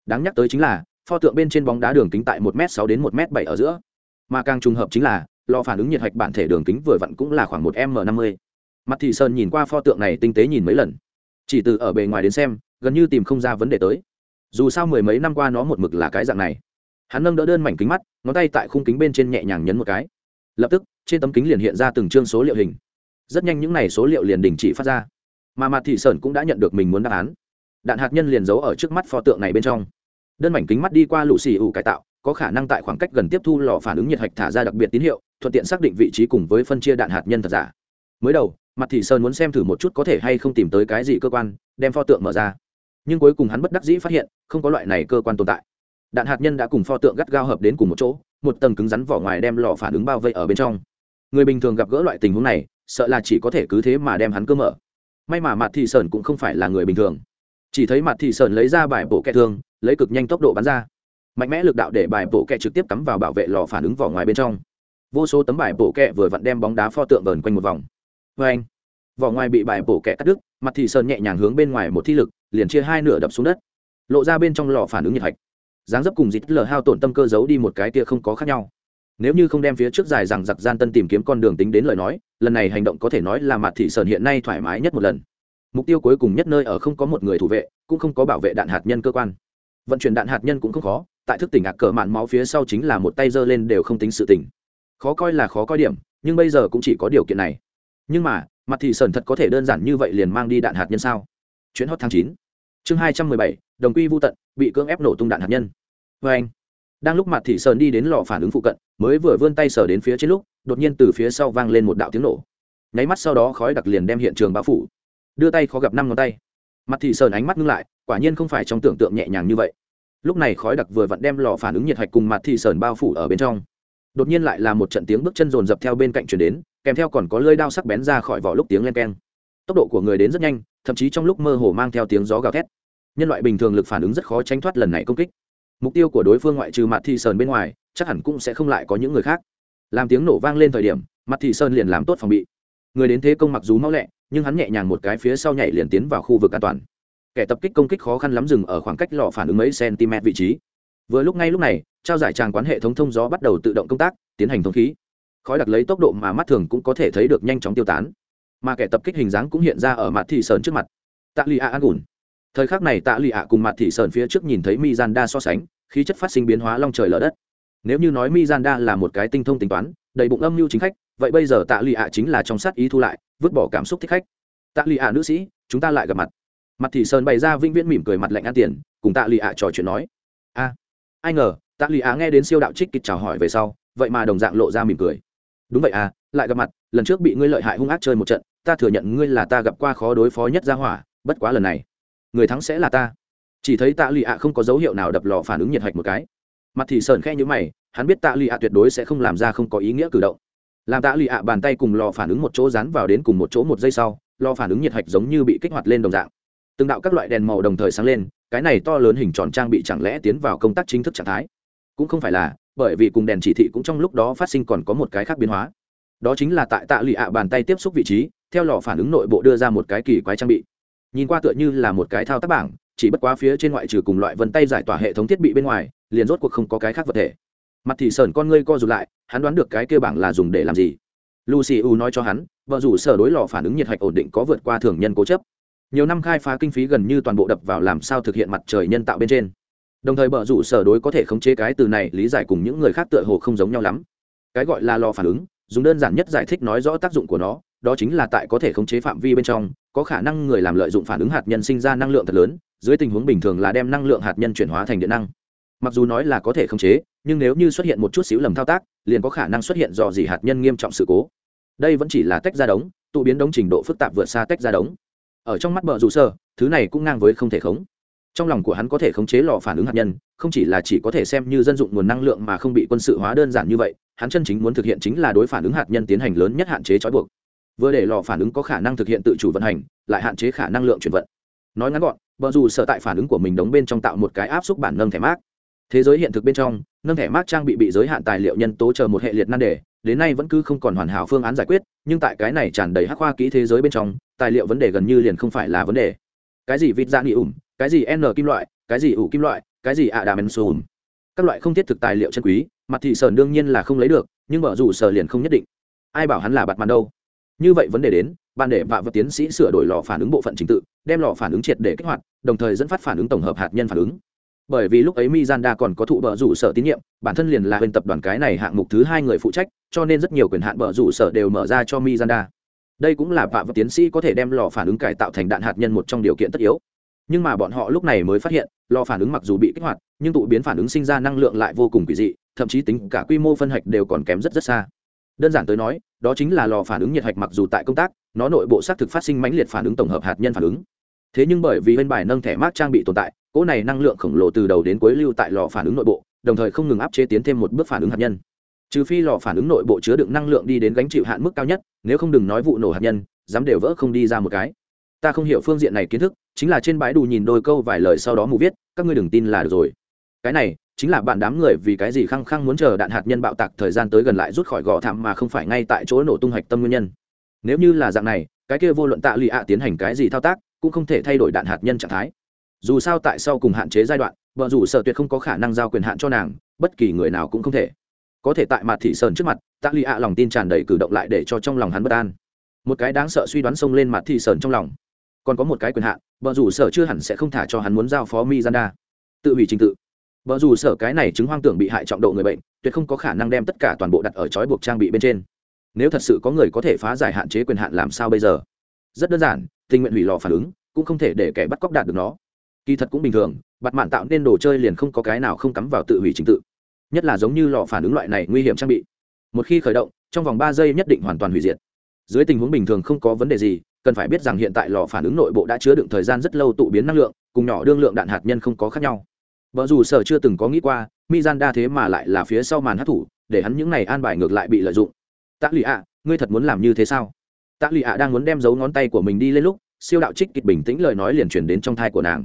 Đáng nhắc tới chính là, pho tượng bên trên bóng đá đường kính tại 1 m 6 đến 1 m 7 ở giữa. Mà càng trùng hợp chính là, lò phản ứng nhiệt hạch bản thể đường kính vừa vặn cũng là khoảng 1m50. mặt thị sơn nhìn qua pho tượng này tinh tế nhìn mấy lần. Chỉ từ ở bề ngoài đến xem, gần như tìm không ra vấn đề tới. Dù sao mười mấy năm qua nó một mực là cái dạng này. Hắn nâng đỡ đơn mảnh kính mắt, ngón tay tại khung kính bên trên nhẹ nhàng nhấn một cái. Lập tức, trên tấm kính liền hiện ra từng chương số liệu hình rất nhanh những n à y số liệu liền đình chỉ phát ra. Mà mặt thị sơn cũng đã nhận được mình muốn đáp án. Đạn hạt nhân liền giấu ở trước mắt pho tượng này bên trong. Đơn mảnh kính mắt đi qua lũ xì ủ cải tạo, có khả năng tại khoảng cách gần tiếp thu lò phản ứng nhiệt hạch thả ra đặc biệt tín hiệu, thuận tiện xác định vị trí cùng với phân chia đạn hạt nhân thật giả. Mới đầu mặt thị sơn muốn xem thử một chút có thể hay không tìm tới cái gì cơ quan, đem pho tượng mở ra. Nhưng cuối cùng hắn bất đắc dĩ phát hiện, không có loại này cơ quan tồn tại. Đạn hạt nhân đã cùng pho tượng gắt gao hợp đến cùng một chỗ, một tầng cứng rắn vỏ ngoài đem lò phản ứng bao vây ở bên trong. Người bình thường gặp gỡ loại tình huống này sợ là chỉ có thể cứ thế mà đem hắn cơ mở. May mà mặt thị sơn cũng không phải là người bình thường. Chỉ thấy mặt thị sơn lấy ra bài bộ kẹ thương, lấy cực nhanh tốc độ bắn ra. Mạnh mẽ lực đạo để bài bộ kẹ trực tiếp cắm vào bảo vệ lò phản ứng vỏ ngoài bên trong. Vô số tấm bài bộ kẹ vừa vặn đem bóng đá pho tượng vờn quanh một vòng. Vê anh, vỏ ngoài bị bài bổ kẹ cắt đứt mặt thị sơn nhẹ nhàng hướng bên ngoài một thi lực, liền chia hai nửa đập xuống đất. Lộ ra bên trong lò phản ứng nhiệt hạch. Dáng dấp cùng dịt lờ hao tổn tâm cơ giấu đi một cái tia không có khác nhau nếu như không đem phía trước dài rằng giặc gian tân tìm kiếm con đường tính đến lời nói, lần này hành động có thể nói là mặt thị sơn hiện nay thoải mái nhất một lần. Mục tiêu cuối cùng nhất nơi ở không có một người thủ vệ, cũng không có bảo vệ đạn hạt nhân cơ quan. Vận chuyển đạn hạt nhân cũng không khó, tại thức tỉnh ạc cờ mạn máu phía sau chính là một tay giơ lên đều không tính sự tỉnh khó coi là khó coi điểm, nhưng bây giờ cũng chỉ có điều kiện này. Nhưng mà mặt thị sơn thật có thể đơn giản như vậy liền mang đi đạn hạt nhân sao? Chuyến hot tháng chín. Chương hai trăm mười bảy, đồng quy vô tận, bị cưỡng ép nổ tung đạn hạt nhân. Vê anh đang lúc mặt thị sơn đi đến lò phản ứng phụ cận, mới vừa vươn tay sờ đến phía trên lúc, đột nhiên từ phía sau vang lên một đạo tiếng nổ. Nháy mắt sau đó khói đặc liền đem hiện trường bao phủ. Đưa tay khó gặp năm ngón tay. Mặt thị sơn ánh mắt ngưng lại, quả nhiên không phải trong tưởng tượng nhẹ nhàng như vậy. Lúc này khói đặc vừa vặn đem lò phản ứng nhiệt hạch cùng mặt thị sơn bao phủ ở bên trong. Đột nhiên lại là một trận tiếng bước chân rồn rập theo bên cạnh chuyển đến, kèm theo còn có lơi đao sắc bén ra khỏi vỏ lúc tiếng len keng. Tốc độ của người đến rất nhanh, thậm chí trong lúc mơ hồ mang theo tiếng gió gào thét. Nhân loại bình thường lực phản ứng rất khó tránh thoát lần này công kích mục tiêu của đối phương ngoại trừ mặt thị sơn bên ngoài, chắc hẳn cũng sẽ không lại có những người khác. Làm tiếng nổ vang lên thời điểm mặt thị sơn liền làm tốt phòng bị. Người đến thế công mặc dù mau lẹ, nhưng hắn nhẹ nhàng một cái phía sau nhảy liền tiến vào khu vực an toàn. Kẻ tập kích công kích khó khăn lắm dừng ở khoảng cách lò phản ứng mấy cm vị trí. Vừa lúc ngay lúc này, trao giải tràng quán hệ thống thông gió bắt đầu tự động công tác, tiến hành thông khí. Khói đặc lấy tốc độ mà mắt thường cũng có thể thấy được nhanh chóng tiêu tán. Mà kẻ tập kích hình dáng cũng hiện ra ở mặt thị sơn trước mặt. Tạ lì a an ủn thời khắc này tạ lì ạ cùng mặt thị sơn phía trước nhìn thấy mi gian đa so sánh, khí chất phát sinh biến hóa long trời lở đất. Nếu như nói mi gian đa là một cái tinh thông tính toán, đầy bụng âm mưu chính khách, vậy bây giờ tạ lì ạ chính là trong sát ý thu lại, vứt bỏ cảm xúc thích khách. Tạ lì ạ nữ sĩ, chúng ta lại gặp mặt. Mặt thị sơn bày ra vĩnh viễn mỉm cười mặt lạnh ăn tiền, cùng tạ lì ạ trò chuyện nói. A, ai ngờ, tạ lì ạ nghe đến siêu đạo trích kịch chào hỏi về sau, vậy mà đồng dạng lộ ra mỉm cười. Đúng vậy à lại gặp mặt, lần trước bị ngươi lợi hại hung ác chơi một trận, ta thừa nhận ngươi là ta gặp qua khó đối phó nhất gia hỏa, bất quá lần này người thắng sẽ là ta. Chỉ thấy tạ lụy ạ không có dấu hiệu nào đập lò phản ứng nhiệt hạch một cái. Mặt thì sờn khe như mày, hắn biết tạ lụy ạ tuyệt đối sẽ không làm ra không có ý nghĩa cử động. Làm tạ lụy ạ bàn tay cùng lò phản ứng một chỗ dán vào đến cùng một chỗ một giây sau, lò phản ứng nhiệt hạch giống như bị kích hoạt lên đồng dạng. Từng đạo các loại đèn màu đồng thời sáng lên, cái này to lớn hình tròn trang bị chẳng lẽ tiến vào công tác chính thức trạng thái? Cũng không phải là, bởi vì cùng đèn chỉ thị cũng trong lúc đó phát sinh còn có một cái khác biến hóa. Đó chính là tại tạ lụy ạ bàn tay tiếp xúc vị trí, theo lò phản ứng nội bộ đưa ra một cái kỳ quái trang bị nhìn qua tựa như là một cái thao tác bảng, chỉ bất quá phía trên ngoại trừ cùng loại vân tay giải tỏa hệ thống thiết bị bên ngoài, liền rốt cuộc không có cái khác vật thể. Mặt thì sờn con ngươi co rụt lại, hắn đoán được cái kia bảng là dùng để làm gì. Lucy u nói cho hắn, vợ rủ sở đối lò phản ứng nhiệt hạch ổn định có vượt qua thường nhân cố chấp. Nhiều năm khai phá kinh phí gần như toàn bộ đập vào làm sao thực hiện mặt trời nhân tạo bên trên. Đồng thời bờ rủ sở đối có thể khống chế cái từ này lý giải cùng những người khác tựa hồ không giống nhau lắm. Cái gọi là lò phản ứng, dùng đơn giản nhất giải thích nói rõ tác dụng của nó đó chính là tại có thể khống chế phạm vi bên trong, có khả năng người làm lợi dụng phản ứng hạt nhân sinh ra năng lượng thật lớn, dưới tình huống bình thường là đem năng lượng hạt nhân chuyển hóa thành điện năng. Mặc dù nói là có thể khống chế, nhưng nếu như xuất hiện một chút xíu lầm thao tác, liền có khả năng xuất hiện dò dỉ hạt nhân nghiêm trọng sự cố. Đây vẫn chỉ là tách ra đống, tụ biến đống trình độ phức tạp vượt xa tách ra đống. Ở trong mắt bờ rủ sơ, thứ này cũng ngang với không thể khống. Trong lòng của hắn có thể khống chế lò phản ứng hạt nhân, không chỉ là chỉ có thể xem như dân dụng nguồn năng lượng mà không bị quân sự hóa đơn giản như vậy, hắn chân chính muốn thực hiện chính là đối phản ứng hạt nhân tiến hành lớn nhất hạn chế trói buộc vừa để lò phản ứng có khả năng thực hiện tự chủ vận hành, lại hạn chế khả năng lượng chuyển vận. Nói ngắn gọn vợ dù sở tại phản ứng của mình đóng bên trong tạo một cái áp suất bản nâng thẻ mát thế giới hiện thực bên trong, nâng thẻ mát trang bị bị giới hạn tài liệu nhân tố chờ một hệ liệt nan đề, đến nay vẫn cứ không còn hoàn hảo phương án giải quyết, nhưng tại cái này tràn đầy hắc khoa kỹ thế giới bên trong, tài liệu vấn đề gần như liền không phải là vấn đề. Cái gì vịt da nghị ủng cái gì n kim loại, cái gì ủ kim loại, cái gì ạ đà men sùm các loại không thiết thực tài liệu chân quý, mặt thị sơn đương nhiên là không lấy được, nhưng mở dù sở liền không nhất định. Ai bảo hắn là bạt màn đâu? Như vậy vấn đề đến, ban để vạ vật tiến sĩ sửa đổi lò phản ứng bộ phận trình tự, đem lò phản ứng triệt để kích hoạt, đồng thời dẫn phát phản ứng tổng hợp hạt nhân phản ứng. Bởi vì lúc ấy mizanda còn có thụ bờ rủ sở tín nhiệm, bản thân liền là bên tập đoàn cái này hạng mục thứ hai người phụ trách, cho nên rất nhiều quyền hạn bờ rủ sở đều mở ra cho mizanda. Đây cũng là vạ vật tiến sĩ có thể đem lò phản ứng cải tạo thành đạn hạt nhân một trong điều kiện tất yếu. Nhưng mà bọn họ lúc này mới phát hiện, lò phản ứng mặc dù bị kích hoạt, nhưng tụ biến phản ứng sinh ra năng lượng lại vô cùng kỳ dị, thậm chí tính cả quy mô phân hạch đều còn kém rất rất xa đơn giản tới nói, đó chính là lò phản ứng nhiệt hạch mặc dù tại công tác, nó nội bộ xác thực phát sinh mãnh liệt phản ứng tổng hợp hạt nhân phản ứng. Thế nhưng bởi vì bên bài nâng thẻ mát trang bị tồn tại, cỗ này năng lượng khổng lồ từ đầu đến cuối lưu tại lò phản ứng nội bộ, đồng thời không ngừng áp chế tiến thêm một bước phản ứng hạt nhân. Trừ phi lò phản ứng nội bộ chứa đựng năng lượng đi đến gánh chịu hạn mức cao nhất, nếu không đừng nói vụ nổ hạt nhân, dám đều vỡ không đi ra một cái. Ta không hiểu phương diện này kiến thức, chính là trên bãi đủ nhìn đôi câu vài lời sau đó mù viết, các ngươi đừng tin là được rồi. Cái này chính là bạn đám người vì cái gì khăng khăng muốn chờ đạn hạt nhân bạo tạc thời gian tới gần lại rút khỏi gò thảm mà không phải ngay tại chỗ nổ tung hạch tâm nguyên nhân. Nếu như là dạng này, cái kia vô luận tạ lụy ạ tiến hành cái gì thao tác, cũng không thể thay đổi đạn hạt nhân trạng thái. Dù sao tại sau cùng hạn chế giai đoạn vợ rủ sở tuyệt không có khả năng giao quyền hạn cho nàng, bất kỳ người nào cũng không thể. Có thể tại mặt thị sơn trước mặt, tạ lụy ạ lòng tin tràn đầy cử động lại để cho trong lòng hắn bất an. Một cái đáng sợ suy đoán xông lên mặt thị sơn trong lòng. Còn có một cái quyền hạn vợ rủ sở chưa hẳn sẽ không thả cho hắn muốn giao phó mi tự hủy trình tự vợ dù sở cái này chứng hoang tưởng bị hại trọng độ người bệnh, tuyệt không có khả năng đem tất cả toàn bộ đặt ở trói buộc trang bị bên trên. Nếu thật sự có người có thể phá giải hạn chế quyền hạn làm sao bây giờ? Rất đơn giản, tình nguyện hủy lò phản ứng, cũng không thể để kẻ bắt cóc đạt được nó. Kỳ thật cũng bình thường bặt mạn tạo nên đồ chơi liền không có cái nào không cắm vào tự hủy trình tự. Nhất là giống như lò phản ứng loại này nguy hiểm trang bị. Một khi khởi động, trong vòng ba giây nhất định hoàn toàn hủy diệt. Dưới tình huống bình thường không có vấn đề gì, cần phải biết rằng hiện tại lò phản ứng nội bộ đã chứa đựng thời gian rất lâu tụ biến năng lượng, cùng nhỏ đương lượng đạn hạt nhân không có khác nhau vợ dù sở chưa từng có nghĩ qua, mizanda thế mà lại là phía sau màn hát thủ, để hắn những ngày an bài ngược lại bị lợi dụng. Tạ lụy ạ ngươi thật muốn làm như thế sao? Tạ lụy ạ đang muốn đem dấu ngón tay của mình đi lên lúc, siêu đạo trích kịch bình tĩnh lời nói liền chuyển đến trong thai của nàng.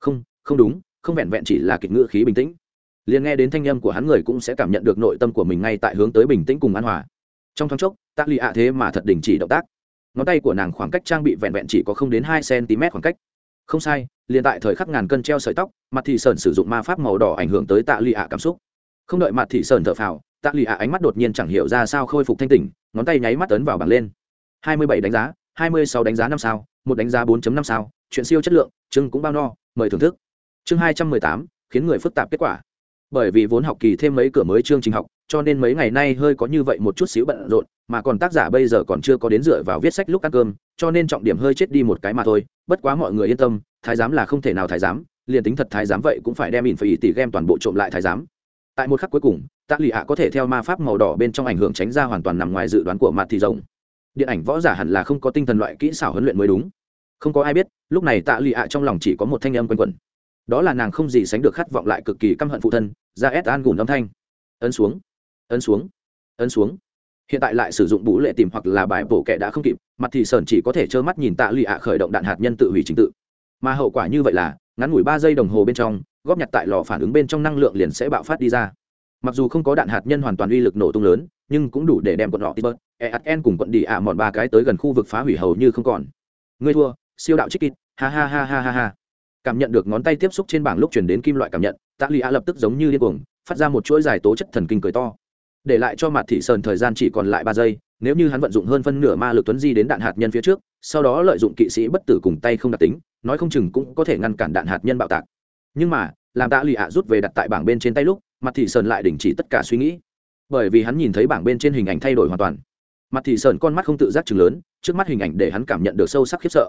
Không không đúng, không vẹn vẹn chỉ là kịch ngữ khí bình tĩnh. Liền nghe đến thanh âm của hắn người cũng sẽ cảm nhận được nội tâm của mình ngay tại hướng tới bình tĩnh cùng an hòa. Trong thoáng chốc tạ lụy ạ thế mà thật đình chỉ động tác. Ngón tay của nàng khoảng cách trang bị vẹn vẹn chỉ có không đến hai cm khoảng cách không sai liền tại thời khắc ngàn cân treo sợi tóc mặt thị sơn sử dụng ma pháp màu đỏ ảnh hưởng tới tạ lụy ạ cảm xúc. Không đợi mặt thị sơn thở phào tạ lụy ạ ánh mắt đột nhiên chẳng hiểu ra sao khôi phục thanh tỉnh ngón tay nháy mắt tấn vào bảng lên. Hai mươi bảy đánh giá 26 đánh giá năm sao một đánh giá 4.5 sao chuyện siêu chất lượng chưng cũng bao no mời thưởng thức. Chương 218, khiến người phức tạp kết quả. Bởi vì vốn học kỳ thêm mấy cửa mới chương trình học cho nên mấy ngày nay hơi có như vậy một chút xíu bận rộn mà còn tác giả bây giờ còn chưa có đến dựa vào viết sách lúc ăn cơm cho nên trọng điểm hơi chết đi một cái mà thôi bất quá mọi người yên tâm, thái giám là không thể nào thái giám, liền tính thật thái giám vậy cũng phải đem in phải ý tỷ game toàn bộ trộm lại thái giám. Tại một khắc cuối cùng, tạ lụy ạ có thể theo ma pháp màu đỏ bên trong ảnh hưởng tránh ra hoàn toàn nằm ngoài dự đoán của mặt thì rồng điện ảnh võ giả hẳn là không có tinh thần loại kỹ xảo huấn luyện mới đúng. Không có ai biết, lúc này tạ lụy ạ trong lòng chỉ có một thanh âm quanh quẩn. Đó là nàng không gì sánh được khát vọng lại cực kỳ căm hận phụ thân, ra ép an gùn âm thanh. Ấn xuống ấn xuống ấn xuống hiện tại lại sử dụng bú lệ tìm hoặc là bài bổ kẻ đã không kịp, mặt thì sờn chỉ có thể trơ mắt nhìn tạ lụy ạ khởi động đạn hạt nhân tự hủy trình tự. Mà hậu quả như vậy là, ngắn ngủi ba giây đồng hồ bên trong, góp nhặt tại lò phản ứng bên trong năng lượng liền sẽ bạo phát đi ra. Mặc dù không có đạn hạt nhân hoàn toàn uy lực nổ tung lớn, nhưng cũng đủ để đem quận lọ tibet eatn cùng quận đi ạ mọn ba cái tới gần khu vực phá hủy hầu như không còn. Ngươi thua, siêu đạo trích kịt ha ha ha ha ha ha. Cảm nhận được ngón tay tiếp xúc trên bảng lúc chuyển đến kim loại cảm nhận, tạ lụy ạ lập tức giống như điên cuồng, phát ra một chuỗi dài tố chất thần kinh cười to để lại cho mặt thị sơn thời gian chỉ còn lại ba giây, nếu như hắn vận dụng hơn phân nửa ma lực tuấn di đến đạn hạt nhân phía trước, sau đó lợi dụng kỵ sĩ bất tử cùng tay không đặc tính, nói không chừng cũng có thể ngăn cản đạn hạt nhân bạo tạc. Nhưng mà, làm tạ lụy ạ rút về đặt tại bảng bên trên tay lúc mặt thị sơn lại đình chỉ tất cả suy nghĩ. Bởi vì hắn nhìn thấy bảng bên trên hình ảnh thay đổi hoàn toàn. Mặt thị sơn con mắt không tự giác chừng lớn, trước mắt hình ảnh để hắn cảm nhận được sâu sắc khiếp sợ.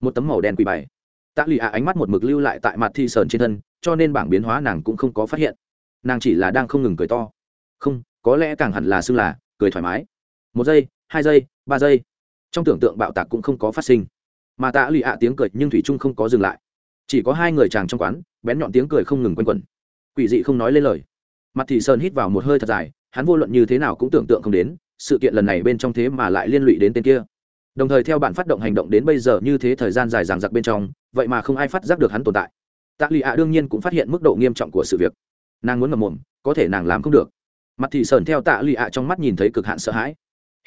Một tấm màu đen quỳ bài. Tạ lụy ạ ánh mắt một mực lưu lại tại mặt thị sơn trên thân, cho nên bảng biến hóa nàng cũng không có phát hiện. Nàng chỉ là đang không ngừng cười to. Không có lẽ càng hẳn là xưng là cười thoải mái. Một giây, hai giây, ba giây. Trong tưởng tượng bạo tạc cũng không có phát sinh. Mà tạ lụy ạ tiếng cười nhưng thủy trung không có dừng lại. Chỉ có hai người chàng trong quán, bén nhọn tiếng cười không ngừng quanh quẩn. Quỷ dị không nói lên lời. Mặt thì sơn hít vào một hơi thật dài, hắn vô luận như thế nào cũng tưởng tượng không đến, sự kiện lần này bên trong thế mà lại liên lụy đến tên kia. Đồng thời theo bạn phát động hành động đến bây giờ như thế thời gian dài dằng dặc bên trong, vậy mà không ai phát giác được hắn tồn tại. Tạ lụy ạ đương nhiên cũng phát hiện mức độ nghiêm trọng của sự việc. Nàng muốn ngầm mồm, có thể nàng làm không được mặt thì sờn theo tạ lụy ạ trong mắt nhìn thấy cực hạn sợ hãi.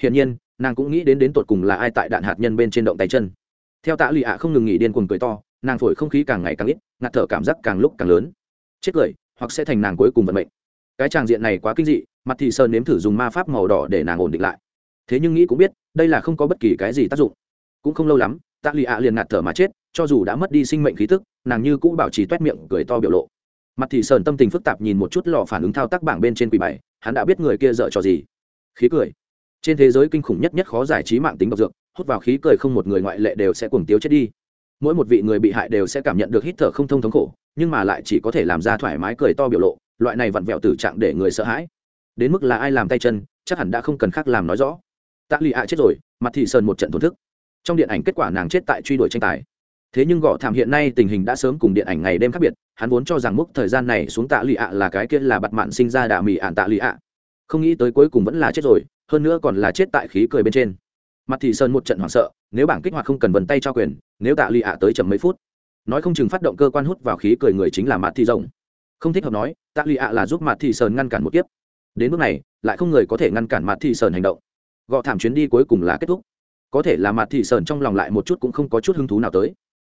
Hiển nhiên, nàng cũng nghĩ đến đến tột cùng là ai tại đạn hạt nhân bên trên động tay chân. Theo tạ lụy ạ không ngừng nghỉ điên cuồng cười to, nàng phổi không khí càng ngày càng ít, ngạt thở cảm giác càng lúc càng lớn. Chết cười, hoặc sẽ thành nàng cuối cùng vận mệnh. Cái tràng diện này quá kinh dị, mặt thì sơn nếm thử dùng ma pháp màu đỏ để nàng ổn định lại. Thế nhưng nghĩ cũng biết, đây là không có bất kỳ cái gì tác dụng. Cũng không lâu lắm, tạ lụy ạ liền ngạt thở mà chết, cho dù đã mất đi sinh mệnh khí tức, nàng như cũng bảo trì t u é t miệng cười to biểu lộ mặt thị sơn tâm tình phức tạp nhìn một chút lò phản ứng thao tác bảng bên trên quỷ bảy hắn đã biết người kia dợ trò gì. Khí cười. Trên thế giới kinh khủng nhất nhất khó giải trí mạng tính độc dược, hút vào khí cười không một người ngoại lệ đều sẽ cuồng tiếu chết đi. Mỗi một vị người bị hại đều sẽ cảm nhận được hít thở không thông thống khổ, nhưng mà lại chỉ có thể làm ra thoải mái cười to biểu lộ, loại này vặn vẹo tử trạng để người sợ hãi. Đến mức là ai làm tay chân, chắc hẳn đã không cần khác làm nói rõ. Tạ lì ạ chết rồi, mặt thị sơn một trận thổn thức. Trong điện ảnh kết quả nàng chết tại truy đuổi tranh tài thế nhưng gõ thảm hiện nay tình hình đã sớm cùng điện ảnh ngày đêm khác biệt, hắn vốn cho rằng mốc thời gian này xuống tạ lụy ạ là cái kia là bặt mạn sinh ra đà mị ạn tạ lụy ạ. Không nghĩ tới cuối cùng vẫn là chết rồi, hơn nữa còn là chết tại khí cười bên trên. Mặt thị sơn một trận hoảng sợ, nếu bảng kích hoạt không cần vần tay cho quyền, nếu tạ lụy ạ tới chậm mấy phút, nói không chừng phát động cơ quan hút vào khí cười người chính là mặt thị rồng. Không thích hợp nói, tạ lụy ạ là giúp mặt thị sơn ngăn cản một kiếp. Đến mức này, lại không người có thể ngăn cản mặt thị sơn hành động. Gọ thảm chuyến đi cuối cùng là kết thúc. Có thể là mặt thị sơn trong lòng lại một chút cũng không có chút hứng thú nào tới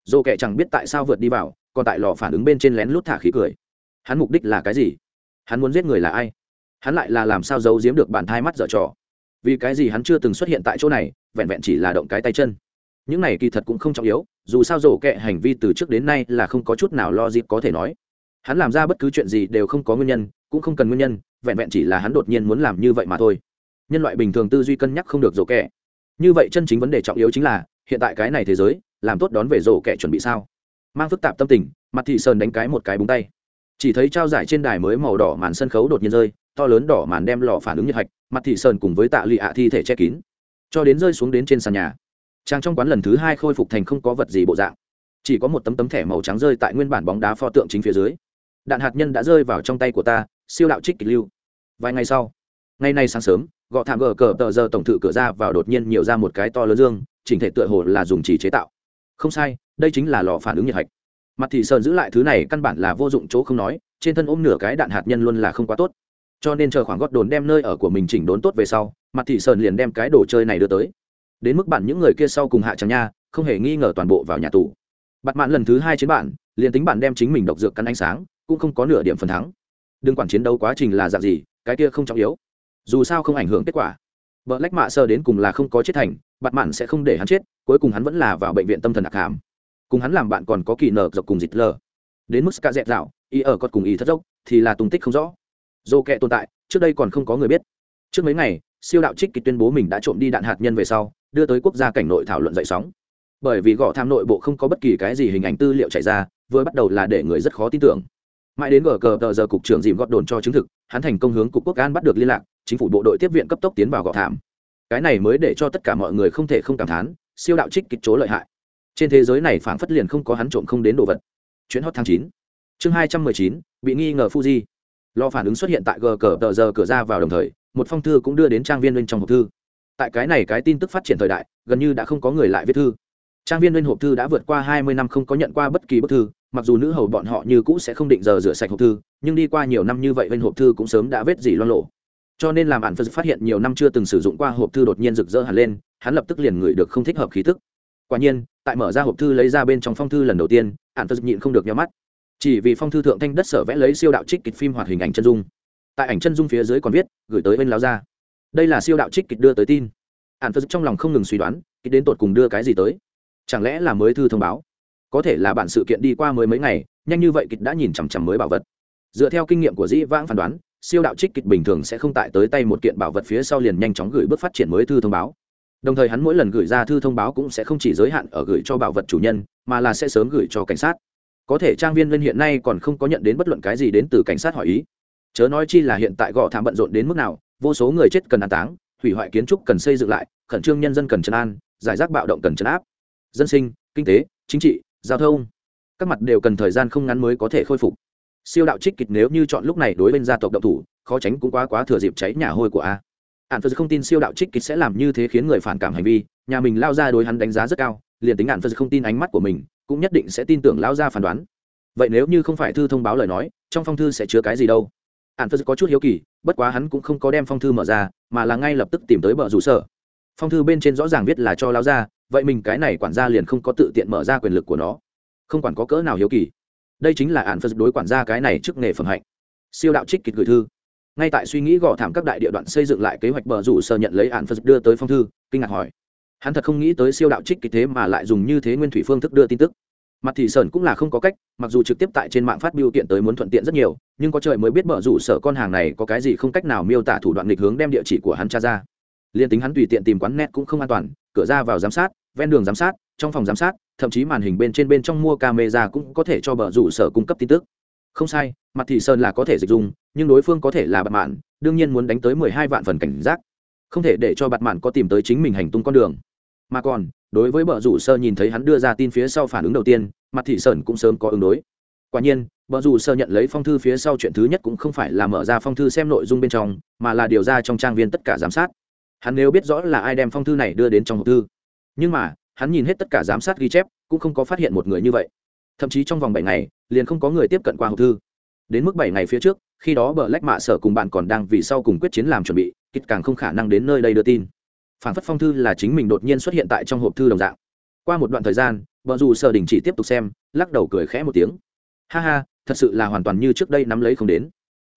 dồ kệ chẳng biết tại sao vượt đi vào, còn tại lò phản ứng bên trên lén lút thả khí cười. Hắn mục đích là cái gì? Hắn muốn giết người là ai? Hắn lại là làm sao giấu giếm được bản thai mắt dở trò? Vì cái gì hắn chưa từng xuất hiện tại chỗ này, vẹn vẹn chỉ là động cái tay chân? Những này kỳ thật cũng không trọng yếu, dù sao rổ kệ hành vi từ trước đến nay là không có chút nào lo dịp có thể nói. Hắn làm ra bất cứ chuyện gì đều không có nguyên nhân, cũng không cần nguyên nhân, vẹn vẹn chỉ là hắn đột nhiên muốn làm như vậy mà thôi. Nhân loại bình thường tư duy cân nhắc không được rổ kệ như vậy chân chính vấn đề trọng yếu chính là hiện tại cái này thế giới, làm tốt đón về rổ kệ chuẩn bị sao? Mang phức tạp tâm tình, mặt thị sơn đánh cái một cái búng tay. Chỉ thấy trao giải trên đài mới màu đỏ màn sân khấu đột nhiên rơi, to lớn đỏ màn đem lò phản ứng nhiệt hạch, mặt thị sơn cùng với tạ lụy ạ thi thể che kín. Cho đến rơi xuống đến trên sàn nhà, trang trong quán lần thứ hai khôi phục thành không có vật gì bộ dạng. Chỉ có một tấm tấm thẻ màu trắng rơi tại nguyên bản bóng đá pho tượng chính phía dưới. Đạn hạt nhân đã rơi vào trong tay của ta, siêu đạo trích kịch lưu. Vài ngày sau, ngày nay sáng sớm, gọ thảm gờ cờ tờ giờ tổng thự cửa ra vào đột nhiên nhiều ra một cái to lớn dương chỉnh thể tựa hồ là dùng chỉ chế tạo. Không sai, đây chính là lò phản ứng nhiệt hạch. Mặt thị sơn giữ lại thứ này căn bản là vô dụng chỗ không nói, trên thân ôm nửa cái đạn hạt nhân luôn là không quá tốt. Cho nên chờ khoảng gót đồn đem nơi ở của mình chỉnh đốn tốt về sau, mặt thị sơn liền đem cái đồ chơi này đưa tới. Đến mức bản những người kia sau cùng hạ tràng nha, không hề nghi ngờ toàn bộ vào nhà tù. Bặt mạn lần thứ hai chiến bản liền tính bản đem chính mình độc dược căn ánh sáng, cũng không có nửa điểm phần thắng. Đừng quản chiến đấu quá trình là dạng gì, cái kia không trọng yếu. Dù sao không ảnh hưởng kết quả. Vợ lách mạ sơ đến cùng là không có chết thành Bạt mạn sẽ không để hắn chết, cuối cùng hắn vẫn là vào bệnh viện tâm thần đặc hàm. Cùng hắn làm bạn còn có kỳ nợ dọc cùng dịch lờ. Đến mức ska dẹp dạo, y ở cọt cùng y thất dốc, thì là tung tích không rõ. Dô kệ tồn tại, trước đây còn không có người biết. Trước mấy ngày, siêu đạo trích kịch tuyên bố mình đã trộm đi đạn hạt nhân về sau, đưa tới quốc gia cảnh nội thảo luận dậy sóng. Bởi vì gõ tham nội bộ không có bất kỳ cái gì hình ảnh tư liệu chạy ra, vừa bắt đầu là để người rất khó tin tưởng. Mãi đến gờ cờ tờ giờ cục trưởng dìm gót đồn cho chứng thực, hắn thành công hướng cục quốc an bắt được liên lạc, chính phủ bộ đội tiếp viện cấp tốc tiến vào gõ thảm cái này mới để cho tất cả mọi người không thể không cảm thán, siêu đạo trích kịch chỗ lợi hại. Trên thế giới này phảng phất liền không có hắn trộm không đến đồ vật. Chuyến hot tháng chín. Chương hai trăm mười chín, bị nghi ngờ fuji. Lo phản ứng xuất hiện tại gờ cờ tờ giờ cửa ra vào đồng thời, một phong thư cũng đưa đến trang viên bên trong hộp thư. Tại cái này cái tin tức phát triển thời đại, gần như đã không có người lại viết thư. Trang viên bên hộp thư đã vượt qua hai mươi năm không có nhận qua bất kỳ bức thư, mặc dù nữ hầu bọn họ như cũ sẽ không định giờ rửa sạch hộp thư, nhưng đi qua nhiều năm như vậy bên hộp thư cũng sớm đã vết gì loan lộ cho nên làm bạn phật phát hiện nhiều năm chưa từng sử dụng qua hộp thư đột nhiên rực rỡ hẳn lên, hắn lập tức liền ngửi được không thích hợp khí tức. Quả nhiên, tại mở ra hộp thư lấy ra bên trong phong thư lần đầu tiên ạn phật nhịn không được nhắm mắt. Chỉ vì phong thư thượng thanh đất sở vẽ lấy siêu đạo trích kịch phim hoạt hình ảnh chân dung. Tại ảnh chân dung phía dưới còn viết, gửi tới bên láo ra đây là siêu đạo trích kịch đưa tới tin. Ạn phật trong lòng không ngừng suy đoán, kịch đến tột cùng đưa cái gì tới? Chẳng lẽ là mới thư thông báo? Có thể là bản sự kiện đi qua mới mấy ngày, nhanh như vậy kịch đã nhìn chằm chằm mới bảo vật. Dựa theo kinh nghiệm của dĩ vãng phán đoán siêu đạo trích kịch bình thường sẽ không tại tới tay một kiện bảo vật phía sau liền nhanh chóng gửi bước phát triển mới thư thông báo. Đồng thời hắn mỗi lần gửi ra thư thông báo cũng sẽ không chỉ giới hạn ở gửi cho bảo vật chủ nhân, mà là sẽ sớm gửi cho cảnh sát. Có thể trang viên lên hiện nay còn không có nhận đến bất luận cái gì đến từ cảnh sát hỏi ý. Chớ nói chi là hiện tại gõ thảm bận rộn đến mức nào, vô số người chết cần an táng, hủy hoại kiến trúc cần xây dựng lại, khẩn trương nhân dân cần trấn an, giải rác bạo động cần trấn áp. Dân sinh, kinh tế, chính trị, giao thông, các mặt đều cần thời gian không ngắn mới có thể khôi phục siêu đạo trích kịch nếu như chọn lúc này đối bên gia tộc động thủ, khó tránh cũng quá quá thừa dịp cháy nhà hôi của a. Ạn phật không tin siêu đạo trích kịch sẽ làm như thế khiến người phản cảm hành vi, nhà mình lao ra đối hắn đánh giá rất cao, liền tính ạn phật không tin ánh mắt của mình, cũng nhất định sẽ tin tưởng lao ra phán đoán. Vậy nếu như không phải thư thông báo lời nói, trong phong thư sẽ chứa cái gì đâu? Ạn phật có chút hiếu kỳ, bất quá hắn cũng không có đem phong thư mở ra, mà là ngay lập tức tìm tới bờ rủ sở. Phong thư bên trên rõ ràng viết là cho lao ra, vậy mình cái này quản gia liền không có tự tiện mở ra quyền lực của nó. Không quản có cỡ nào hiếu kỳ đây chính là ạn phật đối quản gia cái này trước nghề phẩm hạnh. Siêu đạo trích kịch gửi thư. Ngay tại suy nghĩ gõ thảm các đại địa đoạn xây dựng lại kế hoạch bờ rủ sờ nhận lấy ạn phật đưa tới phong thư, kinh ngạc hỏi. Hắn thật không nghĩ tới siêu đạo trích kịch thế mà lại dùng như thế nguyên thủy phương thức đưa tin tức. Mặt thì sơn cũng là không có cách, mặc dù trực tiếp tại trên mạng phát biểu kiện tới muốn thuận tiện rất nhiều, nhưng có trời mới biết bờ rủ sở con hàng này có cái gì không cách nào miêu tả thủ đoạn nghịch hướng đem địa chỉ của hắn tra ra. Liên tính hắn tùy tiện tìm quán net cũng không an toàn, cửa ra vào giám sát ven đường giám sát, trong phòng giám sát, thậm chí màn hình bên trên bên trong mua camera cũng có thể cho bờ rủ sở cung cấp tin tức. Không sai, mặt thị sơn là có thể dịch dùng nhưng đối phương có thể là bạt mạn, đương nhiên muốn đánh tới mười hai vạn phần cảnh giác. Không thể để cho bạt mạn có tìm tới chính mình hành tung con đường. Mà còn, đối với bờ rủ sơ nhìn thấy hắn đưa ra tin phía sau phản ứng đầu tiên, mặt thị sơn cũng sớm có ứng đối. Quả nhiên, bờ rủ sơ nhận lấy phong thư phía sau chuyện thứ nhất cũng không phải là mở ra phong thư xem nội dung bên trong, mà là điều ra trong trang viên tất cả giám sát. Hắn nếu biết rõ là ai đem phong thư này đưa đến trong hộp thư nhưng mà, hắn nhìn hết tất cả giám sát ghi chép, cũng không có phát hiện một người như vậy. Thậm chí trong vòng bảy ngày, liền không có người tiếp cận qua hộp thư. Đến mức bảy ngày phía trước, khi đó bờ lách mạ sở cùng bạn còn đang vì sau cùng quyết chiến làm chuẩn bị kịch càng không khả năng đến nơi đây đưa tin. Phản phất phong thư là chính mình đột nhiên xuất hiện tại trong hộp thư đồng dạng. Qua một đoạn thời gian vợ dù sở đình chỉ tiếp tục xem, lắc đầu cười khẽ một tiếng. Ha ha, thật sự là hoàn toàn như trước đây nắm lấy không đến.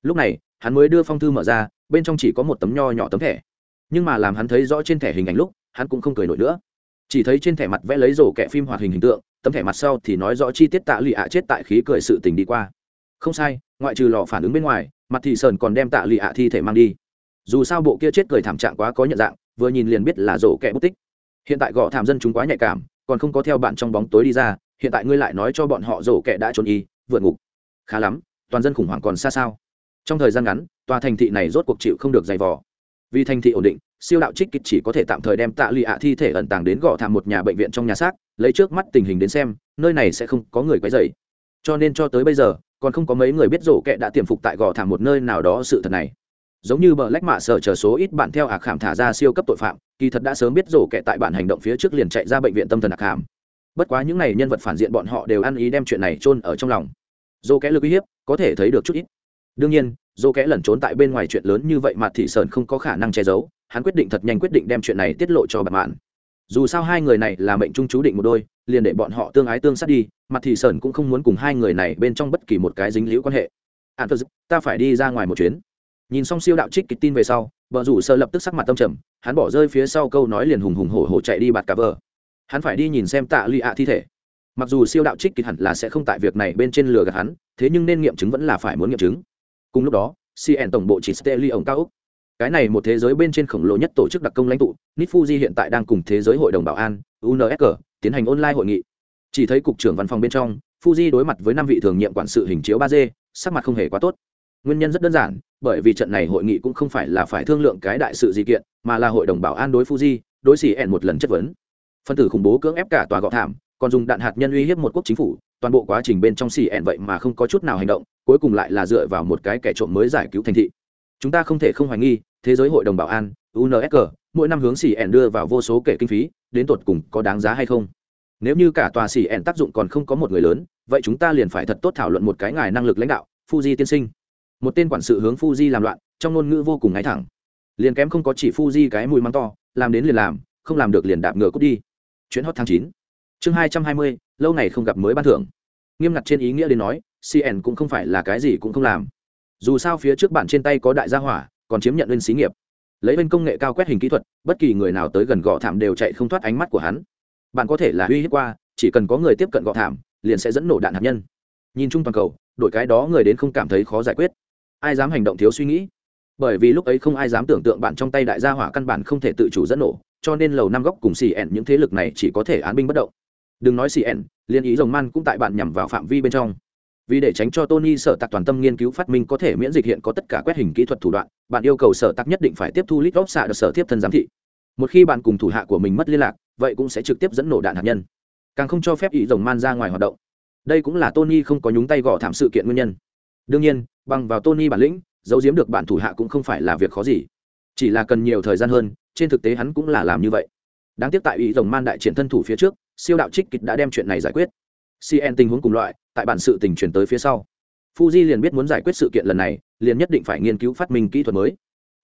Lúc này, hắn mới đưa phong thư mở ra, bên trong chỉ có một tấm nho nhỏ tấm thẻ. Nhưng mà làm hắn thấy rõ trên thẻ hình ảnh lúc, hắn cũng không cười nổi nữa chỉ thấy trên thẻ mặt vẽ lấy rổ kẹ phim hoạt hình hình tượng, tấm thẻ mặt sau thì nói rõ chi tiết tạ lụy ạ chết tại khí cười sự tình đi qua. Không sai, ngoại trừ lò phản ứng bên ngoài, mặt thị sơn còn đem tạ lụy ạ thi thể mang đi. Dù sao bộ kia chết cười thảm trạng quá có nhận dạng, vừa nhìn liền biết là rổ kẹ bút tích. Hiện tại gõ thảm dân chúng quá nhạy cảm, còn không có theo bạn trong bóng tối đi ra, hiện tại ngươi lại nói cho bọn họ rổ kẹ đã trốn y, vượt ngục. Khá lắm, toàn dân khủng hoảng còn xa sao. Trong thời gian ngắn, tòa thành thị này rốt cuộc chịu không được dày vò. Vì thành thị ổn định siêu đạo trích kịch chỉ có thể tạm thời đem tạ lụy ạ thi thể ẩn tàng đến gõ thảm một nhà bệnh viện trong nhà xác, lấy trước mắt tình hình đến xem, nơi này sẽ không có người quấy dày cho nên cho tới bây giờ, còn không có mấy người biết rổ kẹ đã tiềm phục tại gò thảm một nơi nào đó sự thật này. Giống như bờ lách mạ sở chờ số ít bạn theo ạc khảm thả ra siêu cấp tội phạm, kỳ thật đã sớm biết rổ kẹ tại bản hành động phía trước liền chạy ra bệnh viện tâm thần ạc khảm. Bất quá những n à y nhân vật phản diện bọn họ đều ăn ý đem chuyện này chôn ở trong lòng. Rổ kẽ lực uy hiếp, có thể thấy được chút ít. Đương nhiên, rổ kẽ lẩn trốn tại bên ngoài chuyện lớn như vậy mà thị sơn không có khả năng che giấu hắn quyết định thật nhanh quyết định đem chuyện này tiết lộ cho bạn mạn. Dù sao hai người này là mệnh trung chú định một đôi, liền để bọn họ tương ái tương sát đi mặt thì sởn cũng không muốn cùng hai người này bên trong bất kỳ một cái dính liễu quan hệ. Ạn phật ta phải đi ra ngoài một chuyến. Nhìn xong siêu đạo trích kịch tin về sau, vợ rủ sơ lập tức sắc mặt tâm trầm, hắn bỏ rơi phía sau câu nói liền hùng hùng hổ hổ chạy đi bạt cả vợ. Hắn phải đi nhìn xem tạ lụy ạ thi thể. Mặc dù siêu đạo trích kịch hẳn là sẽ không tại việc này bên trên lừa gạt hắn, thế nhưng nên nghiệm chứng vẫn là phải muốn nghiệm chứng. Cùng lúc đó cn tổng bộ chỉ steli ổng cao úc cái này một thế giới bên trên khổng lồ nhất tổ chức đặc công lãnh tụ nít fuji hiện tại đang cùng thế giới hội đồng bảo an unsg tiến hành online hội nghị. Chỉ thấy cục trưởng văn phòng bên trong, fuji đối mặt với năm vị thường nhiệm quản sự hình chiếu ba d, sắc mặt không hề quá tốt. Nguyên nhân rất đơn giản, bởi vì trận này hội nghị cũng không phải là phải thương lượng cái đại sự gì kiện, mà là hội đồng bảo an đối fuji, đối xì ẹn một lần chất vấn. Phân tử khủng bố cưỡng ép cả tòa gọ thảm, còn dùng đạn hạt nhân uy hiếp một quốc chính phủ, toàn bộ quá trình bên trong xì ẹn vậy mà không có chút nào hành động, cuối cùng lại là dựa vào một cái kẻ trộm mới giải cứu thành thị. Chúng ta không thể không hoài nghi thế giới hội đồng bảo an unsg mỗi năm hướng xỉ ẻn đưa vào vô số kể kinh phí, đến tột cùng có đáng giá hay không? Nếu như cả tòa xỉ ẻn tác dụng còn không có một người lớn, vậy chúng ta liền phải thật tốt thảo luận một cái ngài năng lực lãnh đạo, fuji tiên sinh. Một tên quản sự hướng fuji làm loạn, trong ngôn ngữ vô cùng ngay thẳng. Liền kém không có chỉ fuji cái mùi mắng to, làm đến liền làm, không làm được liền đạp ngựa cút đi. Chuyến hot tháng chín. Chương hai trăm hai mươi, lâu ngày không gặp mới ban thưởng. Nghiêm ngặt trên ý nghĩa đến nói cn cũng không phải là cái gì cũng không làm. Dù sao phía trước bạn trên tay có đại gia hỏa còn chiếm nhận lên xí nghiệp. Lấy bên công nghệ cao quét hình kỹ thuật, bất kỳ người nào tới gần gõ thảm đều chạy không thoát ánh mắt của hắn. Bạn có thể là uy hiếp qua, chỉ cần có người tiếp cận gõ thảm, liền sẽ dẫn nổ đạn hạt nhân. Nhìn chung toàn cầu đội cái đó người đến không cảm thấy khó giải quyết. Ai dám hành động thiếu suy nghĩ? Bởi vì lúc ấy không ai dám tưởng tượng bạn trong tay đại gia hỏa căn bản không thể tự chủ dẫn nổ, cho nên lầu năm góc cùng xì ẹn những thế lực này chỉ có thể án binh bất động. Đừng nói xì ẹn liên ý rồng man cũng tại bạn nhằm vào phạm vi bên trong vì để tránh cho tony sở tạc toàn tâm nghiên cứu phát minh có thể miễn dịch hiện có tất cả quét hình kỹ thuật thủ đoạn, bạn yêu cầu sở tạc nhất định phải tiếp thu lít góp xạ được sở tiếp thân giám thị. Một khi bạn cùng thủ hạ của mình mất liên lạc, vậy cũng sẽ trực tiếp dẫn nổ đạn hạt nhân. Càng không cho phép ý rồng man ra ngoài hoạt động. Đây cũng là tony không có nhúng tay gõ thảm sự kiện nguyên nhân. Đương nhiên, bằng vào tony bản lĩnh, giấu giếm được bạn thủ hạ cũng không phải là việc khó gì. Chỉ là cần nhiều thời gian hơn, trên thực tế hắn cũng là làm như vậy. Đáng tiếc tại ý rồng man đại triển thân thủ phía trước, siêu đạo trích kịch đã đem chuyện này giải quyết cn tình huống cùng loại, tại bản sự tình chuyển tới phía sau. Fuji liền biết muốn giải quyết sự kiện lần này, liền nhất định phải nghiên cứu phát minh kỹ thuật mới.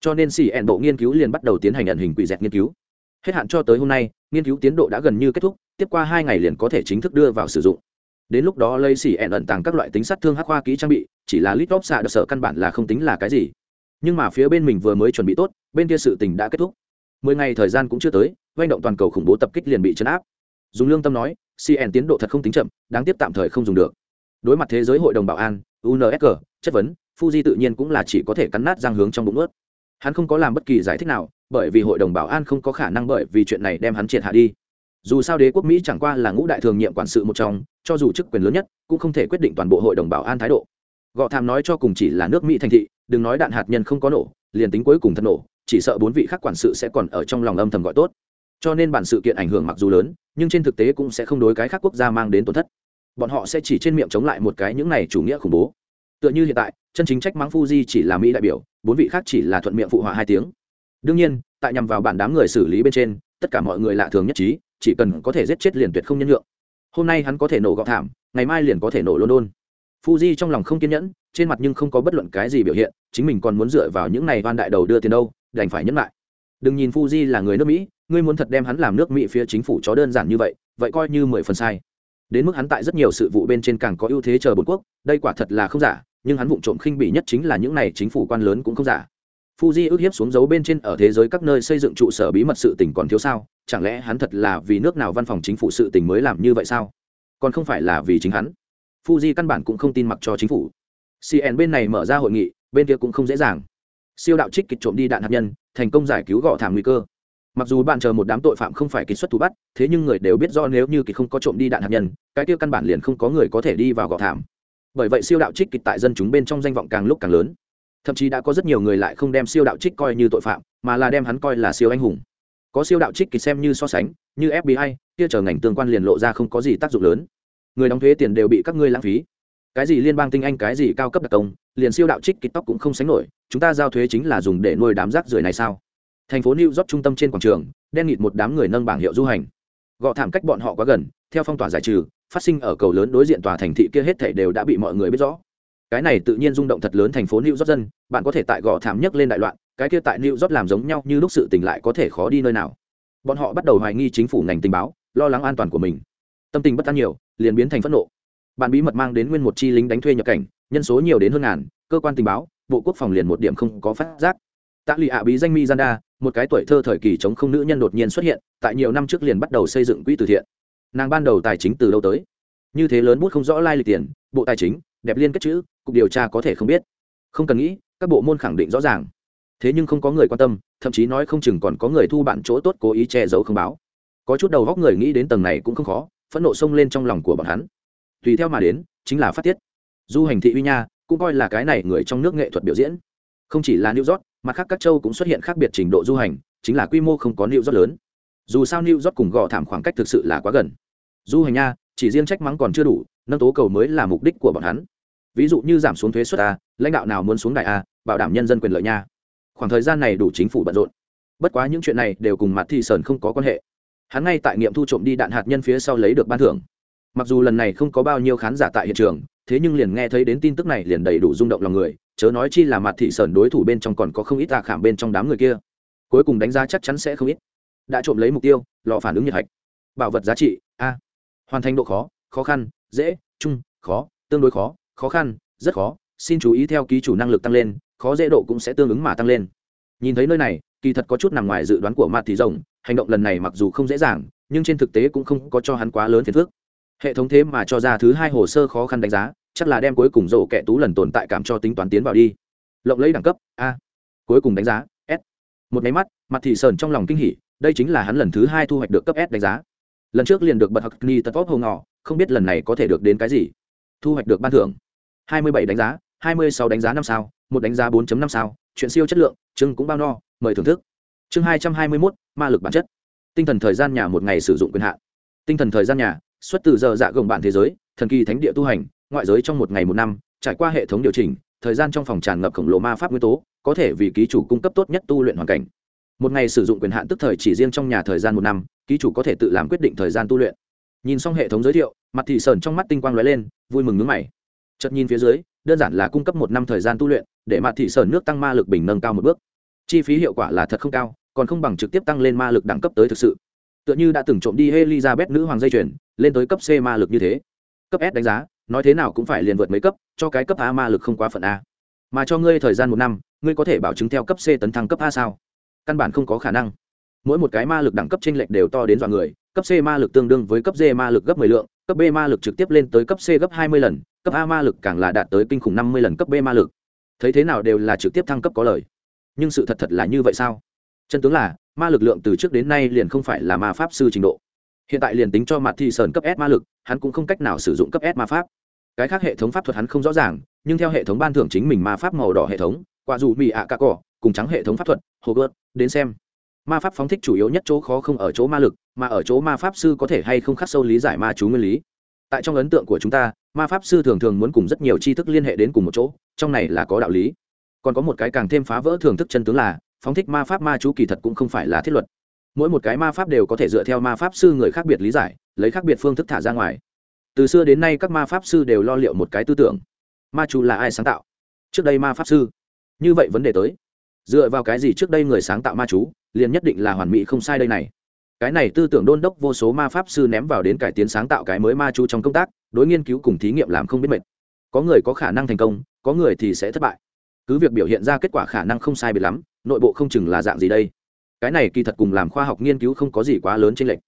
Cho nên cn bộ nghiên cứu liền bắt đầu tiến hành nhận hình quỷ dẹt nghiên cứu. Hết hạn cho tới hôm nay, nghiên cứu tiến độ đã gần như kết thúc, tiếp qua hai ngày liền có thể chính thức đưa vào sử dụng. Đến lúc đó lây xỉ ẩn tàng các loại tính sát thương hắc hoa kỹ trang bị, chỉ là lít top xạ được sở căn bản là không tính là cái gì. Nhưng mà phía bên mình vừa mới chuẩn bị tốt, bên kia sự tình đã kết thúc. Mười ngày thời gian cũng chưa tới doanh động toàn cầu khủng bố tập kích liền bị chấn áp. Dùng lương tâm nói cn tiến độ thật không tính chậm, đáng tiếc tạm thời không dùng được. Đối mặt thế giới hội đồng bảo an unsg chất vấn, fuji tự nhiên cũng là chỉ có thể cắn nát răng hướng trong bụng ướt hắn không có làm bất kỳ giải thích nào, bởi vì hội đồng bảo an không có khả năng bởi vì chuyện này đem hắn triệt hạ đi. Dù sao đế quốc mỹ chẳng qua là ngũ đại thường nhiệm quản sự một trong, cho dù chức quyền lớn nhất, cũng không thể quyết định toàn bộ hội đồng bảo an thái độ. Gọ thàm nói cho cùng chỉ là nước mỹ thành thị, đừng nói đạn hạt nhân không có nổ, liền tính cuối cùng thật nổ, chỉ sợ bốn vị khác quản sự sẽ còn ở trong lòng âm thầm gọi tốt. Cho nên bản sự kiện ảnh hưởng mặc dù lớn nhưng trên thực tế cũng sẽ không đối cái khác quốc gia mang đến tổn thất. Bọn họ sẽ chỉ trên miệng chống lại một cái những này chủ nghĩa khủng bố. Tựa như hiện tại, chân chính trách mắng fuji chỉ là mỹ đại biểu, bốn vị khác chỉ là thuận miệng phụ họa hai tiếng. Đương nhiên, tại nhằm vào bản đám người xử lý bên trên, tất cả mọi người lạ thường nhất trí, chỉ cần có thể giết chết liền tuyệt không nhân nhượng. hôm nay hắn có thể nổ gọ thảm, ngày mai liền có thể nổ london. Fuji trong lòng không kiên nhẫn, trên mặt nhưng không có bất luận cái gì biểu hiện, chính mình còn muốn dựa vào những này van đại đầu đưa tiền đâu, đành phải nhẫn lại. Đừng nhìn fuji là người nước mỹ ngươi muốn thật đem hắn làm nước mỹ phía chính phủ chó đơn giản như vậy vậy coi như mười phần sai đến mức hắn tại rất nhiều sự vụ bên trên càng có ưu thế chờ bốn quốc đây quả thật là không giả nhưng hắn vụ trộm khinh bỉ nhất chính là những này chính phủ quan lớn cũng không giả Fuji ước hiếp xuống dấu bên trên ở thế giới các nơi xây dựng trụ sở bí mật sự tình còn thiếu sao? Chẳng lẽ hắn thật là vì nước nào văn phòng chính phủ sự tình mới làm như vậy sao? Còn không phải là vì chính hắn. Fuji căn bản cũng không tin mặc cho chính phủ. CN bên này mở ra hội nghị, bên kia cũng không dễ dàng. Siêu đạo trích kịch trộm đi đạn hạt nhân, thành công giải cứu gọ thảm nguy cơ. Mặc dù bạn chờ một đám tội phạm không phải kỳ xuất thủ bắt, thế nhưng người đều biết do nếu như kỳ không có trộm đi đạn hạt nhân, cái kia căn bản liền không có người có thể đi vào gọ thảm. Bởi vậy siêu đạo trích kịch tại dân chúng bên trong danh vọng càng lúc càng lớn. Thậm chí đã có rất nhiều người lại không đem siêu đạo trích coi như tội phạm mà là đem hắn coi là siêu anh hùng. Có siêu đạo trích kịch xem như so sánh như fbi kia chờ ngành tương quan liền lộ ra không có gì tác dụng lớn. Người đóng thuế tiền đều bị các ngươi lãng phí. Cái gì liên bang tinh anh cái gì cao cấp đặc công liền siêu đạo trích kịch tóc cũng không sánh nổi chúng ta giao thuế chính là dùng để nuôi đám rác rưởi này sao? Thành phố new york trung tâm trên quảng trường, đen nghịt một đám người nâng bảng hiệu du hành. Gọ thảm cách bọn họ quá gần, theo phong tỏa giải trừ, phát sinh ở cầu lớn đối diện tòa thành thị kia hết thảy đều đã bị mọi người biết rõ. Cái này tự nhiên rung động thật lớn thành phố new york dân, bạn có thể tại gò thảm nhất lên đại loạn, cái kia tại new york làm giống nhau như lúc sự tình lại có thể khó đi nơi nào. Bọn họ bắt đầu hoài nghi chính phủ ngành tình báo, lo lắng an toàn của mình. Tâm tình bất an nhiều, liền biến thành phẫn nộ. Bạn bí mật mang đến nguyên một chi lính đánh thuê nhập cảnh, nhân số nhiều đến hơn ngàn, cơ quan tình báo, bộ quốc phòng liền một điểm không có phát giác tạ lụy ạ bí danh mi gian một cái tuổi thơ thời kỳ chống không nữ nhân đột nhiên xuất hiện, tại nhiều năm trước liền bắt đầu xây dựng quỹ từ thiện. Nàng ban đầu tài chính từ đâu tới. Như thế lớn bút không rõ lai lịch tiền, bộ tài chính, đẹp liên kết chữ, cục điều tra có thể không biết. Không cần nghĩ, các bộ môn khẳng định rõ ràng. Thế nhưng không có người quan tâm, thậm chí nói không chừng còn có người thu bạn chỗ tốt cố ý che giấu không báo. Có chút đầu góc người nghĩ đến tầng này cũng không khó, phẫn nộ xông lên trong lòng của bọn hắn. Tùy theo mà đến, chính là phát tiết. Du hành thị uy nha, cũng coi là cái này người trong nước nghệ thuật biểu diễn. Không chỉ là new york mặt khác các châu cũng xuất hiện khác biệt trình độ du hành, chính là quy mô không có new york lớn. Dù sao new york cùng gò thảm khoảng cách thực sự là quá gần. Du hành nha, chỉ riêng trách mắng còn chưa đủ, nâng tố cầu mới là mục đích của bọn hắn. Ví dụ như giảm xuống thuế suất a, lãnh đạo nào muốn xuống đại a, bảo đảm nhân dân quyền lợi nha. Khoảng thời gian này đủ chính phủ bận rộn. Bất quá những chuyện này đều cùng mặt thị sơn không có quan hệ. Hắn ngay tại nghiệm thu trộm đi đạn hạt nhân phía sau lấy được ban thưởng. Mặc dù lần này không có bao nhiêu khán giả tại hiện trường, thế nhưng liền nghe thấy đến tin tức này liền đầy đủ rung động lòng người chớ nói chi là mặt thị sơn đối thủ bên trong còn có không ít tạ khảm bên trong đám người kia. Cuối cùng đánh giá chắc chắn sẽ không ít. Đã trộm lấy mục tiêu, lò phản ứng nhiệt hạch. Bảo vật giá trị, a. Hoàn thành độ khó khó khăn, dễ, chung, khó, tương đối khó khó khăn, rất khó. Xin chú ý theo ký chủ năng lực tăng lên, khó dễ độ cũng sẽ tương ứng mà tăng lên. Nhìn thấy nơi này, kỳ thật có chút nằm ngoài dự đoán của mặt thị rồng, hành động lần này mặc dù không dễ dàng, nhưng trên thực tế cũng không có cho hắn quá lớn phiền phức. Hệ thống thế mà cho ra thứ hai hồ sơ khó khăn đánh giá chắc là đem cuối cùng rổ kẻ tú lần tồn tại cảm cho tính toán tiến vào đi. Lộng lấy đẳng cấp, a. Cuối cùng đánh giá, s. Một máy mắt, mặt thị sờn trong lòng kinh hỉ, đây chính là hắn lần thứ hai thu hoạch được cấp s đánh giá. Lần trước liền được bật hặc ni tật vóp hồ ngỏ không biết lần này có thể được đến cái gì. Thu hoạch được ban thưởng, hai mươi bảy đánh giá, hai mươi sáu đánh giá năm sao, một đánh giá 4 năm sao, chuyện siêu chất lượng, chương cũng bao no, mời thưởng thức. Chương hai trăm hai mươi mốt, ma lực bản chất. Tinh thần thời gian nhà một ngày sử dụng quyền hạn. Tinh thần thời gian nhà, xuất từ giờ dạ gồng bạn thế giới, thần kỳ thánh địa tu hành ngoại giới trong một ngày một năm, trải qua hệ thống điều chỉnh, thời gian trong phòng tràn ngập khổng lồ ma pháp nguyên tố, có thể vì ký chủ cung cấp tốt nhất tu luyện hoàn cảnh. Một ngày sử dụng quyền hạn tức thời chỉ riêng trong nhà thời gian một năm, ký chủ có thể tự làm quyết định thời gian tu luyện. Nhìn xong hệ thống giới thiệu, mặt thị sờn trong mắt tinh quang lóe lên, vui mừng nước mày. Chợt nhìn phía dưới, đơn giản là cung cấp một năm thời gian tu luyện, để mặt thị sờn nước tăng ma lực bình nâng cao một bước. Chi phí hiệu quả là thật không cao, còn không bằng trực tiếp tăng lên ma lực đẳng cấp tới thực sự. Tựa như đã từng trộm đi elizabeth nữ hoàng dây chuyển lên tới cấp c ma lực như thế. Cấp s đánh giá nói thế nào cũng phải liền vượt mấy cấp, cho cái cấp a ma lực không quá phận a. Mà cho ngươi thời gian một năm, ngươi có thể bảo chứng theo cấp c tấn thăng cấp a sao? Căn bản không có khả năng. Mỗi một cái ma lực đẳng cấp tranh lệch đều to đến dọa người, cấp c ma lực tương đương với cấp d ma lực gấp 10 lượng, cấp b ma lực trực tiếp lên tới cấp c gấp 20 lần, cấp a ma lực càng là đạt tới kinh khủng 50 lần cấp b ma lực. Thấy thế nào đều là trực tiếp thăng cấp có lời. Nhưng sự thật thật là như vậy sao? Chân tướng là, ma lực lượng từ trước đến nay liền không phải là ma pháp sư trình độ hiện tại liền tính cho mặt thì sờn cấp s ma lực, hắn cũng không cách nào sử dụng cấp s ma pháp. Cái khác hệ thống pháp thuật hắn không rõ ràng, nhưng theo hệ thống ban thưởng chính mình ma pháp màu đỏ hệ thống, quả dù bị ạ à cỏ, cùng trắng hệ thống pháp thuật hồ gớt đến xem. Ma pháp phóng thích chủ yếu nhất chỗ khó không ở chỗ ma lực, mà ở chỗ ma pháp sư có thể hay không khắc sâu lý giải ma chú nguyên lý. Tại trong ấn tượng của chúng ta, ma pháp sư thường thường muốn cùng rất nhiều tri thức liên hệ đến cùng một chỗ, trong này là có đạo lý. Còn có một cái càng thêm phá vỡ thường thức chân tướng là, phóng thích ma pháp ma chú kỳ thật cũng không phải là thiết luật mỗi một cái ma pháp đều có thể dựa theo ma pháp sư người khác biệt lý giải, lấy khác biệt phương thức thả ra ngoài. Từ xưa đến nay các ma pháp sư đều lo liệu một cái tư tưởng. Ma chú là ai sáng tạo? Trước đây ma pháp sư. Như vậy vấn đề tới. Dựa vào cái gì trước đây người sáng tạo ma chú, liền nhất định là hoàn mỹ không sai đây này. Cái này tư tưởng đôn đốc vô số ma pháp sư ném vào đến cải tiến sáng tạo cái mới ma chú trong công tác, đối nghiên cứu cùng thí nghiệm làm không biết mệt. Có người có khả năng thành công, có người thì sẽ thất bại. Cứ việc biểu hiện ra kết quả khả năng không sai biệt lắm, nội bộ không chừng là dạng gì đây cái này kỳ thật cùng làm khoa học nghiên cứu không có gì quá lớn trên lệch.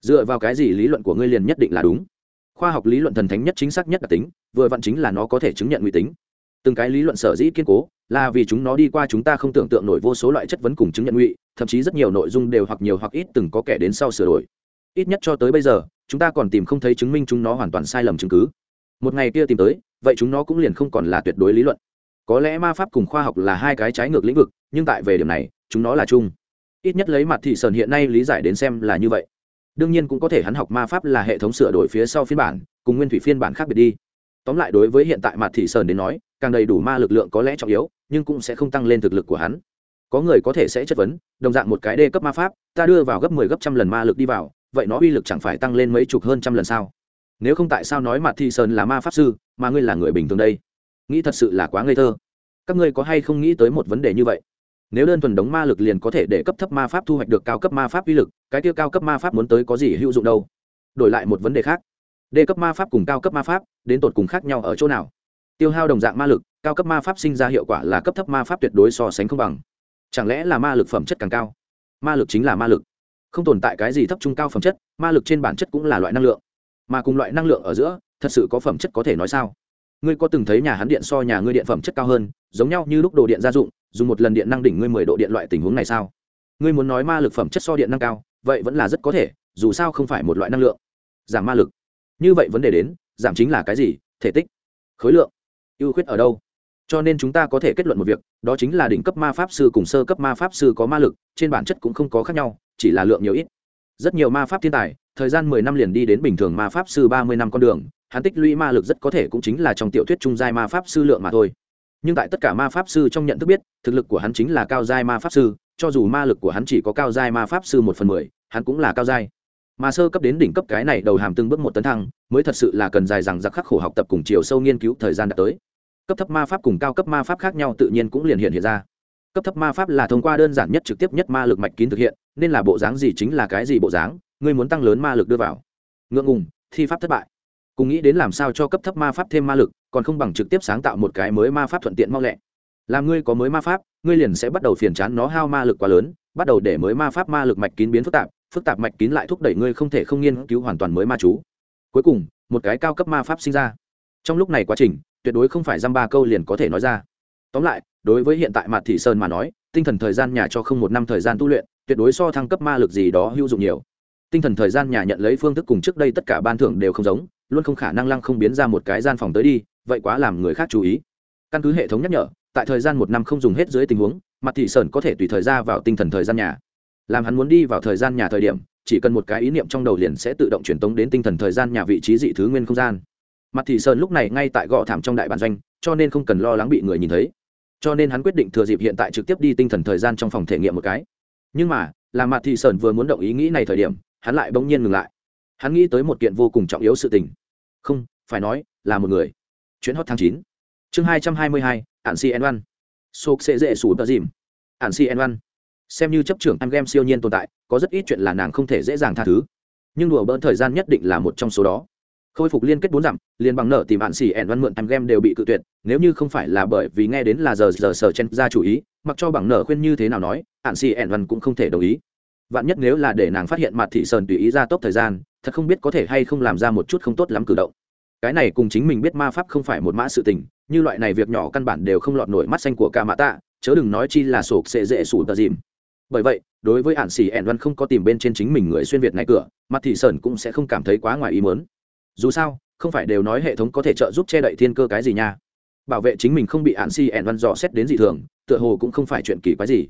Dựa vào cái gì lý luận của ngươi liền nhất định là đúng. Khoa học lý luận thần thánh nhất chính xác nhất đặc tính, vừa vặn chính là nó có thể chứng nhận nguy tính từng cái lý luận sở dĩ kiên cố, là vì chúng nó đi qua chúng ta không tưởng tượng nổi vô số loại chất vấn cùng chứng nhận ngụy thậm chí rất nhiều nội dung đều hoặc nhiều hoặc ít từng có kẻ đến sau sửa đổi. Ít nhất cho tới bây giờ, chúng ta còn tìm không thấy chứng minh chúng nó hoàn toàn sai lầm chứng cứ. Một ngày kia tìm tới, vậy chúng nó cũng liền không còn là tuyệt đối lý luận. Có lẽ ma pháp cùng khoa học là hai cái trái ngược lĩnh vực, nhưng tại về điểm này, chúng nó là chung ít nhất lấy mặt thị sơn hiện nay lý giải đến xem là như vậy. Đương nhiên cũng có thể hắn học ma pháp là hệ thống sửa đổi phía sau phiên bản, cùng nguyên thủy phiên bản khác biệt đi. Tóm lại đối với hiện tại mặt thị sơn đến nói, càng đầy đủ ma lực lượng có lẽ trọng yếu, nhưng cũng sẽ không tăng lên thực lực của hắn. Có người có thể sẽ chất vấn, đồng dạng một cái đê cấp ma pháp, ta đưa vào gấp mười 10 gấp trăm lần ma lực đi vào, vậy nó uy lực chẳng phải tăng lên mấy chục hơn trăm lần sao? Nếu không tại sao nói mặt thị sơn là ma pháp sư, mà ngươi là người bình thường đây? Nghĩ thật sự là quá ngây thơ. Các ngươi có hay không nghĩ tới một vấn đề như vậy? Nếu đơn thuần đống ma lực liền có thể để cấp thấp ma pháp thu hoạch được cao cấp ma pháp uy lực, cái tiêu cao cấp ma pháp muốn tới có gì hữu dụng đâu? Đổi lại một vấn đề khác. Đề cấp ma pháp cùng cao cấp ma pháp, đến tột cùng khác nhau ở chỗ nào? Tiêu hao đồng dạng ma lực, cao cấp ma pháp sinh ra hiệu quả là cấp thấp ma pháp tuyệt đối so sánh không bằng. Chẳng lẽ là ma lực phẩm chất càng cao? Ma lực chính là ma lực. Không tồn tại cái gì thấp trung cao phẩm chất, ma lực trên bản chất cũng là loại năng lượng. Mà cùng loại năng lượng ở giữa, thật sự có phẩm chất có thể nói sao? Ngươi có từng thấy nhà hắn điện so nhà ngươi điện phẩm chất cao hơn, giống nhau như lúc đồ điện gia dụng dùng một lần điện năng đỉnh ngươi mười độ điện loại tình huống này sao? Ngươi muốn nói ma lực phẩm chất so điện năng cao, vậy vẫn là rất có thể, dù sao không phải một loại năng lượng. Giảm ma lực. Như vậy vấn đề đến, giảm chính là cái gì? Thể tích. Khối lượng. Ưu khuyết ở đâu? Cho nên chúng ta có thể kết luận một việc, đó chính là đỉnh cấp ma pháp sư cùng sơ cấp ma pháp sư có ma lực, trên bản chất cũng không có khác nhau, chỉ là lượng nhiều ít. Rất nhiều ma pháp thiên tài, thời gian mười năm liền đi đến bình thường ma pháp sư ba mươi năm con đường, hắn tích lũy ma lực rất có thể cũng chính là trong tiểu thuyết trung giai ma pháp sư lượng mà thôi nhưng tại tất cả ma pháp sư trong nhận thức biết, thực lực của hắn chính là cao giai ma pháp sư, cho dù ma lực của hắn chỉ có cao giai ma pháp sư một phần mười, hắn cũng là cao giai. Mà sơ cấp đến đỉnh cấp cái này đầu hàm từng bước một tấn thăng, mới thật sự là cần dài rằng giặc khắc khổ học tập cùng chiều sâu nghiên cứu thời gian đã tới. Cấp thấp ma pháp cùng cao cấp ma pháp khác nhau tự nhiên cũng liền hiện hiện ra. Cấp thấp ma pháp là thông qua đơn giản nhất trực tiếp nhất ma lực mạch kín thực hiện, nên là bộ dáng gì chính là cái gì bộ dáng, ngươi muốn tăng lớn ma lực đưa vào. Ngượng ngùng, thi pháp thất bại. Cùng nghĩ đến làm sao cho cấp thấp ma pháp thêm ma lực còn không bằng trực tiếp sáng tạo một cái mới ma pháp thuận tiện mau lẹ. Làm ngươi có mới ma pháp, ngươi liền sẽ bắt đầu phiền chán nó hao ma lực quá lớn, bắt đầu để mới ma pháp ma lực mạch kín biến phức tạp phức tạp mạch kín lại thúc đẩy ngươi không thể không nghiên cứu hoàn toàn mới ma chú. Cuối cùng, một cái cao cấp ma pháp sinh ra. Trong lúc này quá trình, tuyệt đối không phải dăm ba câu liền có thể nói ra. Tóm lại, đối với hiện tại mặt thị sơn mà nói, tinh thần thời gian nhà cho không một năm thời gian tu luyện, tuyệt đối so thăng cấp ma lực gì đó hữu dụng nhiều. Tinh thần thời gian nhà nhận lấy phương thức cùng trước đây tất cả ban thưởng đều không giống, luôn không khả năng lăng không biến ra một cái gian phòng tới đi vậy quá làm người khác chú ý. Căn cứ hệ thống nhắc nhở, tại thời gian một năm không dùng hết dưới tình huống, mặt thị sơn có thể tùy thời ra vào tinh thần thời gian nhà. Làm hắn muốn đi vào thời gian nhà thời điểm, chỉ cần một cái ý niệm trong đầu liền sẽ tự động truyền tống đến tinh thần thời gian nhà vị trí dị thứ nguyên không gian. Mặt thị sơn lúc này ngay tại gõ thảm trong đại bản doanh, cho nên không cần lo lắng bị người nhìn thấy. Cho nên hắn quyết định thừa dịp hiện tại trực tiếp đi tinh thần thời gian trong phòng thể nghiệm một cái. Nhưng mà, là mặt thị sơn vừa muốn động ý nghĩ này thời điểm, hắn lại bỗng nhiên ngừng lại. Hắn nghĩ tới một kiện vô cùng trọng yếu sự tình. Không, phải nói, là một người chuyến hot tháng chín. Chương hai trăm hai mươi hai ạn si en sộp sẽ dễ sủ tờ dìm. Ạn si en xem như chấp trưởng em game siêu nhiên tồn tại, có rất ít chuyện là nàng không thể dễ dàng tha thứ. Nhưng đùa bỡn thời gian nhất định là một trong số đó. Khôi phục liên kết bốn dặm, liền bằng nợ tìm bạn xỉ ẻn văn mượn em game đều bị cự tuyệt, nếu như không phải là bởi vì nghe đến là giờ giờ sở chen ra chủ ý, mặc cho bằng nợ khuyên như thế nào nói ạn xỉ ẻn văn cũng không thể đồng ý. Vạn nhất nếu là để nàng phát hiện mặt thị sơn tùy ý ra tốc thời gian, thật không biết có thể hay không làm ra một chút không tốt lắm cử động cái này cùng chính mình biết ma pháp không phải một mã sự tình, như loại này việc nhỏ căn bản đều không lọt nổi mắt xanh của ca mã tạ, chớ đừng nói chi là sổ sẽ dễ sủ tờ dìm. Bởi vậy, đối với ạn xì ẻn văn không có tìm bên trên chính mình người xuyên việt này cửa, mặt thị sơn cũng sẽ không cảm thấy quá ngoài ý mớn dù sao, không phải đều nói hệ thống có thể trợ giúp che đậy thiên cơ cái gì nha. Bảo vệ chính mình không bị ạn xì ẻn văn dò xét đến dị thường, tựa hồ cũng không phải chuyện kỳ quái gì.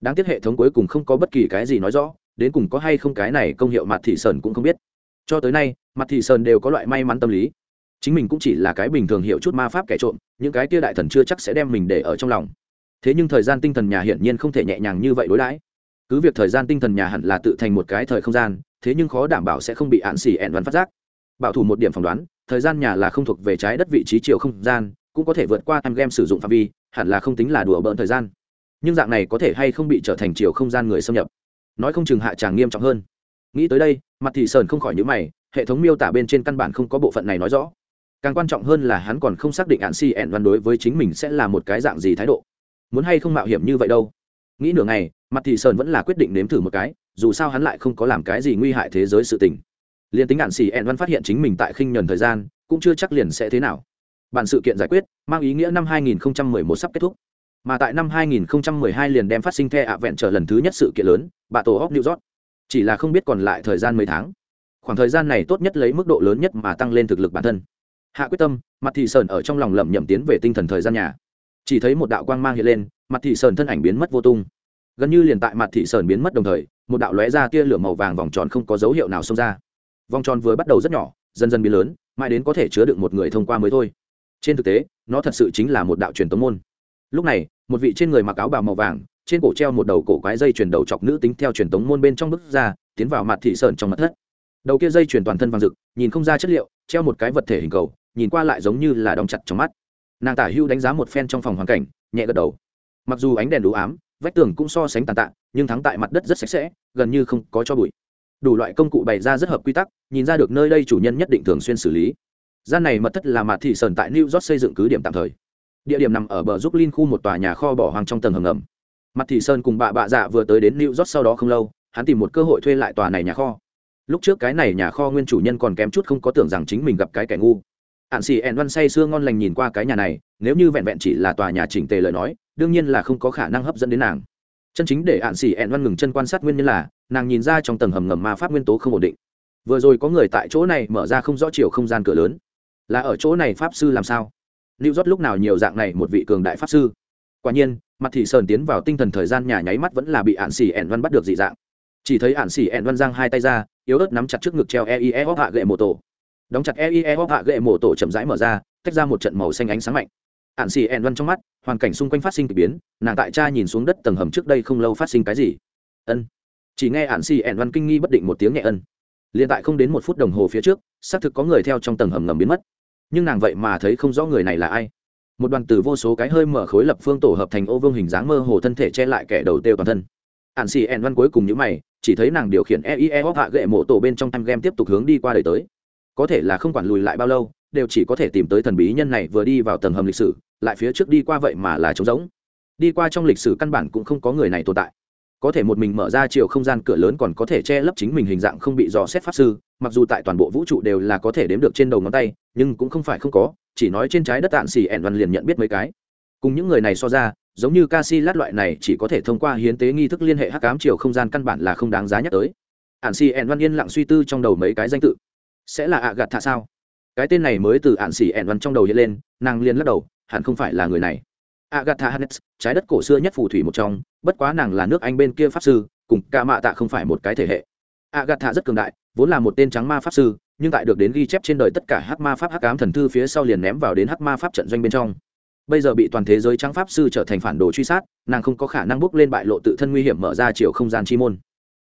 Đáng tiếc hệ thống cuối cùng không có bất kỳ cái gì nói rõ, đến cùng có hay không cái này công hiệu mặt thị sơn cũng không biết. Cho tới nay, mặt thị sơn đều có loại may mắn tâm lý chính mình cũng chỉ là cái bình thường hiểu chút ma pháp kẻ trộm, những cái tia đại thần chưa chắc sẽ đem mình để ở trong lòng. Thế nhưng thời gian tinh thần nhà hiển nhiên không thể nhẹ nhàng như vậy đối đãi. Cứ việc thời gian tinh thần nhà hẳn là tự thành một cái thời không gian, thế nhưng khó đảm bảo sẽ không bị hạn xỉ ẹn văn phát giác. Bảo thủ một điểm phỏng đoán, thời gian nhà là không thuộc về trái đất vị trí chiều không gian, cũng có thể vượt qua tham game sử dụng phạm vi, hẳn là không tính là đùa bỡn thời gian. Nhưng dạng này có thể hay không bị trở thành chiều không gian người xâm nhập? Nói không chừng hạ tràng nghiêm trọng hơn. Nghĩ tới đây, mặt thị sơn không khỏi nhữ mày, hệ thống miêu tả bên trên căn bản không có bộ phận này nói rõ càng quan trọng hơn là hắn còn không xác định ạn si ẹn văn đối với chính mình sẽ là một cái dạng gì thái độ. Muốn hay không mạo hiểm như vậy đâu? Nghĩ nửa ngày, mặt thị sơn vẫn là quyết định nếm thử một cái, dù sao hắn lại không có làm cái gì nguy hại thế giới sự tình. Liền tính ạn si ẹn văn phát hiện chính mình tại khinh nhuần thời gian, cũng chưa chắc liền sẽ thế nào. Bản sự kiện giải quyết, mang ý nghĩa năm 2011 sắp kết thúc. Mà tại năm 2012 liền đem phát sinh the ạ vẹn trở lần thứ nhất sự kiện lớn bà tổ óc new york. Chỉ là không biết còn lại thời gian mấy tháng. Khoảng thời gian này tốt nhất lấy mức độ lớn nhất mà tăng lên thực lực bản thân hạ quyết tâm mặt thị sơn ở trong lòng lẩm nhẩm tiến về tinh thần thời gian nhà. Chỉ thấy một đạo quang mang hiện lên mặt thị sơn thân ảnh biến mất vô tung. Gần như liền tại mặt thị sơn biến mất đồng thời, một đạo lóe ra tia lửa màu vàng vòng tròn không có dấu hiệu nào xông ra. Vòng tròn vừa bắt đầu rất nhỏ, dần dần biến lớn, mãi đến có thể chứa được một người thông qua mới thôi. Trên thực tế, nó thật sự chính là một đạo truyền tống môn. Lúc này, một vị trên người mặc áo bào màu vàng, trên cổ treo một đầu cổ quái dây truyền đầu chọc nữ tính theo truyền tống môn bên trong bước ra, tiến vào mặt thị sơn trong mặt thất. Đầu kia dây truyền toàn thân vàng rực, nhìn không ra chất liệu, treo một cái vật thể hình cầu nhìn qua lại giống như là đóng chặt trong mắt. Nàng tả hưu đánh giá một phen trong phòng hoàn cảnh, nhẹ gật đầu. Mặc dù ánh đèn đủ ám, vách tường cũng so sánh tàn tạ, nhưng thắng tại mặt đất rất sạch sẽ, gần như không có cho bụi. Đủ loại công cụ bày ra rất hợp quy tắc, nhìn ra được nơi đây chủ nhân nhất định thường xuyên xử lý. Gian này mật thất là mặt thị sơn tại new york xây dựng cứ điểm tạm thời. Địa điểm nằm ở bờ giúp linh khu một tòa nhà kho bỏ hoang trong tầng hầm ngầm. Mặt thị sơn cùng bà bạ dạ vừa tới đến new york sau đó không lâu, hắn tìm một cơ hội thuê lại tòa này nhà kho. Lúc trước cái này nhà kho nguyên chủ nhân còn kém chút không có tưởng rằng chính mình gặp cái kẻ ngu ạn xì ẹn văn say sưa ngon lành nhìn qua cái nhà này, nếu như vẹn vẹn chỉ là tòa nhà chỉnh tề lời nói, đương nhiên là không có khả năng hấp dẫn đến nàng. Chân chính để ạn xì ẹn văn ngừng chân quan sát nguyên nhân là, nàng nhìn ra trong tầng hầm ngầm ma pháp nguyên tố không ổn định. Vừa rồi có người tại chỗ này mở ra không rõ chiều không gian cửa lớn. Là ở chỗ này pháp sư làm sao? Lưu rót lúc nào nhiều dạng này một vị cường đại pháp sư? Quả nhiên, mặt thị sơn tiến vào tinh thần thời gian nhà nháy mắt vẫn là bị ạn xì ẹn văn bắt được dị dạng. Chỉ thấy ạn xì ẹn văn giang hai tay ra, yếu ớt nắm chặt trước ngực treo eie hóc hạ gậy mô tổ đóng chặt eie hóc hạ gậy mổ tổ chậm rãi mở ra, tách ra một trận màu xanh ánh sáng mạnh. Ạn xì ẹn văn trong mắt, hoàn cảnh xung quanh phát sinh k ỳ biến, nàng tại cha nhìn xuống đất tầng hầm trước đây không lâu phát sinh cái gì? Ân. Chỉ nghe ạn xì ẹn văn kinh nghi bất định một tiếng nhẹ ân. Liền tại không đến một phút đồng hồ phía trước, xác thực có người theo trong tầng hầm ngầm biến mất. Nhưng nàng vậy mà thấy không rõ người này là ai. Một đoàn từ vô số cái hơi mở khối lập phương tổ hợp thành ô vương hình dáng mơ hồ thân thể che lại kẻ đầu têu toàn thân. Ạn xì ẹn văn cuối cùng những mày, chỉ thấy nàng điều khiển eie hóc hạ gậy mộ tổ bên trong time game tiếp tục hướng đi qua đời tới có thể là không quản lùi lại bao lâu, đều chỉ có thể tìm tới thần bí nhân này vừa đi vào tầng hầm lịch sử, lại phía trước đi qua vậy mà là trống rỗng. Đi qua trong lịch sử căn bản cũng không có người này tồn tại. Có thể một mình mở ra chiều không gian cửa lớn còn có thể che lấp chính mình hình dạng không bị dò xét pháp sư, mặc dù tại toàn bộ vũ trụ đều là có thể đếm được trên đầu ngón tay, nhưng cũng không phải không có, chỉ nói trên trái đất tạn xỉ ẹn văn liền nhận biết mấy cái. Cùng những người này so ra, giống như ca si lát loại này chỉ có thể thông qua hiến tế nghi thức liên hệ hắc cám chiều không gian căn bản là không đáng giá nhắc tới. Ạn xỉ ẹn văn yên lặng suy tư trong đầu mấy cái danh tự sẽ là ạ gạt thạ sao? Cái tên này mới từ ạn xỉ ẹn văn trong đầu hiện lên, nàng liền lắc đầu, hẳn không phải là người này. Agatha hannes, trái đất cổ xưa nhất phù thủy một trong, bất quá nàng là nước anh bên kia pháp sư, cùng ca mạ tạ không phải một cái thể hệ. Agatha rất cường đại, vốn là một tên trắng ma pháp sư, nhưng tại được đến ghi chép trên đời tất cả hắc ma pháp hắc ám thần thư phía sau liền ném vào đến hắc ma pháp trận doanh bên trong. Bây giờ bị toàn thế giới trắng pháp sư trở thành phản đồ truy sát, nàng không có khả năng bước lên bại lộ tự thân nguy hiểm mở ra chiều không gian chi môn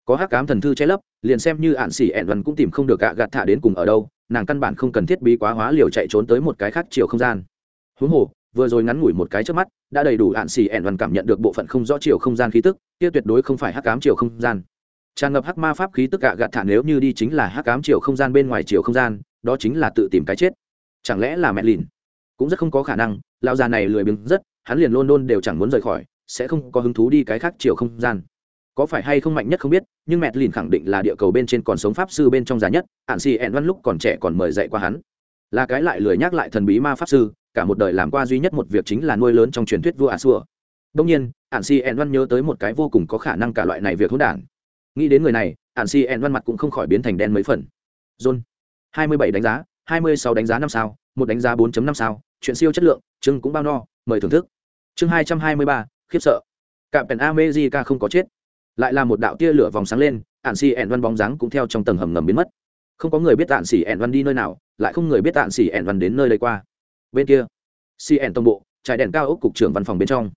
có hắc ám thần thư che lấp, liền xem như ạn xỉ ẹn vần cũng tìm không được gạ gạt thả đến cùng ở đâu, nàng căn bản không cần thiết bí quá hóa liều chạy trốn tới một cái khác chiều không gian. Huống hồ, vừa rồi ngắn ngủi một cái trước mắt, đã đầy đủ ạn xỉ ẹn vần cảm nhận được bộ phận không rõ chiều không gian khí tức, kia tuyệt đối không phải hắc cám chiều không gian. Tràn ngập hắc ma pháp khí tức gạ gạt thả nếu như đi chính là hắc cám chiều không gian bên ngoài chiều không gian, đó chính là tự tìm cái chết. Chẳng lẽ là mẹ lìn? Cũng rất không có khả năng, lão già này lười biếng rất, hắn liền luôn luôn đều chẳng muốn rời khỏi, sẽ không có hứng thú đi cái khác chiều không gian có phải hay không mạnh nhất không biết, nhưng mẹ lìn khẳng định là địa cầu bên trên còn sống pháp sư bên trong già nhất ạn xì ẹn văn lúc còn trẻ còn mời dạy qua hắn. Là cái lại lười nhắc lại thần bí ma pháp sư, cả một đời làm qua duy nhất một việc chính là nuôi lớn trong truyền thuyết vua a xua đông nhiên ạn si ẹn văn nhớ tới một cái vô cùng có khả năng cả loại này việc hỗn đản. Nghĩ đến người này ạn si ẹn văn mặt cũng không khỏi biến thành đen mấy phần. John, hai mươi bảy đánh giá, hai mươi sáu đánh giá năm sao, một đánh giá bốn năm sao, chuyện siêu chất lượng chưng cũng bao no, mời thưởng thức. Chương hai trăm hai mươi ba, khiếp sợ. Cạm pèn amejica không có chết lại là một đạo tia lửa vòng sáng lên ạn xì ẹn văn bóng dáng cũng theo trong tầng hầm ngầm biến mất. Không có người biết ạn xì ẹn văn đi nơi nào, lại không người biết ạn xì ẹn văn đến nơi đây qua. Bên kia cn tổng bộ trải đèn cao ốc cục trưởng văn phòng bên trong.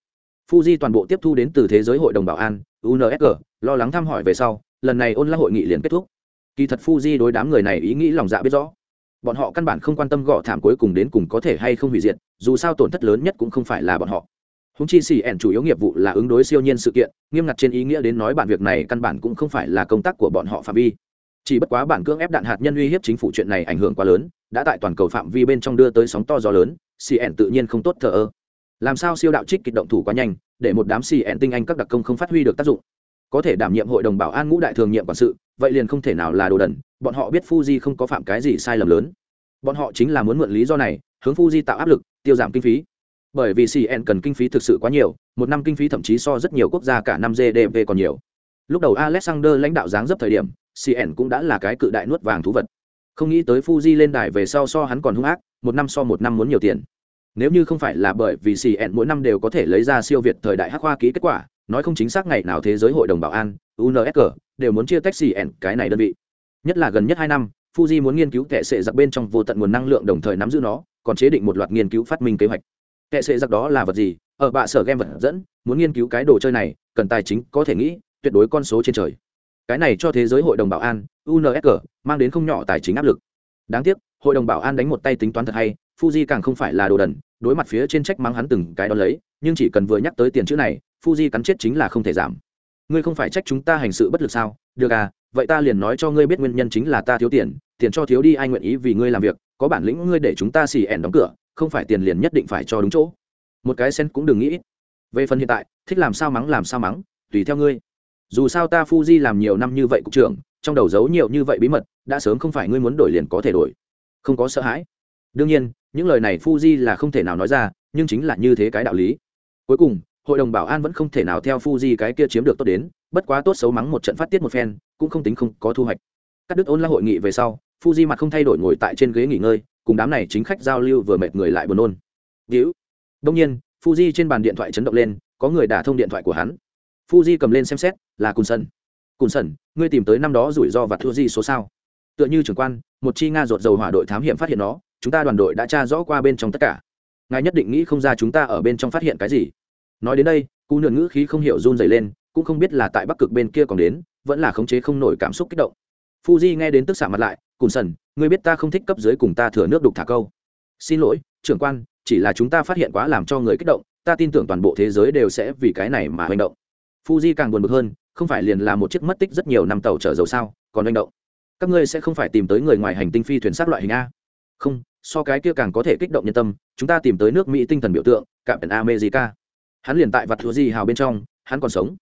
Fuji toàn bộ tiếp thu đến từ thế giới hội đồng bảo an unsg lo lắng thăm hỏi về sau, lần này ôn la hội nghị liền kết thúc. Kỳ thật fuji đối đám người này ý nghĩ lòng dạ biết rõ. Bọn họ căn bản không quan tâm gõ thảm cuối cùng đến cùng có thể hay không hủy diệt, dù sao tổn thất lớn nhất cũng không phải là bọn họ húng chi xì ẻn chủ yếu nghiệp vụ là ứng đối siêu nhiên sự kiện, nghiêm ngặt trên ý nghĩa đến nói bản việc này căn bản cũng không phải là công tác của bọn họ phạm vi. Chỉ bất quá bản cưỡng ép đạn hạt nhân uy hiếp chính phủ chuyện này ảnh hưởng quá lớn, đã tại toàn cầu phạm vi bên trong đưa tới sóng to gió lớn cn tự nhiên không tốt thờ ơ. Làm sao siêu đạo trích kịch động thủ quá nhanh, để một đám cn tinh anh các đặc công không phát huy được tác dụng? Có thể đảm nhiệm hội đồng bảo an ngũ đại thường nhiệm quản sự, vậy liền không thể nào là đồ đần, bọn họ biết fuji không có phạm cái gì sai lầm lớn. Bọn họ chính là muốn mượn lý do này, hướng fuji tạo áp lực, tiêu giảm kinh phí bởi vì cn cần kinh phí thực sự quá nhiều, một năm kinh phí thậm chí so rất nhiều quốc gia cả năm gdp còn nhiều. Lúc đầu alexander lãnh đạo dáng dấp thời điểm cn cũng đã là cái cự đại nuốt vàng thú vật. Không nghĩ tới fuji lên đài về sau so hắn còn hung ác, một năm so một năm muốn nhiều tiền. Nếu như không phải là bởi vì cn mỗi năm đều có thể lấy ra siêu việt thời đại hắc hoa ký kết quả, nói không chính xác ngày nào thế giới hội đồng bảo an unsg đều muốn chia tách cn cái này đơn vị. Nhất là gần nhất hai năm, fuji muốn nghiên cứu kệ sệ giặc bên trong vô tận nguồn năng lượng đồng thời nắm giữ nó, còn chế định một loạt nghiên cứu phát minh kế hoạch kệ sệ giặc đó là vật gì? Ở bạ sở game vật dẫn, muốn nghiên cứu cái đồ chơi này, cần tài chính, có thể nghĩ, tuyệt đối con số trên trời. Cái này cho thế giới hội đồng bảo an unsg mang đến không nhỏ tài chính áp lực. Đáng tiếc, hội đồng bảo an đánh một tay tính toán thật hay, fuji càng không phải là đồ đần, đối mặt phía trên trách mắng hắn từng cái đó lấy, nhưng chỉ cần vừa nhắc tới tiền chữ này, fuji cắn chết chính là không thể giảm. Ngươi không phải trách chúng ta hành sự bất lực sao? Được à vậy ta liền nói cho ngươi biết nguyên nhân chính là ta thiếu tiền tiền cho thiếu đi, ai nguyện ý vì ngươi làm việc, có bản lĩnh ngươi để chúng ta xì ẻn đóng cửa không phải tiền liền nhất định phải cho đúng chỗ. Một cái sen cũng đừng nghĩ về phần hiện tại, thích làm sao mắng làm sao mắng, tùy theo ngươi. Dù sao ta fuji làm nhiều năm như vậy cục trưởng, trong đầu giấu nhiều như vậy bí mật, đã sớm không phải ngươi muốn đổi liền có thể đổi. Không có sợ hãi. Đương nhiên, những lời này fuji là không thể nào nói ra, nhưng chính là như thế cái đạo lý. Cuối cùng, hội đồng bảo an vẫn không thể nào theo fuji cái kia chiếm được tốt đến, bất quá tốt xấu mắng một trận phát tiết một phen, cũng không tính không có thu hoạch. Cắt đứt ôn la hội nghị về sau, fuji mặt không thay đổi ngồi tại trên ghế nghỉ ngơi cùng đám này chính khách giao lưu vừa mệt người lại buồn nôn. Víu đông nhiên, fuji trên bàn điện thoại chấn động lên, có người đả thông điện thoại của hắn. Fuji cầm lên xem xét, là cùn sân cùn sân ngươi tìm tới năm đó rủi ro và thua di số sao? Tựa như trưởng quan, một chi nga ruột dầu hỏa đội thám hiểm phát hiện nó, chúng ta đoàn đội đã tra rõ qua bên trong tất cả. Ngài nhất định nghĩ không ra chúng ta ở bên trong phát hiện cái gì. Nói đến đây cụ nửa ngữ khí không hiểu run dày lên, cũng không biết là tại bắc cực bên kia còn đến, vẫn là khống chế không nổi cảm xúc kích động. Fuji nghe đến tức xạ mặt lại cùn sần ngươi biết ta không thích cấp dưới cùng ta thừa nước đục thả câu. Xin lỗi, trưởng quan, chỉ là chúng ta phát hiện quá làm cho người kích động, ta tin tưởng toàn bộ thế giới đều sẽ vì cái này mà hành động. Fuji càng buồn bực hơn, không phải liền là một chiếc mất tích rất nhiều năm tàu chở dầu sao, còn hành động. Các ngươi sẽ không phải tìm tới người ngoài hành tinh phi thuyền sát loại hình a. Không, so cái kia càng có thể kích động nhân tâm, chúng ta tìm tới nước mỹ tinh thần biểu tượng cạm pèn america. Hắn liền tại vặt thua gì hào bên trong, hắn còn sống.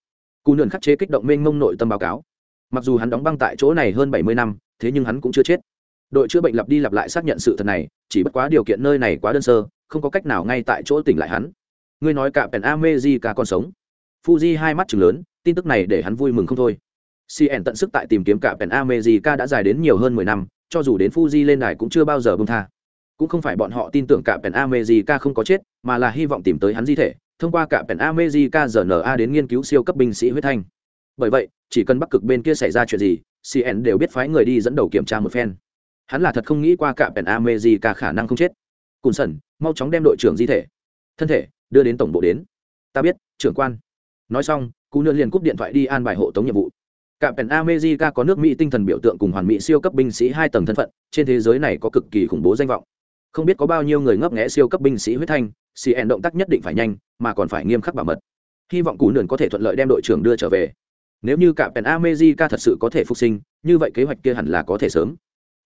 Cù nườn khắc chế kích động mênh mông nội tâm báo cáo. Mặc dù hắn đóng băng tại chỗ này hơn bảy mươi năm, thế nhưng hắn cũng chưa chết đội chữa bệnh lặp đi lặp lại xác nhận sự thật này, chỉ bất quá điều kiện nơi này quá đơn sơ, không có cách nào ngay tại chỗ tỉnh lại hắn. Ngươi nói cả pèn amejica còn sống. Fuji hai mắt chừng lớn, tin tức này để hắn vui mừng không thôi. Cn tận sức tại tìm kiếm cả pèn amejica đã dài đến nhiều hơn mười năm, cho dù đến fuji lên đài cũng chưa bao giờ bông tha. Cũng không phải bọn họ tin tưởng cả pèn amejica không có chết, mà là hy vọng tìm tới hắn di thể, thông qua cả pèn amejica rna đến nghiên cứu siêu cấp binh sĩ huyết thanh. Bởi vậy, chỉ cần bắc cực bên kia xảy ra chuyện gì cn đều biết phái người đi dẫn đầu kiểm tra một phen hắn là thật không nghĩ qua cả pèn amejica khả năng không chết. Cùn sẩn mau chóng đem đội trưởng di thể. Thân thể, đưa đến tổng bộ đến. Ta biết, trưởng quan. Nói xong, cú nương liền cúp điện thoại đi an bài hộ tống nhiệm vụ. Cả pèn amejica có nước mỹ tinh thần biểu tượng cùng hoàn mỹ siêu cấp binh sĩ hai tầng thân phận, trên thế giới này có cực kỳ khủng bố danh vọng. Không biết có bao nhiêu người ngấp nghẽ siêu cấp binh sĩ huyết thanh cn động tác nhất định phải nhanh, mà còn phải nghiêm khắc bảo mật. Hy vọng cú nườn có thể thuận lợi đem đội trưởng đưa trở về. Nếu như cả pèn amejica thật sự có thể phục sinh, như vậy kế hoạch kia hẳn là có thể sớm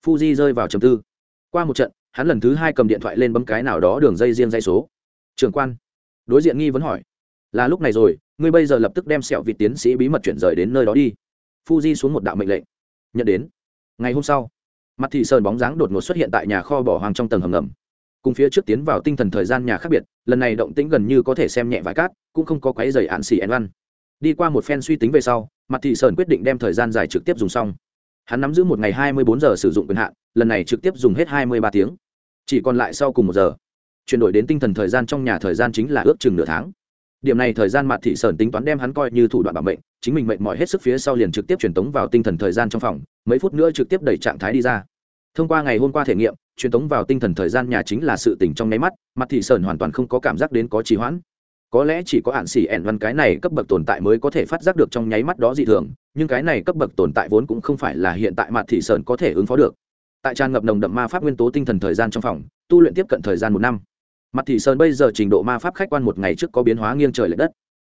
fuji rơi vào trầm tư. Qua một trận, hắn lần thứ hai cầm điện thoại lên bấm cái nào đó đường dây riêng dây số. Trưởng quan. Đối diện nghi vấn hỏi. Là lúc này rồi, ngươi bây giờ lập tức đem sẹo vị tiến sĩ bí mật chuyển rời đến nơi đó đi. Fuji xuống một đạo mệnh lệnh. Nhận đến. Ngày hôm sau, mặt thị sơn bóng dáng đột ngột xuất hiện tại nhà kho bỏ hoang trong tầng hầm ngầm. Cùng phía trước tiến vào tinh thần thời gian nhà khác biệt, lần này động tĩnh gần như có thể xem nhẹ vài cát, cũng không có quấy dày ạn xì Enlan. đi qua một phen suy tính về sau, mặt thị sơn quyết định đem thời gian dài trực tiếp dùng xong hắn nắm giữ một ngày hai mươi bốn giờ sử dụng quyền hạn, lần này trực tiếp dùng hết hai mươi ba tiếng. Chỉ còn lại sau cùng một giờ. Chuyển đổi đến tinh thần thời gian trong nhà thời gian chính là ước chừng nửa tháng. Điểm này thời gian mặt thị sơn tính toán đem hắn coi như thủ đoạn bảo mệnh, chính mình mệnh mọi hết sức phía sau liền trực tiếp truyền tống vào tinh thần thời gian trong phòng, mấy phút nữa trực tiếp đẩy trạng thái đi ra. Thông qua ngày hôm qua thể nghiệm, truyền tống vào tinh thần thời gian nhà chính là sự tỉnh trong nháy mắt mặt thị sơn hoàn toàn không có cảm giác đến có trì hoãn có lẽ chỉ có hạn xỉ ẻn văn cái này cấp bậc tồn tại mới có thể phát giác được trong nháy mắt đó dị thường, nhưng cái này cấp bậc tồn tại vốn cũng không phải là hiện tại mặt thị sơn có thể ứng phó được. Tại tràn ngập nồng đậm ma pháp nguyên tố tinh thần thời gian trong phòng, tu luyện tiếp cận thời gian một năm. Mặt thị sơn bây giờ trình độ ma pháp khách quan một ngày trước có biến hóa nghiêng trời l ệ đất.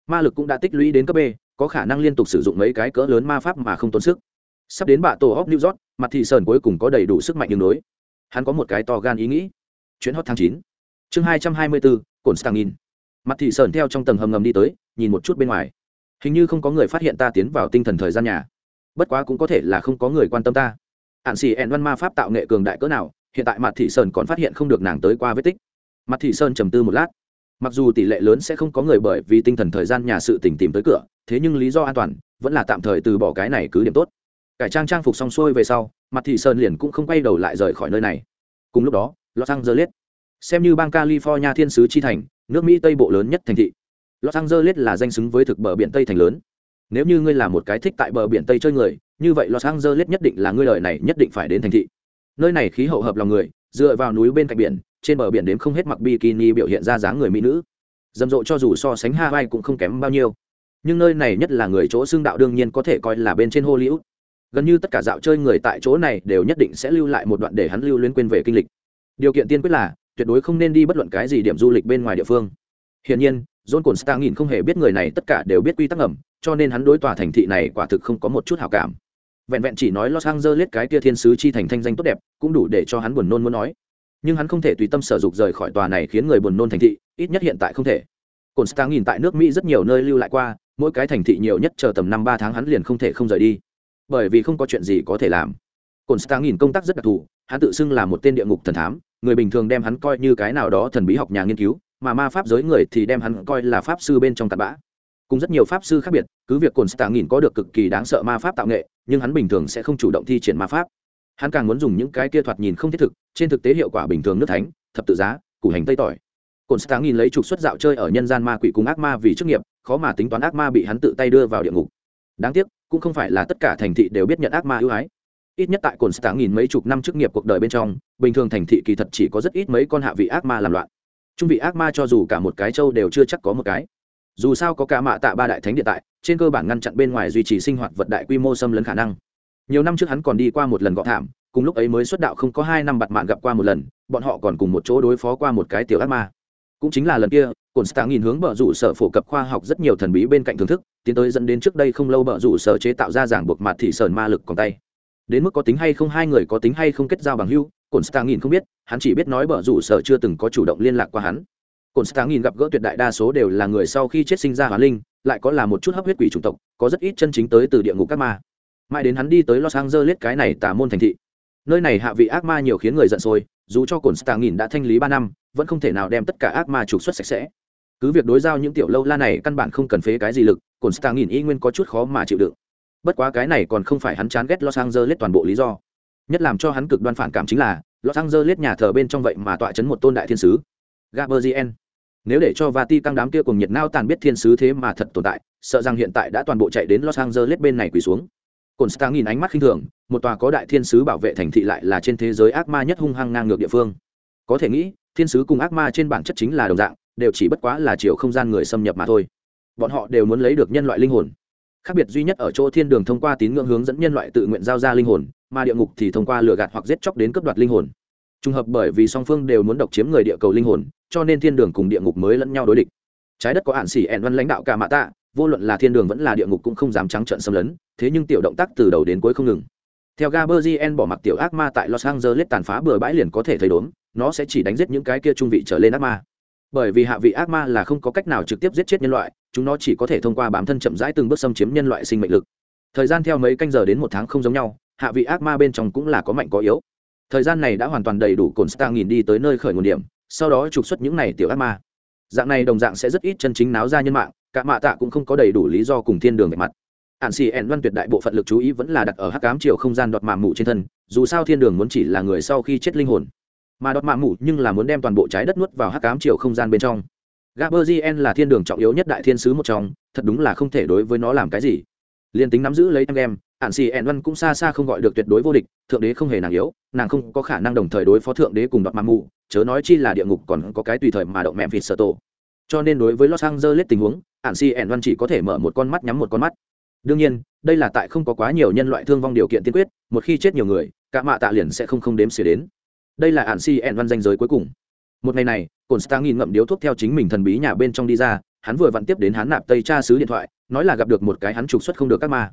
Ma lực cũng đã tích lũy đến cấp b, có khả năng liên tục sử dụng mấy cái cỡ lớn ma pháp mà không tốn sức. Sắp đến bạ tổ hóc new york, mặt thị sơn cuối cùng có đầy đủ sức mạnh đường đối. Hắn có một cái to gan ý nghĩ. Chuyến hot tháng chín. Chương hai trăm hai mươi bốn cồn stangin mặt thị sơn theo trong tầng hầm ngầm đi tới, nhìn một chút bên ngoài. Hình như không có người phát hiện ta tiến vào tinh thần thời gian nhà. Bất quá cũng có thể là không có người quan tâm ta. Hạn xì ẹn văn ma pháp tạo nghệ cường đại cỡ nào, hiện tại mặt thị sơn còn phát hiện không được nàng tới qua vết tích. Mặt thị sơn trầm tư một lát. Mặc dù tỷ lệ lớn sẽ không có người bởi vì tinh thần thời gian nhà sự tỉnh tìm tới cửa, thế nhưng lý do an toàn vẫn là tạm thời từ bỏ cái này cứ điểm tốt. Cải trang trang phục xong xuôi về sau, mặt thị sơn liền cũng không quay đầu lại rời khỏi nơi này. Cùng lúc đó, los angeles, xem như bang california thiên sứ chi thành nước mỹ tây bộ lớn nhất thành thị. Los angeles là danh xứng với thực bờ biển tây thành lớn. Nếu như ngươi là một cái thích tại bờ biển tây chơi người, như vậy los angeles nhất định là ngươi lời này nhất định phải đến thành thị. Nơi này khí hậu hợp lòng người, dựa vào núi bên cạnh biển, trên bờ biển đếm không hết mặc bikini biểu hiện ra dáng người mỹ nữ. Rầm rộ cho dù so sánh hawaii cũng không kém bao nhiêu. Nhưng nơi này nhất là người chỗ xương đạo đương nhiên có thể coi là bên trên hollywood. Gần như tất cả dạo chơi người tại chỗ này đều nhất định sẽ lưu lại một đoạn để hắn lưu liên quên về kinh lịch. Điều kiện tiên quyết là tuyệt đối không nên đi bất luận cái gì điểm du lịch bên ngoài địa phương. Hiển nhiên, john cồn star nghìn không hề biết người này tất cả đều biết quy tắc ẩm cho nên hắn đối tòa thành thị này quả thực không có một chút hảo cảm. Vẹn vẹn chỉ nói los angeles cái kia thiên sứ chi thành thanh danh tốt đẹp, cũng đủ để cho hắn buồn nôn muốn nói. Nhưng hắn không thể tùy tâm sở dục rời khỏi tòa này khiến người buồn nôn thành thị, ít nhất hiện tại không thể. Cồn nhìn tại nước mỹ rất nhiều nơi lưu lại qua, mỗi cái thành thị nhiều nhất chờ tầm năm ba tháng hắn liền không thể không rời đi. Bởi vì không có chuyện gì có thể làm. Cồn nhìn công tác rất đặc thù, hắn tự xưng là một tên địa ngục thần thám người bình thường đem hắn coi như cái nào đó thần bí học nhà nghiên cứu, mà ma pháp giới người thì đem hắn coi là pháp sư bên trong tạt bã. Cùng rất nhiều pháp sư khác biệt, cứ việc cồn stang nhìn có được cực kỳ đáng sợ ma pháp tạo nghệ, nhưng hắn bình thường sẽ không chủ động thi triển ma pháp. Hắn càng muốn dùng những cái kia thoạt nhìn không thiết thực, trên thực tế hiệu quả bình thường nước thánh, thập tự giá, củ hành tây tỏi. Cồn stang nhìn lấy trục xuất dạo chơi ở nhân gian ma quỷ cùng ác ma vì chức nghiệp, khó mà tính toán ác ma bị hắn tự tay đưa vào địa ngục. Đáng tiếc, cũng không phải là tất cả thành thị đều biết nhận ác ma ưu ái ít nhất tại cồn stang nghìn mấy chục năm trước nghiệp cuộc đời bên trong, bình thường thành thị kỳ thật chỉ có rất ít mấy con hạ vị ác ma làm loạn. Trung vị ác ma cho dù cả một cái châu đều chưa chắc có một cái. Dù sao có cả mạ tạ ba đại thánh địa tại, trên cơ bản ngăn chặn bên ngoài duy trì sinh hoạt vật đại quy mô xâm lấn khả năng. Nhiều năm trước hắn còn đi qua một lần gọ thảm, cùng lúc ấy mới xuất đạo không có hai năm bặt mạng gặp qua một lần, bọn họ còn cùng một chỗ đối phó qua một cái tiểu ác ma. Cũng chính là lần kia, cồn stạng nghìn hướng bờ rủ sở phổ cập khoa học rất nhiều thần bí bên cạnh thưởng thức, tiến tới dẫn đến trước đây không lâu bờ rủ sở chế tạo ra giảng buộc mặt thị sờn ma lực còn tay đến mức có tính hay không, hai người có tính hay không kết giao bằng hưu cồn stạng nhìn không biết, hắn chỉ biết nói bở rủ sở chưa từng có chủ động liên lạc qua hắn. Cồn stạng nhìn gặp gỡ tuyệt đại đa số đều là người sau khi chết sinh ra hóa linh, lại có là một chút hấp huyết quỷ chủng tộc, có rất ít chân chính tới từ địa ngục các ma. Mãi đến hắn đi tới los angeles cái này tả môn thành thị. Nơi này hạ vị ác ma nhiều khiến người giận sôi, dù cho cồn stạng nghìn đã thanh lý ba năm, vẫn không thể nào đem tất cả ác ma trục xuất sạch sẽ. Cứ việc đối giao những tiểu lâu la này căn bản không cần phế cái gì lực cồn stạng nghìn y nguyên có chút khó mà chịu đựng bất quá cái này còn không phải hắn chán ghét los angeles toàn bộ lý do. Nhất làm cho hắn cực đoan phản cảm chính là, los angeles nhà thờ bên trong vậy mà tọa chấn một tôn đại thiên sứ. Gaberzien nếu để cho vati căng đám kia cùng nhiệt nao tàn biết thiên sứ thế mà thật tồn tại, sợ rằng hiện tại đã toàn bộ chạy đến los angeles bên này quỳ xuống. Cồn stang nhìn ánh mắt khinh thường, một tòa có đại thiên sứ bảo vệ thành thị lại là trên thế giới ác ma nhất hung hăng ngang ngược địa phương. Có thể nghĩ, thiên sứ cùng ác ma trên bản chất chính là đồng dạng, đều chỉ bất quá là chiều không gian người xâm nhập mà thôi. Bọn họ đều muốn lấy được nhân loại linh hồn khác biệt duy nhất ở chỗ thiên đường thông qua tín ngưỡng hướng dẫn nhân loại tự nguyện giao ra linh hồn, mà địa ngục thì thông qua lừa gạt hoặc giết chóc đến cướp đoạt linh hồn. Trùng hợp bởi vì song phương đều muốn độc chiếm người địa cầu linh hồn, cho nên thiên đường cùng địa ngục mới lẫn nhau đối địch. Trái đất có hạn xỉ ẹn văn lãnh đạo cả mạ tạ, vô luận là thiên đường vẫn là địa ngục cũng không dám trắng trợn xâm lấn, thế nhưng tiểu động tác từ đầu đến cuối không ngừng. Theo gaberzien bỏ mặc tiểu ác ma tại los angeles tàn phá bừa bãi liền có thể thấy đốn nó sẽ chỉ đánh giết những cái kia trung vị trở lên ác ma. Bởi vì hạ vị ác ma là không có cách nào trực tiếp giết chết nhân loại chúng nó chỉ có thể thông qua bám thân chậm rãi từng bước xâm chiếm nhân loại sinh mệnh lực. Thời gian theo mấy canh giờ đến một tháng không giống nhau, hạ vị ác ma bên trong cũng là có mạnh có yếu. Thời gian này đã hoàn toàn đầy đủ cồn star nhìn đi tới nơi khởi nguồn điểm, sau đó trục xuất những này tiểu ác ma. Dạng này đồng dạng sẽ rất ít chân chính náo ra nhân mạng, cả mạ tạ cũng không có đầy đủ lý do cùng thiên đường về mặt. Ạn xì ẹn văn tuyệt đại bộ phận lực chú ý vẫn là đặt ở hắc cám chiều không gian đọt mạ mụ trên thân, dù sao thiên đường muốn chỉ là người sau khi chết linh hồn. Mà đọt mạ mụ nhưng là muốn đem toàn bộ trái đất nuốt vào hắc cám chiều không gian bên trong gaberzien là thiên đường trọng yếu nhất đại thiên sứ một trong, thật đúng là không thể đối với nó làm cái gì. Liên tính nắm giữ lấy em em ạn Enwan cũng xa xa không gọi được tuyệt đối vô địch, thượng đế không hề nàng yếu, nàng không có khả năng đồng thời đối phó thượng đế cùng đọt ma mụ, chớ nói chi là địa ngục còn có cái tùy thời mà động mẹ vịt sợ tổ. Cho nên đối với los angeles tình huống, Ản si ẻn chỉ có thể mở một con mắt nhắm một con mắt. Đương nhiên, đây là tại không có quá nhiều nhân loại thương vong điều kiện tiên quyết, một khi chết nhiều người, cả mạ tạ liền sẽ không không đếm xỉa đến. Đây là Ản si ẻn danh giới cuối cùng. Một ngày này cồn stang nghìn ngậm điếu thuốc theo chính mình thần bí nhà bên trong đi ra hắn vừa vặn tiếp đến hắn nạp tây tra sứ điện thoại nói là gặp được một cái hắn trục xuất không được các ma.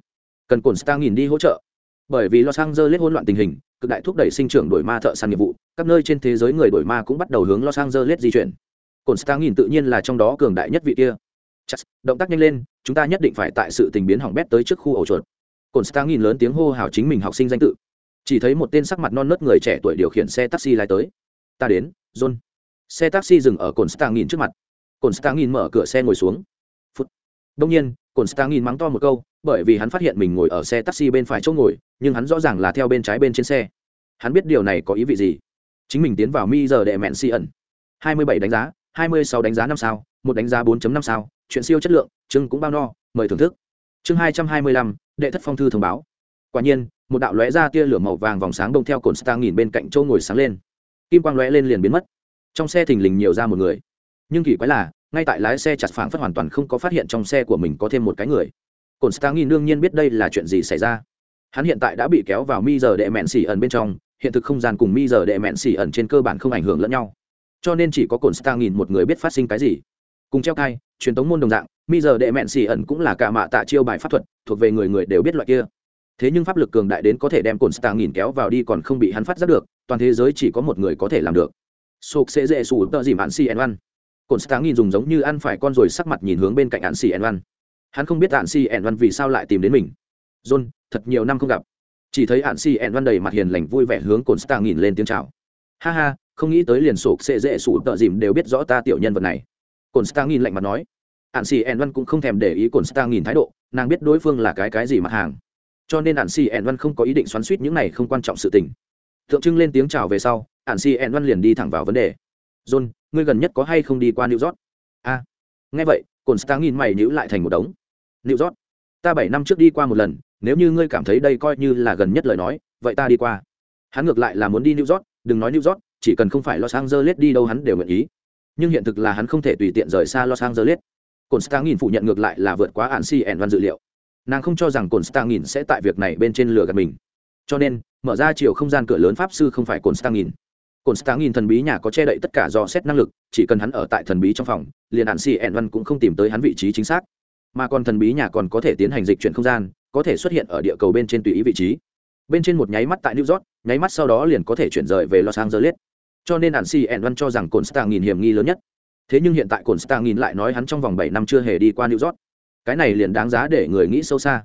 Cần cồn stang nghìn đi hỗ trợ. Bởi vì los angeles hỗn loạn tình hình cực đại thúc đẩy sinh trưởng đổi ma thợ săn nghiệp vụ các nơi trên thế giới người đổi ma cũng bắt đầu hướng los angeles di chuyển. Cồn stang nghìn tự nhiên là trong đó cường đại nhất vị kia. Chắc, động tác nhanh lên chúng ta nhất định phải tại sự tình biến hỏng bét tới trước khu ổ chuột. Cồn stang nghìn lớn tiếng hô hào chính mình học sinh danh tự. Chỉ thấy một tên sắc mặt non nớt người trẻ tuổi điều khiển xe taxi lái tới. Ta đến john xe taxi dừng ở cồn stang nhìn trước mặt. Cồn stang nhìn mở cửa xe ngồi xuống. Phút. Đông nhiên cồn stang nhìn mắng to một câu, bởi vì hắn phát hiện mình ngồi ở xe taxi bên phải chỗ ngồi, nhưng hắn rõ ràng là theo bên trái bên trên xe. Hắn biết điều này có ý vị gì. Chính mình tiến vào mi giờ đệ mẹn si ẩn. Hai mươi bảy đánh giá, hai mươi sáu đánh giá năm sao, một đánh giá 4 năm sao, chuyện siêu chất lượng, chương cũng bao no, mời thưởng thức. Chương hai trăm hai mươi lăm, đệ thất phong thư thông báo. Quả nhiên, một đạo lóe ra tia lửa màu vàng vòng sáng đông theo cồn Stang nhìn bên cạnh chỗ ngồi sáng lên. Kim quang lóe lên liền biến mất trong xe thình lình nhiều ra một người. Nhưng kỳ quái là, ngay tại lái xe chặt phảng phất hoàn toàn không có phát hiện trong xe của mình có thêm một cái người. Cồn star nhìn đương nhiên biết đây là chuyện gì xảy ra. Hắn hiện tại đã bị kéo vào mi giờ đệ mẹn xỉ ẩn bên trong, hiện thực không gian cùng mi giờ đệ mẹn xỉ ẩn trên cơ bản không ảnh hưởng lẫn nhau. Cho nên chỉ có cồn star nghìn một người biết phát sinh cái gì. Cùng treo cai, truyền tống môn đồng dạng mi giờ đệ mẹn xỉ ẩn cũng là cả mạ tạ chiêu bài pháp thuật, thuộc về người người đều biết loại kia. Thế nhưng pháp lực cường đại đến có thể đem cồn star nghìn kéo vào đi còn không bị hắn phát giác được, toàn thế giới chỉ có một người có thể làm được sộp sẽ dễ sủ tợ dìm hạn cn ăn cồn stang nhìn dùng giống như ăn phải con rồi sắc mặt nhìn hướng bên cạnh ạn xì ăn văn hắn không biết ạn xì ăn văn vì sao lại tìm đến mình. John, thật nhiều năm không gặp. Chỉ thấy ạn xì ăn văn đầy mặt hiền lành vui vẻ hướng cồn stang nhìn lên tiếng chào. Ha ha, không nghĩ tới liền sộp sẽ dễ sủ tợ dìm đều biết rõ ta tiểu nhân vật này. Cồn stang nhìn lạnh mặt nói. Ạn xì ăn văn cũng không thèm để ý cồn stang nhìn thái độ, nàng biết đối phương là cái cái gì mặt hàng. Cho nên ạn xì ăn văn không có ý định xoắn suýt những này không quan trọng sự tình tượng trưng lên tiếng chào về sau ạn si ẹn văn liền đi thẳng vào vấn đề. John ngươi gần nhất có hay không đi qua new york? A. À, nghe vậy cồn stang nhìn mày nhữ lại thành một đống. New york? Ta bảy năm trước đi qua một lần nếu như ngươi cảm thấy đây coi như là gần nhất lời nói vậy ta đi qua. Hắn ngược lại là muốn đi new york đừng nói new york chỉ cần không phải los angeles đi đâu hắn đều nguyện ý. Nhưng hiện thực là hắn không thể tùy tiện rời xa los angeles. Cồn stang nhìn phủ nhận ngược lại là vượt quá ạn si ẹn văn dự liệu. Nàng không cho rằng cồn stang nhìn sẽ tại việc này bên trên lửa gạt mình cho nên mở ra chiều không gian cửa lớn pháp sư không phải cồn stang nghìn, cồn stang nghìn thần bí nhà có che đậy tất cả do xét năng lực chỉ cần hắn ở tại thần bí trong phòng liền hạn si ẹn văn cũng không tìm tới hắn vị trí chính xác. Mà còn thần bí nhà còn có thể tiến hành dịch chuyển không gian có thể xuất hiện ở địa cầu bên trên tùy ý vị trí. Bên trên một nháy mắt tại new york nháy mắt sau đó liền có thể chuyển rời về los angeles. Cho nên hạn si ẹn văn cho rằng cồn stang nghìn hiểm nghi lớn nhất. Thế nhưng hiện tại cồn stang nghìn lại nói hắn trong vòng bảy năm chưa hề đi qua new york. Cái này liền đáng giá để người nghĩ sâu xa.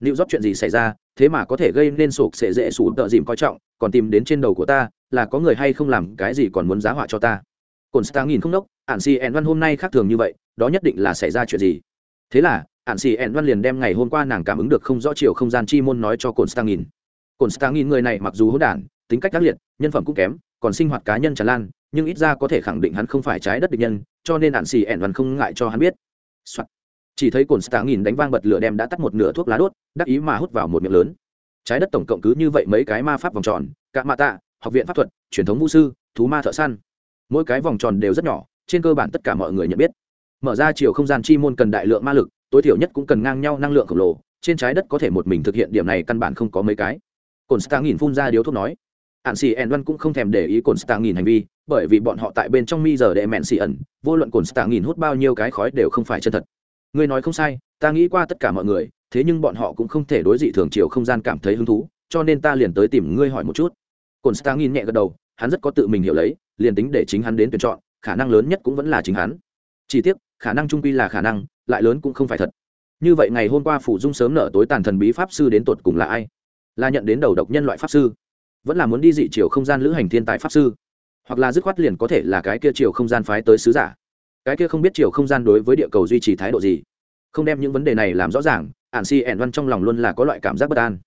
New york chuyện gì xảy ra? Thế mà có thể gây nên sụp sệ dễ sụp tợ dìm coi trọng, còn tìm đến trên đầu của ta, là có người hay không làm cái gì còn muốn giá họa cho ta? Cồn Star nhìn không đốc ạn si ẹn văn hôm nay khác thường như vậy, đó nhất định là xảy ra chuyện gì? Thế là ạn si ẹn văn liền đem ngày hôm qua nàng cảm ứng được không rõ chiều không gian chi môn nói cho cồn Star nhìn. Cồn Star nhìn người này mặc dù hỗn đản, tính cách ác liệt, nhân phẩm cũng kém, còn sinh hoạt cá nhân tràn lan, nhưng ít ra có thể khẳng định hắn không phải trái đất địch nhân, cho nên ạn xì ẹn văn không ngại cho hắn biết、Soạn chỉ thấy cồn stang nhìn đánh vang bật lửa đem đã tắt một nửa thuốc lá đốt, đắc ý mà hút vào một miệng lớn. Trái đất tổng cộng cứ như vậy mấy cái ma pháp vòng tròn cạ mạ tạ, học viện pháp thuật, truyền thống vũ sư, thú ma thợ săn. Mỗi cái vòng tròn đều rất nhỏ, trên cơ bản tất cả mọi người nhận biết. Mở ra chiều không gian chi môn cần đại lượng ma lực, tối thiểu nhất cũng cần ngang nhau năng lượng khổng lồ, trên trái đất có thể một mình thực hiện điểm này căn bản không có mấy cái. Cồn stang nhìn phun ra điếu thuốc nói. Ạn xì ẩn văn cũng không thèm để ý cồn stang nghìn hành vi, bởi vì bọn họ tại bên trong mi giờ đệ mẹn xì ẩn, vô luận cồn stang nghìn hút bao nhiêu cái khói đều không phải chân thật ngươi nói không sai, ta nghĩ qua tất cả mọi người, thế nhưng bọn họ cũng không thể đối dị thường chiều không gian cảm thấy hứng thú, cho nên ta liền tới tìm ngươi hỏi một chút. Cồn star nghìn nhẹ gật đầu, hắn rất có tự mình hiểu lấy, liền tính để chính hắn đến tuyển chọn, khả năng lớn nhất cũng vẫn là chính hắn. Chỉ tiếc, khả năng trung quy là khả năng, lại lớn cũng không phải thật. Như vậy ngày hôm qua phủ dung sớm nở tối tàn thần bí pháp sư đến tột cùng là ai? Là nhận đến đầu độc nhân loại pháp sư? Vẫn là muốn đi dị chiều không gian lữ hành thiên tài pháp sư? Hoặc là dứt khoát liền có thể là cái kia chiều không gian phái tới sứ giả? Cái kia không biết chiều không gian đối với địa cầu duy trì thái độ gì. Không đem những vấn đề này làm rõ ràng ạn xì ẻn văn trong lòng luôn là có loại cảm giác bất an.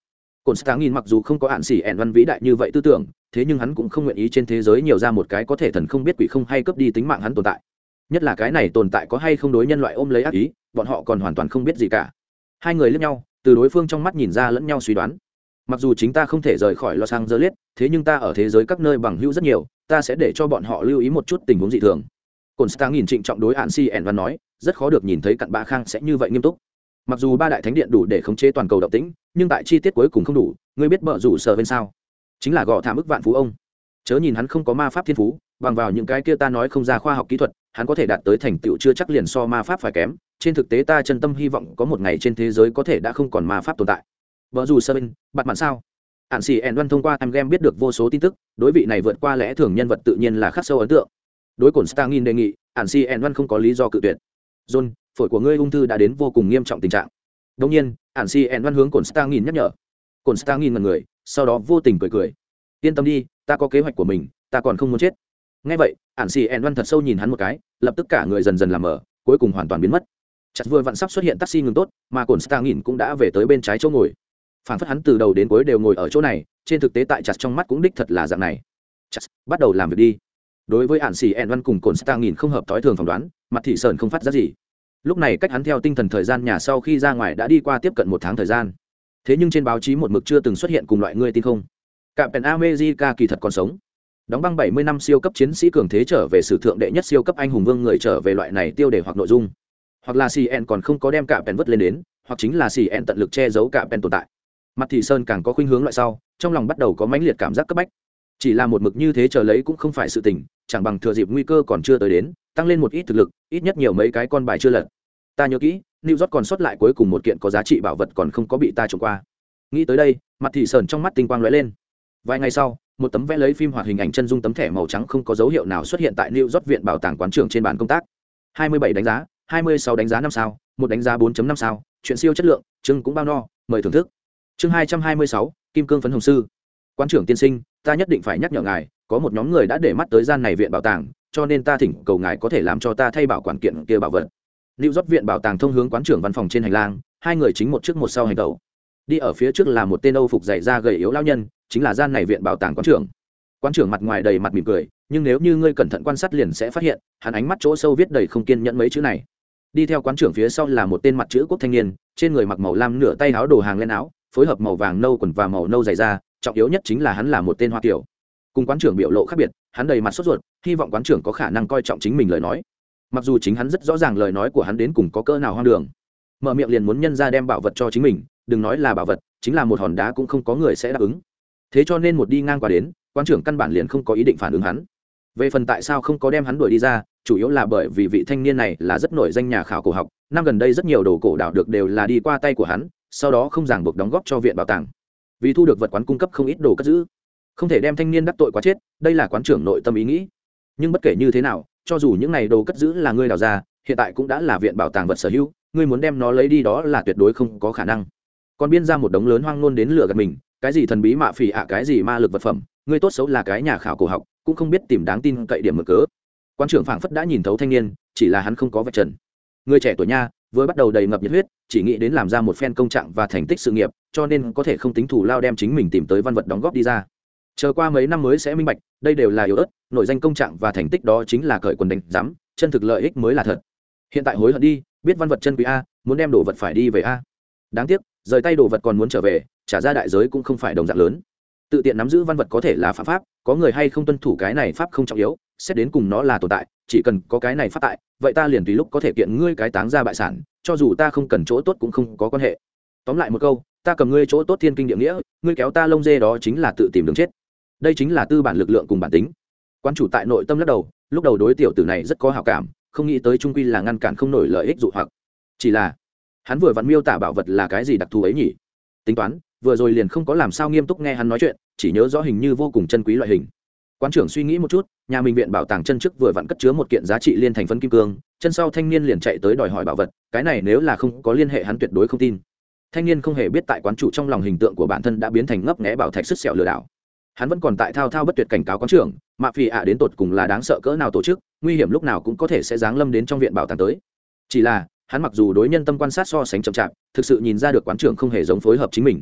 Cồn sáng nghìn mặc dù không có ạn xì ẻn văn vĩ đại như vậy tư tưởng, thế nhưng hắn cũng không nguyện ý trên thế giới nhiều ra một cái có thể thần không biết quỷ không hay cướp đi tính mạng hắn tồn tại. Nhất là cái này tồn tại có hay không đối nhân loại ôm lấy ác ý, bọn họ còn hoàn toàn không biết gì cả. Hai người lẫn nhau, từ đối phương trong mắt nhìn ra lẫn nhau suy đoán. Mặc dù chính ta không thể rời khỏi lo sang dơ liết thế nhưng ta ở thế giới các nơi bằng hữu rất nhiều, ta sẽ để cho bọn họ lưu ý một chút tình huống dị thường cồn stang nhìn trịnh trọng đối hạn si ẻn văn nói, rất khó được nhìn thấy cặn bã khang sẽ như vậy nghiêm túc. Mặc dù ba đại thánh điện đủ để khống chế toàn cầu động tĩnh, nhưng tại chi tiết cuối cùng không đủ, ngươi biết bợ rủ sở bên sao? Chính là gõ thảm ức vạn phú ông. Chớ nhìn hắn không có ma pháp thiên phú, bằng vào những cái kia ta nói không ra khoa học kỹ thuật, hắn có thể đạt tới thành tựu chưa chắc liền so ma pháp phải kém. Trên thực tế ta chân tâm hy vọng có một ngày trên thế giới có thể đã không còn ma pháp tồn tại. Vợ dù sơ bên bặt mạn sao? Ạn xì ẻn văn thông qua em game biết được vô số tin tức, đối vị này vượt qua lẽ thường nhân vật tự nhiên là khắc sâu ấn tượng đối cổn stangin đề nghị ạn si ẻn văn không có lý do cự tuyệt. John, phổi của ngươi ung thư đã đến vô cùng nghiêm trọng tình trạng. Đông nhiên ạn si ẻn văn hướng cổn stangin nhắc nhở. Cổn stangin ngần người, sau đó vô tình cười cười. Yên tâm đi, ta có kế hoạch của mình, ta còn không muốn chết. Ngay vậy ạn si ẻn văn thật sâu nhìn hắn một cái, lập tức cả người dần dần làm mở cuối cùng hoàn toàn biến mất. Chặt vừa vặn sắp xuất hiện taxi ngừng tốt, mà cổn stangin cũng đã về tới bên trái chỗ ngồi. Phản phất hắn từ đầu đến cuối đều ngồi ở chỗ này, trên thực tế tại chặt trong mắt cũng đích thật là dạng này. Chặt, bắt đầu làm việc đi đối với ạn xì ẹn văn cùng cồn stang nhìn không hợp thói thường phỏng đoán, mặt thị sơn không phát ra gì. Lúc này cách hắn theo tinh thần thời gian nhà sau khi ra ngoài đã đi qua tiếp cận một tháng thời gian. Thế nhưng trên báo chí một mực chưa từng xuất hiện cùng loại ngươi tin không. Cạm pèn amejica kỳ thật còn sống. Đóng băng 70 năm siêu cấp chiến sĩ cường thế trở về sử thượng đệ nhất siêu cấp anh hùng vương người trở về loại này tiêu đề hoặc nội dung. Hoặc là cn còn không có đem cả pèn vứt lên đến, hoặc chính là cn tận lực che giấu cả pèn tồn tại. Mặt thị sơn càng có khuynh hướng loại sau, trong lòng bắt đầu có mãnh liệt cảm giác cấp bách chỉ là một mực như thế chờ lấy cũng không phải sự tình, chẳng bằng thừa dịp nguy cơ còn chưa tới đến, tăng lên một ít thực lực, ít nhất nhiều mấy cái con bài chưa lật. Ta nhớ kỹ, new york còn sót lại cuối cùng một kiện có giá trị bảo vật còn không có bị ta trộm qua. Nghĩ tới đây, mặt thị sơn trong mắt tinh quang lóe lên. Vài ngày sau, một tấm vẽ lấy phim hoạt hình ảnh chân dung tấm thẻ màu trắng không có dấu hiệu nào xuất hiện tại new york viện bảo tàng quán trường trên bàn công tác. Hai mươi bảy đánh giá, hai mươi sáu đánh giá năm sao, một đánh giá 4 năm sao, chuyện siêu chất lượng, chương cũng bao no, mời thưởng thức. Chương hai trăm hai mươi sáu, kim cương phấn hồng sư quan trưởng tiên sinh, ta nhất định phải nhắc nhở ngài, có một nhóm người đã để mắt tới gian này viện bảo tàng, cho nên ta thỉnh cầu ngài có thể làm cho ta thay bảo quản kiện kia bảo vật. Lưu rót viện bảo tàng thông hướng quán trưởng văn phòng trên hành lang, hai người chính một trước một sau hành tẩu. Đi ở phía trước là một tên âu phục dày da gầy yếu lao nhân, chính là gian này viện bảo tàng quán trưởng. Quán trưởng mặt ngoài đầy mặt mỉm cười, nhưng nếu như ngươi cẩn thận quan sát liền sẽ phát hiện, hắn ánh mắt chỗ sâu viết đầy không kiên nhẫn mấy chữ này. Đi theo quán trưởng phía sau là một tên mặt chữ quốc thanh niên, trên người mặc màu lam nửa tay áo đồ hàng lên áo, phối hợp màu vàng nâu quần và màu nâu dày da trọng yếu nhất chính là hắn là một tên hoa kiểu. Cùng quán trưởng biểu lộ khác biệt, hắn đầy mặt sốt ruột, hy vọng quán trưởng có khả năng coi trọng chính mình lời nói. Mặc dù chính hắn rất rõ ràng lời nói của hắn đến cùng có cỡ nào hoang đường. Mở miệng liền muốn nhân ra đem bảo vật cho chính mình, đừng nói là bảo vật, chính là một hòn đá cũng không có người sẽ đáp ứng. Thế cho nên một đi ngang qua đến, quán trưởng căn bản liền không có ý định phản ứng hắn. Về phần tại sao không có đem hắn đuổi đi ra, chủ yếu là bởi vì vị thanh niên này là rất nổi danh nhà khảo cổ học, năm gần đây rất nhiều đồ cổ đảo được đều là đi qua tay của hắn, sau đó không ràng buộc đóng góp cho viện bảo tàng vì thu được vật quán cung cấp không ít đồ cất giữ. Không thể đem thanh niên đắc tội quá chết, đây là quán trưởng nội tâm ý nghĩ. Nhưng bất kể như thế nào, cho dù những này đồ cất giữ là ngươi đào ra, hiện tại cũng đã là viện bảo tàng vật sở hữu, ngươi muốn đem nó lấy đi đó là tuyệt đối không có khả năng. Còn biên ra một đống lớn hoang nôn đến lửa gạt mình, cái gì thần bí mạ phỉ ạ, cái gì ma lực vật phẩm, ngươi tốt xấu là cái nhà khảo cổ học, cũng không biết tìm đáng tin cậy điểm mở cớ. Quan trưởng phảng phất đã nhìn thấu thanh niên, chỉ là hắn không có vật trần. Người trẻ tuổi nha vừa bắt đầu đầy ngập nhiệt huyết, chỉ nghĩ đến làm ra một phen công trạng và thành tích sự nghiệp, cho nên có thể không tính thủ lao đem chính mình tìm tới văn vật đóng góp đi ra. Chờ qua mấy năm mới sẽ minh bạch, đây đều là yếu ớt, nội danh công trạng và thành tích đó chính là cởi quần đánh giám chân thực lợi ích mới là thật. Hiện tại hối hận đi, biết văn vật chân quý a, muốn đem đồ vật phải đi về a. Đáng tiếc, rời tay đồ vật còn muốn trở về, trả ra đại giới cũng không phải đồng dạng lớn. Tự tiện nắm giữ văn vật có thể là pháp pháp, có người hay không tuân thủ cái này pháp không trọng yếu, xét đến cùng nó là tồn tại chỉ cần có cái này phát tại, vậy ta liền tùy lúc có thể kiện ngươi cái táng ra bại sản, cho dù ta không cần chỗ tốt cũng không có quan hệ. Tóm lại một câu, ta cầm ngươi chỗ tốt thiên kinh địa nghĩa, ngươi kéo ta lông dê đó chính là tự tìm đường chết. Đây chính là tư bản lực lượng cùng bản tính. Quan chủ tại nội tâm lắc đầu, lúc đầu đối tiểu tử này rất có hào cảm, không nghĩ tới trung quy là ngăn cản không nổi lợi ích dụ hoặc. Chỉ là, hắn vừa vặn miêu tả bảo vật là cái gì đặc thù ấy nhỉ? Tính toán, vừa rồi liền không có làm sao nghiêm túc nghe hắn nói chuyện, chỉ nhớ rõ hình như vô cùng chân quý loại hình. Quán trưởng suy nghĩ một chút nhà mình viện bảo tàng chân trước vừa vặn cất chứa một kiện giá trị liên thành phân kim cương, chân sau thanh niên liền chạy tới đòi hỏi bảo vật, cái này nếu là không có liên hệ hắn tuyệt đối không tin. Thanh niên không hề biết tại quán chủ trong lòng hình tượng của bản thân đã biến thành ngấp nghẽ bảo thạch sức sẹo lừa đảo. Hắn vẫn còn tại thao thao bất tuyệt cảnh cáo quán trưởng, mạ phì ạ, đến tột cùng là đáng sợ cỡ nào tổ chức, nguy hiểm lúc nào cũng có thể sẽ giáng lâm đến trong viện bảo tàng tới. Chỉ là, hắn mặc dù đối nhân tâm quan sát so sánh chậm chạp, thực sự nhìn ra được quán trưởng không hề giống phối hợp chính mình.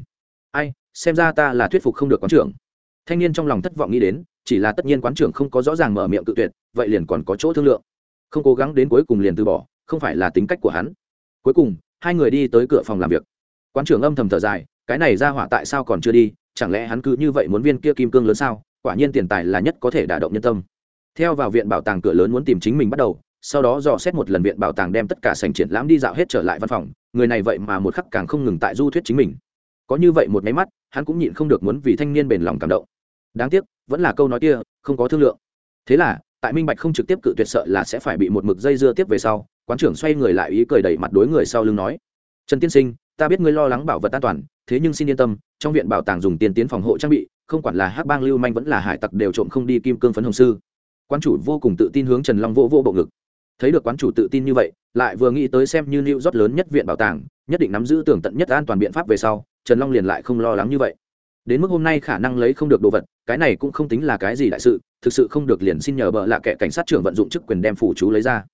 Ai, xem ra ta là thuyết phục không được quán trưởng thanh niên trong lòng thất vọng nghĩ đến, chỉ là tất nhiên quán trưởng không có rõ ràng mở miệng tự tuyệt, vậy liền còn có chỗ thương lượng. Không cố gắng đến cuối cùng liền từ bỏ, không phải là tính cách của hắn. Cuối cùng, hai người đi tới cửa phòng làm việc. Quán trưởng âm thầm thở dài, cái này ra hỏa tại sao còn chưa đi, chẳng lẽ hắn cứ như vậy muốn viên kia kim cương lớn sao? Quả nhiên tiền tài là nhất có thể đả động nhân tâm. Theo vào viện bảo tàng cửa lớn muốn tìm chính mình bắt đầu, sau đó dò xét một lần viện bảo tàng đem tất cả sành triển lãm đi dạo hết trở lại văn phòng, người này vậy mà một khắc càng không ngừng tại du thuyết chính mình có như vậy một máy mắt, hắn cũng nhịn không được muốn vì thanh niên bền lòng cảm động. Đáng tiếc, vẫn là câu nói kia, không có thương lượng. Thế là, tại minh bạch không trực tiếp cự tuyệt sợ là sẽ phải bị một mực dây dưa tiếp về sau, quán trưởng xoay người lại ý cười đẩy mặt đối người sau lưng nói, trần tiên sinh, ta biết ngươi lo lắng bảo vật an toàn, thế nhưng xin yên tâm, trong viện bảo tàng dùng tiền tiến phòng hộ trang bị, không quản là hắc bang lưu manh vẫn là hải tặc đều trộm không đi kim cương phấn hồng sư. Quán chủ vô cùng tự tin hướng trần long vô vô bộ ngực. Thấy được quán chủ tự tin như vậy, lại vừa nghĩ tới xem như lưu rót lớn nhất viện bảo tàng, nhất định nắm giữ tưởng tận nhất an toàn biện pháp về sau trần long liền lại không lo lắng như vậy. Đến mức hôm nay khả năng lấy không được đồ vật, cái này cũng không tính là cái gì đại sự, thực sự không được liền xin nhờ bợ lạ kệ cảnh sát trưởng vận dụng chức quyền đem phủ chú lấy ra.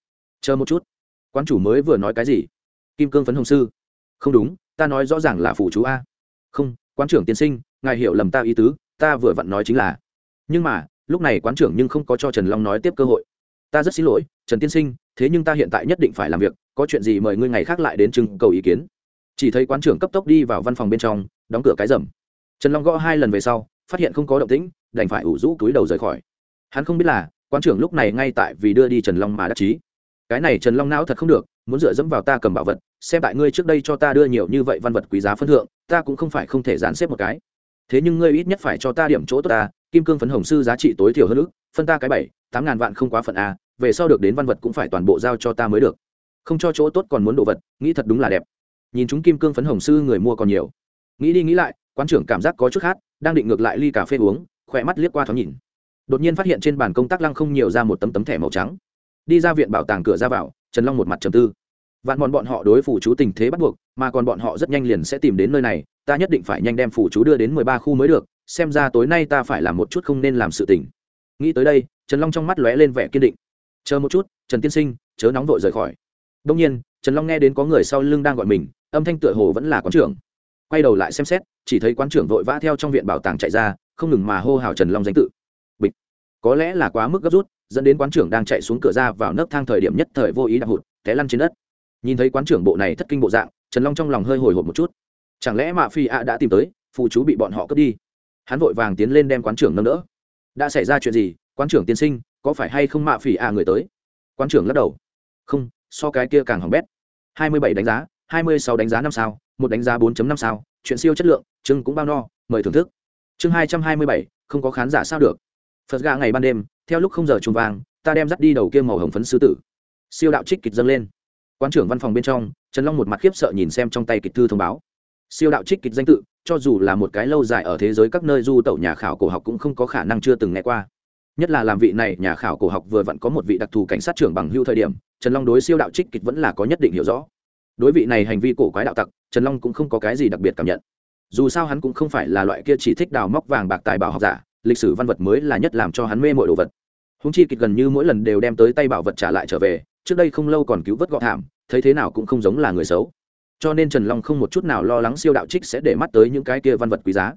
Chờ một chút. Quan chủ mới vừa nói cái gì? Kim cương phấn hồng sư. Không đúng, ta nói rõ ràng là phủ chú a. Không quan trưởng tiên sinh, ngài hiểu lầm ta ý tứ, ta vừa vặn nói chính là. Nhưng mà, lúc này quán trưởng nhưng không có cho trần long nói tiếp cơ hội. Ta rất xin lỗi, trần tiên sinh, thế nhưng ta hiện tại nhất định phải làm việc, có chuyện gì mời ngươi ngày khác lại đến trưng cầu ý kiến chỉ thấy quán trưởng cấp tốc đi vào văn phòng bên trong, đóng cửa cái rầm. Trần long gõ hai lần về sau, phát hiện không có động tĩnh, đành phải ủ rũ túi đầu rời khỏi. Hắn không biết là, quán trưởng lúc này ngay tại vì đưa đi trần long mà đắc chí. Cái này trần long não thật không được, muốn dựa dẫm vào ta cầm bảo vật, xem tại ngươi trước đây cho ta đưa nhiều như vậy văn vật quý giá phân thượng, ta cũng không phải không thể dán xếp một cái. Thế nhưng ngươi ít nhất phải cho ta điểm chỗ tốt ta, kim cương phấn hồng sư giá trị tối thiểu hơn ước phân ta cái bảy, tám ngàn vạn không quá phận a, về sau được đến văn vật cũng phải toàn bộ giao cho ta mới được. Không cho chỗ tốt còn muốn đồ vật, nghĩ thật đúng là đẹp nhìn chúng kim cương phấn hồng sư người mua còn nhiều. Nghĩ đi nghĩ lại, quán trưởng cảm giác có chút khát đang định ngược lại ly cà phê uống, khỏe mắt liếc qua thoáng nhìn. Đột nhiên phát hiện trên bàn công tác lăng không nhiều ra một tấm tấm thẻ màu trắng. Đi ra viện bảo tàng cửa ra vào, trần long một mặt trầm tư. Vạn bọn bọn họ đối phủ chú tình thế bắt buộc, mà còn bọn họ rất nhanh liền sẽ tìm đến nơi này, ta nhất định phải nhanh đem phủ chú đưa đến mười ba khu mới được, xem ra tối nay ta phải làm một chút không nên làm sự tình. Nghĩ tới đây, trần long trong mắt lóe lên vẻ kiên định. Chờ một chút, trần tiên sinh, chớ nóng vội rời khỏi. Đông nhiên trần long nghe đến có người sau lưng đang gọi mình, âm thanh tựa hồ vẫn là quán trưởng. Quay đầu lại xem xét, chỉ thấy quán trưởng vội vã theo trong viện bảo tàng chạy ra, không ngừng mà hô hào trần long danh tự. Bịch. Có lẽ là quá mức gấp rút, dẫn đến quán trưởng đang chạy xuống cửa ra vào nấc thang thời điểm nhất thời vô ý đạp hụt, té lăn trên đất. Nhìn thấy quán trưởng bộ này thất kinh bộ dạng, trần long trong lòng hơi hồi hộp một chút. Chẳng lẽ mạ phi ạ đã tìm tới phụ chú bị bọn họ cướp đi? Hắn vội vàng tiến lên đem quán trưởng nâng đỡ. Đã xảy ra chuyện gì, quán trưởng tiên sinh, có phải hay không mạ phỉ ạ người tới? Quán trưởng lắc đầu. Không so cái kia càng hỏng bét. Hai mươi bảy đánh giá, hai mươi sáu đánh giá năm sao, một đánh giá bốn năm sao, chuyện siêu chất lượng, chương cũng bao no, mời thưởng thức. Chương hai trăm hai mươi bảy, không có khán giả sao được. Phật gà ngày ban đêm, theo lúc không giờ trùng vàng ta đem dắt đi đầu kia màu hồng phấn sư tử. Siêu đạo trích kịch dâng lên. Quán trưởng văn phòng bên trong, trần long một mặt khiếp sợ nhìn xem trong tay kịch thư thông báo. Siêu đạo trích kịch danh tự, cho dù là một cái lâu dài ở thế giới các nơi du tẩu nhà khảo cổ học cũng không có khả năng chưa từng nghe qua nhất là làm vị này nhà khảo cổ học vừa vặn có một vị đặc thù cảnh sát trưởng bằng hưu thời điểm, trần long đối siêu đạo trích kịch vẫn là có nhất định hiểu rõ. Đối vị này hành vi cổ quái đạo tặc, trần long cũng không có cái gì đặc biệt cảm nhận. Dù sao hắn cũng không phải là loại kia chỉ thích đào móc vàng bạc tài bảo học giả, lịch sử văn vật mới là nhất làm cho hắn mê mọi đồ vật. Húng chi kịch gần như mỗi lần đều đem tới tay bảo vật trả lại trở về, trước đây không lâu còn cứu vớt gọ thảm, thấy thế nào cũng không giống là người xấu. Cho nên trần long không một chút nào lo lắng siêu đạo trích sẽ để mắt tới những cái kia văn vật quý giá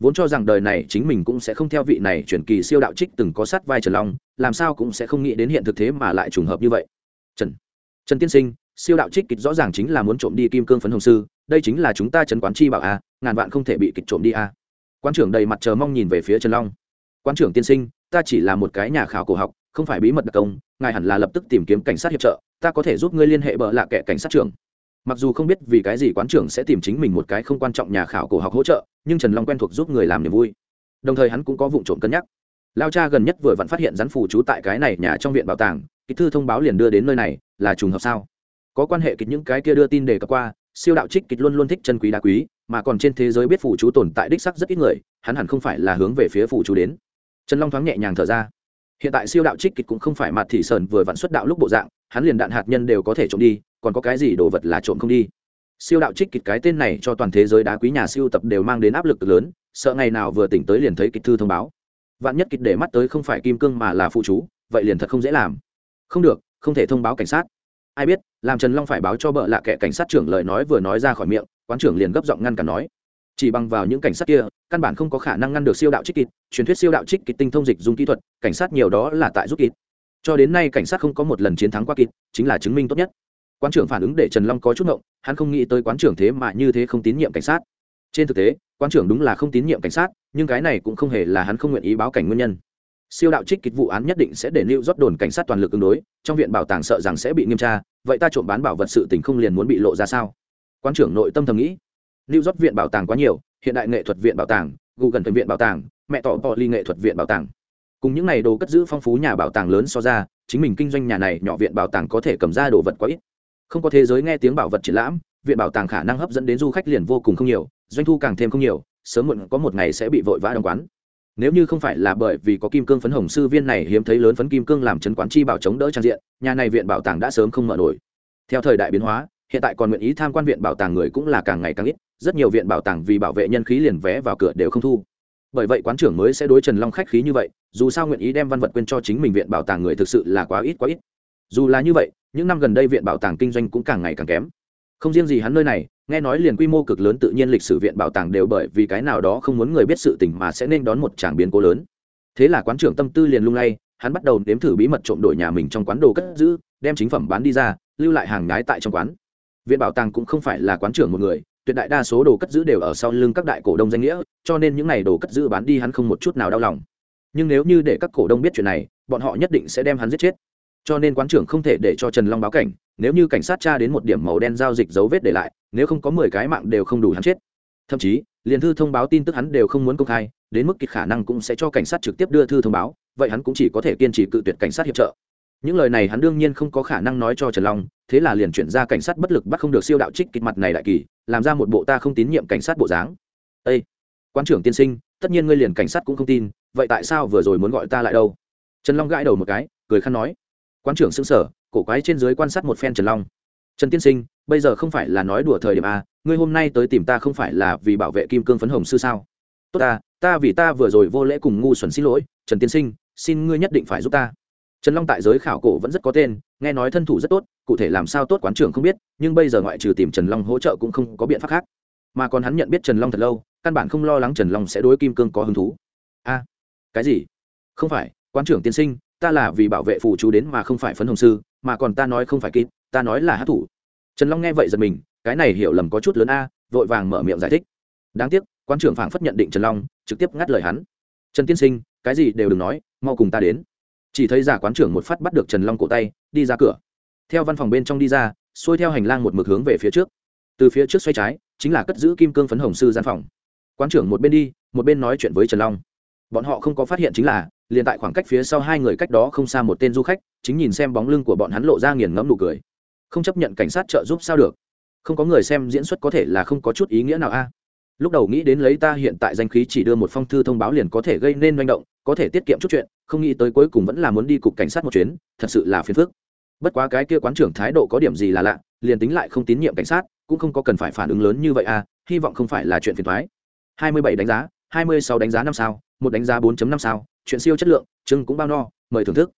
vốn cho rằng đời này chính mình cũng sẽ không theo vị này chuyển kỳ siêu đạo trích từng có sát vai trần long, làm sao cũng sẽ không nghĩ đến hiện thực thế mà lại trùng hợp như vậy. Trần trần tiên sinh, siêu đạo trích kịch rõ ràng chính là muốn trộm đi kim cương phấn hồng sư, đây chính là chúng ta trần quán chi bảo a, ngàn vạn không thể bị kịch trộm đi a. Quan trưởng đầy mặt chờ mong nhìn về phía trần long. Quan trưởng tiên sinh, ta chỉ là một cái nhà khảo cổ học, không phải bí mật đặc công, ngài hẳn là lập tức tìm kiếm cảnh sát hiệp trợ, ta có thể giúp ngươi liên hệ bợ lạ kệ cảnh sát trưởng mặc dù không biết vì cái gì quán trưởng sẽ tìm chính mình một cái không quan trọng nhà khảo cổ học hỗ trợ, nhưng trần long quen thuộc giúp người làm niềm vui. Đồng thời hắn cũng có vụ trộm cân nhắc. Lao cha gần nhất vừa vặn phát hiện rắn phù trú tại cái này nhà trong viện bảo tàng kịch thư thông báo liền đưa đến nơi này, là trùng hợp sao? Có quan hệ kịch những cái kia đưa tin đề cập qua, siêu đạo trích kịch luôn luôn thích chân quý đá quý, mà còn trên thế giới biết phù chú tồn tại đích sắc rất ít người, hắn hẳn không phải là hướng về phía phù chú đến. Trần long thoáng nhẹ nhàng thở ra. Hiện tại siêu đạo trích kịch cũng không phải mặt thị sơn vừa vặn xuất đạo lúc bộ dạng hắn liền đạn hạt nhân đều có thể trộm đi, còn có cái gì đồ vật là trộm không đi? Siêu đạo trích kịch cái tên này cho toàn thế giới đá quý nhà siêu tập đều mang đến áp lực lớn, sợ ngày nào vừa tỉnh tới liền thấy kịch thư thông báo. Vạn nhất kịch để mắt tới không phải kim cương mà là phụ chú, vậy liền thật không dễ làm. Không được, không thể thông báo cảnh sát. Ai biết, làm trần long phải báo cho bợ lạ kẻ cảnh sát trưởng lời nói vừa nói ra khỏi miệng, quán trưởng liền gấp giọng ngăn cản nói. Chỉ bằng vào những cảnh sát kia, căn bản không có khả năng ngăn được siêu đạo trích kịch, truyền thuyết siêu đạo trích kịch tinh thông dịch dùng kỹ thuật, cảnh sát nhiều đó là tại giúp kịch cho đến nay cảnh sát không có một lần chiến thắng qua kịp, chính là chứng minh tốt nhất. Quán trưởng phản ứng để trần long có chút ngộng, hắn không nghĩ tới quán trưởng thế mà như thế không tín nhiệm cảnh sát. Trên thực tế, quán trưởng đúng là không tín nhiệm cảnh sát, nhưng cái này cũng không hề là hắn không nguyện ý báo cảnh nguyên nhân. Siêu đạo trích kịch vụ án nhất định sẽ để lưu rót đồn cảnh sát toàn lực ứng đối, trong viện bảo tàng sợ rằng sẽ bị nghiêm tra, vậy ta trộm bán bảo vật sự tình không liền muốn bị lộ ra sao? Quán trưởng nội tâm thầm nghĩ. Lưu rót viện bảo tàng quá nhiều, hiện đại nghệ thuật viện bảo tàng gần gần viện bảo tàng, mẹ tỏ bỏ ly nghệ thuật viện bảo tàng cùng những này đồ cất giữ phong phú nhà bảo tàng lớn so ra, chính mình kinh doanh nhà này nhỏ viện bảo tàng có thể cầm ra đồ vật quá ít. Không có thế giới nghe tiếng bảo vật triển lãm, viện bảo tàng khả năng hấp dẫn đến du khách liền vô cùng không nhiều, doanh thu càng thêm không nhiều, sớm muộn có một ngày sẽ bị vội vã đóng quán. Nếu như không phải là bởi vì có kim cương phấn hồng sư viên này hiếm thấy lớn phấn kim cương làm chấn quán chi bảo chống đỡ trang diện, nhà này viện bảo tàng đã sớm không mở nổi. Theo thời đại biến hóa, hiện tại còn nguyện ý tham quan viện bảo tàng người cũng là càng ngày càng ít, rất nhiều viện bảo tàng vì bảo vệ nhân khí liền vé vào cửa đều không thu bởi vậy quán trưởng mới sẽ đối trần long khách khí như vậy, dù sao nguyện ý đem văn vật quên cho chính mình viện bảo tàng người thực sự là quá ít quá ít. Dù là như vậy, những năm gần đây viện bảo tàng kinh doanh cũng càng ngày càng kém. Không riêng gì hắn nơi này, nghe nói liền quy mô cực lớn tự nhiên lịch sử viện bảo tàng đều bởi vì cái nào đó không muốn người biết sự tình mà sẽ nên đón một tràng biến cố lớn. Thế là quán trưởng tâm tư liền lung lay, hắn bắt đầu nếm thử bí mật trộm đổi nhà mình trong quán đồ cất giữ, đem chính phẩm bán đi ra, lưu lại hàng nhái tại trong quán. Viện bảo tàng cũng không phải là quán trưởng một người tuyệt đại đa số đồ cất giữ đều ở sau lưng các đại cổ đông danh nghĩa, cho nên những n à y đồ cất giữ bán đi hắn không một chút nào đau lòng. Nhưng nếu như để các cổ đông biết chuyện này, bọn họ nhất định sẽ đem hắn giết chết. Cho nên quán trưởng không thể để cho trần long báo cảnh, nếu như cảnh sát tra đến một điểm màu đen giao dịch dấu vết để lại, nếu không có mười cái mạng đều không đủ hắn chết. Thậm chí, liền thư thông báo tin tức hắn đều không muốn công khai, đến mức kịch khả năng cũng sẽ cho cảnh sát trực tiếp đưa thư thông báo, vậy hắn cũng chỉ có thể kiên trì cự tuyệt cảnh sát hiệp trợ những lời này hắn đương nhiên không có khả năng nói cho trần long, thế là liền chuyển ra cảnh sát bất lực bắt không được siêu đạo trích kịch mặt này đại kỳ, làm ra một bộ ta không tín nhiệm cảnh sát bộ dáng. Â quan trưởng tiên sinh, tất nhiên ngươi liền cảnh sát cũng không tin, vậy tại sao vừa rồi muốn gọi ta lại đâu? Trần long gãi đầu một cái, cười khăn nói, quan trưởng xưng sở cổ quái trên dưới quan sát một phen trần long. Trần tiên sinh, bây giờ không phải là nói đùa thời điểm a ngươi hôm nay tới tìm ta không phải là vì bảo vệ kim cương phấn hồng sư sao? Tốt ta ta vì ta vừa rồi vô lễ cùng ngu xuẩn xin lỗi, trần tiên sinh, xin ngươi nhất định phải giúp ta trần long tại giới khảo cổ vẫn rất có tên, nghe nói thân thủ rất tốt, cụ thể làm sao tốt quán trưởng không biết, nhưng bây giờ ngoại trừ tìm trần long hỗ trợ cũng không có biện pháp khác. Mà còn hắn nhận biết trần long thật lâu, căn bản không lo lắng trần long sẽ đối kim cương có hứng thú. A, cái gì? Không phải, quán trưởng tiên sinh, ta là vì bảo vệ phù chú đến mà không phải phấn hồng sư, mà còn ta nói không phải kịp, ta nói là hát thủ. Trần long nghe vậy giật mình, cái này hiểu lầm có chút lớn a, vội vàng mở miệng giải thích. Đáng tiếc quan trưởng phảng phất nhận định trần long, trực tiếp ngắt lời hắn. Trần tiên sinh, cái gì đều đừng nói, mau cùng ta đến chỉ thấy giả quán trưởng một phát bắt được trần long cổ tay, đi ra cửa. Theo văn phòng bên trong đi ra, xuôi theo hành lang một mực hướng về phía trước. Từ phía trước xoay trái, chính là cất giữ kim cương phấn hồng sư gian phòng. Quán trưởng một bên đi, một bên nói chuyện với trần long. Bọn họ không có phát hiện chính là, liền tại khoảng cách phía sau hai người cách đó không xa một tên du khách, chính nhìn xem bóng lưng của bọn hắn lộ ra nghiền ngẫm nụ cười. Không chấp nhận cảnh sát trợ giúp sao được? Không có người xem diễn xuất có thể là không có chút ý nghĩa nào a lúc đầu nghĩ đến lấy ta hiện tại danh khí chỉ đưa một phong thư thông báo liền có thể gây nên manh động, có thể tiết kiệm chút chuyện, không nghĩ tới cuối cùng vẫn là muốn đi cục cảnh sát một chuyến, thật sự là phiền phức. Bất quá cái kia quán trưởng thái độ có điểm gì là lạ, liền tính lại không tín nhiệm cảnh sát, cũng không có cần phải phản ứng lớn như vậy à hy vọng không phải là chuyện phiền thoái hai mươi bảy đánh giá, hai mươi sáu đánh giá năm sao, một đánh giá bốn năm sao, chuyện siêu chất lượng chưng cũng bao no, mời thưởng thức.